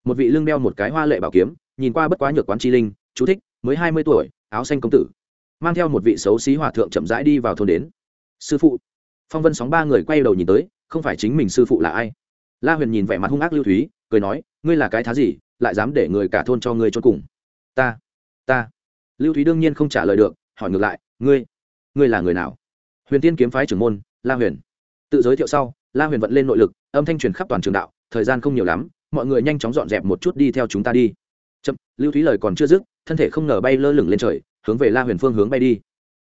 một vị lưng đeo một cái hoa lệ bảo kiếm, nhìn qua bất quá nhược quán chi linh, chú thích, mới hai mươi tuổi, áo xanh công tử. Mang theo một vị xấu xí hòa thượng chậm rãi đi vào thôn đến. Sư phụ. Phong vân sóng ba người quay đầu nhìn tới, không phải chính mình sư phụ là ai? La huyền nhìn vẻ mặt hung ác lưu thúy, cười nói, ngươi là cái thá gì, lại dám để người cả thôn cho ngươi cho cùng? Ta ta lưu thúy đương nhiên không trả lời được, hỏi ngược lại, ngươi ngươi là người nào? Huyền tiên kiếm phái trưởng môn, la huyền. Tự giới thiệu sau, la huyền vận lên nội lực, âm thanh truyền khắp toàn trường đạo, thời gian không nhiều lắm, mọi người nhanh chóng dọn dẹp một chút đi theo chúng ta đi. Chậm, lưu thúy lời còn chưa dứt, thân thể không ngờ bay lơ lửng lên trời, hướng về la huyền phương hướng bay đi.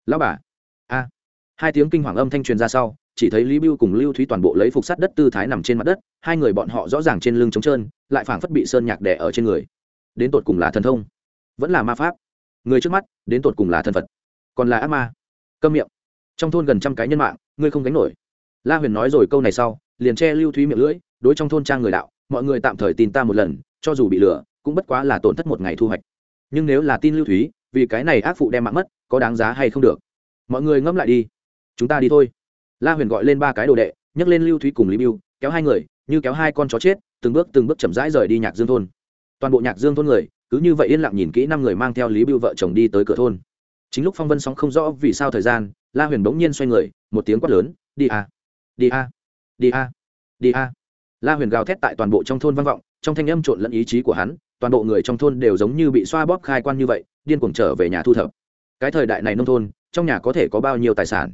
Lão bà, a. Hai tiếng kinh hoàng âm thanh truyền ra sau, chỉ thấy lý bưu cùng lưu thúy toàn bộ lấy phục sát đất tư thái nằm trên mặt đất, hai người bọn họ rõ ràng trên lưng trống trơn, lại phảng phất bị sơn nhạc đẻ ở trên người. Đến tột cùng là thần thông, vẫn là ma pháp người trước mắt, đến tột cùng là thần phật còn là ác ma. Câm miệng. Trong thôn gần trăm cái nhân mạng, ngươi không gánh nổi. La huyền nói rồi câu này sau, liền che lưu thúy miệng lưỡi, đối trong thôn trang người đạo, mọi người tạm thời tin ta một lần, cho dù bị lừa, cũng bất quá là tổn thất một ngày thu hoạch. Nhưng nếu là tin lưu thúy, vì cái này ác phụ đem mạng mất, có đáng giá hay không được? Mọi người ngẫm lại đi. Chúng ta đi thôi. La huyền gọi lên ba cái đồ đệ, nhấc lên lưu thúy cùng lý biêu kéo hai người, như kéo hai con chó chết, từng bước từng bước chậm rãi rời đi nhạc dương thôn. Toàn bộ nhạc dương thôn người cứ như vậy yên lặng nhìn kỹ năm người mang theo lý biêu vợ chồng đi tới cửa thôn chính lúc phong vân sóng không rõ vì sao thời gian la huyền bỗng nhiên xoay người một tiếng quát lớn đi a đi a đi a đi a la huyền gào thét tại toàn bộ trong thôn vang vọng trong thanh âm trộn lẫn ý chí của hắn toàn bộ người trong thôn đều giống như bị xoa bóp khai quan như vậy điên cuồng trở về nhà thu thập cái thời đại này nông thôn trong nhà có thể có bao nhiêu tài sản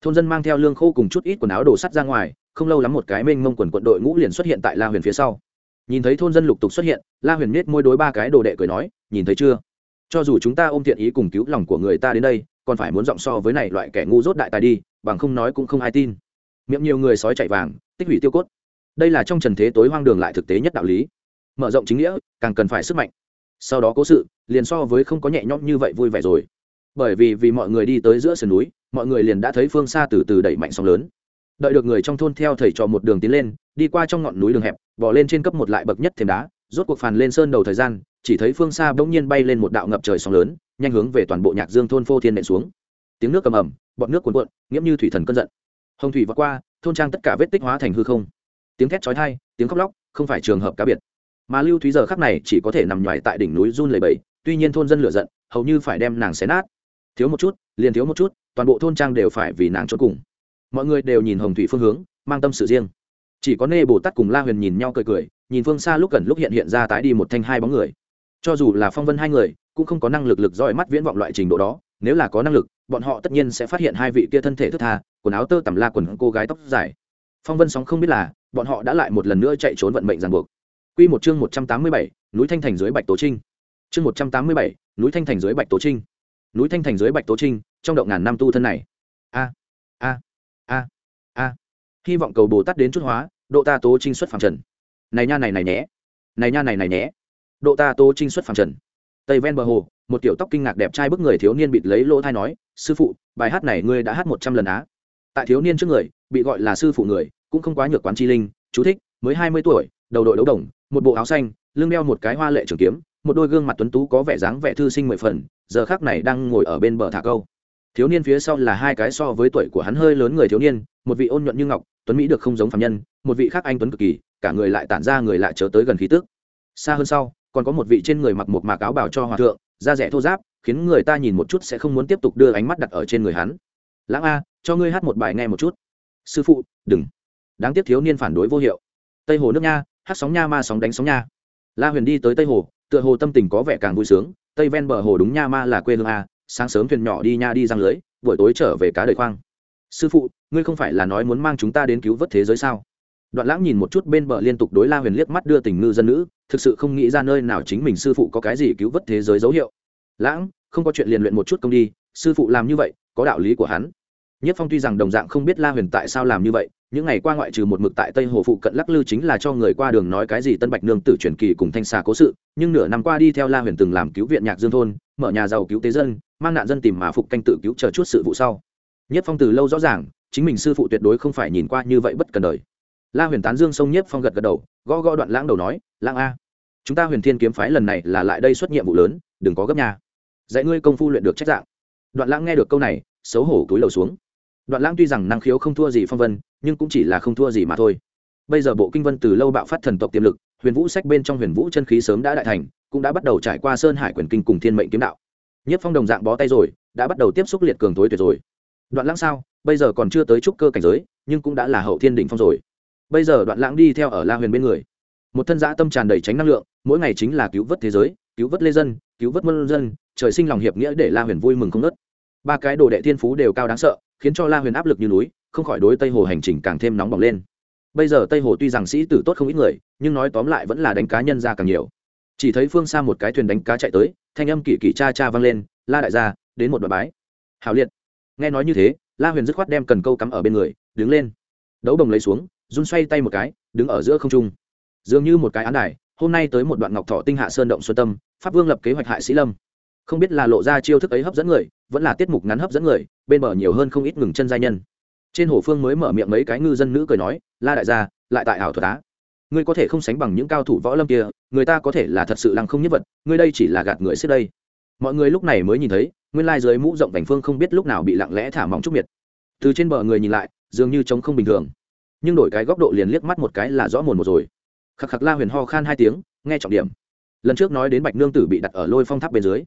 thôn dân mang theo lương khô cùng chút ít quần áo đồ sắt ra ngoài không lâu lắm một cái mênh mông quần quận đội ngũ liền xuất hiện tại la huyền phía sau nhìn thấy thôn dân lục tục xuất hiện, la huyền nết môi đối ba cái đồ đệ cười nói, nhìn thấy chưa? Cho dù chúng ta ôm thiện ý cùng cứu lòng của người ta đến đây, còn phải muốn giọng so với này loại kẻ ngu dốt đại tài đi, bằng không nói cũng không ai tin. Miệng nhiều người sói chạy vàng, tích hủy tiêu cốt. Đây là trong trần thế tối hoang đường lại thực tế nhất đạo lý. Mở rộng chính nghĩa, càng cần phải sức mạnh. Sau đó cố sự, liền so với không có nhẹ nhõm như vậy vui vẻ rồi. Bởi vì vì mọi người đi tới giữa sườn núi, mọi người liền đã thấy phương xa từ từ đẩy mạnh sóng lớn. Đợi được người trong thôn theo thầy trò một đường tiến lên đi qua trong ngọn núi đường hẹp bỏ lên trên cấp một lại bậc nhất thềm đá, rốt cuộc phàn lên sơn đầu thời gian, chỉ thấy phương xa bỗng nhiên bay lên một đạo ngập trời sóng lớn, nhanh hướng về toàn bộ nhạc dương thôn phô thiên nện xuống. Tiếng nước cầm ẩm bọn nước cuồn cuộn, nghiễm như thủy thần cơn giận. Hồng thủy vượt qua, thôn trang tất cả vết tích hóa thành hư không. Tiếng thét chói tai, tiếng khóc lóc, không phải trường hợp cá biệt. Mà lưu thúy giờ khắc này chỉ có thể nằm nhoài tại đỉnh núi run lầy bẫy tuy nhiên thôn dân lửa giận, hầu như phải đem nàng xé nát. Thiếu một chút, liền thiếu một chút, toàn bộ thôn trang đều phải vì nàng trốn cùng. Mọi người đều nhìn hồng thủy phương hướng, mang tâm sự riêng chỉ có nê bồ tát cùng la huyền nhìn nhau cười cười nhìn phương xa lúc gần lúc hiện hiện ra tái đi một thanh hai bóng người cho dù là phong vân hai người cũng không có năng lực lực roi mắt viễn vọng loại trình độ đó nếu là có năng lực bọn họ tất nhiên sẽ phát hiện hai vị kia thân thể thức tha quần áo tơ tằm la quần cô gái tóc dài phong vân sóng không biết là bọn họ đã lại một lần nữa chạy trốn vận mệnh ràng buộc Quy một chương một trăm tám mươi bảy, núi Thanh Thành dưới Bạch Tố Trinh. Chương một trăm tám mươi bảy, núi Thanh Thành dưới Bạch Tố Trinh. Núi Thanh Thành dưới Bạch Tố Trinh, trong động ngàn năm tu thân này. A, a. Hy vọng cầu Bồ Tát đến chút hóa, độ ta Tố Trinh xuất phàm trần. Này nha này này nhé. Này nha này này nhé. Độ ta Tố Trinh xuất phàm trần. Tây ven bờ hồ, một tiểu tóc kinh ngạc đẹp trai bức người thiếu niên bịt lấy lỗ thai nói, "Sư phụ, bài hát này ngươi đã hát một trăm lần á." Tại thiếu niên trước người, bị gọi là sư phụ người, cũng không quá nhược quán chi linh, chú thích, mới hai mươi tuổi, đầu đội đấu đồng, một bộ áo xanh lưng đeo một cái hoa lệ trường kiếm một đôi gương mặt tuấn tú có vẻ dáng vẻ thư sinh mười phần giờ khác này đang ngồi ở bên bờ thả câu thiếu niên phía sau là hai cái so với tuổi của hắn hơi lớn người thiếu niên một vị ôn nhuận như ngọc, tuấn mỹ được không giống phạm nhân, một vị khác anh tuấn cực kỳ, cả người lại tản ra người lại chớ tới gần khí tức. Xa hơn sau, còn có một vị trên người mặc một mạc áo bảo cho hòa thượng, da rẻ thô giáp khiến người ta nhìn một chút sẽ không muốn tiếp tục đưa ánh mắt đặt ở trên người hắn. Lãng a, cho ngươi hát một bài nghe một chút. Sư phụ, đừng. Đáng tiếc thiếu niên phản đối vô hiệu. Tây hồ nước nha, hát sóng nha ma sóng đánh sóng nha. La huyền đi tới tây hồ, tựa hồ tâm tình có vẻ càng vui sướng, tây ven bờ hồ đúng nha ma là quê hương a, sáng sớm thuyền nhỏ đi nha đi răng lưới, buổi tối trở về cá đời khoang sư phụ, ngươi không phải là nói muốn mang chúng ta đến cứu vớt thế giới sao? Đoạn lãng nhìn một chút bên bờ liên tục đối la huyền liếc mắt đưa tình ngư dân nữ, thực sự không nghĩ ra nơi nào chính mình sư phụ có cái gì cứu vớt thế giới dấu hiệu. Lãng, không có chuyện liền luyện một chút công đi, sư phụ làm như vậy, có đạo lý của hắn. Nhất phong tuy rằng đồng dạng không biết la huyền tại sao làm như vậy, những ngày qua ngoại trừ một mực tại tây hồ phụ cận lắc lư chính là cho người qua đường nói cái gì tân bạch nương tử truyền kỳ cùng thanh xà cố sự, nhưng nửa năm qua đi theo la huyền từng làm cứu viện nhạc dương thôn, mở nhà giàu cứu tế dân, mang nạn dân tìm mà phục canh tự cứu chờ chút sự vụ sau nhất phong từ lâu rõ ràng, chính mình sư phụ tuyệt đối không phải nhìn qua như vậy bất cần đời. La huyền tán dương sông nhất phong gật gật đầu, gõ gõ đoạn lãng đầu nói, lãng a, chúng ta huyền thiên kiếm phái lần này là lại đây xuất nhiệm vụ lớn, đừng có gấp nhà dạy ngươi công phu luyện được trách dạng. Đoạn lãng nghe được câu này, xấu hổ túi lầu xuống. Đoạn lãng tuy rằng năng khiếu không thua gì phong vân, nhưng cũng chỉ là không thua gì mà thôi. Bây giờ bộ kinh vân từ lâu bạo phát thần tộc tiềm lực, huyền vũ sách bên trong huyền vũ chân khí sớm đã đại thành, cũng đã bắt đầu trải qua sơn hải quyền kinh cùng thiên mệnh kiếm đạo. Nhất phong đồng dạng bó tay rồi, đã bắt đầu tiếp xúc liệt cường tối tuyệt rồi đoạn lãng sao? Bây giờ còn chưa tới trúc cơ cảnh giới, nhưng cũng đã là hậu thiên đỉnh phong rồi. Bây giờ đoạn lãng đi theo ở la huyền bên người. Một thân giã tâm tràn đầy tránh năng lượng, mỗi ngày chính là cứu vớt thế giới, cứu vớt lê dân, cứu vớt mân dân, trời sinh lòng hiệp nghĩa để la huyền vui mừng không nớt ba cái đồ đệ thiên phú đều cao đáng sợ, khiến cho la huyền áp lực như núi, không khỏi đối tây hồ hành trình càng thêm nóng bỏng lên. Bây giờ tây hồ tuy rằng sĩ tử tốt không ít người, nhưng nói tóm lại vẫn là đánh cá nhân ra càng nhiều. Chỉ thấy phương xa một cái thuyền đánh cá chạy tới, thanh âm kỳ kỳ cha cha vang lên, la đại gia, đến một đoạn bái hào liệt nghe nói như thế, la huyền dứt khoát đem cần câu cắm ở bên người, đứng lên. Đấu đồng lấy xuống, run xoay tay một cái, đứng ở giữa không trung. Dường như một cái án đài, hôm nay tới một đoạn ngọc thọ tinh hạ sơn động xuân tâm, pháp vương lập kế hoạch hại sĩ lâm. Không biết là lộ ra chiêu thức ấy hấp dẫn người, vẫn là tiết mục ngắn hấp dẫn người, bên bờ nhiều hơn không ít ngừng chân giai nhân. Trên hồ phương mới mở miệng mấy cái ngư dân nữ cười nói, la đại gia, lại tại ảo thuật á. Ngươi có thể không sánh bằng những cao thủ võ lâm kia, người ta có thể là thật sự lăng không nhất vật, ngươi đây chỉ là gạt người xếp đây mọi người lúc này mới nhìn thấy, nguyên lai dưới mũ rộng vành phương không biết lúc nào bị lặng lẽ thả mỏng trúc miệt. Từ trên bờ người nhìn lại, dường như trống không bình thường. Nhưng đổi cái góc độ liền liếc mắt một cái là rõ mồn một rồi. Khắc khắc la huyền ho khan hai tiếng, nghe trọng điểm. Lần trước nói đến bạch nương tử bị đặt ở lôi phong tháp bên dưới.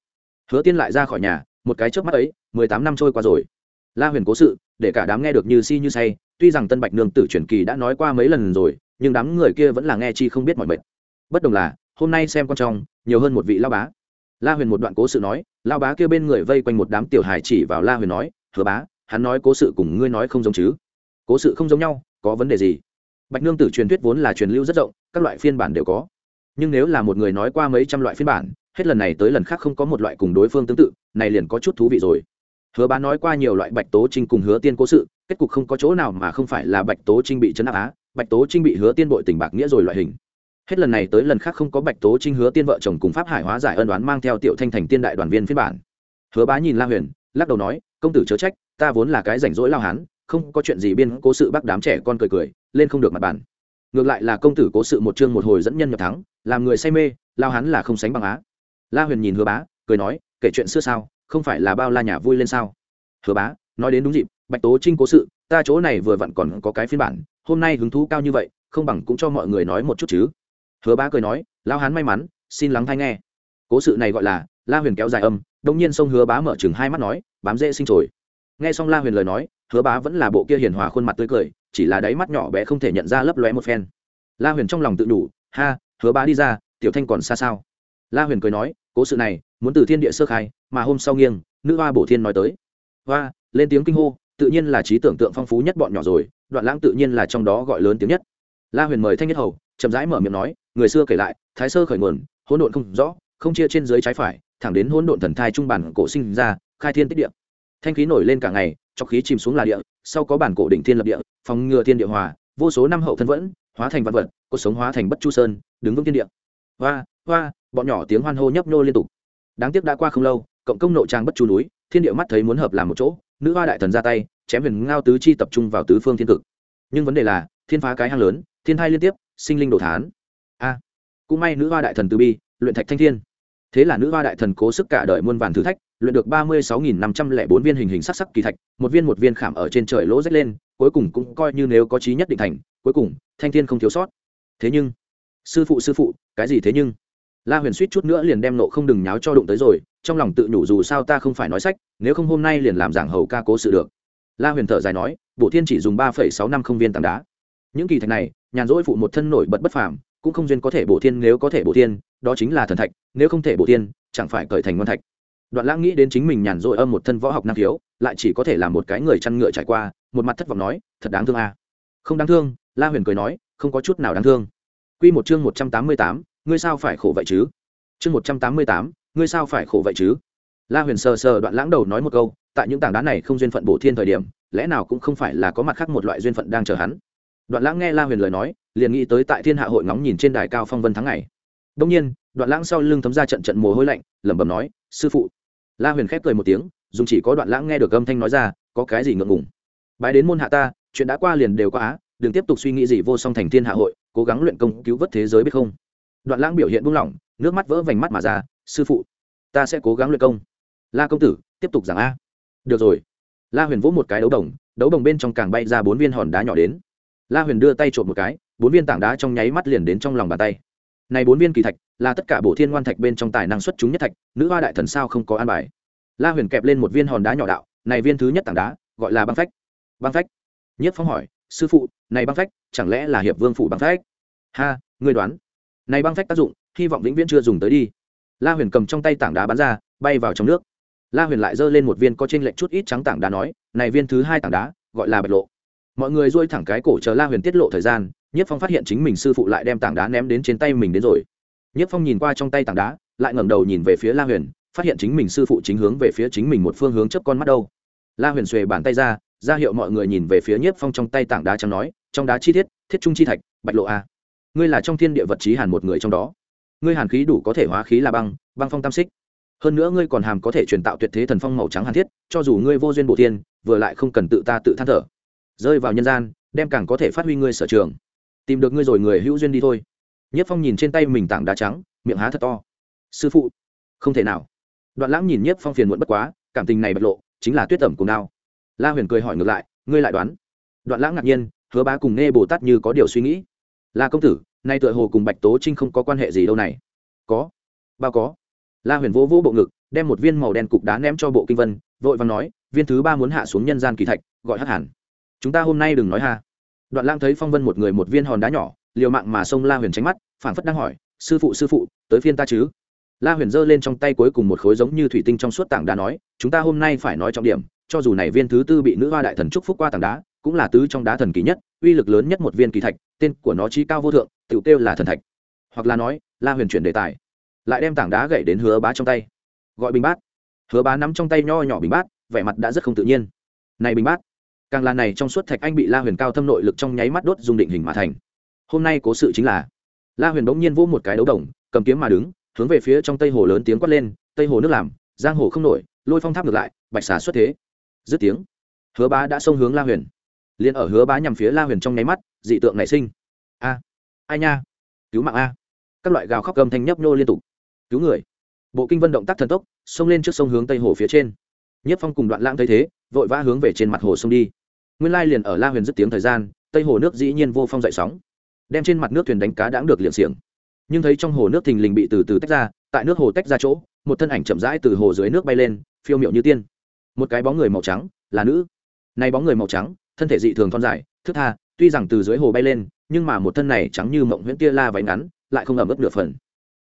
Hứa tiên lại ra khỏi nhà, một cái trước mắt ấy, mười tám năm trôi qua rồi. La huyền cố sự, để cả đám nghe được như si như say, tuy rằng tân bạch nương tử truyền kỳ đã nói qua mấy lần rồi, nhưng đám người kia vẫn là nghe chi không biết mọi mệt. Bất đồng là, hôm nay xem con trong nhiều hơn một vị lao bá la huyền một đoạn cố sự nói lao bá kia bên người vây quanh một đám tiểu hài chỉ vào la huyền nói, hứa bá, hắn nói cố sự cùng ngươi nói không giống chứ? Cố sự không giống nhau, có vấn đề gì? Bạch nương tử truyền thuyết vốn là truyền lưu rất rộng, các loại phiên bản đều có. Nhưng nếu là một người nói qua mấy trăm loại phiên bản, hết lần này tới lần khác không có một loại cùng đối phương tương tự, này liền có chút thú vị rồi. Hứa bá nói qua nhiều loại bạch tố trinh cùng hứa tiên cố sự, kết cục không có chỗ nào mà không phải là bạch tố trinh bị chấn áp á, bạch tố trinh bị hứa tiên bội tình bạc nghĩa rồi loại hình hết lần này tới lần khác không có bạch tố trinh hứa tiên vợ chồng cùng pháp hải hóa giải ân đoán mang theo tiểu thanh thành tiên đại đoàn viên phiên bản. Hứa bá nhìn la huyền, lắc đầu nói, công tử chớ trách, ta vốn là cái rảnh rỗi lao hán, không có chuyện gì biên cố sự bác đám trẻ con cười cười, lên không được mặt bàn. Ngược lại là công tử cố sự một chương một hồi dẫn nhân nhập thắng, làm người say mê, lao hán là không sánh bằng á. La huyền nhìn hứa bá, cười nói, kể chuyện xưa sao, không phải là bao la nhà vui lên sao? Hứa bá, nói đến đúng dịp, bạch tố trinh cố sự, ta chỗ này vừa vặn còn có cái phiên bản, hôm nay hứng thú cao như vậy, không bằng cũng cho mọi người nói một chút chứ hứa bá cười nói lao hán may mắn, xin lắng thay nghe. Cố sự này gọi là la huyền kéo dài âm đông nhiên sông hứa bá mở chừng hai mắt nói, bám dễ sinh trồi. Nghe xong la huyền lời nói, hứa bá vẫn là bộ kia hiền hòa khuôn mặt tươi cười, chỉ là đáy mắt nhỏ bé không thể nhận ra lấp lóe một phen. La huyền trong lòng tự đủ, ha, hứa bá đi ra, tiểu thanh còn xa sao? La huyền cười nói, cố sự này, muốn từ thiên địa sơ khai, mà hôm sau nghiêng, nữ hoa bổ thiên nói tới. Hoa, lên tiếng kinh hô, tự nhiên là trí tưởng tượng phong phú nhất bọn nhỏ rồi, đoạn lãng tự nhiên là trong đó gọi lớn tiếng nhất. La huyền mời thanh nhất hầu, chậm rãi mở miệng nói người xưa kể lại, thái sơ khởi nguồn, hỗn độn không rõ, không chia trên dưới trái phải, thẳng đến hỗn độn thần thai trung bản cổ sinh ra, khai thiên tích địa. Thanh khí nổi lên cả ngày, cho khí chìm xuống là địa, sau có bản cổ đỉnh thiên lập địa, phòng ngừa thiên địa hòa, vô số năm hậu thân vẫn, hóa thành văn vật, cuộc sống hóa thành bất chu sơn, đứng vững thiên địa. Hoa hoa, bọn nhỏ tiếng hoan hô nhấp nhô liên tục. Đáng tiếc đã qua không lâu, cộng công nội trang bất chu núi, thiên địa mắt thấy muốn hợp làm một chỗ, nữ hoa đại thần ra tay, chém huyền ngao tứ chi tập trung vào tứ phương thiên cực. Nhưng vấn đề là, thiên phá cái hang lớn, thiên thai liên tiếp, sinh linh đồ thán cũng may nữ hoa đại thần từ bi, luyện thạch thanh thiên. Thế là nữ hoa đại thần cố sức cả đời muôn vàn thử thách, luyện được ba mươi sáu nghìn năm trăm lẻ bốn viên hình hình sắc sắc kỳ thạch, một viên một viên khảm ở trên trời lỗ rách lên, cuối cùng cũng coi như nếu có trí nhất định thành, cuối cùng, thanh thiên không thiếu sót. Thế nhưng, sư phụ sư phụ, cái gì thế nhưng? La huyền suýt chút nữa liền đem nộ không đừng nháo cho đụng tới rồi, trong lòng tự nhủ dù sao ta không phải nói sách, nếu không hôm nay liền làm giảng hầu ca cố sự được. La huyền thở dài nói bộ thiên chỉ dùng ba phẩy sáu năm không viên tảng đá. Những kỳ thạch này, nhàn rỗi phụ một thân nổi bật bất phàm cũng không duyên có thể bổ thiên nếu có thể bổ thiên, đó chính là thần thạch, nếu không thể bổ thiên, chẳng phải cởi thành ngon thạch. Đoạn lãng nghĩ đến chính mình nhàn rỗi âm một thân võ học năng khiếu, lại chỉ có thể là một cái người chăn ngựa trải qua, một mặt thất vọng nói, thật đáng thương à. không đáng thương, la huyền cười nói, không có chút nào đáng thương. Quy một chương một trăm tám mươi tám, ngươi sao phải khổ vậy chứ? Chương một trăm tám mươi tám, ngươi sao phải khổ vậy chứ? La huyền sờ sờ đoạn lãng đầu nói một câu, tại những tảng đá này không duyên phận bổ thiên thời điểm, lẽ nào cũng không phải là có mặt khác một loại duyên phận đang chờ hắn? Đoạn lãng nghe la huyền lời nói liền nghĩ tới tại thiên hạ hội ngóng nhìn trên đài cao phong vân tháng ngày. Đông nhiên, đoạn lãng sau lưng thấm ra trận trận mồ hôi lạnh, lẩm bẩm nói, sư phụ. La huyền khép cười một tiếng, dùng chỉ có đoạn lãng nghe được âm thanh nói ra, có cái gì ngượng ngùng? Bái đến môn hạ ta, chuyện đã qua liền đều qua á, đừng tiếp tục suy nghĩ gì vô song thành thiên hạ hội, cố gắng luyện công cứu vớt thế giới biết không? Đoạn lãng biểu hiện buông lỏng, nước mắt vỡ vành mắt mà ra, sư phụ, ta sẽ cố gắng luyện công. La công tử, tiếp tục giảng a. Được rồi. La huyền vỗ một cái đấu đồng đấu đồng bên trong càng bay ra bốn viên hòn đá nhỏ đến. La huyền đưa tay trộm một cái bốn viên tảng đá trong nháy mắt liền đến trong lòng bàn tay. Này bốn viên kỳ thạch, là tất cả bộ thiên ngoan thạch bên trong tài năng xuất chúng nhất thạch, nữ hoa đại thần sao không có an bài. La huyền kẹp lên một viên hòn đá nhỏ đạo, này viên thứ nhất tảng đá, gọi là băng phách. Băng phách? Nhất phong hỏi, sư phụ, này băng phách, chẳng lẽ là hiệp vương phủ băng phách? Ha, ngươi đoán. Này băng phách tác dụng, hy vọng vĩnh viễn chưa dùng tới đi. La huyền cầm trong tay tảng đá bắn ra, bay vào trong nước. La huyền lại giơ lên một viên có trên lệnh chút ít trắng tảng đá nói, này viên thứ hai tảng đá, gọi là bạch lộ. Mọi người duỗi thẳng cái cổ chờ la huyền tiết lộ thời gian nhất phong phát hiện chính mình sư phụ lại đem tảng đá ném đến trên tay mình đến rồi. Nhất phong nhìn qua trong tay tảng đá, lại ngẩng đầu nhìn về phía la huyền, phát hiện chính mình sư phụ chính hướng về phía chính mình một phương hướng chấp con mắt đâu. La huyền xuề bàn tay ra ra hiệu mọi người nhìn về phía nhiếp phong trong tay tảng đá trắng nói, trong đá chi tiết, thiết trung chi thạch, bạch lộ a. Ngươi là trong thiên địa vật trí hàn một người trong đó. Ngươi hàn khí đủ có thể hóa khí là băng băng phong tam xích. Hơn nữa ngươi còn hàm có thể truyền tạo tuyệt thế thần phong màu trắng hàn thiết, cho dù ngươi vô duyên bộ thiên, vừa lại không cần tự ta tự than thở. Rơi vào nhân gian, đem càng có thể phát huy ngươi sở trường tìm được ngươi rồi người hữu duyên đi thôi. Nhất phong nhìn trên tay mình tảng đá trắng, miệng há thật to. Sư phụ. Không thể nào. Đoạn lãng nhìn nhất phong phiền muộn bất quá, cảm tình này bật lộ, chính là tuyết tẩm cùng đao. La huyền cười hỏi ngược lại, ngươi lại đoán. Đoạn lãng ngạc nhiên, hứa bá cùng nghe bồ tát như có điều suy nghĩ. La công tử, nay tựa hồ cùng bạch tố trinh không có quan hệ gì đâu này. Có. Bao có. La huyền vỗ vỗ bộ ngực, đem một viên màu đen cục đá ném cho bộ kinh vân, vội vàng nói, viên thứ ba muốn hạ xuống nhân gian kỳ thạch, gọi hắc hẳn chúng ta hôm nay đừng nói ha đoạn lang thấy phong vân một người một viên hòn đá nhỏ, liều mạng mà sông la huyền tránh mắt, phảng phất đang hỏi, sư phụ sư phụ, tới phiên ta chứ? La huyền giơ lên trong tay cuối cùng một khối giống như thủy tinh trong suốt tảng đá nói, chúng ta hôm nay phải nói trọng điểm, cho dù này viên thứ tư bị nữ hoa đại thần trúc phúc qua tảng đá, cũng là tứ trong đá thần kỳ nhất, uy lực lớn nhất một viên kỳ thạch, tên của nó trí cao vô thượng tự kêu là thần thạch. Hoặc là nói, la huyền chuyển đề tài, lại đem tảng đá gậy đến hứa bá trong tay. Gọi bình bát. Hứa bá nắm trong tay nho nhỏ bình bát, vẻ mặt đã rất không tự nhiên. Này bình bát càng là này trong suốt thạch anh bị la huyền cao thâm nội lực trong nháy mắt đốt dùng định hình mà thành. Hôm nay cố sự chính là, la huyền bỗng nhiên vỗ một cái đấu đồng, cầm kiếm mà đứng, hướng về phía trong tây hồ lớn tiếng quát lên, tây hồ nước làm, giang hồ không nổi, lôi phong tháp ngược lại, bạch xà xuất thế. Dứt tiếng, hứa bá đã xông hướng la huyền. Liền ở hứa bá nhằm phía la huyền trong nháy mắt, dị tượng nảy sinh. A, ai nha? Cứu mạng a. Các loại gào khóc gầm thanh nhấp nhô liên tục. Cứu người. Bộ kinh vân động tác thần tốc, xông lên trước sông hướng tây hồ phía trên. Nhất phong cùng đoạn lãng thấy thế, vội vã hướng về trên mặt hồ sông đi nguyên lai liền ở la huyền dứt tiếng thời gian, tây hồ nước dĩ nhiên vô phong dậy sóng. Đem trên mặt nước thuyền đánh cá đãng được liệm xiềng. Nhưng thấy trong hồ nước thình lình bị từ từ tách ra, tại nước hồ tách ra chỗ, một thân ảnh chậm rãi từ hồ dưới nước bay lên, phiêu miệu như tiên. Một cái bóng người màu trắng, là nữ. Này bóng người màu trắng, thân thể dị thường thon dài thức tha, tuy rằng từ dưới hồ bay lên, nhưng mà một thân này trắng như mộng huyễn tia la váy ngắn, lại không ẩm ướt nửa phần.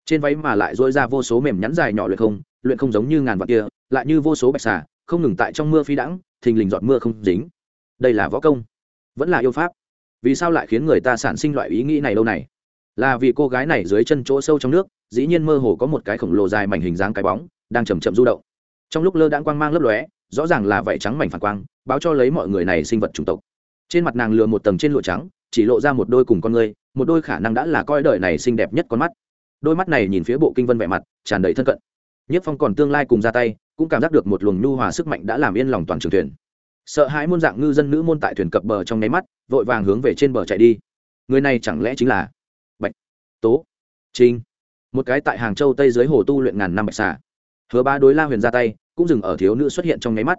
Trên váy mà lại dỗi ra vô số mềm nhắn dài nhỏ luyện không luyện không giống như ngàn vạn kia lại như vô số bạch xà, không ngừng tại trong mưa phi đãng, thình lình giọt mưa không dính đây là võ công, vẫn là yêu pháp. Vì sao lại khiến người ta sản sinh loại ý nghĩ này lâu này? Là vì cô gái này dưới chân chỗ sâu trong nước, dĩ nhiên mơ hồ có một cái khổng lồ dài mảnh hình dáng cái bóng, đang chầm chậm du động. Trong lúc lơ đãng quang mang lấp lóe, rõ ràng là vảy trắng mảnh phản quang, báo cho lấy mọi người này sinh vật chủng tộc. Trên mặt nàng lừa một tầng trên lụa trắng, chỉ lộ ra một đôi cùng con người, một đôi khả năng đã là coi đời này xinh đẹp nhất con mắt. Đôi mắt này nhìn phía bộ kinh vân vẻ mặt, tràn đầy thân cận. Nhất phong còn tương lai cùng ra tay, cũng cảm giác được một luồng nhu hòa sức mạnh đã làm yên lòng toàn trường thuyền sợ hãi muôn dạng ngư dân nữ môn tại thuyền cập bờ trong nháy mắt, vội vàng hướng về trên bờ chạy đi. Người này chẳng lẽ chính là bạch tố? Trinh một cái tại hàng châu tây dưới hồ tu luyện ngàn năm bạch xà. Hứa ba đối la huyền ra tay, cũng dừng ở thiếu nữ xuất hiện trong nháy mắt.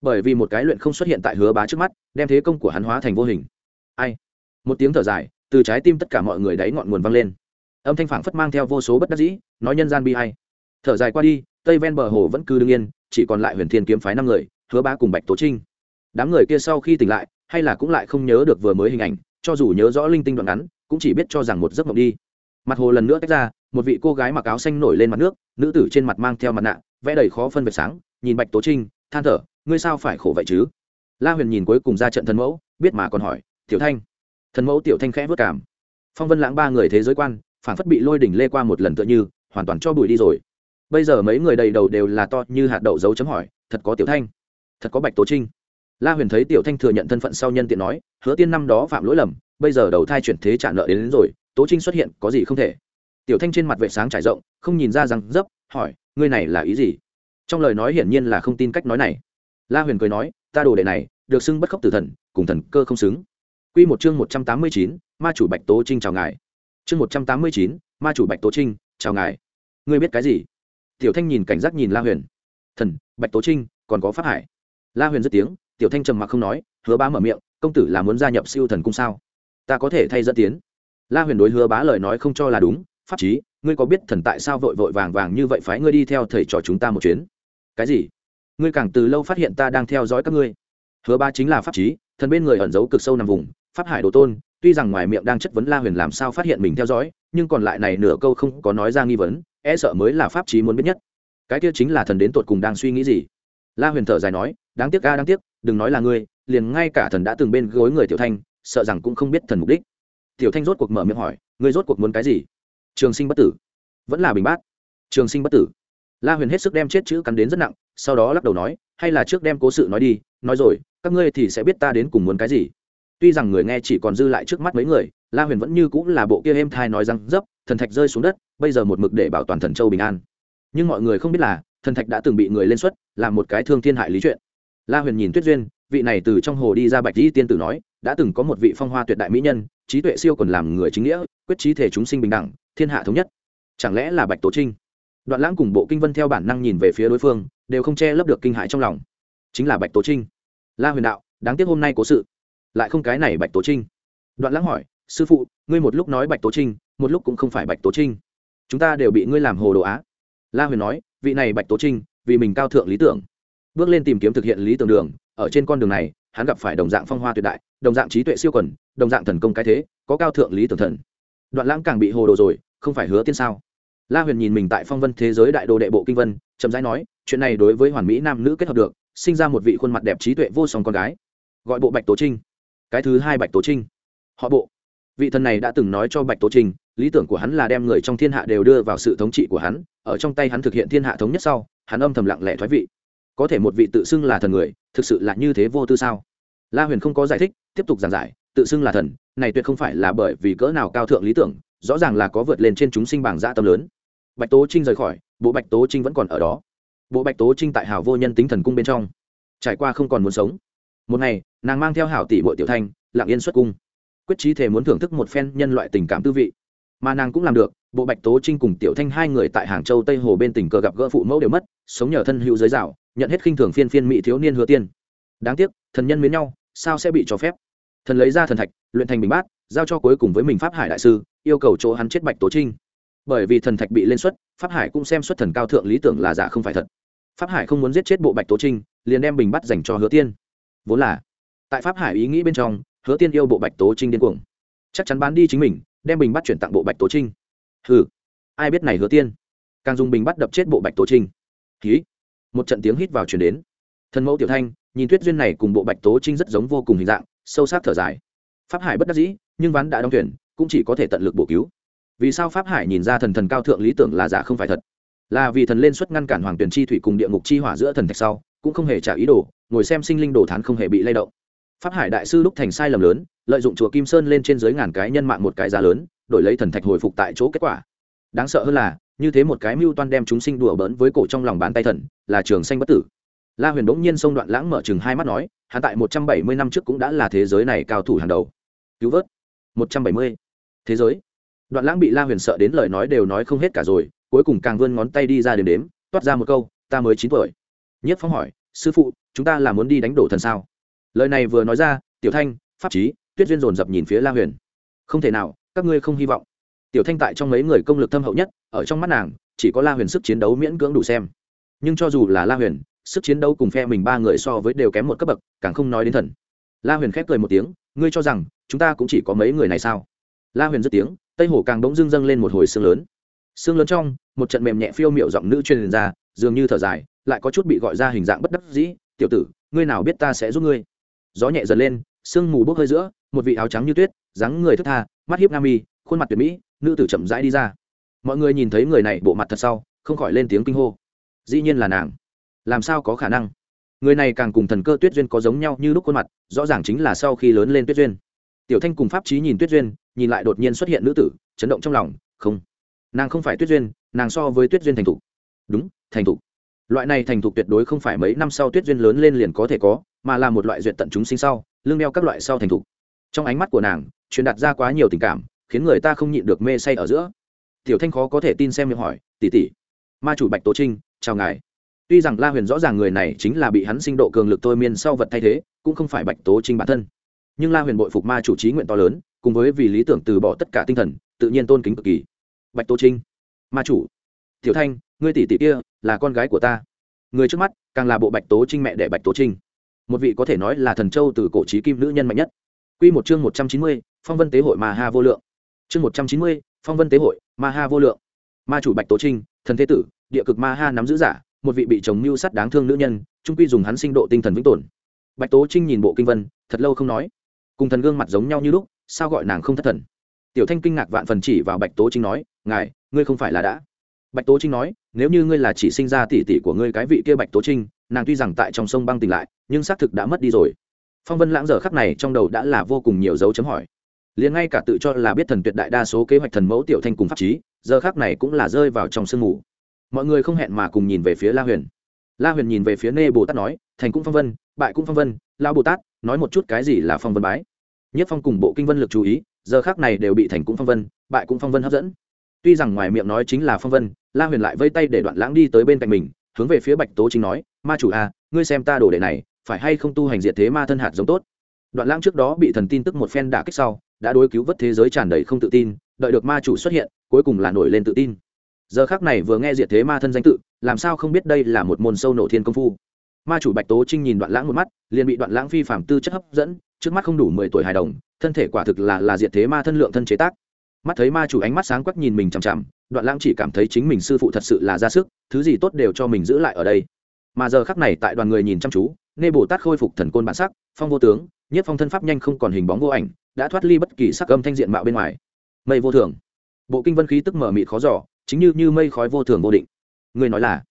Bởi vì một cái luyện không xuất hiện tại hứa bá trước mắt, đem thế công của hắn hóa thành vô hình. Ai? Một tiếng thở dài, từ trái tim tất cả mọi người đáy ngọn nguồn vang lên. Âm thanh phảng phất mang theo vô số bất đắc dĩ, nói nhân gian bi hay thở dài qua đi, tây ven bờ hồ vẫn cứ đương yên, chỉ còn lại huyền thiên kiếm phái năm người, hứa bá cùng bạch tố trinh đám người kia sau khi tỉnh lại, hay là cũng lại không nhớ được vừa mới hình ảnh, cho dù nhớ rõ linh tinh đoạn ngắn, cũng chỉ biết cho rằng một giấc mộng đi. Mặt hồ lần nữa tách ra, một vị cô gái mặc áo xanh nổi lên mặt nước, nữ tử trên mặt mang theo mặt nạ, vẽ đầy khó phân biệt sáng, nhìn bạch tố trinh, than thở, ngươi sao phải khổ vậy chứ? La huyền nhìn cuối cùng ra trận thần mẫu, biết mà còn hỏi, tiểu thanh. Thần mẫu tiểu thanh khẽ vất cảm. Phong vân lãng ba người thế giới quan phản phất bị lôi đỉnh lê qua một lần tựa như, hoàn toàn cho bụi đi rồi. Bây giờ mấy người đầy đầu đều là to như hạt đậu dấu chấm hỏi, thật có tiểu thanh? Thật có bạch tố trinh? La huyền thấy tiểu thanh thừa nhận thân phận sau nhân tiện nói hứa tiên năm đó phạm lỗi lầm bây giờ đầu thai chuyển thế trả nợ đến, đến rồi tố trinh xuất hiện có gì không thể? Tiểu thanh trên mặt vệ sáng trải rộng không nhìn ra rằng dấp hỏi ngươi này là ý gì? Trong lời nói hiển nhiên là không tin cách nói này. La huyền cười nói ta đồ đệ này được xưng bất khốc tử thần cùng thần cơ không xứng. Q một chương một trăm tám mươi chín ma chủ bạch tố trinh chào ngài. Chương một trăm tám mươi chín ma chủ bạch tố trinh chào ngài. Ngươi biết cái gì? Tiểu thanh nhìn cảnh giác nhìn la huyền. Thần bạch tố trinh còn có pháp hải. La huyền dứt tiếng tiểu thanh trầm mặc không nói, hứa bá mở miệng, công tử là muốn gia nhập siêu thần cung sao? Ta có thể thay dẫn tiến. La huyền đối hứa bá lời nói không cho là đúng, pháp chí, ngươi có biết thần tại sao vội vội vàng vàng như vậy phái ngươi đi theo thầy trò chúng ta một chuyến? Cái gì? Ngươi càng từ lâu phát hiện ta đang theo dõi các ngươi. Hứa bá chính là pháp chí, thần bên người ẩn giấu cực sâu nằm vùng, pháp hải đồ tôn, tuy rằng ngoài miệng đang chất vấn la huyền làm sao phát hiện mình theo dõi, nhưng còn lại này nửa câu không có nói ra nghi vấn e sợ mới là pháp chí muốn biết nhất. Cái kia chính là thần đến tột cùng đang suy nghĩ gì? La huyền thở dài nói, đáng tiếc ca đáng tiếc đừng nói là ngươi, liền ngay cả thần đã từng bên gối người tiểu thanh, sợ rằng cũng không biết thần mục đích. Tiểu thanh rốt cuộc mở miệng hỏi, ngươi rốt cuộc muốn cái gì? Trường sinh bất tử. Vẫn là bình bát. Trường sinh bất tử. La huyền hết sức đem chết chữ cắn đến rất nặng, sau đó lắc đầu nói, hay là trước đem cố sự nói đi, nói rồi, các ngươi thì sẽ biết ta đến cùng muốn cái gì. Tuy rằng người nghe chỉ còn dư lại trước mắt mấy người, la huyền vẫn như cũng là bộ kia êm thai nói rằng dấp, thần thạch rơi xuống đất, bây giờ một mực để bảo toàn thần châu bình an. Nhưng mọi người không biết là, thần thạch đã từng bị người lên xuất làm một cái thương thiên hại lý chuyện la huyền nhìn tuyết duyên, vị này từ trong hồ đi ra bạch dĩ tiên tử nói, đã từng có một vị phong hoa tuyệt đại mỹ nhân, trí tuệ siêu còn làm người chính nghĩa, quyết trí thể chúng sinh bình đẳng, thiên hạ thống nhất. Chẳng lẽ là bạch tố trinh? Đoạn lãng cùng bộ kinh vân theo bản năng nhìn về phía đối phương, đều không che lấp được kinh hại trong lòng. Chính là bạch tố trinh. La huyền đạo, đáng tiếc hôm nay có sự. Lại không cái này bạch tố trinh. Đoạn lãng hỏi, sư phụ, ngươi một lúc nói bạch tố trinh, một lúc cũng không phải bạch tố trinh. Chúng ta đều bị ngươi làm hồ đồ á. La huyền nói, vị này bạch tố trinh, vì mình cao thượng lý tưởng bước lên tìm kiếm thực hiện lý tưởng đường, ở trên con đường này, hắn gặp phải đồng dạng phong hoa tuyệt đại, đồng dạng trí tuệ siêu quần, đồng dạng thần công cái thế, có cao thượng lý tưởng thần. Đoạn lãng càng bị hồ đồ rồi, không phải hứa tiên sao? La huyền nhìn mình tại phong vân thế giới đại đồ đệ bộ kinh vân, chậm rãi nói, chuyện này đối với hoàn mỹ nam nữ kết hợp được, sinh ra một vị khuôn mặt đẹp trí tuệ vô song con gái. Gọi bộ bạch tố trinh. Cái thứ hai bạch tố trinh. Họ bộ. Vị thần này đã từng nói cho bạch tố trinh, lý tưởng của hắn là đem người trong thiên hạ đều đưa vào sự thống trị của hắn, ở trong tay hắn thực hiện thiên hạ thống nhất sau, hắn âm thầm lặng lẽ thoái vị có thể một vị tự xưng là thần người, thực sự là như thế vô tư sao? La huyền không có giải thích, tiếp tục giảng giải, tự xưng là thần, này tuyệt không phải là bởi vì cỡ nào cao thượng lý tưởng, rõ ràng là có vượt lên trên chúng sinh bảng dã tâm lớn. Bạch tố trinh rời khỏi, bộ bạch tố trinh vẫn còn ở đó. Bộ bạch tố trinh tại hảo vô nhân tính thần cung bên trong, trải qua không còn muốn sống. Một ngày, nàng mang theo hảo tỷ bội tiểu thanh, lặng yên xuất cung. Quyết trí thể muốn thưởng thức một phen nhân loại tình cảm tư vị. Mà nàng cũng làm được, bộ bạch tố trinh cùng tiểu thanh hai người tại hàng châu tây hồ bên tỉnh cờ gặp gỡ phụ mẫu đều mất, sống nhờ thân hữu giới rào nhận hết khinh thường phiên phiên mỹ thiếu niên hứa tiên. Đáng tiếc, thần nhân miến nhau, sao sẽ bị cho phép? Thần lấy ra thần thạch, luyện thành bình bát, giao cho cuối cùng với mình pháp hải đại sư, yêu cầu chỗ hắn chết bạch tố trinh. Bởi vì thần thạch bị lên xuất, pháp hải cũng xem xuất thần cao thượng lý tưởng là giả không phải thật. Pháp hải không muốn giết chết bộ bạch tố trinh, liền đem bình bắt dành cho hứa tiên. Vốn là, tại pháp hải ý nghĩ bên trong, hứa tiên yêu bộ bạch tố trinh điên cuồng. Chắc chắn bán đi chính mình, đem bình bắt chuyển tặng bộ bạch tố trinh. Hừ, ai biết này hứa tiên? Càng dùng bình bắt đập chết bộ bạch tố trinh. Ký một trận tiếng hít vào chuyển đến. Thần mẫu tiểu thanh, nhìn tuyết duyên này cùng bộ bạch tố trinh rất giống vô cùng hình dạng, sâu sắc thở dài. Pháp hải bất đắc dĩ, nhưng ván đã đóng tuyển, cũng chỉ có thể tận lực bổ cứu. Vì sao pháp hải nhìn ra thần thần cao thượng lý tưởng là giả không phải thật? Là vì thần lên xuất ngăn cản hoàng tuyển chi thủy cùng địa ngục chi hỏa giữa thần thạch sau, cũng không hề trả ý đồ, ngồi xem sinh linh đồ thán không hề bị lay động. Pháp hải đại sư lúc thành sai lầm lớn, lợi dụng chùa kim sơn lên trên dưới ngàn cái nhân mạng một cái giá lớn, đổi lấy thần thạch hồi phục tại chỗ kết quả. Đáng sợ hơn là như thế một cái mưu toan đem chúng sinh đùa bỡn với cổ trong lòng bàn tay thần, là trường sanh bất tử. La huyền bỗng nhiên xông đoạn lãng mở chừng hai mắt nói, hắn tại một trăm bảy mươi năm trước cũng đã là thế giới này cao thủ hàng đầu. Cứu vớt. Một trăm bảy mươi. Thế giới. Đoạn lãng bị la huyền sợ đến lời nói đều nói không hết cả rồi, cuối cùng càng vươn ngón tay đi ra đếm đếm, toát ra một câu, ta mới chín tuổi. Nhất phóng hỏi, sư phụ, chúng ta là muốn đi đánh đổ thần sao? Lời này vừa nói ra, tiểu thanh, pháp trí tuyết duyên dồn dập nhìn phía la huyền. Không thể nào, các ngươi không hy vọng tiểu thanh tại trong mấy người công lực thâm hậu nhất, ở trong mắt nàng, chỉ có la huyền sức chiến đấu miễn cưỡng đủ xem. Nhưng cho dù là la huyền, sức chiến đấu cùng phe mình ba người so với đều kém một cấp bậc, càng không nói đến thần. La huyền khép cười một tiếng, ngươi cho rằng, chúng ta cũng chỉ có mấy người này sao? La huyền dứt tiếng, tây hồ càng bỗng dưng dâng lên một hồi xương lớn. Xương lớn trong, một trận mềm nhẹ phiêu miệu giọng nữ truyền ra, dường như thở dài, lại có chút bị gọi ra hình dạng bất đắc dĩ, tiểu tử, ngươi nào biết ta sẽ giúp ngươi? Gió nhẹ dần lên, sương mù bốc hơi giữa, một vị áo trắng như tuyết, dáng người thức tha, mắt hiếp nam y khuôn mặt tuyệt mỹ nữ tử chậm rãi đi ra. Mọi người nhìn thấy người này bộ mặt thật sau, không khỏi lên tiếng kinh hô. Dĩ nhiên là nàng. Làm sao có khả năng? Người này càng cùng thần cơ tuyết duyên có giống nhau như lúc khuôn mặt, rõ ràng chính là sau khi lớn lên tuyết duyên. Tiểu thanh cùng pháp trí nhìn tuyết duyên, nhìn lại đột nhiên xuất hiện nữ tử, chấn động trong lòng, không. Nàng không phải tuyết duyên, nàng so với tuyết duyên thành thục. Đúng, thành thục. Loại này thành thục tuyệt đối không phải mấy năm sau tuyết duyên lớn lên liền có thể có, mà là một loại duyệt tận chúng sinh sau, lương đeo các loại sau thành thục. Trong ánh mắt của nàng, truyền đạt ra quá nhiều tình cảm khiến người ta không nhịn được mê say ở giữa. Tiểu thanh khó có thể tin xem miệng hỏi tỉ tỉ ma chủ bạch tố trinh, chào ngài. Tuy rằng la huyền rõ ràng người này chính là bị hắn sinh độ cường lực thôi miên sau vật thay thế, cũng không phải bạch tố trinh bản thân. Nhưng la huyền bội phục ma chủ trí nguyện to lớn, cùng với vì lý tưởng từ bỏ tất cả tinh thần, tự nhiên tôn kính cực kỳ. Bạch tố trinh, ma chủ, tiểu thanh, ngươi tỷ tỷ kia là con gái của ta. Người trước mắt càng là bộ bạch tố trinh mẹ đẻ bạch tố trinh. Một vị có thể nói là thần châu từ cổ trí kim nữ nhân mạnh nhất. Q một chương một trăm chín mươi, phong vân tế hội mà ha vô lượng chương một trăm chín mươi, phong vân tế hội, ma ha vô lượng. Ma chủ bạch tố trinh, thần thế tử, địa cực ma ha nắm giữ giả, một vị bị chồng mưu sắt đáng thương nữ nhân, trung quy dùng hắn sinh độ tinh thần vĩnh tồn. Bạch tố trinh nhìn bộ kinh vân, thật lâu không nói. Cùng thần gương mặt giống nhau như lúc, sao gọi nàng không thất thần? Tiểu thanh kinh ngạc vạn phần chỉ vào bạch tố trinh nói, ngài, ngươi không phải là đã. Bạch tố trinh nói, nếu như ngươi là chỉ sinh ra tỷ tỷ của ngươi cái vị kia bạch tố trinh, nàng tuy rằng tại trong sông băng tỉnh lại, nhưng xác thực đã mất đi rồi. Phong vân lãng giờ khắc này trong đầu đã là vô cùng nhiều dấu chấm hỏi liền ngay cả tự cho là biết thần tuyệt đại đa số kế hoạch thần mẫu tiểu thanh cùng pháp trí giờ khắc này cũng là rơi vào trong sương mù. Mọi người không hẹn mà cùng nhìn về phía la huyền. La huyền nhìn về phía nê bồ tát nói thành cũng phong vân bại cũng phong vân lao bồ tát nói một chút cái gì là phong vân bái? Nhất phong cùng bộ kinh vân lực chú ý giờ khác này đều bị thành cũng phong vân bại cũng phong vân hấp dẫn. Tuy rằng ngoài miệng nói chính là phong vân la huyền lại vây tay để đoạn lãng đi tới bên cạnh mình hướng về phía bạch tố chính nói ma chủ a à, ngươi xem ta đồ đệ này phải hay không tu hành diệt thế ma thân hạt giống tốt? Đoạn lãng trước đó bị thần tin tức một phen đả kích sau đã đối cứu vớt thế giới tràn đầy không tự tin, đợi được ma chủ xuất hiện, cuối cùng là nổi lên tự tin. Giờ khác này vừa nghe diệt thế ma thân danh tự, làm sao không biết đây là một môn sâu nổ thiên công phu. Ma chủ bạch tố trinh nhìn đoạn lãng một mắt, liền bị đoạn lãng phi phạm tư chất hấp dẫn, trước mắt không đủ mười tuổi hài đồng, thân thể quả thực là là diệt thế ma thân lượng thân chế tác. Mắt thấy ma chủ ánh mắt sáng quắc nhìn mình chằm chằm, đoạn lãng chỉ cảm thấy chính mình sư phụ thật sự là ra sức, thứ gì tốt đều cho mình giữ lại ở đây. Mà giờ khắc này tại đoàn người nhìn chăm chú nê bồ tát khôi phục thần côn bản sắc, phong vô tướng, nhất phong thân pháp nhanh không còn hình bóng vô ảnh, đã thoát ly bất kỳ sắc âm thanh diện mạo bên ngoài. Mây vô thường. Bộ kinh vân khí tức mở mịt khó giỏ chính như như mây khói vô thường vô định. Người nói là,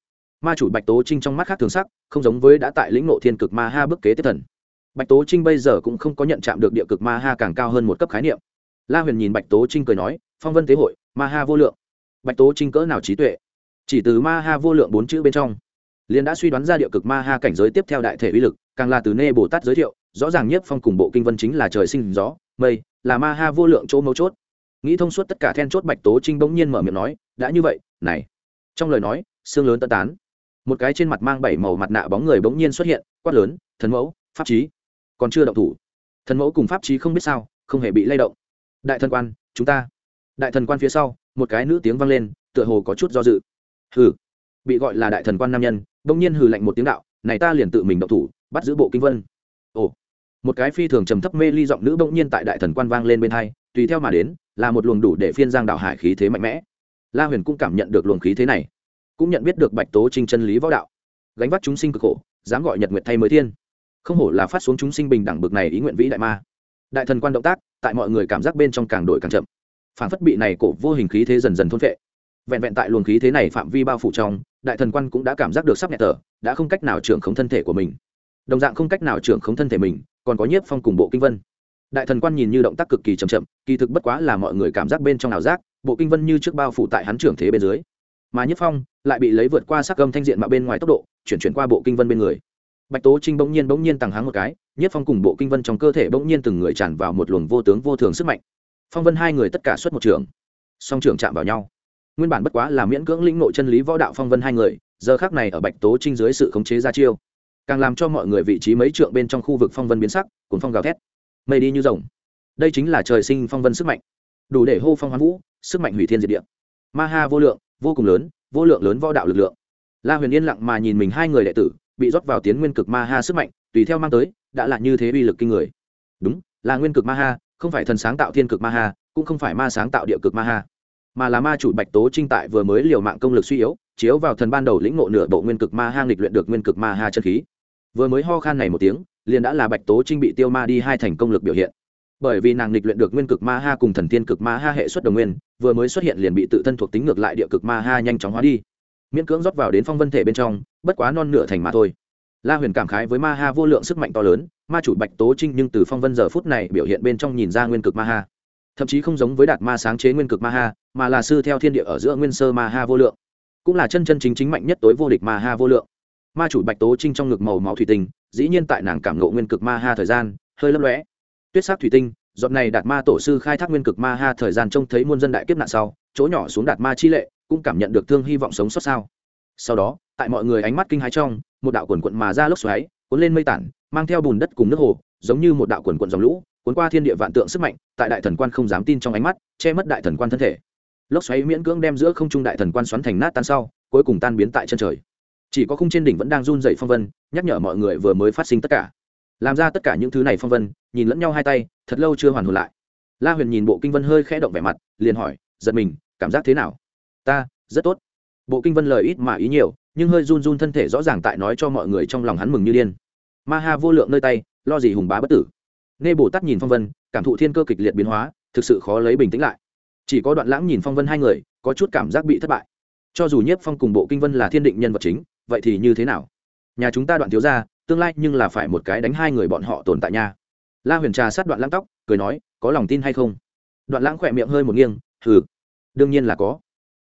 ma chủ bạch tố trinh trong mắt khác thường sắc, không giống với đã tại lĩnh nộ thiên cực ma ha bức kế tiếp thần. Bạch tố trinh bây giờ cũng không có nhận chạm được địa cực ma ha càng cao hơn một cấp khái niệm. La huyền nhìn bạch tố trinh cười nói, phong vân tế hội, ma ha vô lượng. Bạch tố trinh cỡ nào trí tuệ? Chỉ từ ma ha vô lượng bốn chữ bên trong liền đã suy đoán ra địa cực ma ha cảnh giới tiếp theo đại thể uy lực, càng là từ nê bồ tát giới thiệu, rõ ràng nhất phong cùng bộ kinh vân chính là trời sinh gió, mây, là ma ha vô lượng chỗ mấu chốt. Nghĩ thông suốt tất cả then chốt bạch tố trinh bỗng nhiên mở miệng nói, đã như vậy, này. Trong lời nói, xương lớn tân tán. Một cái trên mặt mang bảy màu mặt nạ bóng người bỗng nhiên xuất hiện, quát lớn, thần mẫu, pháp trí còn chưa động thủ. Thần mẫu cùng pháp trí không biết sao, không hề bị lay động. Đại thần quan, chúng ta. Đại thần quan phía sau, một cái nữ tiếng vang lên, tựa hồ có chút do dự. Hừ bị gọi là đại thần quan nam nhân, bỗng nhiên hừ lạnh một tiếng đạo, này ta liền tự mình động thủ, bắt giữ bộ kinh vân. Ồ. Một cái phi thường trầm thấp mê ly giọng nữ bỗng nhiên tại đại thần quan vang lên bên hai, tùy theo mà đến, là một luồng đủ để phiên giang đạo hải khí thế mạnh mẽ. La huyền cũng cảm nhận được luồng khí thế này, cũng nhận biết được bạch tố trinh chân lý võ đạo. Gánh vác chúng sinh cực khổ, dám gọi nhật nguyệt thay mới thiên. Không hổ là phát xuống chúng sinh bình đẳng bực này ý nguyện vĩ đại ma. Đại thần quan động tác, tại mọi người cảm giác bên trong càng đổi càng chậm. Phản phất bị này cổ vô hình khí thế dần dần thôn vệ vẹn vẹn tại luồng khí thế này phạm vi bao phủ trong đại thần quan cũng đã cảm giác được sắp nhẹ tở, đã không cách nào trưởng khống thân thể của mình. Đồng dạng không cách nào trưởng khống thân thể mình còn có nhiếp phong cùng bộ kinh vân. Đại thần quan nhìn như động tác cực kỳ chậm chậm kỳ thực bất quá là mọi người cảm giác bên trong ảo giác bộ kinh vân như trước bao phủ tại hắn trưởng thế bên dưới. Mà nhiếp phong lại bị lấy vượt qua sắc âm thanh diện mà bên ngoài tốc độ chuyển chuyển qua bộ kinh vân bên người. Bạch tố trinh bỗng nhiên bỗng nhiên tăng háng một cái nhiếp phong cùng bộ kinh vân trong cơ thể bỗng nhiên từng người tràn vào một luồng vô tướng vô thường sức mạnh. Phong vân hai người tất cả xuất một trường. Song trường chạm vào nhau nguyên bản bất quá là miễn cưỡng lĩnh nội chân lý võ đạo phong vân hai người, giờ khác này ở bạch tố trinh dưới sự khống chế ra chiêu, càng làm cho mọi người vị trí mấy trượng bên trong khu vực phong vân biến sắc cuốn phong gào thét. Mây đi như rồng. Đây chính là trời sinh phong vân sức mạnh. Đủ để hô phong hoán vũ, sức mạnh hủy thiên diệt địa. Ma ha vô lượng, vô cùng lớn, vô lượng lớn võ đạo lực lượng. La huyền yên lặng mà nhìn mình hai người đệ tử, bị rót vào tiến nguyên cực ma ha sức mạnh, tùy theo mang tới, đã là như thế uy lực kinh người. Đúng, là nguyên cực ma ha, không phải thần sáng tạo thiên cực ma ha, cũng không phải ma sáng tạo địa cực ma ha mà là ma chủ bạch tố trinh tại vừa mới liều mạng công lực suy yếu, chiếu vào thần ban đầu lĩnh ngộ nửa bộ nguyên cực ma hang lịch luyện được nguyên cực ma ha chân khí. Vừa mới ho khan này một tiếng, liền đã là bạch tố trinh bị tiêu ma đi hai thành công lực biểu hiện. Bởi vì nàng lịch luyện được nguyên cực ma ha cùng thần tiên cực ma ha hệ xuất đồng nguyên, vừa mới xuất hiện liền bị tự thân thuộc tính ngược lại địa cực ma ha nhanh chóng hóa đi. Miễn cưỡng rót vào đến phong vân thể bên trong, bất quá non nửa thành mà thôi. La huyền cảm khái với ma ha vô lượng sức mạnh to lớn, ma chủ bạch tố trinh nhưng từ phong vân giờ phút này biểu hiện bên trong nhìn ra nguyên cực ma ha. Thậm chí không giống với đạt ma sáng chế nguyên cực ma ha mà là sư theo thiên địa ở giữa nguyên sơ ma ha vô lượng, cũng là chân chân chính chính mạnh nhất tối vô địch ma ha vô lượng. Ma chủ bạch tố trinh trong ngực màu máu thủy tinh, dĩ nhiên tại nàng cảm ngộ nguyên cực ma ha thời gian, hơi lấp lóe. Tuyết sắc thủy tinh, giọt này đạt ma tổ sư khai thác nguyên cực ma ha thời gian trông thấy muôn dân đại kiếp nạn sau, chỗ nhỏ xuống đạt ma chi lệ, cũng cảm nhận được thương hy vọng sống sót sao. Sau đó, tại mọi người ánh mắt kinh hãi trong, một đạo quần quận mà ra lốc xoáy, cuốn lên mây tản, mang theo bùn đất cùng nước hồ, giống như một đạo quần quận dòng lũ, cuốn qua thiên địa vạn tượng sức mạnh, tại đại thần quan không dám tin trong ánh mắt, che mất đại thần quan thân thể lốc xoáy miễn cưỡng đem giữa không trung đại thần quan xoắn thành nát tan sau, cuối cùng tan biến tại chân trời. Chỉ có khung trên đỉnh vẫn đang run dậy phong vân, nhắc nhở mọi người vừa mới phát sinh tất cả. Làm ra tất cả những thứ này phong vân, nhìn lẫn nhau hai tay, thật lâu chưa hoàn hồn lại. La huyền nhìn bộ kinh vân hơi khẽ động vẻ mặt, liền hỏi, giật mình, cảm giác thế nào? Ta, rất tốt. Bộ kinh vân lời ít mà ý nhiều, nhưng hơi run run thân thể rõ ràng tại nói cho mọi người trong lòng hắn mừng như điên. Ma ha vô lượng nơi tay, lo gì hùng bá bất tử. Nghe bồ tát nhìn phong vân, cảm thụ thiên cơ kịch liệt biến hóa, thực sự khó lấy bình tĩnh lại chỉ có đoạn lãng nhìn phong vân hai người, có chút cảm giác bị thất bại. Cho dù nhiếp phong cùng bộ kinh vân là thiên định nhân vật chính, vậy thì như thế nào? Nhà chúng ta đoạn thiếu ra tương lai nhưng là phải một cái đánh hai người bọn họ tồn tại nha. La huyền trà sát đoạn lãng tóc, cười nói, có lòng tin hay không? Đoạn lãng khỏe miệng hơi một nghiêng, hừ. Đương nhiên là có.